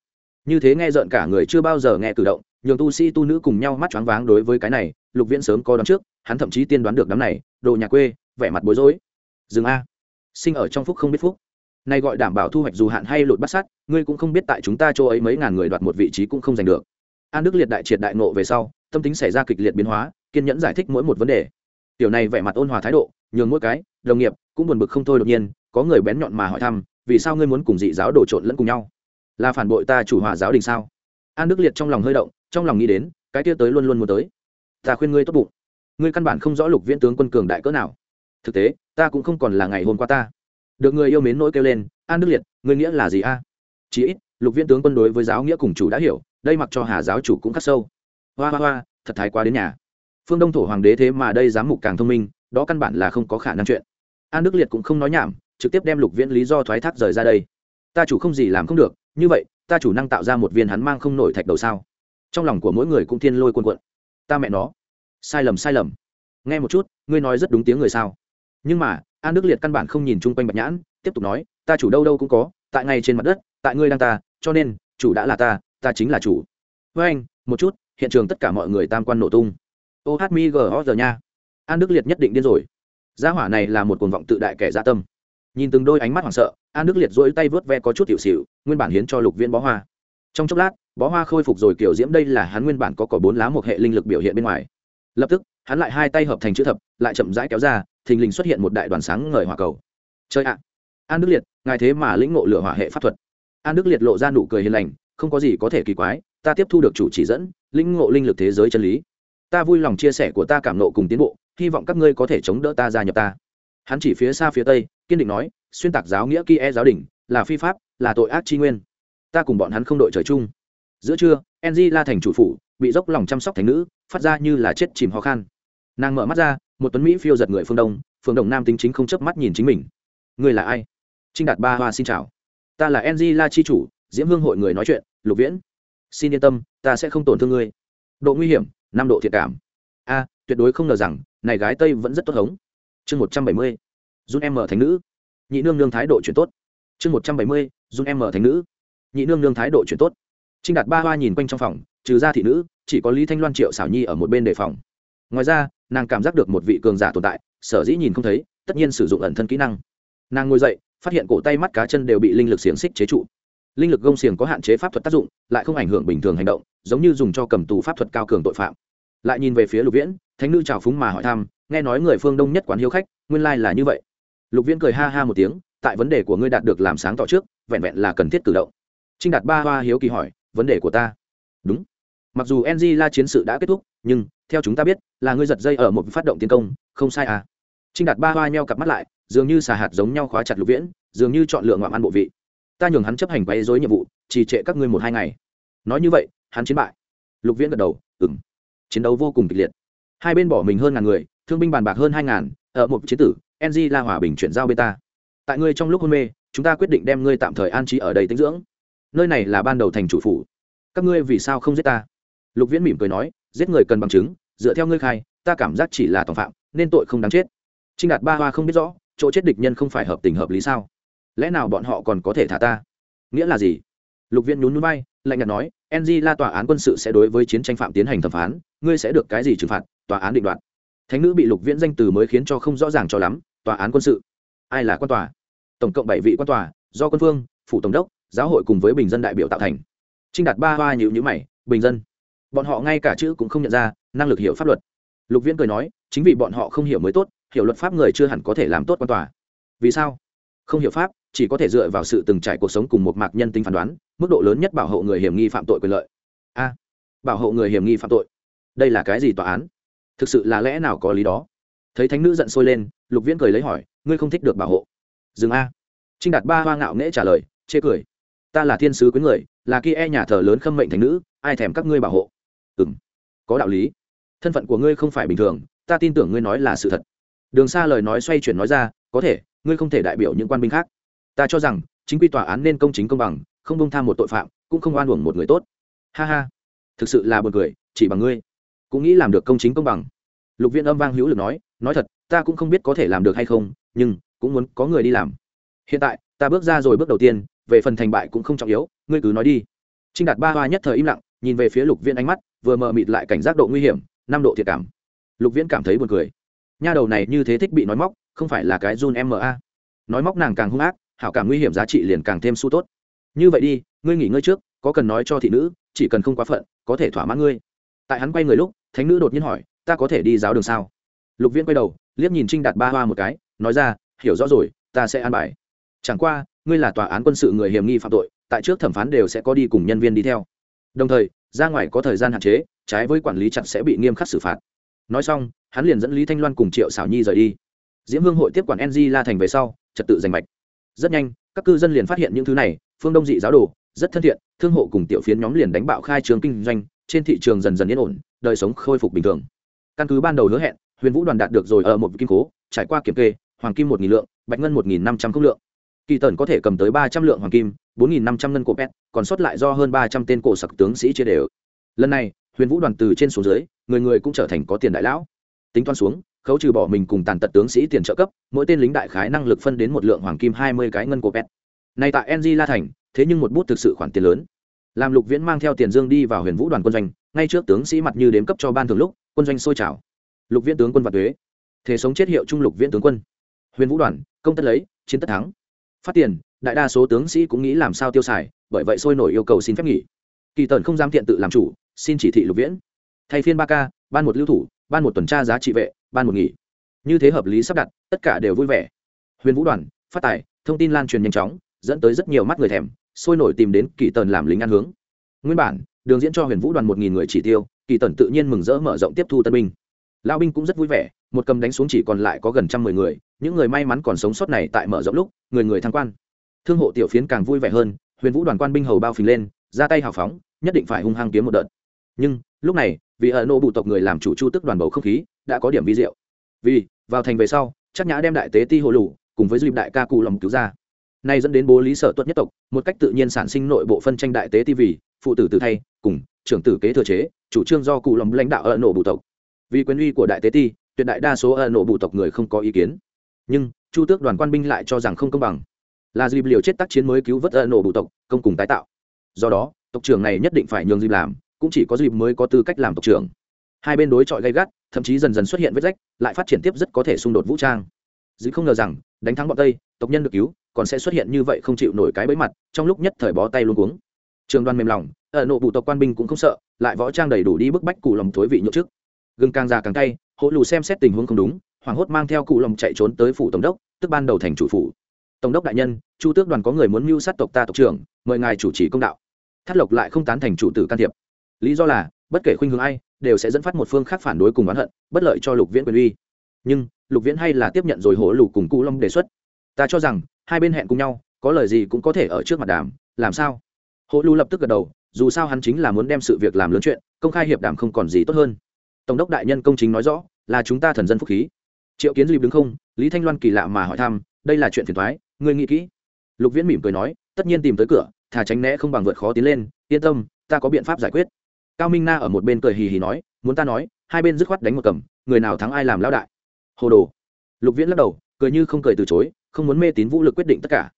Như thế nghe rợn cả người chưa bao giờ nghe cử động, nhường tu sĩ tu nữ cùng nhau mắt choáng váng đối với cái này, lục viễn sớm có đoán trước, hắn thậm chí tiên đoán được đám này, đồ nhà quê, vẻ mặt bối rối. Dừng a. Sinh ở trong phúc không biết phúc. Nay gọi đảm bảo thu hoạch dù hạn hay lột bắt sát ngươi cũng không biết tại chúng ta chỗ ấy mấy ngàn người đoạt một vị trí cũng không giành được. An đức liệt đại triệt đại nộ về sau, tâm tính xảy ra kịch liệt biến hóa, kiên nhẫn giải thích mỗi một vấn đề. Tiểu này vẻ mặt ôn hòa thái độ, nhường mỗi cái, đồng nghiệp cũng buồn bực không thôi đột nhiên, có người bén nhọn mà hỏi thăm, vì sao ngươi muốn cùng dị giáo đổ trộn lẫn cùng nhau? Là phản bội ta chủ hòa giáo đình sao? An đức liệt trong lòng hơi động, trong lòng nghĩ đến, cái kia tới luôn luôn muốn tới. Ta khuyên ngươi tốt bụng. Ngươi căn bản không rõ lục viễn tướng quân cường đại cỡ nào. Thực tế, ta cũng không còn là ngày hôm qua ta. Được người yêu mến nỗi kêu lên, an đức liệt, ngươi nghĩa là gì a? À? chí ít, lục viễn tướng quân đối với giáo nghĩa cùng chủ đã hiểu, đây mặc cho hà giáo chủ cũng khắc sâu. Hoa hoa hoa, thật thái quá đến nhà. Phương đông thổ hoàng đế thế mà đây giám mục càng thông minh, đó căn bản là không có khả năng chuyện an đức liệt cũng không nói nhảm trực tiếp đem lục viễn lý do thoái thác rời ra đây ta chủ không gì làm không được như vậy ta chủ năng tạo ra một viên hắn mang không nổi thạch đầu sao trong lòng của mỗi người cũng thiên lôi cuồn cuộn ta mẹ nó sai lầm sai lầm nghe một chút ngươi nói rất đúng tiếng người sao nhưng mà an đức liệt căn bản không nhìn chung quanh bạch nhãn tiếp tục nói ta chủ đâu đâu cũng có tại ngay trên mặt đất tại ngươi đang ta cho nên chủ đã là ta ta chính là chủ với anh một chút hiện trường tất cả mọi người tam quan nổ tung ô hát mi gờ giờ nha an đức liệt nhất định điên rồi gia hỏa này là một cuồng vọng tự đại kẻ gia tâm. Nhìn từng đôi ánh mắt hoảng sợ an đức liệt dỗi tay vớt ve có chút tiểu xỉu, nguyên bản hiến cho lục viên bó hoa. Trong chốc lát, bó hoa khôi phục rồi kiểu diễm đây là hắn nguyên bản có cỏ bốn lá một hệ linh lực biểu hiện bên ngoài. Lập tức, hắn lại hai tay hợp thành chữ thập, lại chậm rãi kéo ra, thình lình xuất hiện một đại đoàn sáng ngời hỏa cầu. Chơi ạ! An đức liệt, ngài thế mà lĩnh ngộ lửa hỏa hệ pháp thuật. An đức liệt lộ ra nụ cười hiền lành, không có gì có thể kỳ quái, ta tiếp thu được chủ chỉ dẫn, lĩnh ngộ linh lực thế giới chân lý. Ta vui lòng chia sẻ của ta cảm nộ cùng tiến bộ hy vọng các ngươi có thể chống đỡ ta gia nhập ta. Hắn chỉ phía xa phía tây, kiên định nói, xuyên tạc giáo nghĩa kia giáo đình, là phi pháp, là tội ác tri nguyên. Ta cùng bọn hắn không đội trời chung. Giữa trưa enzy la thành chủ phủ, bị dốc lòng chăm sóc thành nữ, phát ra như là chết chìm ho khan. Nàng mở mắt ra, một tuấn mỹ phiêu giật người phương đông, phương đồng nam tính chính không chớp mắt nhìn chính mình. Người là ai? Trinh đạt ba hoa xin chào. Ta là enzy la chi chủ, diễm hương hội người nói chuyện, lục viễn. Xin yên tâm, ta sẽ không tổn thương ngươi. Độ nguy hiểm, năm độ thiệt cảm. A, tuyệt đối không ngờ rằng này gái tây vẫn rất tốt hống. Chương một trăm bảy mươi run em mở thành nữ. Nhị nương nương thái độ chuyển tốt. Chương một trăm bảy mươi run em mở thành nữ. Nhị nương nương thái độ chuyển tốt. Trinh đạt ba hoa nhìn quanh trong phòng, trừ ra thị nữ, chỉ có lý thanh loan, triệu xảo nhi ở một bên đề phòng. Ngoài ra, nàng cảm giác được một vị cường giả tồn tại, sở dĩ nhìn không thấy, tất nhiên sử dụng ẩn thân kỹ năng. Nàng ngồi dậy, phát hiện cổ tay mắt cá chân đều bị linh lực xiềng xích chế trụ. Linh lực gông xiềng có hạn chế pháp thuật tác dụng, lại không ảnh hưởng bình thường hành động, giống như dùng cho cầm tù pháp thuật cao cường tội phạm. Lại nhìn về phía lục viễn thánh nữ trào phúng mà hỏi thăm, nghe nói người phương đông nhất quán hiếu khách, nguyên lai là như vậy. Lục viễn cười ha ha một tiếng, tại vấn đề của ngươi đạt được làm sáng tỏ trước, vẹn vẹn là cần thiết cử động. Trinh đạt ba hoa hiếu kỳ hỏi, vấn đề của ta? Đúng. Mặc dù ng la chiến sự đã kết thúc, nhưng, theo chúng ta biết, là ngươi giật dây ở một phát động tiến công, không sai à. Trinh đạt ba hoa nheo cặp mắt lại, dường như xà hạt giống nhau khóa chặt lục viễn, dường như chọn lựa ngoạm ăn bộ vị. Ta nhường hắn chấp hành quấy dối nhiệm vụ, trì trệ các ngươi một hai ngày. Nói như vậy, hắn chiến bại. Lục viễn gật đầu ừng chiến đấu vô cùng kịch liệt hai bên bỏ mình hơn ngàn người, thương binh bàn bạc hơn hai ngàn, ở một chế tử ng la hòa bình chuyển giao bên ta. Tại ngươi trong lúc hôn mê, chúng ta quyết định đem ngươi tạm thời an trí ở đây tinh dưỡng. Nơi này là ban đầu thành chủ phủ. Các ngươi vì sao không giết ta? Lục viễn mỉm cười nói, giết người cần bằng chứng, dựa theo ngươi khai, ta cảm giác chỉ là tòng phạm, nên tội không đáng chết. Trinh đạt ba hoa không biết rõ, chỗ chết địch nhân không phải hợp tình hợp lý sao? Lẽ nào bọn họ còn có thể thả ta? Nghĩa là gì? Lục viễn nhún núi bay lạnh nhạt nói ng la tòa án quân sự sẽ đối với chiến tranh phạm tiến hành thẩm phán ngươi sẽ được cái gì trừng phạt, tòa án định đoạt. Thánh nữ bị lục viễn danh từ mới khiến cho không rõ ràng cho lắm, tòa án quân sự. Ai là quan tòa? Tổng cộng bảy vị quan tòa, do quân phương, phủ tổng đốc, giáo hội cùng với bình dân đại biểu tạo thành. Trinh đạt ba hoa nhịu nhữ mày, bình dân. Bọn họ ngay cả chữ cũng không nhận ra, năng lực hiểu pháp luật. Lục viễn cười nói, chính vì bọn họ không hiểu mới tốt, hiểu luật pháp người chưa hẳn có thể làm tốt quan tòa. Vì sao? Không hiểu pháp, chỉ có thể dựa vào sự từng trải cuộc sống cùng một mạc nhân tính phán đoán, mức độ lớn nhất bảo hộ người hiểm nghi phạm tội quyền lợi. A. Bảo hộ người hiểm nghi phạm tội đây là cái gì tòa án? Thực sự là lẽ nào có lý đó? Thấy thánh nữ giận sôi lên, lục viễn cười lấy hỏi, ngươi không thích được bảo hộ. Dừng a. Trinh đạt ba hoa ngạo nghễ trả lời, chê cười. Ta là thiên sứ quý người, là kia e nhà thờ lớn khâm mệnh thành nữ, ai thèm các ngươi bảo hộ? Ừ m có đạo lý. Thân phận của ngươi không phải bình thường, ta tin tưởng ngươi nói là sự thật. Đường xa lời nói xoay chuyển nói ra, có thể, ngươi không thể đại biểu những quan binh khác. Ta cho rằng, chính quy tòa án nên công chính công bằng, không bông tham một tội phạm, cũng không oan uổng một người tốt. Ha ha. Thực sự là b u ồ n cười, chỉ bằng ngươi cũng nghĩ làm được công chính công bằng. Lục viên âm vang hữu lực nói nói thật, ta cũng không biết có thể làm được hay không, nhưng cũng muốn có người đi làm. Hiện tại, ta bước ra rồi bước đầu tiên, về phần thành bại cũng không trọng yếu, ngươi cứ nói đi. Trinh đạt ba hoa nhất thời im lặng, nhìn về phía lục viên ánh mắt, vừa mờ mịt lại cảnh giác độ nguy hiểm, năm độ thiệt cảm. Lục viễn cảm thấy buồn cười. Nha đầu này như thế thích bị nói móc, không phải là cái run ma nói móc nàng càng hung ác, hảo cảm nguy hiểm giá trị liền càng thêm su tốt. Như vậy đi, ngươi nghỉ ngơi trước, có cần nói cho thị nữ, chỉ cần không quá phận, có thể thỏa mãn ngươi tại hắn quay người lúc, thánh nữ đột nhiên hỏi, ta có thể đi giáo đường sao? Lục viễn quay đầu, liếc nhìn trinh đạt ba hoa một cái, nói ra, hiểu rõ rồi, ta sẽ an bài. Chẳng qua, ngươi là tòa án quân sự người hiểm nghi phạm tội, tại trước thẩm phán đều sẽ có đi cùng nhân viên đi theo. Đồng thời, ra ngoài có thời gian hạn chế, trái với quản lý chặt sẽ bị nghiêm khắc xử phạt. Nói xong, hắn liền dẫn lý thanh loan cùng triệu xảo nhi rời đi. Diễm hương hội tiếp quản ng la thành về sau, trật tự giành mạch. Rất nhanh, các cư dân liền phát hiện những thứ này, phương đông dị giáo đồ, rất thân thiện, thương hộ cùng tiểu phiến nhóm liền đánh bạo khai trường kinh doanh trên thị trường dần dần yên ổn, đời sống khôi phục bình thường. Căn cứ ban đầu hứa hẹn, huyền vũ đoàn đạt được rồi ở một kim cố, trải qua kiểm kê, hoàng kim một nghìn lượng, bạch ngân một nghìn năm trăm không lượng. Kỳ tần có thể cầm tới ba trăm lượng hoàng kim, bốn nghìn năm trăm ngân cổ pet, còn sót lại do hơn ba trăm tên cổ sặc tướng sĩ chia đều. Lần này, huyền vũ đoàn từ trên xuống dưới, người người cũng trở thành có tiền đại lão. Tính toán xuống, khấu trừ bỏ mình cùng tàn tật tướng sĩ tiền trợ cấp, mỗi tên lính đại khái năng lực phân đến một lượng hoàng kim hai mươi cái ngân cổ pet. Này tại ng la thành, thế nhưng một bút thực sự khoản tiền lớn làm lục viễn mang theo tiền dương đi vào huyền vũ đoàn quân doanh, ngay trước tướng sĩ mặt như đếm cấp cho ban thường lúc, quân doanh sôi trào. Lục viễn tướng quân và thuế. Thế sống chết hiệu trung lục viễn tướng quân. Huyền vũ đoàn, công tất lấy, chiến tất thắng. Phát tiền, đại đa số tướng sĩ cũng nghĩ làm sao tiêu xài, bởi vậy sôi nổi yêu cầu xin phép nghỉ. Kỳ tần không dám thiện tự làm chủ, xin chỉ thị lục viễn. Thay phiên ba k ban một lưu thủ, ban một tuần tra giá trị vệ, ban một nghỉ. Như thế hợp lý sắp đặt, tất cả đều vui vẻ. Huyền vũ đoàn, phát tài, thông tin lan truyền nhanh chóng, dẫn tới rất nhiều mắt người thèm sôi nổi tìm đến kỳ tần làm lính ăn hướng. Nguyên bản, đường diễn cho huyền vũ đoàn một nghìn người chỉ tiêu, kỳ tần tự nhiên mừng rỡ mở rộng tiếp thu tân binh. Lao binh cũng rất vui vẻ, một cầm đánh xuống chỉ còn lại có gần trăm mười người, những người may mắn còn sống sót này tại mở rộng lúc, người người thăng quan. Thương hộ tiểu phiến càng vui vẻ hơn, huyền vũ đoàn quan binh hầu bao phình lên, ra tay hào phóng, nhất định phải hung hăng kiếm một đợt. Nhưng, lúc này, vì ở nô bụ tộc người làm chủ chu tức đoàn bầu không khí, đã có điểm vi diệu. Vì, vào thành về sau, chắc nhã đem đại tế ti hồ lù cùng với dịp đại ca cụ lòng cứu ra nay dẫn đến bố lý sở tuất nhất tộc, một cách tự nhiên sản sinh nội bộ phân tranh đại tế ti vì, phụ tử tử thay, cùng, trưởng tử kế thừa chế, chủ trương do cụ lòng lãnh đạo ở nổ bù tộc. Vì quyền uy của đại tế ti, tuyệt đại đa số ở nổ bù tộc người không có ý kiến. Nhưng, chu tước đoàn quan binh lại cho rằng không công bằng. Là dịp liều chết tác chiến mới cứu vớt ở nổ bù tộc, công cùng tái tạo. Do đó, tộc trưởng này nhất định phải nhường dịp làm, cũng chỉ có dịp mới có tư cách làm tộc trưởng. Hai bên đối chọi gay gắt, thậm chí dần dần xuất hiện vết rách, lại phát triển tiếp rất có thể xung đột vũ trang. Dịp không ngờ rằng, đánh thắng bọn tây, tộc nhân được cứu còn sẽ xuất hiện như vậy không chịu nổi cái bẫy mặt, trong lúc nhất thời bó tay luôn cuống. Trường đoàn mềm lòng, ở nộ bộ tộc quan binh cũng không sợ, lại võ trang đầy đủ đi bức bách cụ lòng thối vị nhậu trước gừng càng già càng tay hộ lù xem xét tình huống không đúng, hoảng hốt mang theo cụ lòng chạy trốn tới phủ tổng đốc, tức ban đầu thành chủ phủ. Tổng đốc đại nhân, chu tước đoàn có người muốn mưu sát tộc ta tộc trưởng, mời ngài chủ trì công đạo. Thắt lộc lại không tán thành chủ tử can thiệp. Lý do là, bất kể khuynh hướng ai, đều sẽ dẫn phát một phương khác phản đối cùng oán hận, bất lợi cho lục viễn quyền uy. Nhưng, lục viễn hay là tiếp nhận rồi hổ lục cùng cụ long đề xuất. Ta cho rằng hai bên hẹn cùng nhau, có lời gì cũng có thể ở trước mặt đàm, làm sao? Hổ lưu lập tức gật đầu, dù sao hắn chính là muốn đem sự việc làm lớn chuyện, công khai hiệp đàm không còn gì tốt hơn. Tổng đốc đại nhân công chính nói rõ, là chúng ta thần dân phúc khí. Triệu kiến dịp đứng không, lý thanh loan kỳ lạ mà hỏi thăm, đây là chuyện phiền thoái, ngươi nghĩ kỹ. Lục viễn mỉm cười nói, tất nhiên tìm tới cửa, thà tránh né không bằng vượt khó tiến lên, yên tâm, ta có biện pháp giải quyết. Cao minh na ở một bên cười hì hì nói, muốn ta nói, hai bên dứt khoát đánh một cầm, người nào thắng ai làm lão đại? Hồ đồ. Lục viễn lắc đầu, cười như không cười từ chối không muốn mê tín vũ lực quyết định tất cả.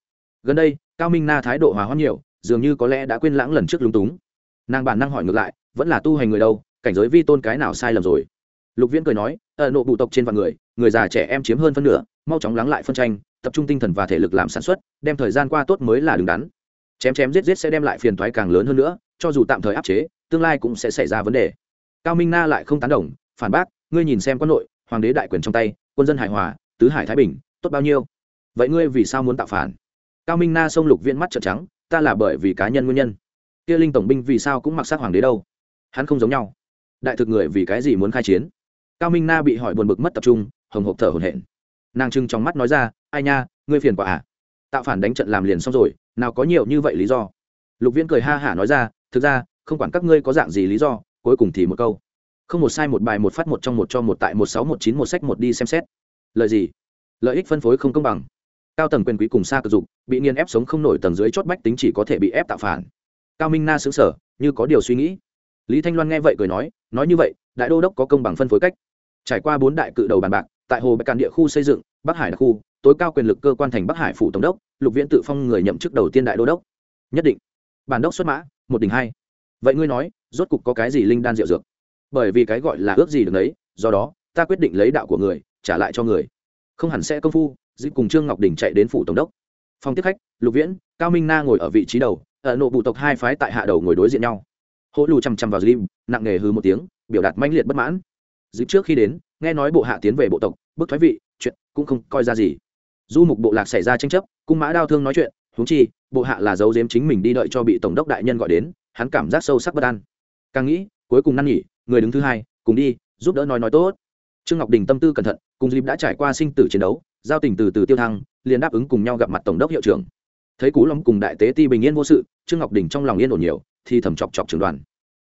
Gần đây, cao minh na thái độ hòa hoãn nhiều, dường như có lẽ đã quên lãng lần trước lúng túng. Nàng bản năng hỏi ngược lại, vẫn là tu hành người đâu, cảnh giới vi tôn cái nào sai lầm rồi? Lục viễn cười nói ở nộ bụ tộc trên vạn người người già trẻ em chiếm hơn phân nửa, mau chóng lắng lại phân tranh, tập trung tinh thần và thể lực làm sản xuất, đem thời gian qua tốt mới là đứng đắn. Chém chém giết giết sẽ đem lại phiền thoái càng lớn hơn nữa, cho dù tạm thời áp chế, tương lai cũng sẽ xảy ra vấn đề. Cao minh na lại không tán đồng, phản bác, ngươi nhìn xem quân nội, hoàng đế đại quyền trong tay, quân dân hài hòa, tứ hải thái bình, tốt bao nhiêu? Vậy ngươi vì sao muốn tạo phản? Cao minh na xông lục viên mắt trợn trắng, ta là bởi vì cá nhân nguyên nhân. Kia linh tổng binh vì sao cũng mặc sát hoàng đế đâu? Hắn không giống nhau. Đại thực người vì cái gì muốn khai chiến? Cao minh na bị hỏi buồn bực mất tập trung, hồng hộp thở hổn hển. Nàng trưng trong mắt nói ra, ai nha, ngươi phiền quả à? Tạo phản đánh trận làm liền xong rồi, nào có nhiều như vậy lý do? Lục viễn cười ha hả nói ra, thực ra, không quản các ngươi có dạng gì lý do, cuối cùng thì một câu. Không một sai một bài một phát một trong một cho một tại một sáu một chín một sách một đi xem xét. Lợi gì? Lợi ích phân phối không công bằng cao tầng quyền quý cùng xa cực dục, bị nghiền ép sống không nổi tầng dưới chót bách tính chỉ có thể bị ép tạo phản. Cao minh na xứng sở như có điều suy nghĩ. Lý thanh loan nghe vậy cười nói nói như vậy, đại đô đốc có công bằng phân phối cách. Trải qua bốn đại cự đầu bàn bạc, tại hồ bạch càn địa khu xây dựng, bắc hải đặc khu, tối cao quyền lực cơ quan thành bắc hải phủ tổng đốc, lục viễn tự phong người nhậm chức đầu tiên đại đô đốc. Nhất định. Bản đốc xuất mã, một đỉnh hai. Vậy ngươi nói, rốt cục có cái gì linh đan diệu dược? Bởi vì cái gọi là ước gì được đấy do đó, ta quyết định lấy đạo của người, trả lại cho người. Không hẳn sẽ công phu dịp cùng trương ngọc đình chạy đến phủ tổng đốc. Phòng tiếp khách, lục viễn, cao minh na ngồi ở vị trí đầu, ở nộ bộ tộc hai phái tại hạ đầu ngồi đối diện nhau. Hỗ lù chằm chằm vào dịp nặng nghề hư một tiếng, biểu đạt manh liệt bất mãn. Dịp trước khi đến, nghe nói bộ hạ tiến về bộ tộc, bức thoái vị, chuyện cũng không coi ra gì. Du mục bộ lạc xảy ra tranh chấp, cung mã đao thương nói chuyện, huống chi, bộ hạ là dấu diếm chính mình đi đợi cho bị tổng đốc đại nhân gọi đến, hắn cảm giác sâu sắc bất an. Càng nghĩ, cuối cùng năn nghỉ người đứng thứ hai, cùng đi, giúp đỡ nói nói tốt. Trương ngọc đình tâm tư cẩn thận, cùng dịp đã trải qua sinh tử chiến đấu giao tình từ từ tiêu thăng, liền đáp ứng cùng nhau gặp mặt tổng đốc hiệu trưởng. Thấy cú long cùng đại tế ti bình yên vô sự, trương ngọc đình trong lòng yên ổn nhiều, thì thầm chọc chọc trường đoàn.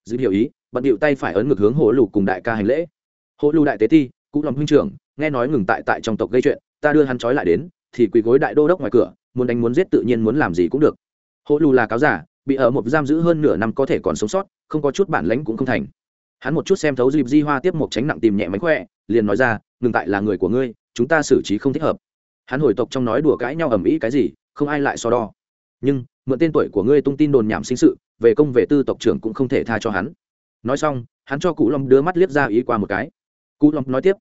Dữ hiệu ý, bận điệu tay phải ấn ngược hướng hồ lù cùng đại ca hành lễ. Hồ lù đại tế ti, cú lòng huynh trưởng, nghe nói ngừng tại tại trong tộc gây chuyện, ta đưa hắn trói lại đến, thì quỳ gối đại đô đốc ngoài cửa, muốn đánh muốn giết tự nhiên muốn làm gì cũng được. Hồ lù là cáo giả, bị ở một giam giữ hơn nửa năm có thể còn sống sót, không có chút bản lãnh cũng không thành. Hắn một chút xem thấu dịp di hoa tiếp một tránh nặng tìm nhẹ mánh khỏe, liền nói ra, ngừng tại là người của ngươi chúng ta xử trí không thích hợp. Hắn hồi tộc trong nói đùa cãi nhau ầm ĩ cái gì, không ai lại so đo. Nhưng, mượn tên tuổi của ngươi tung tin đồn nhảm sinh sự, về công về tư tộc trưởng cũng không thể tha cho hắn. Nói xong, hắn cho cụ long đưa mắt liếc ra ý qua một cái. Cụ long nói tiếp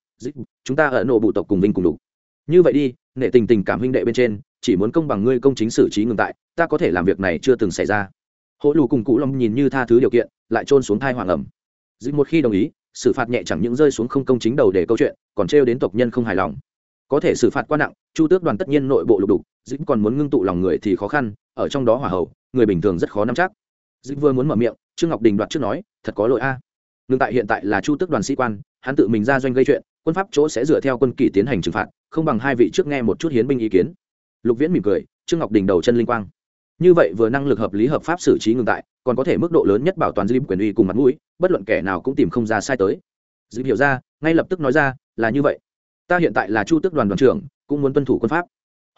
chúng ta ở nộ bụ tộc cùng vinh cùng đủ. Như vậy đi nệ tình tình cảm huynh đệ bên trên, chỉ muốn công bằng ngươi công chính xử trí ngừng tại, ta có thể làm việc này chưa từng xảy ra. Hỗ lù cùng cụ long nhìn như tha thứ điều kiện, lại trôn xuống thai hoàng ẩm. Dịch một khi đồng ý xử phạt nhẹ chẳng những rơi xuống không công chính đầu để câu chuyện, còn trêu đến tộc nhân không hài lòng. Có thể xử phạt quá nặng, chu tước đoàn tất nhiên nội bộ lục đục, dĩnh còn muốn ngưng tụ lòng người thì khó khăn, ở trong đó hỏa hậu, người bình thường rất khó nắm chắc. Dĩnh vừa muốn mở miệng, trương ngọc đình đoạt trước nói, thật có lỗi a. À. ngưng tại hiện tại là chu tước đoàn sĩ quan, hắn tự mình ra doanh gây chuyện, quân pháp chỗ sẽ dựa theo quân kỷ tiến hành trừng phạt, không bằng hai vị trước nghe một chút hiến binh ý kiến. Lục viễn mỉm cười, trương ngọc đình đầu chân linh quang như vậy vừa năng lực hợp lý hợp pháp xử trí ngừng tại, còn có thể mức độ lớn nhất bảo toàn dư quyền uy cùng mặt mũi, bất luận kẻ nào cũng tìm không ra sai tới. Dịp hiểu ra, ngay lập tức nói ra, là như vậy. Ta hiện tại là chu tước đoàn đoàn trưởng, cũng muốn tuân thủ quân pháp.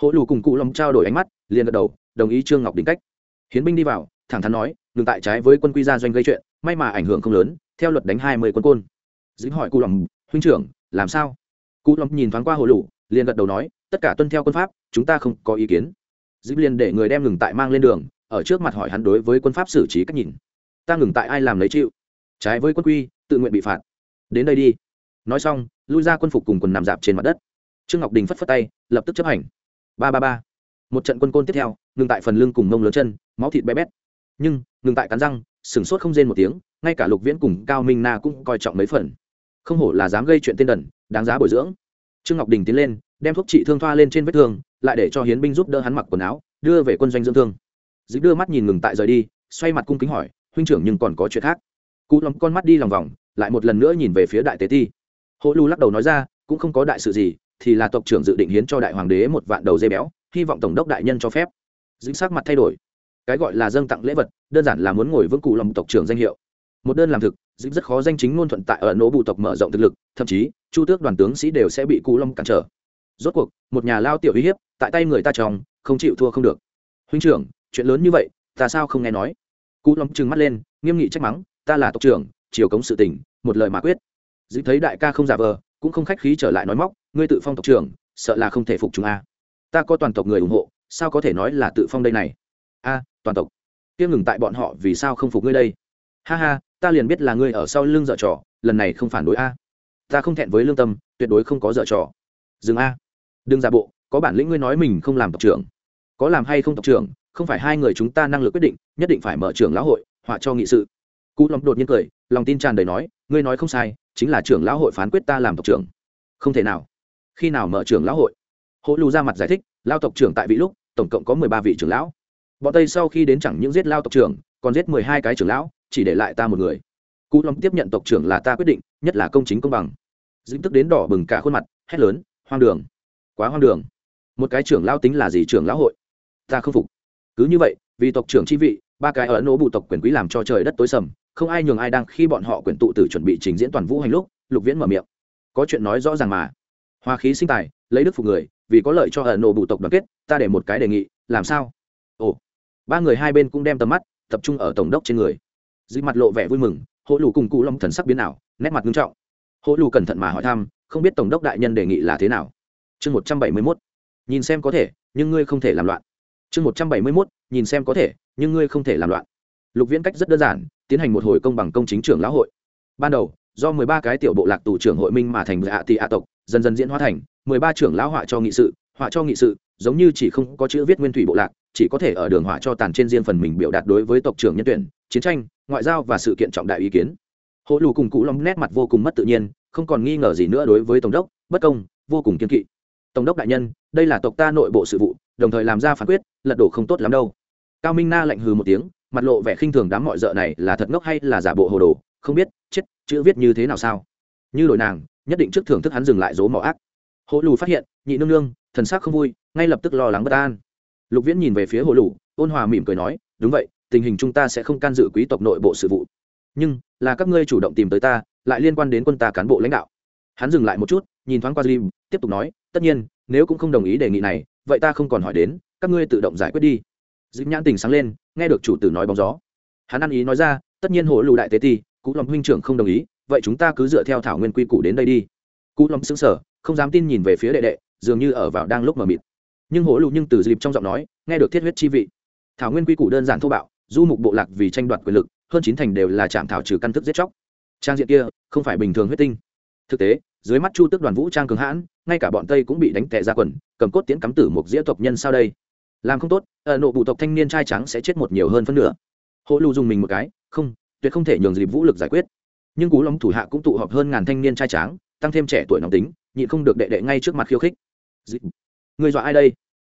Hộ lù cùng cụ lòng trao đổi ánh mắt, liền gật đầu, đồng ý trương ngọc đình cách. Hiến binh đi vào, thẳng thắn nói, ngừng tại trái với quân quy gia doanh gây chuyện, may mà ảnh hưởng không lớn, theo luật đánh hai mươi quân côn. Dính hỏi cụ lòng huynh trưởng, làm sao? Cụ lòng nhìn thoáng qua hồ lù, liền gật đầu nói, tất cả tuân theo quân pháp, chúng ta không có ý kiến dịp liền để người đem ngừng tại mang lên đường, ở trước mặt hỏi hắn đối với quân pháp xử trí cách nhìn. Ta ngừng tại ai làm lấy chịu? Trái với quân quy, tự nguyện bị phạt. Đến đây đi. Nói xong, lui ra quân phục cùng quần nằm dạp trên mặt đất. Trương ngọc đình phất phất tay, lập tức chấp hành. Ba ba ba. Một trận quân côn tiếp theo, ngừng tại phần lưng cùng mông lớn chân, máu thịt bé bét. Nhưng, ngừng tại cắn răng, sửng sốt không rên một tiếng, ngay cả lục viễn cùng cao minh na cũng coi trọng mấy phần. Không hổ là dám gây chuyện tên đần, đáng giá bồi dưỡng. Trương ngọc đình tiến lên đem thuốc trị thương thoa lên trên vết thương, lại để cho hiến binh giúp đỡ hắn mặc quần áo, đưa về quân doanh dưỡng thương. Dịch đưa mắt nhìn ngừng tại rời đi, xoay mặt cung kính hỏi, huynh trưởng nhưng còn có chuyện khác? Cụ lắm con mắt đi lòng vòng, lại một lần nữa nhìn về phía đại tế ti. Hộ lu lắc đầu nói ra, cũng không có đại sự gì, thì là tộc trưởng dự định hiến cho đại hoàng đế một vạn đầu dây béo, hy vọng tổng đốc đại nhân cho phép. Dính sắc mặt thay đổi. Cái gọi là dâng tặng lễ vật, đơn giản là muốn ngồi vững cụ lòng tộc trưởng danh hiệu. Một đơn làm thực, dính rất khó danh chính ngôn thuận tại ở nỗ bụ tộc mở rộng thực lực, thậm chí, chu tước đoàn tướng sĩ đều sẽ bị cụ long cản trở rốt cuộc, một nhà lao tiểu uy hiếp, tại tay người ta chồng, không chịu thua không được. Huynh trưởng, chuyện lớn như vậy, ta sao không nghe nói? Cụ lóng trừng mắt lên, nghiêm nghị trách mắng, ta là tộc trưởng, chiều cống sự tình, một lời mà quyết. Dĩ thấy đại ca không giả vờ, cũng không khách khí trở lại nói móc, ngươi tự phong tộc trưởng, sợ là không thể phục chúng a. Ta có toàn tộc người ủng hộ, sao có thể nói là tự phong đây này? A, toàn tộc. Kia ngừng tại bọn họ vì sao không phục ngươi đây? Ha ha, ta liền biết là ngươi ở sau lưng dở trò, lần này không phản đối a. Ta không thẹn với lương tâm, tuyệt đối không có dở trò. Dừng a đừng giả bộ, có bản lĩnh ngươi nói mình không làm tộc trưởng. Có làm hay không tộc trưởng, không phải hai người chúng ta năng lực quyết định, nhất định phải mở trưởng lão hội, họa cho nghị sự. Cụ lòng đột nhiên cười, lòng tin tràn đầy nói, ngươi nói không sai, chính là trưởng lão hội phán quyết ta làm tộc trưởng. Không thể nào. Khi nào mở trưởng lão hội? Hộ lù ra mặt giải thích, lao tộc trưởng tại vị lúc, tổng cộng có mười ba vị trưởng lão. Bọn tây sau khi đến chẳng những giết lao tộc trưởng, còn giết mười hai cái trưởng lão, chỉ để lại ta một người. Cụ lòng tiếp nhận tộc trưởng là ta quyết định, nhất là công chính công bằng. Dính tức đến đỏ bừng cả khuôn mặt, hét lớn, hoang đường quá hoang đường. Một cái trưởng lão tính là gì trưởng lão hội? Ta không phục. Cứ như vậy, vì tộc trưởng chi vị, ba cái ở nỗ bụ tộc quyền quý làm cho trời đất tối sầm, không ai nhường ai đang khi bọn họ quyền tụ tử chuẩn bị trình diễn toàn vũ hành lúc, lục viễn mở miệng. Có chuyện nói rõ ràng mà. Hoa khí sinh tài, lấy đức phục người, vì có lợi cho ở nỗ bụ tộc đoàn kết, ta để một cái đề nghị, làm sao? Ồ. Ba người hai bên cũng đem tầm mắt tập trung ở tổng đốc trên người. Dị mặt lộ vẻ vui mừng hộ lù cùng cụ long thần sắc biến ảo, nét mặt nghiêm trọng. Hộ lù cẩn thận mà hỏi thăm, không biết tổng đốc đại nhân đề nghị là thế nào chương một trăm bảy mươi mốt. Nhìn xem có thể, nhưng ngươi không thể làm loạn. Chương một trăm bảy mươi mốt, nhìn xem có thể, nhưng ngươi không thể làm loạn. Lục viễn cách rất đơn giản, tiến hành một hồi công bằng công chính trưởng lão hội. Ban đầu, do mười ba cái tiểu bộ lạc tù trưởng hội minh mà thành hạ tị hạ tộc, dần dần diễn hóa thành mười ba trưởng lão họa cho nghị sự, họa cho nghị sự, giống như chỉ không có chữ viết nguyên thủy bộ lạc, chỉ có thể ở đường họa cho tàn trên riêng phần mình biểu đạt đối với tộc trưởng nhân tuyển, chiến tranh, ngoại giao và sự kiện trọng đại ý kiến. Hộ lù cùng cụ long nét mặt vô cùng mất tự nhiên, không còn nghi ngờ gì nữa đối với tổng đốc, bất công, vô cùng kiên kỵ tổng đốc đại nhân, đây là tộc ta nội bộ sự vụ, đồng thời làm ra phán quyết, lật đổ không tốt lắm đâu. Cao minh na lạnh hừ một tiếng, mặt lộ vẻ khinh thường đám mọi d này là thật ngốc hay là giả bộ hồ đồ, không biết, chết, chữ viết như thế nào sao? Như đổi nàng, nhất định trước thưởng thức hắn dừng lại dố mỏ ác. Hồ lù phát hiện, nhị nương nương, thần sắc không vui, ngay lập tức lo lắng bất an. Lục viễn nhìn về phía hồ lù, ôn hòa mỉm cười nói, đúng vậy, tình hình chúng ta sẽ không can dự quý tộc nội bộ sự vụ. Nhưng, là các ngươi chủ động tìm tới ta, lại liên quan đến quân ta cán bộ lãnh đạo. Hắn dừng lại một chút nhìn thoáng qua Jim, tiếp tục nói tất nhiên nếu cũng không đồng ý đề nghị này vậy ta không còn hỏi đến các ngươi tự động giải quyết đi. Jim nhãn tình sáng lên nghe được chủ tử nói bóng gió. Hắn ăn ý nói ra tất nhiên hồ lù đại tế ti cú Lâm huynh trưởng không đồng ý vậy chúng ta cứ dựa theo thảo nguyên quy củ đến đây đi. Cú Lâm sững sờ, không dám tin nhìn về phía đệ đệ dường như ở vào đang lúc mà mịt. Nhưng hổ lù nhưng từ dịp trong giọng nói nghe được thiết huyết chi vị. Thảo nguyên quy củ đơn giản thô bạo du mục bộ lạc vì tranh đoạt quyền lực hơn chín thành đều là chạm thảo trừ căn thức giết chóc. Trang diện kia không phải bình thường huyết tinh. Thực tế dưới mắt chu tước đoàn vũ trang cường hãn, ngay cả bọn tây cũng bị đánh tệ ra quần, cầm cốt tiễn cắm tử một dĩa tộc nhân sau đây? Làm không tốt, ở nộ bụ tộc thanh niên trai trắng sẽ chết một nhiều hơn phân nửa. Hộ lưu dùng mình một cái, không, tuyệt không thể nhường dịp vũ lực giải quyết. Nhưng cú lóng thủ hạ cũng tụ họp hơn ngàn thanh niên trai tráng tăng thêm trẻ tuổi nóng tính, nhịn không được đệ đệ ngay trước mặt khiêu khích. Người dọa ai đây?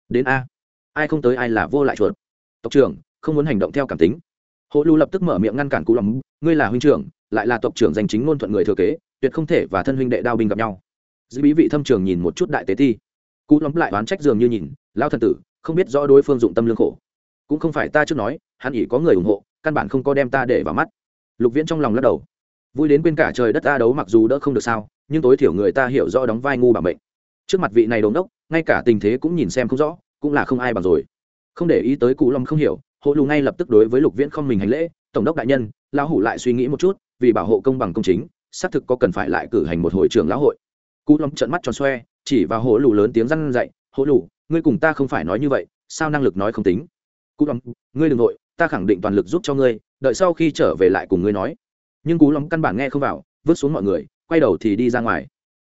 Đến a. Ai không tới ai là vô lại chuột. Tộc trưởng, không muốn hành động theo cảm tính. Hộ lưu lập tức mở miệng ngăn cản cú lòng ngươi là huynh trưởng lại là tộc trưởng danh chính ngôn thuận người thừa kế tuyệt không thể và thân huynh đệ đao binh gặp nhau. Dư bí vị thâm trường nhìn một chút đại tế thi, cú lắm lại oán trách dường như nhìn lao thần tử không biết rõ đối phương dụng tâm lương khổ. Cũng không phải ta trước nói hắn ỉ có người ủng hộ căn bản không có đem ta để vào mắt. Lục viễn trong lòng lắc đầu. Vui đến quên cả trời đất ta đấu mặc dù đỡ không được sao nhưng tối thiểu người ta hiểu rõ đóng vai ngu bảo bệnh. trước mặt vị này đồn đốc ngay cả tình thế cũng nhìn xem không rõ cũng là không ai bằng rồi. Không để ý tới cụ long không hiểu hộ lù ngay lập tức đối với lục viễn không mình hành lễ tổng đốc đại nhân lão hủ lại suy nghĩ một chút vì bảo hộ công bằng công chính, xác thực có cần phải lại cử hành một hội trưởng lão hội. Cụ long trận mắt tròn xoe, chỉ vào hổ lù lớn tiếng răn dậy hổ lù, ngươi cùng ta không phải nói như vậy, sao năng lực nói không tính? Cụ long, ngươi đừng nội ta khẳng định toàn lực giúp cho ngươi, đợi sau khi trở về lại cùng ngươi nói. Nhưng cú long căn bản nghe không vào, vứt xuống mọi người, quay đầu thì đi ra ngoài.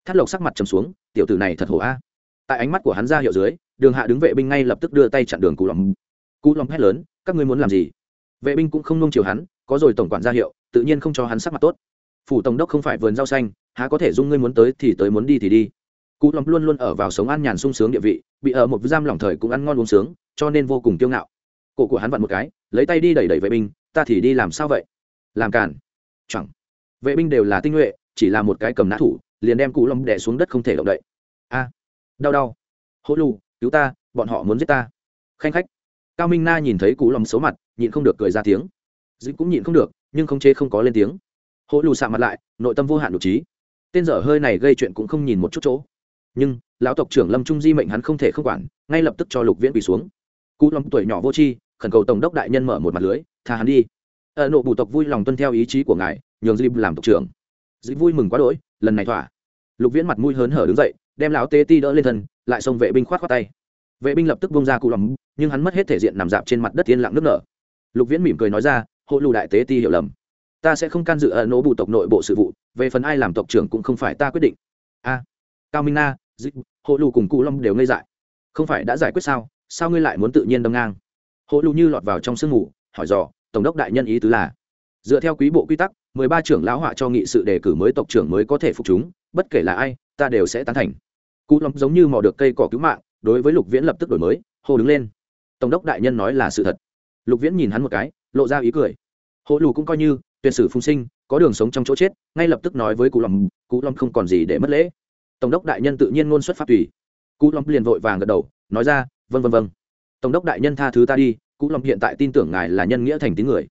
Thắt lộc sắc mặt trầm xuống, tiểu tử này thật hổ a. Tại ánh mắt của hắn ra hiệu dưới, đường hạ đứng vệ binh ngay lập tức đưa tay chặn đường cú long. cú long hét lớn, các ngươi muốn làm gì? Vệ binh cũng không nông chiều hắn, có rồi tổng quản ra hiệu tự nhiên không cho hắn sắc mặt tốt. Phủ tổng đốc không phải vườn rau xanh, há có thể dung ngươi muốn tới thì tới muốn đi thì đi. Cú lòng luôn luôn ở vào sống an nhàn sung sướng địa vị, bị ở một giam lỏng thời cũng ăn ngon uống sướng, cho nên vô cùng kiêu ngạo. Cổ của hắn vặn một cái, lấy tay đi đẩy đẩy vệ binh, ta thì đi làm sao vậy? Làm cản chẳng. Vệ binh đều là tinh nhuệ, chỉ là một cái cầm nã thủ, liền đem cụ lâm đẻ xuống đất không thể động đậy. A, đau đau. Hỗ lù, cứu ta, bọn họ muốn giết ta. Khanh khách. Cao minh na nhìn thấy cụ lâm xấu mặt, nhịn không được cười ra tiếng dĩ cũng nhịn không được, nhưng không chế không có lên tiếng. Hỗ lù xạ mặt lại, nội tâm vô hạn đ trí. Tên dở hơi này gây chuyện cũng không nhìn một chút chỗ. Nhưng, lão tộc trưởng lâm trung di mệnh hắn không thể không quản, ngay lập tức cho lục viễn quỳ xuống. Cụ lòng tuổi nhỏ vô tri, khẩn cầu tổng đốc đại nhân mở một mặt lưới, tha hắn đi. Ở nộ bù tộc vui lòng tuân theo ý chí của ngài, nhường dịp làm tộc trưởng. Dịp vui mừng quá đỗi, lần này thỏa. Lục viễn mặt mũi hớn hở đứng dậy, đem lão tê ti đỡ lên thân, lại xông vệ binh khoát khoát tay. Vệ binh lập tức bông ra cụ lòng, nhưng hắn mất hết thể diện nằm dạp trên mặt đất yên lặng nước nở. Lục viễn mỉm cười nói ra hộ lù đại tế ti hiểu lầm. Ta sẽ không can dự ở nỗ bù tộc nội bộ sự vụ, về phần ai làm tộc trưởng cũng không phải ta quyết định. A, cao minh na dịch hộ lù cùng cụ long đều ngây dại. Không phải đã giải quyết sao? Sao ngươi lại muốn tự nhiên đâm ngang? Hộ lù như lọt vào trong sương ngủ hỏi dò, tổng đốc đại nhân ý tứ là, dựa theo quý bộ quy tắc, mười ba trưởng lão họa cho nghị sự đề cử mới tộc trưởng mới có thể phục chúng, bất kể là ai, ta đều sẽ tán thành. Cụ Long giống như mò được cây cỏ cứu mạng, đối với lục viễn lập tức đổi mới, hô đứng lên. Tổng đốc đại nhân nói là sự thật. Lục viễn nhìn hắn một cái lộ ra ý cười. Hộ lù cũng coi như, tuyệt sử phung sinh, có đường sống trong chỗ chết, ngay lập tức nói với cụ lòng cụ long không còn gì để mất lễ. Tổng đốc đại nhân tự nhiên ngôn xuất phát tùy. Cụ long liền vội vàng gật đầu, nói ra vân vân vân tổng đốc đại nhân tha thứ ta đi, cụ long hiện tại tin tưởng ngài là nhân nghĩa thành tín người.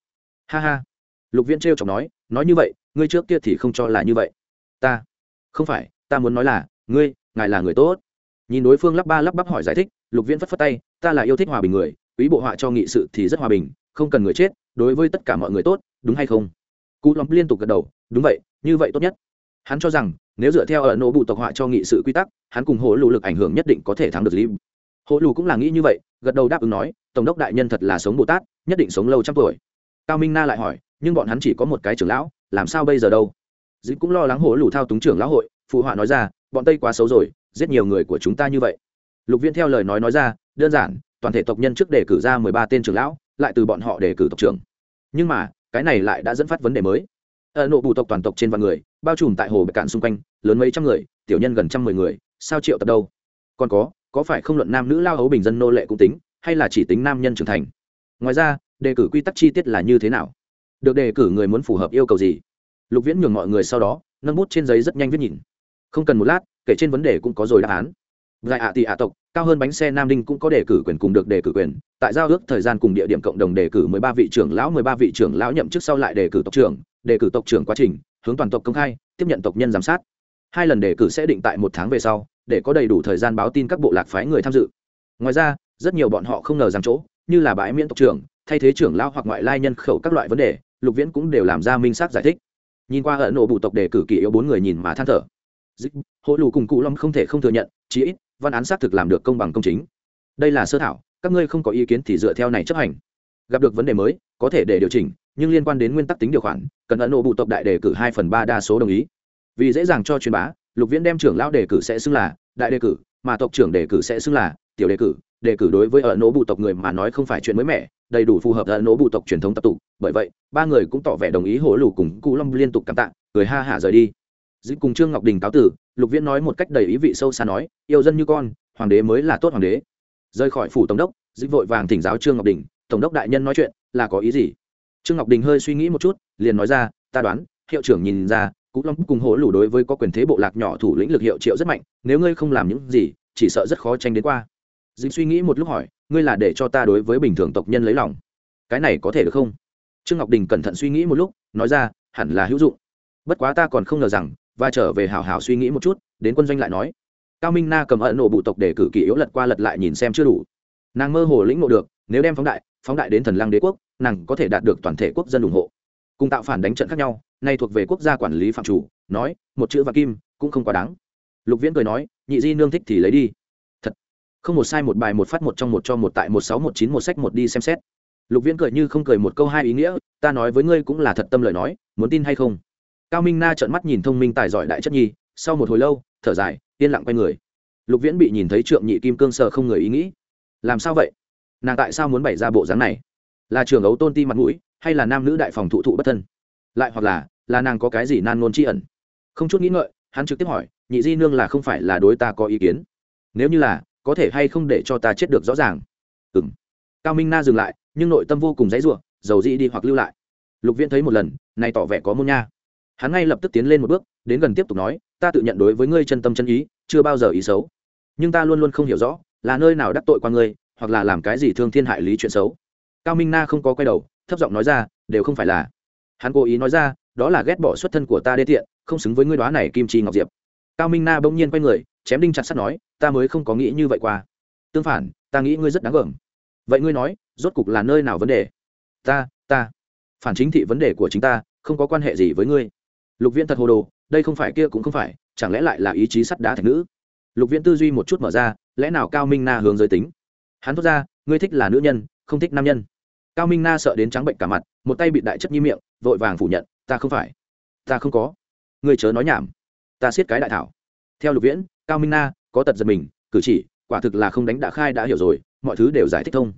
Ha ha. Lục viễn t r chọc nói nói như vậy, ngươi trước kia thì không cho là như vậy. Ta, không phải, ta muốn nói là, ngươi, ngài là người tốt. Nhìn đối phương lắp ba lắp bắp hỏi giải thích, lục viễn phất phất tay, ta là yêu thích hòa bình người, quý bộ họa cho nghị sự thì rất hòa bình không cần người chết, đối với tất cả mọi người tốt, đúng hay không? Cú lắm liên tục gật đầu, đúng vậy, như vậy tốt nhất. Hắn cho rằng, nếu dựa theo ở nỗ bụ tộc họa cho nghị sự quy tắc, hắn cùng hỗ lù lực ảnh hưởng nhất định có thể thắng được lý hỗ lù cũng là nghĩ như vậy, gật đầu đáp ứng nói, tổng đốc đại nhân thật là sống bồ tát, nhất định sống lâu trăm tuổi. Cao minh na lại hỏi, nhưng bọn hắn chỉ có một cái trưởng lão, làm sao bây giờ đâu? Dĩ cũng lo lắng hổ lù thao túng trưởng lão hội, phụ họa nói ra, bọn tây quá xấu rồi, giết nhiều người của chúng ta như vậy. Lục viễn theo lời nói nói ra, đơn giản, toàn thể tộc nhân trước đề cử ra mười ba tên trưởng lão lại từ bọn họ đề cử tộc trưởng. Nhưng mà, cái này lại đã dẫn phát vấn đề mới. Ờ, Ở nội bộ tộc toàn tộc trên vạn người, bao trùm tại hồ bạch cạn xung quanh, lớn mấy trăm người, tiểu nhân gần trăm mười người, sao triệu tập đâu? Còn có có phải không luận nam nữ lao hấu bình dân nô lệ cũng tính, hay là chỉ tính nam nhân trưởng thành? Ngoài ra, đề cử quy tắc chi tiết là như thế nào? Được đề cử người muốn phù hợp yêu cầu gì? Lục viễn nhường mọi người sau đó, nâng bút trên giấy rất nhanh viết nhìn. Không cần một lát, kể trên vấn đề cũng có rồi đáp án. Gài ạ tỷ ạ tộc, cao hơn bánh xe Nam Đinh cũng có đề cử quyền cùng được đề cử quyền, tại giao ước thời gian cùng địa điểm cộng đồng đề cử 13 vị trưởng lão 13 vị trưởng lão nhậm chức sau lại đề cử tộc trưởng, đề cử tộc trưởng quá trình, hướng toàn tộc công khai, tiếp nhận tộc nhân giám sát. Hai lần đề cử sẽ định tại một tháng về sau, để có đầy đủ thời gian báo tin các bộ lạc phái người tham dự. Ngoài ra, rất nhiều bọn họ không ngờ rằng chỗ, như là bãi miễn tộc trưởng, thay thế trưởng lão hoặc ngoại lai nhân khẩu các loại vấn đề, Lục Viễn cũng đều làm ra minh xác giải thích. Nhìn qua ở nổ bụ tộc đề cử kỳ yếu bốn người nhìn mà than thở. Dịch, hộ lù cùng cụ long không thể không thừa nhận, chí ít văn án xác thực làm được công bằng công chính. Đây là sơ thảo, các ngươi không có ý kiến thì dựa theo này chấp hành. Gặp được vấn đề mới, có thể để điều chỉnh, nhưng liên quan đến nguyên tắc tính điều khoản, cần ấn độ bụ tộc đại đề cử hai phần ba đa số đồng ý. Vì dễ dàng cho truyền bá, lục viễn đem trưởng lão đề cử sẽ xưng là đại đề cử, mà tộc trưởng đề cử sẽ xưng là tiểu đề cử. Đề cử đối với ấn độ bụ tộc người mà nói không phải chuyện mới mẻ, đầy đủ phù hợp ấn độ bụ tộc truyền thống tập tụ bởi vậy, ba người cũng tỏ vẻ đồng ý hổ lù cùng cụ long liên tục cảm tạ, cười ha hả rời đi. Dĩ cùng trương ngọc đình cáo tử lục viễn nói một cách đầy ý vị sâu xa nói, yêu dân như con, hoàng đế mới là tốt hoàng đế. Rời khỏi phủ tổng đốc dĩ vội vàng thỉnh giáo trương ngọc đình, tổng đốc đại nhân nói chuyện, là có ý gì? Trương ngọc đình hơi suy nghĩ một chút, liền nói ra, ta đoán, hiệu trưởng nhìn ra, cú long cùng hổ lủ đối với có quyền thế bộ lạc nhỏ thủ lĩnh lực hiệu triệu rất mạnh, nếu ngươi không làm những gì, chỉ sợ rất khó tranh đến qua. Dĩ suy nghĩ một lúc hỏi, ngươi là để cho ta đối với bình thường tộc nhân lấy lòng? Cái này có thể được không? Trương ngọc đình cẩn thận suy nghĩ một lúc, nói ra, hẳn là hữu dụng. Bất quá ta còn không ngờ rằng và trở về hào hào suy nghĩ một chút, đến quân doanh lại nói. Cao minh na cầm ẩn nổ bụ tộc để cử kỳ yếu lật qua lật lại nhìn xem chưa đủ. Nàng mơ hồ lĩnh ngộ được, nếu đem phóng đại phóng đại đến thần lăng đế quốc, nàng có thể đạt được toàn thể quốc dân ủng hộ. Cùng tạo phản đánh trận khác nhau, nay thuộc về quốc gia quản lý phạm chủ, nói, một chữ và kim, cũng không quá đáng. Lục viễn cười nói, nhị di nương thích thì lấy đi. Thật. Không một sai một bài một phát một trong một cho một tại một sáu một chín một sách một đi xem xét. Lục viễn cười như không cười một câu hai ý nghĩa, ta nói với ngươi cũng là thật tâm lời nói, muốn tin hay không? Cao minh na trợn mắt nhìn thông minh tài giỏi đại chất nhi, sau một hồi lâu, thở dài, yên lặng quay người. Lục viễn bị nhìn thấy trượng nhị kim cương sờ không người ý nghĩ. Làm sao vậy? Nàng tại sao muốn bày ra bộ dáng này? Là trường ấu tôn ti mặt mũi, hay là nam nữ đại phòng thụ thụ bất thân? Lại hoặc là là nàng có cái gì nan nôn tri ẩn? Không chút nghĩ ngợi, hắn trực tiếp hỏi, nhị di nương là không phải là đối ta có ý kiến? Nếu như là, có thể hay không để cho ta chết được rõ ràng? Ừ m cao minh na dừng lại, nhưng nội tâm vô cùng dãy r u ộ dầu dĩ đi hoặc lưu lại. Lục viễn thấy một lần, này tỏ vẻ có môn nha hắn ngay lập tức tiến lên một bước, đến gần tiếp tục nói, ta tự nhận đối với ngươi chân tâm chân ý, chưa bao giờ ý xấu. Nhưng ta luôn luôn không hiểu rõ, là nơi nào đắc tội qua ngươi, hoặc là làm cái gì thương thiên hại lý chuyện xấu. Cao minh na không có quay đầu, thấp giọng nói ra, đều không phải là. Hắn cố ý nói ra, đó là ghét bỏ xuất thân của ta đê tiện, không xứng với ngươi đoá này kim chi ngọc diệp. Cao minh na bỗng nhiên quay người, chém đinh chặt sắt nói, ta mới không có nghĩ như vậy qua. Tương phản, ta nghĩ ngươi rất đáng gờm. Vậy ngươi nói, rốt cục là nơi nào vấn đề? Ta ta. Phản chính thị vấn đề của chính ta, không có quan hệ gì với ngươi lục viễn thật hồ đồ, đây không phải kia cũng không phải, chẳng lẽ lại là ý chí sắt đá thạch nữ? Lục viễn tư duy một chút mở ra, lẽ nào cao minh na hướng giới tính? Hắn thốt ra, ngươi thích là nữ nhân, không thích nam nhân. Cao minh na sợ đến trắng bệnh cả mặt, một tay bị đại chất nhi miệng, vội vàng phủ nhận, ta không phải. Ta không có. Ngươi chớ nói nhảm. Ta siết cái đại thảo. Theo lục viễn, cao minh na có tật giật mình, cử chỉ, quả thực là không đánh đã khai đã hiểu rồi, mọi thứ đều giải thích thông.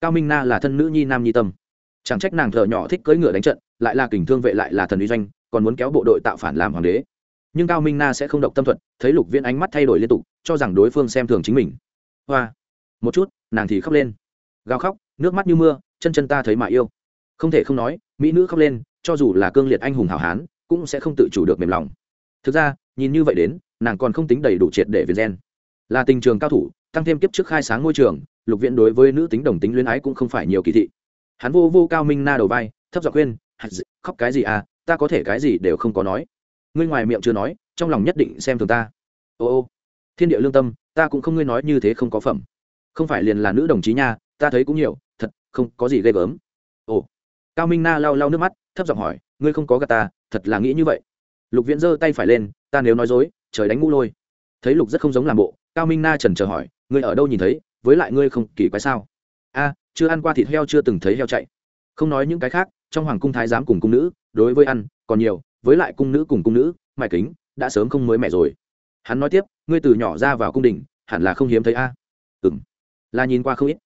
Cao minh na là thân nữ nhi nam nhi tâm. Chẳng trách nàng thợ nhỏ thích cưỡi ngựa đánh trận, lại là kình thương vệ lại là thần uy doanh còn muốn kéo bộ đội tạo phản làm hoàng đế. Nhưng cao minh na sẽ không động tâm thuật, thấy lục viễn ánh mắt thay đổi liên tục, cho rằng đối phương xem thường chính mình. Hoa! Một chút, nàng thì khóc lên. Gào khóc, nước mắt như mưa, chân chân ta thấy mà yêu. Không thể không nói, mỹ nữ khóc lên, cho dù là cương liệt anh hùng hào hán, cũng sẽ không tự chủ được mềm lòng. Thực ra, nhìn như vậy đến, nàng còn không tính đầy đủ triệt để về gen. Là tình trường cao thủ, tăng thêm kiếp trước khai sáng ngôi trường, lục viễn đối với nữ tính đồng tính luyến ái cũng không phải nhiều kỳ thị. Hắn vô vô cao minh na đầu vai, thấp giọng khuyên khóc cái gì à ta có thể cái gì đều không có nói. Ngươi ngoài miệng chưa nói, trong lòng nhất định xem thường ta. Ô ô, thiên địa lương tâm, ta cũng không ngươi nói như thế không có phẩm. Không phải liền là nữ đồng chí nha, ta thấy cũng nhiều, thật, không có gì ghê gớm. Ồ, cao minh na lau lau nước mắt, thấp giọng hỏi, ngươi không có gà ta, thật là nghĩ như vậy. Lục viễn giơ tay phải lên, ta nếu nói dối, trời đánh ngũ lôi. Thấy lục rất không giống làm bộ, cao minh na trần chờ hỏi, ngươi ở đâu nhìn thấy, với lại ngươi không kỳ quái sao? A, chưa ăn qua thịt heo chưa từng thấy heo chạy. Không nói những cái khác trong hoàng cung thái giám cùng cung nữ, đối với ăn, còn nhiều, với lại cung nữ cùng cung nữ mại kính, đã sớm không mới mẻ rồi. Hắn nói tiếp, ngươi từ nhỏ ra vào cung đình, hẳn là không hiếm thấy a. À? ừng là nhìn qua không ít.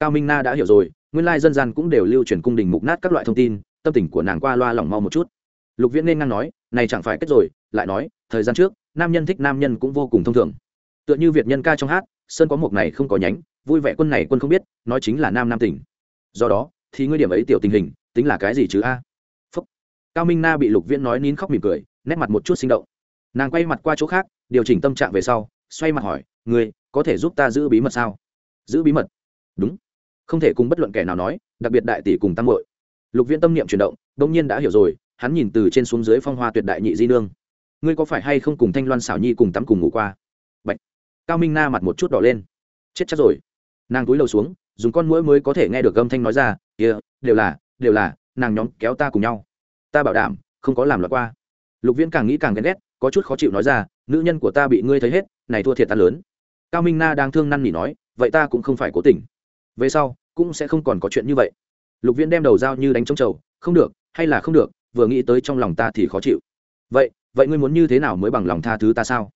Cao minh na đã hiểu rồi, nguyên lai dân gian cũng đều lưu truyền cung đình mục nát các loại thông tin, tâm tình của nàng qua loa lỏng mau một chút. Lục viễn nên ngang nói, này chẳng phải kết rồi, lại nói, thời gian trước, nam nhân thích nam nhân cũng vô cùng thông thường. Tựa như việt nhân ca trong hát, sơn có một này không có nhánh, vui vẻ quân này quân không biết, nói chính là nam nam tỉnh do đó, thì ngươi điểm ấy tiểu tình hình tính là cái gì chứ a? Cao minh na bị lục viễn nói nín khóc mỉm cười nét mặt một chút sinh động. Nàng quay mặt qua chỗ khác điều chỉnh tâm trạng về sau xoay mặt hỏi ngươi có thể giúp ta giữ bí mật sao? Giữ bí mật? Đúng. Không thể cùng bất luận kẻ nào nói đặc biệt đại tỷ cùng tăng hội lục viễn tâm niệm chuyển động đông nhiên đã hiểu rồi hắn nhìn từ trên xuống dưới phong hoa tuyệt đại nhị di nương. Ngươi có phải hay không cùng thanh loan xảo nhi cùng tắm cùng ngủ qua? Bạch. cao minh na mặt một chút đỏ lên. Chết chắc rồi. Nàng túi lầu xuống dùng con mũi mới có thể nghe được âm thanh nói ra kia、yeah, đều là đều là, nàng nhóm kéo ta cùng nhau. Ta bảo đảm, không có làm loại qua. Lục viễn càng nghĩ càng ghen ghét, có chút khó chịu nói ra, nữ nhân của ta bị ngươi thấy hết, này thua thiệt ta lớn. Cao minh na đang thương năn nỉ nói, vậy ta cũng không phải cố tình. Về sau, cũng sẽ không còn có chuyện như vậy. Lục viễn đem đầu dao như đánh trống trầu, không được, hay là không được, vừa nghĩ tới trong lòng ta thì khó chịu. Vậy vậy ngươi muốn như thế nào mới bằng lòng tha thứ ta sao?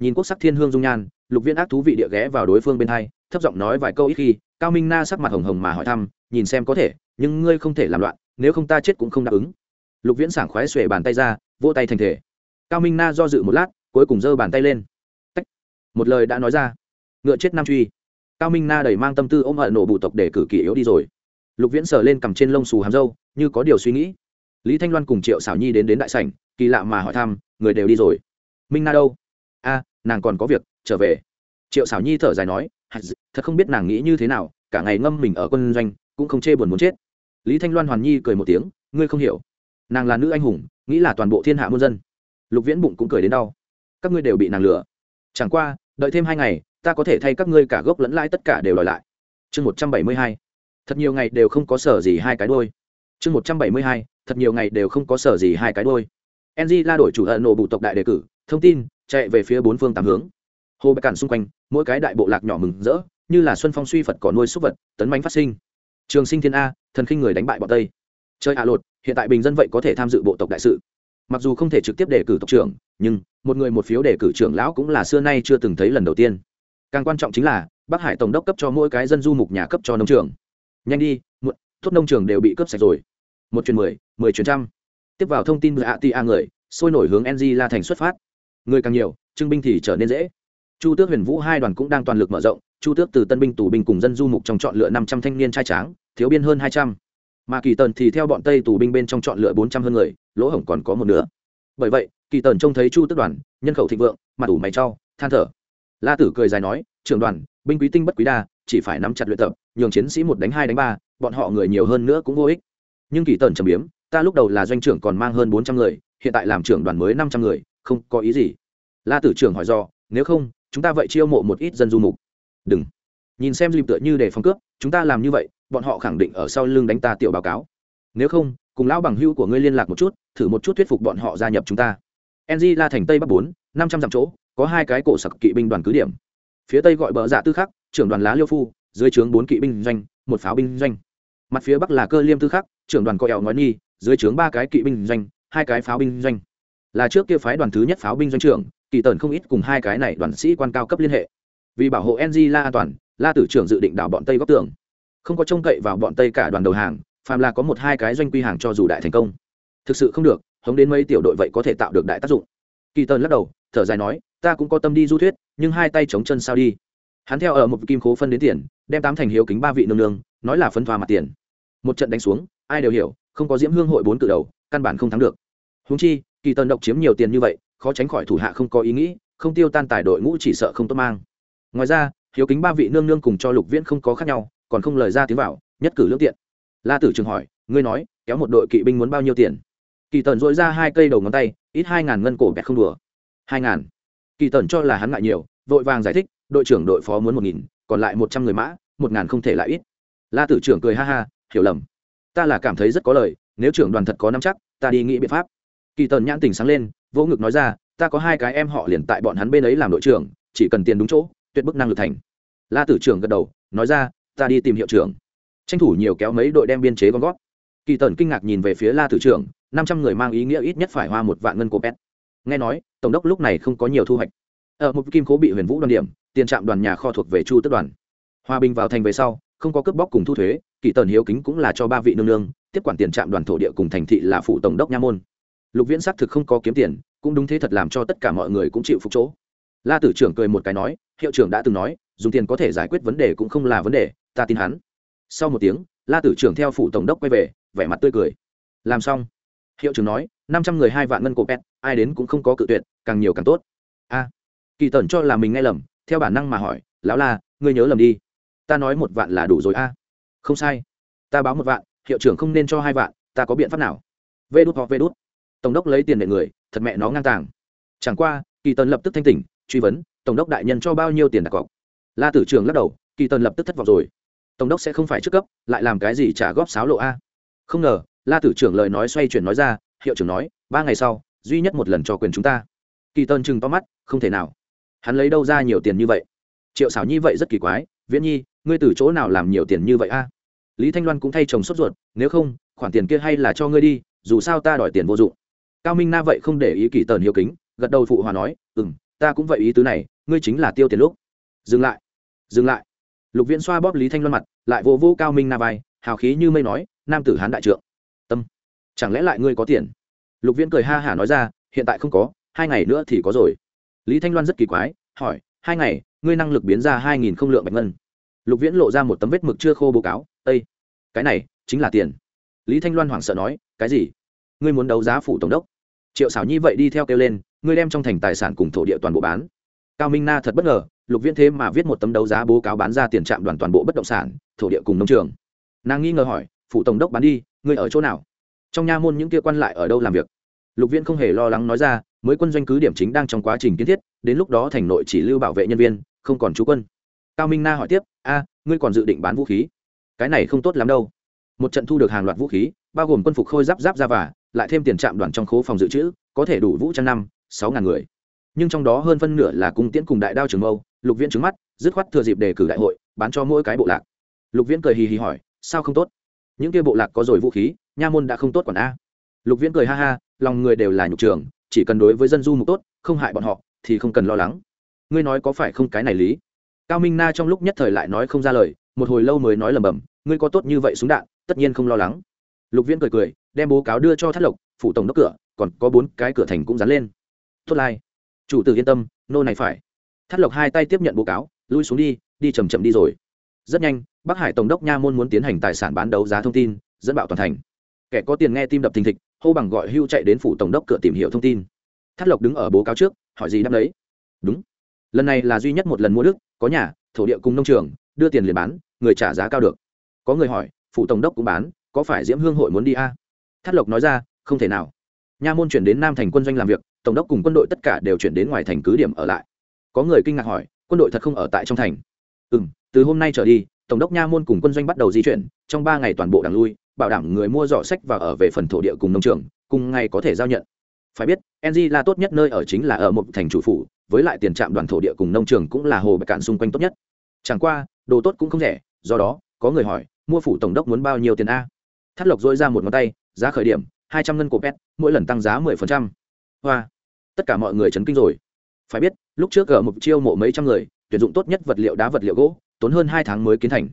Nhìn quốc sắc thiên hương dung nhan, lục viễn ác thú vị địa ghé vào đối phương bên hai, thấp giọng nói vài câu ít khi, cao minh na sắc mặt hồng hồng mà hỏi thăm, nhìn xem có thể nhưng ngươi không thể làm loạn, nếu không ta chết cũng không đáp ứng. Lục viễn sảng khoái xuể bàn tay ra, vỗ tay thành thể. Cao minh na do dự một lát, cuối cùng giơ bàn tay lên. Tách. một lời đã nói ra. Ngựa chết nam truy. Cao minh na đầy mang tâm tư ôm hận nổ bụ tộc để cử kỳ yếu đi rồi. Lục viễn sờ lên cầm trên lông xù hàm râu, như có điều suy nghĩ. Lý thanh loan cùng triệu xảo nhi đến đến đại sảnh, kỳ lạ mà hỏi thăm, người đều đi rồi. Minh na đâu? A, nàng còn có việc, trở về. Triệu xảo nhi thở dài nói thật không biết nàng nghĩ như thế nào, cả ngày ngâm mình ở quân doanh cũng không chê buồn muốn chết. Lý thanh loan hoàn nhi cười một tiếng, ngươi không hiểu. Nàng là nữ anh hùng, nghĩ là toàn bộ thiên hạ muôn dân. Lục viễn bụng cũng cười đến đau. Các ngươi đều bị nàng lừa. Chẳng qua, đợi thêm hai ngày, ta có thể thay các ngươi cả gốc lẫn lãi tất cả đều đòi lại. Chương một trăm bảy mươi hai. Thật nhiều ngày đều không có sở gì hai cái đôi. Chương một trăm bảy mươi hai. Thật nhiều ngày đều không có sở gì hai cái đôi. Ng la đổi chủ ẩn nổ bụ tộc đại đề cử, thông tin, chạy về phía bốn phương tám hướng. Hồ bạch cản xung quanh, mỗi cái đại bộ lạc nhỏ mừng rỡ, như là xuân phong suy phật cỏ nuôi súc vật, tấn bánh phát sinh trường sinh thiên a, thần khinh người đánh bại bọn tây. Chơi hạ lột, hiện tại bình dân vậy có thể tham dự bộ tộc đại sự. Mặc dù không thể trực tiếp đề cử tộc trưởng, nhưng một người một phiếu đề cử trưởng lão cũng là xưa nay chưa từng thấy lần đầu tiên. Càng quan trọng chính là, bắc hải tổng đốc cấp cho mỗi cái dân du mục nhà cấp cho nông trường. Nhanh đi, muộn, thuốc nông trường đều bị cướp sạch rồi. Một chuyến mười mười chuyến trăm. Tiếp vào thông tin hạ ti a người, sôi nổi hướng ng la thành xuất phát. Người càng nhiều, trưng binh thì trở nên dễ. Chu tước, huyền vũ hai đoàn cũng đang toàn lực mở rộng chu tước từ tân binh tù binh cùng dân du mục trong chọn lựa năm trăm thanh niên trai tráng, thiếu biên hơn hai trăm. Mà kỳ tần thì theo bọn tây tù binh bên trong chọn lựa bốn trăm hơn người, lỗ hổng còn có một nửa. Bởi vậy, kỳ tần trông thấy chu tước đoàn, nhân khẩu thịnh vượng, mặt ủ mày trau than thở. La tử cười dài nói, trưởng đoàn, binh quý tinh bất quý đa, chỉ phải nắm chặt luyện tập, nhường chiến sĩ một đánh hai đánh ba, bọn họ người nhiều hơn nữa cũng vô ích. Nhưng kỳ tần trầm biếm, ta lúc đầu là doanh trưởng còn mang hơn bốn trăm người, hiện tại làm trưởng đoàn mới năm trăm người, không có ý gì. La tử trưởng hỏi do, nếu không, chúng ta vậy chiêu mộ một ít dân du mục đừng. Nhìn xem dịp tựa như để phòng cướp, chúng ta làm như vậy, bọn họ khẳng định ở sau lưng đánh ta tiểu báo cáo. Nếu không, cùng lão bằng hữu của ngươi liên lạc một chút, thử một chút thuyết phục bọn họ gia nhập chúng ta. Ng la thành tây bắc bốn, năm trăm dặm chỗ, có hai cái cổ sặc kỵ binh đoàn cứ điểm. Phía tây gọi bờ dạ tư khắc, trưởng đoàn lá liêu phu, dưới trướng bốn kỵ binh doanh, một pháo binh doanh. Mặt phía bắc là cơ liêm tư khắc, trưởng đoàn có ẻo ngói nhi dưới trướng ba cái kỵ binh doanh, hai cái pháo binh doanh. Là trước kia phái đoàn thứ nhất pháo binh doanh trưởng, kỳ tần không ít cùng hai cái này đoàn sĩ quan cao cấp liên hệ vì bảo hộ ng la an toàn, la tử trưởng dự định đảo bọn tây góc tường. Không có trông cậy vào bọn tây cả đoàn đầu hàng, phàm là có một hai cái doanh quy hàng cho dù đại thành công. Thực sự không được, hống đến mấy tiểu đội vậy có thể tạo được đại tác dụng. Kỳ tần lắc đầu, thở dài nói, ta cũng có tâm đi du thuyết, nhưng hai tay chống chân sao đi. Hắn theo ở một kim khố phân đến tiền, đem tám thành hiếu kính ba vị nương nương, nói là phân thoa mặt tiền. Một trận đánh xuống, ai đều hiểu, không có diễm hương hội bốn cự đầu, căn bản không thắng được. Húng chi, kỳ tần độc chiếm nhiều tiền như vậy, khó tránh khỏi thủ hạ không có ý nghĩ, không tiêu tan tài đội ngũ chỉ sợ không tốt mang ngoài ra, hiếu kính ba vị nương nương cùng cho lục viễn không có khác nhau, còn không lời ra tiếng vào, nhất cử lương tiện. La tử trường hỏi, ngươi nói, kéo một đội kỵ binh muốn bao nhiêu tiền? Kỳ tần dội ra hai cây đầu ngón tay, ít hai ngàn ngân cổ bẹt không đùa. Hai ngàn. Kỳ tần cho là hắn ngại nhiều, vội vàng giải thích, đội trưởng đội phó muốn một nghìn, còn lại một trăm người mã, một ngàn không thể lại ít. La tử trưởng cười ha ha, hiểu lầm. Ta là cảm thấy rất có lời, nếu trưởng đoàn thật có năm chắc, ta đi nghĩ biện pháp. Kỳ tần nhãn tình sáng lên, vỗ ngực nói ra, ta có hai cái em họ liền tại bọn hắn bên ấy làm đội trưởng, chỉ cần tiền đúng chỗ tuyệt bức năng lực thành. La tử trưởng gật đầu, nói ra, ta đi tìm hiệu trưởng. Tranh thủ nhiều kéo mấy đội đem biên chế gom gót kỳ tần kinh ngạc nhìn về phía la tử trưởng, năm trăm người mang ý nghĩa ít nhất phải hoa một vạn ngân cổ pet. Nghe nói, tổng đốc lúc này không có nhiều thu hoạch. Ở một kim cố bị huyền vũ đoàn điểm, tiền trạm đoàn nhà kho thuộc về chu tức đoàn. Hòa bình vào thành về sau, không có cướp bóc cùng thu thuế, kỳ tần hiếu kính cũng là cho ba vị nương nương, tiếp quản tiền trạm đoàn thổ địa cùng thành thị là phụ tổng đốc nha môn. Lục viễn xác thực không có kiếm tiền, cũng đúng thế thật làm cho tất cả mọi người cũng chịu phục chỗ la tử trưởng cười một cái nói, hiệu trưởng đã từng nói, dùng tiền có thể giải quyết vấn đề cũng không là vấn đề, ta tin hắn. Sau một tiếng, la tử trưởng theo phủ tổng đốc quay về, vẻ mặt tươi cười. Làm xong. Hiệu trưởng nói, năm trăm người hai vạn ngân cổ pet, ai đến cũng không có cự tuyệt, càng nhiều càng tốt. A. Kỳ tần cho là mình nghe lầm, theo bản năng mà hỏi, lão la, ngươi nhớ lầm đi. Ta nói một vạn là đủ rồi a. Không sai. Ta báo một vạn, hiệu trưởng không nên cho hai vạn, ta có biện pháp nào? Vê đút hoặc vê đút. Tổng đốc lấy tiền để người, thật mẹ nó ngang tàng. Chẳng qua, kỳ tần lập tức thanh tỉnh truy vấn, tổng đốc đại nhân cho bao nhiêu tiền đặt cọc. La tử trường lắc đầu, kỳ tần lập tức thất vọng rồi. Tổng đốc sẽ không phải trước cấp, lại làm cái gì trả góp sáo lộ a? Không ngờ, la tử trưởng lời nói xoay chuyển nói ra, hiệu trưởng nói, ba ngày sau, duy nhất một lần cho quyền chúng ta. Kỳ tần chừng to mắt, không thể nào. Hắn lấy đâu ra nhiều tiền như vậy? Triệu xảo nhi vậy rất kỳ quái, viễn nhi, ngươi từ chỗ nào làm nhiều tiền như vậy a? Lý thanh loan cũng thay chồng sốt ruột, nếu không, khoản tiền kia hay là cho ngươi đi, dù sao ta đòi tiền vô dụng. Cao minh na vậy không để ý kỳ tần hiếu kính, gật đầu phụ hòa nói ừ m ta cũng vậy ý tứ này, ngươi chính là tiêu tiền lúc. Dừng lại dừng lại. Lục viễn xoa bóp lý thanh loan mặt, lại vô vô cao minh na vai, hào khí như mây nói, nam tử hán đại trượng. Tâm, chẳng lẽ lại ngươi có tiền? Lục viễn cười ha hả nói ra, hiện tại không có, hai ngày nữa thì có rồi. Lý thanh loan rất kỳ quái, hỏi, hai ngày, ngươi năng lực biến ra hai nghìn không lượng bạch ngân. Lục viễn lộ ra một tấm vết mực chưa khô bố cáo ây cái này chính là tiền. Lý thanh loan hoảng sợ nói, cái gì? Ngươi muốn đấu giá phủ tổng đốc? Triệu xảo nhi vậy đi theo kêu lên ngươi đem trong thành tài sản cùng thổ địa toàn bộ bán. Cao minh na thật bất ngờ, lục viễn thế mà viết một tấm đấu giá bố cáo bán ra tiền trạm đoàn toàn bộ bất động sản, thổ địa cùng nông trường. Nàng nghi ngờ hỏi, phủ tổng đốc bán đi, ngươi ở chỗ nào? Trong nha môn những kia quan lại ở đâu làm việc? Lục viễn không hề lo lắng nói ra, mới quân doanh cứ điểm chính đang trong quá trình kiến thiết, đến lúc đó thành nội chỉ lưu bảo vệ nhân viên, không còn chú quân. Cao minh na hỏi tiếp, a, ngươi còn dự định bán vũ khí? Cái này không tốt lắm đâu. Một trận thu được hàng loạt vũ khí, bao gồm quân phục khôi giáp giáp ra và, lại thêm tiền trạm đoàn trong khố phòng dự trữ, có thể đủ vũ trang năm sáu ngàn người. Nhưng trong đó hơn phân nửa là cung tiễn cùng đại đao trường mâu, lục viễn trứng mắt, dứt khoát thừa dịp đề cử đại hội, bán cho mỗi cái bộ lạc. Lục viễn cười hì hì hỏi, sao không tốt? Những kia bộ lạc có rồi vũ khí, nha môn đã không tốt còn a. Lục viễn cười ha ha, lòng người đều là nhục trường, chỉ cần đối với dân du mục tốt, không hại bọn họ, thì không cần lo lắng. Ngươi nói có phải không cái này lý? Cao minh na trong lúc nhất thời lại nói không ra lời, một hồi lâu mới nói lầm bầm ngươi có tốt như vậy súng đạn, tất nhiên không lo lắng. Lục viễn cười cười, đem bố cáo đưa cho thắt lộc, phủ tổng đốc cửa, còn có bốn cái cửa thành cũng dán lên tốt lai. Chủ tử yên tâm, nô này phải. Thắt lộc hai tay tiếp nhận bố cáo, lui xuống đi đi chầm chậm đi rồi. Rất nhanh, bắc hải tổng đốc nha môn muốn tiến hành tài sản bán đấu giá thông tin, dẫn bạo toàn thành. Kẻ có tiền nghe tim đập thình thịch, hô bằng gọi hưu chạy đến phủ tổng đốc cửa tìm hiểu thông tin. Thắt lộc đứng ở bố cáo trước, hỏi gì đáp đấy đúng. Lần này là duy nhất một lần mua đức, có nhà, thổ địa cùng nông trường, đưa tiền liền bán, người trả giá cao được. Có người hỏi, phủ tổng đốc cũng bán, có phải diễm hương hội muốn đi a? À? thắt lộc nói ra, không thể nào. Nha môn chuyển đến nam thành quân doanh làm việc tổng đốc cùng quân đội tất cả đều chuyển đến ngoài thành cứ điểm ở lại. Có người kinh ngạc hỏi, quân đội thật không ở tại trong thành? Ừ m từ hôm nay trở đi, tổng đốc nha môn cùng quân doanh bắt đầu di chuyển, trong ba ngày toàn bộ đảng lui, bảo đảm người mua giỏ sách và ở về phần thổ địa cùng nông trường, cùng ngày có thể giao nhận. Phải biết ng là tốt nhất nơi ở chính là ở một thành chủ phủ, với lại tiền trạm đoàn thổ địa cùng nông trường cũng là hồ bạch cạn xung quanh tốt nhất. Chẳng qua, đồ tốt cũng không rẻ, do đó, có người hỏi, mua phủ tổng đốc muốn bao nhiêu tiền a? Thắt lộc dỗi ra một ngón tay, giá khởi điểm, hai trăm ngân cổ pet mỗi lần tăng giá mười phần trăm hoa. Tất cả mọi người chấn kinh rồi. Phải biết, lúc trước ở một chiêu mộ mấy trăm người, tuyển dụng tốt nhất vật liệu đá vật liệu gỗ, tốn hơn hai tháng mới kiến thành.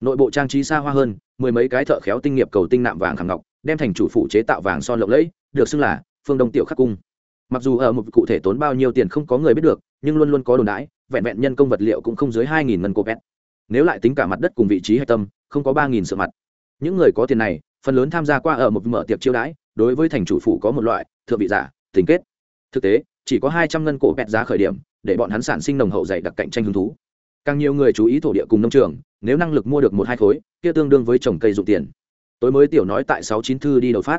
Nội bộ trang trí xa hoa hơn, mười mấy cái thợ khéo tinh nghiệp cầu tinh nạm vàng khảm ngọc, đem thành chủ phủ chế tạo vàng son lộng lẫy, được xưng là phương đông tiểu khắc cung. Mặc dù ở một cụ thể tốn bao nhiêu tiền không có người biết được, nhưng luôn luôn có đồn đãi, vẹn vẹn nhân công vật liệu cũng không dưới hai nghìn ngân cổ pet nếu lại tính cả mặt đất cùng vị trí hạch tâm, không có ba nghìn sự mặt. Những người có tiền này, phần lớn tham gia qua ở một mở tiệc chiêu đãi, đối với thành chủ phủ có một loại, thượng vị giả tình kết. Thực tế, chỉ có hai trăm ngân cổ bẹt giá khởi điểm, để bọn hắn sản sinh nồng hậu dày đặc cạnh tranh hứng thú. Càng nhiều người chú ý thổ địa cùng nông trường, nếu năng lực mua được một hai khối, kia tương đương với trồng cây dụng tiền. Tối mới tiểu nói tại sáu chín thư đi đầu phát.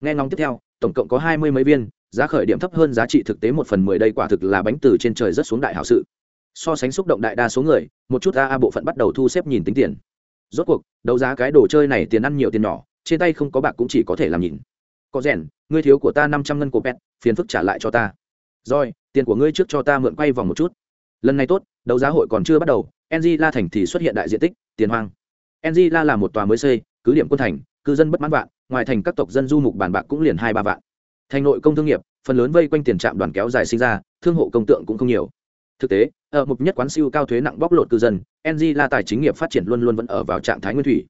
Nghe ngóng tiếp theo, tổng cộng có hai mươi mấy viên, giá khởi điểm thấp hơn giá trị thực tế một phần mười đây quả thực là bánh từ trên trời rất xuống đại hảo sự. So sánh xúc động đại đa số người, một chút a a bộ phận bắt đầu thu xếp nhìn tính tiền. Rốt cuộc, đấu giá cái đồ chơi này tiền ăn nhiều tiền nhỏ, trên tay không có bạc cũng chỉ có thể làm nhìn có rèn, ngươi thiếu của ta năm trăm ngân của pet, phiền phức trả lại cho ta. Rồi, tiền của ngươi trước cho ta mượn quay vòng một chút. Lần này tốt, đấu giá hội còn chưa bắt đầu ng la thành thì xuất hiện đại diện tích, tiền hoang. Ng la là một tòa mới xây, cứ điểm quân thành, cư dân bất mãn vạn, ngoài thành các tộc dân du mục bàn bạc cũng liền hai ba vạn. Thành nội công thương nghiệp, phần lớn vây quanh tiền trạm đoàn kéo dài sinh ra, thương hộ công tượng cũng không nhiều. Thực tế, ở một nhất quán siêu cao thuế nặng bóc lột cư dân ng la tài chính nghiệp phát triển luôn luôn vẫn ở vào trạng thái nguyên thủy.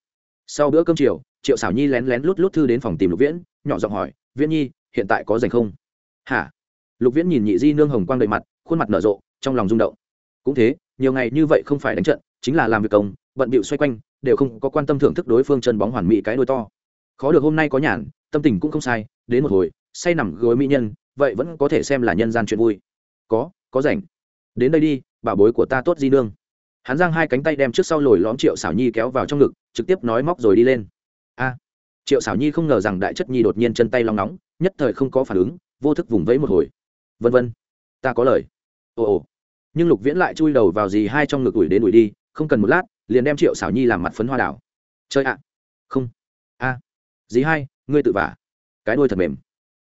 Sau bữa cơm chiều triệu xảo nhi lén lén lút lút thư đến phòng tìm lục viễn, nhỏ giọng hỏi, viễn nhi, hiện tại có dành không? Hả? Lục viễn nhìn nhị di nương hồng quang đầy mặt, khuôn mặt nở rộ, trong lòng rung động. Cũng thế, nhiều ngày như vậy không phải đánh trận, chính là làm việc công, bận bịu xoay quanh, đều không có quan tâm thưởng thức đối phương chân bóng hoàn mỹ cái đôi to. Khó được hôm nay có nhàn, tâm tình cũng không sai, đến một hồi, say nằm gối mỹ nhân, vậy vẫn có thể xem là nhân gian chuyện vui. Có có rảnh. Đến đây đi, bảo bối của ta tốt di nương. Hắn giang hai cánh tay đem trước sau lồi lõm triệu xảo nhi kéo vào trong ngực, trực tiếp nói móc rồi đi lên a. Triệu xảo nhi không ngờ rằng đại chất nhi đột nhiên chân tay long nóng, nhất thời không có phản ứng, vô thức vùng vẫy một hồi. Vân vân, ta có lời. Ồ ồ. Nhưng lục viễn lại chui đầu vào gì hai trong ngực ủi đến ủi đi, không cần một lát, liền đem triệu xảo nhi làm mặt phấn hoa đảo. Chơi ạ. Không. A. À. dì hai, ngươi tự vả. Cái đuôi thật mềm.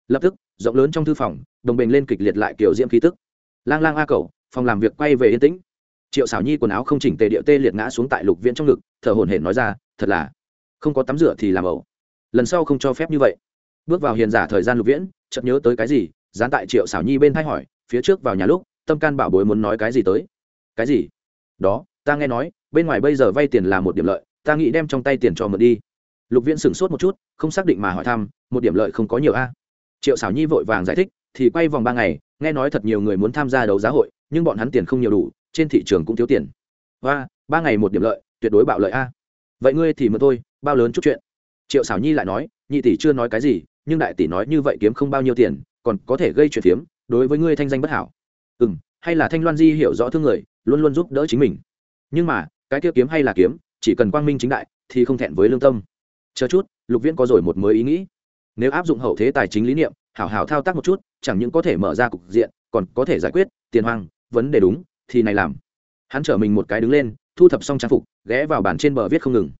Lập tức, rộng lớn trong thư phòng, đồng bình lên kịch liệt lại kiểu diễm khí tức. Lang lang a cầu phòng làm việc quay về yên tĩnh. Triệu xảo nhi quần áo không chỉnh tề địa tê liệt ngã xuống tại lục viễn trong ngực, thở hổn hển nói ra, thật là không có tắm rửa thì làm ẩu. Lần sau không cho phép như vậy. Bước vào hiền giả thời gian lục viễn, chợt nhớ tới cái gì, dán tại triệu xảo nhi bên thay hỏi, phía trước vào nhà lúc, tâm can bảo bối muốn nói cái gì tới? Cái gì? Đó, ta nghe nói, bên ngoài bây giờ vay tiền là một điểm lợi, ta nghĩ đem trong tay tiền cho mượn đi. Lục viễn sửng sốt một chút, không xác định mà hỏi thăm, một điểm lợi không có nhiều a. Triệu xảo nhi vội vàng giải thích, thì quay vòng ba ngày, nghe nói thật nhiều người muốn tham gia đấu giá hội, nhưng bọn hắn tiền không nhiều đủ, trên thị trường cũng thiếu tiền. Và ba ngày một điểm lợi, tuyệt đối bạo lợi a. Vậy ngươi thì mượn tôi bao lớn chút chuyện. Triệu xảo nhi lại nói, nhị tỷ chưa nói cái gì, nhưng đại tỷ nói như vậy kiếm không bao nhiêu tiền, còn có thể gây chuyện phiếm, đối với ngươi thanh danh bất hảo. Ừ m hay là thanh loan di hiểu rõ thương người, luôn luôn giúp đỡ chính mình. Nhưng mà, cái kia kiếm hay là kiếm, chỉ cần quang minh chính đại, thì không thẹn với lương tâm. Chờ chút, lục viễn có rồi một mới ý nghĩ. Nếu áp dụng hậu thế tài chính lý niệm, hảo hảo thao tác một chút, chẳng những có thể mở ra cục diện, còn có thể giải quyết, tiền hoang, vấn đề đúng, thì này làm. Hắn trở mình một cái đứng lên, thu thập xong trang phục, ghé vào bàn trên bờ viết không ngừng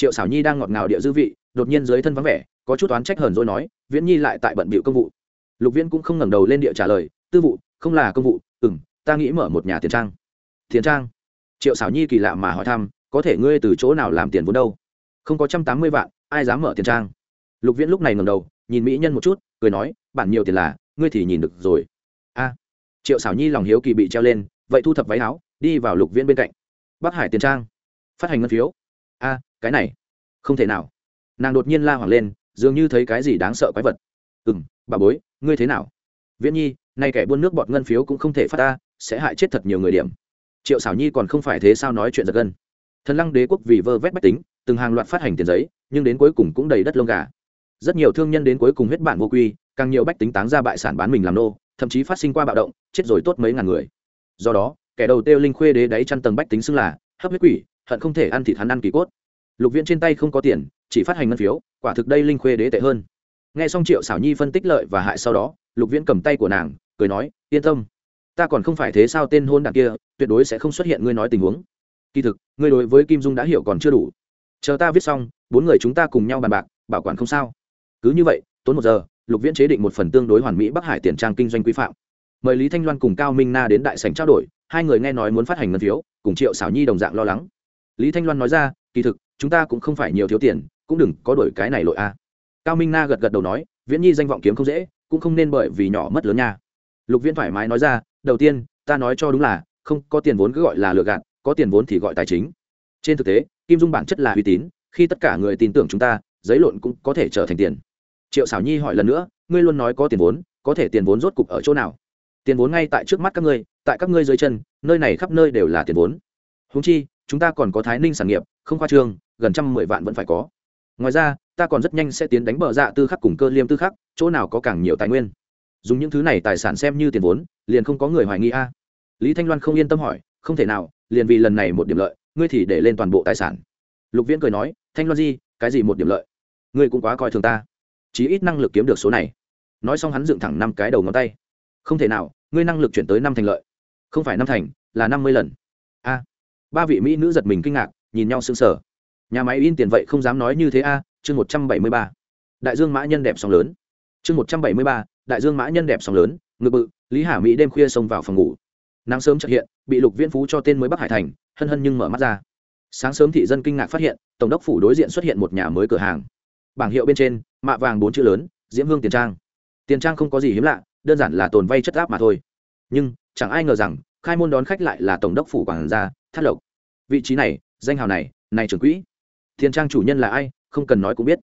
triệu xảo nhi đang ngọt ngào địa dư vị, đột nhiên dưới thân vắng vẻ, có chút oán trách hờn rồi nói, viễn nhi lại tại bận bịu công vụ. Lục viễn cũng không ngẩng đầu lên địa trả lời, tư vụ, không là công vụ ừ m ta nghĩ mở một nhà tiền trang. Tiền trang? Triệu xảo nhi kỳ lạ mà hỏi thăm, có thể ngươi từ chỗ nào làm tiền vốn đâu? Không có trăm tám mươi vạn, ai dám mở tiền trang? Lục viễn lúc này ngẩng đầu, nhìn mỹ nhân một chút, cười nói, bản nhiều tiền là, ngươi thì nhìn được rồi. A. Triệu xảo nhi lòng hiếu kỳ bị treo lên, vậy thu thập váy áo, đi vào lục viễn bên cạnh. Bắc hải tiền trang. Phát hành ngân phiếu. A cái này, không thể nào. Nàng đột nhiên la hoảng lên, dường như thấy cái gì đáng sợ quái vật. Ừ m bà bối, ngươi thế nào? Viễn nhi, nay kẻ buôn nước bọt ngân phiếu cũng không thể phát ta, sẽ hại chết thật nhiều người điểm. Triệu xảo nhi còn không phải thế sao nói chuyện giật gân. Thần lăng đế quốc vì vơ vét bách tính, từng hàng loạt phát hành tiền giấy, nhưng đến cuối cùng cũng đầy đất lông gà. Rất nhiều thương nhân đến cuối cùng huyết bản vô quy, càng nhiều bách tính táng ra bại sản bán mình làm nô, thậm chí phát sinh qua bạo động, chết rồi tốt mấy ngàn người. Do đó, kẻ đầu tiêu linh khuê đế đáy chăn tầng bách tính xưng là hấp huyết quỷ, hận không thể ăn thịt hắn ăn kỳ cốt lục Viễn trên tay không có tiền, chỉ phát hành ngân phiếu, quả thực đây linh khuê đế tệ hơn. Nghe xong triệu xảo nhi phân tích lợi và hại sau đó, lục viễn cầm tay của nàng, cười nói, yên tâm, ta còn không phải thế sao tên hôn đạn kia, tuyệt đối sẽ không xuất hiện ngươi nói tình huống. Kỳ thực, ngươi đối với kim dung đã hiểu còn chưa đủ. Chờ ta viết xong, bốn người chúng ta cùng nhau bàn bạc, bảo quản không sao. Cứ như vậy, tốn một giờ, lục viễn chế định một phần tương đối hoàn mỹ bắc hải tiền trang kinh doanh quy phạm. Mời lý thanh loan cùng cao minh na đến đại sành trao đổi, hai người nghe nói muốn phát hành ngân phiếu, cùng triệu xảo nhi đồng dạng lo lắng. Lý thanh loan nói ra, kỳ thực chúng ta cũng không phải nhiều thiếu tiền, cũng đừng có đổi cái này lội a. Cao minh na gật gật đầu nói, viễn nhi danh vọng kiếm không dễ, cũng không nên bởi vì nhỏ mất lớn nha. Lục viễn thoải mái nói ra, đầu tiên, ta nói cho đúng là, không có tiền vốn cứ gọi là lừa gạt, có tiền vốn thì gọi tài chính. Trên thực tế, kim dung bản chất là uy tín, khi tất cả người tin tưởng chúng ta, giấy lộn cũng có thể trở thành tiền. Triệu xảo nhi hỏi lần nữa, ngươi luôn nói có tiền vốn, có thể tiền vốn rốt cục ở chỗ nào? Tiền vốn ngay tại trước mắt các ngươi, tại các ngươi dưới chân, nơi này khắp nơi đều là tiền vốn. Húng chi, chúng ta còn có thái ninh sản nghiệp không khoa trương, gần trăm mười vạn vẫn phải có. Ngoài ra, ta còn rất nhanh sẽ tiến đánh bờ dạ tư khắc cùng cơ liêm tư khắc, chỗ nào có càng nhiều tài nguyên. Dùng những thứ này tài sản xem như tiền vốn, liền không có người hoài nghi a. Lý thanh loan không yên tâm hỏi, không thể nào, liền vì lần này một điểm lợi, ngươi thì để lên toàn bộ tài sản. Lục viễn cười nói, thanh loan di, cái gì một điểm lợi? Ngươi cũng quá coi thường ta. Chí ít năng lực kiếm được số này. Nói xong hắn dựng thẳng năm cái đầu ngón tay. Không thể nào, ngươi năng lực chuyển tới năm thành lợi. Không phải năm thành, là năm mươi lần. A. Ba vị mỹ nữ giật mình kinh ngạc nhìn nhau sững sờ. Nhà máy in tiền vậy không dám nói như thế a, chương một trăm bảy mươi ba. Đại dương mã nhân đẹp sóng lớn. Chương một trăm bảy mươi ba, đại dương mã nhân đẹp sóng lớn ngự bự, lý hà mỹ đêm khuya xông vào phòng ngủ. Nắng sớm chợt hiện, bị lục viễn phú cho tên mới bắc hải thành, hân hân nhưng mở mắt ra. Sáng sớm thị dân kinh ngạc phát hiện, tổng đốc phủ đối diện xuất hiện một nhà mới cửa hàng. Bảng hiệu bên trên, mạ vàng bốn chữ lớn, diễm hương tiền trang. Tiền trang không có gì hiếm lạ, đơn giản là tồn vay chất áp mà thôi. Nhưng, chẳng ai ngờ rằng, khai môn đón khách lại là tổng đốc phủ quản gia thắt lộc. Vị trí này danh hào này này trưởng quỹ. Thiên trang chủ nhân là ai, không cần nói cũng biết.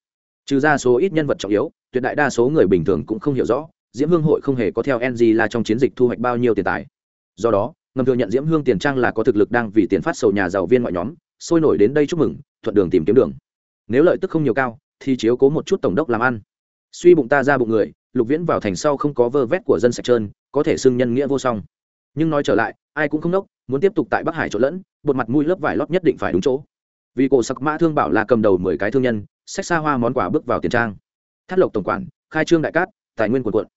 Trừ ra số ít nhân vật trọng yếu, tuyệt đại đa số người bình thường cũng không hiểu rõ, diễm hương hội không hề có theo ng là trong chiến dịch thu hoạch bao nhiêu tiền tài. Do đó, ngầm thừa nhận diễm hương tiền trang là có thực lực đang vì tiền phát sầu nhà giàu viên ngoại nhóm, sôi nổi đến đây chúc mừng, thuận đường tìm kiếm đường. Nếu lợi tức không nhiều cao, thì chiếu cố một chút tổng đốc làm ăn. Suy bụng ta ra bụng người, lục viễn vào thành sau không có vơ vét của dân sạch trơn, có thể xưng nhân nghĩa vô song. Nhưng nói trở lại, ai cũng không đốc muốn tiếp tục tại bắc hải trộn lẫn bột mặt mũi lớp vải lót nhất định phải đúng chỗ. Vì cổ sặc mã thương bảo là cầm đầu mười cái thương nhân, sách xa hoa món quà bước vào tiền trang. Thắt lộc tổng quản, khai trương đại cát, tài nguyên quần quận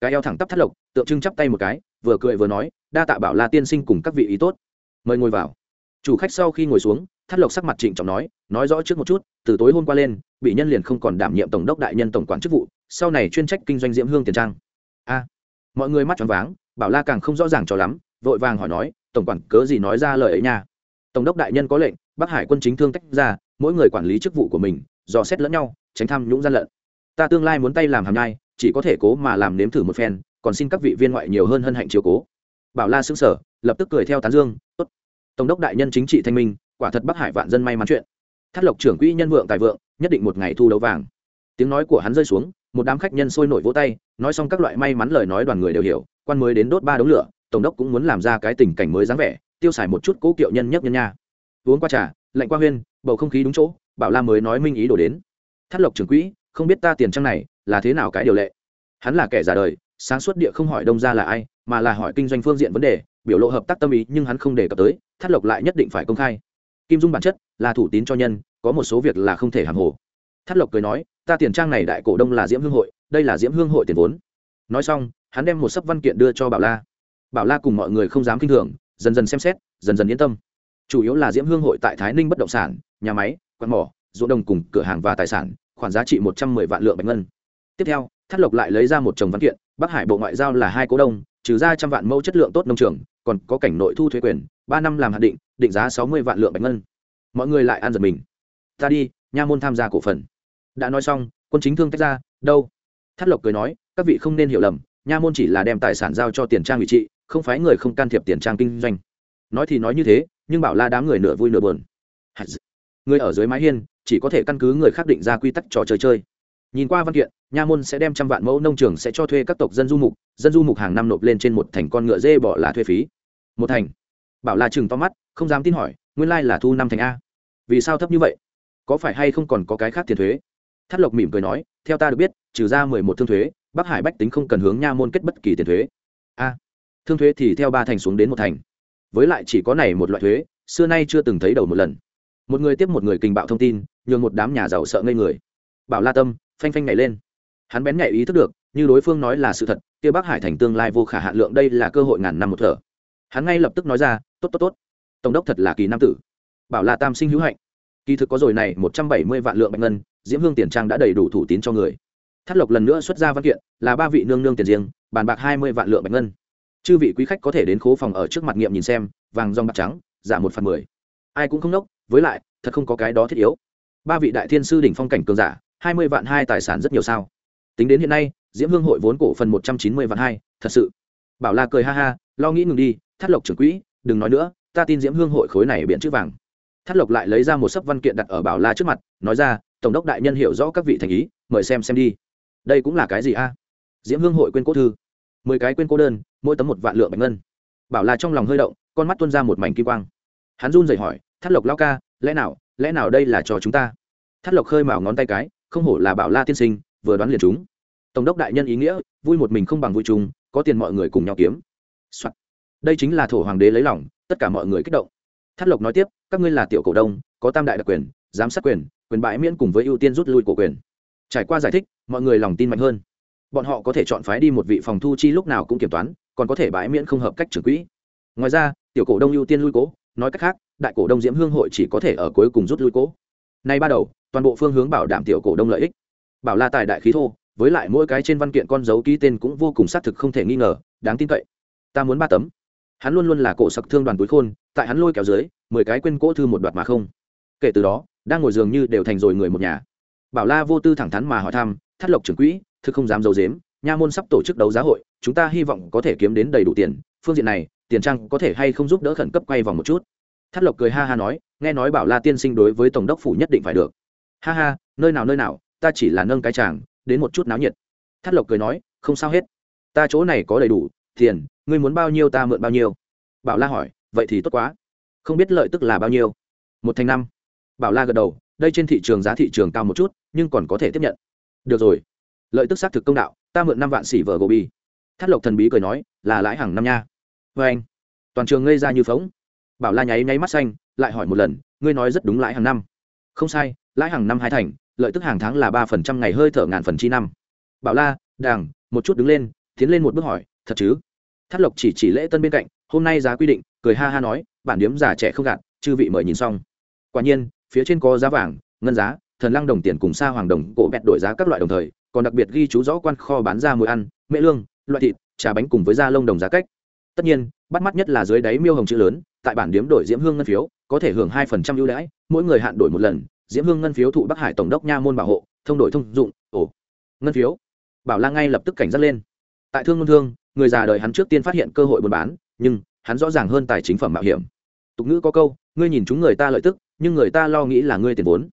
cái eo thẳng tắp thắt lộc, tượng trưng chắp tay một cái, vừa cười vừa nói, đa tạ bảo la tiên sinh cùng các vị ý tốt. Mời ngồi vào. Chủ khách sau khi ngồi xuống, thắt lộc sắc mặt trịnh trọng nói nói rõ trước một chút, từ tối hôm qua lên, bị nhân liền không còn đảm nhiệm tổng đốc đại nhân tổng quản chức vụ, sau này chuyên trách kinh doanh diễm hương tiền trang. A. Mọi người mắt tròn váng, bảo la càng không rõ ràng cho lắm, vội vàng hỏi nói, tổng quản, cớ gì nói ra lời ấy nha? Tổng đốc đại nhân có lệnh, bắc hải quân chính thương tách ra, mỗi người quản lý chức vụ của mình, dò xét lẫn nhau, tránh tham nhũng gian lận. Ta tương lai muốn tay làm hàm nhai, chỉ có thể cố mà làm nếm thử một phen, còn xin các vị viên ngoại nhiều hơn hân hạnh chiều cố. Bảo la xứng sở lập tức cười theo tán dương, tốt. Tổng đốc đại nhân chính trị thanh minh, quả thật bắc hải vạn dân may mắn chuyện. Thắt lộc trưởng quỹ nhân vượng tài vượng, nhất định một ngày thu đấu vàng. Tiếng nói của hắn rơi xuống, một đám khách nhân sôi nổi vỗ tay, nói xong các loại may mắn lời nói đoàn người đều hiểu, quan mới đến đốt ba đống lửa, tổng đốc cũng muốn làm ra cái tình cảnh mới dáng vẻ tiêu xài một chút cố kiệu nhân nhất nhân nha. Uống qua trà, lạnh qua huyên, bầu không khí đúng chỗ, bảo la mới nói minh ý đổ đến. Thắt lộc trưởng quỹ, không biết ta tiền trang này là thế nào cái điều lệ. Hắn là kẻ già đời, sáng suốt địa không hỏi đông ra là ai, mà là hỏi kinh doanh phương diện vấn đề, biểu lộ hợp tác tâm ý nhưng hắn không đề cập tới thắt lộc lại nhất định phải công khai. Kim dung bản chất là thủ tín cho nhân, có một số việc là không thể hàng hồ. Thắt lộc cười nói, ta tiền trang này đại cổ đông là diễm hương hội, đây là diễm hương hội tiền vốn. Nói xong, hắn đem một sấp văn kiện đưa cho bảo la. Bảo la cùng mọi người không dám k i n h thường dần dần xem xét, dần dần yên tâm. Chủ yếu là diễm hương hội tại thái ninh bất động sản, nhà máy quán mỏ, ruộng đồng cùng cửa hàng và tài sản, khoản giá trị một trăm mười vạn lượng bạch ngân. Tiếp theo thắt lộc lại lấy ra một chồng văn kiện, bắc hải bộ ngoại giao là hai cố đông, trừ ra trăm vạn mẫu chất lượng tốt nông trường, còn có cảnh nội thu thuế quyền, ba năm làm hạt định định giá sáu mươi vạn lượng bạch ngân. Mọi người lại ăn giật mình. Ta đi, nha môn tham gia cổ phần. Đã nói xong, quân chính thương tách ra, đâu? Thắt lộc cười nói, các vị không nên hiểu lầm, nha môn chỉ là đem tài sản giao cho tiền trang ủy trị không phái người không can thiệp tiền trang kinh doanh. Nói thì nói như thế, nhưng bảo la đám người nửa vui nửa buồn. Người ở dưới mái hiên, chỉ có thể căn cứ người khác định ra quy tắc trò chơi chơi. Nhìn qua văn kiện, nha môn sẽ đem trăm vạn mẫu nông trường sẽ cho thuê các tộc dân du mục, dân du mục hàng năm nộp lên trên một thành con ngựa dê bỏ là thuê phí. Một thành. Bảo la chừng to mắt, không dám tin hỏi, nguyên lai là thu năm thành a. Vì sao thấp như vậy? Có phải hay không còn có cái khác tiền thuế? Thắt lộc mỉm cười nói, theo ta được biết, trừ ra mười một thương thuế, bắc hải bách tính không cần hướng nha môn kết bất kỳ tiền thuế. A thương thuế thì theo ba thành xuống đến một thành. Với lại chỉ có này một loại thuế, xưa nay chưa từng thấy đầu một lần. Một người tiếp một người kinh bạo thông tin, nhường một đám nhà giàu sợ ngây người. Bảo la tâm, phanh phanh nhảy lên. Hắn bén nhạy ý thức được, như đối phương nói là sự thật, kia bắc hải thành tương lai vô khả hạn lượng đây là cơ hội ngàn năm một thở. Hắn ngay lập tức nói ra, tốt tốt tốt. Tổng đốc thật là kỳ nam tử. Bảo la tam sinh hữu hạnh. Kỳ thực có rồi này, một trăm bảy mươi vạn lượng bạch ngân, diễm hương tiền trang đã đầy đủ thủ tín cho người. Thắt lộc lần nữa xuất ra văn kiện, là ba vị nương nương tiền riêng, bàn bạc hai mươi vạn lượng bạch ngân chư vị quý khách có thể đến khố phòng ở trước mặt nghiệm nhìn xem, vàng dòng bạc trắng, giả một phần mười. Ai cũng không nốc, với lại, thật không có cái đó thiết yếu. Ba vị đại thiên sư đỉnh phong cảnh cường giả, hai mươi vạn hai tài sản rất nhiều sao. Tính đến hiện nay, diễm hương hội vốn cổ phần một trăm chín mươi vạn hai, thật sự. Bảo la cười ha ha, lo nghĩ ngừng đi, thắt lộc trưởng quỹ, đừng nói nữa, ta tin diễm hương hội khối này biện chữ vàng. Thắt lộc lại lấy ra một sấp văn kiện đặt ở bảo la trước mặt, nói ra, tổng đốc đại nhân hiểu rõ các vị thành ý, mời xem xem đi. Đây cũng là cái gì a? Diễm hương hội quên cố thư mười cái quên cô đơn, mỗi tấm một vạn lượng bạch ngân. Bảo la trong lòng hơi động, con mắt tuôn ra một mảnh kim quang. Hắn run rẩy hỏi, thắt lộc lao ca, lẽ nào lẽ nào đây là cho chúng ta? Thắt lộc khơi mào ngón tay cái, không hổ là bảo la tiên sinh, vừa đoán liền chúng. Tổng đốc đại nhân ý nghĩa, vui một mình không bằng vui chung, có tiền mọi người cùng nhau kiếm、Soạn. đây chính là thổ hoàng đế lấy lòng, tất cả mọi người kích động. Thắt lộc nói tiếp, các ngươi là tiểu cổ đông, có tam đại đặc quyền, giám sát quyền quyền bãi miễn cùng với ưu tiên rút lui của quyền. Trải qua giải thích, mọi người lòng tin mạnh hơn bọn họ có thể chọn phái đi một vị phòng thu chi lúc nào cũng kiểm toán, còn có thể bãi miễn không hợp cách trưởng quỹ. Ngoài ra, tiểu cổ đông ưu tiên lui cố, nói cách khác, đại cổ đông diễm hương hội chỉ có thể ở cuối cùng rút lui cố. Nay ba đầu, toàn bộ phương hướng bảo đảm tiểu cổ đông lợi ích. Bảo la tài đại khí thô, với lại mỗi cái trên văn kiện con dấu ký tên cũng vô cùng xác thực không thể nghi ngờ, đáng tin cậy. Ta muốn ba tấm. Hắn luôn luôn là cổ sặc thương đoàn túi khôn, tại hắn lôi kéo dưới, mười cái quên cỗ thư một đoạt mà không. Kể từ đó, đang ngồi giường như đều thành rồi người một nhà. Bảo la vô tư thẳng thắn mà hỏi thăm, thắt lộc trưởng quỹ thực không dám giấu dếm nha môn sắp tổ chức đấu giá hội, chúng ta hy vọng có thể kiếm đến đầy đủ tiền, phương diện này, tiền trang có thể hay không giúp đỡ khẩn cấp quay vòng một chút. Thắt lộc cười ha ha nói, nghe nói bảo la tiên sinh đối với tổng đốc phủ nhất định phải được. Ha ha, nơi nào nơi nào, ta chỉ là nâng cái chàng, đến một chút náo nhiệt. Thắt lộc cười nói, không sao hết. Ta chỗ này có đầy đủ, tiền, ngươi muốn bao nhiêu ta mượn bao nhiêu. Bảo la hỏi, vậy thì tốt quá. Không biết lợi tức là bao nhiêu. Một thành năm. Bảo la gật đầu, đây trên thị trường giá thị trường cao một chút, nhưng còn có thể tiếp nhận. Được rồi lợi tức xác thực công đạo, ta mượn năm vạn xỉ vở gỗ bi thắt lộc thần bí cười nói, là lãi hàng năm nha. Vê anh. Toàn trường ngây ra như phóng. Bảo la nháy nháy mắt xanh, lại hỏi một lần, ngươi nói rất đúng lãi hàng năm. Không sai, lãi hàng năm hai thành, lợi tức hàng tháng là ba phần trăm ngày hơi thở ngàn phần chi năm. Bảo la, đàng, một chút đứng lên, tiến lên một bước hỏi, thật chứ? Thắt lộc chỉ chỉ lễ tân bên cạnh, hôm nay giá quy định, cười ha ha nói, bản điếm già trẻ không gạt, chư vị mời nhìn xong. Quả nhiên, phía trên có giá vàng, ngân giá, thần lăng đồng tiền cùng sa hoàng đồng, cổ bẹt đổi giá các loại đồng thời còn đặc biệt ghi chú rõ quan kho bán ra mùi ăn, mễ lương, loại thịt, trà bánh cùng với da lông đồng giá cách. Tất nhiên, bắt mắt nhất là dưới đáy miêu hồng chữ lớn, tại bản điếm đổi diễm hương ngân phiếu, có thể hưởng hai phần trăm ưu đãi, mỗi người hạn đổi một lần, diễm hương ngân phiếu thụ bắc hải tổng đốc nha môn bảo hộ, thông đổi thông dụng ổ ngân phiếu, bảo la ngay lập tức cảnh giác lên. Tại thương ngân thương, người già đời hắn trước tiên phát hiện cơ hội buôn bán, nhưng hắn rõ ràng hơn tài chính phẩm mạo hiểm. Tục ngữ có câu, ngươi nhìn chúng người ta lợi tức, nhưng người ta lo nghĩ là ngươi tiền vốn.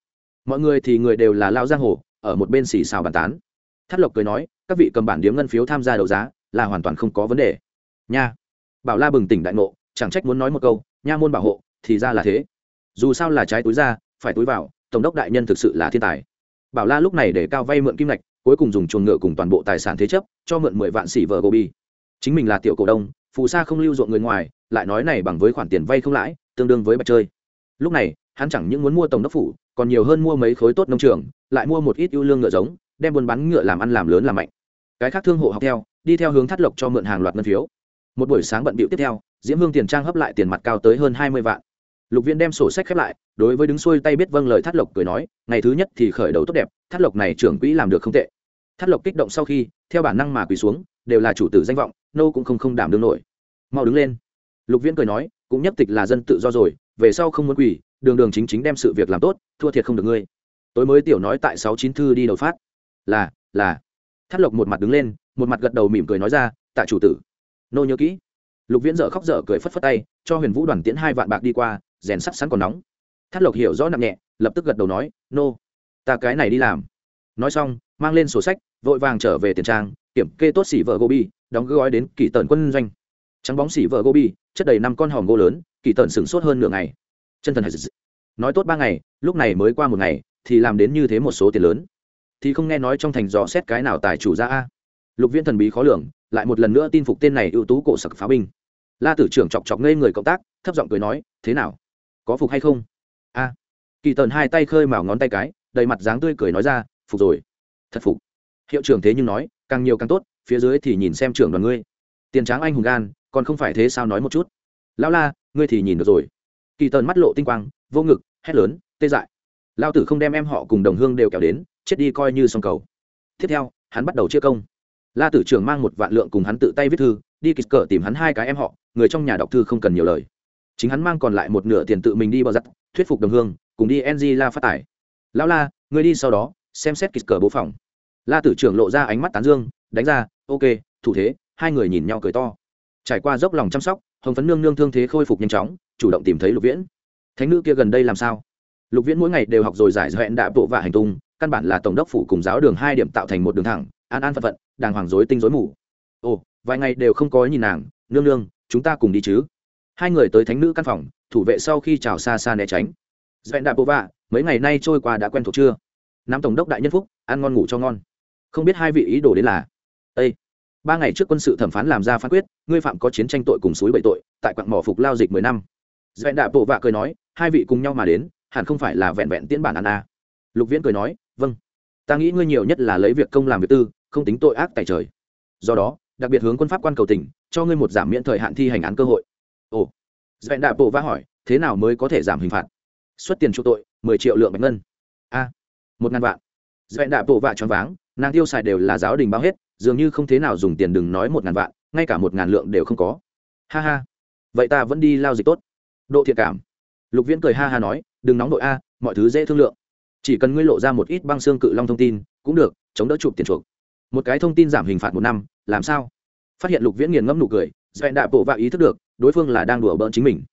Mọi người thì người đều là lao giang hồ, ở một bên xì xào bàn tán thát lộc cười nói, các vị cầm bản điếm ngân phiếu tham gia đấu giá, là hoàn toàn không có vấn đề. Nha. Bảo la bừng tỉnh đại ngộ, chẳng trách muốn nói một câu, nha môn bảo hộ, thì ra là thế. Dù sao là trái túi ra, phải túi vào, tổng đốc đại nhân thực sự là thiên tài. Bảo la lúc này để cao vay mượn kim ngạch, cuối cùng dùng chuồng ngựa cùng toàn bộ tài sản thế chấp, cho mượn mười vạn xỉ vợ gobi. Chính mình là tiểu cổ đông, phù sa không lưu ruộng người ngoài, lại nói này bằng với khoản tiền vay không lãi, tương đương với bạch chơi. Lúc này, hắn chẳng những muốn mua tổng đốc phủ, còn nhiều hơn mua mấy khối tốt nông trường, lại mua một ít ưu lương ngựa giống đem buôn bán ngựa làm ăn làm lớn làm mạnh. Cái khác thương hộ học theo, đi theo hướng thắt lộc cho mượn hàng loạt ngân phiếu. Một buổi sáng bận bịu tiếp theo, diễm hương tiền trang hấp lại tiền mặt cao tới hơn hai mươi vạn. Lục viên đem sổ sách khép lại, đối với đứng xuôi tay biết vâng lời thắt lộc cười nói, ngày thứ nhất thì khởi đầu tốt đẹp, thắt lộc này trưởng quỹ làm được không tệ. Thắt lộc kích động sau khi, theo bản năng mà quỳ xuống, đều là chủ tử danh vọng, nô cũng không không đảm đương nổi. Mau đứng lên. Lục viễn cười nói, cũng nhất tịch là dân tự do rồi, về sau không muốn quỳ, đường đường chính chính đem sự việc làm tốt, thua thiệt không được ngươi. Tối mới tiểu nói tại sáu chín thư đi đầu phát là là. Thắt lộc một mặt đứng lên, một mặt gật đầu mỉm cười nói ra, tạ chủ tử. Nô nhớ kỹ. Lục viễn dở khóc dở cười phất phất tay, cho huyền vũ đoàn tiễn hai vạn bạc đi qua, rèn sắt sẵn còn nóng. Thắt lộc hiểu rõ nặng nhẹ, lập tức gật đầu nói, nô, ta cái này đi làm. Nói xong, mang lên sổ sách, vội vàng trở về tiền trang, kiểm kê tốt xỉ vợ gobi, đóng gói đến kỳ tần quân doanh. Trắng bóng xỉ vợ gobi, chất đầy năm con hòm gỗ lớn, kỳ tần sửng sốt hơn nửa ngày. Chân thần nói tốt ba ngày, lúc này mới qua một ngày, thì làm đến như thế một số tiền lớn thì không nghe nói trong thành gió xét cái nào tài chủ ra a. Lục viên thần bí khó lường, lại một lần nữa tin phục tên này ưu tú cổ sặc pháo binh. La tử trưởng chọc chọc ngây người cộng tác, thấp giọng cười nói, thế nào? Có phục hay không? A. Kỳ tần hai tay khơi mào ngón tay cái, đầy mặt dáng tươi cười nói ra, phục rồi. Thật phục. Hiệu trưởng thế nhưng nói, càng nhiều càng tốt, phía dưới thì nhìn xem trưởng đoàn ngươi. Tiền tráng anh hùng gan, còn không phải thế sao nói một chút? Lão la, ngươi thì nhìn được rồi. Kỳ tần mắt lộ tinh quang, vô ngực, hét lớn, tê dại lao tử không đem em họ cùng đồng hương đều kéo đến, chết đi coi như xong cầu. Tiếp theo, hắn bắt đầu chia công. La tử trưởng mang một vạn lượng cùng hắn tự tay viết thư, đi kịch cờ tìm hắn hai cái em họ, người trong nhà đọc thư không cần nhiều lời. Chính hắn mang còn lại một nửa tiền tự mình đi bao giặt, thuyết phục đồng hương, cùng đi ng la phát tải. Lão la, người đi sau đó, xem xét kịch cờ bố phòng. La tử trưởng lộ ra ánh mắt tán dương, đánh ra, ok, thủ thế. Hai người nhìn nhau cười to. Trải qua dốc lòng chăm sóc, hồng phấn nương nương thương thế khôi phục nhanh chóng, chủ động tìm thấy lục viễn. Thánh nữ kia gần đây làm sao? Lục viễn mỗi ngày đều học rồi giải hẹn đạ bộ và hành tung, căn bản là tổng đốc phủ cùng giáo đường hai điểm tạo thành một đường thẳng, an an phận phận, đàng hoàng dối tinh dối mù. Ồ, vài ngày đều không có nhìn nàng, nương nương, chúng ta cùng đi chứ? Hai người tới thánh nữ căn phòng, thủ vệ sau khi chào xa xa né tránh. Dẹn đạp bộ vạ, mấy ngày nay trôi qua đã quen thuộc chưa? Nam tổng đốc đại nhân phúc, ăn ngon ngủ cho ngon. Không biết hai vị ý đồ đến là? Â ba ngày trước quân sự thẩm phán làm ra phán quyết, ngươi phạm có chiến tranh tội cùng suối bảy tội, tại quặng mỏ phục lao dịch mười năm. Dẹn đạp bộ vạ cười nói, hai vị cùng nhau mà đến hẳn không phải là vẹn vẹn tiễn bản án à. lục viễn cười nói vâng. Ta nghĩ ngươi nhiều nhất là lấy việc công làm việc tư, không tính tội ác tại trời. Do đó, đặc biệt hướng quân pháp quan cầu tỉnh cho ngươi một giảm miễn thời hạn thi hành án cơ hội. Ồ. Dẹn đạ bộ vã hỏi, thế nào mới có thể giảm hình phạt? Xuất tiền chu tội, mười triệu lượng bạch ngân. A, một ngàn vạn. Dẹn đạ bộ vạ choáng váng, nàng tiêu xài đều là giáo đình bao hết, dường như không thế nào dùng tiền đừng nói một ngàn vạn, ngay cả một ngàn lượng đều không có. Ha ha, vậy ta vẫn đi lao dịch tốt. Độ thiện cảm lục viễn cười ha ha nói, đừng nóng đội a, mọi thứ dễ thương lượng. Chỉ cần ngươi lộ ra một ít băng xương cự long thông tin, cũng được, chống đỡ chụp tiền chuộc. Một cái thông tin giảm hình phạt một năm, làm sao? Phát hiện lục viễn nghiền ngẫm nụ cười dẹn đạ bộ vạ ý thức được, đối phương là đang đùa bỡn chính mình.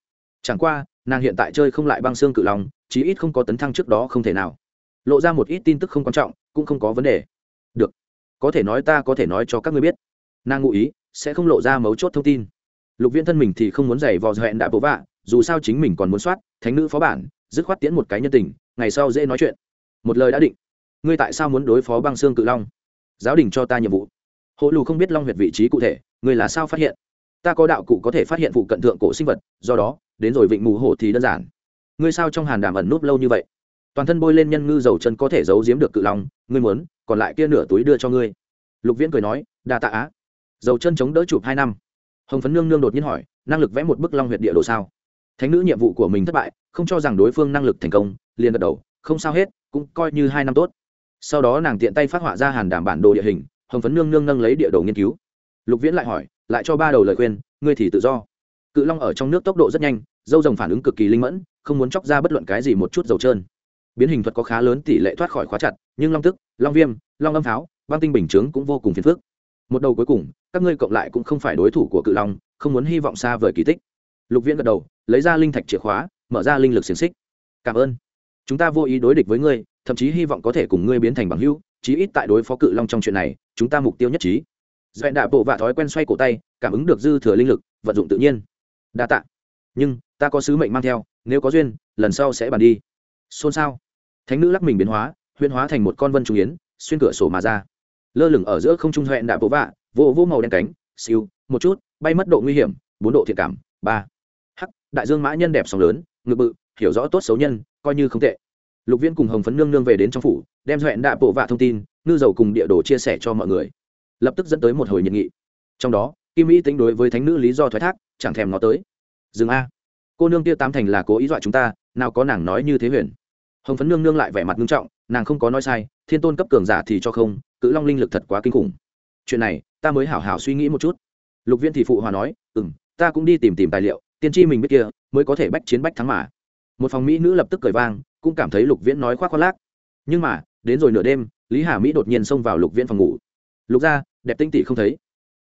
Chẳng qua, nàng hiện tại chơi không lại băng xương cự long, chí ít không có tấn thăng trước đó không thể nào. Lộ ra một ít tin tức không quan trọng, cũng không có vấn đề. Được, có thể nói ta có thể nói cho các ngươi biết. Nàng ngụ ý, sẽ không lộ ra mấu chốt thông tin lục viễn thân mình thì không muốn giày vò hẹn đã bố vạ, dù sao chính mình còn muốn soát, thánh nữ phó bản, dứt khoát tiễn một cái nhân tình, ngày sau dễ nói chuyện. Một lời đã định. Ngươi tại sao muốn đối phó băng xương cự long? Giáo đình cho ta nhiệm vụ. Hộ lù không biết long huyệt vị trí cụ thể, ngươi là sao phát hiện? Ta có đạo cụ có thể phát hiện vụ cận thượng cổ sinh vật, do đó, đến rồi vịnh mù hổ thì đơn giản. Ngươi sao trong hàn đàm ẩn núp lâu như vậy? Toàn thân bôi lên nhân ngư dầu chân có thể giấu giếm được cự long, ngươi muốn, còn lại kia nửa túi đưa cho ngươi. Lục viễn cười nói, đa tạ á. Dầu chân chống đỡ chụp hai năm hồng phấn nương nương đột nhiên hỏi, năng lực vẽ một bức long huyệt địa đồ sao? Thánh nữ nhiệm vụ của mình thất bại, không cho rằng đối phương năng lực thành công, liền gật đầu, không sao hết, cũng coi như hai năm tốt. Sau đó nàng tiện tay phát họa ra hàn đảm bản đồ địa hình, hồng phấn nương nương nâng lấy địa đồ nghiên cứu. Lục viễn lại hỏi, lại cho ba đầu lời khuyên, ngươi thì tự do. Cự long ở trong nước tốc độ rất nhanh, dâu rồng phản ứng cực kỳ linh mẫn, không muốn chóc ra bất luận cái gì một chút dầu trơn. Biến hình thuật có khá lớn, tỷ lệ thoát khỏi khóa chặt, nhưng long tức, long viêm, long âm pháo, băng tinh bình chướng cũng vô cùng phiền phức một đầu cuối cùng, các ngươi cộng lại cũng không phải đối thủ của cự long, không muốn hy vọng xa vời kỳ tích. Lục viễn gật đầu, lấy ra linh thạch chìa khóa, mở ra linh lực xiềng xích. Cảm ơn. Chúng ta vô ý đối địch với ngươi, thậm chí hy vọng có thể cùng ngươi biến thành bằng hữu, chí ít tại đối phó cự long trong chuyện này, chúng ta mục tiêu nhất trí. Dạy đạ bộ và thói quen xoay cổ tay, cảm ứng được dư thừa linh lực, vận dụng tự nhiên. Đa tạ. Nhưng, ta có sứ mệnh mang theo, nếu có duyên, lần sau sẽ bàn đi. Xôn xao. Thánh nữ lắc mình biến hóa huyên hóa thành một con vân trung yến, xuyên cửa sổ mà ra lơ lửng ở giữa không trung hoẹn đạ bộ vạ, vô vô màu đen cánh, siêu, một chút, bay mất độ nguy hiểm, bốn độ thiện cảm, ba. Hắc, đại dương mã nhân đẹp sóng lớn, ngực bự, hiểu rõ tốt xấu nhân, coi như không tệ. Lục viên cùng hồng phấn nương nương về đến trong phủ, đem hoẹn đạ bộ vạ thông tin, ngư dầu cùng địa đồ chia sẻ cho mọi người. Lập tức dẫn tới một hồi nhiệt nghị. Trong đó, kim mỹ tính đối với thánh nữ lý do thoái thác, chẳng thèm nó tới. Dừng a. Cô nương kia tám thành là cố ý dọa chúng ta, nào có nàng nói như thế huyền. Hồng phấn nương nương lại vẻ mặt nghiêm trọng, nàng không có nói sai, thiên tôn cấp cường giả thì cho không cự long linh lực thật quá kinh khủng. Chuyện này, ta mới hảo hảo suy nghĩ một chút. Lục viên thì phụ hòa nói ừ m ta cũng đi tìm tìm tài liệu, tiên tri mình biết kia, mới có thể bách chiến bách thắng mà. Một phòng mỹ nữ lập tức cười vang, cũng cảm thấy lục viễn nói khoác khoác lác. Nhưng mà, đến rồi nửa đêm, lý hà mỹ đột nhiên xông vào lục viễn phòng ngủ. Lục ra, đẹp tinh tỉ không thấy.